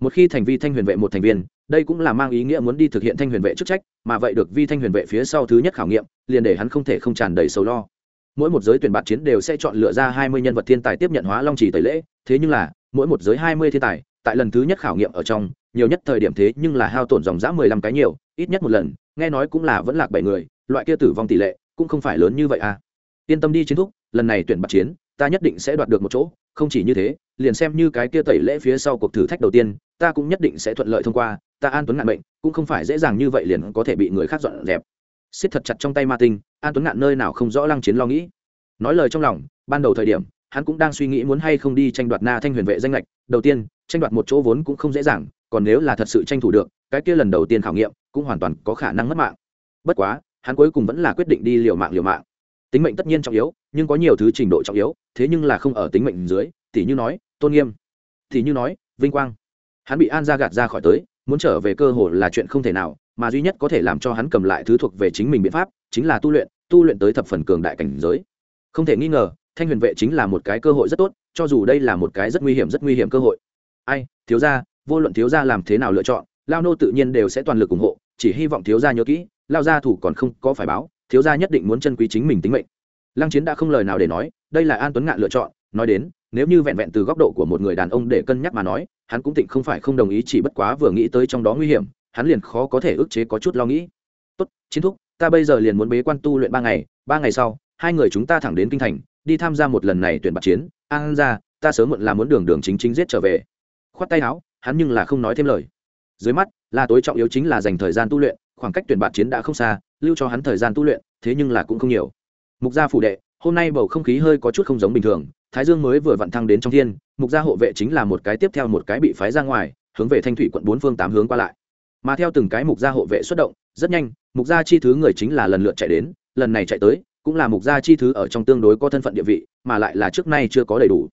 Speaker 1: Một khi thành vi thanh huyền vệ một thành viên, đây cũng là mang ý nghĩa muốn đi thực hiện thanh huyền vệ chức trách, mà vậy được vi thanh huyền vệ phía sau thứ nhất khảo nghiệm, liền để hắn không thể không tràn đầy sầu lo. Mỗi một giới tuyển bạt chiến đều sẽ chọn lựa ra hai mươi nhân vật thiên tài tiếp nhận hóa long trì tẩy lễ, thế nhưng là, mỗi một giới hai mươi thiên tài, tại lần thứ nhất khảo nghiệm ở trong nhiều nhất thời điểm thế nhưng là hao tổn dòng dã mười lăm cái nhiều, ít nhất một lần, nghe nói cũng là vẫn lạc bảy người, loại kia tử vong tỷ lệ cũng không phải lớn như vậy à. Yên tâm đi chiến thúc, lần này tuyển bạc chiến, ta nhất định sẽ đoạt được một chỗ, không chỉ như thế, liền xem như cái kia tẩy lễ phía sau cuộc thử thách đầu tiên, ta cũng nhất định sẽ thuận lợi thông qua, ta an tuấn ngạn bệnh cũng không phải dễ dàng như vậy liền có thể bị người khác dọn dẹp. Xiết thật chặt trong tay ma tinh, an tuấn ngạn nơi nào không rõ lăng chiến lo nghĩ. Nói lời trong lòng, ban đầu thời điểm, hắn cũng đang suy nghĩ muốn hay không đi tranh đoạt na thanh huyền vệ danh lệch, đầu tiên tranh đoạt một chỗ vốn cũng không dễ dàng, còn nếu là thật sự tranh thủ được, cái kia lần đầu tiên khảo nghiệm cũng hoàn toàn có khả năng mất mạng. Bất quá, hắn cuối cùng vẫn là quyết định đi liều mạng liều mạng. Tính mệnh tất nhiên trọng yếu, nhưng có nhiều thứ trình độ trọng yếu, thế nhưng là không ở tính mệnh dưới t như nói, tôn nghiêm t như nói, vinh quang. Hắn bị an ra gạt ra khỏi tới, muốn trở về cơ hội là chuyện không thể nào, mà duy nhất có thể làm cho hắn cầm lại thứ thuộc về chính mình biện pháp, chính là tu luyện tu luyện tới thập phần cường đại cảnh giới. Không thể nghi ngờ, thanh huyền vệ chính là một cái cơ hội rất tốt, cho dù đây là một cái rất nguy hiểm rất nguy hiểm cơ hội ai, thiếu gia, vô luận thiếu gia làm thế nào lựa chọn, lao nô tự nhiên đều sẽ toàn lực ủng hộ, chỉ hy vọng thiếu gia nhớ kỹ, lao gia thủ còn không có phải báo, thiếu gia nhất định muốn chân quý chính mình tính mệnh. Lăng chiến đã không lời nào để nói, đây là an tuấn ngạn lựa chọn, nói đến, nếu như vẹn vẹn từ góc độ của một người đàn ông để cân nhắc mà nói, hắn cũng tịnh không phải không đồng ý chỉ bất quá vừa nghĩ tới trong đó nguy hiểm, hắn liền khó có thể ức chế có chút lo nghĩ. Tốt, chiến thúc, ta bây giờ liền muốn bế quan tu luyện ba ngày ba ngày sau, hai người chúng ta thẳng đến kinh thành, đi tham gia một lần này tuyển bạc chiến. An ra, ta sớm muộn là muốn đường đường chính chính giết trở về khoát tay áo, hắn nhưng là không nói thêm lời. Dưới mắt là tối trọng yếu chính là dành thời gian tu luyện, khoảng cách tuyển bạt chiến đã không xa, lưu cho hắn thời gian tu luyện, thế nhưng là cũng không nhiều. Mục gia phủ đệ, hôm nay bầu không khí hơi có chút không giống bình thường, thái dương mới vừa vặn thăng đến trong thiên, mục gia hộ vệ chính là một cái tiếp theo một cái bị phái ra ngoài, hướng về thanh thủy quận bốn phương tám hướng qua lại. Mà theo từng cái mục gia hộ vệ xuất động, rất nhanh, mục gia chi thứ người chính là lần lượt chạy đến, lần này chạy tới, cũng là mục gia chi thứ ở trong tương đối có thân phận địa vị, mà lại là trước nay chưa có đầy đủ.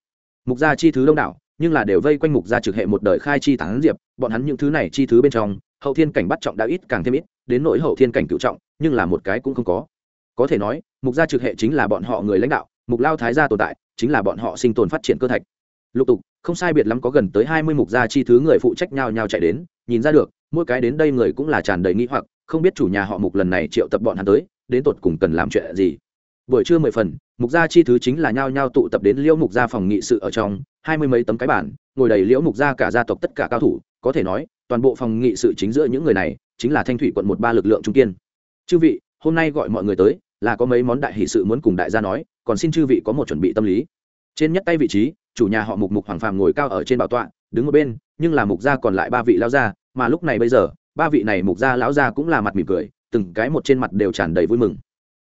Speaker 1: Mục gia chi thứ đông đảo nhưng là đều vây quanh mục gia trực hệ một đời khai chi tán diệp, bọn hắn những thứ này chi thứ bên trong, hậu thiên cảnh bắt trọng đã ít càng thêm ít, đến nỗi hậu thiên cảnh cựu trọng, nhưng là một cái cũng không có. Có thể nói, mục gia trực hệ chính là bọn họ người lãnh đạo, mục lao thái gia tồn tại, chính là bọn họ sinh tồn phát triển cơ thạch. Lục tục, không sai biệt lắm có gần tới hai mươi mục gia chi thứ người phụ trách nhau nhau chạy đến, nhìn ra được, mỗi cái đến đây người cũng là tràn đầy nghĩ hoặc, không biết chủ nhà họ mục lần này triệu tập bọn hắn tới, đến tột cùng cần làm chuyện gì. Buổi trưa mười phần, mục gia chi thứ chính là nhao nhao tụ tập đến liễu mục gia phòng nghị sự ở trong hai mươi mấy tấm cái bản, ngồi đầy liễu mục gia cả gia tộc tất cả cao thủ, có thể nói, toàn bộ phòng nghị sự chính giữa những người này, chính là thanh thủy quận một ba lực lượng trung kiên. Chư vị, hôm nay gọi mọi người tới, là có mấy món đại hỷ sự muốn cùng đại gia nói, còn xin chư vị có một chuẩn bị tâm lý. Trên nhất tay vị trí, chủ nhà họ mục mục hoàng phàm ngồi cao ở trên bảo tọa, đứng một bên, nhưng là mục gia còn lại ba vị lao gia, mà lúc này bây giờ, ba vị này mục gia lão gia cũng là mặt mỉm cười, từng cái một trên mặt đều tràn đầy vui mừng.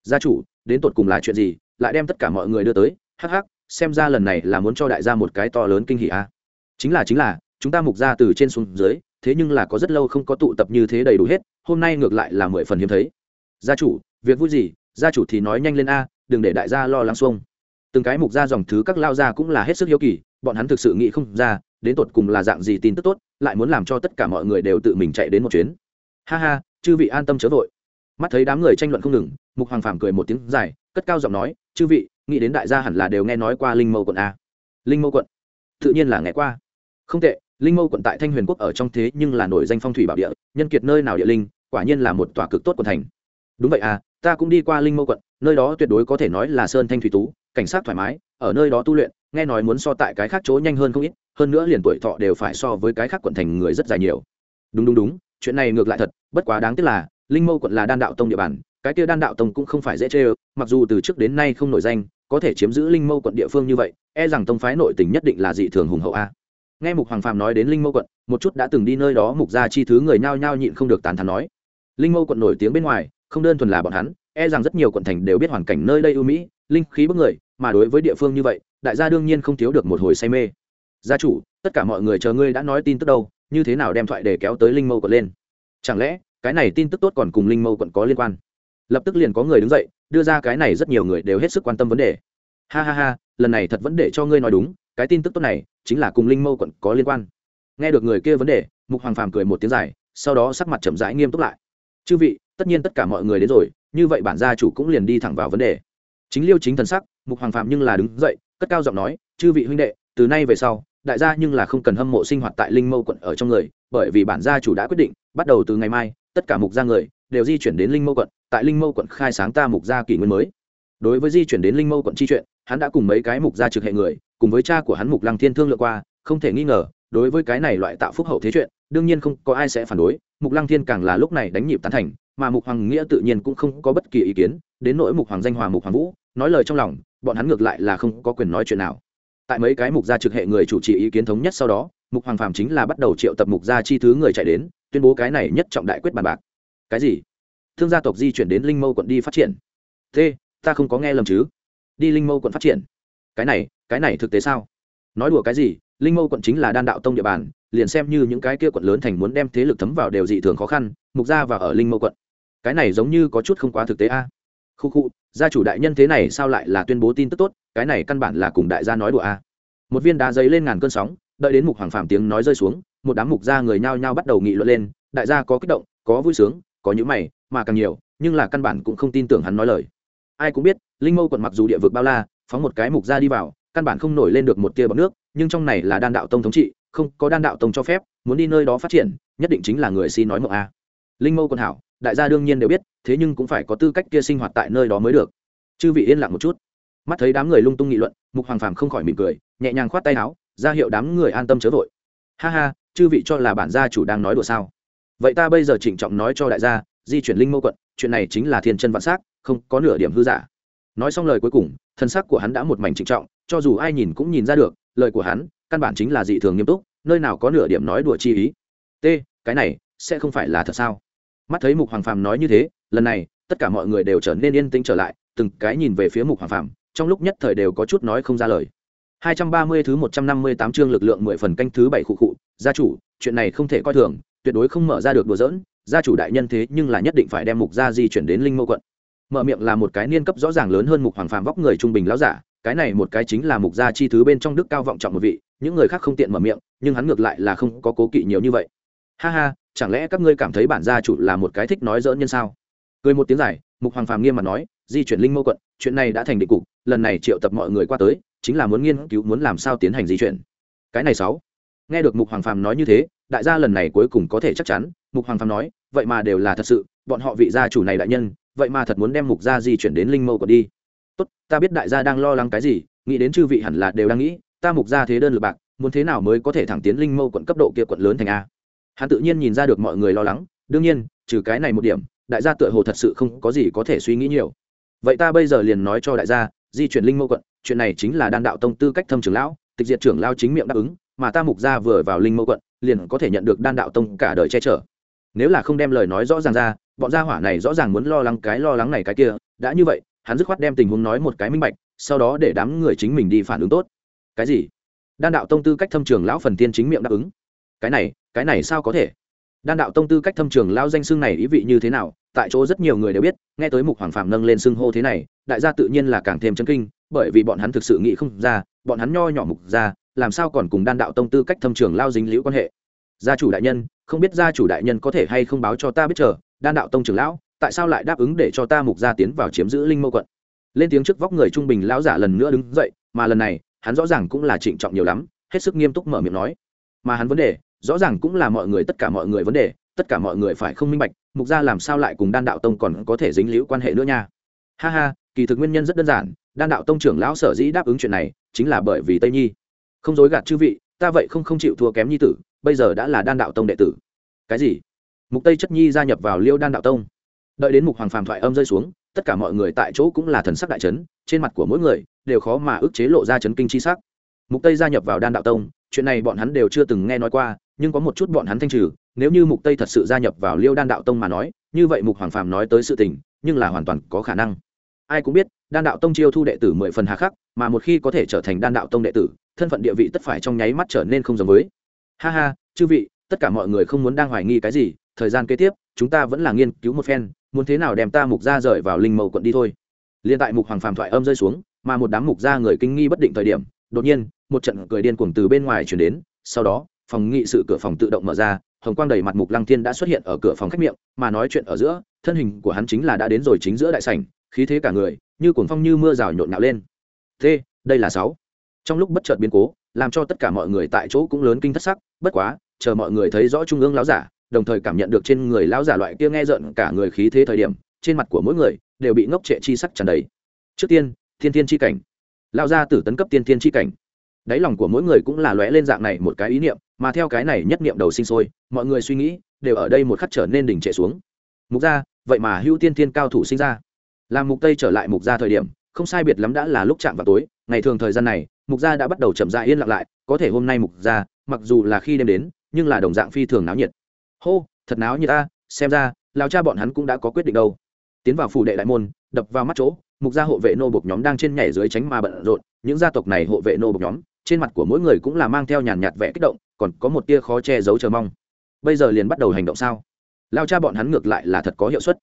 Speaker 1: Gia chủ, đến tột cùng là chuyện gì? Lại đem tất cả mọi người đưa tới, hắc hắc xem ra lần này là muốn cho đại gia một cái to lớn kinh hỉ a. À. chính là chính là, chúng ta mục gia từ trên xuống dưới, thế nhưng là có rất lâu không có tụ tập như thế đầy đủ hết, hôm nay ngược lại là mười phần hiếm thấy. Gia chủ, việc vui gì? Gia chủ thì nói nhanh lên a, đừng để đại gia lo lắng xuông. Từng cái mục ra dòng thứ các lao gia cũng là hết sức hiếu kỳ, bọn hắn thực sự nghĩ không ra, đến tột cùng là dạng gì tin tức tốt, lại muốn làm cho tất cả mọi người đều tự mình chạy đến một chuyến. Ha ha, chư vị an tâm chớ vội. Mắt thấy đám người tranh luận không ngừng, mục hoàng phàm cười một tiếng dài, cất cao giọng nói, chư vị nghĩ đến đại gia hẳn là đều nghe nói qua linh mâu quận a. Linh mâu quận? Tự nhiên là nghe qua. Không tệ, linh mâu quận tại thanh huyền quốc ở trong thế nhưng là nổi danh phong thủy bảo địa, nhân kiệt nơi nào địa linh, quả nhiên là một tòa cực tốt quận thành. Đúng vậy à ta cũng đi qua linh mâu quận, nơi đó tuyệt đối có thể nói là sơn thanh thủy tú, cảnh sát thoải mái, ở nơi đó tu luyện, nghe nói muốn so tại cái khác chỗ nhanh hơn không ít, hơn nữa liền tuổi thọ đều phải so với cái khác quận thành người rất dài nhiều. Đúng đúng đúng, chuyện này ngược lại thật, bất quá đáng tiếc là, linh mâu quận là đan đạo tông địa bàn, cái kia đan đạo tông cũng không phải dễ chê mặc dù từ trước đến nay không nổi danh có thể chiếm giữ linh mâu quận địa phương như vậy e rằng tông phái nội tình nhất định là dị thường hùng hậu a. Nghe mục hoàng phàm nói đến linh mâu quận, một chút đã từng đi nơi đó mục gia chi thứ người nhao nhao nhịn không được tàn thắn nói. Linh mâu quận nổi tiếng bên ngoài, không đơn thuần là bọn hắn e rằng rất nhiều quận thành đều biết hoàn cảnh nơi đây ưu mỹ, linh khí bức người, mà đối với địa phương như vậy, đại gia đương nhiên không thiếu được một hồi say mê. Gia chủ, tất cả mọi người chờ ngươi đã nói tin tức đâu, như thế nào đem thoại để kéo tới linh mâu quận lên? Chẳng lẽ, cái này tin tức tốt còn cùng linh mâu quận có liên quan? Lập tức liền có người đứng dậy đưa ra cái này rất nhiều người đều hết sức quan tâm vấn đề. Ha ha ha, lần này thật vấn đề cho ngươi nói đúng, cái tin tức tốt này chính là cùng linh mâu quận có liên quan. Nghe được người kia vấn đề, mục hoàng phàm cười một tiếng dài, sau đó sắc mặt chậm rãi nghiêm túc lại. Chư vị, tất nhiên tất cả mọi người đến rồi, như vậy bản gia chủ cũng liền đi thẳng vào vấn đề. Chính liêu chính thần sắc, mục hoàng phàm nhưng là đứng dậy, cất cao giọng nói, chư vị huynh đệ, từ nay về sau, đại gia nhưng là không cần hâm mộ sinh hoạt tại linh mâu quận ở trong người, bởi vì bản gia chủ đã quyết định, bắt đầu từ ngày mai, tất cả mục gia người đều di chuyển đến linh mâu quận, tại linh mâu quận khai sáng ta mục gia kỷ nguyên mới. Đối với di chuyển đến linh mâu quận chi chuyện, hắn đã cùng mấy cái mục gia trực hệ người, cùng với cha của hắn mục lăng thiên thương lượng qua, không thể nghi ngờ, đối với cái này loại tạo phúc hậu thế chuyện, đương nhiên không có ai sẽ phản đối, mục lăng thiên càng là lúc này đánh nhịp tán thành, mà mục hoàng nghĩa tự nhiên cũng không có bất kỳ ý kiến, đến nỗi mục hoàng danh hòa, mục hoàng vũ, nói lời trong lòng, bọn hắn ngược lại là không có quyền nói chuyện nào. Tại mấy cái mục gia trực hệ người chủ trì ý kiến thống nhất sau đó, mục hoàng phàm chính là bắt đầu triệu tập mục gia chi thứ người chạy đến, tuyên bố cái này nhất trọng đại quyết bàn bạc cái gì? Thương gia tộc di chuyển đến linh mâu quận đi phát triển. Thế, ta không có nghe lầm chứ? Đi linh mâu quận phát triển? Cái này cái này thực tế sao? Nói đùa cái gì? Linh mâu quận chính là đan đạo tông địa bàn, liền xem như những cái kia quận lớn thành muốn đem thế lực thấm vào đều dị thường khó khăn, mục gia và ở linh mâu quận. Cái này giống như có chút không quá thực tế a. Khu khu, gia chủ đại nhân thế này sao lại là tuyên bố tin tức tốt? Cái này căn bản là cùng đại gia nói đùa a. Một viên đá giấy lên ngàn cơn sóng, đợi đến mục hoàng phạm tiếng nói rơi xuống, một đám mục gia người nhao nhao bắt đầu nghị luận lên, đại gia có kích động, có vui sướng có những mày, mà càng nhiều, nhưng là căn bản cũng không tin tưởng hắn nói lời. Ai cũng biết, linh mâu quận mặc dù địa vực bao la, phóng một cái mục ra đi vào, căn bản không nổi lên được một tia bọc nước, nhưng trong này là đan đạo tông thống trị, không có đan đạo tông cho phép, muốn đi nơi đó phát triển, nhất định chính là người xin nói mộng a. Linh mâu quận hảo, đại gia đương nhiên đều biết, thế nhưng cũng phải có tư cách kia sinh hoạt tại nơi đó mới được. Chư vị yên lặng một chút. Mắt thấy đám người lung tung nghị luận, mục hoàng phàm không khỏi mỉm cười, nhẹ nhàng khoát tay áo, ra hiệu đám người an tâm chớ vội. Ha ha, chư vị cho là bản gia chủ đang nói đùa sao? Vậy ta bây giờ trịnh trọng nói cho đại gia di chuyển linh mâu quận chuyện này chính là thiên chân vạn s không có nửa điểm hư giả. Nói xong lời cuối cùng thân sắc của hắn đã một mảnh trịnh trọng cho dù ai nhìn cũng nhìn ra được lời của hắn căn bản chính là dị thường nghiêm túc nơi nào có nửa điểm nói đùa chi ý. T cái này sẽ không phải là thật sao? Mắt thấy mục hoàng phàm nói như thế lần này tất cả mọi người đều trở nên yên tĩnh trở lại từng cái nhìn về phía mục hoàng phàm trong lúc nhất thời đều có chút nói không ra lời. 230 thứ 158 chương lực lượng 10 phần canh thứ 7 khu khu gia chủ, chuyện này không thể coi thường, tuyệt đối không mở ra được đùa giỡn, gia chủ đại nhân thế nhưng là nhất định phải đem mục gia di chuyển đến linh mâu quận. Mở miệng là một cái niên cấp rõ ràng lớn hơn mục hoàng phàm vóc người trung bình lão giả, cái này một cái chính là mục gia chi thứ bên trong đức cao vọng trọng một vị, những người khác không tiện mở miệng, nhưng hắn ngược lại là không có cố kỵ nhiều như vậy. Ha ha, chẳng lẽ các ngươi cảm thấy bản gia chủ là một cái thích nói dỡn nhân sao cười một tiếng dài mục hoàng phàm nghiêm mặt nói di chuyển linh mâu quận chuyện này đã thành định cục lần này triệu tập mọi người qua tới chính là muốn nghiên cứu muốn làm sao tiến hành di chuyển cái này sáu nghe được mục hoàng phàm nói như thế đại gia lần này cuối cùng có thể chắc chắn, mục hoàng phàm nói, vậy mà đều là thật sự, bọn họ vị gia chủ này đại nhân, vậy mà thật muốn đem mục gia di chuyển đến linh mâu quận đi. Tốt, ta biết đại gia đang lo lắng cái gì, nghĩ đến chư vị hẳn là đều đang nghĩ, ta mục gia thế đơn lực bạc, muốn thế nào mới có thể thẳng tiến linh mâu quận cấp độ kia quận lớn thành a. Hắn tự nhiên nhìn ra được mọi người lo lắng, đương nhiên, trừ cái này một điểm, đại gia tựa hồ thật sự không có gì có thể suy nghĩ nhiều. Vậy ta bây giờ liền nói cho đại gia, di chuyển linh mâu quận, chuyện này chính là đan đạo tông tư cách thâm trưởng lão, tịch diệt trưởng lao chính miệng đáp ứng mà ta mục gia vừa vào linh mâu quận, liền có thể nhận được đan đạo tông cả đời che chở. Nếu là không đem lời nói rõ ràng ra, bọn gia hỏa này rõ ràng muốn lo lắng cái lo lắng này cái kia, đã như vậy, hắn dứt khoát đem tình huống nói một cái minh bạch, sau đó để đám người chính mình đi phản ứng tốt. Cái gì? Đan đạo tông tư cách thâm trường lão phần tiên chính miệng đáp ứng. Cái này cái này sao có thể? Đan đạo tông tư cách thâm trường lão danh xưng này ý vị như thế nào, tại chỗ rất nhiều người đều biết, nghe tới mục hoàng phạm nâng lên xưng hô thế này, đại gia tự nhiên là càng thêm chấn kinh, bởi vì bọn hắn thực sự nghĩ không ra, bọn hắn nho nhỏ mục ra làm sao còn cùng đan đạo tông tư cách thâm trường lao dính liễu quan hệ? Gia chủ đại nhân, không biết gia chủ đại nhân có thể hay không báo cho ta biết chờ, đan đạo tông trưởng lão, tại sao lại đáp ứng để cho ta mục gia tiến vào chiếm giữ linh mâu quận? Lên tiếng trước vóc người trung bình lão giả lần nữa đứng dậy, mà lần này, hắn rõ ràng cũng là trịnh trọng nhiều lắm, hết sức nghiêm túc mở miệng nói. Mà hắn vấn đề, rõ ràng cũng là mọi người, tất cả mọi người vấn đề, tất cả mọi người phải không minh bạch, mục gia làm sao lại cùng đan đạo tông còn có thể dính liễu quan hệ nữa nha? Ha ha, kỳ thực nguyên nhân rất đơn giản, đan đạo tông trưởng lão sở dĩ đáp ứng chuyện này, chính là bởi vì tây nhi không dối gạt chư vị, ta vậy không không chịu thua kém nhi tử, bây giờ đã là đan đạo tông đệ tử. Cái gì? Mục tây chất nhi gia nhập vào liêu đan đạo tông. Đợi đến mục hoàng phàm thoại âm rơi xuống, tất cả mọi người tại chỗ cũng là thần sắc đại chấn, trên mặt của mỗi người đều khó mà ức chế lộ ra chấn kinh chi sắc. Mục tây gia nhập vào đan đạo tông, chuyện này bọn hắn đều chưa từng nghe nói qua, nhưng có một chút bọn hắn thanh trừ, nếu như mục tây thật sự gia nhập vào liêu đan đạo tông mà nói, như vậy mục hoàng phàm nói tới sự tình, nhưng là hoàn toàn có khả năng. Ai cũng biết, đan đạo tông chiêu thu đệ tử mười phần hà khắc, mà một khi có thể trở thành đan đạo tông đệ tử thân phận địa vị tất phải trong nháy mắt trở nên không giống với. Ha ha, chư vị, tất cả mọi người không muốn đang hoài nghi cái gì, thời gian kế tiếp, chúng ta vẫn là nghiên cứu một phen, muốn thế nào đem ta mục ra rời vào linh mẫu quận đi thôi. Liên tại mục hoàng phàm thoại âm rơi xuống, mà một đám mục ra người kinh nghi bất định thời điểm, đột nhiên, một trận cười điên cuồng từ bên ngoài chuyển đến, sau đó, phòng nghị sự cửa phòng tự động mở ra, hồng quang đầy mặt mục lăng thiên đã xuất hiện ở cửa phòng khách miệng, mà nói chuyện ở giữa, thân hình của hắn chính là đã đến rồi chính giữa đại sảnh, khí thế cả người, như cuồng phong như mưa rào nhộn nhạo lên. Thế, đây là sáu trong lúc bất chợt biến cố, làm cho tất cả mọi người tại chỗ cũng lớn kinh thất sắc, bất quá, chờ mọi người thấy rõ trung ương lão giả, đồng thời cảm nhận được trên người lão giả loại kia nghe giận cả người khí thế thời điểm, trên mặt của mỗi người đều bị ngốc trệ chi sắc tràn đầy. Trước tiên, thiên thiên chi cảnh. Lão gia tử tấn cấp tiên thiên chi cảnh. Đáy lòng của mỗi người cũng là lóe lên dạng này một cái ý niệm, mà theo cái này nhất niệm đầu sinh sôi, mọi người suy nghĩ đều ở đây một khắc trở nên đỉnh trệ xuống. Mục gia, vậy mà hữu tiên thiên cao thủ sinh ra. Làm mục tây trở lại mục gia thời điểm, không sai biệt lắm đã là lúc chạm vào tối, ngày thường thời gian này mục gia đã bắt đầu chậm rãi yên lặng lại, có thể hôm nay mục gia, mặc dù là khi đêm đến, nhưng là đồng dạng phi thường náo nhiệt. Hô, thật náo nhiệt ta, xem ra lao cha bọn hắn cũng đã có quyết định đâu. Tiến vào phủ đệ đại môn, đập vào mắt chỗ, mục gia hộ vệ nô bộc nhóm đang trên nhảy dưới tránh mà bận rộn, những gia tộc này hộ vệ nô bộc nhóm, trên mặt của mỗi người cũng là mang theo nhàn nhạt vẻ kích động, còn có một tia khó che giấu chờ mong. Bây giờ liền bắt đầu hành động sao? Lao cha bọn hắn ngược lại là thật có hiệu suất.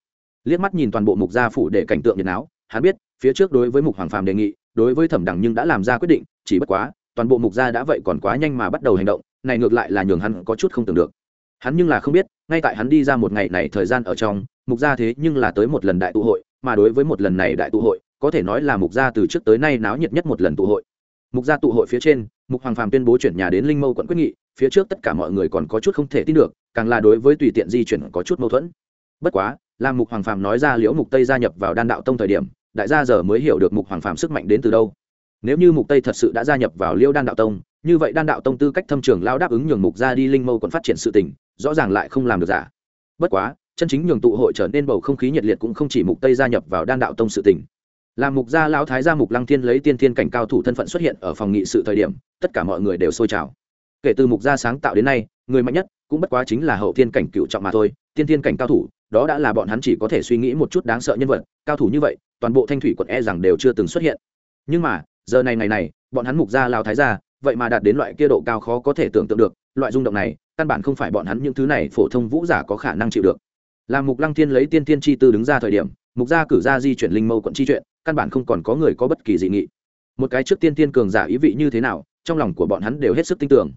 Speaker 1: Liếc mắt nhìn toàn bộ mục gia phủ để cảnh tượng nhiệt áo hắn biết, phía trước đối với mục hoàng phàm đề nghị, đối với thẩm đẳng nhưng đã làm ra quyết định chỉ bất quá, toàn bộ mục gia đã vậy còn quá nhanh mà bắt đầu hành động, này ngược lại là nhường hắn có chút không tưởng được. Hắn nhưng là không biết, ngay tại hắn đi ra một ngày này thời gian ở trong, mục gia thế nhưng là tới một lần đại tụ hội, mà đối với một lần này đại tụ hội, có thể nói là mục gia từ trước tới nay náo nhiệt nhất một lần tụ hội. Mục gia tụ hội phía trên, mục hoàng phàm tuyên bố chuyển nhà đến linh mâu quận quyết nghị, phía trước tất cả mọi người còn có chút không thể tin được, càng là đối với tùy tiện di chuyển có chút mâu thuẫn. Bất quá, làm mục hoàng phàm nói ra liễu mục tây gia nhập vào đan đạo tông thời điểm, đại gia giờ mới hiểu được mục hoàng phàm sức mạnh đến từ đâu nếu như mục tây thật sự đã gia nhập vào liêu đan đạo tông, như vậy đan đạo tông tư cách thâm trường lao đáp ứng nhường mục ra đi linh mâu còn phát triển sự tình, rõ ràng lại không làm được giả. Bất quá, chân chính nhường tụ hội trở nên bầu không khí nhiệt liệt cũng không chỉ mục tây gia nhập vào đan đạo tông sự tình. Làm mục gia lão thái gia mục lăng thiên lấy tiên thiên cảnh cao thủ thân phận xuất hiện ở phòng nghị sự thời điểm, tất cả mọi người đều sôi trào. Kể từ mục gia sáng tạo đến nay, người mạnh nhất cũng bất quá chính là hậu thiên cảnh cựu trọng mà thôi, tiên thiên cảnh cao thủ, đó đã là bọn hắn chỉ có thể suy nghĩ một chút đáng sợ nhân vật, cao thủ như vậy, toàn bộ thanh thủy quận e rằng đều chưa từng xuất hiện. Nhưng mà giờ này ngày này, bọn hắn mục gia lao thái gia, vậy mà đạt đến loại kia độ cao khó có thể tưởng tượng được, loại rung động này, căn bản không phải bọn hắn những thứ này phổ thông vũ giả có khả năng chịu được. Làm mục lăng thiên lấy tiên tiên chi tư đứng ra thời điểm, mục gia cử ra di chuyển linh mâu quận chi chuyện, căn bản không còn có người có bất kỳ dị nghị. Một cái trước tiên tiên cường giả ý vị như thế nào, trong lòng của bọn hắn đều hết sức tin tưởng.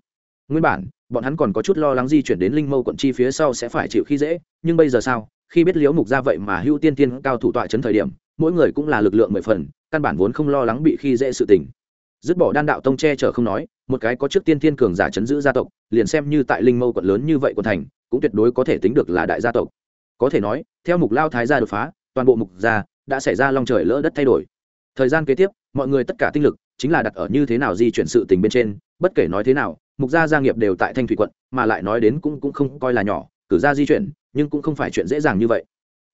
Speaker 1: Nguyên bản, bọn hắn còn có chút lo lắng di chuyển đến linh mâu quận chi phía sau sẽ phải chịu khi dễ, nhưng bây giờ sao? Khi biết liễu mục ra vậy mà hưu tiên tiên cao thủ tọa chấn thời điểm mỗi người cũng là lực lượng mười phần, căn bản vốn không lo lắng bị khi dễ sự tình. Dứt bỏ đan đạo tông che chở không nói, một cái có trước tiên thiên cường giả chấn giữ gia tộc, liền xem như tại linh mâu quận lớn như vậy quận thành, cũng tuyệt đối có thể tính được là đại gia tộc. Có thể nói, theo mục lao thái gia đột phá, toàn bộ mục gia đã xảy ra long trời lỡ đất thay đổi. Thời gian kế tiếp, mọi người tất cả tinh lực chính là đặt ở như thế nào di chuyển sự tình bên trên, bất kể nói thế nào, mục gia gia nghiệp đều tại thanh thủy quận, mà lại nói đến cũng cũng không coi là nhỏ, cử ra di chuyển, nhưng cũng không phải chuyện dễ dàng như vậy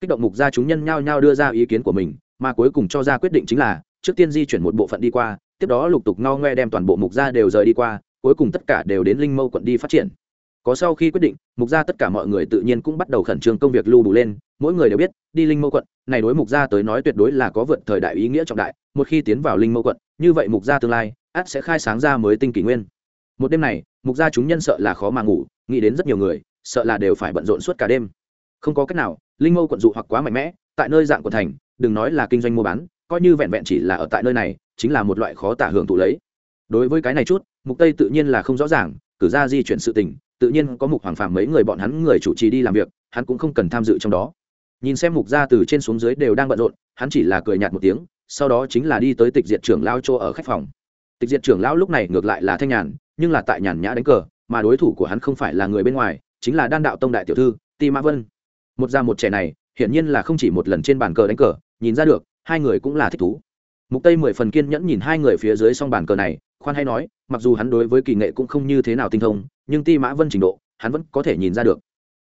Speaker 1: kích động mục gia chúng nhân nhao nhao đưa ra ý kiến của mình, mà cuối cùng cho ra quyết định chính là, trước tiên di chuyển một bộ phận đi qua, tiếp đó lục tục ngao ngoe đem toàn bộ mục gia đều rời đi qua, cuối cùng tất cả đều đến linh mâu quận đi phát triển. Có sau khi quyết định, mục gia tất cả mọi người tự nhiên cũng bắt đầu khẩn trương công việc lưu đủ lên, mỗi người đều biết, đi linh mâu quận, này đối mục gia tới nói tuyệt đối là có vượt thời đại ý nghĩa trọng đại, một khi tiến vào linh mâu quận, như vậy mục gia tương lai, ắt sẽ khai sáng ra mới tinh kỷ nguyên. Một đêm này, mục gia chúng nhân sợ là khó mà ngủ, nghĩ đến rất nhiều người, sợ là đều phải bận rộn suốt cả đêm không có cách nào, linh mâu quận dụ hoặc quá mạnh mẽ, tại nơi dạng của thành, đừng nói là kinh doanh mua bán, coi như vẹn vẹn chỉ là ở tại nơi này, chính là một loại khó tả hưởng thụ lấy. Đối với cái này chút, mục tây tự nhiên là không rõ ràng, cử ra di chuyển sự tình, tự nhiên có mục hoàng phàm mấy người bọn hắn người chủ trì đi làm việc, hắn cũng không cần tham dự trong đó. Nhìn xem mục gia từ trên xuống dưới đều đang bận rộn, hắn chỉ là cười nhạt một tiếng, sau đó chính là đi tới tịch diệt trưởng lao chỗ ở khách phòng. Tịch diệt trưởng lão lúc này ngược lại là thanh nhàn, nhưng là tại nhàn nhã đánh cờ, mà đối thủ của hắn không phải là người bên ngoài, chính là đan đạo tông đại tiểu thư ti mã vân một già một trẻ này, hiển nhiên là không chỉ một lần trên bàn cờ đánh cờ, nhìn ra được, hai người cũng là thích thú. Mục tây mười phần kiên nhẫn nhìn hai người phía dưới song bàn cờ này, khoan hay nói, mặc dù hắn đối với kỳ nghệ cũng không như thế nào tinh thông, nhưng ti mã vân trình độ, hắn vẫn có thể nhìn ra được.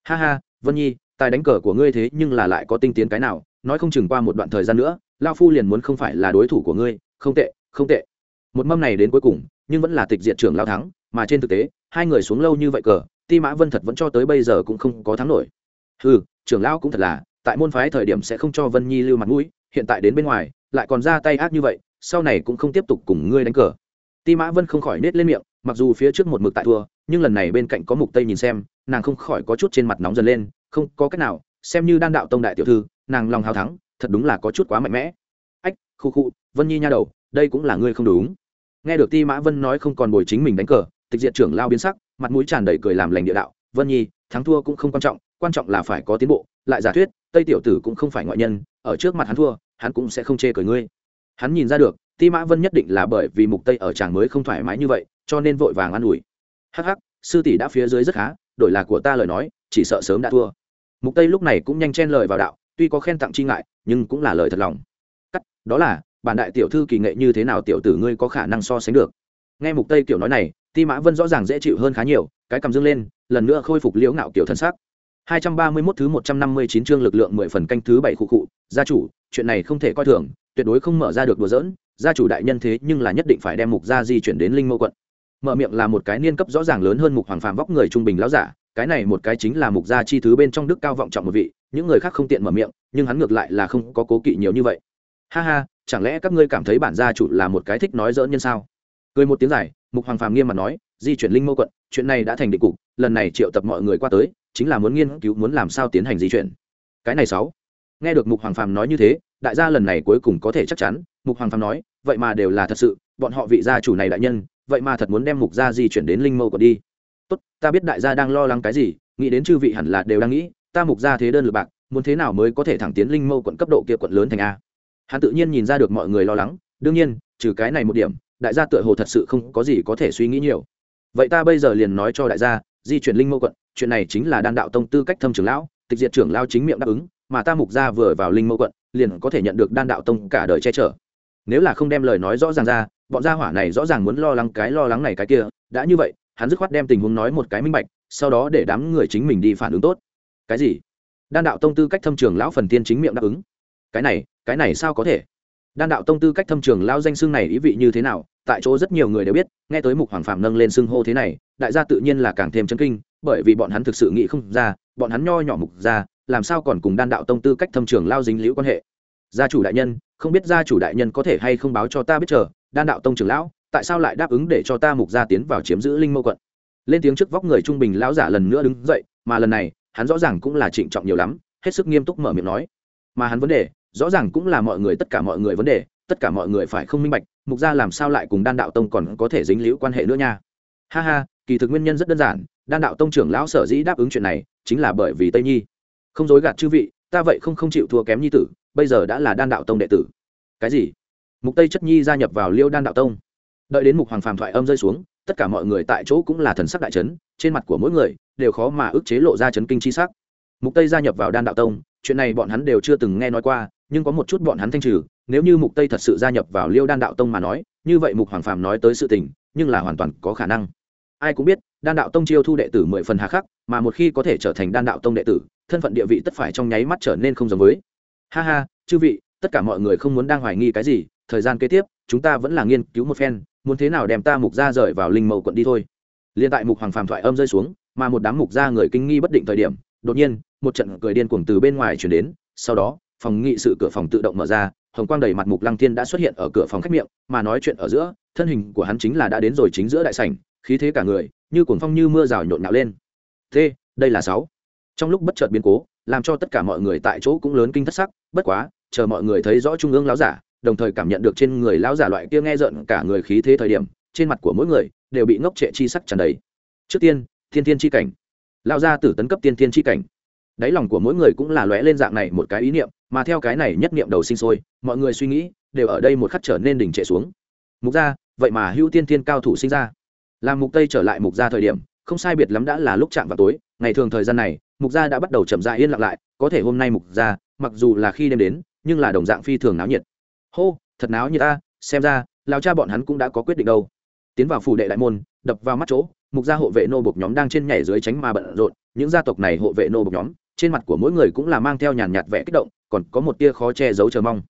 Speaker 1: Ha ha, vân nhi, tài đánh cờ của ngươi thế nhưng là lại có tinh tiến cái nào, nói không chừng qua một đoạn thời gian nữa lao phu liền muốn không phải là đối thủ của ngươi. Không tệ không tệ. Một mâm này đến cuối cùng, nhưng vẫn là tịch diện trưởng lao thắng, mà trên thực tế, hai người xuống lâu như vậy cờ, ti mã vân thật vẫn cho tới bây giờ cũng không có thắng nổi ừ trưởng lão cũng thật là, tại môn phái thời điểm sẽ không cho vân nhi lưu mặt mũi, hiện tại đến bên ngoài, lại còn ra tay ác như vậy, sau này cũng không tiếp tục cùng ngươi đánh cờ. Ti mã vân không khỏi nết lên miệng, mặc dù phía trước một mực tại thua, nhưng lần này bên cạnh có mục tây nhìn xem, nàng không khỏi có chút trên mặt nóng dần lên, không có cách nào, xem như đan đạo tông đại tiểu thư, nàng lòng hào thắng, thật đúng là có chút quá mạnh mẽ. Ách, khu khu, vân nhi nha đầu, đây cũng là ngươi không đúng. Nghe được ti mã vân nói không còn bồi chính mình đánh cờ, tịch diệt trưởng lao biến sắc, mặt mũi tràn đầy cười làm lành địa đạo, vân nhi, thắng thua cũng không quan trọng quan trọng là phải có tiến bộ, lại giả thuyết, tây tiểu tử cũng không phải ngoại nhân, ở trước mặt hắn thua, hắn cũng sẽ không chê cười ngươi. Hắn nhìn ra được, ti mã vân nhất định là bởi vì mục tây ở chàng mới không thoải mái như vậy, cho nên vội vàng an ủi. Hắc hắc, sư tỷ đã phía dưới rất khá, đổi là của ta lời nói, chỉ sợ sớm đã thua. Mục tây lúc này cũng nhanh chen lời vào đạo, tuy có khen tặng chi ngại, nhưng cũng là lời thật lòng. Cắt, đó là, bản đại tiểu thư kỳ nghệ như thế nào tiểu tử ngươi có khả năng so sánh được? Nghe mục tây kiểu nói này, ti mã vân rõ ràng dễ chịu hơn khá nhiều, cái cầm dương lên, lần nữa khôi phục liễu ngạo kiểu thân sắc. 231 thứ 159 chương lực lượng 10 phần canh thứ 7 khu cụ, gia chủ, chuyện này không thể coi thường, tuyệt đối không mở ra được đùa giỡn, gia chủ đại nhân thế nhưng là nhất định phải đem mục gia di chuyển đến linh mâu quận. Mở miệng là một cái niên cấp rõ ràng lớn hơn mục hoàng phàm vóc người trung bình lão giả, cái này một cái chính là mục gia chi thứ bên trong đức cao vọng trọng một vị, những người khác không tiện mở miệng, nhưng hắn ngược lại là không có cố kỵ nhiều như vậy. Ha ha, chẳng lẽ các ngươi cảm thấy bản gia chủ là một cái thích nói giỡn nhân sao? Cười một tiếng dài, mục hoàng phàm nghiêm mặt nói, di chuyển linh mâu quận, chuyện này đã thành định cục, lần này triệu tập mọi người qua tới, chính là muốn nghiên cứu muốn làm sao tiến hành di chuyển. Cái này sáu. Nghe được mục hoàng phàm nói như thế, đại gia lần này cuối cùng có thể chắc chắn, mục hoàng phàm nói, vậy mà đều là thật sự, bọn họ vị gia chủ này đại nhân, vậy mà thật muốn đem mục gia di chuyển đến linh mâu còn đi. Tốt, ta biết đại gia đang lo lắng cái gì, nghĩ đến chư vị hẳn là đều đang nghĩ, ta mục gia thế đơn lực bạc, muốn thế nào mới có thể thẳng tiến linh mâu quận cấp độ kia quận lớn thành a? Hắn tự nhiên nhìn ra được mọi người lo lắng, đương nhiên, trừ cái này một điểm, đại gia tựa hồ thật sự không có gì có thể suy nghĩ nhiều. Vậy ta bây giờ liền nói cho đại gia di chuyển linh mâu quận, chuyện này chính là đan đạo tông tư cách thâm trưởng lão, tịch diệt trưởng lao chính miệng đáp ứng, mà ta mục gia vừa vào linh mâu quận, liền có thể nhận được đan đạo tông cả đời che chở. Nếu là không đem lời nói rõ ràng ra, bọn gia hỏa này rõ ràng muốn lo lắng cái lo lắng này cái kia, đã như vậy, hắn dứt khoát đem tình huống nói một cái minh bạch, sau đó để đám người chính mình đi phản ứng tốt. Cái gì? Đan đạo tông tư cách thâm trường lão phần tiên chính miệng đáp ứng. Cái này cái này sao có thể? Đan đạo tông tư cách thâm trường lao danh xưng này ý vị như thế nào? Tại chỗ rất nhiều người đều biết, nghe tới mục hoàng phạm nâng lên xưng hô thế này, đại gia tự nhiên là càng thêm chấn kinh, bởi vì bọn hắn thực sự nghĩ không ra, bọn hắn nho nhỏ mục ra làm sao còn cùng đan đạo tông tư cách thâm trường lao dính liễu quan hệ. Gia chủ đại nhân, không biết gia chủ đại nhân có thể hay không báo cho ta biết chờ, đan đạo tông trường lão, tại sao lại đáp ứng để cho ta mục gia tiến vào chiếm giữ linh mâu quận? Lên tiếng trước vóc người trung bình lão giả lần nữa đứng dậy, mà lần này, hắn rõ ràng cũng là trịnh trọng nhiều lắm, hết sức nghiêm túc mở miệng nói. Mà hắn vấn đề, rõ ràng cũng là mọi người, tất cả mọi người vấn đề tất cả mọi người phải không minh bạch, mục gia làm sao lại cùng đan đạo tông còn có thể dính liễu quan hệ nữa nha? Ha ha, kỳ thực nguyên nhân rất đơn giản, đan đạo tông trưởng lão sở dĩ đáp ứng chuyện này, chính là bởi vì tây nhi. Không dối gạt chư vị, ta vậy không không chịu thua kém nhi tử, bây giờ đã là đan đạo tông đệ tử. Cái gì? Mục tây chất nhi gia nhập vào liêu đan đạo tông. Đợi đến mục hoàng phàm thoại âm rơi xuống, tất cả mọi người tại chỗ cũng là thần sắc đại chấn, trên mặt của mỗi người đều khó mà ức chế lộ ra chấn kinh chi sắc. Mục tây gia nhập vào đan đạo tông, chuyện này bọn hắn đều chưa từng nghe nói qua nhưng có một chút bọn hắn thanh trừ, nếu như mục tây thật sự gia nhập vào liêu đan đạo tông mà nói, như vậy mục hoàng phàm nói tới sự tình, nhưng là hoàn toàn có khả năng. Ai cũng biết, đan đạo tông chiêu thu đệ tử mười phần hà khắc, mà một khi có thể trở thành đan đạo tông đệ tử, thân phận địa vị tất phải trong nháy mắt trở nên không giống với. Ha ha, chư vị, tất cả mọi người không muốn đang hoài nghi cái gì, thời gian kế tiếp, chúng ta vẫn là nghiên cứu một phen, muốn thế nào đem ta mục ra rời vào linh mậu quận đi thôi. Liên tại mục hoàng phàm thoại âm rơi xuống, mà một đám mục ra người kinh nghi bất định thời điểm, đột nhiên, một trận cười điên cuồng từ bên ngoài chuyển đến, sau đó phòng nghị sự cửa phòng tự động mở ra, hồng quang đầy mặt mục lăng thiên đã xuất hiện ở cửa phòng khách miệng, mà nói chuyện ở giữa, thân hình của hắn chính là đã đến rồi chính giữa đại sảnh, khí thế cả người, như cuồng phong như mưa rào nhộn nhạo lên. Thế đây là sáu. Trong lúc bất chợt biến cố, làm cho tất cả mọi người tại chỗ cũng lớn kinh thất sắc, bất quá, chờ mọi người thấy rõ trung ương lão giả, đồng thời cảm nhận được trên người lão giả loại kia nghe giận cả người khí thế thời điểm, trên mặt của mỗi người đều bị ngốc trệ chi sắc tràn đầy. Trước tiên, thiên thiên chi cảnh. Lão gia tử tấn cấp tiên thiên chi cảnh đáy lòng của mỗi người cũng là lóe lên dạng này một cái ý niệm, mà theo cái này nhất niệm đầu sinh sôi, mọi người suy nghĩ đều ở đây một khắc trở nên đỉnh trệ xuống. Mục gia, vậy mà hữu tiên thiên cao thủ sinh ra. Làm mục tây trở lại mục gia thời điểm, không sai biệt lắm đã là lúc chạm vào tối, ngày thường thời gian này, mục gia đã bắt đầu chậm rãi yên lặng lại, có thể hôm nay mục gia, mặc dù là khi đêm đến, nhưng là đồng dạng phi thường náo nhiệt. Hô, thật náo nhiệt ta, xem ra lao cha bọn hắn cũng đã có quyết định đâu. Tiến vào phủ đệ đại môn, đập vào mắt chỗ, mục gia hộ vệ nô bộc nhóm đang trên nhảy dưới tránh mà bận rộn, những gia tộc này hộ vệ nô bộc nhóm trên mặt của mỗi người cũng là mang theo nhàn nhạt vẻ kích động, còn có một tia khó che giấu chờ mong.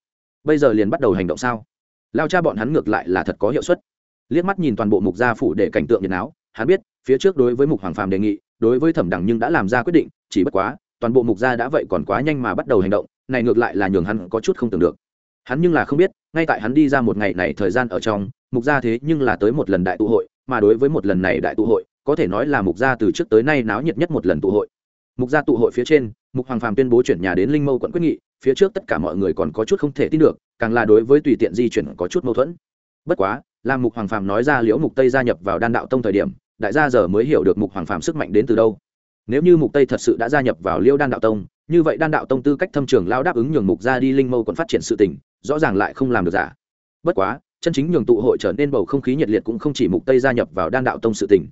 Speaker 1: Bây giờ liền bắt đầu hành động sao? Lao cha bọn hắn ngược lại là thật có hiệu suất. Liếc mắt nhìn toàn bộ mục gia phủ để cảnh tượng nhiệt áo hắn biết, phía trước đối với mục hoàng phàm đề nghị, đối với thẩm đẳng nhưng đã làm ra quyết định, chỉ bất quá, toàn bộ mục gia đã vậy còn quá nhanh mà bắt đầu hành động, này ngược lại là nhường hắn có chút không tưởng được. Hắn nhưng là không biết, ngay tại hắn đi ra một ngày này thời gian ở trong, mục gia thế nhưng là tới một lần đại tụ hội, mà đối với một lần này đại tụ hội, có thể nói là mục gia từ trước tới nay náo nhiệt nhất một lần tụ hội mục gia tụ hội phía trên, mục hoàng phàm tuyên bố chuyển nhà đến linh mâu quận quyết nghị, phía trước tất cả mọi người còn có chút không thể tin được, càng là đối với tùy tiện di chuyển có chút mâu thuẫn. Bất quá là mục hoàng phàm nói ra liễu mục tây gia nhập vào đan đạo tông thời điểm, đại gia giờ mới hiểu được mục hoàng phàm sức mạnh đến từ đâu. Nếu như mục tây thật sự đã gia nhập vào liễu đan đạo tông, như vậy đan đạo tông tư cách thâm trường lao đáp ứng nhường mục gia đi linh mâu quận phát triển sự tình, rõ ràng lại không làm được giả. Bất quá, chân chính nhường tụ hội trở nên bầu không khí nhiệt liệt cũng không chỉ mục tây gia nhập vào đan đạo tông sự tình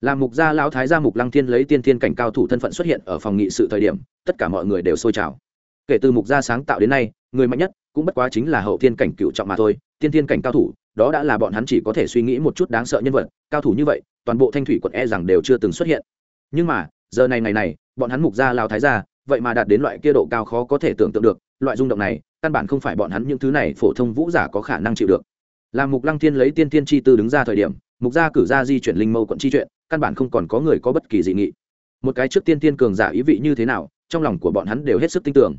Speaker 1: làm mục gia lão thái gia mục lăng thiên lấy tiên thiên cảnh cao thủ thân phận xuất hiện ở phòng nghị sự thời điểm, tất cả mọi người đều sôi trào. Kể từ mục gia sáng tạo đến nay, người mạnh nhất cũng bất quá chính là hậu thiên cảnh cựu trọng mà thôi, tiên thiên cảnh cao thủ, đó đã là bọn hắn chỉ có thể suy nghĩ một chút đáng sợ nhân vật, cao thủ như vậy, toàn bộ thanh thủy quận e rằng đều chưa từng xuất hiện. Nhưng mà, giờ này ngày này, bọn hắn mục gia lão thái gia, vậy mà đạt đến loại kia độ cao khó có thể tưởng tượng được, loại rung động này, căn bản không phải bọn hắn những thứ này phổ thông vũ giả có khả năng chịu được. Làm mục lăng thiên lấy tiên thiên chi tư đứng ra thời điểm, mục gia cử ra di chuyển linh mâu quận chi chuyện căn bản không còn có người có bất kỳ dị nghị. Một cái trước tiên tiên cường giả ý vị như thế nào, trong lòng của bọn hắn đều hết sức tin tưởng.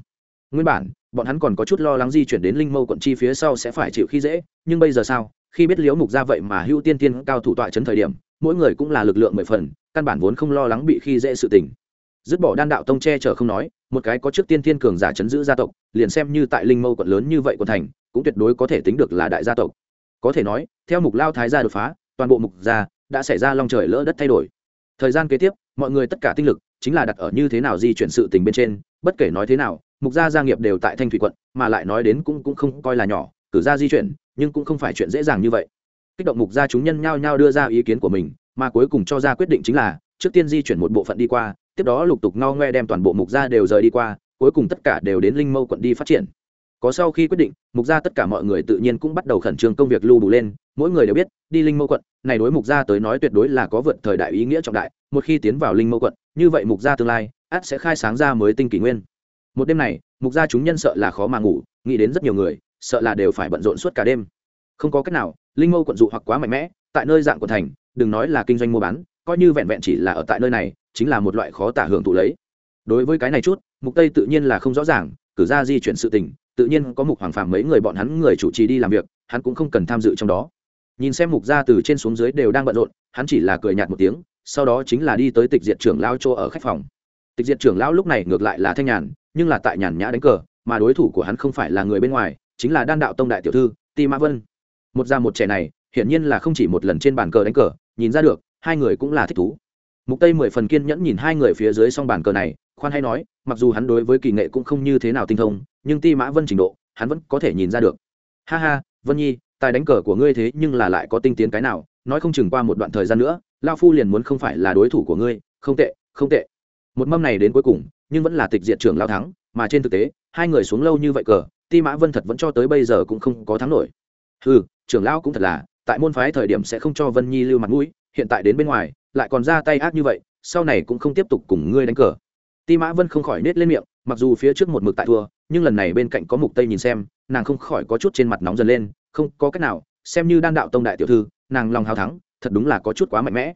Speaker 1: Nguyên bản, bọn hắn còn có chút lo lắng di chuyển đến linh mâu quận chi phía sau sẽ phải chịu khi dễ, nhưng bây giờ sao? Khi biết liễu mục ra vậy mà hữu tiên tiên cao thủ tọa chấn thời điểm, mỗi người cũng là lực lượng mười phần, căn bản vốn không lo lắng bị khi dễ sự tình. Dứt bỏ đan đạo tông che chở không nói, một cái có trước tiên tiên cường giả chấn giữ gia tộc, liền xem như tại linh mâu quận lớn như vậy của thành, cũng tuyệt đối có thể tính được là đại gia tộc. Có thể nói, theo mục lao thái gia đột phá, toàn bộ mục gia đã xảy ra long trời lỡ đất thay đổi. Thời gian kế tiếp, mọi người tất cả tinh lực chính là đặt ở như thế nào di chuyển sự tình bên trên, bất kể nói thế nào, mục gia gia nghiệp đều tại thanh thủy quận, mà lại nói đến cũng cũng không coi là nhỏ, cử ra di chuyển, nhưng cũng không phải chuyện dễ dàng như vậy. Kích động mục gia chúng nhân nhao nhao đưa ra ý kiến của mình, mà cuối cùng cho ra quyết định chính là, trước tiên di chuyển một bộ phận đi qua, tiếp đó lục tục ngao ngoe đem toàn bộ mục gia đều rời đi qua, cuối cùng tất cả đều đến linh mâu quận đi phát triển. Có sau khi quyết định, mục gia tất cả mọi người tự nhiên cũng bắt đầu khẩn trương công việc lưu bù lên mỗi người đều biết, đi linh mâu quận, này đối mục gia tới nói tuyệt đối là có vượt thời đại ý nghĩa trọng đại, một khi tiến vào linh mâu quận, như vậy mục gia tương lai, ắt sẽ khai sáng ra mới tinh kỷ nguyên. Một đêm này, mục gia chúng nhân sợ là khó mà ngủ, nghĩ đến rất nhiều người, sợ là đều phải bận rộn suốt cả đêm. Không có cách nào, linh mâu quận dụ hoặc quá mạnh mẽ, tại nơi dạng của thành, đừng nói là kinh doanh mua bán, coi như vẹn vẹn chỉ là ở tại nơi này, chính là một loại khó tả hưởng thụ lấy. Đối với cái này chút, mục tây tự nhiên là không rõ ràng, cử ra di chuyển sự tình, tự nhiên có mục hoàng phàm mấy người bọn hắn người chủ trì đi làm việc, hắn cũng không cần tham dự trong đó nhìn xem mục gia từ trên xuống dưới đều đang bận rộn, hắn chỉ là cười nhạt một tiếng, sau đó chính là đi tới tịch diệt trưởng lao chỗ ở khách phòng. Tịch diệt trưởng lão lúc này ngược lại là thanh nhàn, nhưng là tại nhàn nhã đánh cờ, mà đối thủ của hắn không phải là người bên ngoài, chính là đan đạo tông đại tiểu thư, ti mã vân. Một già một trẻ này, hiển nhiên là không chỉ một lần trên bàn cờ đánh cờ, nhìn ra được, hai người cũng là thích thú. Mục tây mười phần kiên nhẫn nhìn hai người phía dưới song bàn cờ này, khoan hay nói, mặc dù hắn đối với kỳ nghệ cũng không như thế nào tinh thông, nhưng ti mã vân trình độ, hắn vẫn có thể nhìn ra được. Ha ha, vân nhi tài đánh cờ của ngươi thế nhưng là lại có tinh tiến cái nào, nói không chừng qua một đoạn thời gian nữa, lao phu liền muốn không phải là đối thủ của ngươi. Không tệ không tệ. Một mâm này đến cuối cùng, nhưng vẫn là tịch diện trưởng lao thắng, mà trên thực tế, hai người xuống lâu như vậy cờ, ti mã vân thật vẫn cho tới bây giờ cũng không có thắng nổi. Ừ trưởng lao cũng thật là, tại môn phái thời điểm sẽ không cho vân nhi lưu mặt mũi, hiện tại đến bên ngoài, lại còn ra tay ác như vậy, sau này cũng không tiếp tục cùng ngươi đánh cờ. Ti mã vân không khỏi nết lên miệng, mặc dù phía trước một mực tại thua, nhưng lần này bên cạnh có mục tây nhìn xem, nàng không khỏi có chút trên mặt nóng dần lên không có cách nào, xem như đan đạo tông đại tiểu thư, nàng lòng hào thắng, thật đúng là có chút quá mạnh mẽ.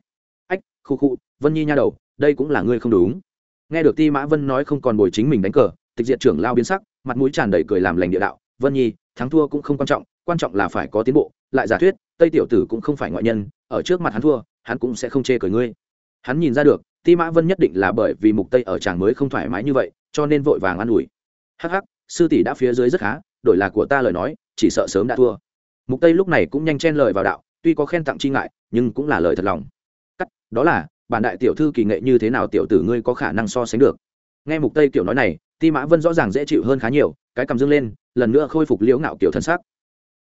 Speaker 1: Ách, khu khu, vân nhi nha đầu, đây cũng là ngươi không đúng. Nghe được ti mã vân nói không còn bồi chính mình đánh cờ, tịch diệt trưởng lao biến sắc, mặt mũi tràn đầy cười làm lành địa đạo, vân nhi, thắng thua cũng không quan trọng quan trọng là phải có tiến bộ, lại giả thuyết, tây tiểu tử cũng không phải ngoại nhân, ở trước mặt hắn thua, hắn cũng sẽ không chê cười ngươi. Hắn nhìn ra được, ti mã vân nhất định là bởi vì mục tây ở chàng mới không thoải mái như vậy, cho nên vội vàng an ủi. Hắc hắc, sư tỷ đã phía dưới rất khá, đổi là của ta lời nói chỉ sợ sớm đã thua. Mục tây lúc này cũng nhanh chen lời vào đạo, tuy có khen tặng chi ngại, nhưng cũng là lời thật lòng. Cắt, đó là, bản đại tiểu thư kỳ nghệ như thế nào tiểu tử ngươi có khả năng so sánh được? Nghe mục tây kiểu nói này, ti mã vân rõ ràng dễ chịu hơn khá nhiều, cái cầm dương lên, lần nữa khôi phục liễu ngạo kiểu thân sắc.